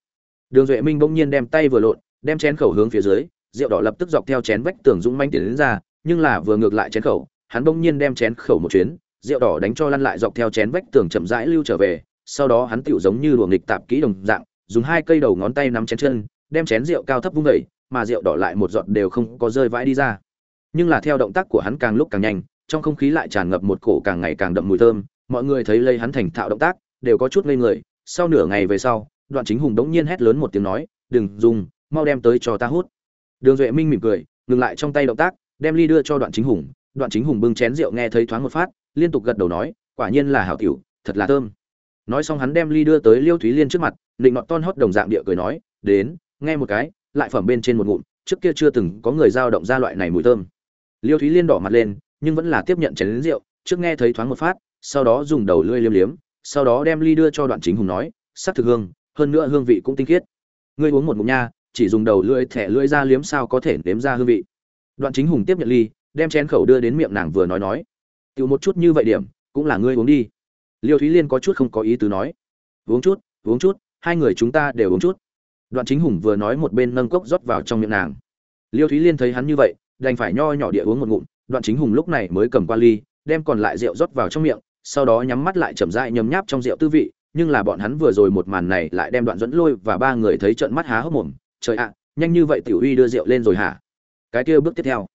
Đường duệ minh bỗng nhiên đem tay vừa lộn, đem chén khẩu hướng phía dưới, rượu đỏ lập tức dọc theo chén vách tường dũng manh tiến đến ra, nhưng là vừa ngược lại chén khẩu, hắn bỗng nhiên đem chén khẩu một chuyến, rượu đỏ đánh cho lăn lại dọc theo chén vách tường chậm rãi lưu trở về, sau đó hắn tiểu giống như luồng nghịch tạp kỹ đồng dạng, dùng hai cây đầu ngón tay nắm chén chân, đem chén rượu cao thấp vung vẩy mà rượu đỏ lại một giọt đều không có rơi vãi đi ra. Nhưng là theo động tác của hắn càng lúc càng nhanh, trong không khí lại tràn ngập một cổ càng ngày càng đậm mùi thơm, mọi người thấy lây hắn thành thạo động tác, đều có chút ngây người sau nửa ngày về sau, đoạn chính hùng đống nhiên hét lớn một tiếng nói, đừng dùng, mau đem tới cho ta hút. Đường duệ minh mỉm cười, ngừng lại trong tay động tác, đem ly đưa cho đoạn chính hùng. Đoạn chính hùng bưng chén rượu nghe thấy thoáng một phát, liên tục gật đầu nói, quả nhiên là hảo tiểu, thật là thơm. Nói xong hắn đem ly đưa tới liêu thúy liên trước mặt định nọt ton hót đồng dạng địa cười nói, đến, nghe một cái, lại phẩm bên trên một ngụm, trước kia chưa từng có người giao động ra loại này mùi thơm. Liêu thúy liên đỏ mặt lên, nhưng vẫn là tiếp nhận chén lính rượu, trước nghe thấy thoáng một phát, sau đó dùng đầu lưỡi liếm liếm sau đó đem ly đưa cho đoạn chính hùng nói, sắc thực hương, hơn nữa hương vị cũng tinh khiết. Ngươi uống một ngụm nha, chỉ dùng đầu lưỡi thẻ lưỡi ra liếm sao có thể nếm ra hương vị. Đoạn chính hùng tiếp nhận ly, đem chén khẩu đưa đến miệng nàng vừa nói nói tự một chút như vậy điểm, cũng là ngươi uống đi. Liêu thúy liên có chút không có ý tứ nói, uống chút uống chút, hai người chúng ta đều uống chút. Đoạn chính hùng vừa nói một bên nâng cốc rót vào trong miệng nàng. Liêu thúy liên thấy hắn như vậy, đành phải nho nhỏ địa uống một ngụm. Đoạn chính hùng lúc này mới cầm qua ly, đem còn lại rượu rót vào trong miệng sau đó nhắm mắt lại chậm rãi nhấm nháp trong rượu tư vị, nhưng là bọn hắn vừa rồi một màn này lại đem đoạn dẫn lôi và ba người thấy trợn mắt há hốc mồm, trời ạ, nhanh như vậy tiểu uy đưa rượu lên rồi hả? Cái kia bước tiếp theo.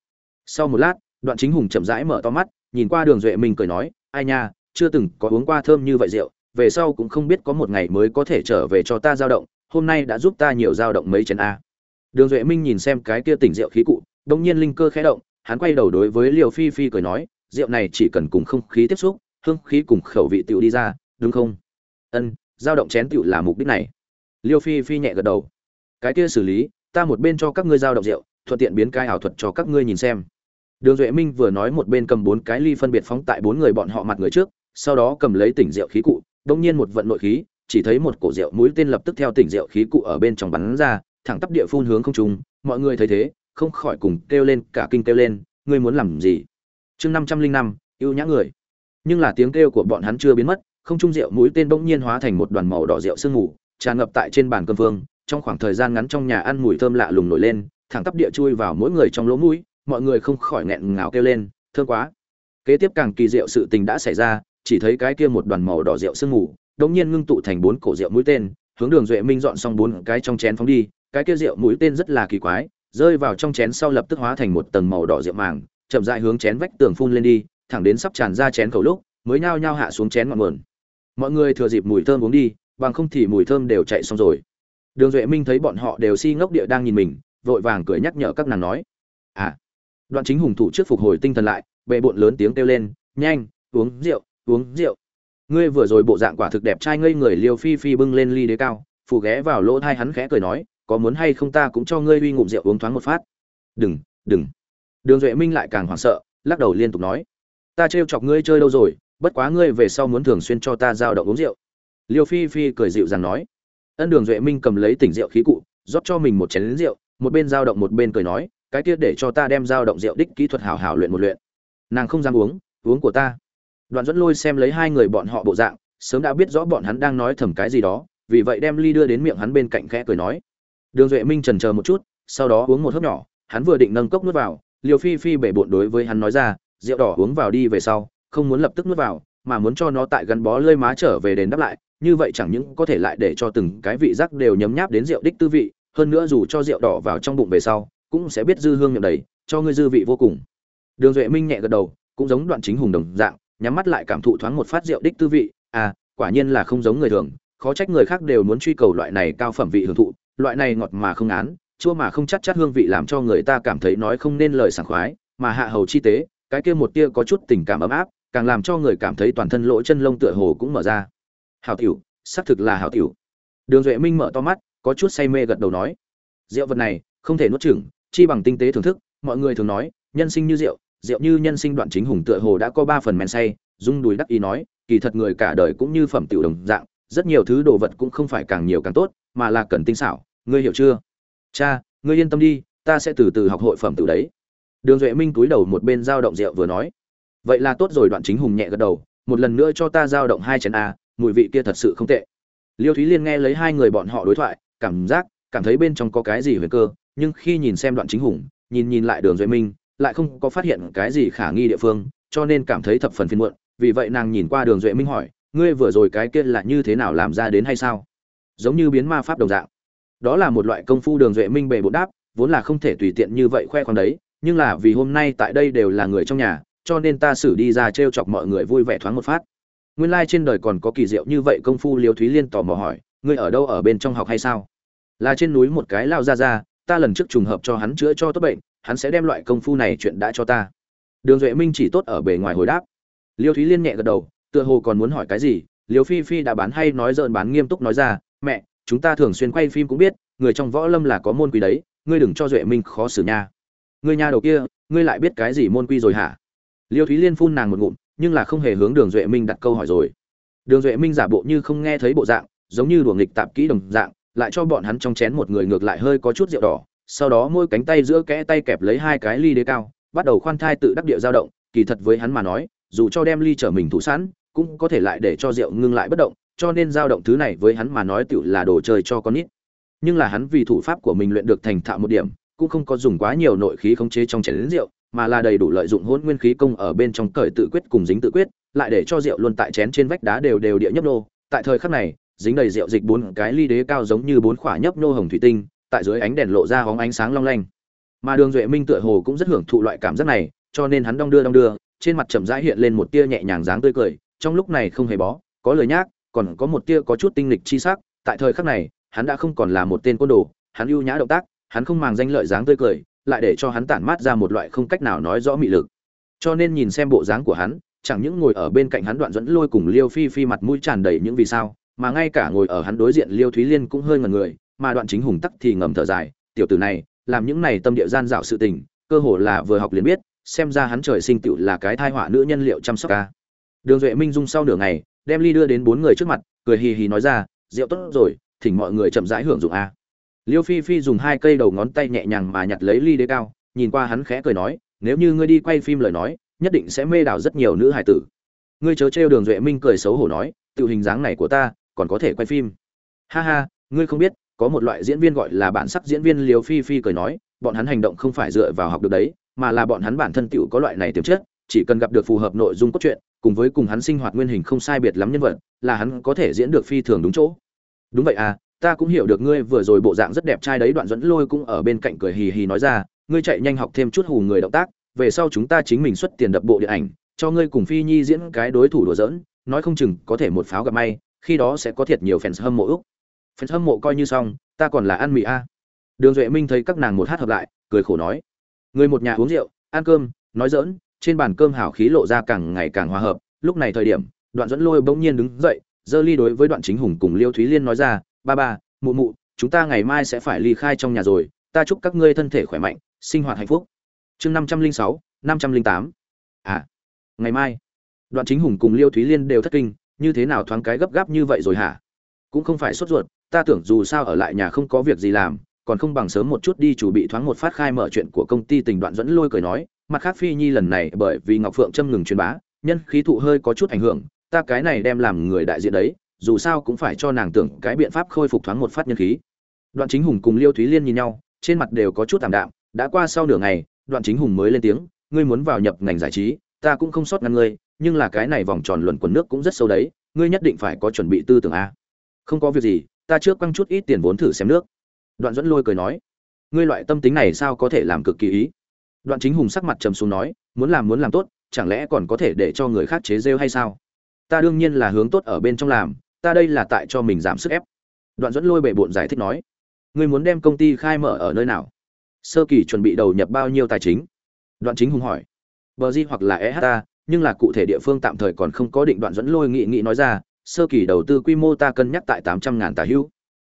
Sau một lát, đoạn chính hùng chậm rãi mở to mắt, nhìn qua đường duệ minh cười nói, ai nha, chưa từng có uống qua thơm như vậy rượu, về sau cũng không biết có một ngày mới có thể trở về cho ta dao động, hôm nay đã giúp ta nhiều dao động mấy chén a. Đường duệ minh nhìn xem cái kia tỉnh rượu khí cụ, đột nhiên linh cơ khẽ động, hắn quay đầu đối với liều phi phi cười nói, rượu này chỉ cần cùng không khí tiếp xúc hương khí cùng khẩu vị tiểu đi ra, đúng không? Ân dao động chén tiểu là mục đích này. Liêu phi phi nhẹ gật đầu. Cái kia xử lý, ta một bên cho các ngươi dao động rượu, thuận tiện biến cái ảo thuật cho các ngươi nhìn xem. Đường duệ minh vừa nói một bên cầm bốn cái ly phân biệt phóng tại bốn người bọn họ mặt người trước, sau đó cầm lấy tỉnh rượu khí cụ đột nhiên một vận nội khí, chỉ thấy một cổ rượu mũi tên lập tức theo tỉnh rượu khí cụ ở bên trong bắn ra, thẳng tắp địa phun hướng không trung, mọi người thấy thế, không khỏi cùng kêu lên, cả kinh kêu lên, ngươi muốn làm gì? Chương năm trăm linh năm nhã người nhưng là tiếng kêu của bọn hắn chưa biến mất, không trung rượu mũi tên bỗng nhiên hóa thành một đoàn màu đỏ rượu sương mù, tràn ngập tại trên bàn cơm phương. Trong khoảng thời gian ngắn trong nhà ăn mùi thơm lạ lùng nổi lên, thẳng tắp địa chui vào mỗi người trong lỗ mũi, mọi người không khỏi nghẹn ngào kêu lên, thơm quá! Kế tiếp càng kỳ diệu sự tình đã xảy ra, chỉ thấy cái kia một đoàn màu đỏ rượu sương mù, đột nhiên ngưng tụ thành bốn cổ rượu mũi tên, hướng đường duệ minh dọn xong bốn cái trong chén phóng đi. Cái kia rượu mũi tên rất là kỳ quái, rơi vào trong chén sau lập tức hóa thành một tầng màu đỏ rượu màng, chậm rãi hướng chén vách tường phun lên đi thẳng đến sắp tràn ra chén khẩu lúc, mới nhao nhao hạ xuống chén ngọn nguồn. Mọi người thừa dịp mùi thơm uống đi, bằng không thì mùi thơm đều chạy xong rồi. Đường duệ minh thấy bọn họ đều si ngốc địa đang nhìn mình, vội vàng cười nhắc nhở các nàng nói à. Đoạn chính hùng thủ trước phục hồi tinh thần lại, bệ bộn lớn tiếng kêu lên, nhanh, uống rượu uống rượu. Ngươi vừa rồi bộ dạng quả thực đẹp trai ngây người liêu phi phi bưng lên ly đế cao phủ ghé vào lỗ thai hắn khẽ cười nói, có muốn hay không ta cũng cho ngươi uy ngụm rượu uống thoáng một phát. Đừng đừng. Đường duệ minh lại càng hoảng sợ, lắc đầu liên tục nói ta trêu chọc ngươi chơi đâu rồi, bất quá ngươi về sau muốn thường xuyên cho ta giao động uống rượu. Liêu phi phi cười dịu dàng nói. Ân đường duệ minh cầm lấy tỉnh rượu khí cụ, rót cho mình một chén lính rượu, một bên giao động một bên cười nói, cái kia để cho ta đem giao động rượu đích kỹ thuật hảo hảo luyện một luyện. Nàng không dám uống uống của ta. Đoạn dẫn lôi xem lấy hai người bọn họ bộ dạng, sớm đã biết rõ bọn hắn đang nói thầm cái gì đó, vì vậy đem ly đưa đến miệng hắn bên cạnh khẽ cười nói. Đường duệ minh trần chờ một chút, sau đó uống một hớp nhỏ, hắn vừa định nâng cốc nuốt vào liều phi phi bể bộn đối với hắn nói ra rượu đỏ uống vào đi về sau, không muốn lập tức nuốt vào, mà muốn cho nó tại gắn bó lơi má trở về đền đáp lại, như vậy chẳng những có thể lại để cho từng cái vị giác đều nhấm nháp đến rượu đích tư vị, hơn nữa dù cho rượu đỏ vào trong bụng về sau, cũng sẽ biết dư hương nhập đầy, cho ngươi dư vị vô cùng. Đường duệ minh nhẹ gật đầu, cũng giống đoạn chính hùng đồng dạng, nhắm mắt lại cảm thụ thoáng một phát rượu đích tư vị à quả nhiên là không giống người thường, khó trách người khác đều muốn truy cầu loại này cao phẩm vị hưởng thụ, loại này ngọt mà không án chua mà không chát chát hương vị làm cho người ta cảm thấy nói không nên lời sảng khoái, mà hạ hầu chi tế cái kia một tia có chút tình cảm ấm áp, càng làm cho người cảm thấy toàn thân lỗ chân lông tựa hồ cũng mở ra. Hảo tiểu, xác thực là hảo tiểu. Đường duệ minh mở to mắt, có chút say mê gật đầu nói. Rượu vật này, không thể nuốt chửng, chi bằng tinh tế thưởng thức, mọi người thường nói, nhân sinh như rượu rượu như nhân sinh đoạn chính hùng tựa hồ đã có ba phần men say dung đùi đắc ý nói, kỳ thật người cả đời cũng như phẩm tiểu đồng dạng, rất nhiều thứ đồ vật cũng không phải càng nhiều càng tốt, mà là cần tinh xảo, ngươi hiểu chưa? Cha, ngươi yên tâm đi, ta sẽ từ từ học hội phẩm tiểu đấy đường duệ minh túi đầu một bên giao động rượu vừa nói. Vậy là tốt rồi, đoạn chính hùng nhẹ gật đầu, một lần nữa cho ta giao động hai chén a, mùi vị kia thật sự không tệ. Liêu thúy liên nghe lấy hai người bọn họ đối thoại, cảm giác, cảm thấy bên trong có cái gì huyền cơ, nhưng khi nhìn xem đoạn chính hùng, nhìn nhìn lại đường duệ minh, lại không có phát hiện cái gì khả nghi địa phương, cho nên cảm thấy thập phần phiền muộn, vì vậy nàng nhìn qua đường duệ minh hỏi, ngươi vừa rồi cái kia là như thế nào làm ra đến hay sao? Giống như biến ma pháp đồng dạng. Đó là một loại công phu đường duệ minh bề bộn đáp, vốn là không thể tùy tiện như vậy khoe khoang đấy nhưng là vì hôm nay tại đây đều là người trong nhà, cho nên ta xử đi ra t chọc mọi người vui vẻ thoáng một phát. Nguyên lai trên đời còn có kỳ diệu như vậy công phu liêu thúy liên tò mò hỏi, ngươi ở đâu, ở bên trong học hay sao? Là trên núi một cái lao ra ra ta lần trước trùng hợp cho hắn chữa cho tốt bệnh, hắn sẽ đem loại công phu này chuyện đã cho ta. Đường duệ minh chỉ tốt ở bề ngoài hồi đáp. Liêu thúy liên nhẹ gật đầu, tựa hồ còn muốn hỏi cái gì, liêu phi phi đã bán hay nói dợn bán nghiêm túc nói ra, mẹ, chúng ta thường xuyên quay phim cũng biết, người trong võ lâm là có môn quý đấy, ngươi đừng cho duệ minh khó xử nha ngươi nhà đầu kia, ngươi lại biết cái gì môn quy rồi hả? Liêu thúy liên phun nàng một ngụm, nhưng là không hề hướng đường duệ minh đặt câu hỏi rồi. Đường duệ minh giả bộ như không nghe thấy bộ dạng, giống như đùa nghịch tạp kỹ đồng dạng, lại cho bọn hắn trong chén một người ngược lại hơi có chút rượu đỏ, sau đó môi cánh tay giữa kẽ tay kẹp lấy hai cái ly đế cao, bắt đầu khoan thai tự đắc địa dao động, kỳ thật với hắn mà nói, dù cho đem ly trở mình thủ sẵn, cũng có thể lại để cho rượu ngưng lại bất động, cho nên dao động thứ này với hắn mà nói tựu là đồ chơi cho con nít. Nhưng là hắn vì thủ pháp của mình luyện được thành thạo một điểm cũng không có dùng quá nhiều nội khí khống chế trong chén lính rượu, mà là đầy đủ lợi dụng hỗn nguyên khí công ở bên trong cởi tự quyết cùng dính tự quyết, lại để cho rượu luôn tại chén trên vách đá đều đều địa nhấp nô. Tại thời khắc này, dính đầy rượu dịch bốn cái ly đế cao giống như bốn khỏa nhấp nô hồng thủy tinh, tại dưới ánh đèn lộ ra hóng ánh sáng long lanh. Mà đường duệ minh tựa hồ cũng rất hưởng thụ loại cảm giác này, cho nên hắn đong đưa đong đưa, trên mặt chậm rãi hiện lên một tia nhẹ nhàng dáng tươi cười, trong lúc này không hề bó, có lời nhác, còn có một tia có chút tinh lịch chi sắc, tại thời khắc này, hắn đã không còn là một tên côn đồ, hắn ưu nhã động tác hắn không màng danh lợi dáng tươi cười, lại để cho hắn tản mát ra một loại không cách nào nói rõ mị lực. Cho nên nhìn xem bộ dáng của hắn, chẳng những ngồi ở bên cạnh hắn đoạn dẫn lôi cùng liêu phi phi mặt mũi tràn đầy những vì sao, mà ngay cả ngồi ở hắn đối diện liêu thúy liên cũng hơi ngần người, mà đoạn chính hùng tắc thì ngầm thở dài, tiểu tử này, làm những này tâm địa gian dạo sự tình, cơ hồ là vừa học liền biết, xem ra hắn trời sinh tựu là cái thai họa nữ nhân liệu chăm sóc ca. Đường duệ minh dung sau nửa ngày, đem ly đưa đến bốn người trước mặt, cười hì hì nói ra, rượu tốt rồi, thỉnh mọi người chậm rãi hưởng dụng a liêu phi phi dùng hai cây đầu ngón tay nhẹ nhàng mà nhặt lấy ly đế cao, nhìn qua hắn khẽ cười nói, nếu như ngươi đi quay phim lời nói, nhất định sẽ mê đảo rất nhiều nữ hải tử. Ngươi chớ trêu đường duệ minh cười xấu hổ nói tự hình dáng này của ta, còn có thể quay phim. Ha ha, ngươi không biết, có một loại diễn viên gọi là bản sắc diễn viên liều phi phi cười nói, bọn hắn hành động không phải dựa vào học được đấy, mà là bọn hắn bản thân tựu có loại này tiềm chất, chỉ cần gặp được phù hợp nội dung cốt truyện, cùng với cùng hắn sinh hoạt nguyên hình không sai biệt lắm nhân vật, là hắn có thể diễn được phi thường đúng chỗ. Đúng vậy à ta cũng hiểu được ngươi vừa rồi bộ dạng rất đẹp trai đấy, đoạn dẫn lôi cũng ở bên cạnh cười hì hì nói ra, ngươi chạy nhanh học thêm chút hù người động tác, về sau chúng ta chính mình xuất tiền đập bộ điện ảnh, cho ngươi cùng phi nhi diễn cái đối thủ đùa giỡn, nói không chừng có thể một pháo gặp may, khi đó sẽ có thiệt nhiều fans hâm mộ úc fans hâm mộ coi như xong, ta còn là ăn mì a. Đường duệ minh thấy các nàng một hát hợp lại, cười khổ nói người một nhà uống rượu, ăn cơm, nói dỡn trên bàn cơm hảo khí lộ ra càng ngày càng hòa hợp, lúc này thời điểm, đoạn dẫn lôi bỗng nhiên đứng dậy dơ ly đối với đoạn chính hùng cùng liêu thúy liên nói ra ba ba, mụ mụ, chúng ta ngày mai sẽ phải ly khai trong nhà rồi. Ta chúc các ngươi thân thể khỏe mạnh, sinh hoạt hạnh phúc. Chương năm trăm linh sáu, năm trăm linh tám. À ngày mai. Đoạn chính hùng cùng liêu thúy liên đều thất kinh, như thế nào thoáng cái gấp gáp như vậy rồi hả? Cũng không phải sốt ruột, ta tưởng dù sao ở lại nhà không có việc gì làm, còn không bằng sớm một chút đi chủ bị thoáng một phát khai mở chuyện của công ty tình đoạn dẫn lôi cười nói, mặt khác phi nhi lần này bởi vì ngọc phượng châm ngừng truyền bá, nhân khí thụ hơi có chút ảnh hưởng, ta cái này đem làm người đại diện đấy dù sao cũng phải cho nàng tưởng cái biện pháp khôi phục thoáng một phát nhân khí. Đoạn chính hùng cùng liêu thúy liên nhìn nhau, trên mặt đều có chút tạm đạm, đã qua sau nửa ngày, đoạn chính hùng mới lên tiếng, ngươi muốn vào nhập ngành giải trí, ta cũng không sót ngăn ngươi, nhưng là cái này vòng tròn luẩn quẩn nước cũng rất sâu đấy, ngươi nhất định phải có chuẩn bị tư tưởng a. Không có việc gì, ta trước quăng chút ít tiền vốn thử xem nước. Đoạn dẫn lôi cười nói, ngươi loại tâm tính này sao có thể làm cực kỳ ý? Đoạn chính hùng sắc mặt trầm xuống nói, muốn làm muốn làm tốt, chẳng lẽ còn có thể để cho người khác chế rêu hay sao? Ta đương nhiên là hướng tốt ở bên trong làm ta đây là tại cho mình giảm sức ép. Đoạn dẫn lôi bệ bộn giải thích nói, ngươi muốn đem công ty khai mở ở nơi nào? Sơ kỳ chuẩn bị đầu nhập bao nhiêu tài chính? Đoạn chính hùng hỏi. Bờ di hoặc là ehta nhưng là cụ thể địa phương tạm thời còn không có định. Đoạn dẫn lôi nghị nghị nói ra, sơ kỳ đầu tư quy mô ta cân nhắc tại tám trăm ngàn tà hữu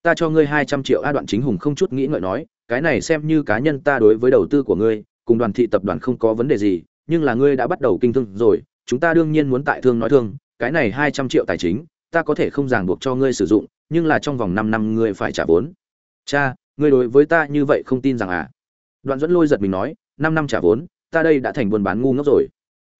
ta cho ngươi hai trăm triệu. A đoạn chính hùng không chút nghĩ ngợi nói, cái này xem như cá nhân ta đối với đầu tư của ngươi, cùng đoàn thị tập đoàn không có vấn đề gì, nhưng là ngươi đã bắt đầu kinh thương rồi, chúng ta đương nhiên muốn tại thương nói thương, cái này hai trăm triệu tài chính ta có thể không ràng buộc cho ngươi sử dụng, nhưng là trong vòng năm năm ngươi phải trả vốn. Cha, ngươi đối với ta như vậy không tin rằng à? Đoạn dẫn lôi giật mình nói, năm năm trả vốn, ta đây đã thành buôn bán ngu ngốc rồi.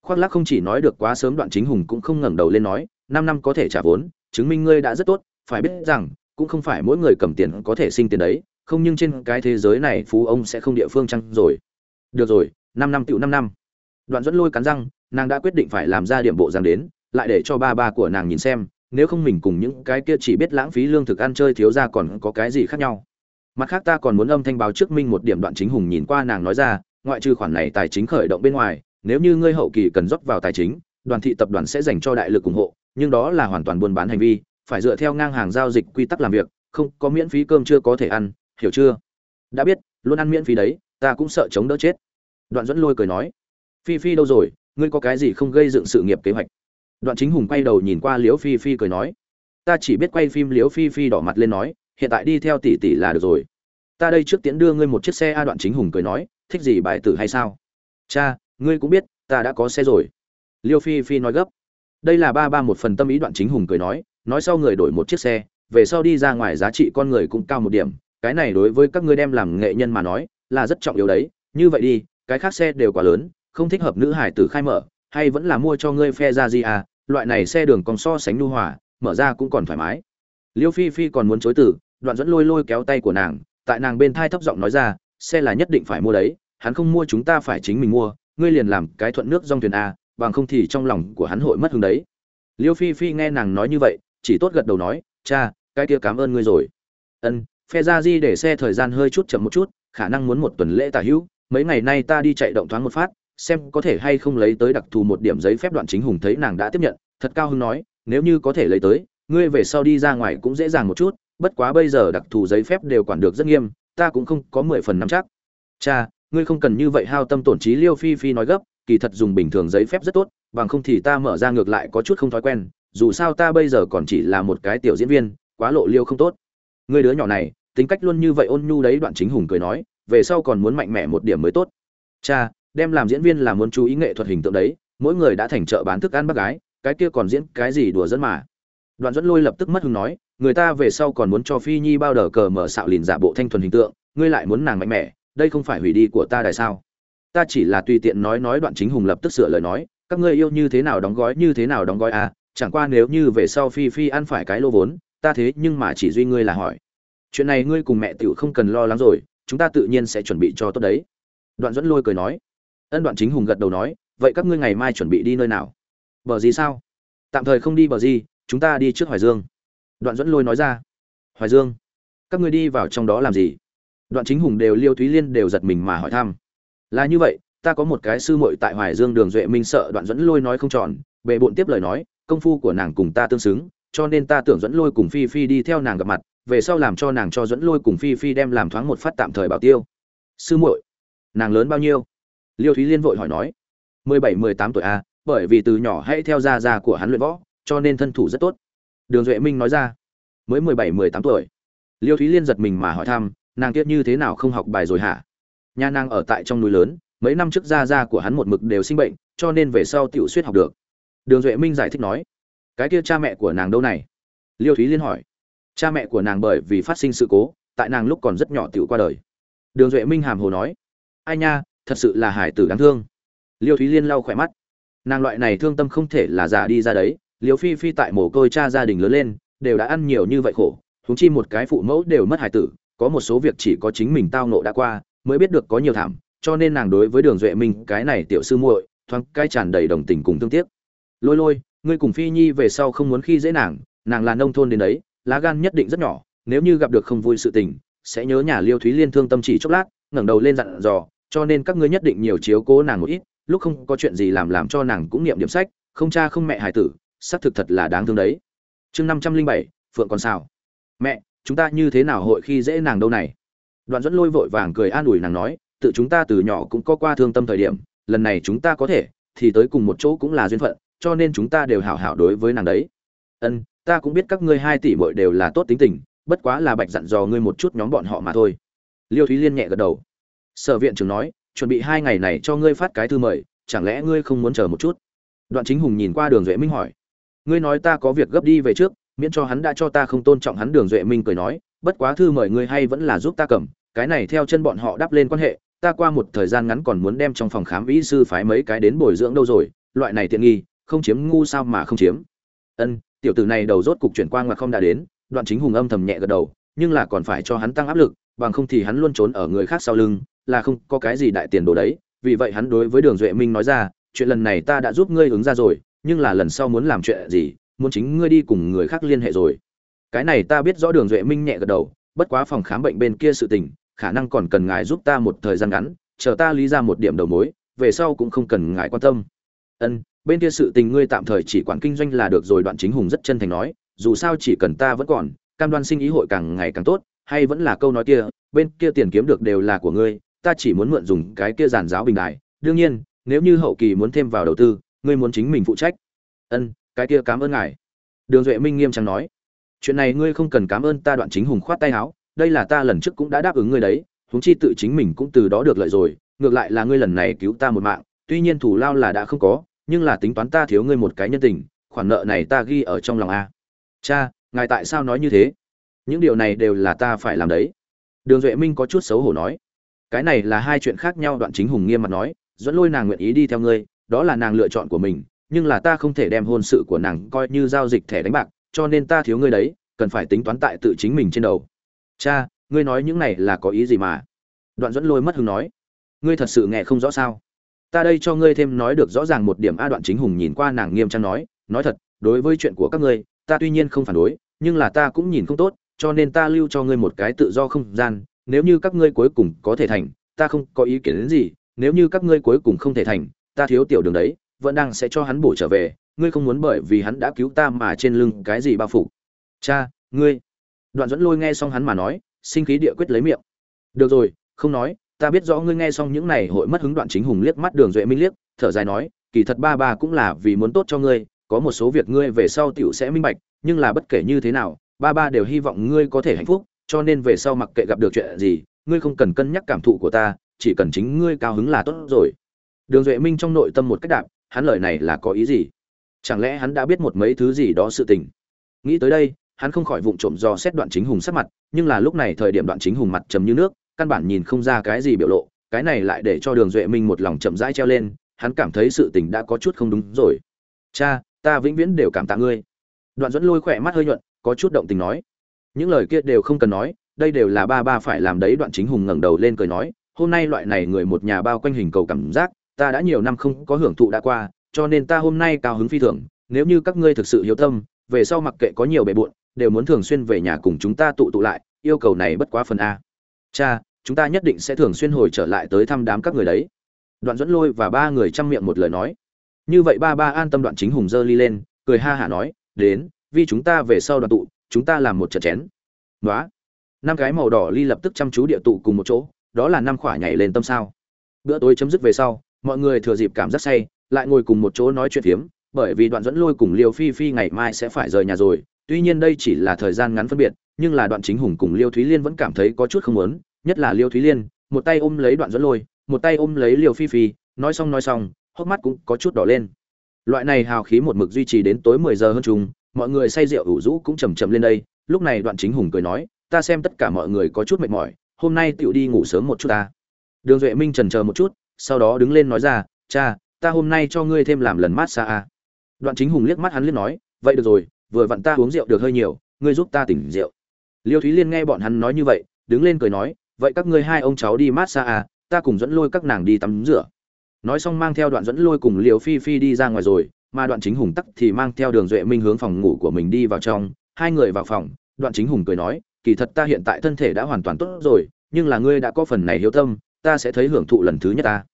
Khoác lác không chỉ nói được quá sớm đoạn chính hùng cũng không ngẩng đầu lên nói, năm năm có thể trả vốn, chứng minh ngươi đã rất tốt, phải biết rằng, cũng không phải mỗi người cầm tiền có thể sinh tiền đấy, không nhưng trên cái thế giới này phú ông sẽ không địa phương chăng rồi. Được rồi, năm năm tựu năm năm. Đoạn dẫn lôi cắn răng, nàng đã quyết định phải làm ra điểm bộ rằng đến, lại để cho ba ba của nàng nhìn xem nếu không mình cùng những cái kia chỉ biết lãng phí lương thực ăn chơi thiếu ra còn có cái gì khác nhau. Mặt khác ta còn muốn âm thanh báo trước minh một điểm đoạn chính hùng nhìn qua nàng nói ra, ngoại trừ khoản này tài chính khởi động bên ngoài, nếu như ngươi hậu kỳ cần rót vào tài chính, đoàn thị tập đoàn sẽ dành cho đại lực ủng hộ, nhưng đó là hoàn toàn buôn bán hành vi, phải dựa theo ngang hàng giao dịch quy tắc làm việc, không có miễn phí cơm chưa có thể ăn, hiểu chưa? Đã biết, luôn ăn miễn phí đấy, ta cũng sợ chống đỡ chết. Đoạn dẫn lôi cười nói, phi phi đâu rồi, ngươi có cái gì không gây dựng sự nghiệp kế hoạch? Đoạn chính hùng quay đầu nhìn qua liễu phi phi cười nói, ta chỉ biết quay phim liễu phi phi đỏ mặt lên nói, hiện tại đi theo tỷ tỷ là được rồi. Ta đây trước tiễn đưa ngươi một chiếc xe a. Đoạn chính hùng cười nói, thích gì bài tử hay sao? Cha, ngươi cũng biết, ta đã có xe rồi. Liêu phi phi nói gấp. Đây là ba ba một phần tâm ý đoạn chính hùng cười nói nói sau người đổi một chiếc xe, về sau đi ra ngoài giá trị con người cũng cao một điểm. Cái này đối với các ngươi đem làm nghệ nhân mà nói, là rất trọng yếu đấy. Như vậy đi, cái khác xe đều quá lớn, không thích hợp nữ hải tử khai mở hay vẫn là mua cho ngươi phe ra gì à loại này xe đường còn so sánh nu hòa, mở ra cũng còn thoải mái. Liêu phi phi còn muốn chối từ, đoạn dẫn lôi lôi kéo tay của nàng, tại nàng bên thai thấp giọng nói ra, xe là nhất định phải mua đấy, hắn không mua chúng ta phải chính mình mua, ngươi liền làm cái thuận nước dòng thuyền a bằng không thì trong lòng của hắn hội mất hứng đấy. Liêu phi phi nghe nàng nói như vậy, chỉ tốt gật đầu nói, cha, cái kia cảm ơn ngươi rồi. Ân, phe ra di để xe thời gian hơi chút chậm một chút, khả năng muốn một tuần lễ tả hữu, mấy ngày nay ta đi chạy động thoáng một phát xem có thể hay không lấy tới đặc thù một điểm giấy phép đoạn chính hùng thấy nàng đã tiếp nhận, thật cao hưng nói, nếu như có thể lấy tới, ngươi về sau đi ra ngoài cũng dễ dàng một chút, bất quá bây giờ đặc thù giấy phép đều quản được rất nghiêm, ta cũng không có mười phần nắm chắc. Cha, ngươi không cần như vậy hao tâm tổn trí liêu phi phi nói gấp, kỳ thật dùng bình thường giấy phép rất tốt, bằng không thì ta mở ra ngược lại có chút không thói quen, dù sao ta bây giờ còn chỉ là một cái tiểu diễn viên, quá lộ liêu không tốt. Ngươi đứa nhỏ này, tính cách luôn như vậy ôn nhu đấy, đoạn chính hùng cười nói, về sau còn muốn mạnh mẽ một điểm mới tốt. Cha đem làm diễn viên là muốn chú ý nghệ thuật hình tượng đấy, mỗi người đã thành chợ bán thức ăn bác gái, cái kia còn diễn cái gì đùa dẫn mà. Đoạn dẫn lôi lập tức mất hứng nói, người ta về sau còn muốn cho phi nhi bao đờ cờ mở xạo lìn giả bộ thanh thuần hình tượng, ngươi lại muốn nàng mạnh mẽ, đây không phải hủy đi của ta đại sao? Ta chỉ là tùy tiện nói nói đoạn chính hùng lập tức sửa lời nói, các ngươi yêu như thế nào đóng gói như thế nào đóng gói à chẳng qua nếu như về sau phi phi ăn phải cái lô vốn, ta thế nhưng mà chỉ duy ngươi là hỏi. Chuyện này ngươi cùng mẹ tiểu không cần lo lắng rồi, chúng ta tự nhiên sẽ chuẩn bị cho tốt đấy. Đoạn dẫn lôi cười nói ân đoạn chính hùng gật đầu nói, vậy các ngươi ngày mai chuẩn bị đi nơi nào? Bờ gì sao? Tạm thời không đi bờ gì, chúng ta đi trước hoài dương. Đoạn dẫn lôi nói ra. Hoài dương, các ngươi đi vào trong đó làm gì? Đoạn chính hùng đều liêu thúy liên đều giật mình mà hỏi thăm. Là như vậy, ta có một cái sư muội tại hoài dương đường duệ minh sợ. Đoạn dẫn lôi nói không tròn bệ bộn tiếp lời nói, công phu của nàng cùng ta tương xứng, cho nên ta tưởng dẫn lôi cùng phi phi đi theo nàng gặp mặt, về sau làm cho nàng cho dẫn lôi cùng phi phi đem làm thoáng một phát tạm thời bảo tiêu. Sư muội, nàng lớn bao nhiêu? Liêu thúy liên vội hỏi nói, mười bảy, mười tám tuổi a bởi vì từ nhỏ hãy theo gia gia của hắn luyện võ, cho nên thân thủ rất tốt. Đường duệ minh nói ra, mới mười bảy, mười tám tuổi. Liêu thúy liên giật mình mà hỏi thăm, nàng kiết như thế nào không học bài rồi hả? Nhà nàng ở tại trong núi lớn, mấy năm trước gia gia của hắn một mực đều sinh bệnh, cho nên về sau tiểu suyết học được. Đường duệ minh giải thích nói, cái kia cha mẹ của nàng đâu này? Liêu thúy liên hỏi, cha mẹ của nàng bởi vì phát sinh sự cố, tại nàng lúc còn rất nhỏ tiểu qua đời. Đường duệ minh hàm hồ nói, ai nha thật sự là hải tử đáng thương. Liêu thúy liên lau khỏe mắt. Nàng loại này thương tâm không thể là già đi ra đấy, liêu phi phi tại mồ côi cha gia đình lớn lên, đều đã ăn nhiều như vậy khổ thúng chi một cái phụ mẫu đều mất hải tử, có một số việc chỉ có chính mình tao nộ đã qua, mới biết được có nhiều thảm, cho nên nàng đối với đường duệ minh, cái này tiểu sư muội, thoáng cái tràn đầy đồng tình cùng thương tiếc. Lôi lôi, ngươi cùng phi nhi về sau không muốn khi dễ nàng nàng là nông thôn đến đấy, lá gan nhất định rất nhỏ, nếu như gặp được không vui sự tình, sẽ nhớ nhà liêu thúy liên thương tâm chỉ chốc lát, ngẩng đầu lên dặn dò cho nên các ngươi nhất định nhiều chiếu cố nàng một ít, lúc không có chuyện gì làm làm cho nàng cũng niệm điểm sách, không cha không mẹ hài tử, xác thực thật là đáng thương đấy. Chương năm trăm linh bảy, phượng còn sao mẹ, chúng ta như thế nào hội khi dễ nàng đâu này? Đoạn dẫn lôi vội vàng cười an ủi nàng nói, tự chúng ta từ nhỏ cũng có qua thương tâm thời điểm, lần này chúng ta có thể, thì tới cùng một chỗ cũng là duyên phận, cho nên chúng ta đều hảo hảo đối với nàng đấy. Ân, ta cũng biết các ngươi hai tỷ bội đều là tốt tính tình, bất quá là bạch dặn dò ngươi một chút nhóm bọn họ mà thôi. Liêu thúy liên nhẹ gật đầu sở viện trưởng nói, chuẩn bị hai ngày này cho ngươi phát cái thư mời, chẳng lẽ ngươi không muốn chờ một chút? Đoạn chính hùng nhìn qua đường duệ minh hỏi, ngươi nói ta có việc gấp đi về trước, miễn cho hắn đã cho ta không tôn trọng hắn. Đường duệ minh cười nói, bất quá thư mời ngươi hay vẫn là giúp ta cầm, cái này theo chân bọn họ đắp lên quan hệ, ta qua một thời gian ngắn còn muốn đem trong phòng khám vĩ sư phái mấy cái đến bồi dưỡng đâu rồi, loại này tiện nghi, không chiếm ngu sao mà không chiếm. Ân, tiểu tử này đầu rốt cục chuyển qua ngoặt không đã đến. Đoạn chính hùng âm thầm nhẹ gật đầu, nhưng là còn phải cho hắn tăng áp lực, bằng không thì hắn luôn trốn ở người khác sau lưng là không có cái gì đại tiền đồ đấy, vì vậy hắn đối với đường duệ minh nói ra, chuyện lần này ta đã giúp ngươi ứng ra rồi, nhưng là lần sau muốn làm chuyện gì, muốn chính ngươi đi cùng người khác liên hệ rồi. Cái này ta biết rõ đường duệ minh nhẹ gật đầu, bất quá phòng khám bệnh bên kia sự tình, khả năng còn cần ngài giúp ta một thời gian ngắn, chờ ta lý ra một điểm đầu mối, về sau cũng không cần ngài quan tâm. Ân, bên kia sự tình ngươi tạm thời chỉ quản kinh doanh là được rồi, đoạn chính hùng rất chân thành nói, dù sao chỉ cần ta vẫn còn, cam đoan sinh ý hội càng ngày càng tốt, hay vẫn là câu nói kia, bên kia tiền kiếm được đều là của ngươi ta chỉ muốn mượn dùng cái kia giàn giáo bình đài, đương nhiên, nếu như hậu kỳ muốn thêm vào đầu tư, ngươi muốn chính mình phụ trách. Ân, cái kia cảm ơn ngài. Đường duệ minh nghiêm trang nói. Chuyện này ngươi không cần cảm ơn ta đoạn chính hùng khoát tay áo, đây là ta lần trước cũng đã đáp ứng ngươi đấy, huống chi tự chính mình cũng từ đó được lợi rồi, ngược lại là ngươi lần này cứu ta một mạng, tuy nhiên thủ lao là đã không có, nhưng là tính toán ta thiếu ngươi một cái nhân tình, khoản nợ này ta ghi ở trong lòng a. Cha, ngài tại sao nói như thế? Những điều này đều là ta phải làm đấy. Đường duệ minh có chút xấu hổ nói cái này là hai chuyện khác nhau, đoạn chính hùng nghiêm mặt nói, dẫn lôi nàng nguyện ý đi theo ngươi, đó là nàng lựa chọn của mình, nhưng là ta không thể đem hôn sự của nàng coi như giao dịch thẻ đánh bạc, cho nên ta thiếu ngươi đấy, cần phải tính toán tại tự chính mình trên đầu. Cha, ngươi nói những này là có ý gì mà? Đoạn dẫn lôi mất hứng nói, ngươi thật sự nghe không rõ sao? Ta đây cho ngươi thêm nói được rõ ràng một điểm a. Đoạn chính hùng nhìn qua nàng nghiêm trang nói nói thật, đối với chuyện của các ngươi, ta tuy nhiên không phản đối, nhưng là ta cũng nhìn không tốt, cho nên ta lưu cho ngươi một cái tự do không gian nếu như các ngươi cuối cùng có thể thành, ta không có ý kiến đến gì, nếu như các ngươi cuối cùng không thể thành, ta thiếu tiểu đường đấy, vẫn đang sẽ cho hắn bổ trở về, ngươi không muốn bởi vì hắn đã cứu ta mà trên lưng cái gì bao phủ. Cha, ngươi. Đoạn dẫn lôi nghe xong hắn mà nói, sinh khí địa quyết lấy miệng. Được rồi, không nói, ta biết rõ ngươi nghe xong những này hội mất hứng đoạn chính hùng liếc mắt đường duệ minh liếc, thở dài nói, kỳ thật ba ba cũng là vì muốn tốt cho ngươi, có một số việc ngươi về sau tiểu sẽ minh bạch, nhưng là bất kể như thế nào, ba ba đều hy vọng ngươi có thể hạnh phúc cho nên về sau mặc kệ gặp được chuyện gì, ngươi không cần cân nhắc cảm thụ của ta, chỉ cần chính ngươi cao hứng là tốt rồi. Đường duệ minh trong nội tâm một cách đạp, hắn lời này là có ý gì? Chẳng lẽ hắn đã biết một mấy thứ gì đó sự tình? Nghĩ tới đây, hắn không khỏi vụng trộm do xét đoạn chính hùng sắc mặt, nhưng là lúc này thời điểm đoạn chính hùng mặt trầm như nước, căn bản nhìn không ra cái gì biểu lộ, cái này lại để cho đường duệ minh một lòng chậm rãi treo lên, hắn cảm thấy sự tình đã có chút không đúng rồi. Cha, ta vĩnh viễn đều cảm tạ ngươi. Đoạn dẫn lôi khỏe mắt hơi nhuận, có chút động tình nói những lời kia đều không cần nói, đây đều là ba ba phải làm đấy, đoạn chính hùng ngẩng đầu lên cười nói, hôm nay loại này người một nhà bao quanh hình cầu cảm giác, ta đã nhiều năm không có hưởng thụ đã qua, cho nên ta hôm nay cao hứng phi thường, nếu như các ngươi thực sự hiếu tâm, về sau mặc kệ có nhiều bề bộn, đều muốn thường xuyên về nhà cùng chúng ta tụ tụ lại, yêu cầu này bất quá phần a. Cha, chúng ta nhất định sẽ thường xuyên hồi trở lại tới thăm đám các người đấy. Đoạn dẫn lôi và ba người chăm miệng một lời nói. Như vậy ba ba an tâm đoạn chính hùng dơ ly lên, cười ha hả nói, đến vì chúng ta về sau đoàn tụ chúng ta làm một trận chén. Đó, năm cái màu đỏ ly lập tức chăm chú địa tụ cùng một chỗ đó là năm khỏa nhảy lên tâm sao. Bữa tối chấm dứt về sau mọi người thừa dịp cảm giác say lại ngồi cùng một chỗ nói chuyện phiếm bởi vì đoạn dẫn lôi cùng liêu phi phi ngày mai sẽ phải rời nhà rồi tuy nhiên đây chỉ là thời gian ngắn phân biệt nhưng là đoạn chính hùng cùng liêu thúy liên vẫn cảm thấy có chút không muốn nhất là liêu thúy liên một tay ôm lấy đoạn dẫn lôi một tay ôm lấy liêu phi phi nói xong nói xong hốc mắt cũng có chút đỏ lên. Loại này hào khí một mực duy trì đến tối mười giờ hơn chung mọi người say rượu ủ rũ cũng chầm chậm lên đây. Lúc này đoạn chính hùng cười nói, ta xem tất cả mọi người có chút mệt mỏi, hôm nay tựu đi ngủ sớm một chút ta. Đường duệ minh trần chờ một chút, sau đó đứng lên nói ra, cha, ta hôm nay cho ngươi thêm làm lần mát xa a. Đoạn chính hùng liếc mắt hắn liếc nói, vậy được rồi, vừa vặn ta uống rượu được hơi nhiều, ngươi giúp ta tỉnh rượu. Liêu thúy liên nghe bọn hắn nói như vậy, đứng lên cười nói, vậy các ngươi hai ông cháu đi mát xa a, ta cùng dẫn lôi các nàng đi tắm rửa. Nói xong mang theo đoạn dẫn lôi cùng liều phi phi đi ra ngoài rồi mà đoạn chính hùng tắc thì mang theo đường duệ minh hướng phòng ngủ của mình đi vào trong. Hai người vào phòng, đoạn chính hùng cười nói, kỳ thật ta hiện tại thân thể đã hoàn toàn tốt rồi, nhưng là ngươi đã có phần này hiếu tâm, ta sẽ thấy hưởng thụ lần thứ nhất ta.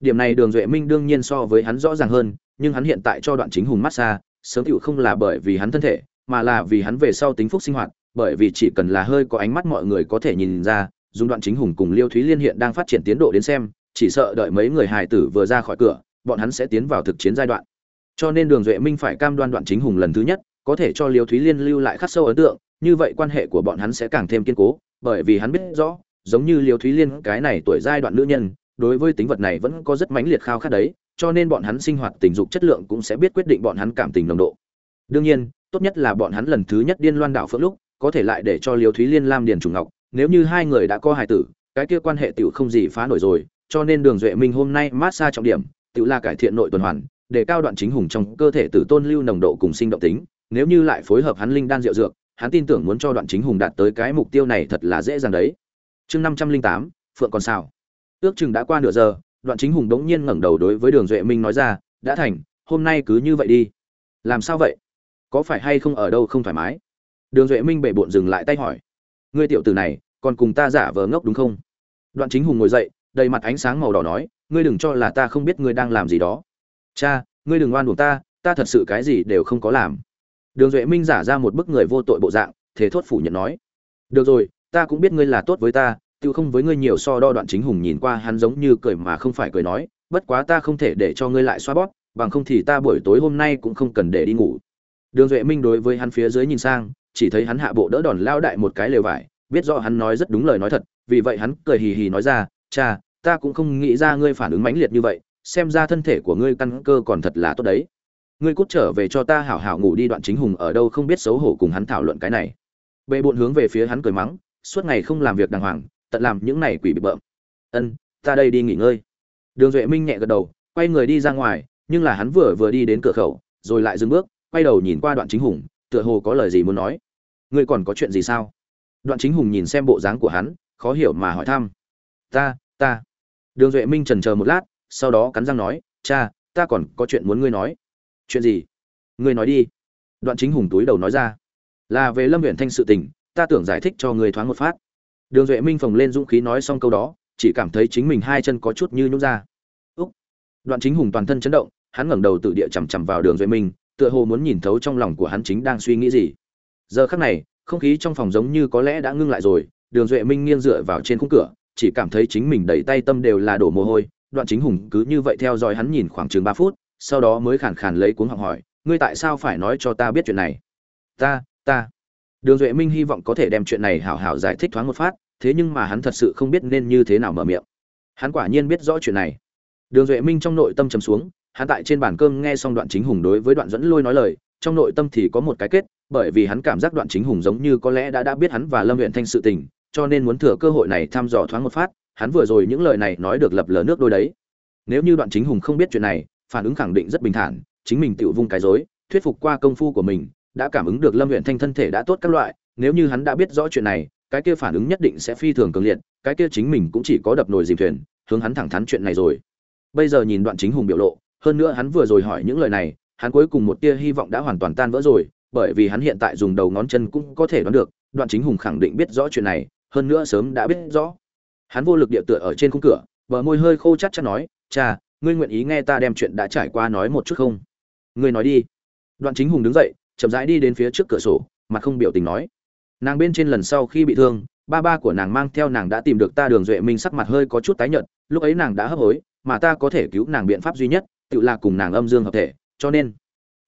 Điểm này đường duệ minh đương nhiên so với hắn rõ ràng hơn, nhưng hắn hiện tại cho đoạn chính hùng massage sớm tựu không là bởi vì hắn thân thể, mà là vì hắn về sau tính phúc sinh hoạt, bởi vì chỉ cần là hơi có ánh mắt mọi người có thể nhìn ra, dùng đoạn chính hùng cùng liêu thúy liên hiện đang phát triển tiến độ đến xem, chỉ sợ đợi mấy người hài tử vừa ra khỏi cửa, bọn hắn sẽ tiến vào thực chiến giai đoạn cho nên đường duệ minh phải cam đoan đoạn chính hùng lần thứ nhất, có thể cho liêu thúy liên lưu lại khắc sâu ấn tượng, như vậy quan hệ của bọn hắn sẽ càng thêm kiên cố, bởi vì hắn biết rõ, giống như liêu thúy liên, cái này tuổi giai đoạn nữ nhân, đối với tính vật này vẫn có rất mãnh liệt khao khát đấy, cho nên bọn hắn sinh hoạt tình dục chất lượng cũng sẽ biết quyết định bọn hắn cảm tình nồng độ. Đương nhiên, tốt nhất là bọn hắn lần thứ nhất điên loan đảo phượng lúc, có thể lại để cho liêu thúy liên lam điền trùng ngọc, nếu như hai người đã có hài tử, cái kia quan hệ tiểu không gì phá nổi rồi, cho nên đường duệ minh hôm nay mát xa trọng điểm, tiểu là cải thiện nội tuần hoàn để cao đoạn chính hùng trong cơ thể tử tôn lưu nồng độ cùng sinh động tính, nếu như lại phối hợp hắn linh đan rượu dược, hắn tin tưởng muốn cho đoạn chính hùng đạt tới cái mục tiêu này thật là dễ dàng đấy. Chương năm trăm linh tám, phượng còn sao ước chừng đã qua nửa giờ, đoạn chính hùng đống nhiên ngẩng đầu đối với đường duệ minh nói ra, đã thành, hôm nay cứ như vậy đi. Làm sao vậy? Có phải hay không ở đâu không thoải mái? Đường duệ minh bể bộn dừng lại tay hỏi. Ngươi tiểu tử này, còn cùng ta giả vờ ngốc đúng không? Đoạn chính hùng ngồi dậy, đầy mặt ánh sáng màu đỏ nói, ngươi đừng cho là ta không biết ngươi đang làm gì đó cha, ngươi đừng oan buộc ta ta thật sự cái gì đều không có làm. Đường duệ minh giả ra một bức người vô tội bộ dạng thế thốt phủ nhận nói. Được rồi, ta cũng biết ngươi là tốt với ta tự không với ngươi nhiều so đo đoạn chính hùng nhìn qua hắn giống như cười mà không phải cười nói, bất quá ta không thể để cho ngươi lại xoa bóp, bằng không thì ta buổi tối hôm nay cũng không cần để đi ngủ. Đường duệ minh đối với hắn phía dưới nhìn sang, chỉ thấy hắn hạ bộ đỡ đòn lao đại một cái lều vải, biết rõ hắn nói rất đúng lời nói thật, vì vậy hắn cười hì hì nói ra, cha, ta cũng không nghĩ ra ngươi phản ứng mãnh liệt như vậy xem ra thân thể của ngươi căn cơ còn thật là tốt đấy. Ngươi cút trở về cho ta hảo hảo ngủ đi, đoạn chính hùng ở đâu không biết xấu hổ cùng hắn thảo luận cái này. Bệ bộn hướng về phía hắn cười mắng, suốt ngày không làm việc đàng hoàng, tận làm những này quỷ bị bợm. Ân, ta đây đi nghỉ ngơi. Đường duệ minh nhẹ gật đầu, quay người đi ra ngoài, nhưng là hắn vừa vừa đi đến cửa khẩu, rồi lại dừng bước, quay đầu nhìn qua đoạn chính hùng, tựa hồ có lời gì muốn nói. Ngươi còn có chuyện gì sao? Đoạn chính hùng nhìn xem bộ dáng của hắn, khó hiểu mà hỏi thăm. Ta ta. Đường duệ minh trần chờ một lát sau đó cắn răng nói, cha, ta còn có chuyện muốn ngươi nói. Chuyện gì? Ngươi nói đi. Đoạn chính hùng túi đầu nói ra, là về lâm huyện thanh sự tình, ta tưởng giải thích cho ngươi thoáng một phát. Đường duệ minh phồng lên dũng khí nói xong câu đó, chỉ cảm thấy chính mình hai chân có chút như nhút ra. Úc! Đoạn chính hùng toàn thân chấn động, hắn ngẩng đầu tự địa chằm chằm vào đường duệ minh, tựa hồ muốn nhìn thấu trong lòng của hắn chính đang suy nghĩ gì. Giờ khắc này, không khí trong phòng giống như có lẽ đã ngưng lại rồi, đường duệ minh nghiêng dựa vào trên khung cửa, chỉ cảm thấy chính mình đầy tay tâm đều là đổ mồ hôi đoạn chính hùng cứ như vậy theo dõi hắn nhìn khoảng chừng ba phút, sau đó mới khàn khàn lấy cuống học hỏi, ngươi tại sao phải nói cho ta biết chuyện này? Ta ta. Đường duệ minh hy vọng có thể đem chuyện này hảo hảo giải thích thoáng một phát, thế nhưng mà hắn thật sự không biết nên như thế nào mở miệng. Hắn quả nhiên biết rõ chuyện này. Đường duệ minh trong nội tâm trầm xuống, hắn tại trên bàn cơm nghe xong đoạn chính hùng đối với đoạn dẫn lôi nói lời, trong nội tâm thì có một cái kết, bởi vì hắn cảm giác đoạn chính hùng giống như có lẽ đã đã biết hắn và lâm huyện thanh sự tình, cho nên muốn thừa cơ hội này thăm dò thoáng một phát hắn vừa rồi những lời này nói được lập lờ nước đôi đấy. Nếu như đoạn chính hùng không biết chuyện này, phản ứng khẳng định rất bình thản, chính mình tự vung cái dối thuyết phục qua công phu của mình, đã cảm ứng được lâm huyện thanh thân thể đã tốt các loại, nếu như hắn đã biết rõ chuyện này, cái kia phản ứng nhất định sẽ phi thường cường liệt, cái kia chính mình cũng chỉ có đập nồi dìm thuyền, hướng hắn thẳng thắn chuyện này rồi. Bây giờ nhìn đoạn chính hùng biểu lộ, hơn nữa hắn vừa rồi hỏi những lời này, hắn cuối cùng một tia hy vọng đã hoàn toàn tan vỡ rồi, bởi vì hắn hiện tại dùng đầu ngón chân cũng có thể đoán được, đoạn chính hùng khẳng định biết rõ chuyện này, hơn nữa sớm đã biết rõ hắn vô lực địa tựa ở trên khung cửa, bờ môi hơi khô chắc chắn nói, cha, ngươi nguyện ý nghe ta đem chuyện đã trải qua nói một chút không? Ngươi nói đi. Đoạn chính hùng đứng dậy, chậm rãi đi đến phía trước cửa sổ, mặt không biểu tình nói, nàng bên trên lần sau khi bị thương, ba ba của nàng mang theo nàng đã tìm được ta đường duệ minh sắc mặt hơi có chút tái nhợt, lúc ấy nàng đã hấp hối, mà ta có thể cứu nàng biện pháp duy nhất, tự là cùng nàng âm dương hợp thể, cho nên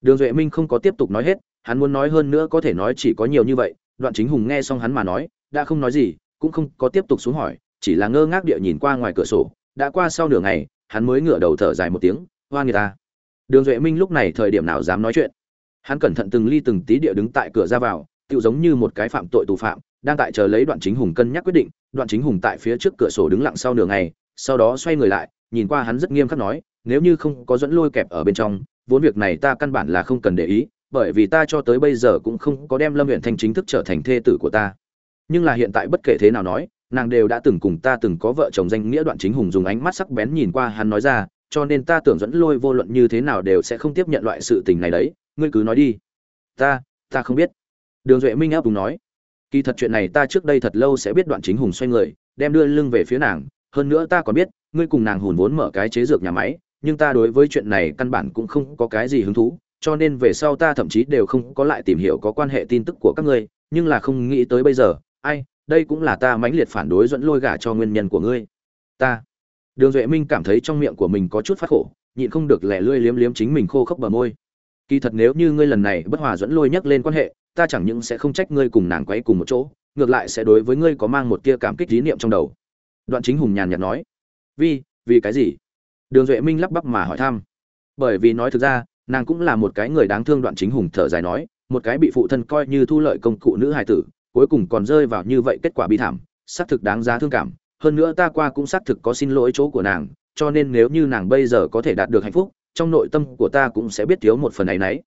đường duệ minh không có tiếp tục nói hết, hắn muốn nói hơn nữa có thể nói chỉ có nhiều như vậy, đoạn chính hùng nghe xong hắn mà nói, đã không nói gì, cũng không có tiếp tục xuống hỏi chỉ là ngơ ngác địa nhìn qua ngoài cửa sổ, đã qua sau nửa ngày, hắn mới ngửa đầu thở dài một tiếng, hoa người ta. Đường duệ minh lúc này thời điểm nào dám nói chuyện? Hắn cẩn thận từng ly từng tí địa đứng tại cửa ra vào tự giống như một cái phạm tội tù phạm, đang tại chờ lấy đoạn chính hùng cân nhắc quyết định, đoạn chính hùng tại phía trước cửa sổ đứng lặng sau nửa ngày, sau đó xoay người lại, nhìn qua hắn rất nghiêm khắc nói, nếu như không có dẫn lôi kẹp ở bên trong, vốn việc này ta căn bản là không cần để ý, bởi vì ta cho tới bây giờ cũng không có đem lâm huyện thanh chính thức trở thành thê tử của ta. Nhưng là hiện tại bất kể thế nào nói nàng đều đã từng cùng ta từng có vợ chồng danh nghĩa đoạn chính hùng dùng ánh mắt sắc bén nhìn qua hắn nói ra, cho nên ta tưởng dẫn lôi vô luận như thế nào đều sẽ không tiếp nhận loại sự tình này đấy, ngươi cứ nói đi. Ta ta không biết. Đường duệ minh áp đúng nói. Kỳ thật chuyện này ta trước đây thật lâu sẽ biết đoạn chính hùng xoay người, đem đưa lưng về phía nàng, hơn nữa ta còn biết, ngươi cùng nàng hùn vốn mở cái chế dược nhà máy, nhưng ta đối với chuyện này căn bản cũng không có cái gì hứng thú, cho nên về sau ta thậm chí đều không có lại tìm hiểu có quan hệ tin tức của các ngươi, nhưng là không nghĩ tới bây giờ, ai đây cũng là ta mãnh liệt phản đối dẫn lôi gả cho nguyên nhân của ngươi. Ta. Đường duệ minh cảm thấy trong miệng của mình có chút phát khổ, nhịn không được lẻ lươi liếm liếm chính mình khô khốc bờ môi. Kỳ thật nếu như ngươi lần này bất hòa dẫn lôi nhắc lên quan hệ, ta chẳng những sẽ không trách ngươi cùng nàng quấy cùng một chỗ, ngược lại sẽ đối với ngươi có mang một tia cảm kích lý niệm trong đầu. Đoạn chính hùng nhàn nhạt nói. Vì vì cái gì? Đường duệ minh lắp bắp mà hỏi thăm. Bởi vì nói thực ra, nàng cũng là một cái người đáng thương. Đoạn chính hùng thở dài nói. Một cái bị phụ thân coi như thu lợi công cụ nữ hài tử cuối cùng còn rơi vào như vậy kết quả bi thảm, xác thực đáng giá thương cảm. Hơn nữa ta qua cũng xác thực có xin lỗi chỗ của nàng, cho nên nếu như nàng bây giờ có thể đạt được hạnh phúc, trong nội tâm của ta cũng sẽ biết thiếu một phần ấy nấy.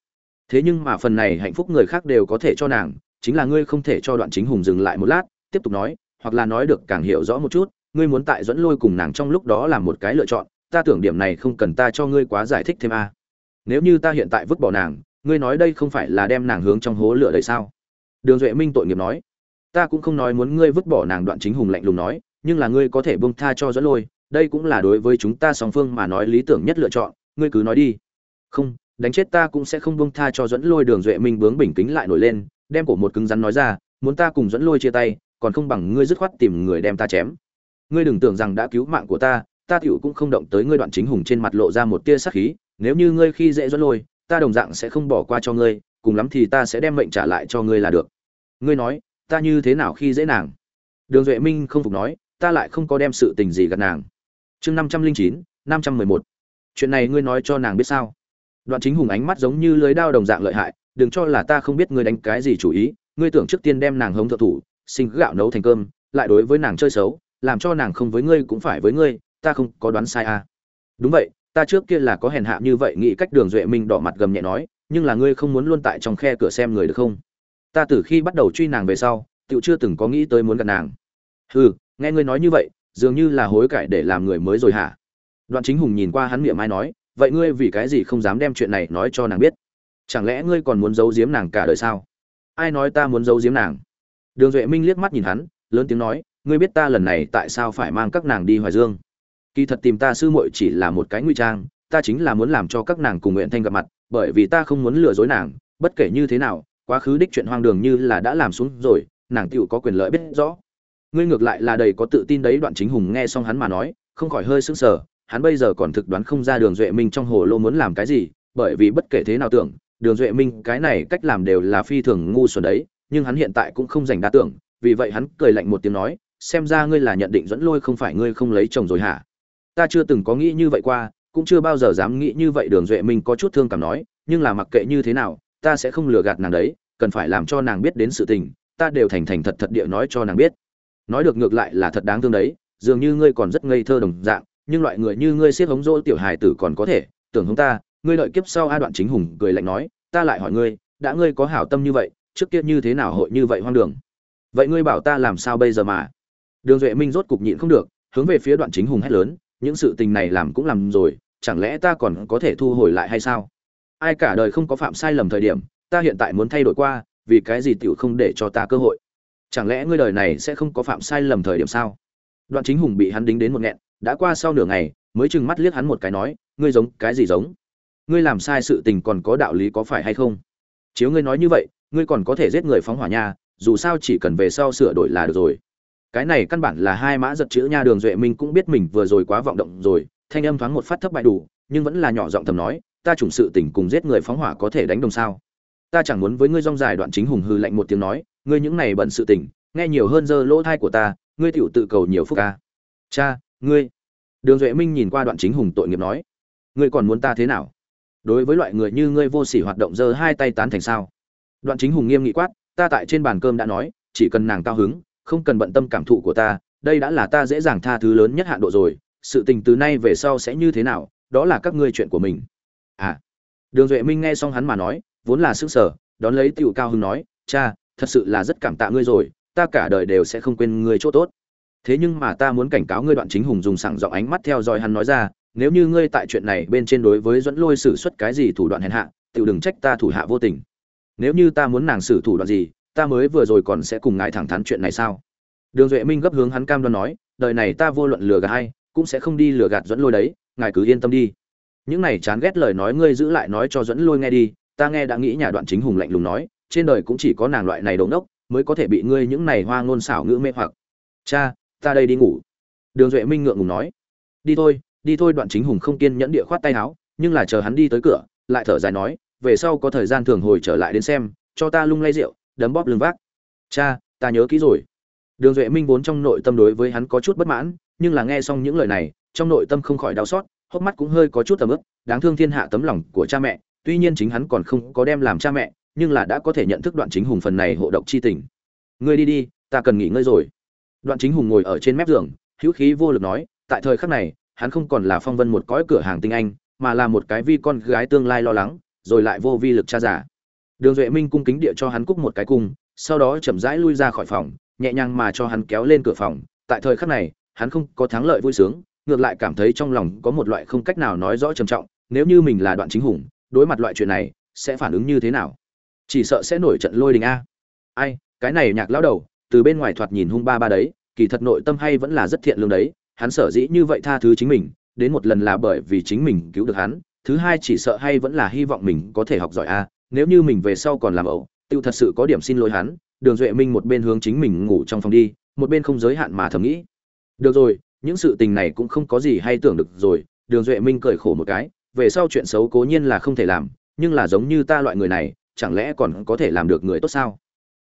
Thế nhưng mà phần này hạnh phúc người khác đều có thể cho nàng, chính là ngươi không thể cho đoạn chính hùng dừng lại một lát, tiếp tục nói, hoặc là nói được càng hiểu rõ một chút, ngươi muốn tại dẫn lôi cùng nàng trong lúc đó làm một cái lựa chọn, ta tưởng điểm này không cần ta cho ngươi quá giải thích thêm a. Nếu như ta hiện tại vứt bỏ nàng, ngươi nói đây không phải là đem nàng hướng trong hố lửa đầy sao? Đường duệ minh tội nghiệp nói, ta cũng không nói muốn ngươi vứt bỏ nàng đoạn chính hùng lạnh lùng nói, nhưng là ngươi có thể bông tha cho dẫn lôi, đây cũng là đối với chúng ta song phương mà nói lý tưởng nhất lựa chọn, ngươi cứ nói đi. Không, đánh chết ta cũng sẽ không bông tha cho dẫn lôi. Đường duệ minh bướng bình kính lại nổi lên, đem cổ một cứng rắn nói ra, muốn ta cùng dẫn lôi chia tay, còn không bằng ngươi dứt khoát tìm người đem ta chém. Ngươi đừng tưởng rằng đã cứu mạng của ta ta tiểu cũng không động tới ngươi đoạn chính hùng trên mặt lộ ra một tia sắc khí, nếu như ngươi khi dễ dẫn lôi, ta đồng dạng sẽ không bỏ qua cho ngươi, cùng lắm thì ta sẽ đem mệnh trả lại cho ngươi là được ngươi nói, ta như thế nào khi dễ nàng? Đường duệ minh không phục nói, ta lại không có đem sự tình gì gặt nàng. Chương năm trăm linh chín, năm trăm mười một. Chuyện này ngươi nói cho nàng biết sao? Đoạn chính hùng ánh mắt giống như lưới đao đồng dạng lợi hại, đừng cho là ta không biết ngươi đánh cái gì chủ ý, ngươi tưởng trước tiên đem nàng hống thợ thủ, sinh gạo nấu thành cơm, lại đối với nàng chơi xấu, làm cho nàng không với ngươi cũng phải với ngươi, ta không có đoán sai à? Đúng vậy, ta trước kia là có hèn hạ như vậy, nghĩ cách đường duệ minh đỏ mặt gầm nhẹ nói, nhưng là ngươi không muốn luôn tại trong khe cửa xem người được không? Ta từ khi bắt đầu truy nàng về sau, tựu chưa từng có nghĩ tới muốn gặp nàng. Hừ, nghe ngươi nói như vậy, dường như là hối cải để làm người mới rồi hả? Đoạn chính hùng nhìn qua hắn miệng mai nói, vậy ngươi vì cái gì không dám đem chuyện này nói cho nàng biết? Chẳng lẽ ngươi còn muốn giấu giếm nàng cả đời sao? Ai nói ta muốn giấu giếm nàng? Đường duệ minh liếc mắt nhìn hắn, lớn tiếng nói, ngươi biết ta lần này tại sao phải mang các nàng đi hoài dương? Kỳ thật tìm ta sư muội chỉ là một cái nguy trang, ta chính là muốn làm cho các nàng cùng nguyện thanh gặp mặt, bởi vì ta không muốn lừa dối nàng, bất kể như thế nào quá khứ đích chuyện hoang đường như là đã làm xuống rồi, nàng tựu có quyền lợi biết rõ. Ngươi ngược lại là đầy có tự tin đấy, đoạn chính hùng nghe xong hắn mà nói, không khỏi hơi sững sờ, hắn bây giờ còn thực đoán không ra đường duệ minh trong hồ lô muốn làm cái gì, bởi vì bất kể thế nào tưởng, đường duệ minh cái này cách làm đều là phi thường ngu xuẩn đấy, nhưng hắn hiện tại cũng không dành đa tưởng, vì vậy hắn cười lạnh một tiếng nói, xem ra ngươi là nhận định dẫn lôi không phải ngươi không lấy chồng rồi hả? Ta chưa từng có nghĩ như vậy qua, cũng chưa bao giờ dám nghĩ như vậy, đường duệ minh có chút thương cảm nói, nhưng là mặc kệ như thế nào ta sẽ không lừa gạt nàng đấy, cần phải làm cho nàng biết đến sự tình, ta đều thành thành thật thật địa nói cho nàng biết. Nói được ngược lại là thật đáng thương đấy, dường như ngươi còn rất ngây thơ đồng dạng, nhưng loại người như ngươi siết hống dỗ tiểu hài tử còn có thể, tưởng hống ta, ngươi lợi kiếp sau a đoạn chính hùng cười lạnh nói, ta lại hỏi ngươi, đã ngươi có hảo tâm như vậy, trước kia như thế nào hội như vậy hoang đường? Vậy ngươi bảo ta làm sao bây giờ mà? Đường duệ minh rốt cục nhịn không được, hướng về phía đoạn chính hùng hét lớn, những sự tình này làm cũng làm rồi, chẳng lẽ ta còn có thể thu hồi lại hay sao? Ai cả đời không có phạm sai lầm thời điểm, ta hiện tại muốn thay đổi qua, vì cái gì tiểu không để cho ta cơ hội? Chẳng lẽ ngươi đời này sẽ không có phạm sai lầm thời điểm sao? Đoạn chính hùng bị hắn đính đến một nghẹn, đã qua sau nửa ngày, mới chừng mắt liếc hắn một cái nói, ngươi giống, cái gì giống? Ngươi làm sai sự tình còn có đạo lý có phải hay không? Chiếu ngươi nói như vậy, ngươi còn có thể giết người phóng hỏa nha, dù sao chỉ cần về sau sửa đổi là được rồi. Cái này căn bản là hai mã giật chữ nha đường duệ minh cũng biết mình vừa rồi quá vọng động rồi, thanh âm thoáng một phát thấp bại đủ, nhưng vẫn là nhỏ giọng thầm nói ta chủng sự tình cùng giết người phóng hỏa có thể đánh đồng sao? Ta chẳng muốn với ngươi rong dài đoạn chính hùng hư lạnh một tiếng nói, ngươi những này bận sự tình, nghe nhiều hơn giờ lỗ thai của ta, ngươi tiểu tự cầu nhiều phúc ca. Cha, ngươi. Đường duệ minh nhìn qua đoạn chính hùng tội nghiệp nói, ngươi còn muốn ta thế nào? Đối với loại người như ngươi vô sỉ hoạt động giơ hai tay tán thành sao? Đoạn chính hùng nghiêm nghị quát, ta tại trên bàn cơm đã nói, chỉ cần nàng cao hứng, không cần bận tâm cảm thụ của ta, đây đã là ta dễ dàng tha thứ lớn nhất hạn độ rồi, sự tình từ nay về sau sẽ như thế nào, đó là các ngươi chuyện của mình à. Đường duệ minh nghe xong hắn mà nói, vốn là sức sở, đón lấy tiểu cao hưng nói, cha, thật sự là rất cảm tạ ngươi rồi, ta cả đời đều sẽ không quên ngươi chỗ tốt. Thế nhưng mà ta muốn cảnh cáo ngươi đoạn chính hùng dùng sảng giọng ánh mắt theo dõi hắn nói ra, nếu như ngươi tại chuyện này bên trên đối với dẫn lôi xử suất cái gì thủ đoạn hèn hạ tự đừng trách ta thủ hạ vô tình. Nếu như ta muốn nàng xử thủ đoạn gì, ta mới vừa rồi còn sẽ cùng ngài thẳng thắn chuyện này sao? Đường duệ minh gấp hướng hắn cam đoan nói, đời này ta vô luận lừa gạt hay cũng sẽ không đi lừa gạt dẫn lôi đấy, ngài cứ yên tâm đi những này chán ghét lời nói ngươi giữ lại nói cho dẫn lôi nghe đi, ta nghe đã nghĩ nhà đoạn chính hùng lạnh lùng nói, trên đời cũng chỉ có nàng loại này đống đốc mới có thể bị ngươi những này hoa ngôn xảo ngữ mê hoặc. Cha, ta đây đi ngủ. Đường duệ minh ngượng ngùng nói. Đi thôi đi thôi, đoạn chính hùng không kiên nhẫn địa khoát tay áo, nhưng là chờ hắn đi tới cửa, lại thở dài nói, về sau có thời gian thường hồi trở lại đến xem, cho ta lung lay rượu, đấm bóp lưng vác. Cha, ta nhớ kỹ rồi. Đường duệ minh vốn trong nội tâm đối với hắn có chút bất mãn, nhưng là nghe xong những lời này, trong nội tâm không khỏi đau xót hốc mắt cũng hơi có chút tầm ức đáng thương thiên hạ tấm lòng của cha mẹ, tuy nhiên chính hắn còn không có đem làm cha mẹ, nhưng là đã có thể nhận thức đoạn chính hùng phần này hộ độc chi tình. Ngươi đi đi, ta cần nghỉ ngơi rồi. Đoạn chính hùng ngồi ở trên mép giường, hữu khí vô lực nói, tại thời khắc này, hắn không còn là phong vân một cõi cửa hàng tinh anh, mà là một cái vi con gái tương lai lo lắng, rồi lại vô vi lực cha giả đường duệ minh cung kính địa cho hắn cúc một cái cung, sau đó chậm rãi lui ra khỏi phòng, nhẹ nhàng mà cho hắn kéo lên cửa phòng. Tại thời khắc này, hắn không có thắng lợi vui sướng ngược lại cảm thấy trong lòng có một loại không cách nào nói rõ trầm trọng, nếu như mình là đoạn chính hùng, đối mặt loại chuyện này, sẽ phản ứng như thế nào? Chỉ sợ sẽ nổi trận lôi đình a. Ai, cái này nhạc lão đầu, từ bên ngoài thoạt nhìn hung ba ba đấy, kỳ thật nội tâm hay vẫn là rất thiện lương đấy, hắn sở dĩ như vậy tha thứ chính mình, đến một lần là bởi vì chính mình cứu được hắn, thứ hai chỉ sợ hay vẫn là hy vọng mình có thể học giỏi a, nếu như mình về sau còn làm ẩu, tiêu thật sự có điểm xin lỗi hắn, đường duệ minh một bên hướng chính mình ngủ trong phòng đi, một bên không giới hạn mà thầm nghĩ. Được rồi những sự tình này cũng không có gì hay tưởng được rồi, đường duệ minh cười khổ một cái, về sau chuyện xấu cố nhiên là không thể làm, nhưng là giống như ta loại người này, chẳng lẽ còn có thể làm được người tốt sao?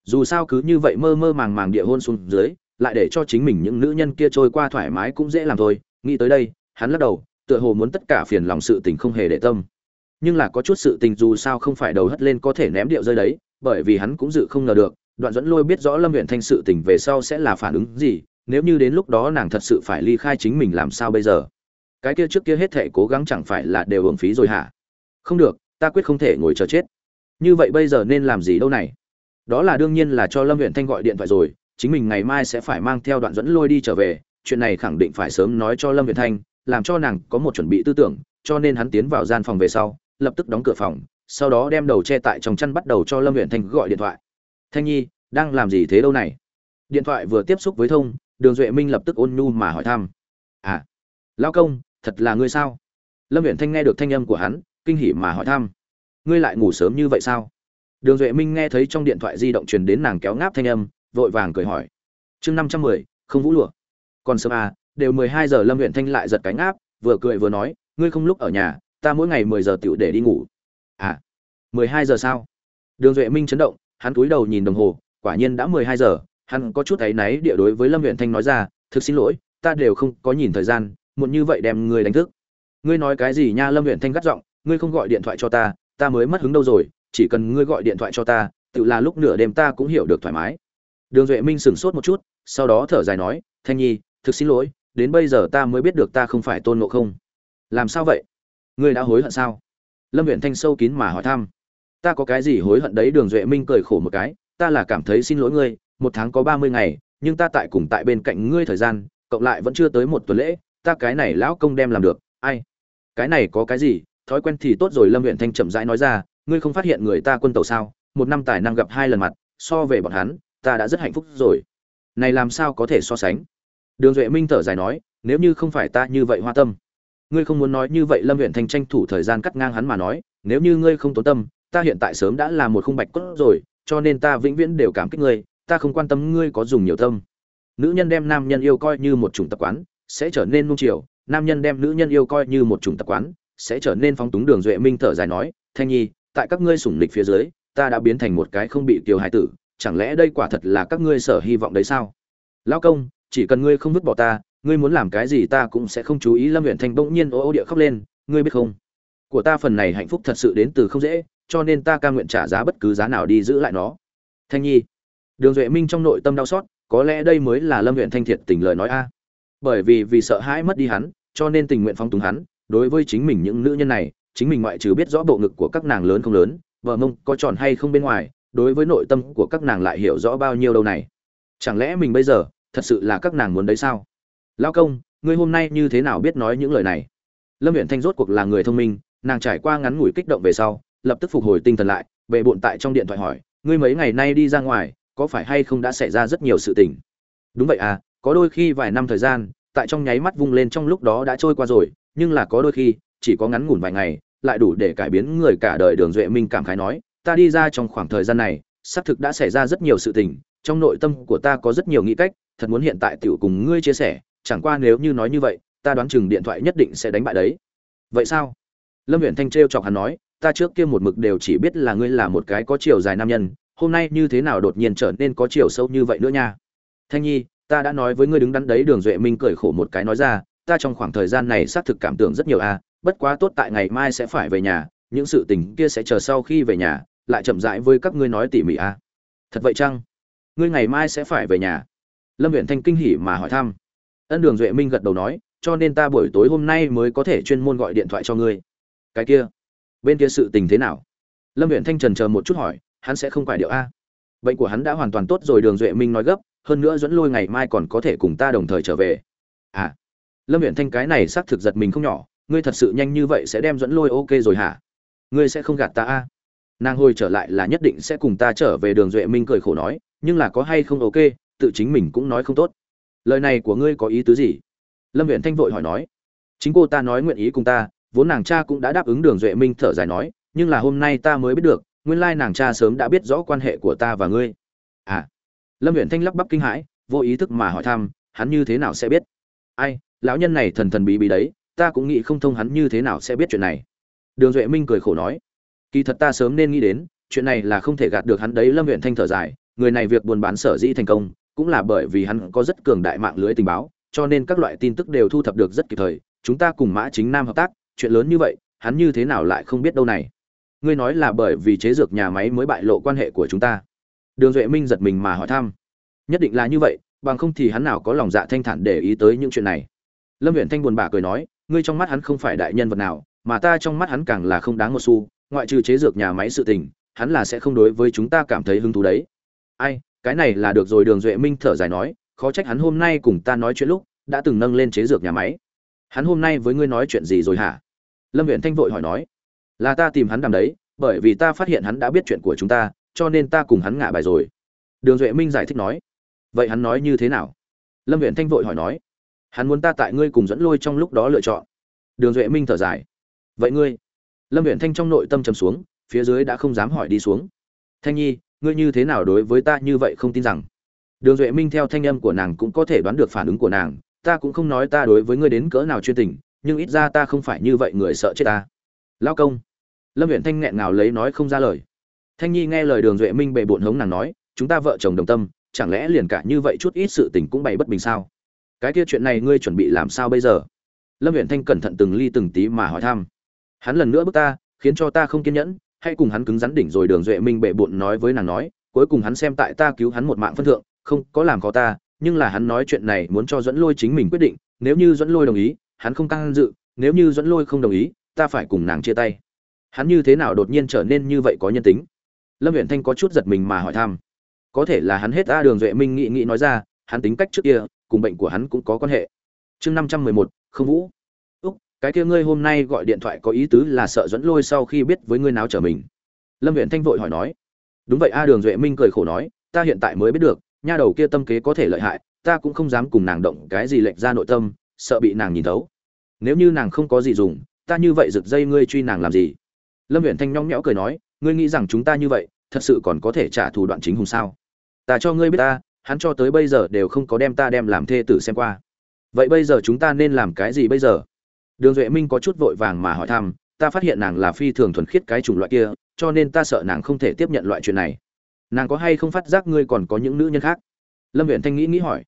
Dù sao cứ như vậy mơ mơ màng màng địa hôn xuống dưới, lại để cho chính mình những nữ nhân kia trôi qua thoải mái cũng dễ làm thôi. Nghĩ tới đây, hắn lắc đầu, tựa hồ muốn tất cả phiền lòng sự tình không hề để tâm. Nhưng là có chút sự tình dù sao không phải đầu hất lên có thể ném điệu rơi đấy, bởi vì hắn cũng dự không ngờ được, đoạn dẫn lôi biết rõ lâm huyện thanh sự tình về sau sẽ là phản ứng gì nếu như đến lúc đó nàng thật sự phải ly khai chính mình làm sao bây giờ? Cái kia trước kia hết thể cố gắng chẳng phải là đều hưởng phí rồi hả? Không được, ta quyết không thể ngồi chờ chết. Như vậy bây giờ nên làm gì đâu này? Đó là đương nhiên là cho lâm huyện thanh gọi điện thoại rồi, chính mình ngày mai sẽ phải mang theo đoạn dẫn lôi đi trở về, chuyện này khẳng định phải sớm nói cho lâm huyện thanh, làm cho nàng có một chuẩn bị tư tưởng, cho nên hắn tiến vào gian phòng về sau, lập tức đóng cửa phòng, sau đó đem đầu che tại trong chăn bắt đầu cho lâm huyện thanh gọi điện thoại. Thanh nhi, đang làm gì thế đâu này? Điện thoại vừa tiếp xúc với thông đường duệ minh lập tức ôn nhu mà hỏi thăm. À lao công, thật là ngươi sao? Lâm viện thanh nghe được thanh âm của hắn, kinh hỉ mà hỏi thăm. Ngươi lại ngủ sớm như vậy sao? Đường duệ minh nghe thấy trong điện thoại di động truyền đến nàng kéo ngáp thanh âm, vội vàng cười hỏi. Chương năm trăm mười, không vũ lụa. Còn sớm à đều mười hai giờ lâm huyện thanh lại giật cánh áp vừa cười vừa nói, ngươi không lúc ở nhà, ta mỗi ngày mười giờ tựu để đi ngủ. À mười hai giờ sao? Đường duệ minh chấn động, hắn cúi đầu nhìn đồng hồ, quả nhiên đã mười hai giờ hắn có chút thấy náy địa đối với lâm huyện thanh nói ra, thực xin lỗi, ta đều không có nhìn thời gian, muộn như vậy đem ngươi đánh thức. Ngươi nói cái gì nha? Lâm huyện thanh gắt giọng, ngươi không gọi điện thoại cho ta ta mới mất hứng đâu rồi, chỉ cần ngươi gọi điện thoại cho ta, tự là lúc nửa đêm ta cũng hiểu được thoải mái. Đường duệ minh sửng sốt một chút, sau đó thở dài nói, thanh nhi, thực xin lỗi, đến bây giờ ta mới biết được ta không phải tôn ngộ không. Làm sao vậy? Ngươi đã hối hận sao? Lâm huyện thanh sâu kín mà hỏi thăm. Ta có cái gì hối hận đấy? Đường duệ minh cười khổ một cái, ta là cảm thấy xin lỗi ngươi một tháng có ba mươi ngày, nhưng ta tại cùng tại bên cạnh ngươi thời gian, cộng lại vẫn chưa tới một tuần lễ, ta cái này lão công đem làm được, ai? Cái này có cái gì? Thói quen thì tốt rồi, lâm huyện thanh chậm rãi nói ra, ngươi không phát hiện người ta quân tàu sao? Một năm tài năng gặp hai lần mặt, so về bọn hắn, ta đã rất hạnh phúc rồi. Này làm sao có thể so sánh? Đường duệ minh thở dài nói, nếu như không phải ta như vậy hoa tâm. Ngươi không muốn nói như vậy, lâm huyện thanh tranh thủ thời gian cắt ngang hắn mà nói, nếu như ngươi không tốn tâm, ta hiện tại sớm đã là một khung bạch cốt rồi, cho nên ta vĩnh viễn đều cảm kích ngươi ta không quan tâm ngươi có dùng nhiều tâm. Nữ nhân đem nam nhân yêu coi như một chủng tập quán, sẽ trở nên nung chiều. Nam nhân đem nữ nhân yêu coi như một chủng tập quán, sẽ trở nên phóng túng đường duệ minh thở dài nói, thanh nhi, tại các ngươi sủng lịch phía dưới, ta đã biến thành một cái không bị kiều hài tử, chẳng lẽ đây quả thật là các ngươi sở hy vọng đấy sao? Lão công, chỉ cần ngươi không vứt bỏ ta, ngươi muốn làm cái gì ta cũng sẽ không chú ý. Lâm huyện thanh bỗng nhiên ô ô địa khóc lên, ngươi biết không? Của ta phần này hạnh phúc thật sự đến từ không dễ, cho nên ta ca nguyện trả giá bất cứ giá nào đi giữ lại nó. Thanh nhi đường duệ minh trong nội tâm đau xót, có lẽ đây mới là lâm nguyện thanh thiệt tình lời nói a. Bởi vì vì sợ hãi mất đi hắn, cho nên tình nguyện phong túng hắn, đối với chính mình những nữ nhân này, chính mình ngoại trừ biết rõ bộ ngực của các nàng lớn không lớn, vợ mông có tròn hay không bên ngoài, đối với nội tâm của các nàng lại hiểu rõ bao nhiêu đâu này. Chẳng lẽ mình bây giờ, thật sự là các nàng muốn đấy sao? Lao công, ngươi hôm nay như thế nào biết nói những lời này? Lâm huyện thanh rốt cuộc là người thông minh, nàng trải qua ngắn ngủi kích động về sau, lập tức phục hồi tinh thần lại bệ bộn tại trong điện thoại hỏi, ngươi mấy ngày nay đi ra ngoài có phải hay không đã xảy ra rất nhiều sự tình? Đúng vậy à có đôi khi vài năm thời gian, tại trong nháy mắt vung lên trong lúc đó đã trôi qua rồi, nhưng là có đôi khi, chỉ có ngắn ngủn vài ngày, lại đủ để cải biến người cả đời đường duệ minh cảm khái nói, ta đi ra trong khoảng thời gian này, xác thực đã xảy ra rất nhiều sự tình, trong nội tâm của ta có rất nhiều nghĩ cách, thật muốn hiện tại tiểu cùng ngươi chia sẻ, chẳng qua nếu như nói như vậy, ta đoán chừng điện thoại nhất định sẽ đánh bại đấy. Vậy sao? Lâm huyện thanh trêu chọc hắn nói, ta trước kia một mực đều chỉ biết là ngươi là một cái có chiều dài nam nhân hôm nay như thế nào đột nhiên trở nên có chiều sâu như vậy nữa nha. Thanh nhi ta đã nói với ngươi đứng đắn đấy đường duệ minh cười khổ một cái nói ra ta trong khoảng thời gian này xác thực cảm tưởng rất nhiều a à, bất quá tốt tại ngày mai sẽ phải về nhà những sự tình kia sẽ chờ sau khi về nhà lại chậm rãi với các ngươi nói tỉ mỉ a à. thật vậy chăng? Ngươi ngày mai sẽ phải về nhà? Lâm huyện thanh kinh hỉ mà hỏi thăm. Ân đường duệ minh gật đầu nói cho nên ta buổi tối hôm nay mới có thể chuyên môn gọi điện thoại cho ngươi. Cái kia bên kia sự tình thế nào? Lâm huyện thanh trần chờ một chút hỏi hắn sẽ không phải điệu a. Bệnh của hắn đã hoàn toàn tốt rồi, đường duệ minh nói gấp, hơn nữa dẫn lôi ngày mai còn có thể cùng ta đồng thời trở về. À lâm huyện thanh cái này xác thực giật mình không nhỏ, ngươi thật sự nhanh như vậy sẽ đem dẫn lôi ok rồi hả? Ngươi sẽ không gạt ta a? Nàng hồi trở lại là nhất định sẽ cùng ta trở về, đường duệ minh cười khổ nói, nhưng là có hay không ok, tự chính mình cũng nói không tốt. Lời này của ngươi có ý tứ gì? Lâm huyện thanh vội hỏi nói, chính cô ta nói nguyện ý cùng ta, vốn nàng cha cũng đã đáp ứng đường duệ minh thở dài nói, nhưng là hôm nay ta mới biết được nguyên lai nàng cha sớm đã biết rõ quan hệ của ta và ngươi. À lâm huyện thanh lắp bắp kinh hãi, vô ý thức mà hỏi thăm, hắn như thế nào sẽ biết? Ai, lão nhân này thần thần bí bí đấy, ta cũng nghĩ không thông hắn như thế nào sẽ biết chuyện này. Đường duệ minh cười khổ nói, kỳ thật ta sớm nên nghĩ đến, chuyện này là không thể gạt được hắn đấy, lâm huyện thanh thở dài, người này việc buôn bán sở dĩ thành công, cũng là bởi vì hắn có rất cường đại mạng lưới tình báo, cho nên các loại tin tức đều thu thập được rất kịp thời, chúng ta cùng mã chính nam hợp tác, chuyện lớn như vậy, hắn như thế nào lại không biết đâu này? Ngươi nói là bởi vì chế dược nhà máy mới bại lộ quan hệ của chúng ta. Đường duệ minh giật mình mà hỏi thăm. Nhất định là như vậy, bằng không thì hắn nào có lòng dạ thanh thản để ý tới những chuyện này. Lâm huyện thanh buồn bã cười nói, ngươi trong mắt hắn không phải đại nhân vật nào, mà ta trong mắt hắn càng là không đáng một xu, ngoại trừ chế dược nhà máy sự tình, hắn là sẽ không đối với chúng ta cảm thấy hứng thú đấy. Ai, cái này là được rồi, đường duệ minh thở dài nói, khó trách hắn hôm nay cùng ta nói chuyện lúc, đã từng nâng lên chế dược nhà máy. Hắn hôm nay với ngươi nói chuyện gì rồi hả? Lâm huyện thanh vội hỏi nói là ta tìm hắn đàm đấy, bởi vì ta phát hiện hắn đã biết chuyện của chúng ta, cho nên ta cùng hắn ngả bài rồi. Đường duệ minh giải thích nói. Vậy hắn nói như thế nào? Lâm viện thanh vội hỏi nói. Hắn muốn ta tại ngươi cùng dẫn lôi trong lúc đó lựa chọn. Đường duệ minh thở dài. Vậy ngươi? Lâm viện thanh trong nội tâm trầm xuống, phía dưới đã không dám hỏi đi xuống. Thanh nhi, ngươi như thế nào đối với ta như vậy không tin rằng? Đường duệ minh theo thanh âm của nàng cũng có thể đoán được phản ứng của nàng. Ta cũng không nói ta đối với ngươi đến cỡ nào chuyên tình, nhưng ít ra ta không phải như vậy người sợ chết ta. Lao công lâm huyện thanh nghẹn ngào lấy nói không ra lời. Thanh nhi nghe lời đường duệ minh bệ bộn hống nàng nói, chúng ta vợ chồng đồng tâm, chẳng lẽ liền cả như vậy chút ít sự tình cũng bày bất bình sao? Cái kia chuyện này ngươi chuẩn bị làm sao bây giờ? Lâm huyện thanh cẩn thận từng ly từng tí mà hỏi thăm. Hắn lần nữa bước ta, khiến cho ta không kiên nhẫn hay cùng hắn cứng rắn đỉnh rồi. Đường duệ minh bệ bộn nói với nàng nói, cuối cùng hắn xem tại ta cứu hắn một mạng phân thượng, không có làm khó ta, nhưng là hắn nói chuyện này muốn cho dẫn lôi chính mình quyết định, nếu như dẫn lôi đồng ý, hắn không căng dự, nếu như dẫn lôi không đồng ý, ta phải cùng nàng chia tay hắn như thế nào đột nhiên trở nên như vậy có nhân tính? Lâm huyện thanh có chút giật mình mà hỏi thăm. Có thể là hắn hết a đường duệ minh nghĩ nghĩ nói ra, hắn tính cách trước kia, cùng bệnh của hắn cũng có quan hệ. Chương năm trăm mười một, không vũ. Úc, cái kia ngươi hôm nay gọi điện thoại có ý tứ là sợ dẫn lôi sau khi biết với ngươi nào trở mình. Lâm huyện thanh vội hỏi nói. Đúng vậy a đường duệ minh cười khổ nói, ta hiện tại mới biết được, nha đầu kia tâm kế có thể lợi hại, ta cũng không dám cùng nàng động cái gì lệch ra nội tâm, sợ bị nàng nhìn thấu. Nếu như nàng không có gì dùng, ta như vậy rực dây ngươi truy nàng làm gì? Lâm huyện thanh nhong nhẽo cười nói, ngươi nghĩ rằng chúng ta như vậy, thật sự còn có thể trả thù đoạn chính hùng sao? Ta cho ngươi biết ta, hắn cho tới bây giờ đều không có đem ta đem làm thê tử xem qua. Vậy bây giờ chúng ta nên làm cái gì bây giờ? Đường duệ minh có chút vội vàng mà hỏi thăm, ta phát hiện nàng là phi thường thuần khiết cái chủng loại kia, cho nên ta sợ nàng không thể tiếp nhận loại chuyện này. Nàng có hay không phát giác ngươi còn có những nữ nhân khác? Lâm huyện thanh nghĩ nghĩ hỏi.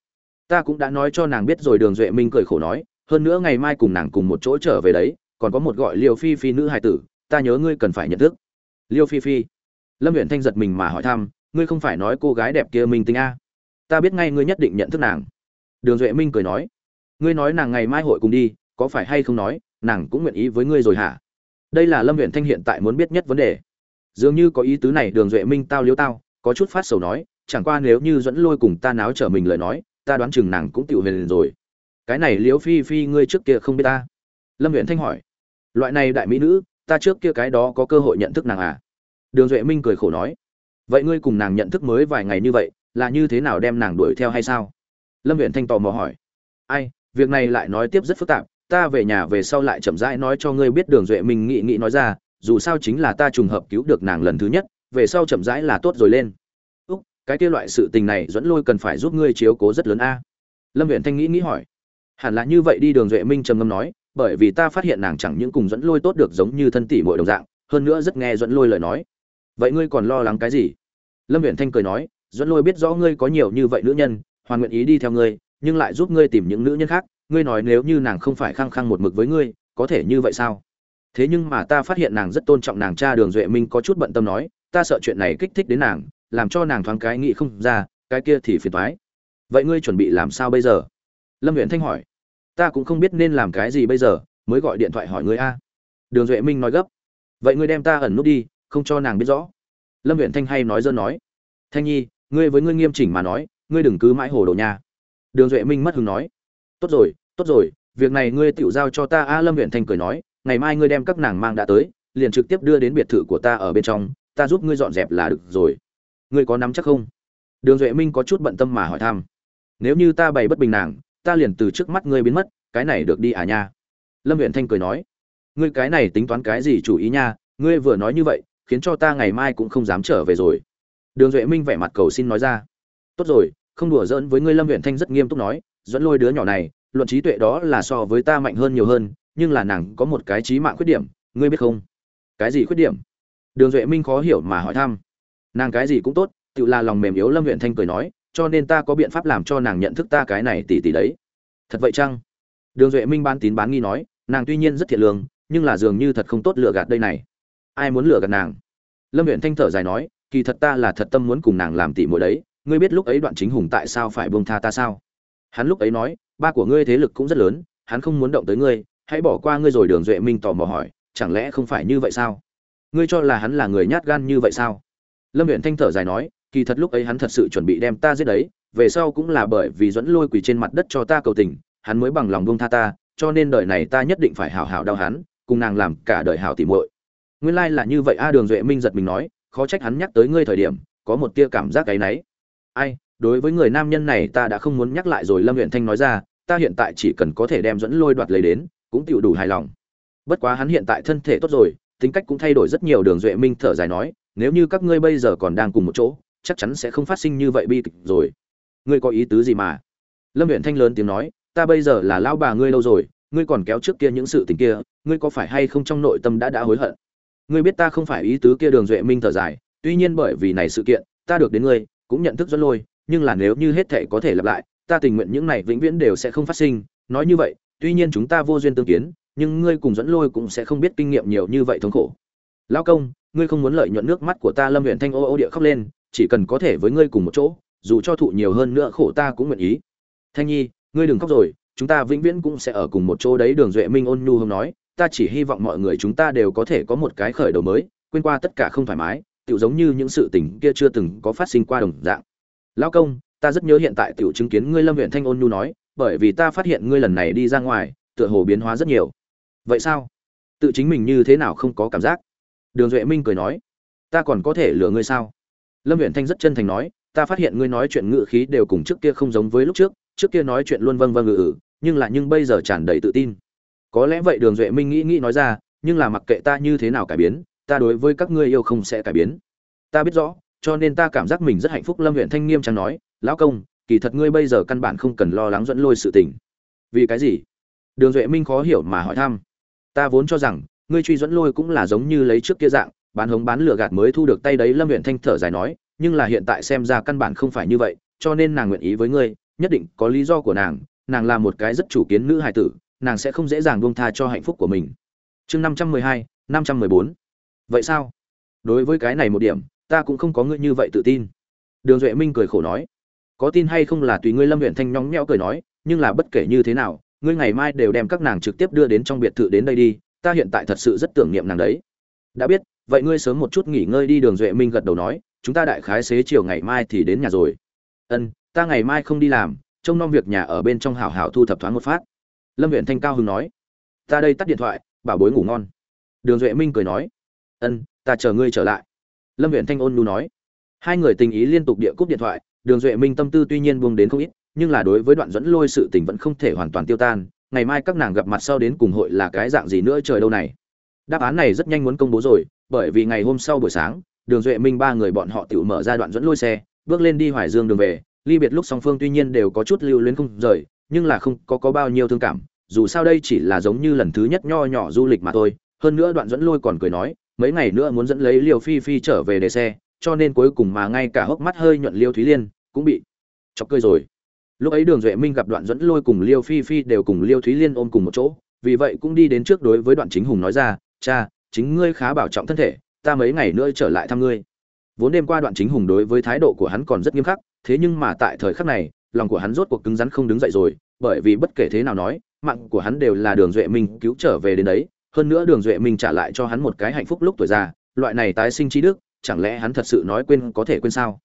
Ta cũng đã nói cho nàng biết rồi, đường duệ minh cười khổ nói. Hơn nữa ngày mai cùng nàng cùng một chỗ trở về đấy, còn có một gọi liêu phi phi nữ hài tử ta nhớ ngươi cần phải nhận thức. Liêu phi phi. Lâm huyện thanh giật mình mà hỏi thăm, ngươi không phải nói cô gái đẹp kia minh tính a? Ta biết ngay ngươi nhất định nhận thức nàng. Đường duệ minh cười nói, ngươi nói nàng ngày mai hội cùng đi, có phải hay không nói, nàng cũng nguyện ý với ngươi rồi hả? Đây là lâm huyện thanh hiện tại muốn biết nhất vấn đề. Dường như có ý tứ này, đường duệ minh tao liếu tao, có chút phát sầu nói, chẳng qua nếu như dẫn lôi cùng ta náo trở mình lời nói, ta đoán chừng nàng cũng tự huyền rồi. Cái này liễu phi phi ngươi trước kia không biết ta? Lâm huyện thanh hỏi, loại này đại mỹ nữ ta trước kia cái đó có cơ hội nhận thức nàng à? Đường duệ minh cười khổ nói. Vậy ngươi cùng nàng nhận thức mới vài ngày như vậy, là như thế nào đem nàng đuổi theo hay sao? Lâm viện thanh tò mò hỏi. Ai, việc này lại nói tiếp rất phức tạp, ta về nhà về sau lại chậm rãi nói cho ngươi biết đường duệ minh nghĩ nghĩ nói ra, dù sao chính là ta trùng hợp cứu được nàng lần thứ nhất, về sau chậm rãi là tốt rồi lên. Úc, cái kia loại sự tình này dẫn lôi cần phải giúp ngươi chiếu cố rất lớn a. Lâm viện thanh nghĩ nghĩ hỏi. Hẳn là như vậy đi, đường duệ minh trầm ngâm nói bởi vì ta phát hiện nàng chẳng những cùng dẫn lôi tốt được giống như thân tỷ muội đồng dạng, hơn nữa rất nghe dẫn lôi lời nói. Vậy ngươi còn lo lắng cái gì? Lâm viễn thanh cười nói dẫn lôi biết rõ ngươi có nhiều như vậy nữ nhân, hoàn nguyện ý đi theo ngươi, nhưng lại giúp ngươi tìm những nữ nhân khác, ngươi nói nếu như nàng không phải khăng khăng một mực với ngươi, có thể như vậy sao? Thế nhưng mà ta phát hiện nàng rất tôn trọng nàng cha đường duệ minh có chút bận tâm nói, ta sợ chuyện này kích thích đến nàng, làm cho nàng thoáng cái nghĩ không ra, cái kia thì phiền thoái vậy ngươi chuẩn bị làm sao bây giờ? Lâm huyện thanh hỏi ta cũng không biết nên làm cái gì bây giờ, mới gọi điện thoại hỏi người a. Đường duệ minh nói gấp. Vậy ngươi đem ta ẩn nút đi, không cho nàng biết rõ. Lâm huyện thanh hay nói dơ nói. Thanh nhi, ngươi với ngươi nghiêm chỉnh mà nói, ngươi đừng cứ mãi hồ đồ nha. Đường duệ minh mất hứng nói. Tốt rồi tốt rồi, việc này ngươi tự giao cho ta a. Lâm huyện thanh cười nói, ngày mai ngươi đem các nàng mang đã tới, liền trực tiếp đưa đến biệt thự của ta ở bên trong, ta giúp ngươi dọn dẹp là được rồi. Ngươi có nắm chắc không? Đường duệ minh có chút bận tâm mà hỏi thăm. Nếu như ta bày bất bình nàng ta liền từ trước mắt ngươi biến mất, cái này được đi à nha? Lâm huyện thanh cười nói. Ngươi cái này tính toán cái gì chủ ý nha, ngươi vừa nói như vậy, khiến cho ta ngày mai cũng không dám trở về rồi. Đường duệ minh vẻ mặt cầu xin nói ra. Tốt rồi, không đùa giỡn với ngươi. Lâm huyện thanh rất nghiêm túc nói. Dẫn lôi đứa nhỏ này, luận trí tuệ đó là so với ta mạnh hơn nhiều hơn, nhưng là nàng có một cái trí mạng khuyết điểm, ngươi biết không? Cái gì khuyết điểm? Đường duệ minh khó hiểu mà hỏi thăm. Nàng cái gì cũng tốt, tự là lòng mềm yếu. Lâm huyện thanh cười nói cho nên ta có biện pháp làm cho nàng nhận thức ta cái này tỉ tỉ đấy. Thật vậy chăng? Đường duệ minh ban tín bán nghi nói, nàng tuy nhiên rất thiện lương, nhưng là dường như thật không tốt lựa gạt đây này. Ai muốn lừa gạt nàng? Lâm huyện thanh thở dài nói, kỳ thật ta là thật tâm muốn cùng nàng làm tỉ mỗi đấy, ngươi biết lúc ấy đoạn chính hùng tại sao phải buông tha ta sao? Hắn lúc ấy nói, ba của ngươi thế lực cũng rất lớn, hắn không muốn động tới ngươi, hãy bỏ qua ngươi rồi đường duệ minh tò mò hỏi, chẳng lẽ không phải như vậy sao? Ngươi cho là hắn là người nhát gan như vậy sao? Lâm huyện thanh thở dài nói kỳ thật lúc ấy hắn thật sự chuẩn bị đem ta giết đấy, về sau cũng là bởi vì dẫn lôi quỳ trên mặt đất cho ta cầu tình, hắn mới bằng lòng buông tha ta, cho nên đời này ta nhất định phải hảo hảo đau hắn, cùng nàng làm cả đời hảo tỉ muội. Nguyên lai là như vậy, a đường duệ minh giật mình nói, khó trách hắn nhắc tới ngươi thời điểm, có một tia cảm giác cái nấy. Ai, đối với người nam nhân này ta đã không muốn nhắc lại rồi, lâm huyện thanh nói ra, ta hiện tại chỉ cần có thể đem dẫn lôi đoạt lấy đến, cũng tựu đủ hài lòng. Bất quá hắn hiện tại thân thể tốt rồi, tính cách cũng thay đổi rất nhiều, đường duệ minh thở dài nói, nếu như các ngươi bây giờ còn đang cùng một chỗ chắc chắn sẽ không phát sinh như vậy bi kịch rồi. Ngươi có ý tứ gì mà? Lâm huyện thanh lớn tiếng nói, ta bây giờ là lao bà ngươi lâu rồi, ngươi còn kéo trước kia những sự tình kia, ngươi có phải hay không trong nội tâm đã đã hối hận? Ngươi biết ta không phải ý tứ kia đường duệ minh thở dài, tuy nhiên bởi vì này sự kiện, ta được đến ngươi, cũng nhận thức dẫn lôi, nhưng là nếu như hết thể có thể lặp lại, ta tình nguyện những này vĩnh viễn đều sẽ không phát sinh. Nói như vậy, tuy nhiên chúng ta vô duyên tương kiến, nhưng ngươi cùng dẫn lôi cũng sẽ không biết kinh nghiệm nhiều như vậy thống khổ. Lao công, ngươi không muốn lợi nhuận nước mắt của ta, lâm huyện thanh ô ô địa khóc lên chỉ cần có thể với ngươi cùng một chỗ, dù cho thụ nhiều hơn nữa khổ ta cũng nguyện ý. Thanh nhi, ngươi đừng khóc rồi, chúng ta vĩnh viễn cũng sẽ ở cùng một chỗ đấy, đường duệ minh ôn nhu hông nói, ta chỉ hy vọng mọi người chúng ta đều có thể có một cái khởi đầu mới, quên qua tất cả không thoải mái tự giống như những sự tình kia chưa từng có phát sinh qua đồng dạng. Lão công, ta rất nhớ hiện tại tiểu chứng kiến ngươi lâm huyện thanh ôn nhu nói, bởi vì ta phát hiện ngươi lần này đi ra ngoài, tựa hồ biến hóa rất nhiều. Vậy sao? Tự chính mình như thế nào không có cảm giác? Đường duệ minh cười nói, ta còn có thể lừa ngươi sao? Lâm huyện thanh rất chân thành nói, ta phát hiện ngươi nói chuyện ngự khí đều cùng trước kia không giống với lúc trước trước kia nói chuyện luôn vâng vâng ngự ừ nhưng là nhưng bây giờ tràn đầy tự tin. Có lẽ vậy đường duệ minh nghĩ nghĩ nói ra, nhưng là mặc kệ ta như thế nào cải biến, ta đối với các ngươi yêu không sẽ cải biến. Ta biết rõ, cho nên ta cảm giác mình rất hạnh phúc, lâm huyện thanh nghiêm trang nói, lão công, kỳ thật ngươi bây giờ căn bản không cần lo lắng dẫn lôi sự tình. Vì cái gì? Đường duệ minh khó hiểu mà hỏi thăm. Ta vốn cho rằng, ngươi truy dẫn lôi cũng là giống như lấy trước kia dạng bán hống bán lừa gạt mới thu được tay đấy, lâm huyện thanh thở dài nói, nhưng là hiện tại xem ra căn bản không phải như vậy, cho nên nàng nguyện ý với ngươi, nhất định có lý do của nàng nàng là một cái rất chủ kiến nữ hài tử, nàng sẽ không dễ dàng buông tha cho hạnh phúc của mình. Chương năm trăm mười hai, năm trăm mười bốn. Vậy sao? Đối với cái này một điểm, ta cũng không có ngươi như vậy tự tin. Đường duệ minh cười khổ nói, có tin hay không là tùy ngươi, lâm huyện thanh nhóng nhẽo cười nói, nhưng là bất kể như thế nào, ngươi ngày mai đều đem các nàng trực tiếp đưa đến trong biệt thự đến đây đi, ta hiện tại thật sự rất tưởng niệm nàng đấy. Đã biết vậy ngươi sớm một chút nghỉ ngơi đi, đường duệ minh gật đầu nói, chúng ta đại khái xế chiều ngày mai thì đến nhà rồi. Ân, ta ngày mai không đi làm, trông nom việc nhà ở bên trong hảo hảo thu thập thoáng một phát. Lâm huyện thanh cao hưng nói, ta đây tắt điện thoại, bảo bối ngủ ngon. Đường duệ minh cười nói, ân, ta chờ ngươi trở lại. Lâm huyện thanh ôn nu nói, hai người tình ý liên tục địa cúp điện thoại, đường duệ minh tâm tư tuy nhiên buông đến không ít, nhưng là đối với đoạn dẫn lôi sự tình vẫn không thể hoàn toàn tiêu tan. Ngày mai các nàng gặp mặt sau đến cùng hội là cái dạng gì nữa trời đâu này đáp án này rất nhanh muốn công bố rồi, bởi vì ngày hôm sau buổi sáng, đường duệ minh ba người bọn họ tự mở ra đoạn dẫn lôi xe, bước lên đi hoài dương đường về. Ly biệt lúc song phương tuy nhiên đều có chút lưu luyến không rời, nhưng là không có có bao nhiêu thương cảm, dù sao đây chỉ là giống như lần thứ nhất nho nhỏ du lịch mà thôi. Hơn nữa đoạn dẫn lôi còn cười nói, mấy ngày nữa muốn dẫn lấy liều phi phi trở về để xe, cho nên cuối cùng mà ngay cả hốc mắt hơi nhuận liêu thúy liên cũng bị chọc cười rồi. Lúc ấy đường duệ minh gặp đoạn dẫn lôi cùng liêu phi phi đều cùng liêu thúy liên ôm cùng một chỗ, vì vậy cũng đi đến trước đối với đoạn chính hùng nói ra cha, chính ngươi khá bảo trọng thân thể, ta mấy ngày nữa trở lại thăm ngươi. Vốn đêm qua đoạn chính hùng đối với thái độ của hắn còn rất nghiêm khắc, thế nhưng mà tại thời khắc này, lòng của hắn rốt cuộc cứng rắn không đứng dậy rồi, bởi vì bất kể thế nào nói, mạng của hắn đều là đường duệ minh cứu trở về đến đấy, hơn nữa đường duệ minh trả lại cho hắn một cái hạnh phúc lúc tuổi già, loại này tái sinh trí đức, chẳng lẽ hắn thật sự nói quên, có thể quên sao?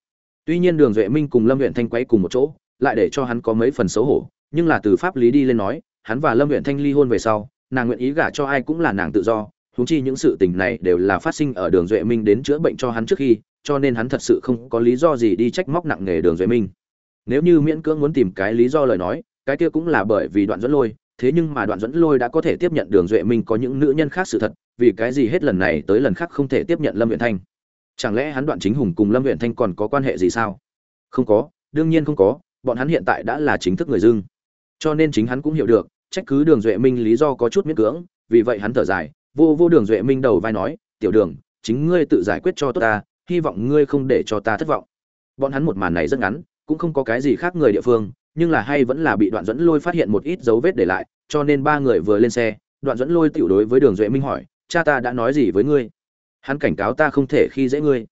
Tuy nhiên đường duệ minh cùng lâm huyện thanh quay cùng một chỗ, lại để cho hắn có mấy phần xấu hổ, nhưng là từ pháp lý đi lên nói, hắn và lâm huyện thanh ly hôn về sau, nàng nguyện ý gả cho ai cũng là nàng tự do huống chi những sự tình này đều là phát sinh ở đường duệ minh đến chữa bệnh cho hắn trước khi, cho nên hắn thật sự không có lý do gì đi trách móc nặng nề đường duệ minh. Nếu như miễn cưỡng muốn tìm cái lý do lời nói, cái kia cũng là bởi vì đoạn dẫn lôi, thế nhưng mà đoạn dẫn lôi đã có thể tiếp nhận đường duệ minh có những nữ nhân khác sự thật, vì cái gì hết lần này tới lần khác không thể tiếp nhận lâm viện thanh? Chẳng lẽ hắn đoạn chính hùng cùng lâm viện thanh còn có quan hệ gì sao? Không có, đương nhiên không có, bọn hắn hiện tại đã là chính thức người dưng. Cho nên chính hắn cũng hiểu được, trách cứ đường duệ minh lý do có chút miễn cưỡng, vì vậy hắn thở dài vô vô đường duệ minh đầu vai nói, tiểu đường, chính ngươi tự giải quyết cho tốt ta, hy vọng ngươi không để cho ta thất vọng. Bọn hắn một màn này rất ngắn, cũng không có cái gì khác người địa phương, nhưng là hay vẫn là bị đoạn dẫn lôi phát hiện một ít dấu vết để lại, cho nên ba người vừa lên xe, đoạn dẫn lôi tiểu đối với đường duệ minh hỏi, cha ta đã nói gì với ngươi? Hắn cảnh cáo ta không thể khi dễ ngươi.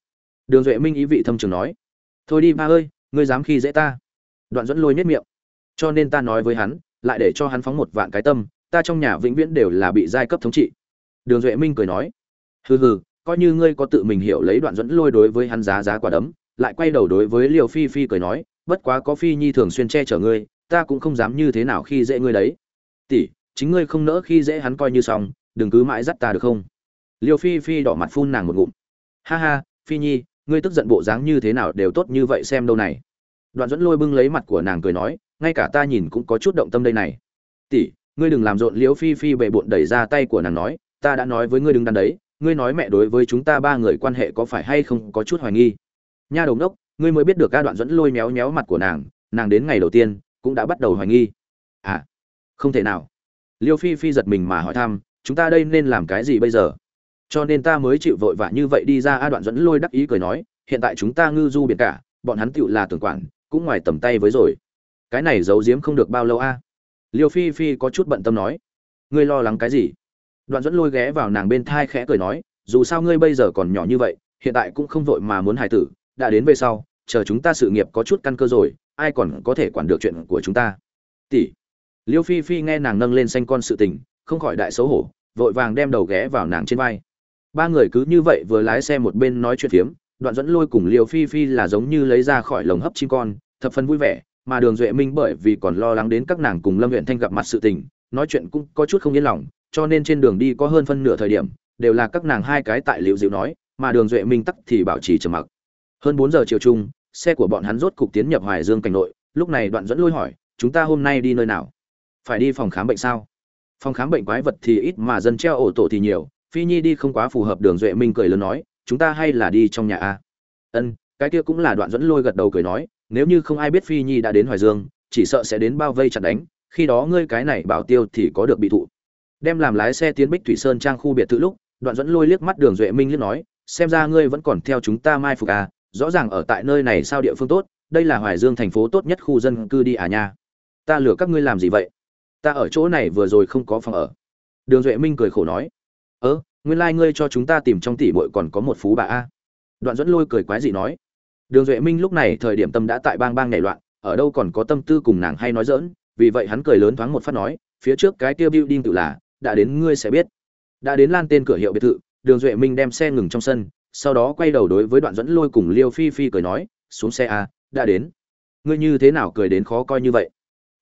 Đường duệ minh ý vị thâm trường nói, thôi đi ba ơi, ngươi dám khi dễ ta. Đoạn dẫn lôi nhất miệng, cho nên ta nói với hắn, lại để cho hắn phóng một vạn cái tâm, ta trong nhà vĩnh viễn đều là bị giai cấp thống trị đường duệ minh cười nói, hừ hừ, coi như ngươi có tự mình hiểu lấy đoạn dẫn lôi đối với hắn giá giá quả đấm, lại quay đầu đối với liều phi phi cười nói, bất quá có phi nhi thường xuyên che chở ngươi, ta cũng không dám như thế nào khi dễ ngươi đấy. Tỷ, chính ngươi không nỡ khi dễ hắn coi như xong, đừng cứ mãi dắt ta được không? Liêu phi phi đỏ mặt phun nàng một ngụm. Ha ha, phi nhi, ngươi tức giận bộ dáng như thế nào đều tốt như vậy xem đâu này. Đoạn dẫn lôi bưng lấy mặt của nàng cười nói, ngay cả ta nhìn cũng có chút động tâm đây này. Tỷ, ngươi đừng làm rộn liêu phi phi bệ bộn đẩy ra tay của nàng nói ta đã nói với ngươi đừng đắn đấy, ngươi nói mẹ đối với chúng ta ba người quan hệ có phải hay không có chút hoài nghi. Nha đồng đốc ngươi mới biết được ca đoạn dẫn lôi méo méo mặt của nàng nàng đến ngày đầu tiên cũng đã bắt đầu hoài nghi. À không thể nào. Liêu phi phi giật mình mà hỏi thăm, chúng ta đây nên làm cái gì bây giờ? Cho nên ta mới chịu vội vã như vậy đi ra a đoạn dẫn lôi đắc ý cười nói, hiện tại chúng ta ngư du biển cả, bọn hắn tựu là tưởng quản, cũng ngoài tầm tay với rồi. Cái này giấu giếm không được bao lâu a? Liêu phi phi có chút bận tâm nói, ngươi lo lắng cái gì? Đoạn dẫn lôi ghé vào nàng bên thai khẽ cười nói, dù sao ngươi bây giờ còn nhỏ như vậy, hiện tại cũng không vội mà muốn hài tử, đã đến về sau, chờ chúng ta sự nghiệp có chút căn cơ rồi, ai còn có thể quản được chuyện của chúng ta? Tỷ. Liêu phi phi nghe nàng nâng lên xanh con sự tình, không khỏi đại xấu hổ, vội vàng đem đầu ghé vào nàng trên vai. Ba người cứ như vậy vừa lái xe một bên nói chuyện phiếm, đoạn dẫn lôi cùng liêu phi phi là giống như lấy ra khỏi lồng hấp chim con, thập phần vui vẻ, mà đường duệ minh bởi vì còn lo lắng đến các nàng cùng lâm huyện thanh gặp mặt sự tình, nói chuyện cũng có chút không yên lòng cho nên trên đường đi có hơn phân nửa thời điểm, đều là các nàng hai cái tại liệu dịu nói, mà đường duệ minh tắc thì bảo trì trầm mặc. Hơn bốn giờ chiều chung, xe của bọn hắn rốt cục tiến nhập hoài dương cảnh nội, lúc này đoạn dẫn lôi hỏi, chúng ta hôm nay đi nơi nào? Phải đi phòng khám bệnh sao? Phòng khám bệnh quái vật thì ít mà dân treo ổ tổ thì nhiều, phi nhi đi không quá phù hợp, đường duệ minh cười lớn nói, chúng ta hay là đi trong nhà a? Ân, cái kia cũng là đoạn dẫn lôi gật đầu cười nói, nếu như không ai biết phi nhi đã đến hoài dương, chỉ sợ sẽ đến bao vây chặt đánh, khi đó ngươi cái này bảo tiêu thì có được bị thụ đem làm lái xe tiến bích thủy sơn trang khu biệt thự lúc, đoạn dẫn lôi liếc mắt đường duệ minh liếc nói, xem ra ngươi vẫn còn theo chúng ta mai phục à rõ ràng ở tại nơi này sao địa phương tốt, đây là hoài dương thành phố tốt nhất khu dân cư đi à nha. Ta lừa các ngươi làm gì vậy? Ta ở chỗ này vừa rồi không có phòng ở. Đường duệ minh cười khổ nói, ơ, nguyên lai、like、ngươi cho chúng ta tìm trong tỷ bội còn có một phú bà a. Đoạn dẫn lôi cười quái gì nói, đường duệ minh lúc này thời điểm tâm đã tại bang bang nảy loạn, ở đâu còn có tâm tư cùng nàng hay nói dỡn vì vậy hắn cười lớn thoáng một phát nói, phía trước cái tiêu building tự là đã đến ngươi sẽ biết. Đã đến lan tên cửa hiệu biệt thự đường duệ minh đem xe ngừng trong sân sau đó quay đầu đối với đoạn dẫn lôi cùng liêu phi phi cười nói xuống xe à, đã đến. Ngươi như thế nào cười đến khó coi như vậy?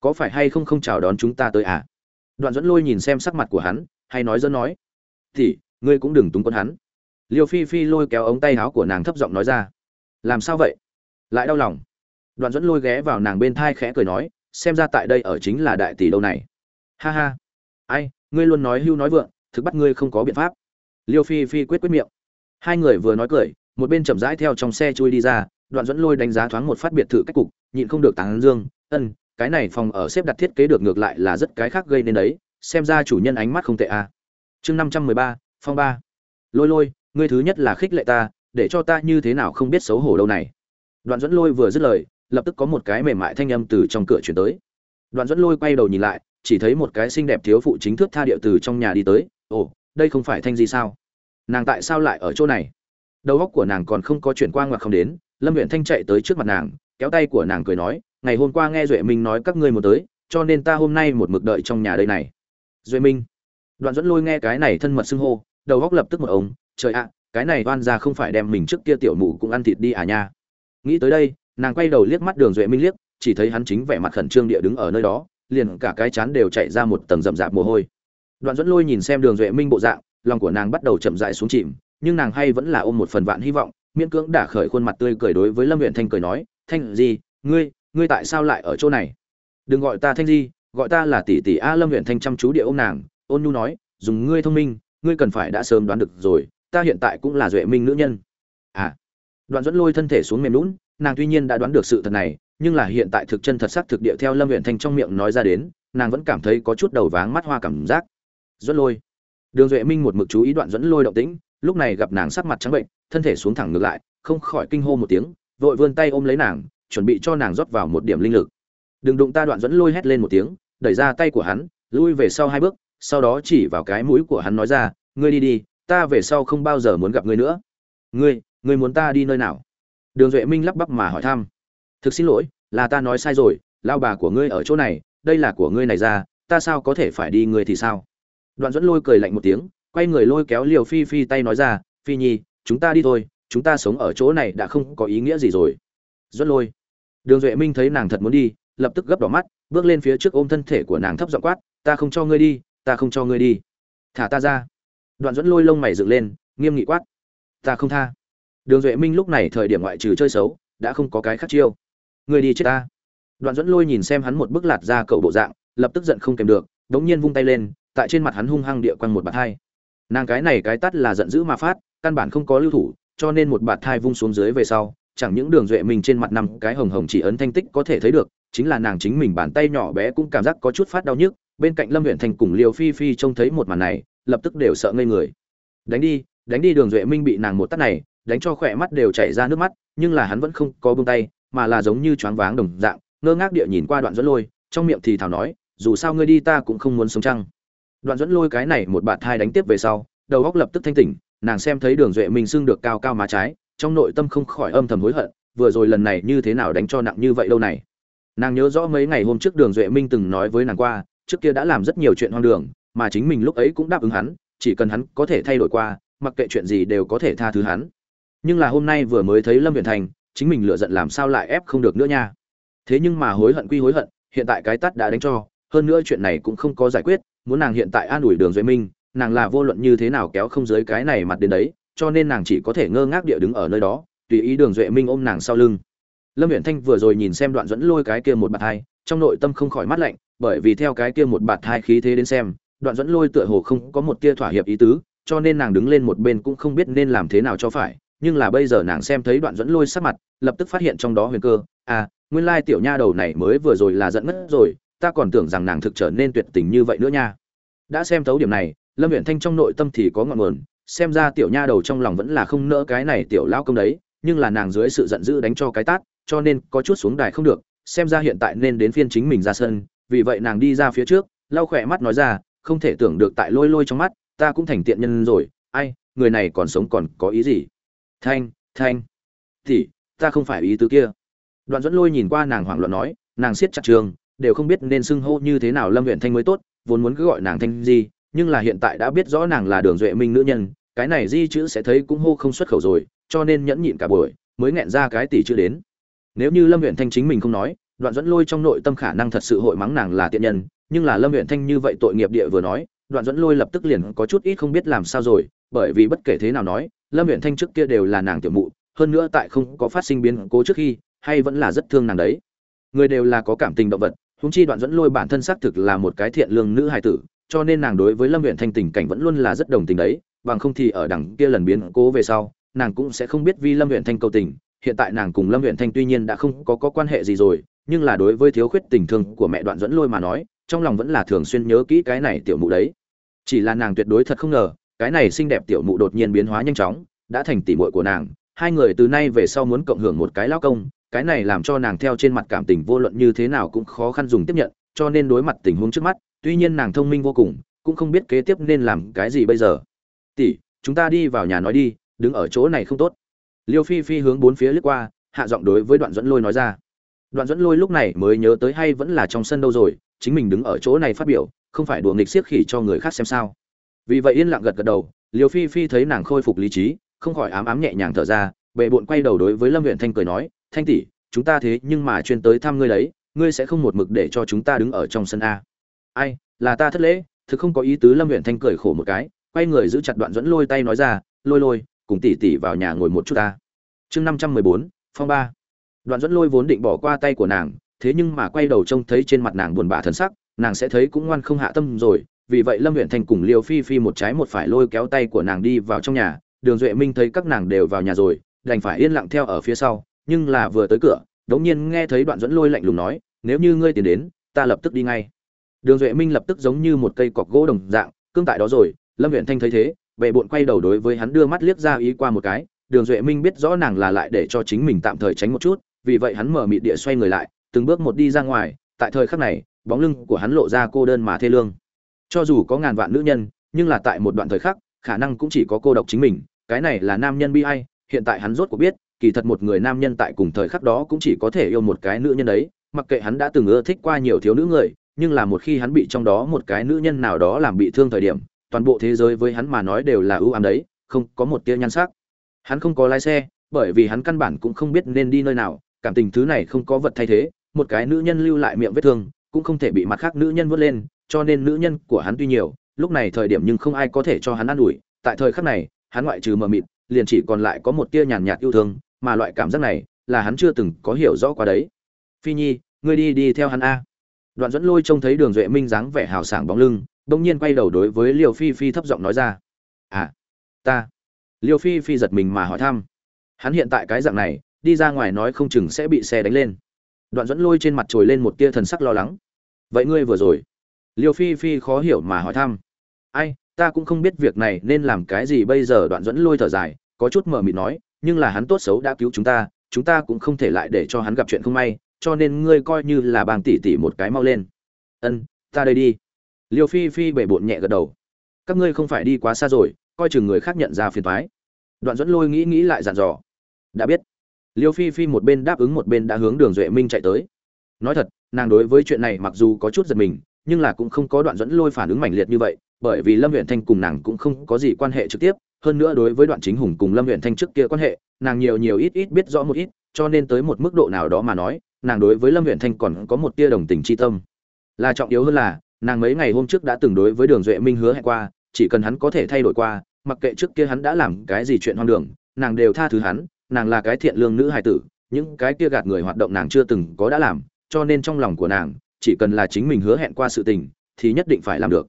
Có phải hay không không chào đón chúng ta tới à? Đoạn dẫn lôi nhìn xem sắc mặt của hắn hay nói dẫn nói thì ngươi cũng đừng túng quân hắn. Liêu phi phi lôi kéo ống tay áo của nàng thấp giọng nói ra làm sao vậy? Lại đau lòng. Đoạn dẫn lôi ghé vào nàng bên thai khẽ cười nói xem ra tại đây ở chính là đại tỷ đâu này. Ha ha. Ai ngươi luôn nói hưu nói vượng, thực bắt ngươi không có biện pháp. Liêu phi phi quyết quyết miệng. Hai người vừa nói cười, một bên chậm rãi theo trong xe chui đi ra, đoạn dẫn lôi đánh giá thoáng một phát biệt thự cách cục, nhịn không được tán dương, ân, cái này phòng ở xếp đặt thiết kế được ngược lại là rất cái khác gây nên đấy, xem ra chủ nhân ánh mắt không tệ à. chương năm trăm mười ba, phong ba. Lôi lôi, ngươi thứ nhất là khích lệ ta, để cho ta như thế nào không biết xấu hổ đâu này. Đoạn dẫn lôi vừa dứt lời, lập tức có một cái mềm mại thanh âm từ trong cửa chuyển tới. Đoạn dẫn lôi quay đầu nhìn lại chỉ thấy một cái xinh đẹp thiếu phụ chính thức tha địa từ trong nhà đi tới. Ồ, đây không phải thanh gì sao? Nàng tại sao lại ở chỗ này? Đầu óc của nàng còn không có chuyển qua ngoặc không đến, lâm huyện thanh chạy tới trước mặt nàng, kéo tay của nàng cười nói, ngày hôm qua nghe duệ minh nói các ngươi một tới, cho nên ta hôm nay một mực đợi trong nhà đây này. Duệ minh. Đoạn dẫn lôi nghe cái này thân mật xưng hô, đầu góc lập tức một ống, trời ạ, cái này oan ra không phải đem mình trước kia tiểu mụ cũng ăn thịt đi à nha. Nghĩ tới đây, nàng quay đầu liếc mắt đường duệ minh liếc, chỉ thấy hắn chính vẻ mặt khẩn trương địa đứng ở nơi đó liền cả cái chán đều chạy ra một tầng rậm rạp mồ hôi. Đoạn dẫn lôi nhìn xem đường duệ minh bộ dạng lòng của nàng bắt đầu chậm rãi xuống chìm nhưng nàng hay vẫn là ôm một phần vạn hy vọng miễn cưỡng đả khởi khuôn mặt tươi cười đối với lâm huyện thanh cười nói thanh Di, ngươi ngươi tại sao lại ở chỗ này? Đừng gọi ta thanh di gọi ta là tỷ tỷ a. Lâm huyện thanh chăm chú địa ôm nàng ôn nhu nói dùng ngươi thông minh ngươi cần phải đã sớm đoán được rồi ta hiện tại cũng là duệ minh nữ nhân. À. Đoạn dẫn lôi thân thể xuống mềm lún nàng tuy nhiên đã đoán được sự thật này nhưng là hiện tại thực chân thật sắc thực địa theo lâm huyện thanh trong miệng nói ra đến, nàng vẫn cảm thấy có chút đầu váng mắt hoa cảm giác. Dẫn lôi. Đường duệ minh một mực chú ý đoạn dẫn lôi động tĩnh, lúc này gặp nàng sắc mặt trắng bệnh, thân thể xuống thẳng ngược lại, không khỏi kinh hô một tiếng, vội vươn tay ôm lấy nàng, chuẩn bị cho nàng rót vào một điểm linh lực. Đừng đụng ta đoạn dẫn lôi hét lên một tiếng, đẩy ra tay của hắn, lui về sau hai bước, sau đó chỉ vào cái mũi của hắn nói ra, ngươi đi đi, ta về sau không bao giờ muốn gặp ngươi nữa. Ngươi ngươi muốn ta đi nơi nào? Đường duệ minh lắp bắp mà hỏi thăm thực xin lỗi, là ta nói sai rồi, lao bà của ngươi ở chỗ này, đây là của ngươi này ra, ta sao có thể phải đi ngươi thì sao? Đoạn dẫn lôi cười lạnh một tiếng, quay người lôi kéo liều phi phi tay nói ra, phi nhi, chúng ta đi thôi, chúng ta sống ở chỗ này đã không có ý nghĩa gì rồi. Dẫn lôi, đường duệ minh thấy nàng thật muốn đi, lập tức gấp đỏ mắt, bước lên phía trước ôm thân thể của nàng thấp giọng quát, ta không cho ngươi đi, ta không cho ngươi đi. Thả ta ra. Đoạn dẫn lôi lông mày dựng lên, nghiêm nghị quát, ta không tha. Đường duệ minh lúc này thời điểm ngoại trừ chơi xấu, đã không có cái khác chiêu. Người đi chết ta. Đoạn dẫn lôi nhìn xem hắn một bức lạt ra cậu bộ dạng, lập tức giận không kèm được, đống nhiên vung tay lên, tại trên mặt hắn hung hăng địa quăng một bạt hai nàng cái này cái tắt là giận dữ mà phát, căn bản không có lưu thủ, cho nên một bạt thai vung xuống dưới về sau, chẳng những đường duệ minh trên mặt nằm cái hồng hồng chỉ ấn thanh tích có thể thấy được, chính là nàng chính mình bàn tay nhỏ bé cũng cảm giác có chút phát đau nhức, bên cạnh lâm huyện thành cùng liều phi phi trông thấy một màn này, lập tức đều sợ ngây người. Đánh đi đánh đi đường duệ minh bị nàng một tắt này, đánh cho khỏe mắt đều chảy ra nước mắt, nhưng là hắn vẫn không có buông tay mà là giống như choáng váng đồng dạng, ngơ ngác địa nhìn qua đoạn dẫn lôi, trong miệng thì thào nói, dù sao ngươi đi ta cũng không muốn sống trăng. đoạn dẫn lôi cái này một bạt thai đánh tiếp về sau, đầu óc lập tức thanh tỉnh, nàng xem thấy đường duệ minh xưng được cao cao má trái, trong nội tâm không khỏi âm thầm hối hận, vừa rồi lần này như thế nào đánh cho nặng như vậy lâu này nàng nhớ rõ mấy ngày hôm trước đường duệ minh từng nói với nàng qua, trước kia đã làm rất nhiều chuyện hoang đường, mà chính mình lúc ấy cũng đáp ứng hắn, chỉ cần hắn có thể thay đổi qua, mặc kệ chuyện gì đều có thể tha thứ hắn nhưng là hôm nay vừa mới thấy lâm viện thành chính mình lựa giận làm sao lại ép không được nữa nha. Thế nhưng mà hối hận quy hối hận, hiện tại cái tắt đã đánh cho, hơn nữa chuyện này cũng không có giải quyết, muốn nàng hiện tại an ủi đường duệ minh, nàng là vô luận như thế nào kéo không dưới cái này mặt đến đấy, cho nên nàng chỉ có thể ngơ ngác địa đứng ở nơi đó, tùy ý đường duệ minh ôm nàng sau lưng. Lâm uyển thanh vừa rồi nhìn xem đoạn dẫn lôi cái kia một bạt hai, trong nội tâm không khỏi mắt lạnh, bởi vì theo cái kia một bạt hai khí thế đến xem, đoạn dẫn lôi tựa hồ không có một tia thỏa hiệp ý tứ, cho nên nàng đứng lên một bên cũng không biết nên làm thế nào cho phải nhưng là bây giờ nàng xem thấy đoạn dẫn lôi sắc mặt, lập tức phát hiện trong đó huyền cơ. À nguyên lai tiểu nha đầu này mới vừa rồi là giận ngất rồi, ta còn tưởng rằng nàng thực trở nên tuyệt tình như vậy nữa nha. Đã xem thấu điểm này, lâm huyện thanh trong nội tâm thì có ngọn nguồn, xem ra tiểu nha đầu trong lòng vẫn là không nỡ cái này tiểu lao công đấy, nhưng là nàng dưới sự giận dữ đánh cho cái tát, cho nên có chút xuống đài không được, xem ra hiện tại nên đến phiên chính mình ra sân, vì vậy nàng đi ra phía trước, lau khỏe mắt nói ra, không thể tưởng được tại lôi lôi trong mắt, ta cũng thành tiện nhân rồi, ai, người này còn sống còn có ý gì? Thanh thanh. Tỷ, ta không phải ý tứ kia. Đoạn dẫn lôi nhìn qua nàng hoảng loạn nói nàng siết chặt trường đều không biết nên xưng hô như thế nào lâm huyện thanh mới tốt vốn muốn cứ gọi nàng thanh di nhưng là hiện tại đã biết rõ nàng là đường duệ minh nữ nhân cái này di chữ sẽ thấy cũng hô không xuất khẩu rồi cho nên nhẫn nhịn cả buổi mới nghẹn ra cái tỷ chữ đến. Nếu như lâm huyện thanh chính mình không nói đoạn dẫn lôi trong nội tâm khả năng thật sự hội mắng nàng là tiện nhân nhưng là lâm huyện thanh như vậy tội nghiệp địa vừa nói đoạn dẫn lôi lập tức liền có chút ít không biết làm sao rồi bởi vì bất kể thế nào nói lâm huyện thanh trước kia đều là nàng tiểu mụ hơn nữa tại không có phát sinh biến cố trước khi hay vẫn là rất thương nàng đấy. Người đều là có cảm tình động vật húng chi đoạn dẫn lôi bản thân xác thực là một cái thiện lương nữ hài tử cho nên nàng đối với lâm huyện thanh tình cảnh vẫn luôn là rất đồng tình đấy bằng không thì ở đằng kia lần biến cố về sau nàng cũng sẽ không biết vì lâm huyện thanh cầu tình. Hiện tại nàng cùng lâm huyện thanh tuy nhiên đã không có, có quan hệ gì rồi nhưng là đối với thiếu khuyết tình thương của mẹ đoạn dẫn lôi mà nói trong lòng vẫn là thường xuyên nhớ kỹ cái này tiểu mụ đấy. Chỉ là nàng tuyệt đối thật không ngờ cái này xinh đẹp tiểu mụ đột nhiên biến hóa nhanh chóng, đã thành tỷ muội của nàng, hai người từ nay về sau muốn cộng hưởng một cái lao công, cái này làm cho nàng theo trên mặt cảm tình vô luận như thế nào cũng khó khăn dùng tiếp nhận, cho nên đối mặt tình huống trước mắt, tuy nhiên nàng thông minh vô cùng, cũng không biết kế tiếp nên làm cái gì bây giờ. Tỷ, chúng ta đi vào nhà nói đi, đứng ở chỗ này không tốt. Liêu phi phi hướng bốn phía lướt qua, hạ giọng đối với đoạn dẫn lôi nói ra. Đoạn dẫn lôi lúc này mới nhớ tới hay vẫn là trong sân đâu rồi, chính mình đứng ở chỗ này phát biểu, không phải đùa nghịch siếc khỉ cho người khác xem sao vì vậy yên lặng gật gật đầu, liêu phi phi thấy nàng khôi phục lý trí, không khỏi ám ám nhẹ nhàng thở ra, bệ bộn quay đầu đối với lâm huyện thanh cười nói, thanh tỷ, chúng ta thế nhưng mà chuyên tới thăm ngươi đấy, ngươi sẽ không một mực để cho chúng ta đứng ở trong sân a. Ai, là ta thất lễ. Thực không có ý tứ lâm huyện thanh cười khổ một cái, quay người giữ chặt đoạn dẫn lôi tay nói ra, lôi lôi, cùng tỷ tỷ vào nhà ngồi một chút ta. Chương năm trăm mười bốn, phong ba. Đoạn dẫn lôi vốn định bỏ qua tay của nàng, thế nhưng mà quay đầu trông thấy trên mặt nàng buồn bã thần sắc, nàng sẽ thấy cũng ngoan không hạ tâm rồi vì vậy lâm huyện thành cùng liều phi phi một trái một phải lôi kéo tay của nàng đi vào trong nhà. Đường duệ minh thấy các nàng đều vào nhà rồi, đành phải yên lặng theo ở phía sau, nhưng là vừa tới cửa, đống nhiên nghe thấy đoạn dẫn lôi lạnh lùng nói, nếu như ngươi tiến đến, ta lập tức đi ngay. Đường duệ minh lập tức giống như một cây cọc gỗ đồng dạng, cương tại đó rồi, lâm huyện thanh thấy thế vệ bộn quay đầu đối với hắn đưa mắt liếc ra ý qua một cái, đường duệ minh biết rõ nàng là lại để cho chính mình tạm thời tránh một chút, vì vậy hắn mở mịt địa xoay người lại, từng bước một đi ra ngoài, tại thời khắc này, bóng lưng của hắn lộ ra cô đơn mà thê lương cho dù có ngàn vạn nữ nhân, nhưng là tại một đoạn thời khắc, khả năng cũng chỉ có cô độc chính mình, cái này là nam nhân bi ai, hiện tại hắn rốt cuộc biết, kỳ thật một người nam nhân tại cùng thời khắc đó cũng chỉ có thể yêu một cái nữ nhân đấy, mặc kệ hắn đã từng ưa thích qua nhiều thiếu nữ người, nhưng là một khi hắn bị trong đó một cái nữ nhân nào đó làm bị thương thời điểm, toàn bộ thế giới với hắn mà nói đều là ưu ám đấy, không có một tia nhan sắc. Hắn không có lái xe, bởi vì hắn căn bản cũng không biết nên đi nơi nào, cảm tình thứ này không có vật thay thế, một cái nữ nhân lưu lại miệng vết thương, cũng không thể bị mặt khác nữ nhân vớt lên cho nên nữ nhân của hắn tuy nhiều, lúc này thời điểm nhưng không ai có thể cho hắn ăn ủi. Tại thời khắc này, hắn ngoại trừ mờ mịt, liền chỉ còn lại có một tia nhàn nhạt yêu thương, mà loại cảm giác này là hắn chưa từng có hiểu rõ qua đấy. Phi nhi, ngươi đi đi theo hắn a. Đoạn dẫn lôi trông thấy đường duệ minh dáng vẻ hào sảng bóng lưng, bỗng nhiên quay đầu đối với liều phi phi thấp giọng nói ra. À ta. Liều phi phi giật mình mà hỏi thăm. Hắn hiện tại cái dạng này, đi ra ngoài nói không chừng sẽ bị xe đánh lên. Đoạn dẫn lôi trên mặt trồi lên một tia thần sắc lo lắng. Vậy ngươi vừa rồi liêu phi phi khó hiểu mà hỏi thăm. Ai, ta cũng không biết việc này nên làm cái gì bây giờ đoạn dẫn lôi thở dài, có chút mờ mịt nói, nhưng là hắn tốt xấu đã cứu chúng ta chúng ta cũng không thể lại để cho hắn gặp chuyện không may, cho nên ngươi coi như là bàng tỉ tỉ một cái mau lên. Ân, ta đây đi. Liêu phi phi bể bộn nhẹ gật đầu. Các ngươi không phải đi quá xa rồi, coi chừng người khác nhận ra phiền thoái đoạn dẫn lôi nghĩ nghĩ lại dặn dò. Đã biết. Liêu phi phi một bên đáp ứng một bên đã hướng đường duệ minh chạy tới. Nói thật, nàng đối với chuyện này mặc dù có chút giật mình nhưng là cũng không có đoạn dẫn lôi phản ứng mạnh liệt như vậy, bởi vì lâm huyện thanh cùng nàng cũng không có gì quan hệ trực tiếp, hơn nữa đối với đoạn chính hùng cùng lâm huyện thanh trước kia quan hệ, nàng nhiều nhiều ít ít biết rõ một ít, cho nên tới một mức độ nào đó mà nói, nàng đối với lâm huyện thanh còn có một tia đồng tình tri tâm. Là trọng yếu hơn là, nàng mấy ngày hôm trước đã từng đối với đường duệ minh hứa hẹn qua, chỉ cần hắn có thể thay đổi qua, mặc kệ trước kia hắn đã làm cái gì chuyện hoang đường, nàng đều tha thứ hắn, nàng là cái thiện lương nữ hài tử, những cái kia gạt người hoạt động nàng chưa từng có đã làm, cho nên trong lòng của nàng chỉ cần là chính mình hứa hẹn qua sự tình, thì nhất định phải làm được.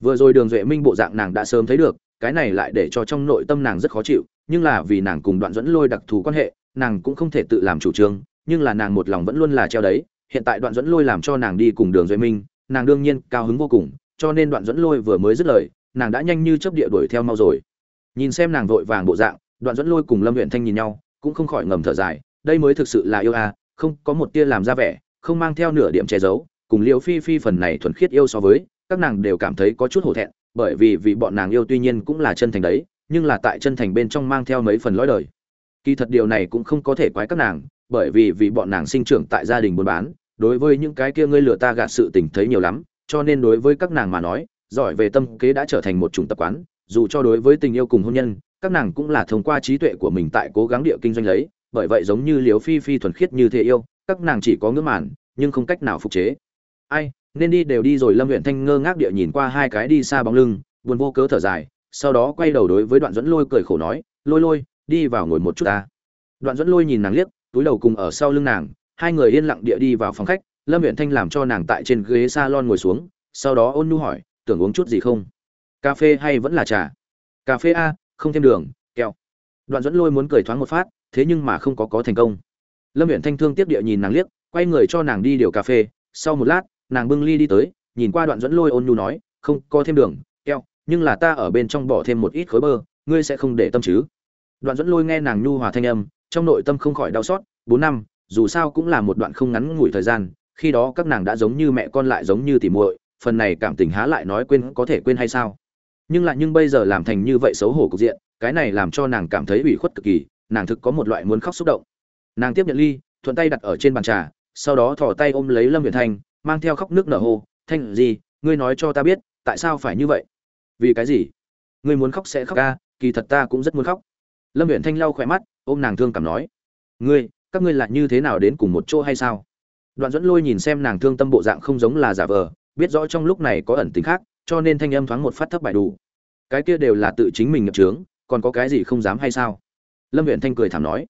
Vừa rồi đường duệ minh bộ dạng nàng đã sớm thấy được, cái này lại để cho trong nội tâm nàng rất khó chịu, nhưng là vì nàng cùng đoạn dẫn lôi đặc thù quan hệ, nàng cũng không thể tự làm chủ trương, nhưng là nàng một lòng vẫn luôn là treo đấy, hiện tại đoạn dẫn lôi làm cho nàng đi cùng đường duệ minh, nàng đương nhiên cao hứng vô cùng, cho nên đoạn dẫn lôi vừa mới dứt lời, nàng đã nhanh như chớp địa đuổi theo mau rồi. Nhìn xem nàng vội vàng bộ dạng, đoạn dẫn lôi cùng lâm huyện thanh nhìn nhau, cũng không khỏi ngầm thở dài, đây mới thực sự là yêu a, không có một tia làm ra vẻ, không mang theo nửa điểm che giấu cùng liễu phi phi phần này thuần khiết yêu so với, các nàng đều cảm thấy có chút hổ thẹn, bởi vì vì bọn nàng yêu tuy nhiên cũng là chân thành đấy, nhưng là tại chân thành bên trong mang theo mấy phần lõi đời. Kỳ thật điều này cũng không có thể quái các nàng, bởi vì vì bọn nàng sinh trưởng tại gia đình buôn bán, đối với những cái kia ngươi lừa ta gạt sự tình thấy nhiều lắm, cho nên đối với các nàng mà nói, giỏi về tâm kế đã trở thành một chủng tập quán, dù cho đối với tình yêu cùng hôn nhân, các nàng cũng là thông qua trí tuệ của mình tại cố gắng địa kinh doanh lấy, bởi vậy giống như liều phi phi thuần khiết như thế yêu, các nàng chỉ có ngưỡng màn, nhưng không cách nào phục chế ai, nên đi đều đi rồi. Lâm huyện thanh ngơ ngác địa nhìn qua hai cái đi xa bóng lưng, buồn vô cớ thở dài, sau đó quay đầu đối với đoạn dẫn lôi cười khổ nói, lôi lôi, đi vào ngồi một chút ta. Đoạn dẫn lôi nhìn nàng liếc, túi đầu cùng ở sau lưng nàng, hai người yên lặng địa đi vào phòng khách, lâm huyện thanh làm cho nàng tại trên ghế s a lon ngồi xuống, sau đó ôn nhu hỏi, tưởng uống chút gì không? Cà phê hay vẫn là trà? Cà phê a, không thêm đường, kẹo. Đoạn dẫn lôi muốn cười thoáng một phát, thế nhưng mà không có có thành công. Lâm huyện thanh thương tiếp địa nhìn nàng liếc, quay người cho nàng đi điều cà phê, sau một lát nàng bưng ly đi tới, nhìn qua đoạn dẫn lôi ôn nhu nói, không có thêm đường, keo, nhưng là ta ở bên trong bỏ thêm một ít khối bơ, ngươi sẽ không để tâm chứ? Đoạn dẫn lôi nghe nàng nhu hòa thanh âm, trong nội tâm không khỏi đau xót, bốn năm, dù sao cũng là một đoạn không ngắn ngủi thời gian, khi đó các nàng đã giống như mẹ con lại giống như tỉ muội, phần này cảm tình há lại nói quên, có thể quên hay sao? Nhưng lại nhưng bây giờ làm thành như vậy xấu hổ cục diện, cái này làm cho nàng cảm thấy ủy khuất cực kỳ, nàng thực có một loại muốn khóc xúc động. Nàng tiếp nhận ly, thuận tay đặt ở trên bàn trà, sau đó thò tay ôm lấy lâm huyền thanh mang theo khóc nước nở hô, thanh gì, ngươi nói cho ta biết, tại sao phải như vậy? Vì cái gì? Ngươi muốn khóc sẽ khóc ca kỳ thật ta cũng rất muốn khóc. Lâm huyện thanh lau khỏe mắt, ôm nàng thương cảm nói, ngươi, các ngươi lại như thế nào đến cùng một chỗ hay sao? Đoạn dẫn lôi nhìn xem nàng thương tâm bộ dạng không giống là giả vờ, biết rõ trong lúc này có ẩn tính khác, cho nên thanh âm thoáng một phát thấp bài đủ. Cái kia đều là tự chính mình nhập trướng còn có cái gì không dám hay sao? Lâm huyện thanh cười thảm nói